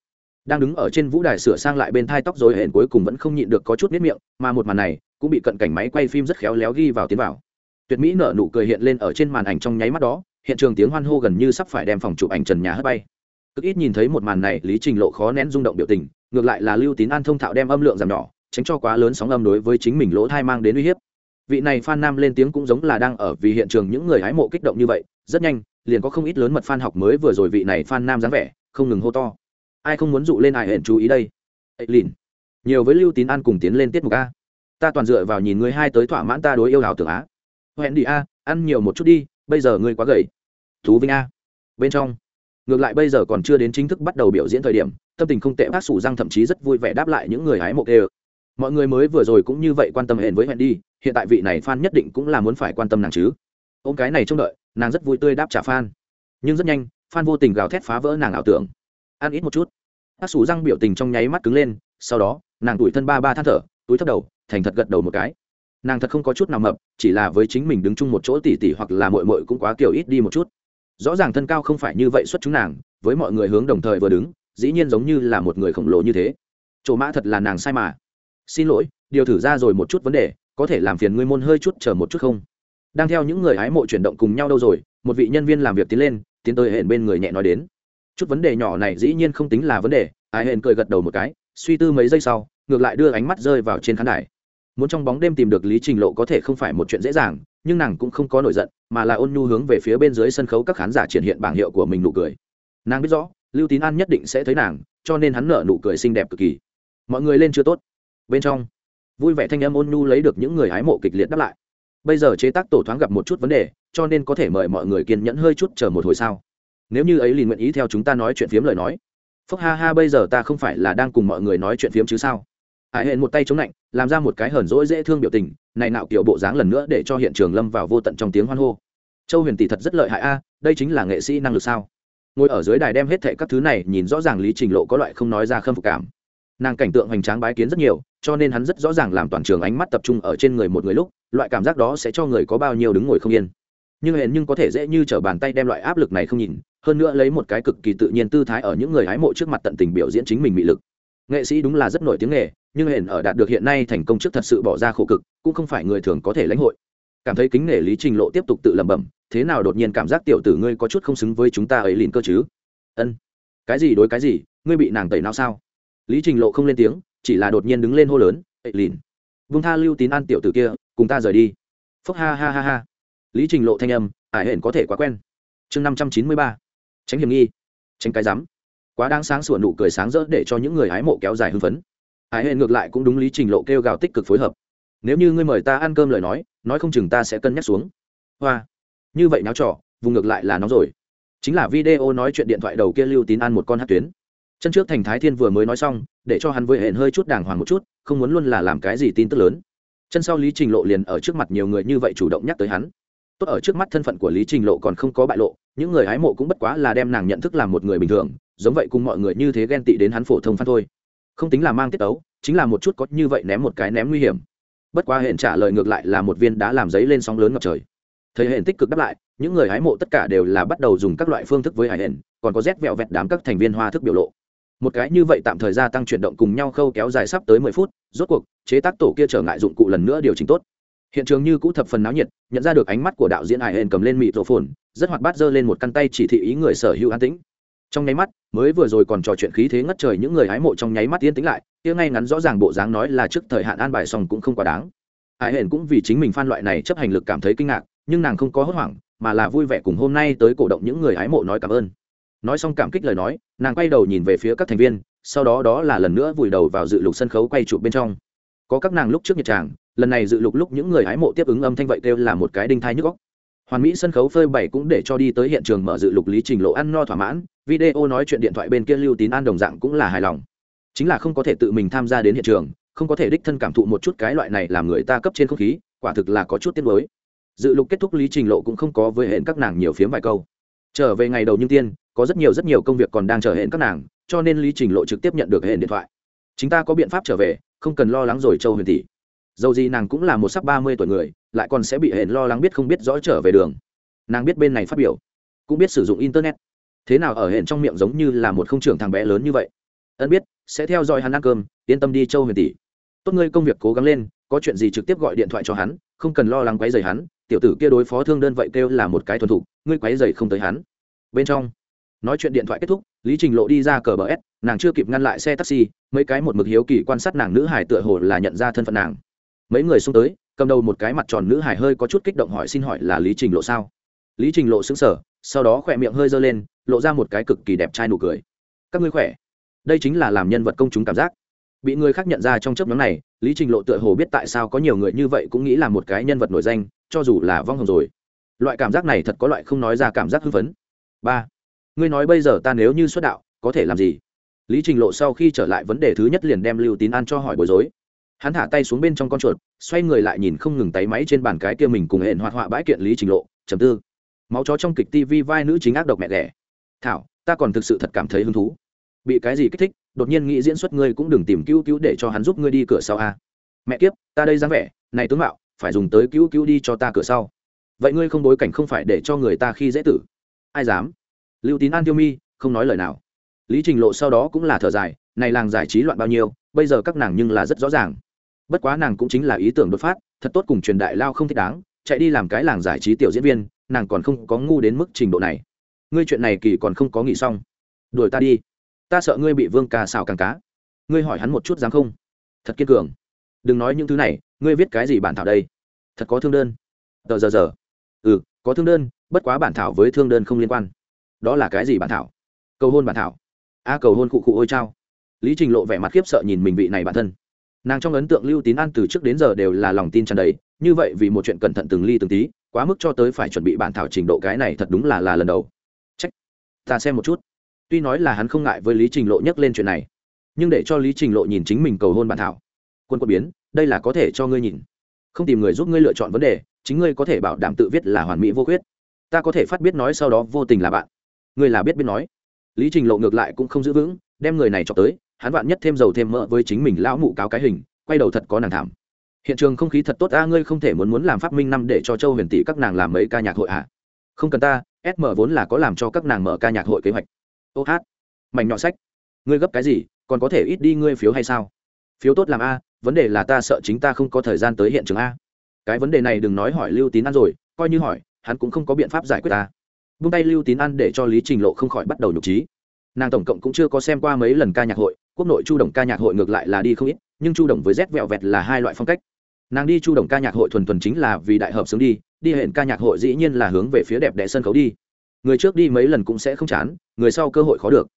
Đang đứng ở trên vũ đài sửa sang lại bên thai tóc rồi hẹn cuối cùng vẫn không nhịn được có chút nếp miệng, mà một màn này cũng bị cận cảnh máy quay phim rất khéo léo ghi vào tiến vào. Tuyệt mỹ nở nụ cười hiện lên ở trên màn ảnh trong nháy mắt đó hiện trường tiếng hoan hô gần như sắp phải đem phòng chụp ảnh trần nhà hất bay. Cực ít nhìn thấy một màn này, lý trình lộ khó nén rung động biểu tình, ngược lại là lưu tín an thông thạo đem âm lượng giảm nhỏ, tránh cho quá lớn sóng âm đối với chính mình lỗ thai mang đến uy hiếp. Vị này phan nam lên tiếng cũng giống là đang ở vì hiện trường những người hái mộ kích động như vậy, rất nhanh, liền có không ít lớn mật fan học mới vừa rồi vị này phan nam dáng vẻ, không ngừng hô to. Ai không muốn dụ lên ai hẹn chú ý đây? Ấy lìn. Nhiều với lưu tín an cùng tiến lên tiết mục a. Ta toàn dựa vào nhìn người hai tới thỏa mãn ta đối yêu hào tưởng á. Hẹn đi a, ăn nhiều một chút đi bây giờ ngươi quá gầy. Thú vinh a. Bên trong, ngược lại bây giờ còn chưa đến chính thức bắt đầu biểu diễn thời điểm, tâm tình không tệ, bác sủ răng thậm chí rất vui vẻ đáp lại những người hái mộ kê mọi người mới vừa rồi cũng như vậy quan tâm hẹn với hẹn đi hiện tại vị này fan nhất định cũng là muốn phải quan tâm nàng chứ. Ôm cái này trông đợi, nàng rất vui tươi đáp trả fan. Nhưng rất nhanh, fan vô tình gào thét phá vỡ nàng ảo tưởng. Ăn ít một chút. Ác xù răng biểu tình trong nháy mắt cứng lên, sau đó, nàng tủi thân ba ba than thở, túi thấp đầu, thành thật gật đầu một cái nàng thật không có chút nào mập, chỉ là với chính mình đứng chung một chỗ tỉ tỉ hoặc là mội mội cũng quá kiểu ít đi một chút. Rõ ràng thân cao không phải như vậy xuất chúng nàng, với mọi người hướng đồng thời vừa đứng, dĩ nhiên giống như là một người khổng lồ như thế. Chỗ mã thật là nàng sai mà. Xin lỗi, điều thử ra rồi một chút vấn đề, có thể làm phiền ngươi môn hơi chút chờ một chút không? Đang theo những người hái mộ chuyển động cùng nhau đâu rồi, một vị nhân viên làm việc tiến lên, tiến tới hẹn bên người nhẹ nói đến. Chút vấn đề nhỏ này dĩ nhiên không tính là vấn đề, ai hẹn cười gật đầu một cái, suy tư mấy giây sau, ngược lại đưa ánh mắt rơi vào trên khán đài muốn trong bóng đêm tìm được lý trình lộ có thể không phải một chuyện dễ dàng, nhưng nàng cũng không có nổi giận, mà là ôn nhu hướng về phía bên dưới sân khấu các khán giả triển hiện bảng hiệu của mình nụ cười. Nàng biết rõ, lưu tín an nhất định sẽ thấy nàng, cho nên hắn nở nụ cười xinh đẹp cực kỳ. Mọi người lên chưa tốt? Bên trong, vui vẻ thanh âm ôn nhu lấy được những người hái mộ kịch liệt đáp lại. Bây giờ chế tác tổ thoáng gặp một chút vấn đề, cho nên có thể mời mọi người kiên nhẫn hơi chút chờ một hồi sau. Nếu như ấy liền nguyện ý theo chúng ta nói chuyện phiếm lời nói. Phúc ha ha, bây giờ ta không phải là đang cùng mọi người nói chuyện phiếm chứ sao? Hải hẹn một tay chống lạnh làm ra một cái hờn rỗi dễ thương biểu tình, này nạo kiểu bộ dáng lần nữa để cho hiện trường lâm vào vô tận trong tiếng hoan hô. Châu huyền tỷ thật rất lợi hại a, đây chính là nghệ sĩ năng lực sao? Ngồi ở dưới đài đem hết thệ các thứ này, nhìn rõ ràng lý trình lộ có loại không nói ra khâm phục cảm. Nàng cảnh tượng hoành tráng bái kiến rất nhiều, cho nên hắn rất rõ ràng làm toàn trường ánh mắt tập trung ở trên người một người lúc, loại cảm giác đó sẽ cho người có bao nhiêu đứng ngồi không yên. Nhưng hẹn nhưng có thể dễ như t r ở bàn tay đem loại áp lực này không nhìn, hơn nữa lấy một cái cực kỳ tự nhiên tư thái ở những người hái mộ trước mặt tận tình biểu diễn chính mình mị lực. Nghệ sĩ đúng là rất nổi tiếng nghề nhưng hển ở đạt được hiện nay thành công trước thật sự bỏ ra khổ cực, cũng không phải người thường có thể lãnh hội. Cảm thấy kính nể lý trình lộ tiếp tục tự lẩm bẩm, thế nào đột nhiên cảm giác tiểu tử ngươi có chút không xứng với chúng ta ấy liền cơ chứ? Ân. Cái gì đối cái gì, ngươi bị nàng tẩy não sao? Lý trình lộ không lên tiếng, chỉ là đột nhiên đứng lên hô lớn, ấy liền vung tha lưu tín an tiểu tử kia, cùng ta rời đi. Phúc ha ha ha ha. Lý trình lộ thanh âm, ải hển có thể quá quen. Chương năm trăm chín mươi ba. Tránh hiểm nghi. Tránh cái rắm. Quá đáng sáng sủa nụ cười sáng rỡ để cho những người hái mộ kéo dài hưng phấn. Hải Huyền ngược lại cũng đúng lý trình lộ kêu gào tích cực phối hợp. Nếu như ngươi mời ta ăn cơm lời nói nói không chừng ta sẽ cân nhắc xuống. Hoa. Như vậy náo trò, vùng ngược lại là nó rồi. Chính là video nói chuyện điện thoại đầu kia lưu tín ăn một con hát tuyến. Chân trước thành thái thiên vừa mới nói xong, để cho hắn với hẹn hơi chút đàng hoàng một chút, không muốn luôn là làm cái gì tin tức lớn. Chân sau lý trình lộ liền ở trước mặt nhiều người như vậy chủ động nhắc tới hắn. Tốt ở trước mắt thân phận của lý trình lộ còn không có bại lộ, những người hái mộ cũng bất quá là đem nàng nhận thức làm một người bình thường, giống vậy cùng mọi người như thế ghen tị đến hắn phổ thông phan thôi không tính là mang tiết tấu, chính là một chút có như vậy ném một cái ném nguy hiểm. Bất quá hẹn trả lời ngược lại là một viên đá làm giấy lên sóng lớn ngập trời. Thấy hẹn tích cực đáp lại, những người hái mộ tất cả đều là bắt đầu dùng các loại phương thức với hải hẹn còn có rét vẹo vẹt đám các thành viên hoa thức biểu lộ. Một cái như vậy tạm thời gia tăng chuyển động cùng nhau khâu kéo dài sắp tới mười phút, rốt cuộc, chế tác tổ kia trở ngại dụng cụ lần nữa điều chỉnh tốt. Hiện trường như cũ thập phần náo nhiệt, nhận ra được ánh mắt của đạo diễn hải hên cầm lên mịt rổ phồn, rất hoạt bát giơ lên một căn tay chỉ thị ý người sở hữu an tĩnh trong nháy mắt, mới vừa rồi còn trò chuyện khí thế ngất trời những người hái mộ trong nháy mắt yên tĩnh lại, kia ngay ngắn rõ ràng bộ dáng nói là trước thời hạn an bài xong cũng không quá đáng. Hải hển cũng vì chính mình phan loại này chấp hành lực cảm thấy kinh ngạc, nhưng nàng không có hốt hoảng, mà là vui vẻ cùng hôm nay tới cổ động những người hái mộ nói cảm ơn. Nói xong cảm kích lời nói, nàng quay đầu nhìn về phía các thành viên, sau đó đó là lần nữa vùi đầu vào dự lục sân khấu quay chụp bên trong. Có các nàng lúc trước nhật tràng, lần này dự lục lúc những người hái mộ tiếp ứng âm thanh vậy kêu là một cái đinh thai nhức góc hoàn mỹ sân khấu phơi bày cũng để cho đi tới hiện trường mở dự lục lý trình lộ ăn no thỏa mãn, video nói chuyện điện thoại bên kia lưu tín an đồng dạng cũng là hài lòng. Chính là không có thể tự mình tham gia đến hiện trường, không có thể đích thân cảm thụ một chút cái loại này làm người ta cấp trên không khí, quả thực là có chút tiếc mới dự lục kết thúc lý trình lộ cũng không có với hẹn các nàng nhiều phiếm vài câu. Trở về ngày đầu nhưng tiên, có rất nhiều rất nhiều công việc còn đang chờ hẹn các nàng, cho nên lý trình lộ trực tiếp nhận được hẹn điện thoại. Chúng ta có biện pháp trở về, không cần lo lắng rồi châu huyền tỷ dầu gì nàng cũng là một sắp ba mươi tuổi người, lại còn sẽ bị hển lo lắng biết không biết rõ trở về đường. Nàng biết bên này phát biểu, cũng biết sử dụng internet. Thế nào ở hển trong miệng giống như là một không trưởng thằng bé lớn như vậy? Ân biết, sẽ theo dõi hắn ăn cơm, yên tâm đi châu huyền tỷ. Tốt ngươi công việc cố gắng lên, có chuyện gì trực tiếp gọi điện thoại cho hắn, không cần lo lắng quấy rầy hắn, tiểu tử kia đối phó thương đơn vậy kêu là một cái thuần thục, ngươi quấy rầy không tới hắn. Bên trong, nói chuyện điện thoại kết thúc, lý trình lộ đi ra cờ bờ s, nàng chưa kịp ngăn lại xe taxi, mấy cái một mực hiếu kỳ quan sát nàng nữ hải tựa hồ là nhận ra thân phận nàng mấy người xung tới, cầm đầu một cái mặt tròn nữ hải hơi có chút kích động hỏi xin hỏi là lý trình lộ sao? Lý trình lộ xứng sở sau đó khỏe miệng hơi dơ lên, lộ ra một cái cực kỳ đẹp trai nụ cười. Các ngươi khỏe? Đây chính là làm nhân vật công chúng cảm giác. Bị người khác nhận ra trong chấp nhóm này, lý trình lộ tựa hồ biết tại sao có nhiều người như vậy cũng nghĩ là một cái nhân vật nổi danh, cho dù là vong hồng rồi. Loại cảm giác này thật có loại không nói ra cảm giác hưng phấn. Ba, ngươi nói bây giờ ta nếu như xuất đạo, có thể làm gì? Lý trình lộ sau khi trở lại vấn đề thứ nhất liền đem lưu tín an cho hỏi bối rối hắn thả tay xuống bên trong con chuột, xoay người lại nhìn không ngừng tay máy trên bàn cái kia mình cùng hẹn hoạt họa bãi kiện lý trình lộ, trầm tư. Máu chó trong kịch tv vai nữ chính ác độc mẹ đẻ. Thảo, ta còn thực sự thật cảm thấy hứng thú. Bị cái gì kích thích, đột nhiên nghĩ diễn xuất ngươi cũng đừng tìm cứu cứu để cho hắn giúp ngươi đi cửa sau a. Mẹ kiếp, ta đây dáng vẻ, này tướng mạo, phải dùng tới cứu cứu đi cho ta cửa sau. Vậy ngươi không bối cảnh không phải để cho người ta khi dễ tử. Ai dám? Lưu tín an tiêu mi, không nói lời nào. Lý trình lộ sau đó cũng là thở dài, này làng giải trí loạn bao nhiêu, bây giờ các nàng nhưng là rất rõ ràng bất quá nàng cũng chính là ý tưởng đột phát, thật tốt cùng truyền đại lao không thích đáng, chạy đi làm cái làng giải trí tiểu diễn viên, nàng còn không có ngu đến mức trình độ này. Ngươi chuyện này kỳ còn không có nghỉ xong. Đuổi ta đi. Ta sợ ngươi bị vương ca xào càng cá. Ngươi hỏi hắn một chút dám không? Thật kiên cường. Đừng nói những thứ này, ngươi viết cái gì bản thảo đây? Thật có thương đơn. Tờ giờ giờ. Ừ có thương đơn, bất quá bản thảo với thương đơn không liên quan. Đó là cái gì bản thảo? Cầu hôn bản thảo. A, cầu hôn cụ cụ ôi trao lý trình lộ vẻ mặt khiếp sợ nhìn mình vị này bản thân nàng trong ấn tượng lưu tín an từ trước đến giờ đều là lòng tin tràn đầy, như vậy vì một chuyện cẩn thận từng ly từng tí, quá mức cho tới phải chuẩn bị bản thảo trình độ cái này thật đúng là là lần đầu. Trách. Ta xem một chút. Tuy nói là hắn không ngại với lý trình lộ nhắc lên chuyện này, nhưng để cho lý trình lộ nhìn chính mình cầu hôn bản thảo. Quân quân biến, đây là có thể cho ngươi nhìn. Không tìm người giúp ngươi lựa chọn vấn đề, chính ngươi có thể bảo đảm tự viết là hoàn mỹ vô khuyết. Ta có thể phát biết nói sau đó vô tình là bạn. Ngươi là biết biết nói. Lý trình lộ ngược lại cũng không giữ vững, đem người này cho tới hắn vạn nhất thêm dầu thêm mỡ với chính mình lão mụ cáo cái hình, quay đầu thật có nàng thảm. Hiện trường không khí thật tốt, a, ngươi không thể muốn muốn làm phát minh năm để cho châu huyền tỷ các nàng làm mấy ca nhạc hội ạ à? không cần ta sm vốn là có làm cho các nàng mở ca nhạc hội kế hoạch. Ô hát, mảnh nhỏ sách. Ngươi gấp cái gì, còn có thể ít đi ngươi phiếu hay sao? Phiếu tốt làm a, vấn đề là ta sợ chính ta không có thời gian tới hiện trường a. Cái vấn đề này đừng nói hỏi lưu tín ăn rồi, coi như hỏi, hắn cũng không có biện pháp giải quyết ta. Vung tay lưu tín ăn để cho lý trình lộ không khỏi bắt đầu nhục trí. Nàng tổng cộng cũng chưa có xem qua mấy lần ca nhạc hội quốc nội chu đồng ca nhạc hội ngược lại là đi không ít, nhưng chu đồng với rét vẹo vẹt là hai loại phong cách. Nàng đi chu đồng ca nhạc hội thuần thuần chính là vì đại hợp sướng đi đi hẹn ca nhạc hội dĩ nhiên là hướng về phía đẹp đẽ sân khấu đi. Người trước đi mấy lần cũng sẽ không chán, người sau cơ hội khó được.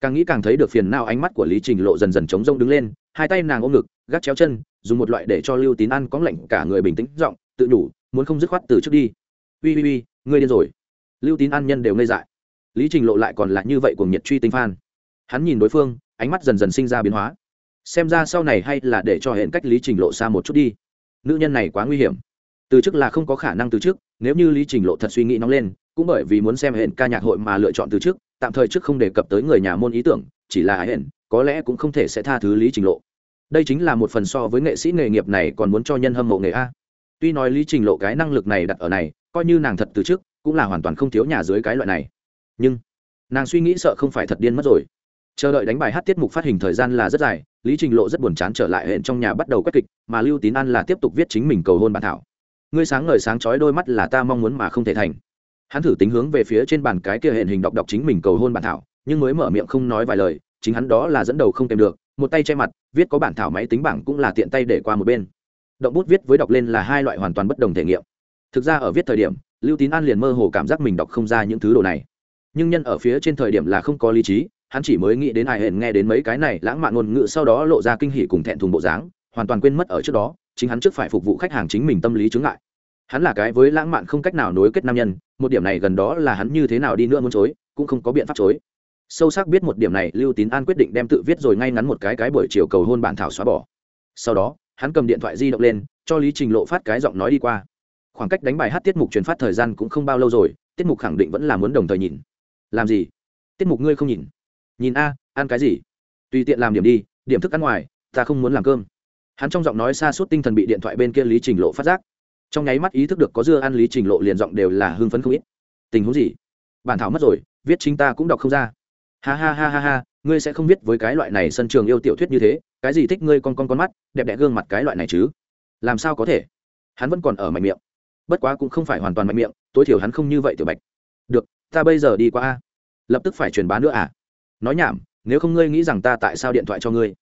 Càng nghĩ càng thấy được phiền nào ánh mắt của lý trình lộ dần dần chống rông đứng lên, hai tay nàng ôm ngực, gác chéo chân, dùng một loại để cho lưu tín ăn có lạnh cả người bình tĩnh, giọng tự đủ muốn không dứt khoát từ trước đi. Ui ui ui ngươi điên rồi. Lưu tín ăn nhân đều ngây dại. Lý trình lộ lại còn là như vậy cùng nhiệt truy tinh phan hắn nhìn đối phương ánh mắt dần dần sinh ra biến hóa. Xem ra sau này hay là để cho hẹn cách lý trình lộ xa một chút đi. Nữ nhân này quá nguy hiểm. Từ chức là không có khả năng từ chức nếu như lý trình lộ thật suy nghĩ nóng lên, cũng bởi vì muốn xem hẹn ca nhạc hội mà lựa chọn từ chức tạm thời trước không đề cập tới người nhà môn ý tưởng, chỉ là hẹn có lẽ cũng không thể sẽ tha thứ lý trình lộ. Đây chính là một phần so với nghệ sĩ nghề nghiệp này còn muốn cho nhân hâm mộ nghề a. Tuy nói lý trình lộ cái năng lực này đặt ở này, coi như nàng thật từ trước, cũng là hoàn toàn không thiếu nhà dưới cái loại này. Nhưng, nàng suy nghĩ sợ không phải thật điên mất rồi chờ đợi đánh bài hát tiết mục phát hình thời gian là rất dài, lý trình lộ rất buồn chán trở lại hẹn trong nhà bắt đầu quét kịch, mà lưu tín an là tiếp tục viết chính mình cầu hôn bản thảo. Ngươi sáng ngời sáng chói đôi mắt là ta mong muốn mà không thể thành. Hắn thử tính hướng về phía trên bàn cái kia hẹn hình đọc đọc chính mình cầu hôn bản thảo, nhưng mới mở miệng không nói vài lời, chính hắn đó là dẫn đầu không kèm được, một tay che mặt, viết có bản thảo máy tính bảng cũng là tiện tay để qua một bên. Động bút viết với đọc lên là hai loại hoàn toàn bất đồng thể nghiệm. Thực ra ở viết thời điểm, lưu tín an liền mơ hồ cảm giác mình đọc không ra những thứ đồ này. Nhưng nhân ở phía trên thời điểm là không có lý trí hắn chỉ mới nghĩ đến ai hển nghe đến mấy cái này lãng mạn ngôn ngữ sau đó lộ ra kinh hỉ cùng thẹn thùng bộ dáng, hoàn toàn quên mất ở trước đó, chính hắn trước phải phục vụ khách hàng chính mình tâm lý chứng ngại. Hắn là cái với lãng mạn không cách nào nối kết nam nhân, một điểm này gần đó là hắn như thế nào đi nữa muốn chối, cũng không có biện pháp chối. Sâu sắc biết một điểm này, lưu tín an quyết định đem tự viết rồi ngay ngắn một cái cái buổi chiều cầu hôn bản thảo xóa bỏ. Sau đó, hắn cầm điện thoại di động lên, cho lý trình lộ phát cái giọng nói đi qua. Khoảng cách đánh bài hát tiết mục truyền phát thời gian cũng không bao lâu rồi, tiết mục khẳng định vẫn là muốn đồng thời nhìn. Làm gì? Tiết mục ngươi không nhìn nhìn a, ăn cái gì? Tùy tiện làm điểm đi, điểm thức ăn ngoài, ta không muốn làm cơm. Hắn trong giọng nói xa suốt tinh thần bị điện thoại bên kia lý trình lộ phát giác. Trong nháy mắt ý thức được có dưa ăn lý trình lộ liền giọng đều là hưng phấn không ít. Tình huống gì? Bản thảo mất rồi, viết chính ta cũng đọc không ra. Ha ha ha ha ha, ngươi sẽ không viết với cái loại này sân trường yêu tiểu thuyết như thế, cái gì thích ngươi con con con mắt, đẹp đẽ gương mặt cái loại này chứ? Làm sao có thể? Hắn vẫn còn ở mạnh miệng. Bất quá cũng không phải hoàn toàn mạnh miệng, tối thiểu hắn không như vậy tiểu bạch. Được, ta bây giờ đi qua a. Lập tức phải truyền bá nữa à? Nói nhảm, nếu không ngươi nghĩ rằng ta tại sao điện thoại cho ngươi?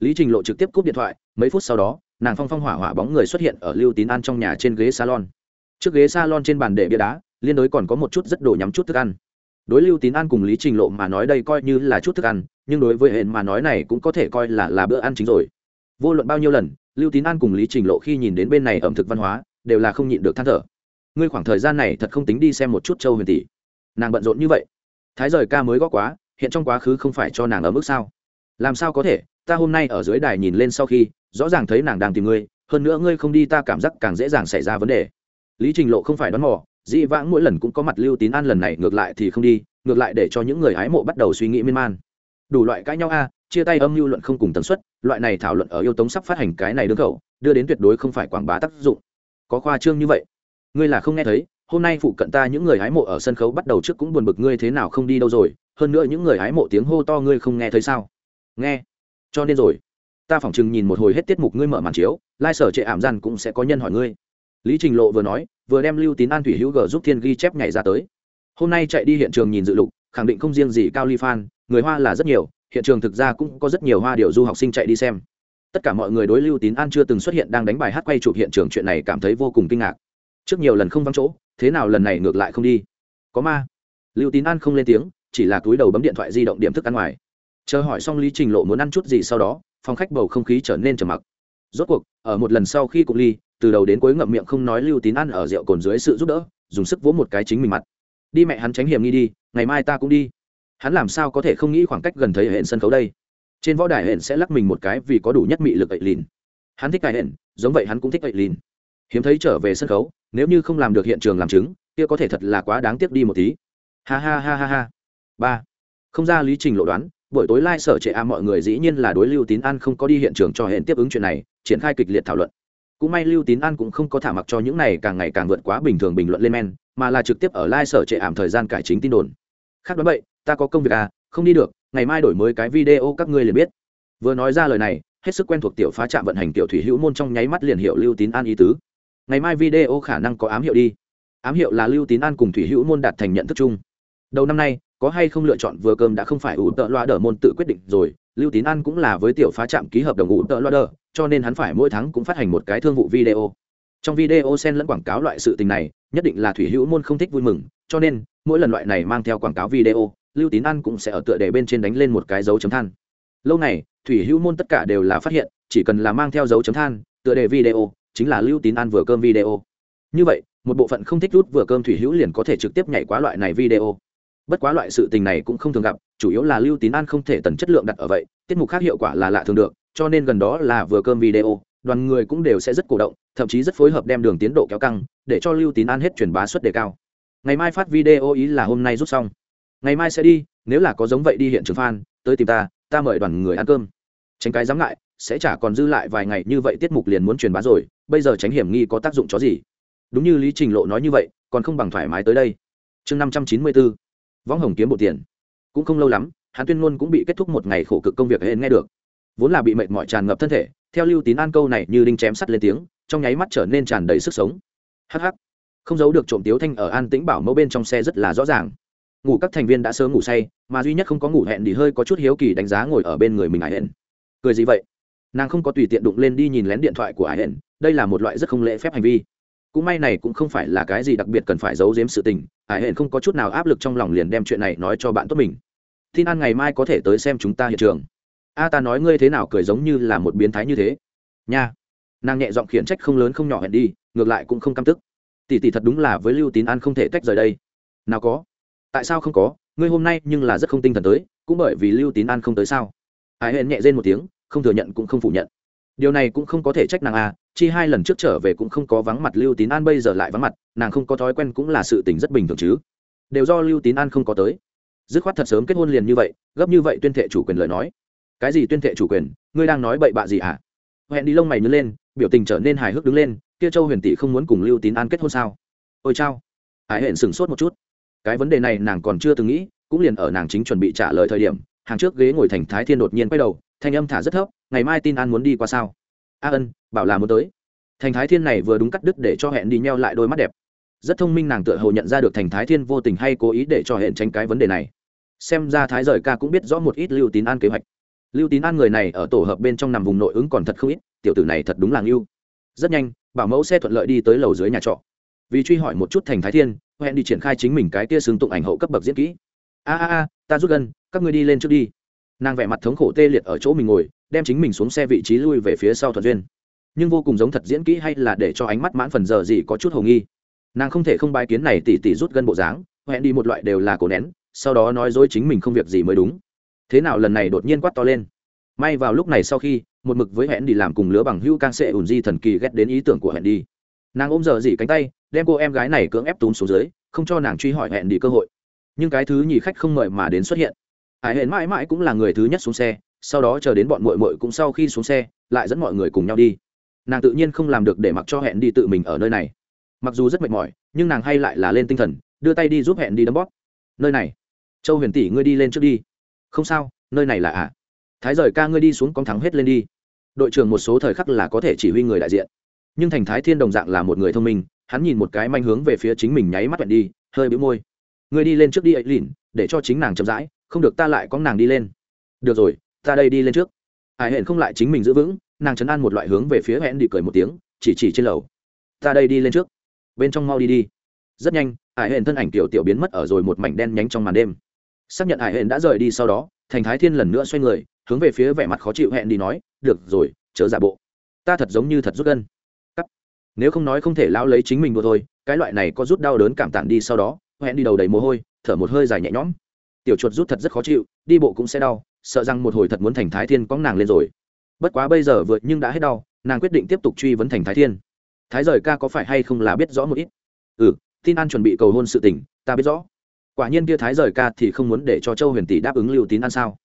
Lý trình lộ trực tiếp cúp điện thoại, mấy phút sau đó, nàng phong phong hỏa hỏa bóng người xuất hiện ở lưu tín an trong nhà trên ghế salon. Trước ghế salon trên bàn để bia đá, liên đối còn có một chút rất đồ nhắm chút thức ăn. Đối lưu tín an cùng lý trình lộ mà nói đây coi như là chút thức ăn, nhưng đối với hẹn mà nói này cũng có thể coi là là bữa ăn chính rồi. Vô luận bao nhiêu lần, lưu tín an cùng lý trình lộ khi nhìn đến bên này ẩm thực văn hóa, đều là không nhịn được than thở. Ngươi khoảng thời gian này thật không tính đi xem một chút châu huyền tỷ. Nàng bận rộn như vậy. Thái rời ca mới gõ quá hiện trong quá khứ không phải cho nàng ở mức sao? Làm sao có thể? Ta hôm nay ở dưới đài nhìn lên sau khi, rõ ràng thấy nàng đang tìm ngươi, hơn nữa ngươi không đi ta cảm giác càng dễ dàng xảy ra vấn đề. Lý trình lộ không phải đoán mò, dĩ vãng mỗi lần cũng có mặt lưu tín an lần này ngược lại thì không đi, ngược lại để cho những người hái mộ bắt đầu suy nghĩ miên man. Đủ loại cãi nhau a, chia tay âm mưu luận không cùng tần suất, loại này thảo luận ở yêu tống sắp phát hành cái này đương khẩu, đưa đến tuyệt đối không phải quảng bá tác dụng. Có khoa trương như vậy, ngươi là không nghe thấy, hôm nay phụ cận ta những người hái mộ ở sân khấu bắt đầu trước cũng buồn bực ngươi thế nào không đi đâu rồi hơn nữa những người hái mộ tiếng hô to ngươi không nghe thấy sao? Nghe. Cho nên rồi. Ta phỏng chừng nhìn một hồi hết tiết mục ngươi mở màn chiếu, lai sở trệ ảm gian cũng sẽ có nhân hỏi ngươi. Lý trình lộ vừa nói, vừa đem lưu tín an thủy hữu g giúp thiên ghi chép nhảy ra tới. Hôm nay chạy đi hiện trường nhìn dự lục, khẳng định không riêng gì cao ly phan người hoa là rất nhiều, hiện trường thực ra cũng có rất nhiều hoa điệu du học sinh chạy đi xem. Tất cả mọi người đối lưu tín an chưa từng xuất hiện đang đánh bài hát quay chụp hiện trường chuyện này cảm thấy vô cùng kinh ngạc. Trước nhiều lần không vắng chỗ, thế nào lần này ngược lại không đi? Có ma. Lưu tín an không lên tiếng chỉ là túi đầu bấm điện thoại di động điểm thức ăn ngoài. Chờ hỏi xong lý trình lộ muốn ăn chút gì sau đó, phòng khách bầu không khí trở nên trầm mặc. Rốt cuộc, ở một lần sau khi cụng ly, từ đầu đến cuối ngậm miệng không nói lưu tín ăn ở rượu cồn dưới sự giúp đỡ, dùng sức vỗ một cái chính mình mặt. Đi mẹ hắn tránh hiểm nghi đi, ngày mai ta cũng đi. Hắn làm sao có thể không nghĩ khoảng cách gần thấy hệ sân khấu đây? Trên võ đài hệ sẽ lắc mình một cái vì có đủ nhất mị lực ậy lìn. Hắn thích cài hệ giống vậy hắn cũng thích ậy lìn. Hiếm thấy trở về sân khấu, nếu như không làm được hiện trường làm chứng, kia có thể thật là quá đáng tiếc đi một tí. Ha ha ha ha ha ba. Không ra lý trình lộ đoán, buổi tối lai sở trệ a mọi người dĩ nhiên là đối lưu tín an không có đi hiện trường cho hẹn tiếp ứng chuyện này, triển khai kịch liệt thảo luận. Cũng may lưu tín an cũng không có thả mặc cho những này càng ngày càng vượt quá bình thường bình luận lên men, mà là trực tiếp ở lai sở trệ ảm thời gian cải chính tin đồn. Khác đoán vậy, ta có công việc à không đi được, ngày mai đổi mới cái video các ngươi liền biết. Vừa nói ra lời này, hết sức quen thuộc tiểu phá trạm vận hành tiểu thủy hữu môn trong nháy mắt liền hiệu lưu tín an ý tứ. Ngày mai video khả năng có ám hiệu đi. Ám hiệu là lưu tín an cùng thủy hữu môn đạt thành nhận thức chung. Đầu năm nay có hay không lựa chọn vừa cơm đã không phải ủ tợ loa đờ môn tự quyết định rồi, lưu tín an cũng là với tiểu phá trạm ký hợp đồng ủ tợ loa đờ, cho nên hắn phải mỗi tháng cũng phát hành một cái thương vụ video. Trong video xen lẫn quảng cáo loại sự tình này, nhất định là thủy hữu môn không thích vui mừng, cho nên, mỗi lần loại này mang theo quảng cáo video, lưu tín an cũng sẽ ở tựa đề bên trên đánh lên một cái dấu chấm than. Lâu này thủy hữu môn tất cả đều là phát hiện, chỉ cần là mang theo dấu chấm than, tựa đề video, chính là lưu tín an vừa cơm video. Như vậy, một bộ phận không thích rút vừa cơm thủy hữu liền có thể trực tiếp nhảy qua loại này video bất quá loại sự tình này cũng không thường gặp, chủ yếu là lưu tín an không thể tần chất lượng đặt ở vậy, tiết mục khác hiệu quả là lạ thường được, cho nên gần đó là vừa cơm video, đoàn người cũng đều sẽ rất cổ động, thậm chí rất phối hợp đem đường tiến độ kéo căng, để cho lưu tín an hết truyền bá suất đề cao. Ngày mai phát video ý là hôm nay rút xong. Ngày mai sẽ đi, nếu là có giống vậy đi hiện trường fan, tới tìm ta ta mời đoàn người ăn cơm. Tránh cái dám ngại, sẽ chả còn dư lại vài ngày như vậy tiết mục liền muốn truyền bá rồi, bây giờ tránh hiểm nghi có tác dụng chó gì? Đúng như lý trình lộ nói như vậy, còn không bằng thoải mái tới đây. Chương năm trăm chín mươi bốn võng hồng kiếm bộ tiền. Cũng không lâu lắm hắn tuyên ngôn cũng bị kết thúc một ngày khổ cực công việc hên nghe được. Vốn là bị mệt mỏi tràn ngập thân thể, theo lưu tín an câu này như đinh chém sắt lên tiếng, trong nháy mắt trở nên tràn đầy sức sống. Hắc hắc. Không giấu được trộm tiếu thanh ở an tĩnh bảo mẫu bên trong xe rất là rõ ràng. Ngủ các thành viên đã sớm ngủ say, mà duy nhất không có ngủ hẹn thì hơi có chút hiếu kỳ đánh giá ngồi ở bên người mình ải hẹn. Cười gì vậy? Nàng không có tùy tiện đụng lên đi nhìn lén điện thoại của ải hẹn, đây là một loại rất không lễ phép hành vi cũng may này cũng không phải là cái gì đặc biệt cần phải giấu giếm sự tình, ải hển không có chút nào áp lực trong lòng liền đem chuyện này nói cho bạn tốt mình. Tin an ngày mai có thể tới xem chúng ta hiện trường. A ta nói ngươi thế nào cười giống như là một biến thái như thế. Nha. Nàng nhẹ giọng khiển trách không lớn không nhỏ hẹn đi, ngược lại cũng không căm tức. Tỷ tỷ thật đúng là với lưu tín an không thể tách rời đây. Nào có. Tại sao không có? Ngươi hôm nay nhưng là rất không tinh thần tới, cũng bởi vì lưu tín an không tới sao? Ải hẹn nhẹ rên một tiếng, không thừa nhận cũng không phủ nhận. Điều này cũng không có thể trách nàng à chi hai lần trước trở về cũng không có vắng mặt lưu tín an, bây giờ lại vắng mặt, nàng không có thói quen cũng là sự tình rất bình thường chứ. Đều do lưu tín an không có tới. Dứt khoát thật sớm kết hôn liền như vậy, gấp như vậy tuyên thệ chủ quyền lời nói. Cái gì tuyên thệ chủ quyền? Ngươi đang nói bậy bạ gì hả? À? hẹn đi lông mày nhớ lên, biểu tình trở nên hài hước đứng lên, kia châu huyền tỷ không muốn cùng lưu tín an kết hôn sao? Ôi chao. Hải hẹn sửng sốt một chút. Cái vấn đề này nàng còn chưa từng nghĩ, cũng liền ở nàng chính chuẩn bị trả lời thời điểm, hàng trước ghế ngồi thành thái thiên đột nhiên quay đầu, thanh âm thả rất thấp, ngày mai tin an muốn đi qua sao? A ân bảo là muốn tới. Thành thái thiên này vừa đúng cắt đứt để cho hẹn đi nheo lại đôi mắt đẹp. Rất thông minh nàng tựa hồ nhận ra được thành thái thiên vô tình hay cố ý để cho hẹn tránh cái vấn đề này. Xem ra thái rời ca cũng biết rõ một ít lưu tín an kế hoạch. Lưu tín an người này ở tổ hợp bên trong nằm vùng nội ứng còn thật không ít, tiểu tử này thật đúng là ngưu. Rất nhanh, bảo mẫu xe thuận lợi đi tới lầu dưới nhà trọ. Vì truy hỏi một chút thành thái thiên, hẹn đi triển khai chính mình cái kia xương tụng ảnh hậu cấp bậc diễn kỹ. A a a, ta rút gần, các ngươi đi lên trước đi. Nàng vẻ mặt thống khổ tê liệt ở chỗ mình ngồi, đem chính mình xuống xe vị trí lui về phía sau thuận duyên nhưng vô cùng giống thật diễn kỹ hay là để cho ánh mắt mãn phần giờ gì có chút hồ nghi. Nàng không thể không bài kiến này tỉ tỉ rút gân bộ dáng, hẹn đi một loại đều là cổ nén, sau đó nói dối chính mình không việc gì mới đúng. Thế nào lần này đột nhiên quát to lên. May vào lúc này sau khi, một mực với hẹn đi làm cùng lứa bằng hưu can sệ ủn di thần kỳ ghét đến ý tưởng của hẹn đi. Nàng ôm giờ dỉ cánh tay, đem cô em gái này cưỡng ép túm xuống dưới, không cho nàng truy hỏi hẹn đi cơ hội. Nhưng cái thứ nhì khách không mời mà đến xuất hiện. Hải hẹn mãi mãi cũng là người thứ nhất xuống xe, sau đó chờ đến bọn mội mội cũng sau khi xuống xe, lại dẫn mọi người cùng nhau đi nàng tự nhiên không làm được để mặc cho hẹn đi tự mình ở nơi này. Mặc dù rất mệt mỏi, nhưng nàng hay lại là lên tinh thần, đưa tay đi giúp hẹn đi đấm bóp. Nơi này, châu huyền tỷ, ngươi đi lên trước đi. Không sao, nơi này là ạ à. thái rời ca ngươi đi xuống con thắng hết lên đi. Đội trưởng một số thời khắc là có thể chỉ huy người đại diện. Nhưng thành thái thiên đồng dạng là một người thông minh, hắn nhìn một cái manh hướng về phía chính mình nháy mắt vẹn đi, hơi bĩu môi. Ngươi đi lên trước đi, ấy lìn để cho chính nàng chậm rãi, không được ta lại có nàng đi lên. Được rồi, ta đây đi lên trước. Ai hẹn không lại chính mình giữ vững nàng chấn an một loại hướng về phía hẹn đi cười một tiếng, chỉ chỉ trên lầu. Ta đây đi lên trước. Bên trong mau đi đi. Rất nhanh ải hển thân ảnh tiểu tiểu biến mất ở rồi một mảnh đen nhánh trong màn đêm. Xác nhận ải hển đã rời đi sau đó, thành thái thiên lần nữa xoay người, hướng về phía vẻ mặt khó chịu hẹn đi nói, được rồi, chớ giả bộ. Ta thật giống như thật rút gân. Cắt. Nếu không nói không thể lao lấy chính mình đua thôi, cái loại này có rút đau đớn cảm tản đi sau đó, hẹn đi đầu đầy mồ hôi, thở một hơi dài nhẹ nhõm. Tiểu chuột rút thật rất khó chịu, đi bộ cũng sẽ đau, sợ rằng một hồi thật muốn thành thái thiên cóng nàng lên rồi bất quá bây giờ vượt nhưng đã hết đau, nàng quyết định tiếp tục truy vấn thành thái thiên. Thái rời ca có phải hay không là biết rõ một ít? Ừ tin an chuẩn bị cầu hôn sự tình, ta biết rõ. Quả nhiên kia thái rời ca thì không muốn để cho châu huyền tỷ đáp ứng lưu tín an sao?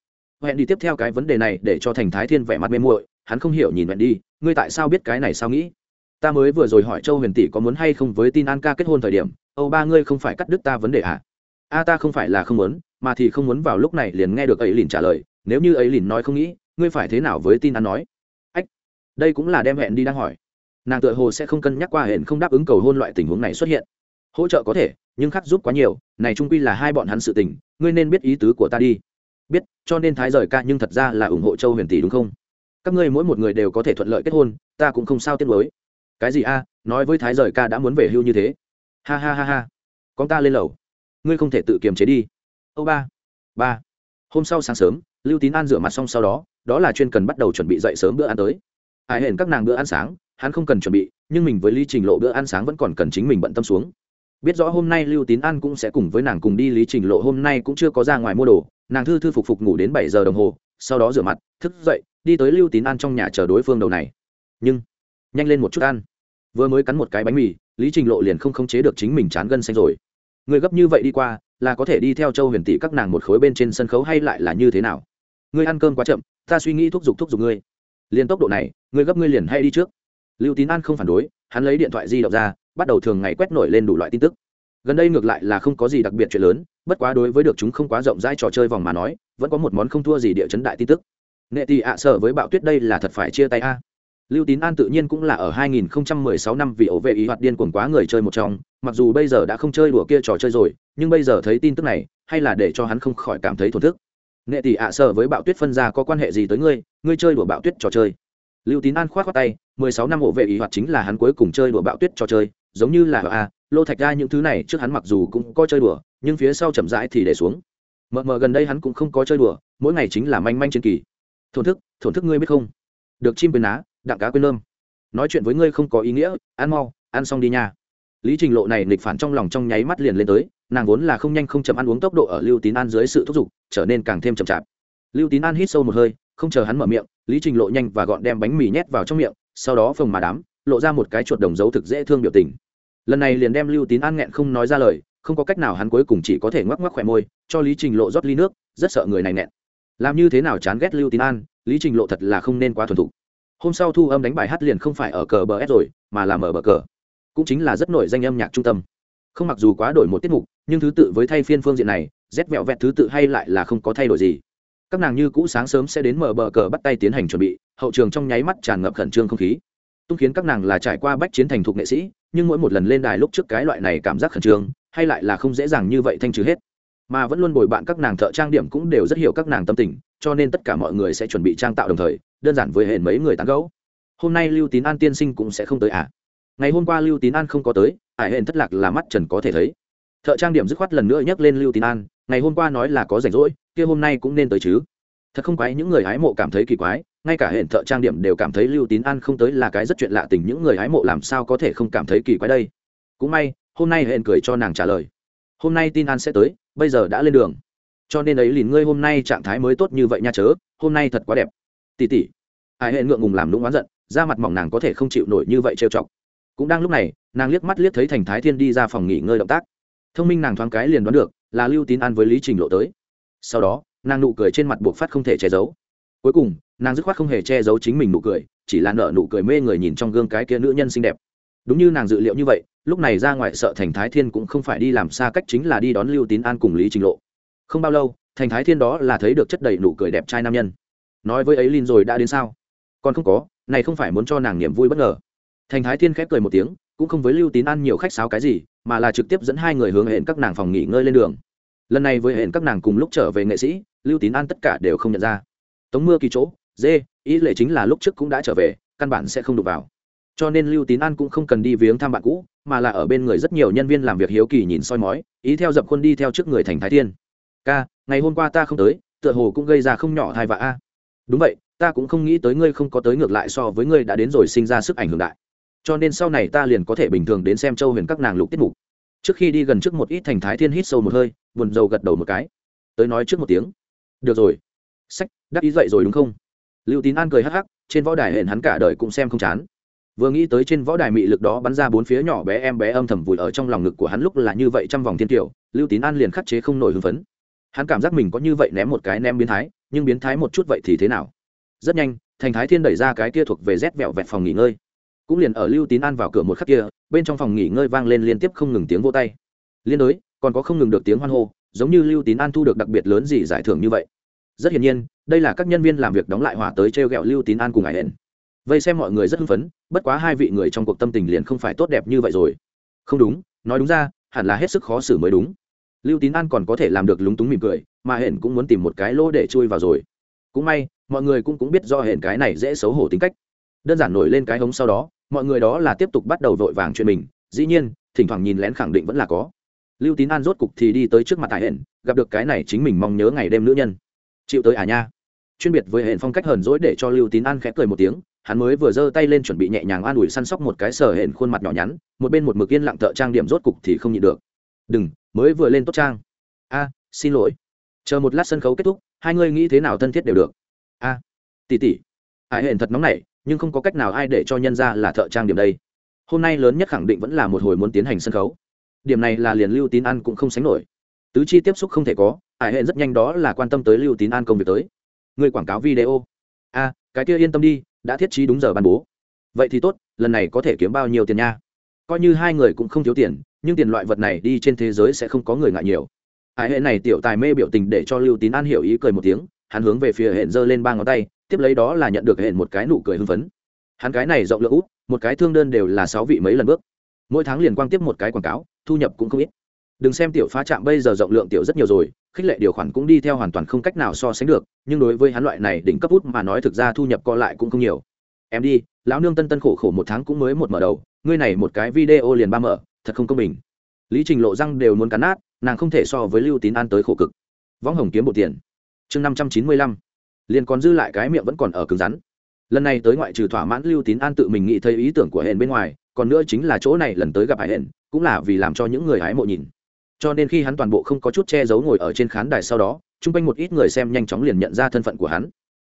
Hẹn đi tiếp theo cái vấn đề này để cho thành thái thiên vẻ mặt mê muội, hắn không hiểu nhìn hẹn đi, ngươi tại sao biết cái này sao nghĩ? Ta mới vừa rồi hỏi châu huyền tỷ có muốn hay không với tin an ca kết hôn thời điểm, âu ba ngươi không phải cắt đứt ta vấn đề à? A ta không phải là không muốn, mà thì không muốn vào lúc này liền nghe được ấy lìn trả lời, nếu như ấy lìn nói không nghĩ ngươi phải thế nào với tin an nói? Ách, đây cũng là đem hẹn đi đang hỏi. Nàng tựa hồ sẽ không cân nhắc qua hẹn không đáp ứng cầu hôn loại tình huống này xuất hiện. Hỗ trợ có thể, nhưng khắc giúp quá nhiều, này trung quy là hai bọn hắn sự tình, ngươi nên biết ý tứ của ta đi. Biết, cho nên thái rời ca nhưng thật ra là ủng hộ châu huyền tỷ đúng không? Các ngươi mỗi một người đều có thể thuận lợi kết hôn, ta cũng không sao tiếc mới cái gì a, nói với thái rời ca đã muốn về hưu như thế. Ha ha ha ha. Con ta lên lầu. Ngươi không thể tự kiềm chế đi. Âu ba ba. Hôm sau sáng sớm, lưu tín an rửa mặt xong sau đó đó là chuyên cần bắt đầu chuẩn bị dậy sớm bữa ăn tới. Ai hẹn các nàng bữa ăn sáng, hắn không cần chuẩn bị, nhưng mình với lý trình lộ bữa ăn sáng vẫn còn cần chính mình bận tâm xuống. Biết rõ hôm nay lưu tín an cũng sẽ cùng với nàng cùng đi, lý trình lộ hôm nay cũng chưa có ra ngoài mua đồ. Nàng thư thư phục phục ngủ đến bảy giờ đồng hồ, sau đó rửa mặt, thức dậy, đi tới lưu tín an trong nhà chờ đối phương đầu này. Nhưng, nhanh lên một chút ăn. Vừa mới cắn một cái bánh mì, lý trình lộ liền không khống chế được chính mình chán gân xanh rồi. Người gấp như vậy đi qua, là có thể đi theo châu huyền tỷ các nàng một khối bên trên sân khấu hay lại là như thế nào? Người ăn cơm quá chậm ta suy nghĩ thúc giục thúc giục ngươi. Liền tốc độ này, ngươi gấp ngươi liền hay đi trước. Lưu tín an không phản đối, hắn lấy điện thoại di động ra, bắt đầu thường ngày quét nổi lên đủ loại tin tức. Gần đây ngược lại là không có gì đặc biệt chuyện lớn, bất quá đối với được chúng không quá rộng rãi trò chơi vòng mà nói, vẫn có một món không thua gì địa chấn đại tin tức. Nệ tì ạ sợ với bạo tuyết đây là thật phải chia tay a. Lưu tín an tự nhiên cũng là ở 2016 năm vì ổ vệ ý hoạt điên cuồng quá người chơi một trong, mặc dù bây giờ đã không chơi đùa kia trò chơi rồi, nhưng bây giờ thấy tin tức này, hay là để cho hắn không khỏi cảm thấy thổn thức nệ tỷ ạ sở với bạo tuyết phân ra có quan hệ gì tới ngươi? Ngươi chơi đùa bạo tuyết trò chơi. Lưu tín an khoát khoát tay, mười sáu năm hộ vệ ý hoạt chính là hắn cuối cùng chơi đùa bạo tuyết trò chơi, giống như là a lô thạch ra những thứ này trước hắn mặc dù cũng có chơi đùa, nhưng phía sau chậm rãi thì để xuống. Mờ mờ gần đây hắn cũng không có chơi đùa, mỗi ngày chính là manh manh trên kỳ. Thổn thức thổn thức ngươi biết không? Được chim quyền á đặng cá quên lơm. Nói chuyện với ngươi không có ý nghĩa, ăn mau, ăn xong đi nha. Lý trình lộ này nghịch phản trong lòng trong nháy mắt liền lên tới nàng vốn là không nhanh không chậm ăn uống tốc độ ở lưu tín an dưới sự thúc giục, trở nên càng thêm chậm chạp. Lưu tín an hít sâu một hơi, không chờ hắn mở miệng, lý trình lộ nhanh và gọn đem bánh mì nhét vào trong miệng, sau đó phồng mà đám lộ ra một cái chuột đồng dấu thực dễ thương biểu tình. Lần này liền đem lưu tín an nghẹn không nói ra lời, không có cách nào hắn cuối cùng chỉ có thể ngoắc ngoắc khỏe môi, cho lý trình lộ rót ly nước, rất sợ người này nghẹn. Làm như thế nào chán ghét lưu tín an, lý trình lộ thật là không nên quá thuần thục. Hôm sau thu âm đánh bài hát liền không phải ở cờ bờ s rồi, mà là mở bờ cờ. Cũng chính là rất nổi danh âm nhạc trung tâm. Không mặc dù quá đổi một tiết mục nhưng thứ tự với thay phiên phương diện này rét vẹo vẹt thứ tự hay lại là không có thay đổi gì. Các nàng như cũ sáng sớm sẽ đến mở bờ cờ bắt tay tiến hành chuẩn bị, hậu trường trong nháy mắt tràn ngập khẩn trương không khí. Tung khiến các nàng là trải qua bách chiến thành thục nghệ sĩ, nhưng mỗi một lần lên đài lúc trước cái loại này cảm giác khẩn trương, hay lại là không dễ dàng như vậy thanh trừ hết. Mà vẫn luôn bồi bạn các nàng thợ trang điểm cũng đều rất hiểu các nàng tâm tình, cho nên tất cả mọi người sẽ chuẩn bị trang tạo đồng thời, đơn giản với hẹn mấy người tán gẫu. Hôm nay lưu tín an tiên sinh cũng sẽ không tới à? Ngày hôm qua lưu tín an không có tới, ải hẹn thất lạc là mắt trần có thể thấy thợ trang điểm dứt khoát lần nữa nhắc lên lưu tín an, ngày hôm qua nói là có rảnh rỗi, kia hôm nay cũng nên tới chứ. Thật không quái, những người hái mộ cảm thấy kỳ quái, ngay cả hệ thợ trang điểm đều cảm thấy lưu tín an không tới là cái rất chuyện lạ tình, những người hái mộ làm sao có thể không cảm thấy kỳ quái đây? Cũng may, hôm nay hệ cười cho nàng trả lời. Hôm nay tin an sẽ tới, bây giờ đã lên đường. Cho nên ấy lìn ngươi hôm nay trạng thái mới tốt như vậy nha chớ, hôm nay thật quá đẹp. Tỉ tỉ. Ai hệ ngượng ngùng làm lũng oán giận, da mặt mỏng nàng có thể không chịu nổi như vậy trêu chọc. Cũng đang lúc này, nàng liếc mắt liếc thấy thành thái thiên đi ra phòng nghỉ ngơi động tác thông minh nàng thoáng cái liền đoán được, là lưu tín an với lý trình lộ tới. Sau đó, nàng nụ cười trên mặt buộc phát không thể che giấu. Cuối cùng, nàng dứt khoát không hề che giấu chính mình nụ cười, chỉ là nợ nụ cười mê người nhìn trong gương cái kia nữ nhân xinh đẹp. Đúng như nàng dự liệu như vậy, lúc này ra ngoài sợ thành thái thiên cũng không phải đi làm xa cách chính là đi đón lưu tín an cùng lý trình lộ. Không bao lâu, thành thái thiên đó là thấy được chất đầy nụ cười đẹp trai nam nhân. Nói với ấy linh rồi đã đến sao? Còn không có, này không phải muốn cho nàng niềm vui bất ngờ. Thành thái thiên khép cười một tiếng cũng không với lưu tín an nhiều khách sáo cái gì, mà là trực tiếp dẫn hai người hướng hẹn các nàng phòng nghỉ ngơi lên đường. Lần này với hẹn các nàng cùng lúc trở về nghệ sĩ, lưu tín an tất cả đều không nhận ra. Tống mưa kỳ chỗ, dê, ý lệ chính là lúc trước cũng đã trở về, căn bản sẽ không đụng vào. Cho nên lưu tín an cũng không cần đi viếng thăm bạn cũ, mà là ở bên người rất nhiều nhân viên làm việc hiếu kỳ nhìn soi mói, ý theo dập khuôn đi theo trước người thành thái thiên. Ca, ngày hôm qua ta không tới, tựa hồ cũng gây ra không nhỏ thai vạ a. Đúng vậy, ta cũng không nghĩ tới ngươi không có tới ngược lại so với ngươi đã đến rồi sinh ra sức ảnh hưởng đại cho nên sau này ta liền có thể bình thường đến xem châu huyền các nàng lục tiết mục. Trước khi đi gần trước một ít thành thái thiên hít sâu một hơi, buồn rầu gật đầu một cái. Tới nói trước một tiếng. Được rồi. Sách, đắc ý dậy rồi đúng không? Lưu tín an cười hắc hắc, trên võ đài hẹn hắn cả đời cũng xem không chán. Vừa nghĩ tới trên võ đài mị lực đó bắn ra bốn phía nhỏ bé em bé âm thầm vùi ở trong lòng ngực của hắn lúc là như vậy trăm vòng thiên tiểu lưu tín an liền khắc chế không nổi hưng phấn. Hắn cảm giác mình có như vậy ném một cái ném biến thái, nhưng biến thái một chút vậy thì thế nào? Rất nhanh, thành thái thiên đẩy ra cái kia thuộc về rét vẹo vẹt phòng nghỉ ngơi cũng liền ở lưu tín an vào cửa một khắc kia, bên trong phòng nghỉ ngơi vang lên liên tiếp không ngừng tiếng vô tay. Liên đối, còn có không ngừng được tiếng hoan hô, giống như lưu tín an thu được đặc biệt lớn gì giải thưởng như vậy. Rất hiển nhiên, đây là các nhân viên làm việc đóng lại hỏa tới t r e o g ẹ o lưu tín an cùng ải hển vây xem mọi người rất hưng phấn, bất quá hai vị người trong cuộc tâm tình liền không phải tốt đẹp như vậy rồi. Không đúng, nói đúng ra, hẳn là hết sức khó xử mới đúng. Lưu tín an còn có thể làm được lúng túng mỉm cười, mà hển cũng muốn tìm một cái lỗ để chui vào rồi. Cũng may, mọi người cũng cũng biết do hển cái này dễ xấu hổ tính cách. Đơn giản nổi lên cái hống sau đó mọi người đó là tiếp tục bắt đầu vội vàng chuyện mình dĩ nhiên thỉnh thoảng nhìn lén khẳng định vẫn là có. Lưu tín an rốt cục thì đi tới trước mặt hải hển gặp được cái này chính mình mong nhớ ngày đêm nữ nhân. Chịu tới à nha. Chuyên biệt với hển phong cách hờn dỗi để cho lưu tín an khẽ cười một tiếng hắn mới vừa giơ tay lên chuẩn bị nhẹ nhàng an ủi săn sóc một cái sở hển khuôn mặt nhỏ nhắn một bên một mực yên lặng thợ trang điểm rốt cục thì không nhịn được. Đừng mới vừa lên tốt trang. A xin lỗi. Chờ một lát sân khấu kết thúc hai người nghĩ thế nào thân thiết đều được. A à, tỉ tỉ. Hải hển thật nóng nảy nhưng không có cách nào ai để cho nhân ra là thợ trang điểm đây. Hôm nay lớn nhất khẳng định vẫn là một hồi muốn tiến hành sân khấu. Điểm này là liền lưu tín An cũng không sánh nổi. Tứ chi tiếp xúc không thể có ải hệ rất nhanh đó là quan tâm tới lưu tín an công việc tới. Người quảng cáo video. A cái kia yên tâm đi, đã thiết trí đúng giờ ban bố. Vậy thì tốt, lần này có thể kiếm bao nhiêu tiền nha? Coi như hai người cũng không thiếu tiền, nhưng tiền loại vật này đi trên thế giới sẽ không có người ngại nhiều. Ải hệ này tiểu tài mê biểu tình để cho lưu tín an hiểu ý cười một tiếng, hắn hướng về phía hệ giơ lên ba ngón tay tiếp lấy đó là nhận được hẹn một cái nụ cười hưng phấn. Hắn cái này rộng lượng út, một cái thương đơn đều là sáu vị mấy lần bước. Mỗi tháng liền quang tiếp một cái quảng cáo, thu nhập cũng không ít. Đừng xem tiểu phá trạm bây giờ rộng lượng tiểu rất nhiều rồi, khích lệ điều khoản cũng đi theo hoàn toàn không cách nào so sánh được, nhưng đối với hắn loại này đỉnh cấp út mà nói thực ra thu nhập co lại cũng không nhiều. Em đi, lão nương tân tân khổ khổ một tháng cũng mới một mở đầu, ngươi này một cái video liền ba mở, thật không công bình. Lý trình lộ răng đều muốn cắn nát, nàng không thể so với lưu tín an tới khổ cực. Võng hồng kiếm bộ tiền. Chương năm trăm chín mươi lăm liền còn dư lại cái miệng vẫn còn ở cứng rắn. Lần này tới ngoại trừ thỏa mãn lưu tín an tự mình nghĩ thấy ý tưởng của hển bên ngoài, còn nữa chính là chỗ này lần tới gặp hải hển cũng là vì làm cho những người hái mộ nhìn. Cho nên khi hắn toàn bộ không có chút che giấu ngồi ở trên khán đài sau đó, chung quanh một ít người xem nhanh chóng liền nhận ra thân phận của hắn.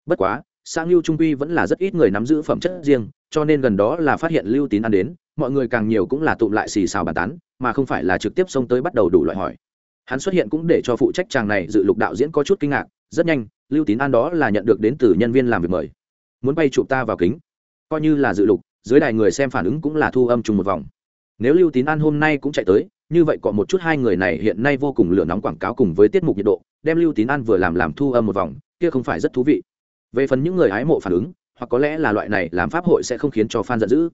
Bất quá sang lưu trung quy vẫn là rất ít người nắm giữ phẩm chất riêng, cho nên gần đó là phát hiện lưu tín ăn đến, mọi người càng nhiều cũng là tụm lại xì xào bàn tán, mà không phải là trực tiếp xông tới bắt đầu đủ loại hỏi. Hắn xuất hiện cũng để cho phụ trách chàng này dự lục đạo diễn có chút kinh ngạc, rất nhanh lưu tín an đó là nhận được đến từ nhân viên làm việc mời. Muốn bay chụp ta vào kính. Coi như là dự lục, dưới đài người xem phản ứng cũng là thu âm chung một vòng. Nếu lưu tín an hôm nay cũng chạy tới, như vậy còn một chút hai người này hiện nay vô cùng lửa nóng quảng cáo cùng với tiết mục nhiệt độ, đem lưu tín an vừa làm làm thu âm một vòng, kia không phải rất thú vị. Về phần những người hái mộ phản ứng, hoặc có lẽ là loại này làm pháp hội sẽ không khiến cho fan giận dữ.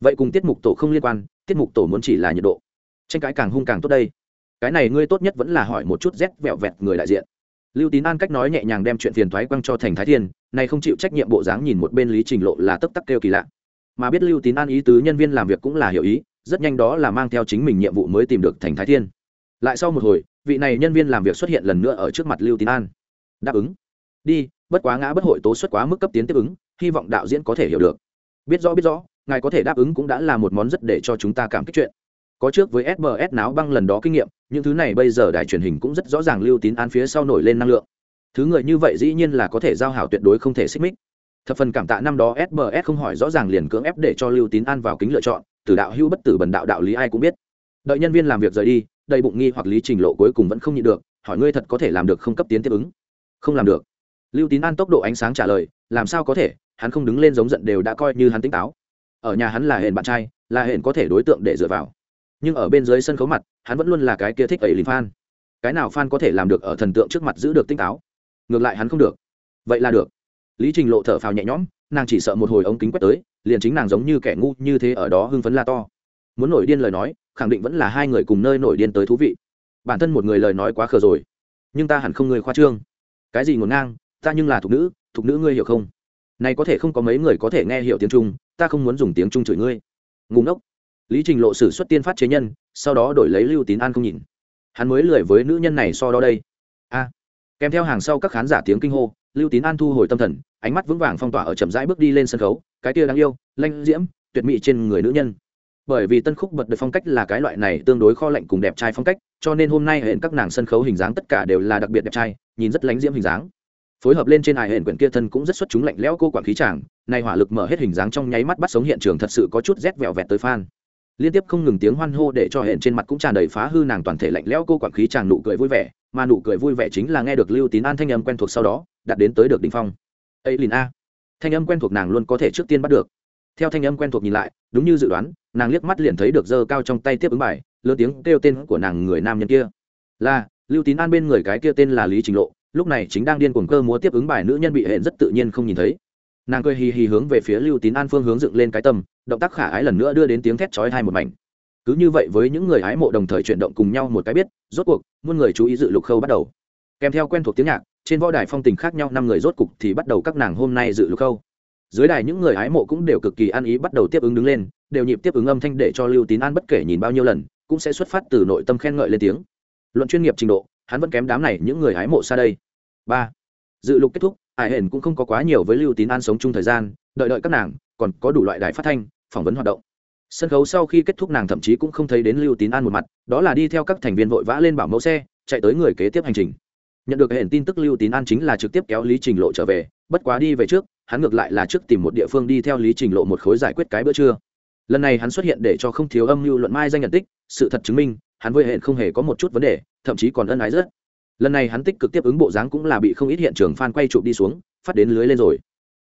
Vậy cùng tiết mục tổ không liên quan, tiết mục tổ muốn chỉ là nhiệt độ. Tranh cãi càng hung càng tốt đây. Cái này ngươi tốt nhất vẫn là hỏi một chút rét vẹo vẹt người đại diện lưu tín an cách nói nhẹ nhàng đem chuyện phiền thoái quăng cho thành thái thiên này không chịu trách nhiệm bộ dáng nhìn một bên lý trình lộ là tấp tắc kêu kỳ lạ. Mà biết lưu tín an ý tứ nhân viên làm việc cũng là hiểu ý, rất nhanh đó là mang theo chính mình nhiệm vụ mới tìm được thành thái thiên. Lại sau một hồi, vị này nhân viên làm việc xuất hiện lần nữa ở trước mặt lưu tín an. Đáp ứng. Đi, bất quá ngã bất hội tố xuất quá mức cấp tiến tiếp ứng, hy vọng đạo diễn có thể hiểu được. Biết rõ biết rõ, ngài có thể đáp ứng cũng đã là một món rất để cho chúng ta cảm kích chuyện có trước với sbs náo băng lần đó kinh nghiệm, những thứ này bây giờ đài truyền hình cũng rất rõ ràng lưu tín an phía sau nổi lên năng lượng. Thứ người như vậy dĩ nhiên là có thể giao hảo tuyệt đối không thể xích mích. Thập phần cảm tạ năm đó sbs không hỏi rõ ràng liền cưỡng ép để cho lưu tín an vào kính lựa chọn, từ đạo hữu bất tử bần đạo đạo lý ai cũng biết. Đợi nhân viên làm việc rời đi, đầy bụng nghi hoặc lý trình lộ cuối cùng vẫn không nhịn được, hỏi ngươi thật có thể làm được không cấp tiến tiếp ứng? Không làm được. Lưu tín an tốc độ ánh sáng trả lời, làm sao có thể, hắn không đứng lên giống giận đều đã coi như hắn tỉnh táo. Ở nhà hắn là hẹn bạn trai, là hẹn có thể đối tượng để dựa vào nhưng ở bên dưới sân khấu mặt, hắn vẫn luôn là cái kia thích ấy lìn fan. Cái nào fan có thể làm được ở thần tượng trước mặt giữ được tinh táo? Ngược lại hắn không được. Vậy là được. Lý trình lộ thở phào nhẹ nhõm, nàng chỉ sợ một hồi ống kính quét tới, liền chính nàng giống như kẻ ngu như thế ở đó hưng phấn la to. Muốn nổi điên lời nói, khẳng định vẫn là hai người cùng nơi nổi điên tới thú vị. Bản thân một người lời nói quá khờ rồi, nhưng ta hẳn không người khoa trương. Cái gì ngổn ngang, ta nhưng là thục nữ thục nữ ngươi hiểu không? Này có thể không có mấy người có thể nghe hiểu tiếng trung, ta không muốn dùng tiếng trung chửi ngươi. Ngủ ngốc lý trình lộ sử xuất tiên phát chế nhân, sau đó đổi lấy lưu tín an không nhìn. Hắn mới lười với nữ nhân này so đó đây. A! Kèm theo hàng sau các khán giả tiếng kinh hô, lưu tín an thu hồi tâm thần, ánh mắt vững vàng phong tỏa ở chậm rãi bước đi lên sân khấu, cái tia đáng yêu, lanh diễm, tuyệt mỹ trên người nữ nhân. Bởi vì tân khúc bật được phong cách là cái loại này tương đối kho lạnh cùng đẹp trai phong cách, cho nên hôm nay hệ các nàng sân khấu hình dáng tất cả đều là đặc biệt đẹp trai, nhìn rất lánh diễm hình dáng. Phối hợp lên trên hài hệ quyển kia thân cũng rất xuất chúng lạnh lẽo cô quản khí chàng này hỏa lực mở hết hình dáng trong nháy mắt bắt sống hiện trường thật sự có chút rét vẹo vẹt tới fan liên tiếp không ngừng tiếng hoan hô để cho hẹn trên mặt cũng tràn đầy phá hư nàng toàn thể lạnh lẽo cô quản khí chàng nụ cười vui vẻ, mà nụ cười vui vẻ chính là nghe được lưu tín an thanh âm quen thuộc sau đó, đạt đến tới được đỉnh phong. Ấy lìn a. Thanh âm quen thuộc nàng luôn có thể trước tiên bắt được. Theo thanh âm quen thuộc nhìn lại, đúng như dự đoán, nàng liếc mắt liền thấy được dơ cao trong tay tiếp ứng bài, lớn tiếng kêu tên của nàng người nam nhân kia. Là, lưu tín an bên người cái kia tên là lý trình lộ, lúc này chính đang điên cuồng cơ múa tiếp ứng bài nữ nhân bị hẹn rất tự nhiên không nhìn thấy. Nàng cười hì hì hướng về phía lưu tín an phương hướng dựng lên cái tâm động tác khả ái lần nữa đưa đến tiếng thét chói hai một mảnh. Cứ như vậy với những người hái mộ đồng thời chuyển động cùng nhau một cái biết, rốt cuộc, muôn người chú ý dự lục khâu bắt đầu. Kèm theo quen thuộc tiếng nhạc, trên võ đài phong tình khác nhau năm người rốt cục thì bắt đầu các nàng hôm nay dự lục khâu. Dưới đài những người hái mộ cũng đều cực kỳ ăn ý bắt đầu tiếp ứng đứng lên, đều nhịp tiếp ứng âm thanh để cho lưu tín an bất kể nhìn bao nhiêu lần, cũng sẽ xuất phát từ nội tâm khen ngợi lên tiếng. Luận chuyên nghiệp trình độ, hắn vẫn kém đám này những người hái mộ xa đây. Ba. Dự lục kết thúc ải hển cũng không có quá nhiều với lưu tín an sống chung thời gian, đợi đợi các nàng còn có đủ loại đài phát thanh, phỏng vấn hoạt động. Sân khấu sau khi kết thúc nàng thậm chí cũng không thấy đến lưu tín an một mặt, đó là đi theo các thành viên vội vã lên bảo mẫu xe, chạy tới người kế tiếp hành trình. Nhận được hệ tin tức lưu tín an chính là trực tiếp kéo lý trình lộ trở về, bất quá đi về trước, hắn ngược lại là trước tìm một địa phương đi theo lý trình lộ một khối giải quyết cái bữa trưa. Lần này hắn xuất hiện để cho không thiếu âm mưu luận mai danh nhận tích, sự thật chứng minh, hắn với hẹn không hề có một chút vấn đề, thậm chí còn ân ái rất. Lần này hắn tích cực tiếp ứng bộ dáng cũng là bị không ít hiện trường f a n quay chụp đi xuống, phát đến lưới lên rồi.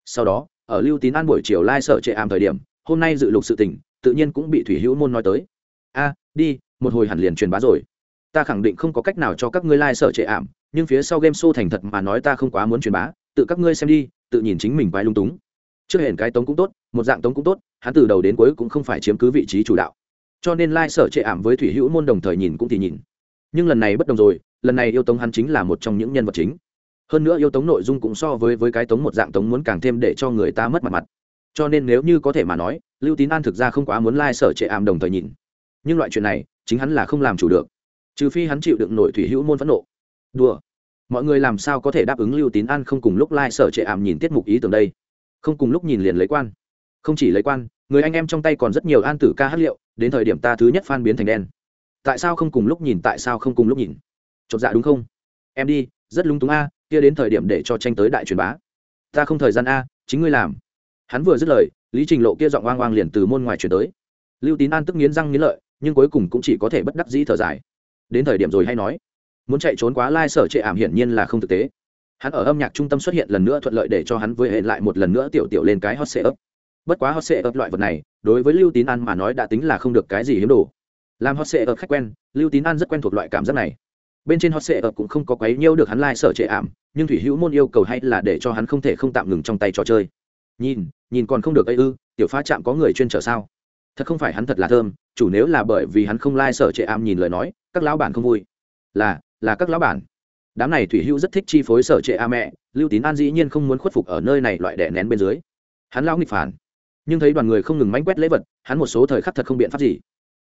Sau đó ở lưu tín an buổi chiều lai sở trệ ảm thời điểm, hôm nay dự lục sự tỉnh tự nhiên cũng bị thủy hữu môn nói tới. A, đi, một hồi hẳn liền truyền bá rồi. Ta khẳng định không có cách nào cho các ngươi lai sở trệ ảm, nhưng phía sau game show thành thật mà nói ta không quá muốn truyền bá, tự các ngươi xem đi, tự nhìn chính mình quái lung túng. Trước hển cái tống cũng tốt, một dạng tống cũng tốt, hắn từ đầu đến cuối cũng không phải chiếm cứ vị trí chủ đạo. Cho nên lai sở trệ ảm với thủy hữu môn đồng thời nhìn cũng thì nhìn. Nhưng lần này bất đồng rồi, lần này yêu tống hắn chính là một trong những nhân vật chính hơn nữa yêu tống nội dung cũng so với với cái tống một dạng tống muốn càng thêm để cho người ta mất mặt mặt. Cho nên nếu như có thể mà nói, lưu tín an thực ra không quá muốn lai、like、sở trệ ảm đồng thời nhìn. Nhưng loại chuyện này, chính hắn là không làm chủ được. Trừ phi hắn chịu đựng nổi thủy hữu môn phẫn nộ. Đùa. Mọi người làm sao có thể đáp ứng lưu tín an không cùng lúc lai、like、sở trệ ảm nhìn tiết mục ý tưởng đây? Không cùng lúc nhìn liền lấy quan. Không chỉ lấy quan, người anh em trong tay còn rất nhiều an tử ca hát liệu, đến thời điểm ta thứ nhất phan biến thành đen. Tại sao không cùng lúc nhìn, tại sao không cùng lúc nhìn? Chột dạ đúng không? Em đi, rất lung túng a kia đến thời điểm để cho tranh tới đại truyền bá. Ta không thời gian a, chính ngươi làm. Hắn vừa dứt lời, lý trình lộ kia giọng oang oang liền từ môn ngoài chuyển tới. Lưu tín an tức nghiến răng nghiến lợi, nhưng cuối cùng cũng chỉ có thể bất đắc dĩ thở dài. Đến thời điểm rồi hay nói. Muốn chạy trốn quá lai sở trệ ảm hiển nhiên là không thực tế. Hắn ở âm nhạc trung tâm xuất hiện lần nữa thuận lợi để cho hắn với hệ lại một lần nữa tiểu tiểu lên cái hot sệ ấp bất quá hot sệ ấp loại vật này, đối với lưu tín an mà nói đã tính là không được cái gì hiếm đồ. Làm hot sệ ấp khách quen, lưu tín an rất quen thuộc loại cảm giác này. Bên trên hot sệ ấp cũng không có quấy nhiêu được hắn lai sở trệ ảm nhưng thủy hữu môn yêu cầu hay là để cho hắn không thể không tạm ngừng trong tay trò chơi. Nhìn nhìn còn không được ấy ư, tiểu pha chạm có người chuyên trở sao? Thật không phải hắn thật là thơm, chủ nếu là bởi vì hắn không lai sở trệ ảm nhìn lời nói, các lão bản không vui. Là là các lão bản. Đám này thủy hữu rất thích chi phối sở trệ a mẹ, lưu tín an dĩ nhiên không muốn khuất phục ở nơi này loại đẻ nén bên dưới. Hắn lão nghịch phản. Nhưng thấy đoàn người không ngừng mánh quét lễ vật, hắn một số thời khắc thật không biện pháp gì.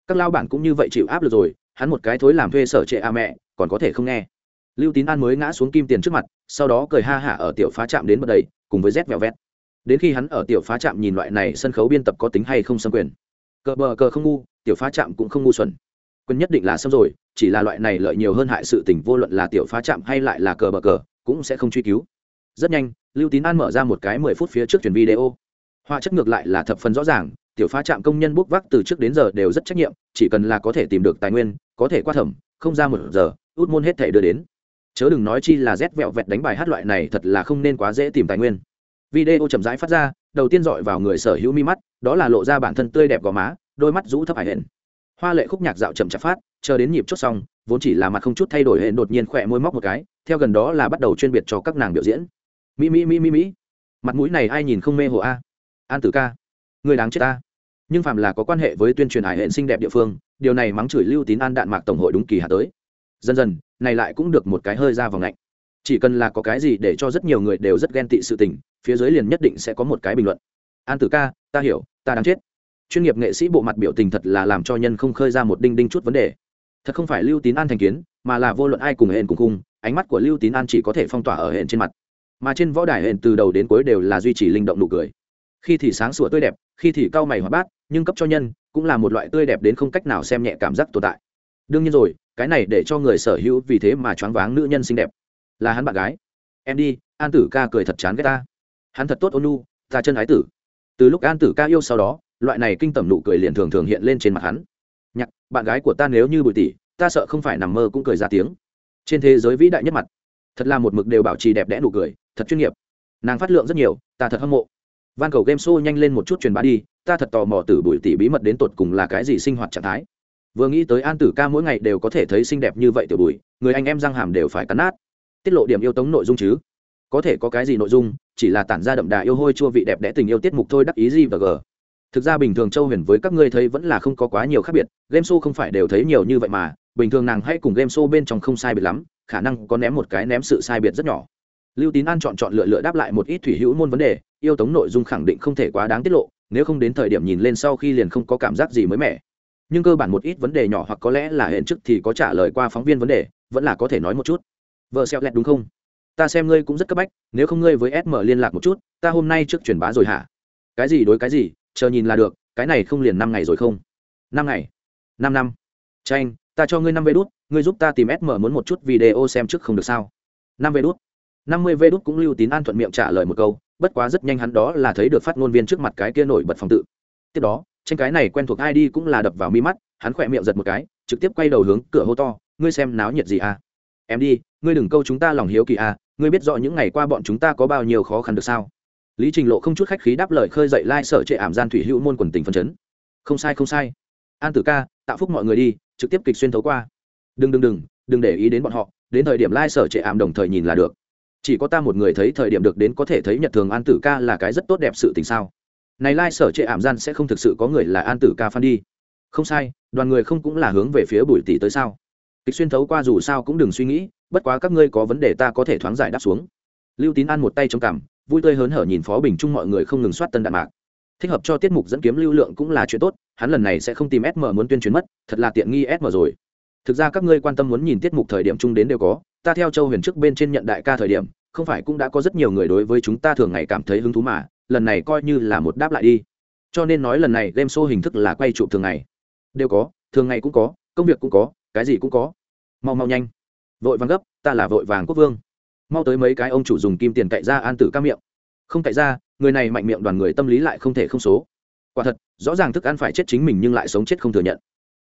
Các lao bản cũng như vậy chịu áp lực rồi, hắn một cái thối làm thuê sở trệ a mẹ, còn có thể không nghe lưu tín an mới ngã xuống kim tiền trước mặt, sau đó cười ha hả ở tiểu phá trạm đến bật đầy, cùng với rét vẹo vét đến khi hắn ở tiểu phá trạm nhìn loại này sân khấu biên tập có tính hay không xâm quyền. Cờ bờ cờ không ngu, tiểu phá trạm cũng không ngu xuẩn. Quân nhất định là xâm rồi, chỉ là loại này lợi nhiều hơn hại sự tình vô luận là tiểu phá Trạm hay lại là cờ bờ cờ, cũng sẽ không truy cứu. Rất nhanh, lưu tín an mở ra một cái mười phút phía trước truyền video. Họa chất ngược lại là thập phần rõ ràng, tiểu phá trạm công nhân bốc vác từ trước đến giờ đều rất trách nhiệm, chỉ cần là có thể tìm được tài nguyên, có thể qua thẩm, không ra một giờ, út môn hết thể đưa đến chớ đừng nói chi là rét vẹo vẹt đánh bài hát loại này thật là không nên quá dễ tìm tài nguyên. Video chậm rãi phát ra, đầu tiên dọi vào người sở hữu mi mắt, đó là lộ ra bản thân tươi đẹp gò má, đôi mắt rũ thấp hải hển hoa lệ khúc nhạc dạo chậm chạp phát, chờ đến nhịp chốt xong, vốn chỉ là mặt không chút thay đổi hệ đột nhiên khỏe môi móc một cái, theo gần đó là bắt đầu chuyên biệt cho các nàng biểu diễn. Mỹ mỹ mỹ mỹ mỹ mặt mũi này ai nhìn không mê hồ a? An tử ca. Người đáng chết ta. Nhưng phàm là có quan hệ với tuyên truyền hải hệ xinh đẹp địa phương, điều này mắng chửi lưu tín an đạn mạc tổng hội đúng kỳ hạ tới dần dần, này lại cũng được một cái hơi ra vào ngạnh chỉ cần là có cái gì để cho rất nhiều người đều rất ghen tị sự tình, phía dưới liền nhất định sẽ có một cái bình luận. An tử ca, ta hiểu, ta đáng chết. Chuyên nghiệp nghệ sĩ bộ mặt biểu tình thật là làm cho nhân không khơi ra một đinh đinh chút vấn đề. Thật không phải lưu tín an thành kiến, mà là vô luận ai cùng hẹn cùng cung ánh mắt của lưu tín an chỉ có thể phong tỏa ở hẹn trên mặt. Mà trên võ đài hẹn từ đầu đến cuối đều là duy trì linh động nụ cười. Khi thì sáng sủa tươi đẹp, khi thì cau mày hóa bát, nhưng cấp cho nhân cũng là một loại tươi đẹp đến không cách nào xem nhẹ cảm giác tồn tại. Đương nhiên rồi cái này để cho người sở hữu vì thế mà choáng váng nữ nhân xinh đẹp. Là hắn bạn gái. Em đi, an tử ca cười thật chán ghét ta. Hắn thật tốt ôn nu ta chân ái tử. Từ lúc an tử ca yêu sau đó, loại này kinh tẩm nụ cười liền thường thường hiện lên trên mặt hắn. Nhạc, bạn gái của ta nếu như bụi tỷ ta sợ không phải nằm mơ cũng cười ra tiếng. Trên thế giới vĩ đại nhất mặt, thật là một mực đều bảo trì đẹp đẽ nụ cười, thật chuyên nghiệp. Nàng phát lượng rất nhiều, ta thật hâm mộ. Van cầu game show nhanh lên một chút truyền bá đi, ta thật tò mò từ bụi tỷ bí mật đến tột cùng là cái gì sinh hoạt trạng thái vừa nghĩ tới an tử ca mỗi ngày đều có thể thấy xinh đẹp như vậy tiểu bùi, người anh em răng hàm đều phải cắn nát. Tiết lộ điểm yêu tống nội dung chứ? Có thể có cái gì nội dung, chỉ là tản ra đậm đà yêu hôi chua vị đẹp đẽ tình yêu tiết mục thôi đắc ý gì và g. Thực ra bình thường châu huyền với các ngươi thấy vẫn là không có quá nhiều khác biệt, game show không phải đều thấy nhiều như vậy mà, bình thường nàng hay cùng game show bên trong không sai biệt lắm, khả năng có ném một cái ném sự sai biệt rất nhỏ. Lưu tín an chọn chọn lựa lựa đáp lại một ít thủy hữu môn vấn đề, yêu tống nội dung khẳng định không thể quá đáng tiết lộ, nếu không đến thời điểm nhìn lên sau khi liền không có cảm giác gì mới mẻ nhưng cơ bản một ít vấn đề nhỏ hoặc có lẽ là hẹn trước thì có trả lời qua phóng viên vấn đề, vẫn là có thể nói một chút. Vợ xẹo lẹt đúng không? Ta xem ngươi cũng rất cấp bách, nếu không ngươi với sm liên lạc một chút, ta hôm nay trước truyền bá rồi hả? Cái gì đối cái gì, chờ nhìn là được, cái này không liền năm ngày rồi không? Năm ngày? Năm năm. Tranh ta cho ngươi năm vê đút, ngươi giúp ta tìm sm muốn một chút video xem trước không được sao? Năm vê đút. Năm mươi vê đút cũng lưu tín an thuận miệng trả lời một câu, bất quá rất nhanh hắn đó là thấy được phát ngôn viên trước mặt cái kia nổi bật phòng tự. Tiếp đó tranh cái này quen thuộc ai đi cũng là đập vào mi mắt, hắn khỏe miệng giật một cái, trực tiếp quay đầu hướng cửa hô to, ngươi xem náo nhiệt gì à? Em đi, ngươi đừng câu chúng ta lòng hiếu kỳ à ngươi biết rõ những ngày qua bọn chúng ta có bao nhiêu khó khăn được sao? Lý trình lộ không chút khách khí đáp lời khơi dậy lai、like、sở trệ ảm gian thủy hữu môn quần tình phân chấn. Không sai không sai. An tử ca, tạo phúc mọi người đi, trực tiếp kịch xuyên thấu qua. Đừng đừng đừng đừng để ý đến bọn họ, đến thời điểm lai、like、sở trệ ảm đồng thời nhìn là được. Chỉ có ta một người thấy thời điểm được đến có thể thấy nhật thường an tử ca là cái rất tốt đẹp sự tình sao? Này lai sở trệ ảm gian sẽ không thực sự có người là an tử ca phan đi. Không sai, đoàn người không cũng là hướng về phía bùi tỷ tới sao? Kịch xuyên thấu qua dù sao cũng đừng suy nghĩ, bất quá các ngươi có vấn đề ta có thể thoáng giải đáp xuống. Lưu tín an một tay trong cằm, vui tươi hớn hở nhìn phó bình trung mọi người không ngừng soát tân đạn mạc. Thích hợp cho tiết mục dẫn kiếm lưu lượng cũng là chuyện tốt, hắn lần này sẽ không tìm sm muốn tuyên truyền mất, thật là tiện nghi sm rồi. Thực ra các ngươi quan tâm muốn nhìn tiết mục thời điểm chung đến đều có, ta theo châu huyền trước bên trên nhận đại ca thời điểm, không phải cũng đã có rất nhiều người đối với chúng ta thường ngày cảm thấy hứng thú mà lần này coi như là một đáp lại đi. Cho nên nói lần này game show hình thức là quay trụ thường ngày. Đều có, thường ngày cũng có, công việc cũng có, cái gì cũng có. Mau mau nhanh. Vội vàng gấp, ta là vội vàng quốc vương. Mau tới mấy cái ông chủ dùng kim tiền cậy ra an tử ca miệng. Không cậy ra, người này mạnh miệng đoàn người tâm lý lại không thể không số. Quả thật, rõ ràng thức ăn phải chết chính mình nhưng lại sống chết không thừa nhận.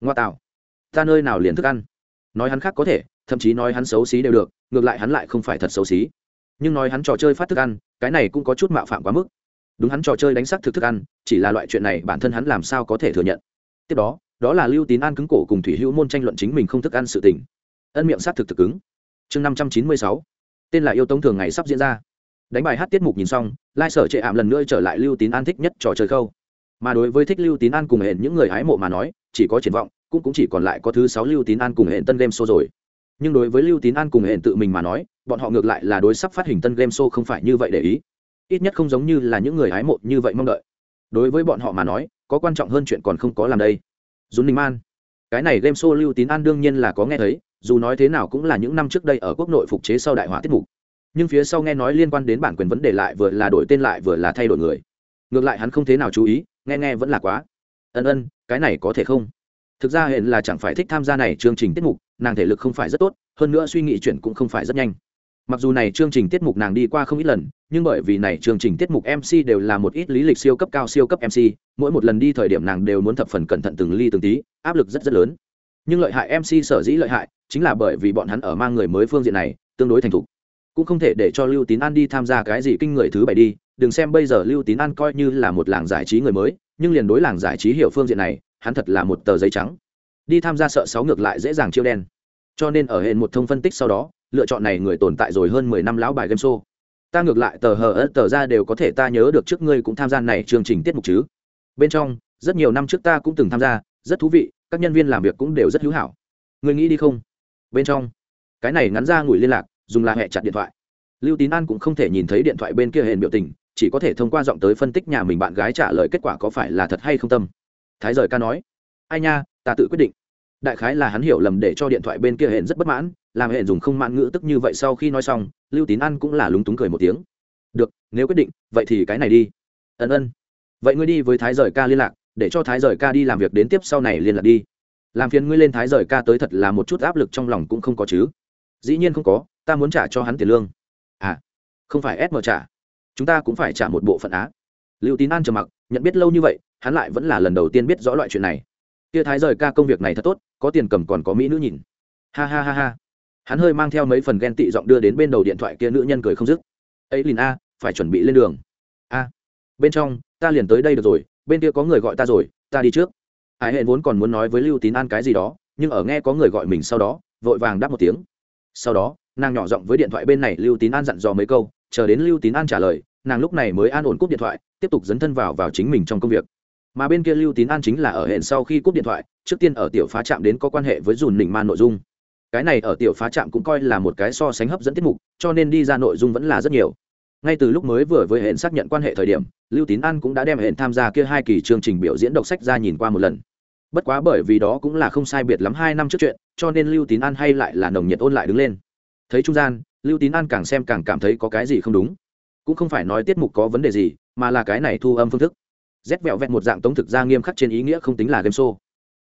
Ngoa tạo. Ta nơi nào liền thức ăn? Nói hắn khác có thể, thậm chí nói hắn xấu xí đều được, ngược lại hắn lại không phải thật xấu xí. Nhưng nói hắn trò chơi phát thức ăn, cái này cũng có chút mạo phạm quá mức đúng hắn trò chơi đánh sắc thực thức ăn, chỉ là loại chuyện này bản thân hắn làm sao có thể thừa nhận. Tiếp đó đó là lưu tín an cứng cổ cùng thủy hữu môn tranh luận chính mình không thức ăn sự tình. Ân miệng sát thực thực cứng. Chương năm trăm chín mươi sáu. Tên là yêu tống thường ngày sắp diễn ra. Đánh bài hát tiết mục nhìn xong, lai sở chệ ảm lần nữa trở lại lưu tín an thích nhất trò chơi khâu. Mà đối với thích lưu tín an cùng hẹn những người hái mộ mà nói, chỉ có triển vọng, cũng cũng chỉ còn lại có thứ sáu lưu tín an cùng hẹn tân game show rồi. Nhưng đối với lưu tín an cùng hẹn tự mình mà nói, bọn họ ngược lại là đối sắp phát hình tân game show không phải như vậy để ý ít nhất không giống như là những người hái mộ như vậy mong đợi. Đối với bọn họ mà nói, có quan trọng hơn chuyện còn không có làm đây. Dùn ninh man. Cái này game show lưu tín an đương nhiên là có nghe thấy, dù nói thế nào cũng là những năm trước đây ở quốc nội phục chế sau đại hỏa tiết mục. Nhưng phía sau nghe nói liên quan đến bản quyền vấn đề lại vừa là đổi tên lại vừa là thay đổi người. Ngược lại hắn không thế nào chú ý, nghe nghe vẫn là quá. Ân ân, cái này có thể không? Thực ra hiện là chẳng phải thích tham gia này chương trình tiết mục, nàng thể lực không phải rất tốt, hơn nữa suy nghĩ chuyện cũng không phải rất nhanh mặc dù này chương trình tiết mục nàng đi qua không ít lần, nhưng bởi vì này chương trình tiết mục mc đều là một ít lý lịch siêu cấp cao siêu cấp mc mỗi một lần đi thời điểm nàng đều muốn thập phần cẩn thận từng ly từng tí, áp lực rất rất lớn. Nhưng lợi hại mc sở dĩ lợi hại, chính là bởi vì bọn hắn ở mang người mới phương diện này, tương đối thành thục. Cũng không thể để cho lưu tín an đi tham gia cái gì kinh người thứ bảy đi, đừng xem bây giờ lưu tín an coi như là một làng giải trí người mới, nhưng liền đối làng giải trí hiểu phương diện này, hắn thật là một tờ giấy trắng. Đi tham gia sợ sáu ngược lại dễ dàng chiêu đen. Cho nên ở hệ một thông phân tích sau đó lựa chọn này người tồn tại rồi hơn mười năm lão bài game show. Ta ngược lại tờ hờ ớt tờ ra đều có thể ta nhớ được trước ngươi cũng tham gia này chương trình tiết mục chứ. Bên trong, rất nhiều năm trước ta cũng từng tham gia, rất thú vị, các nhân viên làm việc cũng đều rất hữu hảo. Ngươi nghĩ đi không? Bên trong, cái này ngắn ra ngủi liên lạc, dùng là hẹ chặt điện thoại. Lưu tín an cũng không thể nhìn thấy điện thoại bên kia hẹn biểu tình, chỉ có thể thông qua giọng tới phân tích nhà mình bạn gái trả lời kết quả có phải là thật hay không tâm. Thái rời ca nói, ai nha, ta tự quyết định. Đại khái là hắn hiểu lầm để cho điện thoại bên kia hẹn rất bất mãn làm hệ dùng không mãn ngữ tức như vậy sau khi nói xong, lưu tín an cũng là lúng túng cười một tiếng. Được, nếu quyết định, vậy thì cái này đi. Ân ân. Vậy ngươi đi với thái rời ca liên lạc, để cho thái rời ca đi làm việc đến tiếp sau này liên lạc đi. Làm phiền ngươi lên thái rời ca tới thật là một chút áp lực trong lòng cũng không có chứ. Dĩ nhiên không có, ta muốn trả cho hắn tiền lương. À không phải ép mở trả. Chúng ta cũng phải trả một bộ phận á. Lưu tín an trầm mặc, nhận biết lâu như vậy, hắn lại vẫn là lần đầu tiên biết rõ loại chuyện này. Kia thái rời ca công việc này thật tốt, có tiền cầm còn có mỹ nữ nhìn. Ha ha ha ha hắn hơi mang theo mấy phần ghen tị giọng đưa đến bên đầu điện thoại kia nữ nhân cười không dứt. Ấy liền a, phải chuẩn bị lên đường. A, bên trong, ta liền tới đây được rồi, bên kia có người gọi ta rồi, ta đi trước. Ai hệ vốn còn muốn nói với lưu tín an cái gì đó, nhưng ở nghe có người gọi mình sau đó, vội vàng đáp một tiếng. Sau đó, nàng nhỏ giọng với điện thoại bên này lưu tín an dặn dò mấy câu, chờ đến lưu tín an trả lời, nàng lúc này mới an ổn cúp điện thoại, tiếp tục dấn thân vào vào chính mình trong công việc. Mà bên kia lưu tín an chính là ở hẹn sau khi cúp điện thoại, trước tiên ở tiểu phá trạm đến có quan hệ với dùn nỉnh man nội dung cái này ở tiểu phá trạm cũng coi là một cái so sánh hấp dẫn tiết mục, cho nên đi ra nội dung vẫn là rất nhiều. Ngay từ lúc mới vừa với hẹn xác nhận quan hệ thời điểm, lưu tín an cũng đã đem hẹn tham gia kia hai kỳ chương trình biểu diễn đọc sách ra nhìn qua một lần. Bất quá bởi vì đó cũng là không sai biệt lắm hai năm trước chuyện, cho nên lưu tín an hay lại là nồng nhiệt ôn lại đứng lên. Thấy trung gian, lưu tín an càng xem càng cảm thấy có cái gì không đúng. Cũng không phải nói tiết mục có vấn đề gì, mà là cái này thu âm phương thức. Rét vẹo vẹn một dạng tống thực ra nghiêm khắc trên ý nghĩa không tính là game show.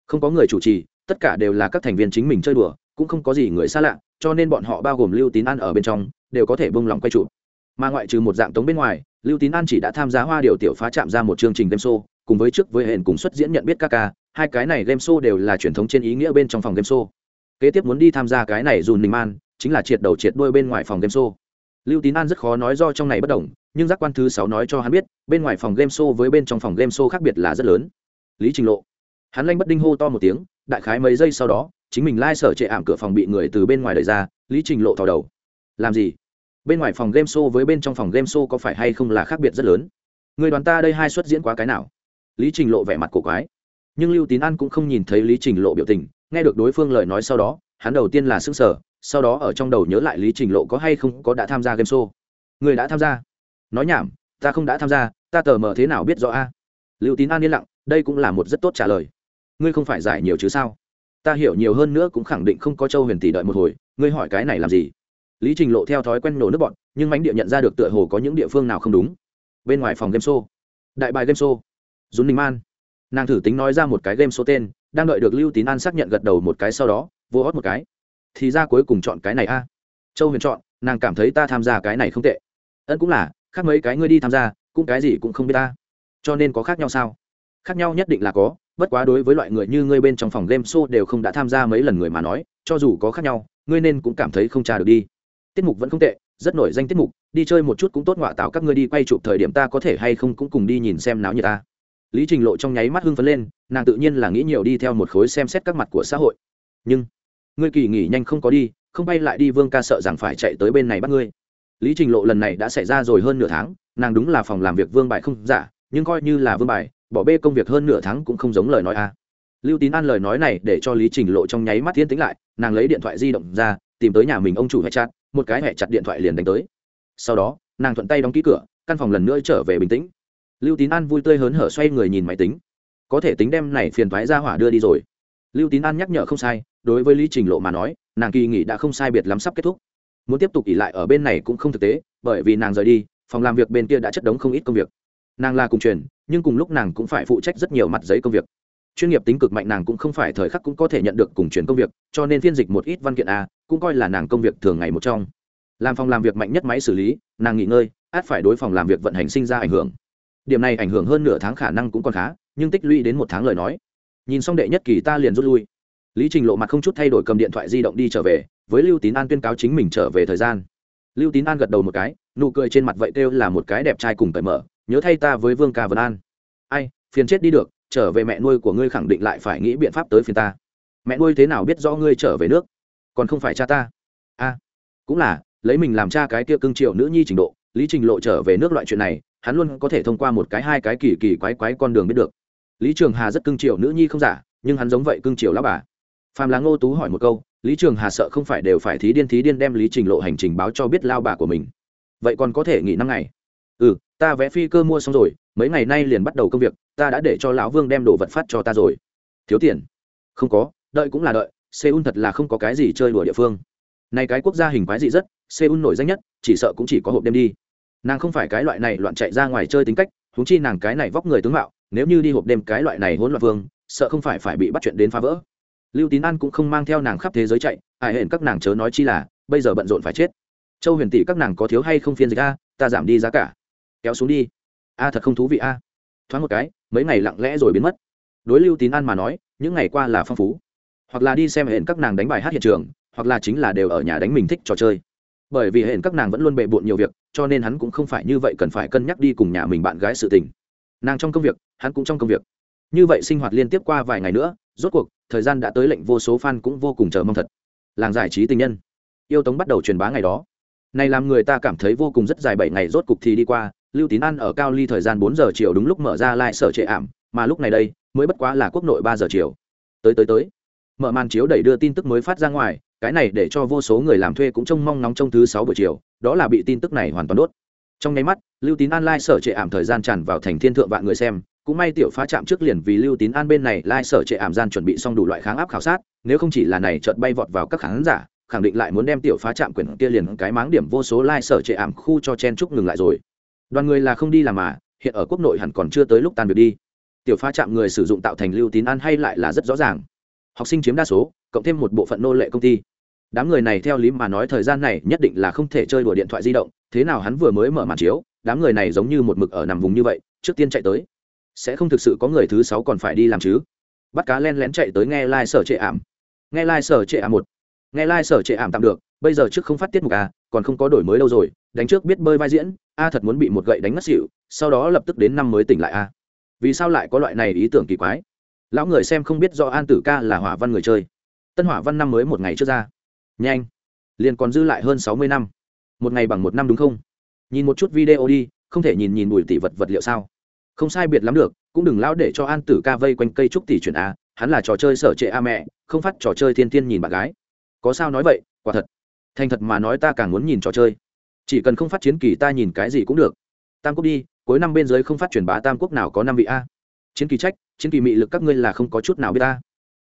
Không có người chủ trì, tất cả đều là các thành viên chính mình chơi đùa cũng không có gì người xa lạ, cho nên bọn họ bao gồm lưu tín an ở bên trong, đều có thể bông lòng quay trụ. Mà ngoại trừ một dạng tống bên ngoài, lưu tín an chỉ đã tham gia hoa điều tiểu phá chạm ra một chương trình game show, cùng với trước với hẹn cùng xuất diễn nhận biết các ca, hai cái này game show đều là truyền thống trên ý nghĩa bên trong phòng game show. Kế tiếp muốn đi tham gia cái này dùn ninh man, chính là triệt đầu triệt đuôi bên ngoài phòng game show. Lưu tín an rất khó nói do trong này bất đồng, nhưng giác quan thứ sáu nói cho hắn biết, bên ngoài phòng game show với bên trong phòng game show khác biệt là rất lớn. Lý trình lộ. Hắn lanh bất đinh hô to một tiếng, đại khái mấy giây sau đó chính mình lai sở trệ ảm cửa phòng bị người từ bên ngoài đẩy ra, lý trình lộ thò đầu. Làm gì? Bên ngoài phòng game show với bên trong phòng game show có phải hay không là khác biệt rất lớn? Người đoàn ta đây hai xuất diễn quá cái nào? Lý trình lộ vẻ mặt cổ quái. Nhưng lưu tín an cũng không nhìn thấy lý trình lộ biểu tình, nghe được đối phương lời nói sau đó, hắn đầu tiên là s ư n g sở sau đó ở trong đầu nhớ lại lý trình lộ có hay không có đã tham gia game show. Người đã tham gia. Nói nhảm, ta không đã tham gia, ta tờ mờ thế nào biết rõ a? Lưu tín an yên lặng, đây cũng là một rất tốt trả lời. Ngươi không phải giải nhiều chứ sao? Ta hiểu nhiều hơn nữa cũng khẳng định không có châu huyền tỷ đợi một hồi, ngươi hỏi cái này làm gì? Lý trình lộ theo thói quen nổ nước bọn nhưng mánh địa nhận ra được tựa hồ có những địa phương nào không đúng. Bên ngoài phòng game show. Đại bài game show. Dùn ninh man. Nàng thử tính nói ra một cái game show tên, đang đợi được lưu tín an xác nhận gật đầu một cái sau đó, vô hót một cái. Thì ra cuối cùng chọn cái này a. Châu huyền chọn, nàng cảm thấy ta tham gia cái này không tệ. Ân cũng là, khác mấy cái ngươi đi tham gia, cũng cái gì cũng không biết ta. Cho nên có khác nhau sao? Khác nhau nhất định là có bất quá đối với loại người như ngươi bên trong phòng game show đều không đã tham gia mấy lần người mà nói, cho dù có khác nhau, ngươi nên cũng cảm thấy không tra được đi. Tiết mục vẫn không tệ, rất nổi danh tiết mục, đi chơi một chút cũng tốt ngoại tạo các ngươi đi quay chụp thời điểm ta có thể hay không cũng cùng đi nhìn xem náo như ta. Lý trình lộ trong nháy mắt hưng phấn lên, nàng tự nhiên là nghĩ nhiều đi theo một khối xem xét các mặt của xã hội. Nhưng, ngươi kỳ nghỉ nhanh không có đi, không bay lại đi vương ca sợ rằng phải chạy tới bên này bắt ngươi. Lý trình lộ lần này đã xảy ra rồi hơn nửa tháng, nàng đúng là phòng làm việc vương bài không giả, nhưng coi như là vương bài bỏ bê công việc hơn nửa tháng cũng không giống lời nói a. Lưu tín an lời nói này để cho lý trình lộ trong nháy mắt thiên tính lại, nàng lấy điện thoại di động ra, tìm tới nhà mình ông chủ hẹ chặt một cái hẹ chặt điện thoại liền đánh tới. Sau đó, nàng thuận tay đóng ký cửa, căn phòng lần nữa trở về bình tĩnh. Lưu tín an vui tươi hớn hở xoay người nhìn máy tính. Có thể tính đem này phiền thoái ra hỏa đưa đi rồi. Lưu tín an nhắc nhở không sai, đối với lý trình lộ mà nói, nàng kỳ nghỉ đã không sai biệt lắm sắp kết thúc. Muốn tiếp tục ỉ lại ở bên này cũng không thực tế, bởi vì nàng rời đi, phòng làm việc bên kia đã chất đống không ít công việc nàng là cùng truyền, nhưng cùng lúc nàng cũng phải phụ trách rất nhiều mặt giấy công việc. Chuyên nghiệp tính cực mạnh nàng cũng không phải thời khắc cũng có thể nhận được cùng truyền công việc, cho nên phiên dịch một ít văn kiện a, cũng coi là nàng công việc thường ngày một trong. Làm phòng làm việc mạnh nhất máy xử lý, nàng nghỉ ngơi, át phải đối phòng làm việc vận hành sinh ra ảnh hưởng. Điểm này ảnh hưởng hơn nửa tháng khả năng cũng còn khá, nhưng tích lũy đến một tháng lời nói. Nhìn xong đệ nhất kỳ ta liền rút lui. Lý trình lộ mặt không chút thay đổi cầm điện thoại di động đi trở về, với lưu tín an tuyên cáo chính mình trở về thời gian. Lưu tín an gật đầu một cái, nụ cười trên mặt vậy kêu là một cái đẹp trai cùng cởi mở nhớ thay ta với vương ca vân an. Ai, phiền chết đi được, trở về mẹ nuôi của ngươi khẳng định lại phải nghĩ biện pháp tới phiền ta. Mẹ nuôi thế nào biết rõ ngươi trở về nước? Còn không phải cha ta. A, cũng là, lấy mình làm cha cái kia cưng triệu nữ nhi trình độ, lý trình lộ trở về nước loại chuyện này, hắn luôn có thể thông qua một cái hai cái kỳ kỳ quái quái con đường biết được. Lý trường hà rất cưng triệu nữ nhi không giả, nhưng hắn giống vậy cưng triệu lão bà. Phàm là ngô tú hỏi một câu, lý trường hà sợ không phải đều phải thí điên thí điên đem lý trình lộ hành trình báo cho biết lao bà của mình. Vậy còn có thể nghỉ năm ngày ừ ta vé phi cơ mua xong rồi, mấy ngày nay liền bắt đầu công việc, ta đã để cho lão vương đem đồ vật phát cho ta rồi. Thiếu tiền? Không có, đợi cũng là đợi, seoul thật là không có cái gì chơi đùa địa phương. Này cái quốc gia hình quái dị rất, seoul nổi danh nhất, chỉ sợ cũng chỉ có hộp đêm đi. Nàng không phải cái loại này loạn chạy ra ngoài chơi tính cách húng chi nàng cái này vóc người tướng mạo, nếu như đi hộp đêm cái loại này hỗn loạn vương, sợ không phải phải bị bắt chuyện đến phá vỡ. Lưu tín an cũng không mang theo nàng khắp thế giới chạy, ai hẹn các nàng chớ nói chi là, bây giờ bận rộn phải chết. Châu huyền tỷ các nàng có thiếu hay không phiên dịch a, ta giảm đi giá cả kéo xuống đi. A, thật không thú vị a. Thoáng một cái, mấy ngày lặng lẽ rồi biến mất. Đối lưu tín an mà nói, những ngày qua là phong phú. Hoặc là đi xem hẹn các nàng đánh bài hát hiện trường, hoặc là chính là đều ở nhà đánh mình thích trò chơi. Bởi vì hẹn các nàng vẫn luôn bệ bộn nhiều việc, cho nên hắn cũng không phải như vậy cần phải cân nhắc đi cùng nhà mình bạn gái sự tình. Nàng trong công việc, hắn cũng trong công việc. Như vậy sinh hoạt liên tiếp qua vài ngày nữa, rốt cuộc, thời gian đã tới lệnh vô số fan cũng vô cùng chờ mong thật. Làng giải trí tình nhân. Yêu tống bắt đầu truyền bá ngày đó. Này làm người ta cảm thấy vô cùng rất dài bảy ngày, rốt cục thì đi qua lưu tín ăn ở cao ly thời gian bốn giờ chiều đúng lúc mở ra lại sở trệ ảm, mà lúc này đây, mới bất quá là quốc nội ba giờ chiều. Tới tới tới. Mở màn chiếu đẩy đưa tin tức mới phát ra ngoài, cái này để cho vô số người làm thuê cũng trông mong nóng trong thứ sáu buổi chiều, đó là bị tin tức này hoàn toàn đốt. Trong nháy mắt, lưu tín an lai sở trệ ảm thời gian tràn vào thành thiên thượng vạn người xem, cũng may tiểu phá chạm trước liền vì lưu tín an bên này lai sở trệ ảm gian chuẩn bị xong đủ loại kháng áp khảo sát, nếu không chỉ là này chợt bay vọt vào các khán giả, khẳng định lại muốn đem tiểu phá chạm quyển kia liền cái máng điểm vô số lai sở trệ ảm khu cho chen trúc ngừng lại rồi đoàn người là không đi làm mà, hiện ở quốc nội hẳn còn chưa tới lúc tan việc đi. Tiểu pha chạm người sử dụng tạo thành lưu tín an hay lại là rất rõ ràng. Học sinh chiếm đa số, cộng thêm một bộ phận nô lệ công ty. Đám người này theo lý mà nói thời gian này nhất định là không thể chơi đùa điện thoại di động, thế nào hắn vừa mới mở màn chiếu, đám người này giống như một mực ở nằm vùng như vậy, trước tiên chạy tới. Sẽ không thực sự có người thứ sáu còn phải đi làm chứ? Bắt cá len lén chạy tới nghe lai、like、sở trệ ảm. Nghe lai、like、sở trệ ảm một nghe lai、like、sở trệ ảm tạm được, bây giờ trước không phát tiết mục à còn không có đổi mới đâu rồi, đánh trước biết bơi vai diễn, a thật muốn bị một gậy đánh mất xịu sau đó lập tức đến năm mới tỉnh lại a vì sao lại có loại này ý tưởng kỳ quái? Lão người xem không biết do an tử ca là hỏa văn người chơi. Tân hỏa văn năm mới một ngày trước ra. Nhanh. Liền còn dư lại hơn sáu mươi năm. Một ngày bằng một năm đúng không? Nhìn một chút video đi, không thể nhìn nhìn bùi tỷ vật vật liệu sao? Không sai biệt lắm được, cũng đừng lão để cho an tử ca vây quanh cây trúc tỷ chuyển a hắn là trò chơi sở trệ a mẹ, không phát trò chơi thiên tiên nhìn bạn gái có sao nói vậy, quả thật. Thành thật mà nói ta càng muốn nhìn trò chơi. Chỉ cần không phát chiến kỳ ta nhìn cái gì cũng được. Tam quốc đi, cuối năm bên dưới không phát truyền bá tam quốc nào có năm vị a. Chiến kỳ trách, chiến kỳ mị lực các ngươi là không có chút nào biết ta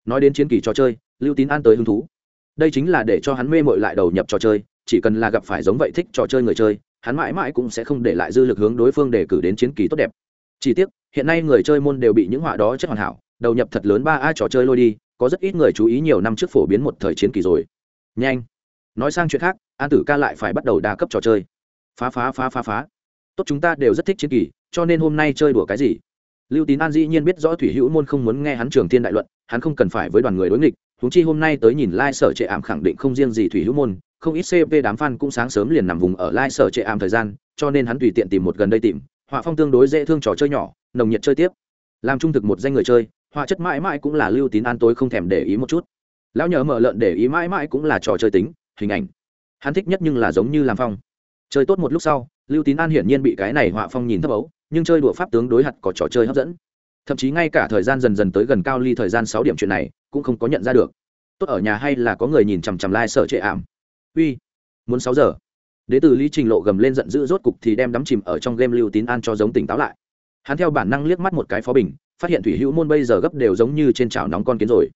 nói đến chiến kỳ trò chơi, lưu tín an tới hứng thú. Đây chính là để cho hắn mê mội lại đầu nhập trò chơi, chỉ cần là gặp phải giống vậy thích trò chơi người chơi, hắn mãi mãi cũng sẽ không để lại dư lực hướng đối phương để cử đến chiến kỳ tốt đẹp. Chỉ tiếc, hiện nay người chơi môn đều bị những họa đó chất hoàn hảo, đầu nhập thật lớn ba a trò chơi lôi đi có rất ít người chú ý nhiều năm trước phổ biến một thời chiến kỳ rồi. Nhanh. Nói sang chuyện khác, an tử ca lại phải bắt đầu đa cấp trò chơi. Phá phá phá phá phá. Tốt chúng ta đều rất thích chiến kỳ, cho nên hôm nay chơi đùa cái gì? Lưu tín an dĩ nhiên biết rõ thủy hữu môn không muốn nghe hắn trường thiên đại luận, hắn không cần phải với đoàn người đối nghịch, huống chi hôm nay tới nhìn lai、like、sở trệ ảm khẳng định không riêng gì thủy hữu môn, không ít cp đám f cũng sáng sớm liền nằm vùng ở lai、like、sở trệ ảm thời gian, cho nên hắn tùy tiện tìm một gần đây tìm, họa phong tương đối dễ thương trò chơi nhỏ, nồng nhiệt chơi tiếp. Làm trung thực một danh người chơi họa chất mãi mãi cũng là lưu tín an tối không thèm để ý một chút. Lão nhớ mở lợn để ý mãi mãi cũng là trò chơi tính, hình ảnh. Hắn thích nhất nhưng là giống như làm phong. Chơi tốt một lúc sau, lưu tín an hiển nhiên bị cái này họa phong nhìn thấp ấu, nhưng chơi đùa pháp tướng đối hạt có trò chơi hấp dẫn. Thậm chí ngay cả thời gian dần dần tới gần cao ly thời gian sáu điểm chuyện này, cũng không có nhận ra được. Tốt ở nhà hay là có người nhìn chằm chằm lai、like、sợ trệ ảm? Uy, muốn sáu giờ. Đế tử từ lý trình lộ gầm lên giận dữ rốt cục thì đem đắm chìm ở trong game lưu tín an cho giống tỉnh táo lại. Hắn theo bản năng liếc mắt một cái phó bình phát hiện thủy hữu môn bây giờ gấp đều giống như trên chảo nóng con kiến rồi.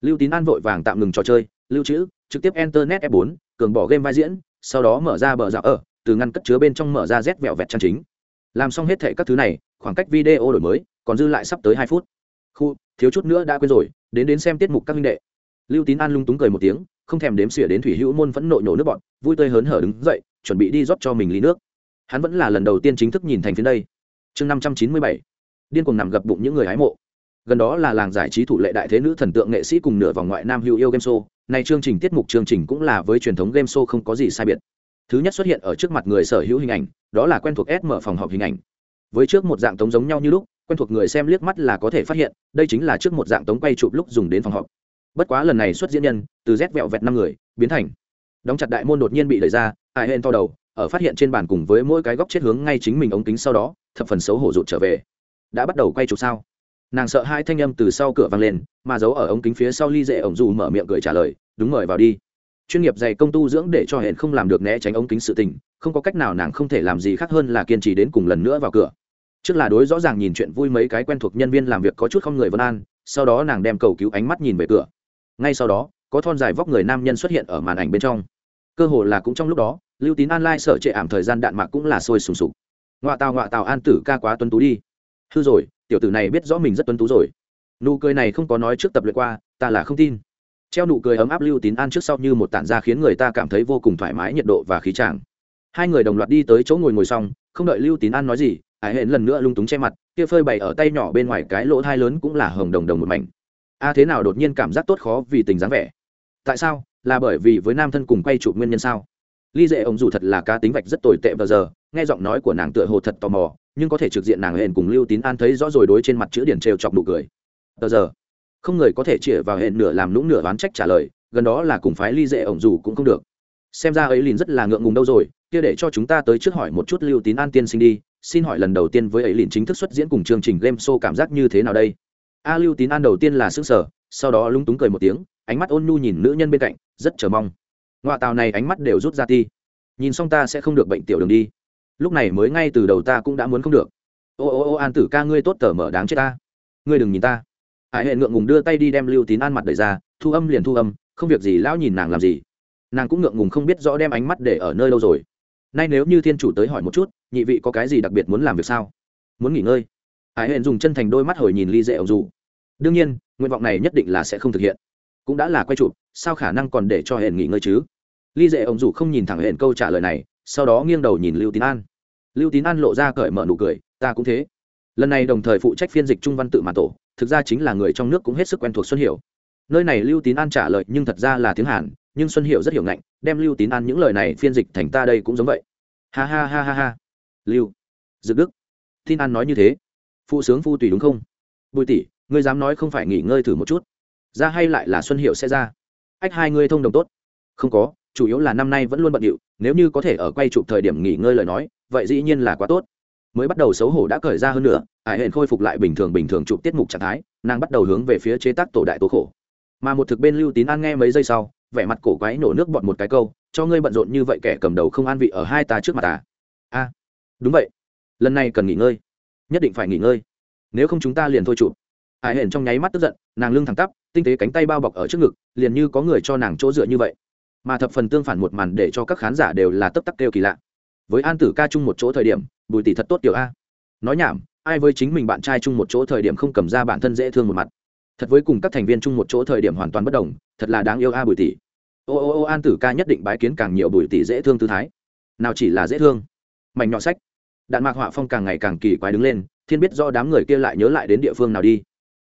Lưu tín an vội vàng tạm ngừng trò chơi, lưu trữ, trực tiếp internet f 4 cường bỏ game vai diễn, sau đó mở ra bờ dạo ở, từ ngăn cất chứa bên trong mở ra rét vẹo vẹt trang chính. Làm xong hết thệ các thứ này, khoảng cách video đổi mới, còn dư lại sắp tới hai phút. Khu, thiếu chút nữa đã quên rồi, đến đến xem tiết mục các minh đệ. Lưu tín an lung túng cười một tiếng, không thèm đếm xỉa đến thủy hữu môn phẫn nộ nhổ nước bọn, vui tươi hớn hở đứng dậy, chuẩn bị đi rót cho mình ly nước. Hắn vẫn là lần đầu tiên chính thức nhìn thành phiến đây. Chương năm trăm chín mươi bảy điên cuồng nằm gập bụng những người hái mộ. Gần đó là làng giải trí thủ lệ đại thế nữ thần tượng nghệ sĩ cùng nửa vòng ngoại nam hữu yêu game show. Này chương trình tiết mục chương trình cũng là với truyền thống game show không có gì sai biệt. Thứ nhất xuất hiện ở trước mặt người sở hữu hình ảnh, đó là quen thuộc s mở phòng họp hình ảnh. Với trước một dạng tống giống nhau như lúc, quen thuộc người xem liếc mắt là có thể phát hiện, đây chính là trước một dạng tống quay chụp lúc dùng đến phòng họp. Bất quá lần này xuất diễn nhân, từ rét vẹo vẹt năm người, biến thành. Đóng chặt đại môn đột nhiên bị đẩy ra, ai hên to đầu, ở phát hiện trên bàn cùng với mỗi cái góc chết hướng ngay chính mình ống kính sau đó, thập phần xấu hổ rụt trở về đã bắt đầu quay chụp sao? Nàng sợ hai thanh âm từ sau cửa vang lên, mà giấu ở ống kính phía sau ly dệ ổng dù mở miệng cười trả lời, đúng mời vào đi. Chuyên nghiệp dày công tu dưỡng để cho hẹn không làm được né tránh ống kính sự tình, không có cách nào nàng không thể làm gì khác hơn là kiên trì đến cùng lần nữa vào cửa. Trước là đối rõ ràng nhìn chuyện vui mấy cái quen thuộc nhân viên làm việc có chút không người vân an, sau đó nàng đem cầu cứu ánh mắt nhìn về cửa. Ngay sau đó, có thon dài vóc người nam nhân xuất hiện ở màn ảnh bên trong. Cơ hồ là cũng trong lúc đó, lưu tín an lai sợ trệ ảm thời gian đạn mạc cũng là sôi sùng sục. Ngoạ tàu ngoạ tàu an tử ca quá tuân tú đi hư rồi, tiểu tử này biết rõ mình rất tuấn tú rồi. Nụ cười này không có nói trước tập luyện qua, ta là không tin. Treo nụ cười ấm áp lưu tín an trước sau như một tản ra khiến người ta cảm thấy vô cùng thoải mái, nhiệt độ và khí tràng hai người đồng loạt đi tới chỗ ngồi ngồi xong, không đợi lưu tín an nói gì ải hẹn lần nữa lung túng che mặt, kia phơi bày ở tay nhỏ bên ngoài cái lỗ thai lớn cũng là hồng đồng đồng một mảnh. A, thế nào đột nhiên cảm giác tốt khó vì tình dáng vẻ? Tại sao? Là bởi vì với nam thân cùng quay chụp nguyên nhân sao? Ly dệ ông dù thật là cá tính vạch rất tồi tệ vào giờ, nghe giọng nói của nàng tựa hồ thật tò mò nhưng có thể trực diện nàng hẹn cùng lưu tín an thấy rõ rồi đối trên mặt chữ điển trêu chọc nụ cười. Tờ giờ, không người có thể chĩa vào hẹn nửa làm lũng nửa oán trách trả lời, gần đó là cùng phái ly dệ ổng dù cũng không được. Xem ra ấy lìn rất là ngượng ngùng đâu rồi, kia để cho chúng ta tới trước hỏi một chút lưu tín an tiên sinh đi, xin hỏi lần đầu tiên với ấy lìn chính thức xuất diễn cùng chương trình game show cảm giác như thế nào đây? A, lưu tín an đầu tiên là xứng sở sau đó lúng túng cười một tiếng, ánh mắt ôn nhu nhìn nữ nhân bên cạnh, rất chờ mong. Ngoại tàu này ánh mắt đều rút ra ti. Nhìn xong ta sẽ không được bệnh tiểu đường đi lúc này mới ngay từ đầu ta cũng đã muốn không được. Ô ô ô, an tử ca, ngươi tốt tở mở đáng chết ta. Ngươi đừng nhìn ta. Hải hệ ngượng ngùng đưa tay đi đem lưu tín an mặt đẩy ra, thu âm liền thu âm, không việc gì, lão nhìn nàng làm gì. Nàng cũng ngượng ngùng không biết rõ đem ánh mắt để ở nơi lâu rồi. Nay nếu như thiên chủ tới hỏi một chút, nhị vị có cái gì đặc biệt muốn làm việc sao? Muốn nghỉ ngơi. Hải hệ dùng chân thành đôi mắt hồi nhìn ly dễ ông dù. Đương nhiên, nguyện vọng này nhất định là sẽ không thực hiện. Cũng đã là quay chụp, sao khả năng còn để cho hệ nghỉ ngơi chứ? Ly dễ ổng dù không nhìn thẳng hệ câu trả lời này sau đó nghiêng đầu nhìn lưu tín an. Lưu tín an lộ ra cởi mở nụ cười, ta cũng thế. Lần này đồng thời phụ trách phiên dịch trung văn tự mà tổ, thực ra chính là người trong nước cũng hết sức quen thuộc xuân hiểu. Nơi này lưu tín an trả lời, nhưng thật ra là tiếng hàn, nhưng xuân hiểu rất hiểu ngạnh, đem lưu tín an những lời này phiên dịch thành ta đây cũng giống vậy. Ha ha ha ha ha. Lưu dực đức. Tin an nói như thế. Phụ sướng phu tùy đúng không? Bùi tỷ, ngươi dám nói không phải nghỉ ngơi thử một chút. Ra hay lại là xuân hiệu sẽ ra. Ách, hai ngươi thông đồng tốt. Không có chủ yếu là năm nay vẫn luôn bận điệu, nếu như có thể ở quay chụp thời điểm nghỉ ngơi lời nói, vậy dĩ nhiên là quá tốt. Mới bắt đầu xấu hổ đã cởi ra hơn nữa ải hển khôi phục lại bình thường bình thường chụp tiết mục trạng thái, nàng bắt đầu hướng về phía chế tác tổ đại tố khổ. Mà một thực bên lưu tín an nghe mấy giây sau, vẻ mặt cổ quái nổ nước bọt một cái câu, cho ngươi bận rộn như vậy kẻ cầm đầu không an vị ở hai ta trước mặt ta a, đúng vậy. Lần này cần nghỉ ngơi. Nhất định phải nghỉ ngơi. Nếu không chúng ta liền thôi chụp. Ải hển trong nháy mắt tức giận, nàng lưng thẳng tắp, tinh tế cánh tay bao bọc ở trước ngực, liền như có người cho nàng chỗ dựa như vậy mà thập phần tương phản một màn để cho các khán giả đều là tấp tắc kêu kỳ lạ. Với an tử ca chung một chỗ thời điểm, bùi tỷ thật tốt tiểu a. Nói nhảm, ai với chính mình bạn trai chung một chỗ thời điểm không cầm ra bản thân dễ thương một mặt. Thật với cùng các thành viên chung một chỗ thời điểm hoàn toàn bất đồng, thật là đáng yêu a bùi tỷ. Ô ô ô an tử ca nhất định bái kiến càng nhiều bùi tỷ dễ thương tư thái. Nào chỉ là dễ thương. Mảnh nhỏ sách. Đạn mạc họa phong càng ngày càng kỳ quái đứng lên, thiên biết do đám người kia lại nhớ lại đến địa phương nào đi.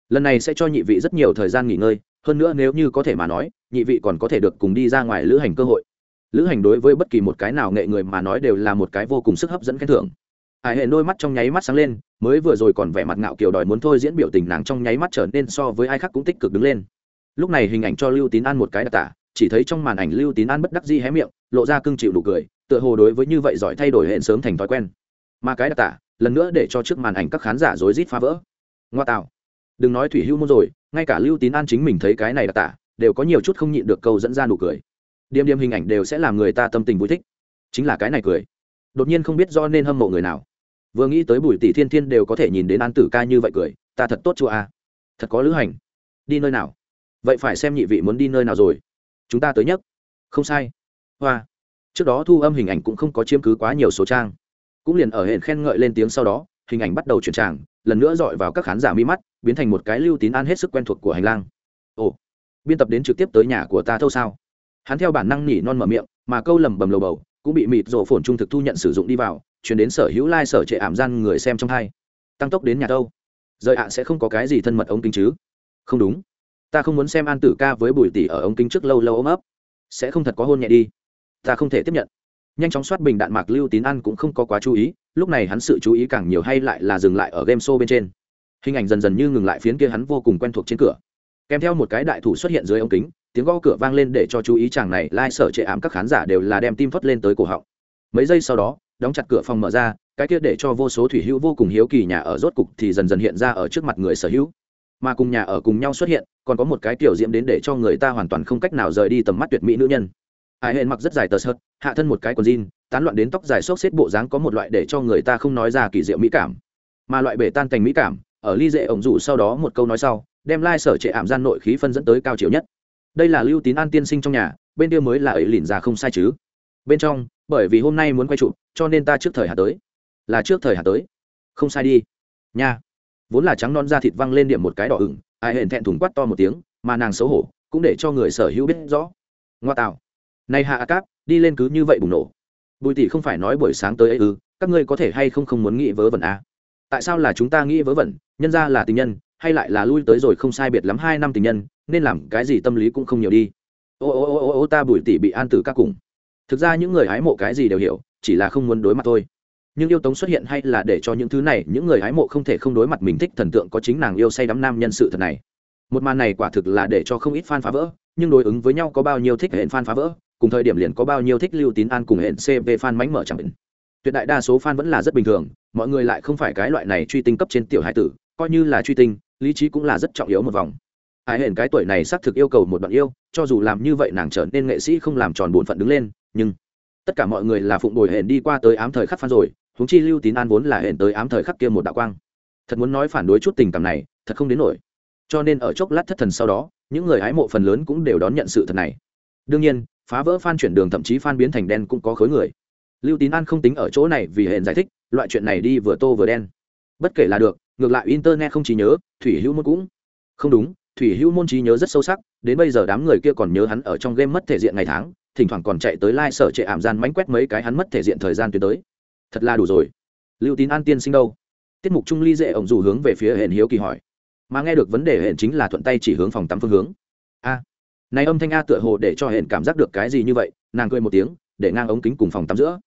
Lần này sẽ cho nhị vị rất nhiều thời gian nghỉ ngơi hơn nữa nếu như có thể mà nói, nhị vị còn có thể được cùng đi ra ngoài lữ hành cơ hội. Lữ hành đối với bất kỳ một cái nào nghệ người mà nói đều là một cái vô cùng sức hấp dẫn khen thưởng. Hải hệ đôi mắt trong nháy mắt sáng lên, mới vừa rồi còn vẻ mặt ngạo kiều đòi muốn thôi diễn biểu tình nàng trong nháy mắt trở nên so với ai khác cũng tích cực đứng lên. Lúc này hình ảnh cho lưu tín an một cái đặc tả, chỉ thấy trong màn ảnh lưu tín an bất đắc di hé miệng, lộ ra cưng chịu đủ cười, tựa hồ đối với như vậy giỏi thay đổi hẹn sớm thành thói quen. Mà cái đặc tả, lần nữa để cho trước màn ảnh các khán giả rối rít phá vỡ. Ngoa tạo. Đừng nói thủy hưu môn rồi ngay cả lưu tín an chính mình thấy cái này đặc tả, đều có nhiều chút không nhịn được câu dẫn ra nụ cười. Điềm điềm hình ảnh đều sẽ làm người ta tâm tình vui thích. Chính là cái này cười. Đột nhiên không biết do nên hâm mộ người nào. Vừa nghĩ tới bùi tỷ thiên thiên đều có thể nhìn đến an tử ca như vậy cười, ta thật tốt chua a. Thật có lữ hành. Đi nơi nào? Vậy phải xem nhị vị muốn đi nơi nào rồi. Chúng ta tới nhất không sai. Hoa. Trước đó thu âm hình ảnh cũng không có chiếm cứ quá nhiều số trang. Cũng liền ở hệ khen ngợi lên tiếng sau đó hình ảnh bắt đầu chuyển tràng, lần nữa dọi vào các khán giả mi mắt, biến thành một cái lưu tín an hết sức quen thuộc của hành lang. Ồ, biên tập đến trực tiếp tới nhà của ta thâu sao? Hắn theo bản năng nỉ non mở miệng, mà câu lầm bầm lầu bầu cũng bị mịt rổ phồn trung thực thu nhận sử dụng đi vào, chuyển đến sở hữu lai、like、sở trệ ảm gian người xem trong hai. Tăng tốc đến nhà thâu rời ạ, sẽ không có cái gì thân mật ống kính chứ? Không đúng. Ta không muốn xem an tử ca với bùi tỷ ở ống kính trước lâu lâu ôm ấp. Sẽ không thật có hôn nhẹ đi. Ta không thể tiếp nhận nhanh chóng soát bình đạn mạc lưu tín ăn cũng không có quá chú ý, lúc này hắn sự chú ý càng nhiều hay lại là dừng lại ở game show bên trên. Hình ảnh dần dần như ngừng lại phiến kia hắn vô cùng quen thuộc trên cửa. Kèm theo một cái đại thủ xuất hiện dưới ống kính, tiếng gõ cửa vang lên để cho chú ý chàng này, lai、like、sở trệ ám các khán giả đều là đem tim phất lên tới cổ họng. Mấy giây sau đó, đóng chặt cửa phòng mở ra, cái kia để cho vô số thủy hữu vô cùng hiếu kỳ nhà ở rốt cục thì dần dần hiện ra ở trước mặt người sở hữu. Mà cùng nhà ở cùng nhau xuất hiện, còn có một cái kiểu diễm đến để cho người ta hoàn toàn không cách nào rời đi tầm mắt tuyệt mỹ nữ nhân hải hên mặc rất dài tờ sợt, hạ thân một cái quần jean, tán loạn đến tóc dài xốc xếp bộ dáng có một loại để cho người ta không nói ra kỳ diệu mỹ cảm. Mà loại bể tan thành mỹ cảm, ở ly dễ ổng dụ sau đó một câu nói sau, đem lai sở trệ ảm gian nội khí phân dẫn tới cao chiều nhất. Đây là lưu tín an tiên sinh trong nhà, bên kia mới là ấy lìn ra không sai chứ. Bên trong, bởi vì hôm nay muốn quay chụp cho nên ta trước thời hạ tới. Là trước thời hạ tới. Không sai đi. Nha. Vốn là trắng non da thịt văng lên điểm một cái đỏ ửng, ai hẹn thẹn thùng quát to một tiếng, mà nàng xấu hổ, cũng để cho người sở hữu biết rõ. Ngoa tạo này hạ cáp, đi lên cứ như vậy bùng nổ. Bùi tỷ không phải nói buổi sáng tới ấy ư, các ngươi có thể hay không không muốn nghĩ vớ vẩn à? tại sao là chúng ta nghĩ vớ vẩn, nhân ra là tình nhân, hay lại là lui tới rồi không sai biệt lắm hai năm tình nhân, nên làm cái gì tâm lý cũng không nhiều đi. Ô ô ô ô ô ta bùi tỷ bị an tử các cùng. Thực ra những người hái mộ cái gì đều hiểu, chỉ là không muốn đối mặt thôi. Nhưng yêu tống xuất hiện hay là để cho những thứ này, những người hái mộ không thể không đối mặt mình thích thần tượng có chính nàng yêu say đắm nam nhân sự thật này. Một màn này quả thực là để cho không ít fan phá vỡ, nhưng đối ứng với nhau có bao nhiêu thích hệ fan phá vỡ cùng thời điểm liền có bao nhiêu thích lưu tín an cùng hẹn cv fan mánh mở chẳng định. Tuyệt đại đa số fan vẫn là rất bình thường, mọi người lại không phải cái loại này truy tinh cấp trên tiểu hai tử, coi như là truy tinh, lý trí cũng là rất trọng yếu một vòng. Ai hển cái tuổi này xác thực yêu cầu một đoạn yêu, cho dù làm như vậy nàng trở nên nghệ sĩ không làm tròn bổn phận đứng lên, nhưng tất cả mọi người là phụng bồi hển đi qua tới ám thời khắc phan rồi, huống chi lưu tín an vốn là hển tới ám thời khắc kia một đạo quang. Thật muốn nói phản đối chút tình cảm này, thật không đến nổi. Cho nên ở chốc lát thất thần sau đó, những người hái mộ phần lớn cũng đều đón nhận sự thật này. Đương nhiên phá vỡ phan chuyển đường thậm chí phan biến thành đen cũng có khối người. Lưu tín an không tính ở chỗ này vì hển giải thích loại chuyện này đi vừa tô vừa đen. Bất kể là được ngược lại internet không chỉ nhớ thủy hữu môn cũng. Không đúng thủy hữu môn trí nhớ rất sâu sắc đến bây giờ đám người kia còn nhớ hắn ở trong game mất thể diện ngày tháng thỉnh thoảng còn chạy tới lai、like、sở trệ ảm gian mánh quét mấy cái hắn mất thể diện thời gian tuyến tới. Thật là đủ rồi. Lưu tín an tiên sinh đâu? Tiết mục trung ly dễ ổng dù hướng về phía hển hiếu kỳ hỏi. Mà nghe được vấn đề hển chính là thuận tay chỉ hướng phòng tắm phương hướng. A. à, này âm thanh a tựa hồ để cho hển cảm giác được cái gì như vậy, nàng cười một tiếng, để ngang ống kính cùng phòng tắm giữa.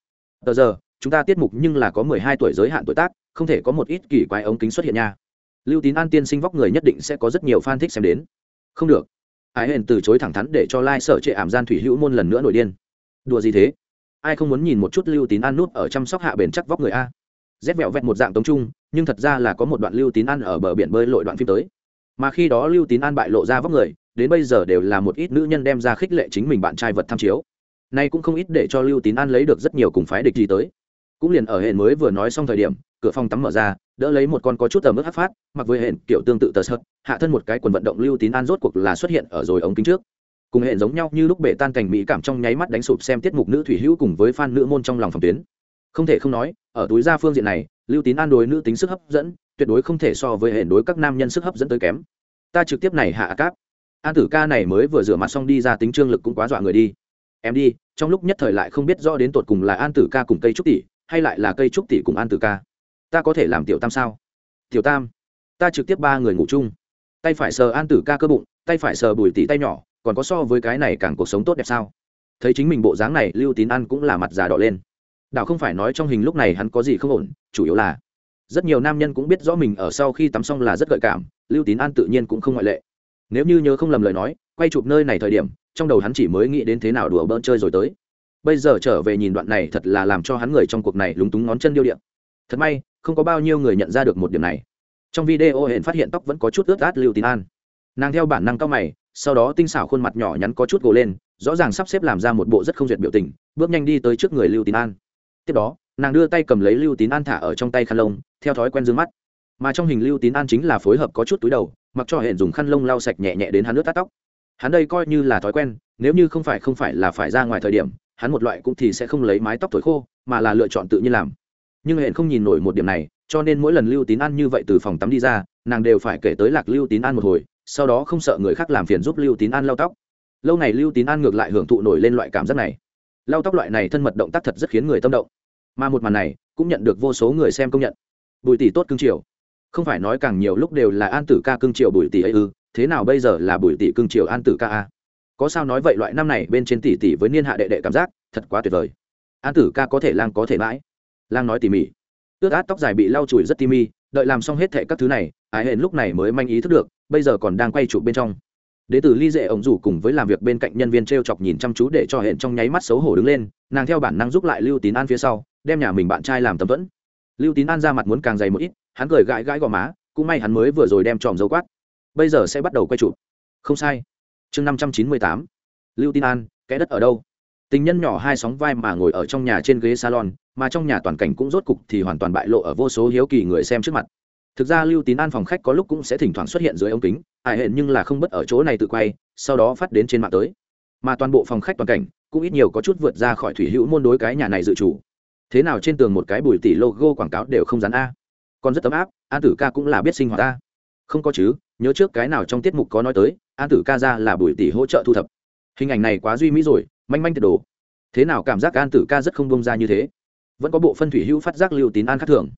Tờ giờ, chúng ta tiết mục nhưng là có mười hai tuổi giới hạn tuổi tác, không thể có một ít kỳ quái ống kính xuất hiện nha. Lưu tín an tiên sinh vóc người nhất định sẽ có rất nhiều fan thích xem đến. Không được. Ái hển từ chối thẳng thắn để cho lai、like、sở trệ ảm gian thủy hữu môn lần nữa nổi điên. Đùa gì thế? Ai không muốn nhìn một chút lưu tín an nút ở chăm sóc hạ bền chắc vóc người a? Rét vẹo vẹt một dạng tống trung, nhưng thật ra là có một đoạn lưu tín an ở bờ biển bơi lội đoạn phim tới. Mà khi đó lưu tín an bại lộ ra vóc người đến bây giờ đều là một ít nữ nhân đem ra khích lệ chính mình bạn trai vật tham chiếu. Nay cũng không ít để cho lưu tín an lấy được rất nhiều cùng phái địch gì tới. Cũng liền ở hệ mới vừa nói xong thời điểm, cửa phòng tắm mở ra, đỡ lấy một con có chút tầm ướp hát phát, mặc với hệ kiểu tương tự tờ sợt, hạ thân một cái quần vận động lưu tín an rốt cuộc là xuất hiện ở rồi ống kính trước. Cùng hệ giống nhau như lúc bể tan cảnh mỹ cảm trong nháy mắt đánh sụp xem tiết mục nữ thủy hữu cùng với fan nữ môn trong lòng phòng tuyến. Không thể không nói, ở túi ra phương diện này, lưu tín an đối nữ tính sức hấp dẫn, tuyệt đối không thể so với hệ đối các nam nhân sức hấp dẫn tới kém. Ta trực tiếp này hạ cáp an tử ca này mới vừa rửa mặt xong đi ra tính trương lực cũng quá dọa người đi. Em đi, trong lúc nhất thời lại không biết rõ đến tột cùng là an tử ca cùng cây trúc tỷ, hay lại là cây trúc tỷ cùng an tử ca. Ta có thể làm tiểu tam sao? Tiểu tam, ta trực tiếp ba người ngủ chung. Tay phải sờ an tử ca cơ bụng, tay phải sờ bùi tỷ tay nhỏ, còn có so với cái này càng cuộc sống tốt đẹp sao? Thấy chính mình bộ dáng này, lưu tín ăn cũng là mặt già đỏ lên. Đạo không phải nói trong hình lúc này hắn có gì không ổn, chủ yếu là rất nhiều nam nhân cũng biết rõ mình ở sau khi tắm xong là rất gợi cảm, lưu tín an tự nhiên cũng không ngoại lệ nếu như nhớ không lầm lời nói, quay chụp nơi này thời điểm, trong đầu hắn chỉ mới nghĩ đến thế nào đùa bỡn chơi rồi tới. Bây giờ trở về nhìn đoạn này thật là làm cho hắn người trong cuộc này lúng túng ngón chân điêu điện thật may, không có bao nhiêu người nhận ra được một điểm này. Trong video hển phát hiện tóc vẫn có chút ướt át lưu tín an. Nàng theo bản năng cao mày, sau đó tinh xảo khuôn mặt nhỏ nhắn có chút gồ lên, rõ ràng sắp xếp làm ra một bộ rất không duyệt biểu tình, bước nhanh đi tới trước người lưu tín an. Tiếp đó, nàng đưa tay cầm lấy lưu tín an thả ở trong tay khăn lông, theo thói quen d ư ơ n g mắt. Mà trong hình lưu tín an chính là phối hợp có chút túi đầu mặc cho hẹn dùng khăn lông lau sạch nhẹ nhẹ đến hắn nước tát tóc. Hắn đây coi như là thói quen, nếu như không phải không phải là phải ra ngoài thời điểm, hắn một loại cũng thì sẽ không lấy mái tóc thổi khô, mà là lựa chọn tự nhiên làm. Nhưng hẹn không nhìn nổi một điểm này, cho nên mỗi lần lưu tín ăn như vậy từ phòng tắm đi ra, nàng đều phải kể tới lạc lưu tín ăn một hồi, sau đó không sợ người khác làm phiền giúp lưu tín ăn lau tóc. Lâu này lưu tín ăn ngược lại hưởng thụ nổi lên loại cảm giác này. Lau tóc loại này thân mật động tác thật rất khiến người tâm động. Mà một màn này cũng nhận được vô số người xem công nhận. Bùi tỷ tốt cưng chiều không phải nói càng nhiều lúc đều là an tử ca cưng triều bùi tỷ ấy ư, thế nào bây giờ là bùi tỷ cưng triều an tử ca a? Có sao nói vậy loại năm này bên trên tỷ tỷ với niên hạ đệ đệ cảm giác, thật quá tuyệt vời. An tử ca có thể lang có thể mãi. Lang nói tỉ mỉ. Ướt át tóc dài bị lau chùi rất ti mi đợi làm xong hết thệ các thứ này, ái hển lúc này mới manh ý thức được, bây giờ còn đang quay chụp bên trong. Đế tử ly dệ ổng rủ cùng với làm việc bên cạnh nhân viên t r e o chọc nhìn chăm chú để cho hẹn trong nháy mắt xấu hổ đứng lên, nàng theo bản năng giúp lại lưu tín an phía sau, đem nhà mình bạn trai làm tấm vẫn lưu tín an ra mặt muốn càng dày một ít, hắn cười gãi gãi gò má, cũng may hắn mới vừa rồi đem tròm dấu quát. Bây giờ sẽ bắt đầu quay chụp. Không sai. Chương năm trăm chín mươi tám. Lưu tín an kẽ đất ở đâu? Tình nhân nhỏ hai sóng vai mà ngồi ở trong nhà trên ghế salon, mà trong nhà toàn cảnh cũng rốt cục thì hoàn toàn bại lộ ở vô số hiếu kỳ người xem trước mặt. Thực ra lưu tín an phòng khách có lúc cũng sẽ thỉnh thoảng xuất hiện dưới ống kính ải hẹn nhưng là không bất ở chỗ này tự quay, sau đó phát đến trên mạng tới. Mà toàn bộ phòng khách toàn cảnh, cũng ít nhiều có chút vượt ra khỏi thủy hữu môn đối cái nhà này dự chủ thế nào trên tường một cái bùi tỷ logo quảng cáo đều không dán a? Còn rất ấm áp, an tử ca cũng là biết sinh hoạt ta không có chứ, nhớ trước cái nào trong tiết mục có nói tới, an tử ca ra là bùi tỷ hỗ trợ thu thập. Hình ảnh này quá duy mỹ rồi, manh manh tiệt đồ. Thế nào cảm giác an tử ca rất không bông ra như thế? Vẫn có bộ phân thủy hữu phát giác lưu tín an khác thường.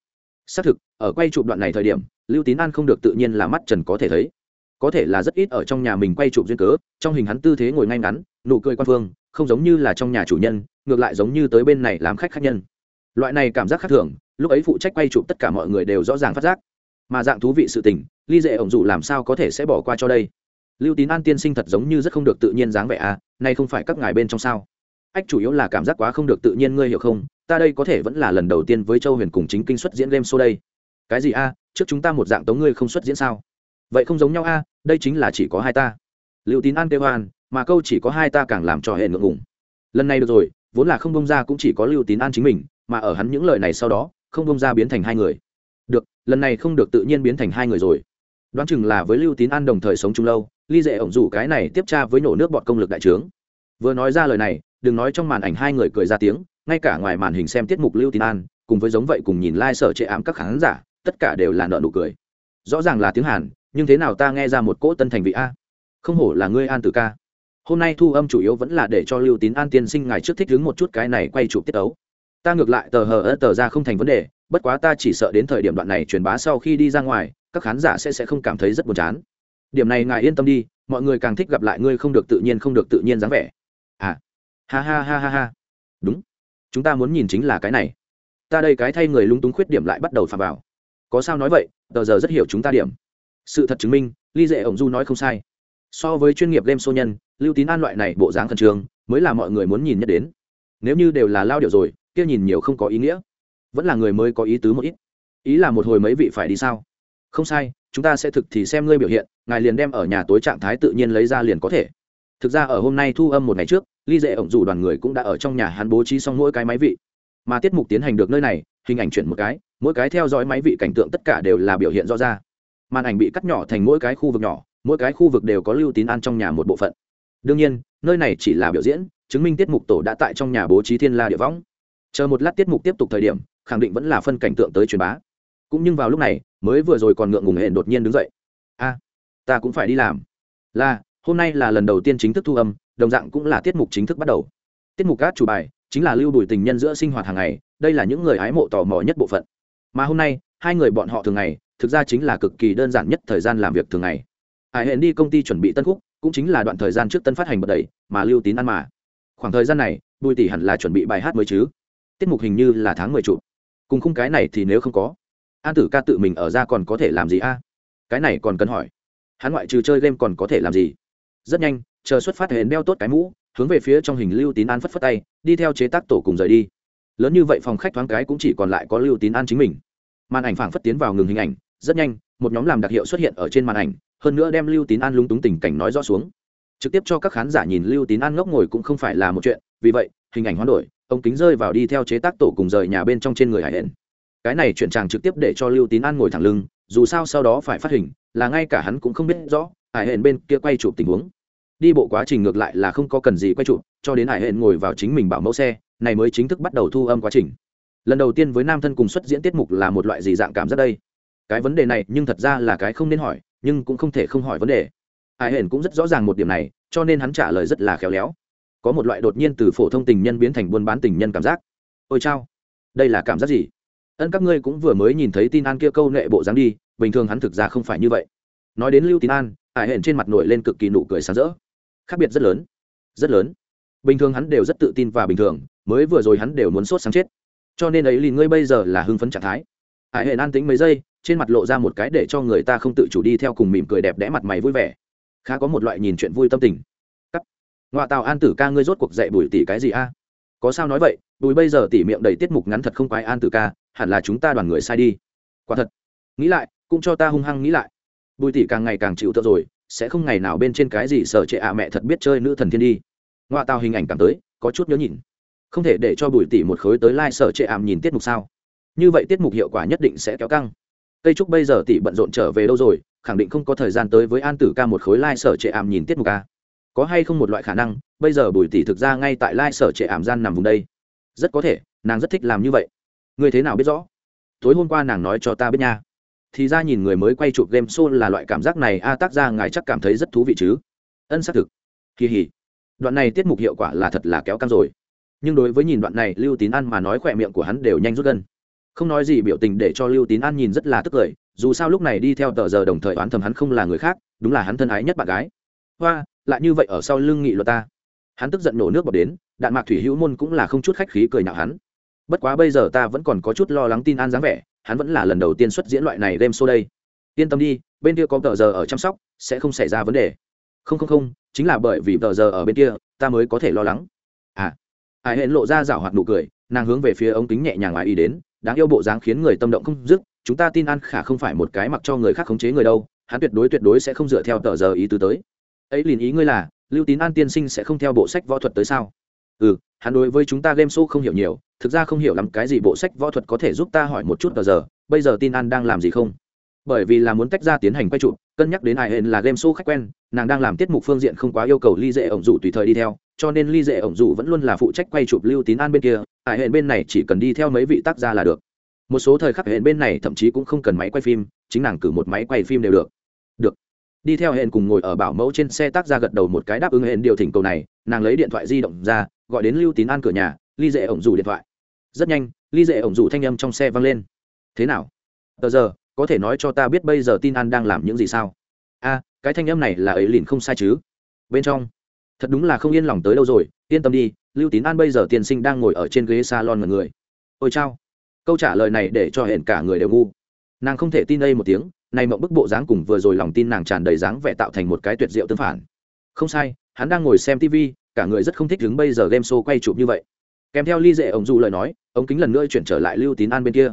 Xác thực, ở quay chụp đoạn này thời điểm, lưu tín an không được tự nhiên là mắt trần có thể thấy. Có thể là rất ít ở trong nhà mình quay chụp duyên cớ, trong hình hắn tư thế ngồi ngay ngắn, nụ cười quan phương, không giống như là trong nhà chủ nhân, ngược lại giống như tới bên này làm khách khách nhân loại này cảm giác khác thường, lúc ấy phụ trách quay chụp tất cả mọi người đều rõ ràng phát giác. Mà dạng thú vị sự tình, ly dễ ổng dụ làm sao có thể sẽ bỏ qua cho đây? Lưu tín an tiên sinh thật giống như rất không được tự nhiên dáng vẻ à nay không phải các ngài bên trong sao? Ách, chủ yếu là cảm giác quá không được tự nhiên, ngươi hiểu không? Ta đây có thể vẫn là lần đầu tiên với châu huyền cùng chính kinh xuất diễn game show đây. Cái gì a? Trước chúng ta một dạng tống ngươi không xuất diễn sao? Vậy không giống nhau a, đây chính là chỉ có hai ta. Liệu tín an kêu hoan, mà câu chỉ có hai ta càng làm cho hệ ngượng ngùng. Lần này được rồi, vốn là không bông ra cũng chỉ có lưu tín an chính mình mà ở hắn những lời này sau đó, không bông ra biến thành hai người. Được, lần này không được tự nhiên biến thành hai người rồi. Đoán chừng là với lưu tín an đồng thời sống chung lâu, ly dệ ổng rủ cái này tiếp tra với nổ nước bọn công lực đại trướng. Vừa nói ra lời này, đừng nói trong màn ảnh hai người cười ra tiếng, ngay cả ngoài màn hình xem tiết mục lưu tín an, cùng với giống vậy cùng nhìn lai、like、sở trệ ảm các khán giả, tất cả đều là nợ nụ cười. Rõ ràng là tiếng hàn, nhưng thế nào ta nghe ra một cỗ tân thành vị a? Không hổ là ngươi an tử ca. Hôm nay thu âm chủ yếu vẫn là để cho lưu tín an tiên sinh ngài trước thích đứng một chút cái này quay chụp tiết ấu ta ngược lại tờ hờ ớt tờ ra không thành vấn đề, bất quá ta chỉ sợ đến thời điểm đoạn này truyền bá sau khi đi ra ngoài, các khán giả sẽ sẽ không cảm thấy rất buồn chán. Điểm này ngài yên tâm đi, mọi người càng thích gặp lại ngươi không được tự nhiên không được tự nhiên dáng vẻ. À ha ha ha ha ha. Đúng. Chúng ta muốn nhìn chính là cái này. Ta đây cái thay người lung túng khuyết điểm lại bắt đầu phạm vào. Có sao nói vậy, tờ giờ rất hiểu chúng ta điểm. Sự thật chứng minh, ly dệ ổng du nói không sai. So với chuyên nghiệp game show nhân, lưu tín an loại này bộ dáng khẩn trương, mới là mọi người muốn nhìn nhất đến. Nếu như đều là lao điệu rồi kia nhìn nhiều không có ý nghĩa. Vẫn là người mới có ý tứ một ít. Ý là một hồi mấy vị phải đi sao? Không sai, chúng ta sẽ thực thì xem ngươi biểu hiện, ngài liền đem ở nhà tối trạng thái tự nhiên lấy ra liền có thể. Thực ra ở hôm nay thu âm một ngày trước, ly dệ ổng dù đoàn người cũng đã ở trong nhà hắn bố trí xong mỗi cái máy vị. Mà tiết mục tiến hành được nơi này, hình ảnh chuyển một cái, mỗi cái theo dõi máy vị cảnh tượng tất cả đều là biểu hiện rõ ra. Màn ảnh bị cắt nhỏ thành mỗi cái khu vực nhỏ, mỗi cái khu vực đều có lưu tín an trong nhà một bộ phận. Đương nhiên, nơi này chỉ là biểu diễn, chứng minh tiết mục tổ đã tại trong nhà bố trí thiên la địa võng chờ một lát tiết mục tiếp tục thời điểm, khẳng định vẫn là phân cảnh tượng tới truyền bá. Cũng nhưng vào lúc này, mới vừa rồi còn ngượng ngùng hẹn đột nhiên đứng dậy. A, ta cũng phải đi làm. Là, hôm nay là lần đầu tiên chính thức thu âm, đồng dạng cũng là tiết mục chính thức bắt đầu. Tiết mục cát chủ bài chính là lưu đùi tình nhân giữa sinh hoạt hàng ngày, đây là những người hái mộ tò mò nhất bộ phận. Mà hôm nay, hai người bọn họ thường ngày, thực ra chính là cực kỳ đơn giản nhất thời gian làm việc thường ngày. Hải hẹn đi công ty chuẩn bị tân khúc, cũng chính là đoạn thời gian trước tân phát hành bật đầy mà lưu tín ăn mà. Khoảng thời gian này, bùi tỷ hẳn là chuẩn bị bài hát mới chứ tiết mục hình như là tháng mười chụp. Cùng khung cái này thì nếu không có, an tử ca tự mình ở ra còn có thể làm gì a? Cái này còn cần hỏi. Hắn ngoại trừ chơi game còn có thể làm gì? Rất nhanh, chờ xuất phát hển đeo tốt cái mũ, hướng về phía trong hình lưu tín an phất phất tay, đi theo chế tác tổ cùng rời đi. Lớn như vậy phòng khách thoáng cái cũng chỉ còn lại có lưu tín an chính mình. Màn ảnh phảng phất tiến vào ngừng hình ảnh, rất nhanh, một nhóm làm đặc hiệu xuất hiện ở trên màn ảnh, hơn nữa đem lưu tín an lung túng tình cảnh nói rõ xuống. Trực tiếp cho các khán giả nhìn lưu tín an ngốc ngồi cũng không phải là một chuyện, vì vậy, hình ảnh hoán đổi ông kính rơi vào đi theo chế tác tổ cùng rời nhà bên trong trên người hải hển cái này chuyển tràng trực tiếp để cho lưu tín an ngồi thẳng lưng, dù sao sau đó phải phát hình, là ngay cả hắn cũng không biết rõ, hải hển bên kia quay chụp tình huống. Đi bộ quá trình ngược lại là không có cần gì quay chụp, cho đến hải hển ngồi vào chính mình bảo mẫu xe, này mới chính thức bắt đầu thu âm quá trình. Lần đầu tiên với nam thân cùng xuất diễn tiết mục là một loại gì dạng cảm giác đây? Cái vấn đề này nhưng thật ra là cái không nên hỏi, nhưng cũng không thể không hỏi vấn đề. Hải hển cũng rất rõ ràng một điểm này, cho nên hắn trả lời rất là khéo léo có một loại đột nhiên từ phổ thông tình nhân biến thành buôn bán tình nhân cảm giác. Ôi chao, đây là cảm giác gì? Ân, các ngươi cũng vừa mới nhìn thấy tin an kia câu nệ bộ dáng đi, bình thường hắn thực ra không phải như vậy. Nói đến lưu tín an, ải hển trên mặt nổi lên cực kỳ nụ cười sáng rỡ. Khác biệt rất lớn rất lớn. Bình thường hắn đều rất tự tin và bình thường, mới vừa rồi hắn đều muốn sốt sáng chết. Cho nên ấy lì ngươi bây giờ là hưng phấn trạng thái. Ải hển an tính mấy giây, trên mặt lộ ra một cái để cho người ta không tự chủ đi theo cùng mỉm cười đẹp đẽ mặt mày vui vẻ. Khá có một loại nhìn chuyện vui tâm tình ngoạ tào an tử ca, ngươi rốt cuộc dạy bùi tỷ cái gì a? Có sao nói vậy, bùi bây giờ tỷ miệng đầy tiết mục ngắn thật không quái an tử ca, hẳn là chúng ta đoàn người sai đi. Quả thật. Nghĩ lại, cũng cho ta hung hăng nghĩ lại. Bùi tỷ càng ngày càng chịu tợ rồi, sẽ không ngày nào bên trên cái gì sở trệ ạ mẹ thật biết chơi nữ thần thiên đi. Ngoạ tào hình ảnh cảm tới, có chút nhớ nhìn không thể để cho bùi tỷ một khối tới lai、like、sở trệ ảm nhìn tiết mục sao? Như vậy tiết mục hiệu quả nhất định sẽ kéo căng. Cây trúc bây giờ tỷ bận rộn trở về đâu rồi, khẳng định không có thời gian tới với an tử ca một khối lai、like、sở trệ ảm nhìn tiết mục ca có hay không một loại khả năng, bây giờ bùi tỷ thực ra ngay tại lai sở trệ ảm gian nằm vùng đây. Rất có thể, nàng rất thích làm như vậy. Ngươi thế nào biết rõ? Tối hôm qua nàng nói cho ta biết nha. Thì ra nhìn người mới quay chụp game show là loại cảm giác này, a, tác ra ngài chắc cảm thấy rất thú vị chứ. Ân xác thực. Kỳ hỉ. Đoạn này tiết mục hiệu quả là thật là kéo căng rồi. Nhưng đối với nhìn đoạn này, lưu tín ăn mà nói khỏe miệng của hắn đều nhanh rút gân không nói gì biểu tình để cho lưu tín an nhìn rất là tức cười, dù sao lúc này đi theo tờ giờ đồng thời oán thầm hắn không là người khác, đúng là hắn thân ái nhất bạn gái. Hoa lại như vậy ở sau lưng nghị luật ta. Hắn tức giận nổ nước bọt đến, đạn mạc thủy hữu môn cũng là không chút khách khí cười nhạo hắn. Bất quá bây giờ ta vẫn còn có chút lo lắng tin an dáng vẻ, hắn vẫn là lần đầu tiên xuất diễn loại này game show đây. Yên tâm đi, bên kia có tờ giờ ở chăm sóc, sẽ không xảy ra vấn đề. Không không không, chính là bởi vì tờ giờ ở bên kia, ta mới có thể lo lắng. À ai hẹn lộ ra rảo hoạt nụ cười, nàng hướng về phía ống kính nhẹ nhàng ngoài ý đến, đáng yêu bộ dáng khiến người tâm động không dứt, chúng ta tin an khả không phải một cái mặc cho người khác khống chế người đâu, hắn tuyệt đối tuyệt đối sẽ không dựa theo tờ giờ ý tứ tới ấy liền ý ngươi là, lưu tín an tiên sinh sẽ không theo bộ sách võ thuật tới sao? Ừ hắn đối với chúng ta game show không hiểu nhiều, thực ra không hiểu lắm cái gì bộ sách võ thuật có thể giúp ta hỏi một chút tờ giờ, bây giờ tin an đang làm gì không? Bởi vì là muốn tách ra tiến hành quay trụ, cân nhắc đến ai hên là game show khách quen, nàng đang làm tiết mục phương diện không quá yêu cầu ly dễ ổng dụ tùy thời đi theo, cho nên ly dễ ổng dụ vẫn luôn là phụ trách quay chụp lưu tín an bên kia, ai hẹn bên này chỉ cần đi theo mấy vị tác gia là được. Một số thời khắc hẹn bên này thậm chí cũng không cần máy quay phim, chính nàng cử một máy quay phim đều được. Được đi theo hẹn cùng ngồi ở bảo mẫu trên xe tác ra gật đầu một cái đáp ứng hẹn điều thỉnh cầu này, nàng lấy điện thoại di động ra, gọi đến lưu tín an cửa nhà, ly dễ ổng rủ điện thoại. Rất nhanh, ly dễ ổng rủ thanh âm trong xe vang lên. Thế nào? Tờ giờ, có thể nói cho ta biết bây giờ tin an đang làm những gì sao? A, cái thanh âm này là ấy liền không sai chứ. Bên trong, thật đúng là không yên lòng tới đâu rồi, yên tâm đi, lưu tín an bây giờ tiên sinh đang ngồi ở trên ghế salon mọi người. Ôi chao. Câu trả lời này để cho hẹn cả người đều ngu. Nàng không thể tin đây một tiếng này mộng bức bộ dáng cùng vừa rồi lòng tin nàng tràn đầy dáng vẻ tạo thành một cái tuyệt diệu tương phản. Không sai, hắn đang ngồi xem tv cả người rất không thích đứng bây giờ game show quay chụp như vậy. Kèm theo ly dệ ổng dù lời nói, ống kính lần nữa chuyển trở lại lưu tín an bên kia.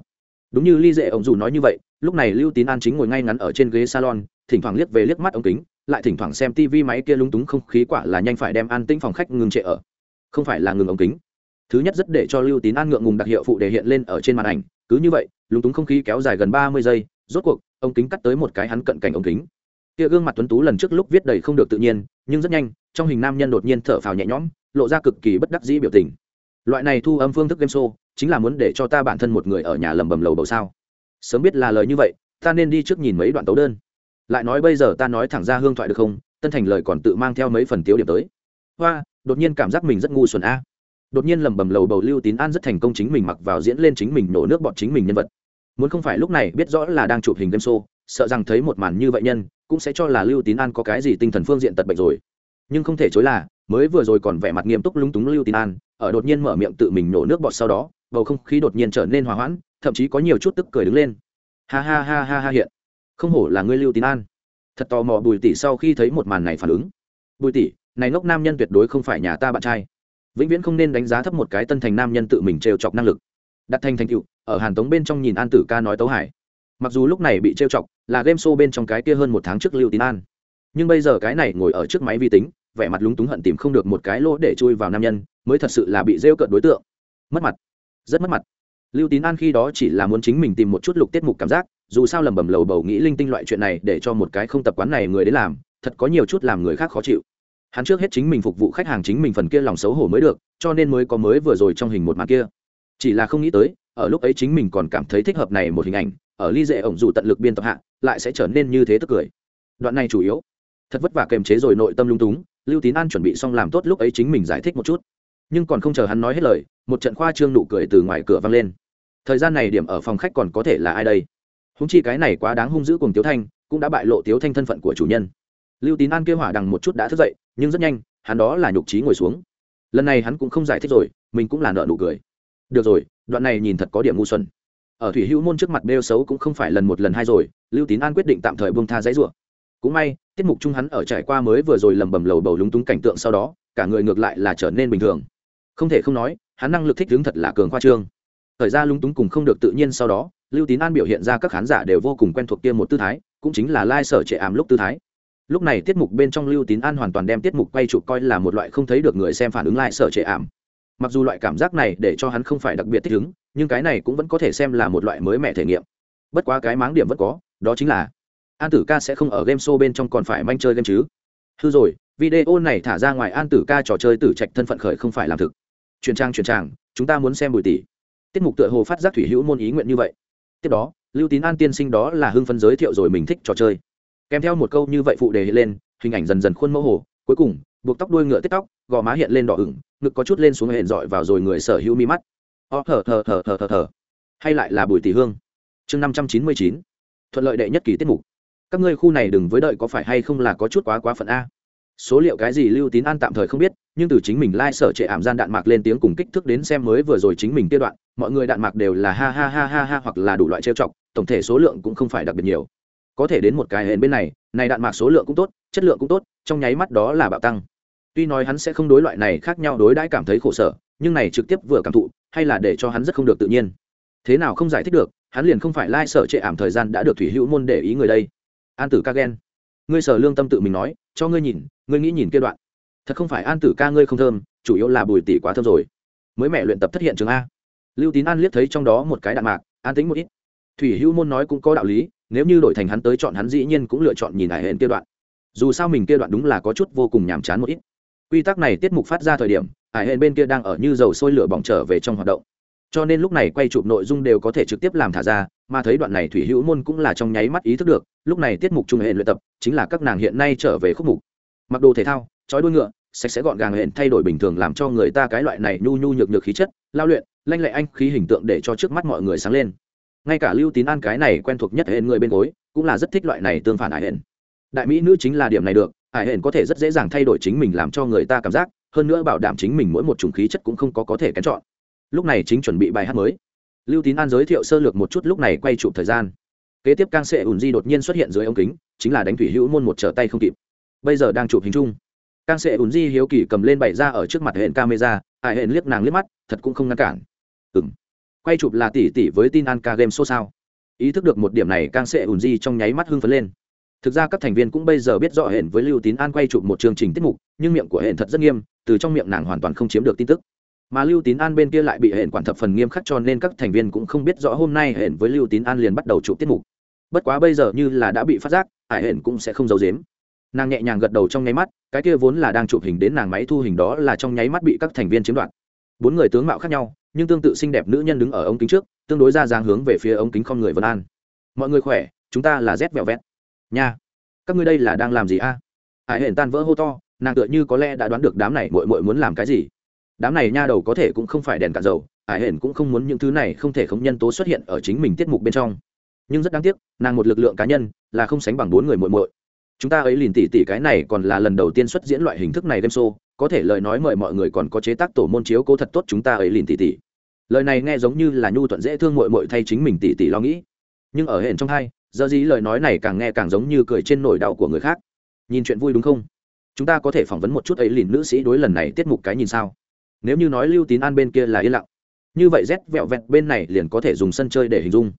Đúng như ly dệ ổng dù nói như vậy, lúc này lưu tín an chính ngồi ngay ngắn ở trên ghế salon, thỉnh thoảng liếc về liếc mắt ống kính, lại thỉnh thoảng xem tv máy kia lúng túng không khí quả là nhanh phải đem an tĩnh phòng khách ngừng trệ ở. Không phải là ngừng ống kính. Thứ nhất rất để cho lưu tín an ngượng ngùng đặc hiệu phụ để hiện lên ở trên màn ảnh, cứ như vậy, lúng túng không khí kéo dài gần ba mươi giây rốt cuộc ống kính cắt tới một cái hắn cận cảnh ống kính. Kia gương mặt tuấn tú lần trước lúc viết đầy không được tự nhiên, nhưng rất nhanh, trong hình nam nhân đột nhiên thở phào nhẹ nhõm, lộ ra cực kỳ bất đắc dĩ biểu tình. Loại này thu âm phương thức game show, chính là muốn để cho ta bản thân một người ở nhà lầm bầm lầu bầu sao? Sớm biết là lời như vậy, ta nên đi trước nhìn mấy đoạn tấu đơn. Lại nói bây giờ ta nói thẳng ra hương thoại được không? Tân thành lời còn tự mang theo mấy phần tiếu điểm tới. Hoa, đột nhiên cảm giác mình rất ngu xuẩn a. Đột nhiên lầm bầm lầu bầu lưu tín an rất thành công chính mình mặc vào diễn lên chính mình nổ nước bọt chính mình nhân vật muốn không phải lúc này biết rõ là đang chụp hình game show, sợ rằng thấy một màn như vậy nhân, cũng sẽ cho là lưu tín an có cái gì tinh thần phương diện tật bệnh rồi. Nhưng không thể chối là, mới vừa rồi còn vẻ mặt nghiêm túc lúng túng lưu tín an, ở đột nhiên mở miệng tự mình nổ nước bọt sau đó, bầu không khí đột nhiên trở nên hòa hoãn, thậm chí có nhiều chút tức cười đứng lên. Ha ha ha ha ha hiện. Không hổ là ngươi lưu tín an. Thật tò mò bùi tỷ sau khi thấy một màn này phản ứng. Bùi tỷ, này ngốc nam nhân tuyệt đối không phải nhà ta bạn trai. Vĩnh viễn không nên đánh giá thấp một cái tân thành nam nhân tự mình trêu chọc năng lực đặt thành thành cựu ở hàn tống bên trong nhìn an tử ca nói tấu hải mặc dù lúc này bị trêu chọc, là game show bên trong cái kia hơn một tháng trước lưu tín an. Nhưng bây giờ cái này ngồi ở trước máy vi tính, vẻ mặt lúng túng hận tìm không được một cái lỗ để chui vào nam nhân, mới thật sự là bị rêu cợt đối tượng. Mất mặt. Rất mất mặt. Lưu tín an khi đó chỉ là muốn chính mình tìm một chút lục tiết mục cảm giác, dù sao lầm bầm lầu bầu nghĩ linh tinh loại chuyện này để cho một cái không tập quán này người đến làm, thật có nhiều chút làm người khác khó chịu. Hắn trước hết chính mình phục vụ khách hàng chính mình phần kia lòng xấu hổ mới được, cho nên mới có mới vừa rồi trong hình một màn kia chỉ là không nghĩ tới, ở lúc ấy chính mình còn cảm thấy thích hợp này một hình ảnh, ở ly dễ ổng dù tận lực biên tập hạ, lại sẽ trở nên như thế tức cười. Đoạn này chủ yếu. Thật vất vả kềm chế rồi nội tâm lung túng, lưu tín an chuẩn bị xong làm tốt lúc ấy chính mình giải thích một chút. Nhưng còn không chờ hắn nói hết lời, một trận khoa trương nụ cười từ ngoài cửa vang lên. Thời gian này điểm ở phòng khách còn có thể là ai đây? Húng chi cái này quá đáng hung dữ cùng tiếu thanh, cũng đã bại lộ tiếu thanh thân phận của chủ nhân. Lưu tín an kêu hỏa đằng một chút đã thức dậy, nhưng rất nhanh, hắn đó là nhục trí ngồi xuống. Lần này hắn cũng không giải thích rồi, mình cũng là nợ nụ cười được rồi, đoạn này nhìn thật có điểm ngu xuẩn. Ở thủy hữu môn trước mặt bêu xấu cũng không phải lần một lần hai rồi, lưu tín an quyết định tạm thời buông tha giấy rủa. Cũng may, tiết mục chung hắn ở trải qua mới vừa rồi lầm bầm lầu bầu lúng túng cảnh tượng sau đó, cả người ngược lại là trở nên bình thường. Không thể không nói, hắn năng lực thích ứng thật là cường khoa trương. Thời gian lúng túng cùng không được tự nhiên sau đó, lưu tín an biểu hiện ra các khán giả đều vô cùng quen thuộc kia một tư thái, cũng chính là lai、like、sở trệ ảm lúc tư thái. Lúc này tiết mục bên trong lưu tín an hoàn toàn đem tiết mục quay chụp coi là một loại không thấy được người xem phản ứng lai、like、sở trệ ảm mặc dù loại cảm giác này để cho hắn không phải đặc biệt thích ứng nhưng cái này cũng vẫn có thể xem là một loại mới mẻ thể nghiệm. Bất quá cái máng điểm vẫn có đó chính là an tử ca sẽ không ở game show bên trong còn phải manh chơi game chứ. Hư rồi video này thả ra ngoài an tử ca trò chơi tử trạch thân phận khởi không phải làm thực. Truyền trang truyền tràng, chúng ta muốn xem bùi tỷ. Tiết mục tựa hồ phát giác thủy hữu môn ý nguyện như vậy. Tiếp đó lưu tín an tiên sinh đó là hưng phân giới thiệu rồi mình thích trò chơi. Kèm theo một câu như vậy phụ đề lên hình ảnh dần dần khuôn mẫu hồ cuối cùng, buộc tóc đuôi ngựa tết tóc, gò má hiện lên đỏ ửng, ngực có chút lên xuống hẹn dọi vào rồi người sở hữu mi mắt. Ó, thở thở thở thở thở thở. Hay lại là bùi tỷ hương. Chương năm trăm chín mươi chín. Thuận lợi đệ nhất kỳ tiết mục. Các ngươi khu này đừng với đợi có phải hay không là có chút quá quá phận a. Số liệu cái gì lưu tín an tạm thời không biết, nhưng từ chính mình lai、like、sở trệ ảm gian đạn mạc lên tiếng cùng kích thước đến xem mới vừa rồi chính mình kia đoạn, mọi người đạn mạc đều là ha ha ha ha ha hoặc là đủ loại trêu chọc, tổng thể số lượng cũng không phải đặc biệt nhiều. Có thể đến một cái hẹn bên này này đạn mạc số lượng cũng tốt chất lượng cũng tốt, trong nháy mắt đó là bạo tăng. Tuy nói hắn sẽ không đối loại này khác nhau đối đãi cảm thấy khổ sở, nhưng này trực tiếp vừa cảm thụ, hay là để cho hắn rất không được tự nhiên. Thế nào không giải thích được, hắn liền không phải lai、like、sở trệ ảm thời gian đã được thủy hữu môn để ý người đây. An tử ca ghen. Ngươi sở lương tâm tự mình nói, cho ngươi nhìn, ngươi nghĩ nhìn kia đoạn. Thật không phải an tử ca ngươi không thơm, chủ yếu là bùi tỷ quá thơm rồi. Mới mẹ luyện tập thất hiện trường a. Lưu tín an liếc thấy trong đó một cái đạn mạc, an tính một ít. Thủy hữu môn nói cũng có đạo lý, nếu như đổi thành hắn tới chọn hắn dĩ nhiên cũng lựa chọn nhìn ải hển kia đoạn dù sao mình kia đoạn đúng là có chút vô cùng nhàm chán một ít. Quy tắc này tiết mục phát ra thời điểm ải hên bên kia đang ở như dầu sôi lửa bỏng trở về trong hoạt động. Cho nên lúc này quay chụp nội dung đều có thể trực tiếp làm thả ra, mà thấy đoạn này thủy hữu môn cũng là trong nháy mắt ý thức được, lúc này tiết mục trung hệ luyện tập chính là các nàng hiện nay trở về khúc mục. Mặc đồ thể thao, trói đuôi ngựa, sạch sẽ gọn gàng hẹn thay đổi bình thường làm cho người ta cái loại này nhu nhu nhược nhược khí chất, lao luyện, lanh lệ anh khí hình tượng để cho trước mắt mọi người sáng lên. Ngay cả lưu tín an cái này quen thuộc nhất hệ người bên gối, cũng là rất thích loại này tương phản ải hẹn đại mỹ nữ chính là điểm này được hải hển có thể rất dễ dàng thay đổi chính mình làm cho người ta cảm giác, hơn nữa bảo đảm chính mình mỗi một chủng khí chất cũng không có có thể kén chọn. Lúc này chính chuẩn bị bài hát mới. Lưu tín an giới thiệu sơ lược một chút lúc này quay chụp thời gian. Kế tiếp càng sệ ùn di đột nhiên xuất hiện dưới ống kính, chính là đánh thủy hữu môn một trở tay không kịp. Bây giờ đang chụp hình chung. Càng sệ ùn di hiếu kỳ cầm lên bày ra ở trước mặt hệ camera Hải hệ liếc nàng liếc mắt, thật cũng không ngăn cản. Ừng quay chụp là tỷ tỷ với tin an ca game số sao? Ý thức được một điểm này càng sệ ùn di trong nháy mắt hưng phấn lên thực ra các thành viên cũng bây giờ biết rõ hẹn với lưu tín an quay chụp một chương trình tiết mục, nhưng miệng của hẹn thật rất nghiêm, từ trong miệng nàng hoàn toàn không chiếm được tin tức. Mà lưu tín an bên kia lại bị hẹn quản thập phần nghiêm khắc cho nên các thành viên cũng không biết rõ hôm nay hẹn với lưu tín an liền bắt đầu chụp tiết mục. Bất quá bây giờ như là đã bị phát giác ải hẹn cũng sẽ không giấu giếm. nàng nhẹ nhàng gật đầu trong nháy mắt, cái kia vốn là đang chụp hình đến nàng máy thu hình đó là trong nháy mắt bị các thành viên chiếm đoạt. Bốn người tướng mạo khác nhau, nhưng tương tự xinh đẹp nữ nhân đứng ở ống kính trước, tương đối ra dáng hướng về phía ống kính không người vân an. Mọi người khỏe, chúng ta là rét vẹo vẹt nha, các ngươi đây là đang làm gì a? Hải hển tan vỡ hô to, nàng tựa như có lẽ đã đoán được đám này mội mội muốn làm cái gì. Đám này nha đầu có thể cũng không phải đèn cạn dầu, hải hển cũng không muốn những thứ này không thể không nhân tố xuất hiện ở chính mình tiết mục bên trong. Nhưng rất đáng tiếc, nàng một lực lượng cá nhân là không sánh bằng bốn người muội muội. Chúng ta ấy liền tỉ tỉ cái này còn là lần đầu tiên xuất diễn loại hình thức này game show, có thể lời nói mời mọi người còn có chế tác tổ môn chiếu cố thật tốt chúng ta ấy liền tỉ tỉ. Lời này nghe giống như là nhu thuận dễ thương muội muội thay chính mình tỉ tỉ lo nghĩ. Nhưng ở hển trong hai giờ gì lời nói này càng nghe càng giống như cười trên nỗi đau của người khác. Nhìn chuyện vui đúng không? Chúng ta có thể phỏng vấn một chút ấy liền nữ sĩ đối lần này tiết mục cái nhìn sao? Nếu như nói lưu tín an bên kia là yên lặng, như vậy rét vẹo vẹt bên này liền có thể dùng sân chơi để hình dung.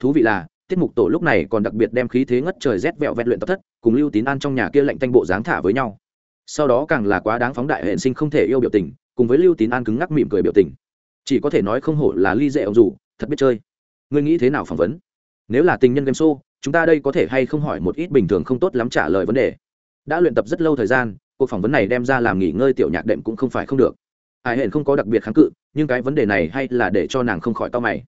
Thú vị là, tiết mục tổ lúc này còn đặc biệt đem khí thế ngất trời rét vẹo vẹt luyện tập thất, cùng lưu tín an trong nhà kia lạnh thanh bộ dáng thả với nhau. Sau đó càng là quá đáng phóng đại hệ sinh không thể yêu biểu tình, cùng với lưu tín an cứng ngắc mỉm cười biểu tình. Chỉ có thể nói không hổ là ly dễ ông dù, thật biết chơi. Ngươi nghĩ thế nào phỏng vấn? Nếu là tình nhân game show, chúng ta đây có thể hay không hỏi một ít bình thường không tốt lắm trả lời vấn đề. Đã luyện tập rất lâu thời gian, cuộc phỏng vấn này đem ra làm nghỉ ngơi tiểu nhạc đệm cũng không phải không được. Ai hển không có đặc biệt kháng cự, nhưng cái vấn đề này hay là để cho nàng không khỏi to mày.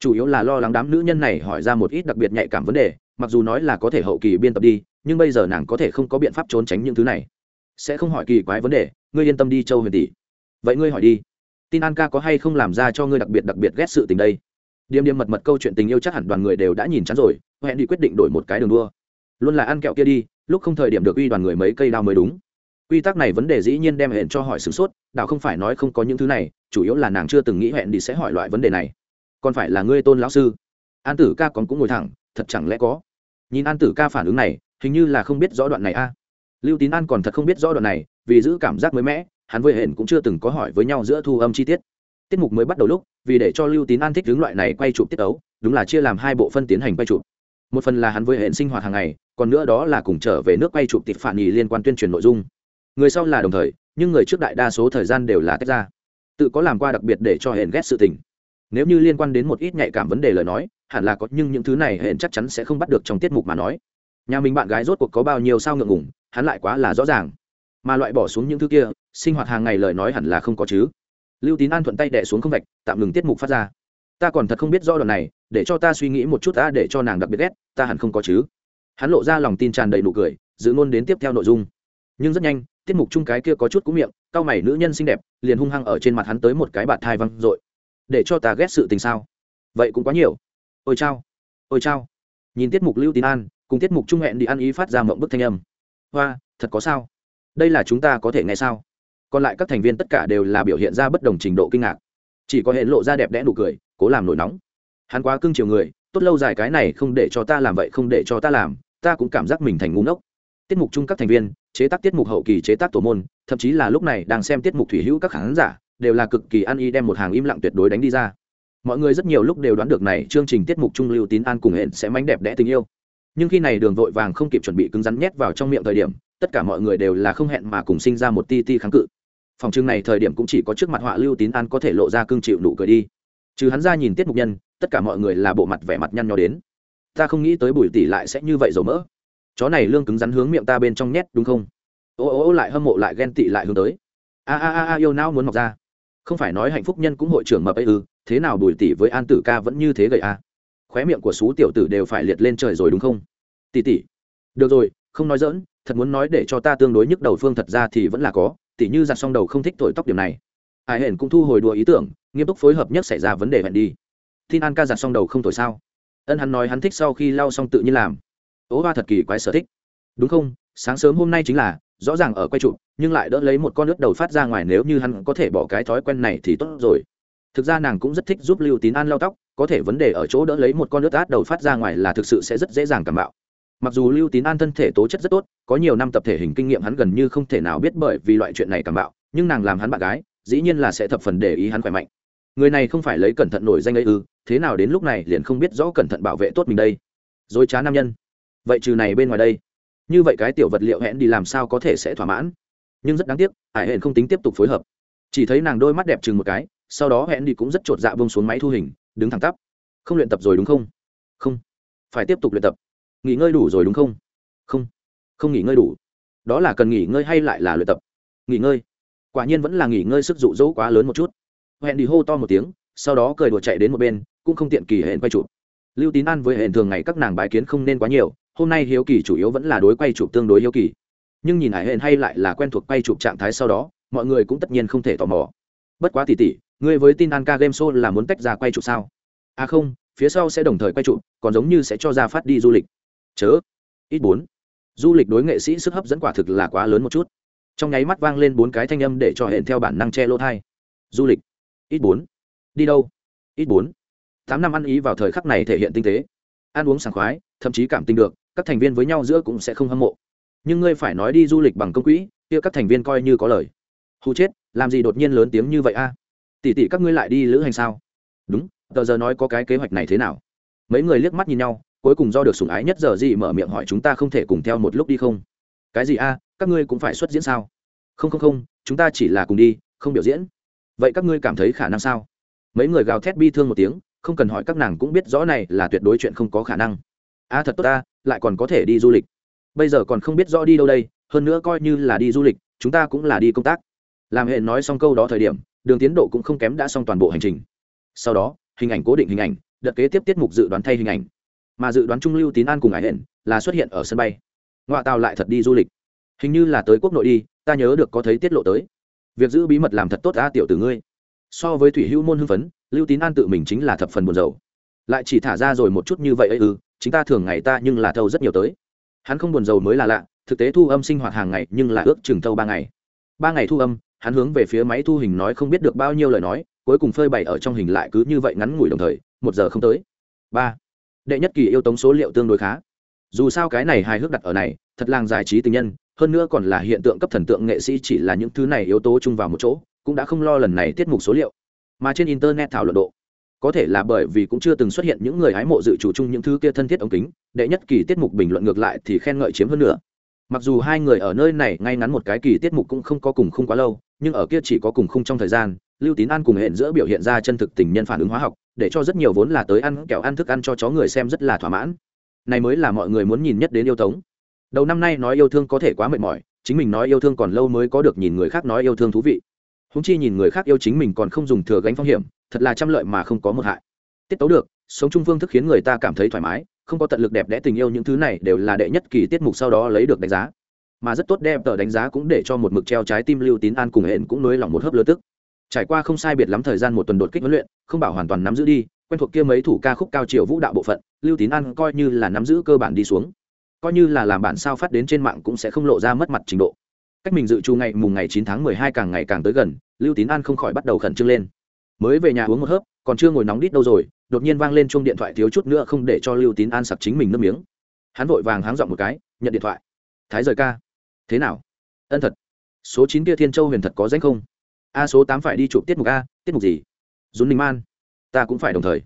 Chủ yếu là lo lắng đám nữ nhân này hỏi ra một ít đặc biệt nhạy cảm vấn đề, mặc dù nói là có thể hậu kỳ biên tập đi, nhưng bây giờ nàng có thể không có biện pháp trốn tránh những thứ này. Sẽ không hỏi kỳ quái vấn đề, ngươi yên tâm đi châu huyền tỷ. Vậy ngươi hỏi đi. Tin an ca có hay không làm ra cho ngươi đặc biệt đặc biệt ghét sự tình đây? Điềm điềm mật mật câu chuyện tình yêu chắc hẳn đoàn người đều đã nhìn chắn rồi, hẹn đi quyết định đổi một cái đường đua. Luôn là ăn kẹo kia đi, lúc không thời điểm được uy đoàn người mấy cây đao mới đúng. Quy tắc này vấn đề dĩ nhiên đem hẹn cho hỏi sửng sốt đạo không phải nói không có những thứ này, chủ yếu là nàng chưa từng nghĩ hẹn đi sẽ hỏi loại vấn đề này. Còn phải là ngươi tôn lão sư. An tử ca còn cũng ngồi thẳng, thật chẳng lẽ có? Nhìn an tử ca phản ứng này, hình như là không biết rõ đoạn này a. Lưu tín an còn thật không biết rõ đoạn này, vì giữ cảm giác mới mẻ, hắn với hẹn cũng chưa từng có hỏi với nhau giữa thu âm chi tiết tiết mục mới bắt đầu lúc, vì để cho lưu tín an thích hướng loại này quay chụp tiết ấu, đúng là chia làm hai bộ phân tiến hành quay chụp. Một phần là hắn với hệ sinh hoạt hàng ngày, còn nữa đó là cùng trở về nước quay chụp tịp phản nhì liên quan tuyên truyền nội dung. Người sau là đồng thời, nhưng người trước đại đa số thời gian đều là tách ra. Tự có làm qua đặc biệt để cho hẹn ghét sự tình. Nếu như liên quan đến một ít nhạy cảm vấn đề lời nói, hẳn là có, nhưng những thứ này hẹn chắc chắn sẽ không bắt được trong tiết mục mà nói. Nhà mình bạn gái rốt cuộc có bao nhiêu sao ngượng ngủng hắn lại quá là rõ ràng. Mà loại bỏ xuống những thứ kia, sinh hoạt hàng ngày lời nói hẳn là không có chứ lưu tín an thuận tay đẻ xuống không vạch, tạm ngừng tiết mục phát ra. Ta còn thật không biết do đoạn này, để cho ta suy nghĩ một chút ta, để cho nàng đặc biệt ghét, ta hẳn không có chứ. Hắn lộ ra lòng tin tràn đầy nụ cười, giữ ngôn đến tiếp theo nội dung. Nhưng rất nhanh, tiết mục chung cái kia có chút cú miệng, cao mày nữ nhân xinh đẹp, liền hung hăng ở trên mặt hắn tới một cái bạt thai văng r để cho ta ghét sự tình sao? Vậy cũng quá nhiều. Ôi chao ôi chao. Nhìn tiết mục lưu tín an, cùng tiết mục trung hẹn đi ăn ý phát ra mộng bức thanh âm. Hoa, thật có sao? Đây là chúng ta có thể nghe sao? Còn lại các thành viên tất cả đều là biểu hiện ra bất đồng trình độ kinh ngạc. Chỉ có hệ lộ ra đẹp đẽ nụ cười, cố làm nổi nóng. Hắn quá cưng chiều người, tốt lâu dài cái này không để cho ta làm vậy không để cho ta làm, ta cũng cảm giác mình thành ngu ngốc. Tiết mục chung các thành viên, chế tác tiết mục hậu kỳ, chế tác tổ môn, thậm chí là lúc này đang xem tiết mục thủy hữu các khán giả, đều là cực kỳ ăn y đem một hàng im lặng tuyệt đối đánh đi ra. Mọi người rất nhiều lúc đều đoán được này chương trình tiết mục trung lưu tín an cùng hẹn sẽ mánh đẹp đẽ tình yêu. Nhưng khi này đường vội vàng không kịp chuẩn bị cứng rắn nhét vào trong miệng thời điểm, tất cả mọi người đều là không hẹn mà cùng sinh ra một ti ti kháng cự phòng trưng này thời điểm cũng chỉ có trước mặt họa lưu tín an có thể lộ ra cương chịu nụ cười đi. Trừ hắn ra nhìn tiết mục nhân, tất cả mọi người là bộ mặt vẻ mặt nhăn nhó đến. Ta không nghĩ tới bùi tỷ lại sẽ như vậy dầu mỡ. Chó này lương cứng rắn hướng miệng ta bên trong nhét, đúng không? Ô ô ô, lại hâm mộ, lại ghen tị, lại hướng tới. A a a a, yêu não muốn mọc ra. Không phải nói hạnh phúc nhân cũng hội trưởng mập ấy ư, thế nào bùi tỷ với an tử ca vẫn như thế gầy a? Khóe miệng của xú tiểu tử đều phải liệt lên trời rồi đúng không? Tỷ tỷ. Được rồi, không nói dỡn thật muốn nói để cho ta tương đối nhức đầu phương thật ra thì vẫn là có. Tỉ như giặt xong đầu không thích thổi tóc điểm này. Ai hển cũng thu hồi đùa ý tưởng, nghiêm túc phối hợp nhất xảy ra vấn đề hẹn đi. Tin an ca giặt xong đầu không thổi sao? Ân hắn nói hắn thích sau khi lau xong tự nhiên làm. Ố hoa thật kỳ quái sở thích. Đúng không? Sáng sớm hôm nay chính là, rõ ràng ở quay trụ nhưng lại đỡ lấy một con nước đầu phát ra ngoài nếu như hắn có thể bỏ cái thói quen này thì tốt rồi. Thực ra nàng cũng rất thích giúp lưu tín an lau tóc, có thể vấn đề ở chỗ đỡ lấy một con nước át đầu phát ra ngoài là thực sự sẽ rất dễ dàng cảm bạo mặc dù lưu tín an thân thể tố chất rất tốt, có nhiều năm tập thể hình kinh nghiệm hắn gần như không thể nào biết bởi vì loại chuyện này cảm bạo, nhưng nàng làm hắn bạn gái, dĩ nhiên là sẽ thập phần để ý hắn khỏe mạnh. Người này không phải lấy cẩn thận nổi danh ấy ư, thế nào đến lúc này liền không biết rõ cẩn thận bảo vệ tốt mình đây. Dối trá nam nhân. Vậy trừ này bên ngoài đây, như vậy cái tiểu vật liệu hẹn đi làm sao có thể sẽ thỏa mãn? Nhưng rất đáng tiếc, hải hẹn không tính tiếp tục phối hợp. Chỉ thấy nàng đôi mắt đẹp chừng một cái, sau đó hẹn đi cũng rất chột dạ bông xuống máy thu hình, đứng thẳng tắp. Không luyện tập rồi đúng không? Không. Phải tiếp tục luyện tập nghỉ ngơi đủ rồi đúng không? Không. Không nghỉ ngơi đủ. Đó là cần nghỉ ngơi hay lại là luyện tập? Nghỉ ngơi. Quả nhiên vẫn là nghỉ ngơi sức dụ dỗ quá lớn một chút. Hẹn đi hô to một tiếng, sau đó cười đùa chạy đến một bên, cũng không tiện kỳ hẹn quay chụp. Lưu tín an với hẹn thường ngày các nàng bái kiến không nên quá nhiều, hôm nay hiếu kỳ chủ yếu vẫn là đối quay chụp tương đối hiếu kỳ. Nhưng nhìn hải hẹn hay lại là quen thuộc quay chụp trạng thái sau đó, mọi người cũng tất nhiên không thể tò mò. Bất quá tỉ tỉ ngươi với tin an ca game show là muốn tách ra quay chụp sao? À không, phía sau sẽ đồng thời quay chụp, còn giống như sẽ cho ra phát đi du lịch chớ. Ít bốn. Du lịch đối nghệ sĩ sức hấp dẫn quả thực là quá lớn một chút. Trong nháy mắt vang lên bốn cái thanh âm để cho hẹn theo bản năng che lỗ thai. Du lịch. Ít bốn. Đi đâu? Ít bốn. Tám năm ăn ý vào thời khắc này thể hiện tinh tế. Ăn uống sảng khoái, thậm chí cảm tình được, các thành viên với nhau giữa cũng sẽ không hâm mộ. Nhưng ngươi phải nói đi du lịch bằng công quỹ, kia các thành viên coi như có lời. Hù chết, làm gì đột nhiên lớn tiếng như vậy a? À? tỷ tỷ các ngươi lại đi lữ hành sao? Đúng, tờ giờ nói có cái kế hoạch này thế nào? Mấy người liếc mắt nhìn nhau cuối cùng do được sủng ái nhất giờ gì mở miệng hỏi chúng ta không thể cùng theo một lúc đi không? Cái gì a? Các ngươi cũng phải xuất diễn sao? Không không không, chúng ta chỉ là cùng đi, không biểu diễn. Vậy các ngươi cảm thấy khả năng sao? Mấy người gào thét bi thương một tiếng, không cần hỏi các nàng cũng biết rõ này là tuyệt đối chuyện không có khả năng. A, thật tốt ta lại còn có thể đi du lịch. Bây giờ còn không biết rõ đi đâu đây, hơn nữa coi như là đi du lịch, chúng ta cũng là đi công tác. Làm hệ nói xong câu đó thời điểm, đường tiến độ cũng không kém đã xong toàn bộ hành trình. Sau đó, hình ảnh cố định hình ảnh, đợt kế tiếp tiết mục dự đoán thay hình ảnh mà dự đoán trung lưu tín an cùng ải hển là xuất hiện ở sân bay. Ngoại tàu lại thật đi du lịch. Hình như là tới quốc nội đi, ta nhớ được có thấy tiết lộ tới. Việc giữ bí mật làm thật tốt a tiểu tử ngươi. So với thủy hữu môn hưng phấn, lưu tín an tự mình chính là thập phần buồn rầu. Lại chỉ thả ra rồi một chút như vậy ấy ư chính ta thường ngày ta nhưng là thâu rất nhiều tới. Hắn không buồn rầu mới là lạ, thực tế thu âm sinh hoạt hàng ngày nhưng là ước chừng thâu ba ngày. Ba ngày thu âm, hắn hướng về phía máy thu hình nói không biết được bao nhiêu lời nói, cuối cùng phơi bày ở trong hình lại cứ như vậy ngắn ngủi đồng thời, một giờ không tới. Ba đệ nhất kỳ yêu tống số liệu tương đối khá. Dù sao cái này hài hước đặt ở này, thật làng giải trí tình nhân, hơn nữa còn là hiện tượng cấp thần tượng nghệ sĩ chỉ là những thứ này yếu tố chung vào một chỗ, cũng đã không lo lần này tiết mục số liệu. Mà trên internet thảo luận độ, có thể là bởi vì cũng chưa từng xuất hiện những người hái mộ dự chủ chung những thứ kia thân thiết ống kính, đệ nhất kỳ tiết mục bình luận ngược lại thì khen ngợi chiếm hơn nữa mặc dù hai người ở nơi này ngay ngắn một cái kỳ tiết mục cũng không có cùng khung quá lâu, nhưng ở kia chỉ có cùng khung trong thời gian lưu tín an cùng hẹn giữa biểu hiện ra chân thực tình nhân phản ứng hóa học, để cho rất nhiều vốn là tới ăn kẹo ăn thức ăn cho chó người xem rất là thỏa mãn. Này mới là mọi người muốn nhìn nhất đến yêu tống. Đầu năm nay nói yêu thương có thể quá mệt mỏi, chính mình nói yêu thương còn lâu mới có được nhìn người khác nói yêu thương thú vị. Húng chi nhìn người khác yêu chính mình còn không dùng thừa gánh phong hiểm, thật là trăm lợi mà không có một hại. Tiết tấu được, sống chung phương thức khiến người ta cảm thấy thoải mái, không có tận lực đẹp đẽ tình yêu những thứ này đều là đệ nhất kỳ tiết mục sau đó lấy được đánh giá. Mà rất tốt đẹp tờ đánh giá cũng để cho một mực treo trái tim lưu tín an cùng hẹn cũng nới lỏng một hớp lơ tức trải qua không sai biệt lắm thời gian một tuần đột kích huấn luyện, không bảo hoàn toàn nắm giữ đi, quen thuộc kia mấy thủ ca khúc cao chiều vũ đạo bộ phận, lưu tín an coi như là nắm giữ cơ bản đi xuống. Coi như là làm bản sao phát đến trên mạng cũng sẽ không lộ ra mất mặt trình độ. Cách mình dự trù ngày mùng ngày chín tháng mười hai càng ngày càng tới gần, lưu tín an không khỏi bắt đầu khẩn trương lên. Mới về nhà uống một hớp, còn chưa ngồi nóng đít đâu rồi, đột nhiên vang lên chuông điện thoại thiếu chút nữa không để cho lưu tín an sặc chính mình nước miếng. Hắn vội vàng háng dọn một cái, nhận điện thoại. Thái rời ca. Thế nào? Ân thật. Số chín kia thiên châu huyền thật có danh không? A số tám phải đi chụp tiết mục a, tiết mục gì? Dún ninh man. Ta cũng phải đồng thời.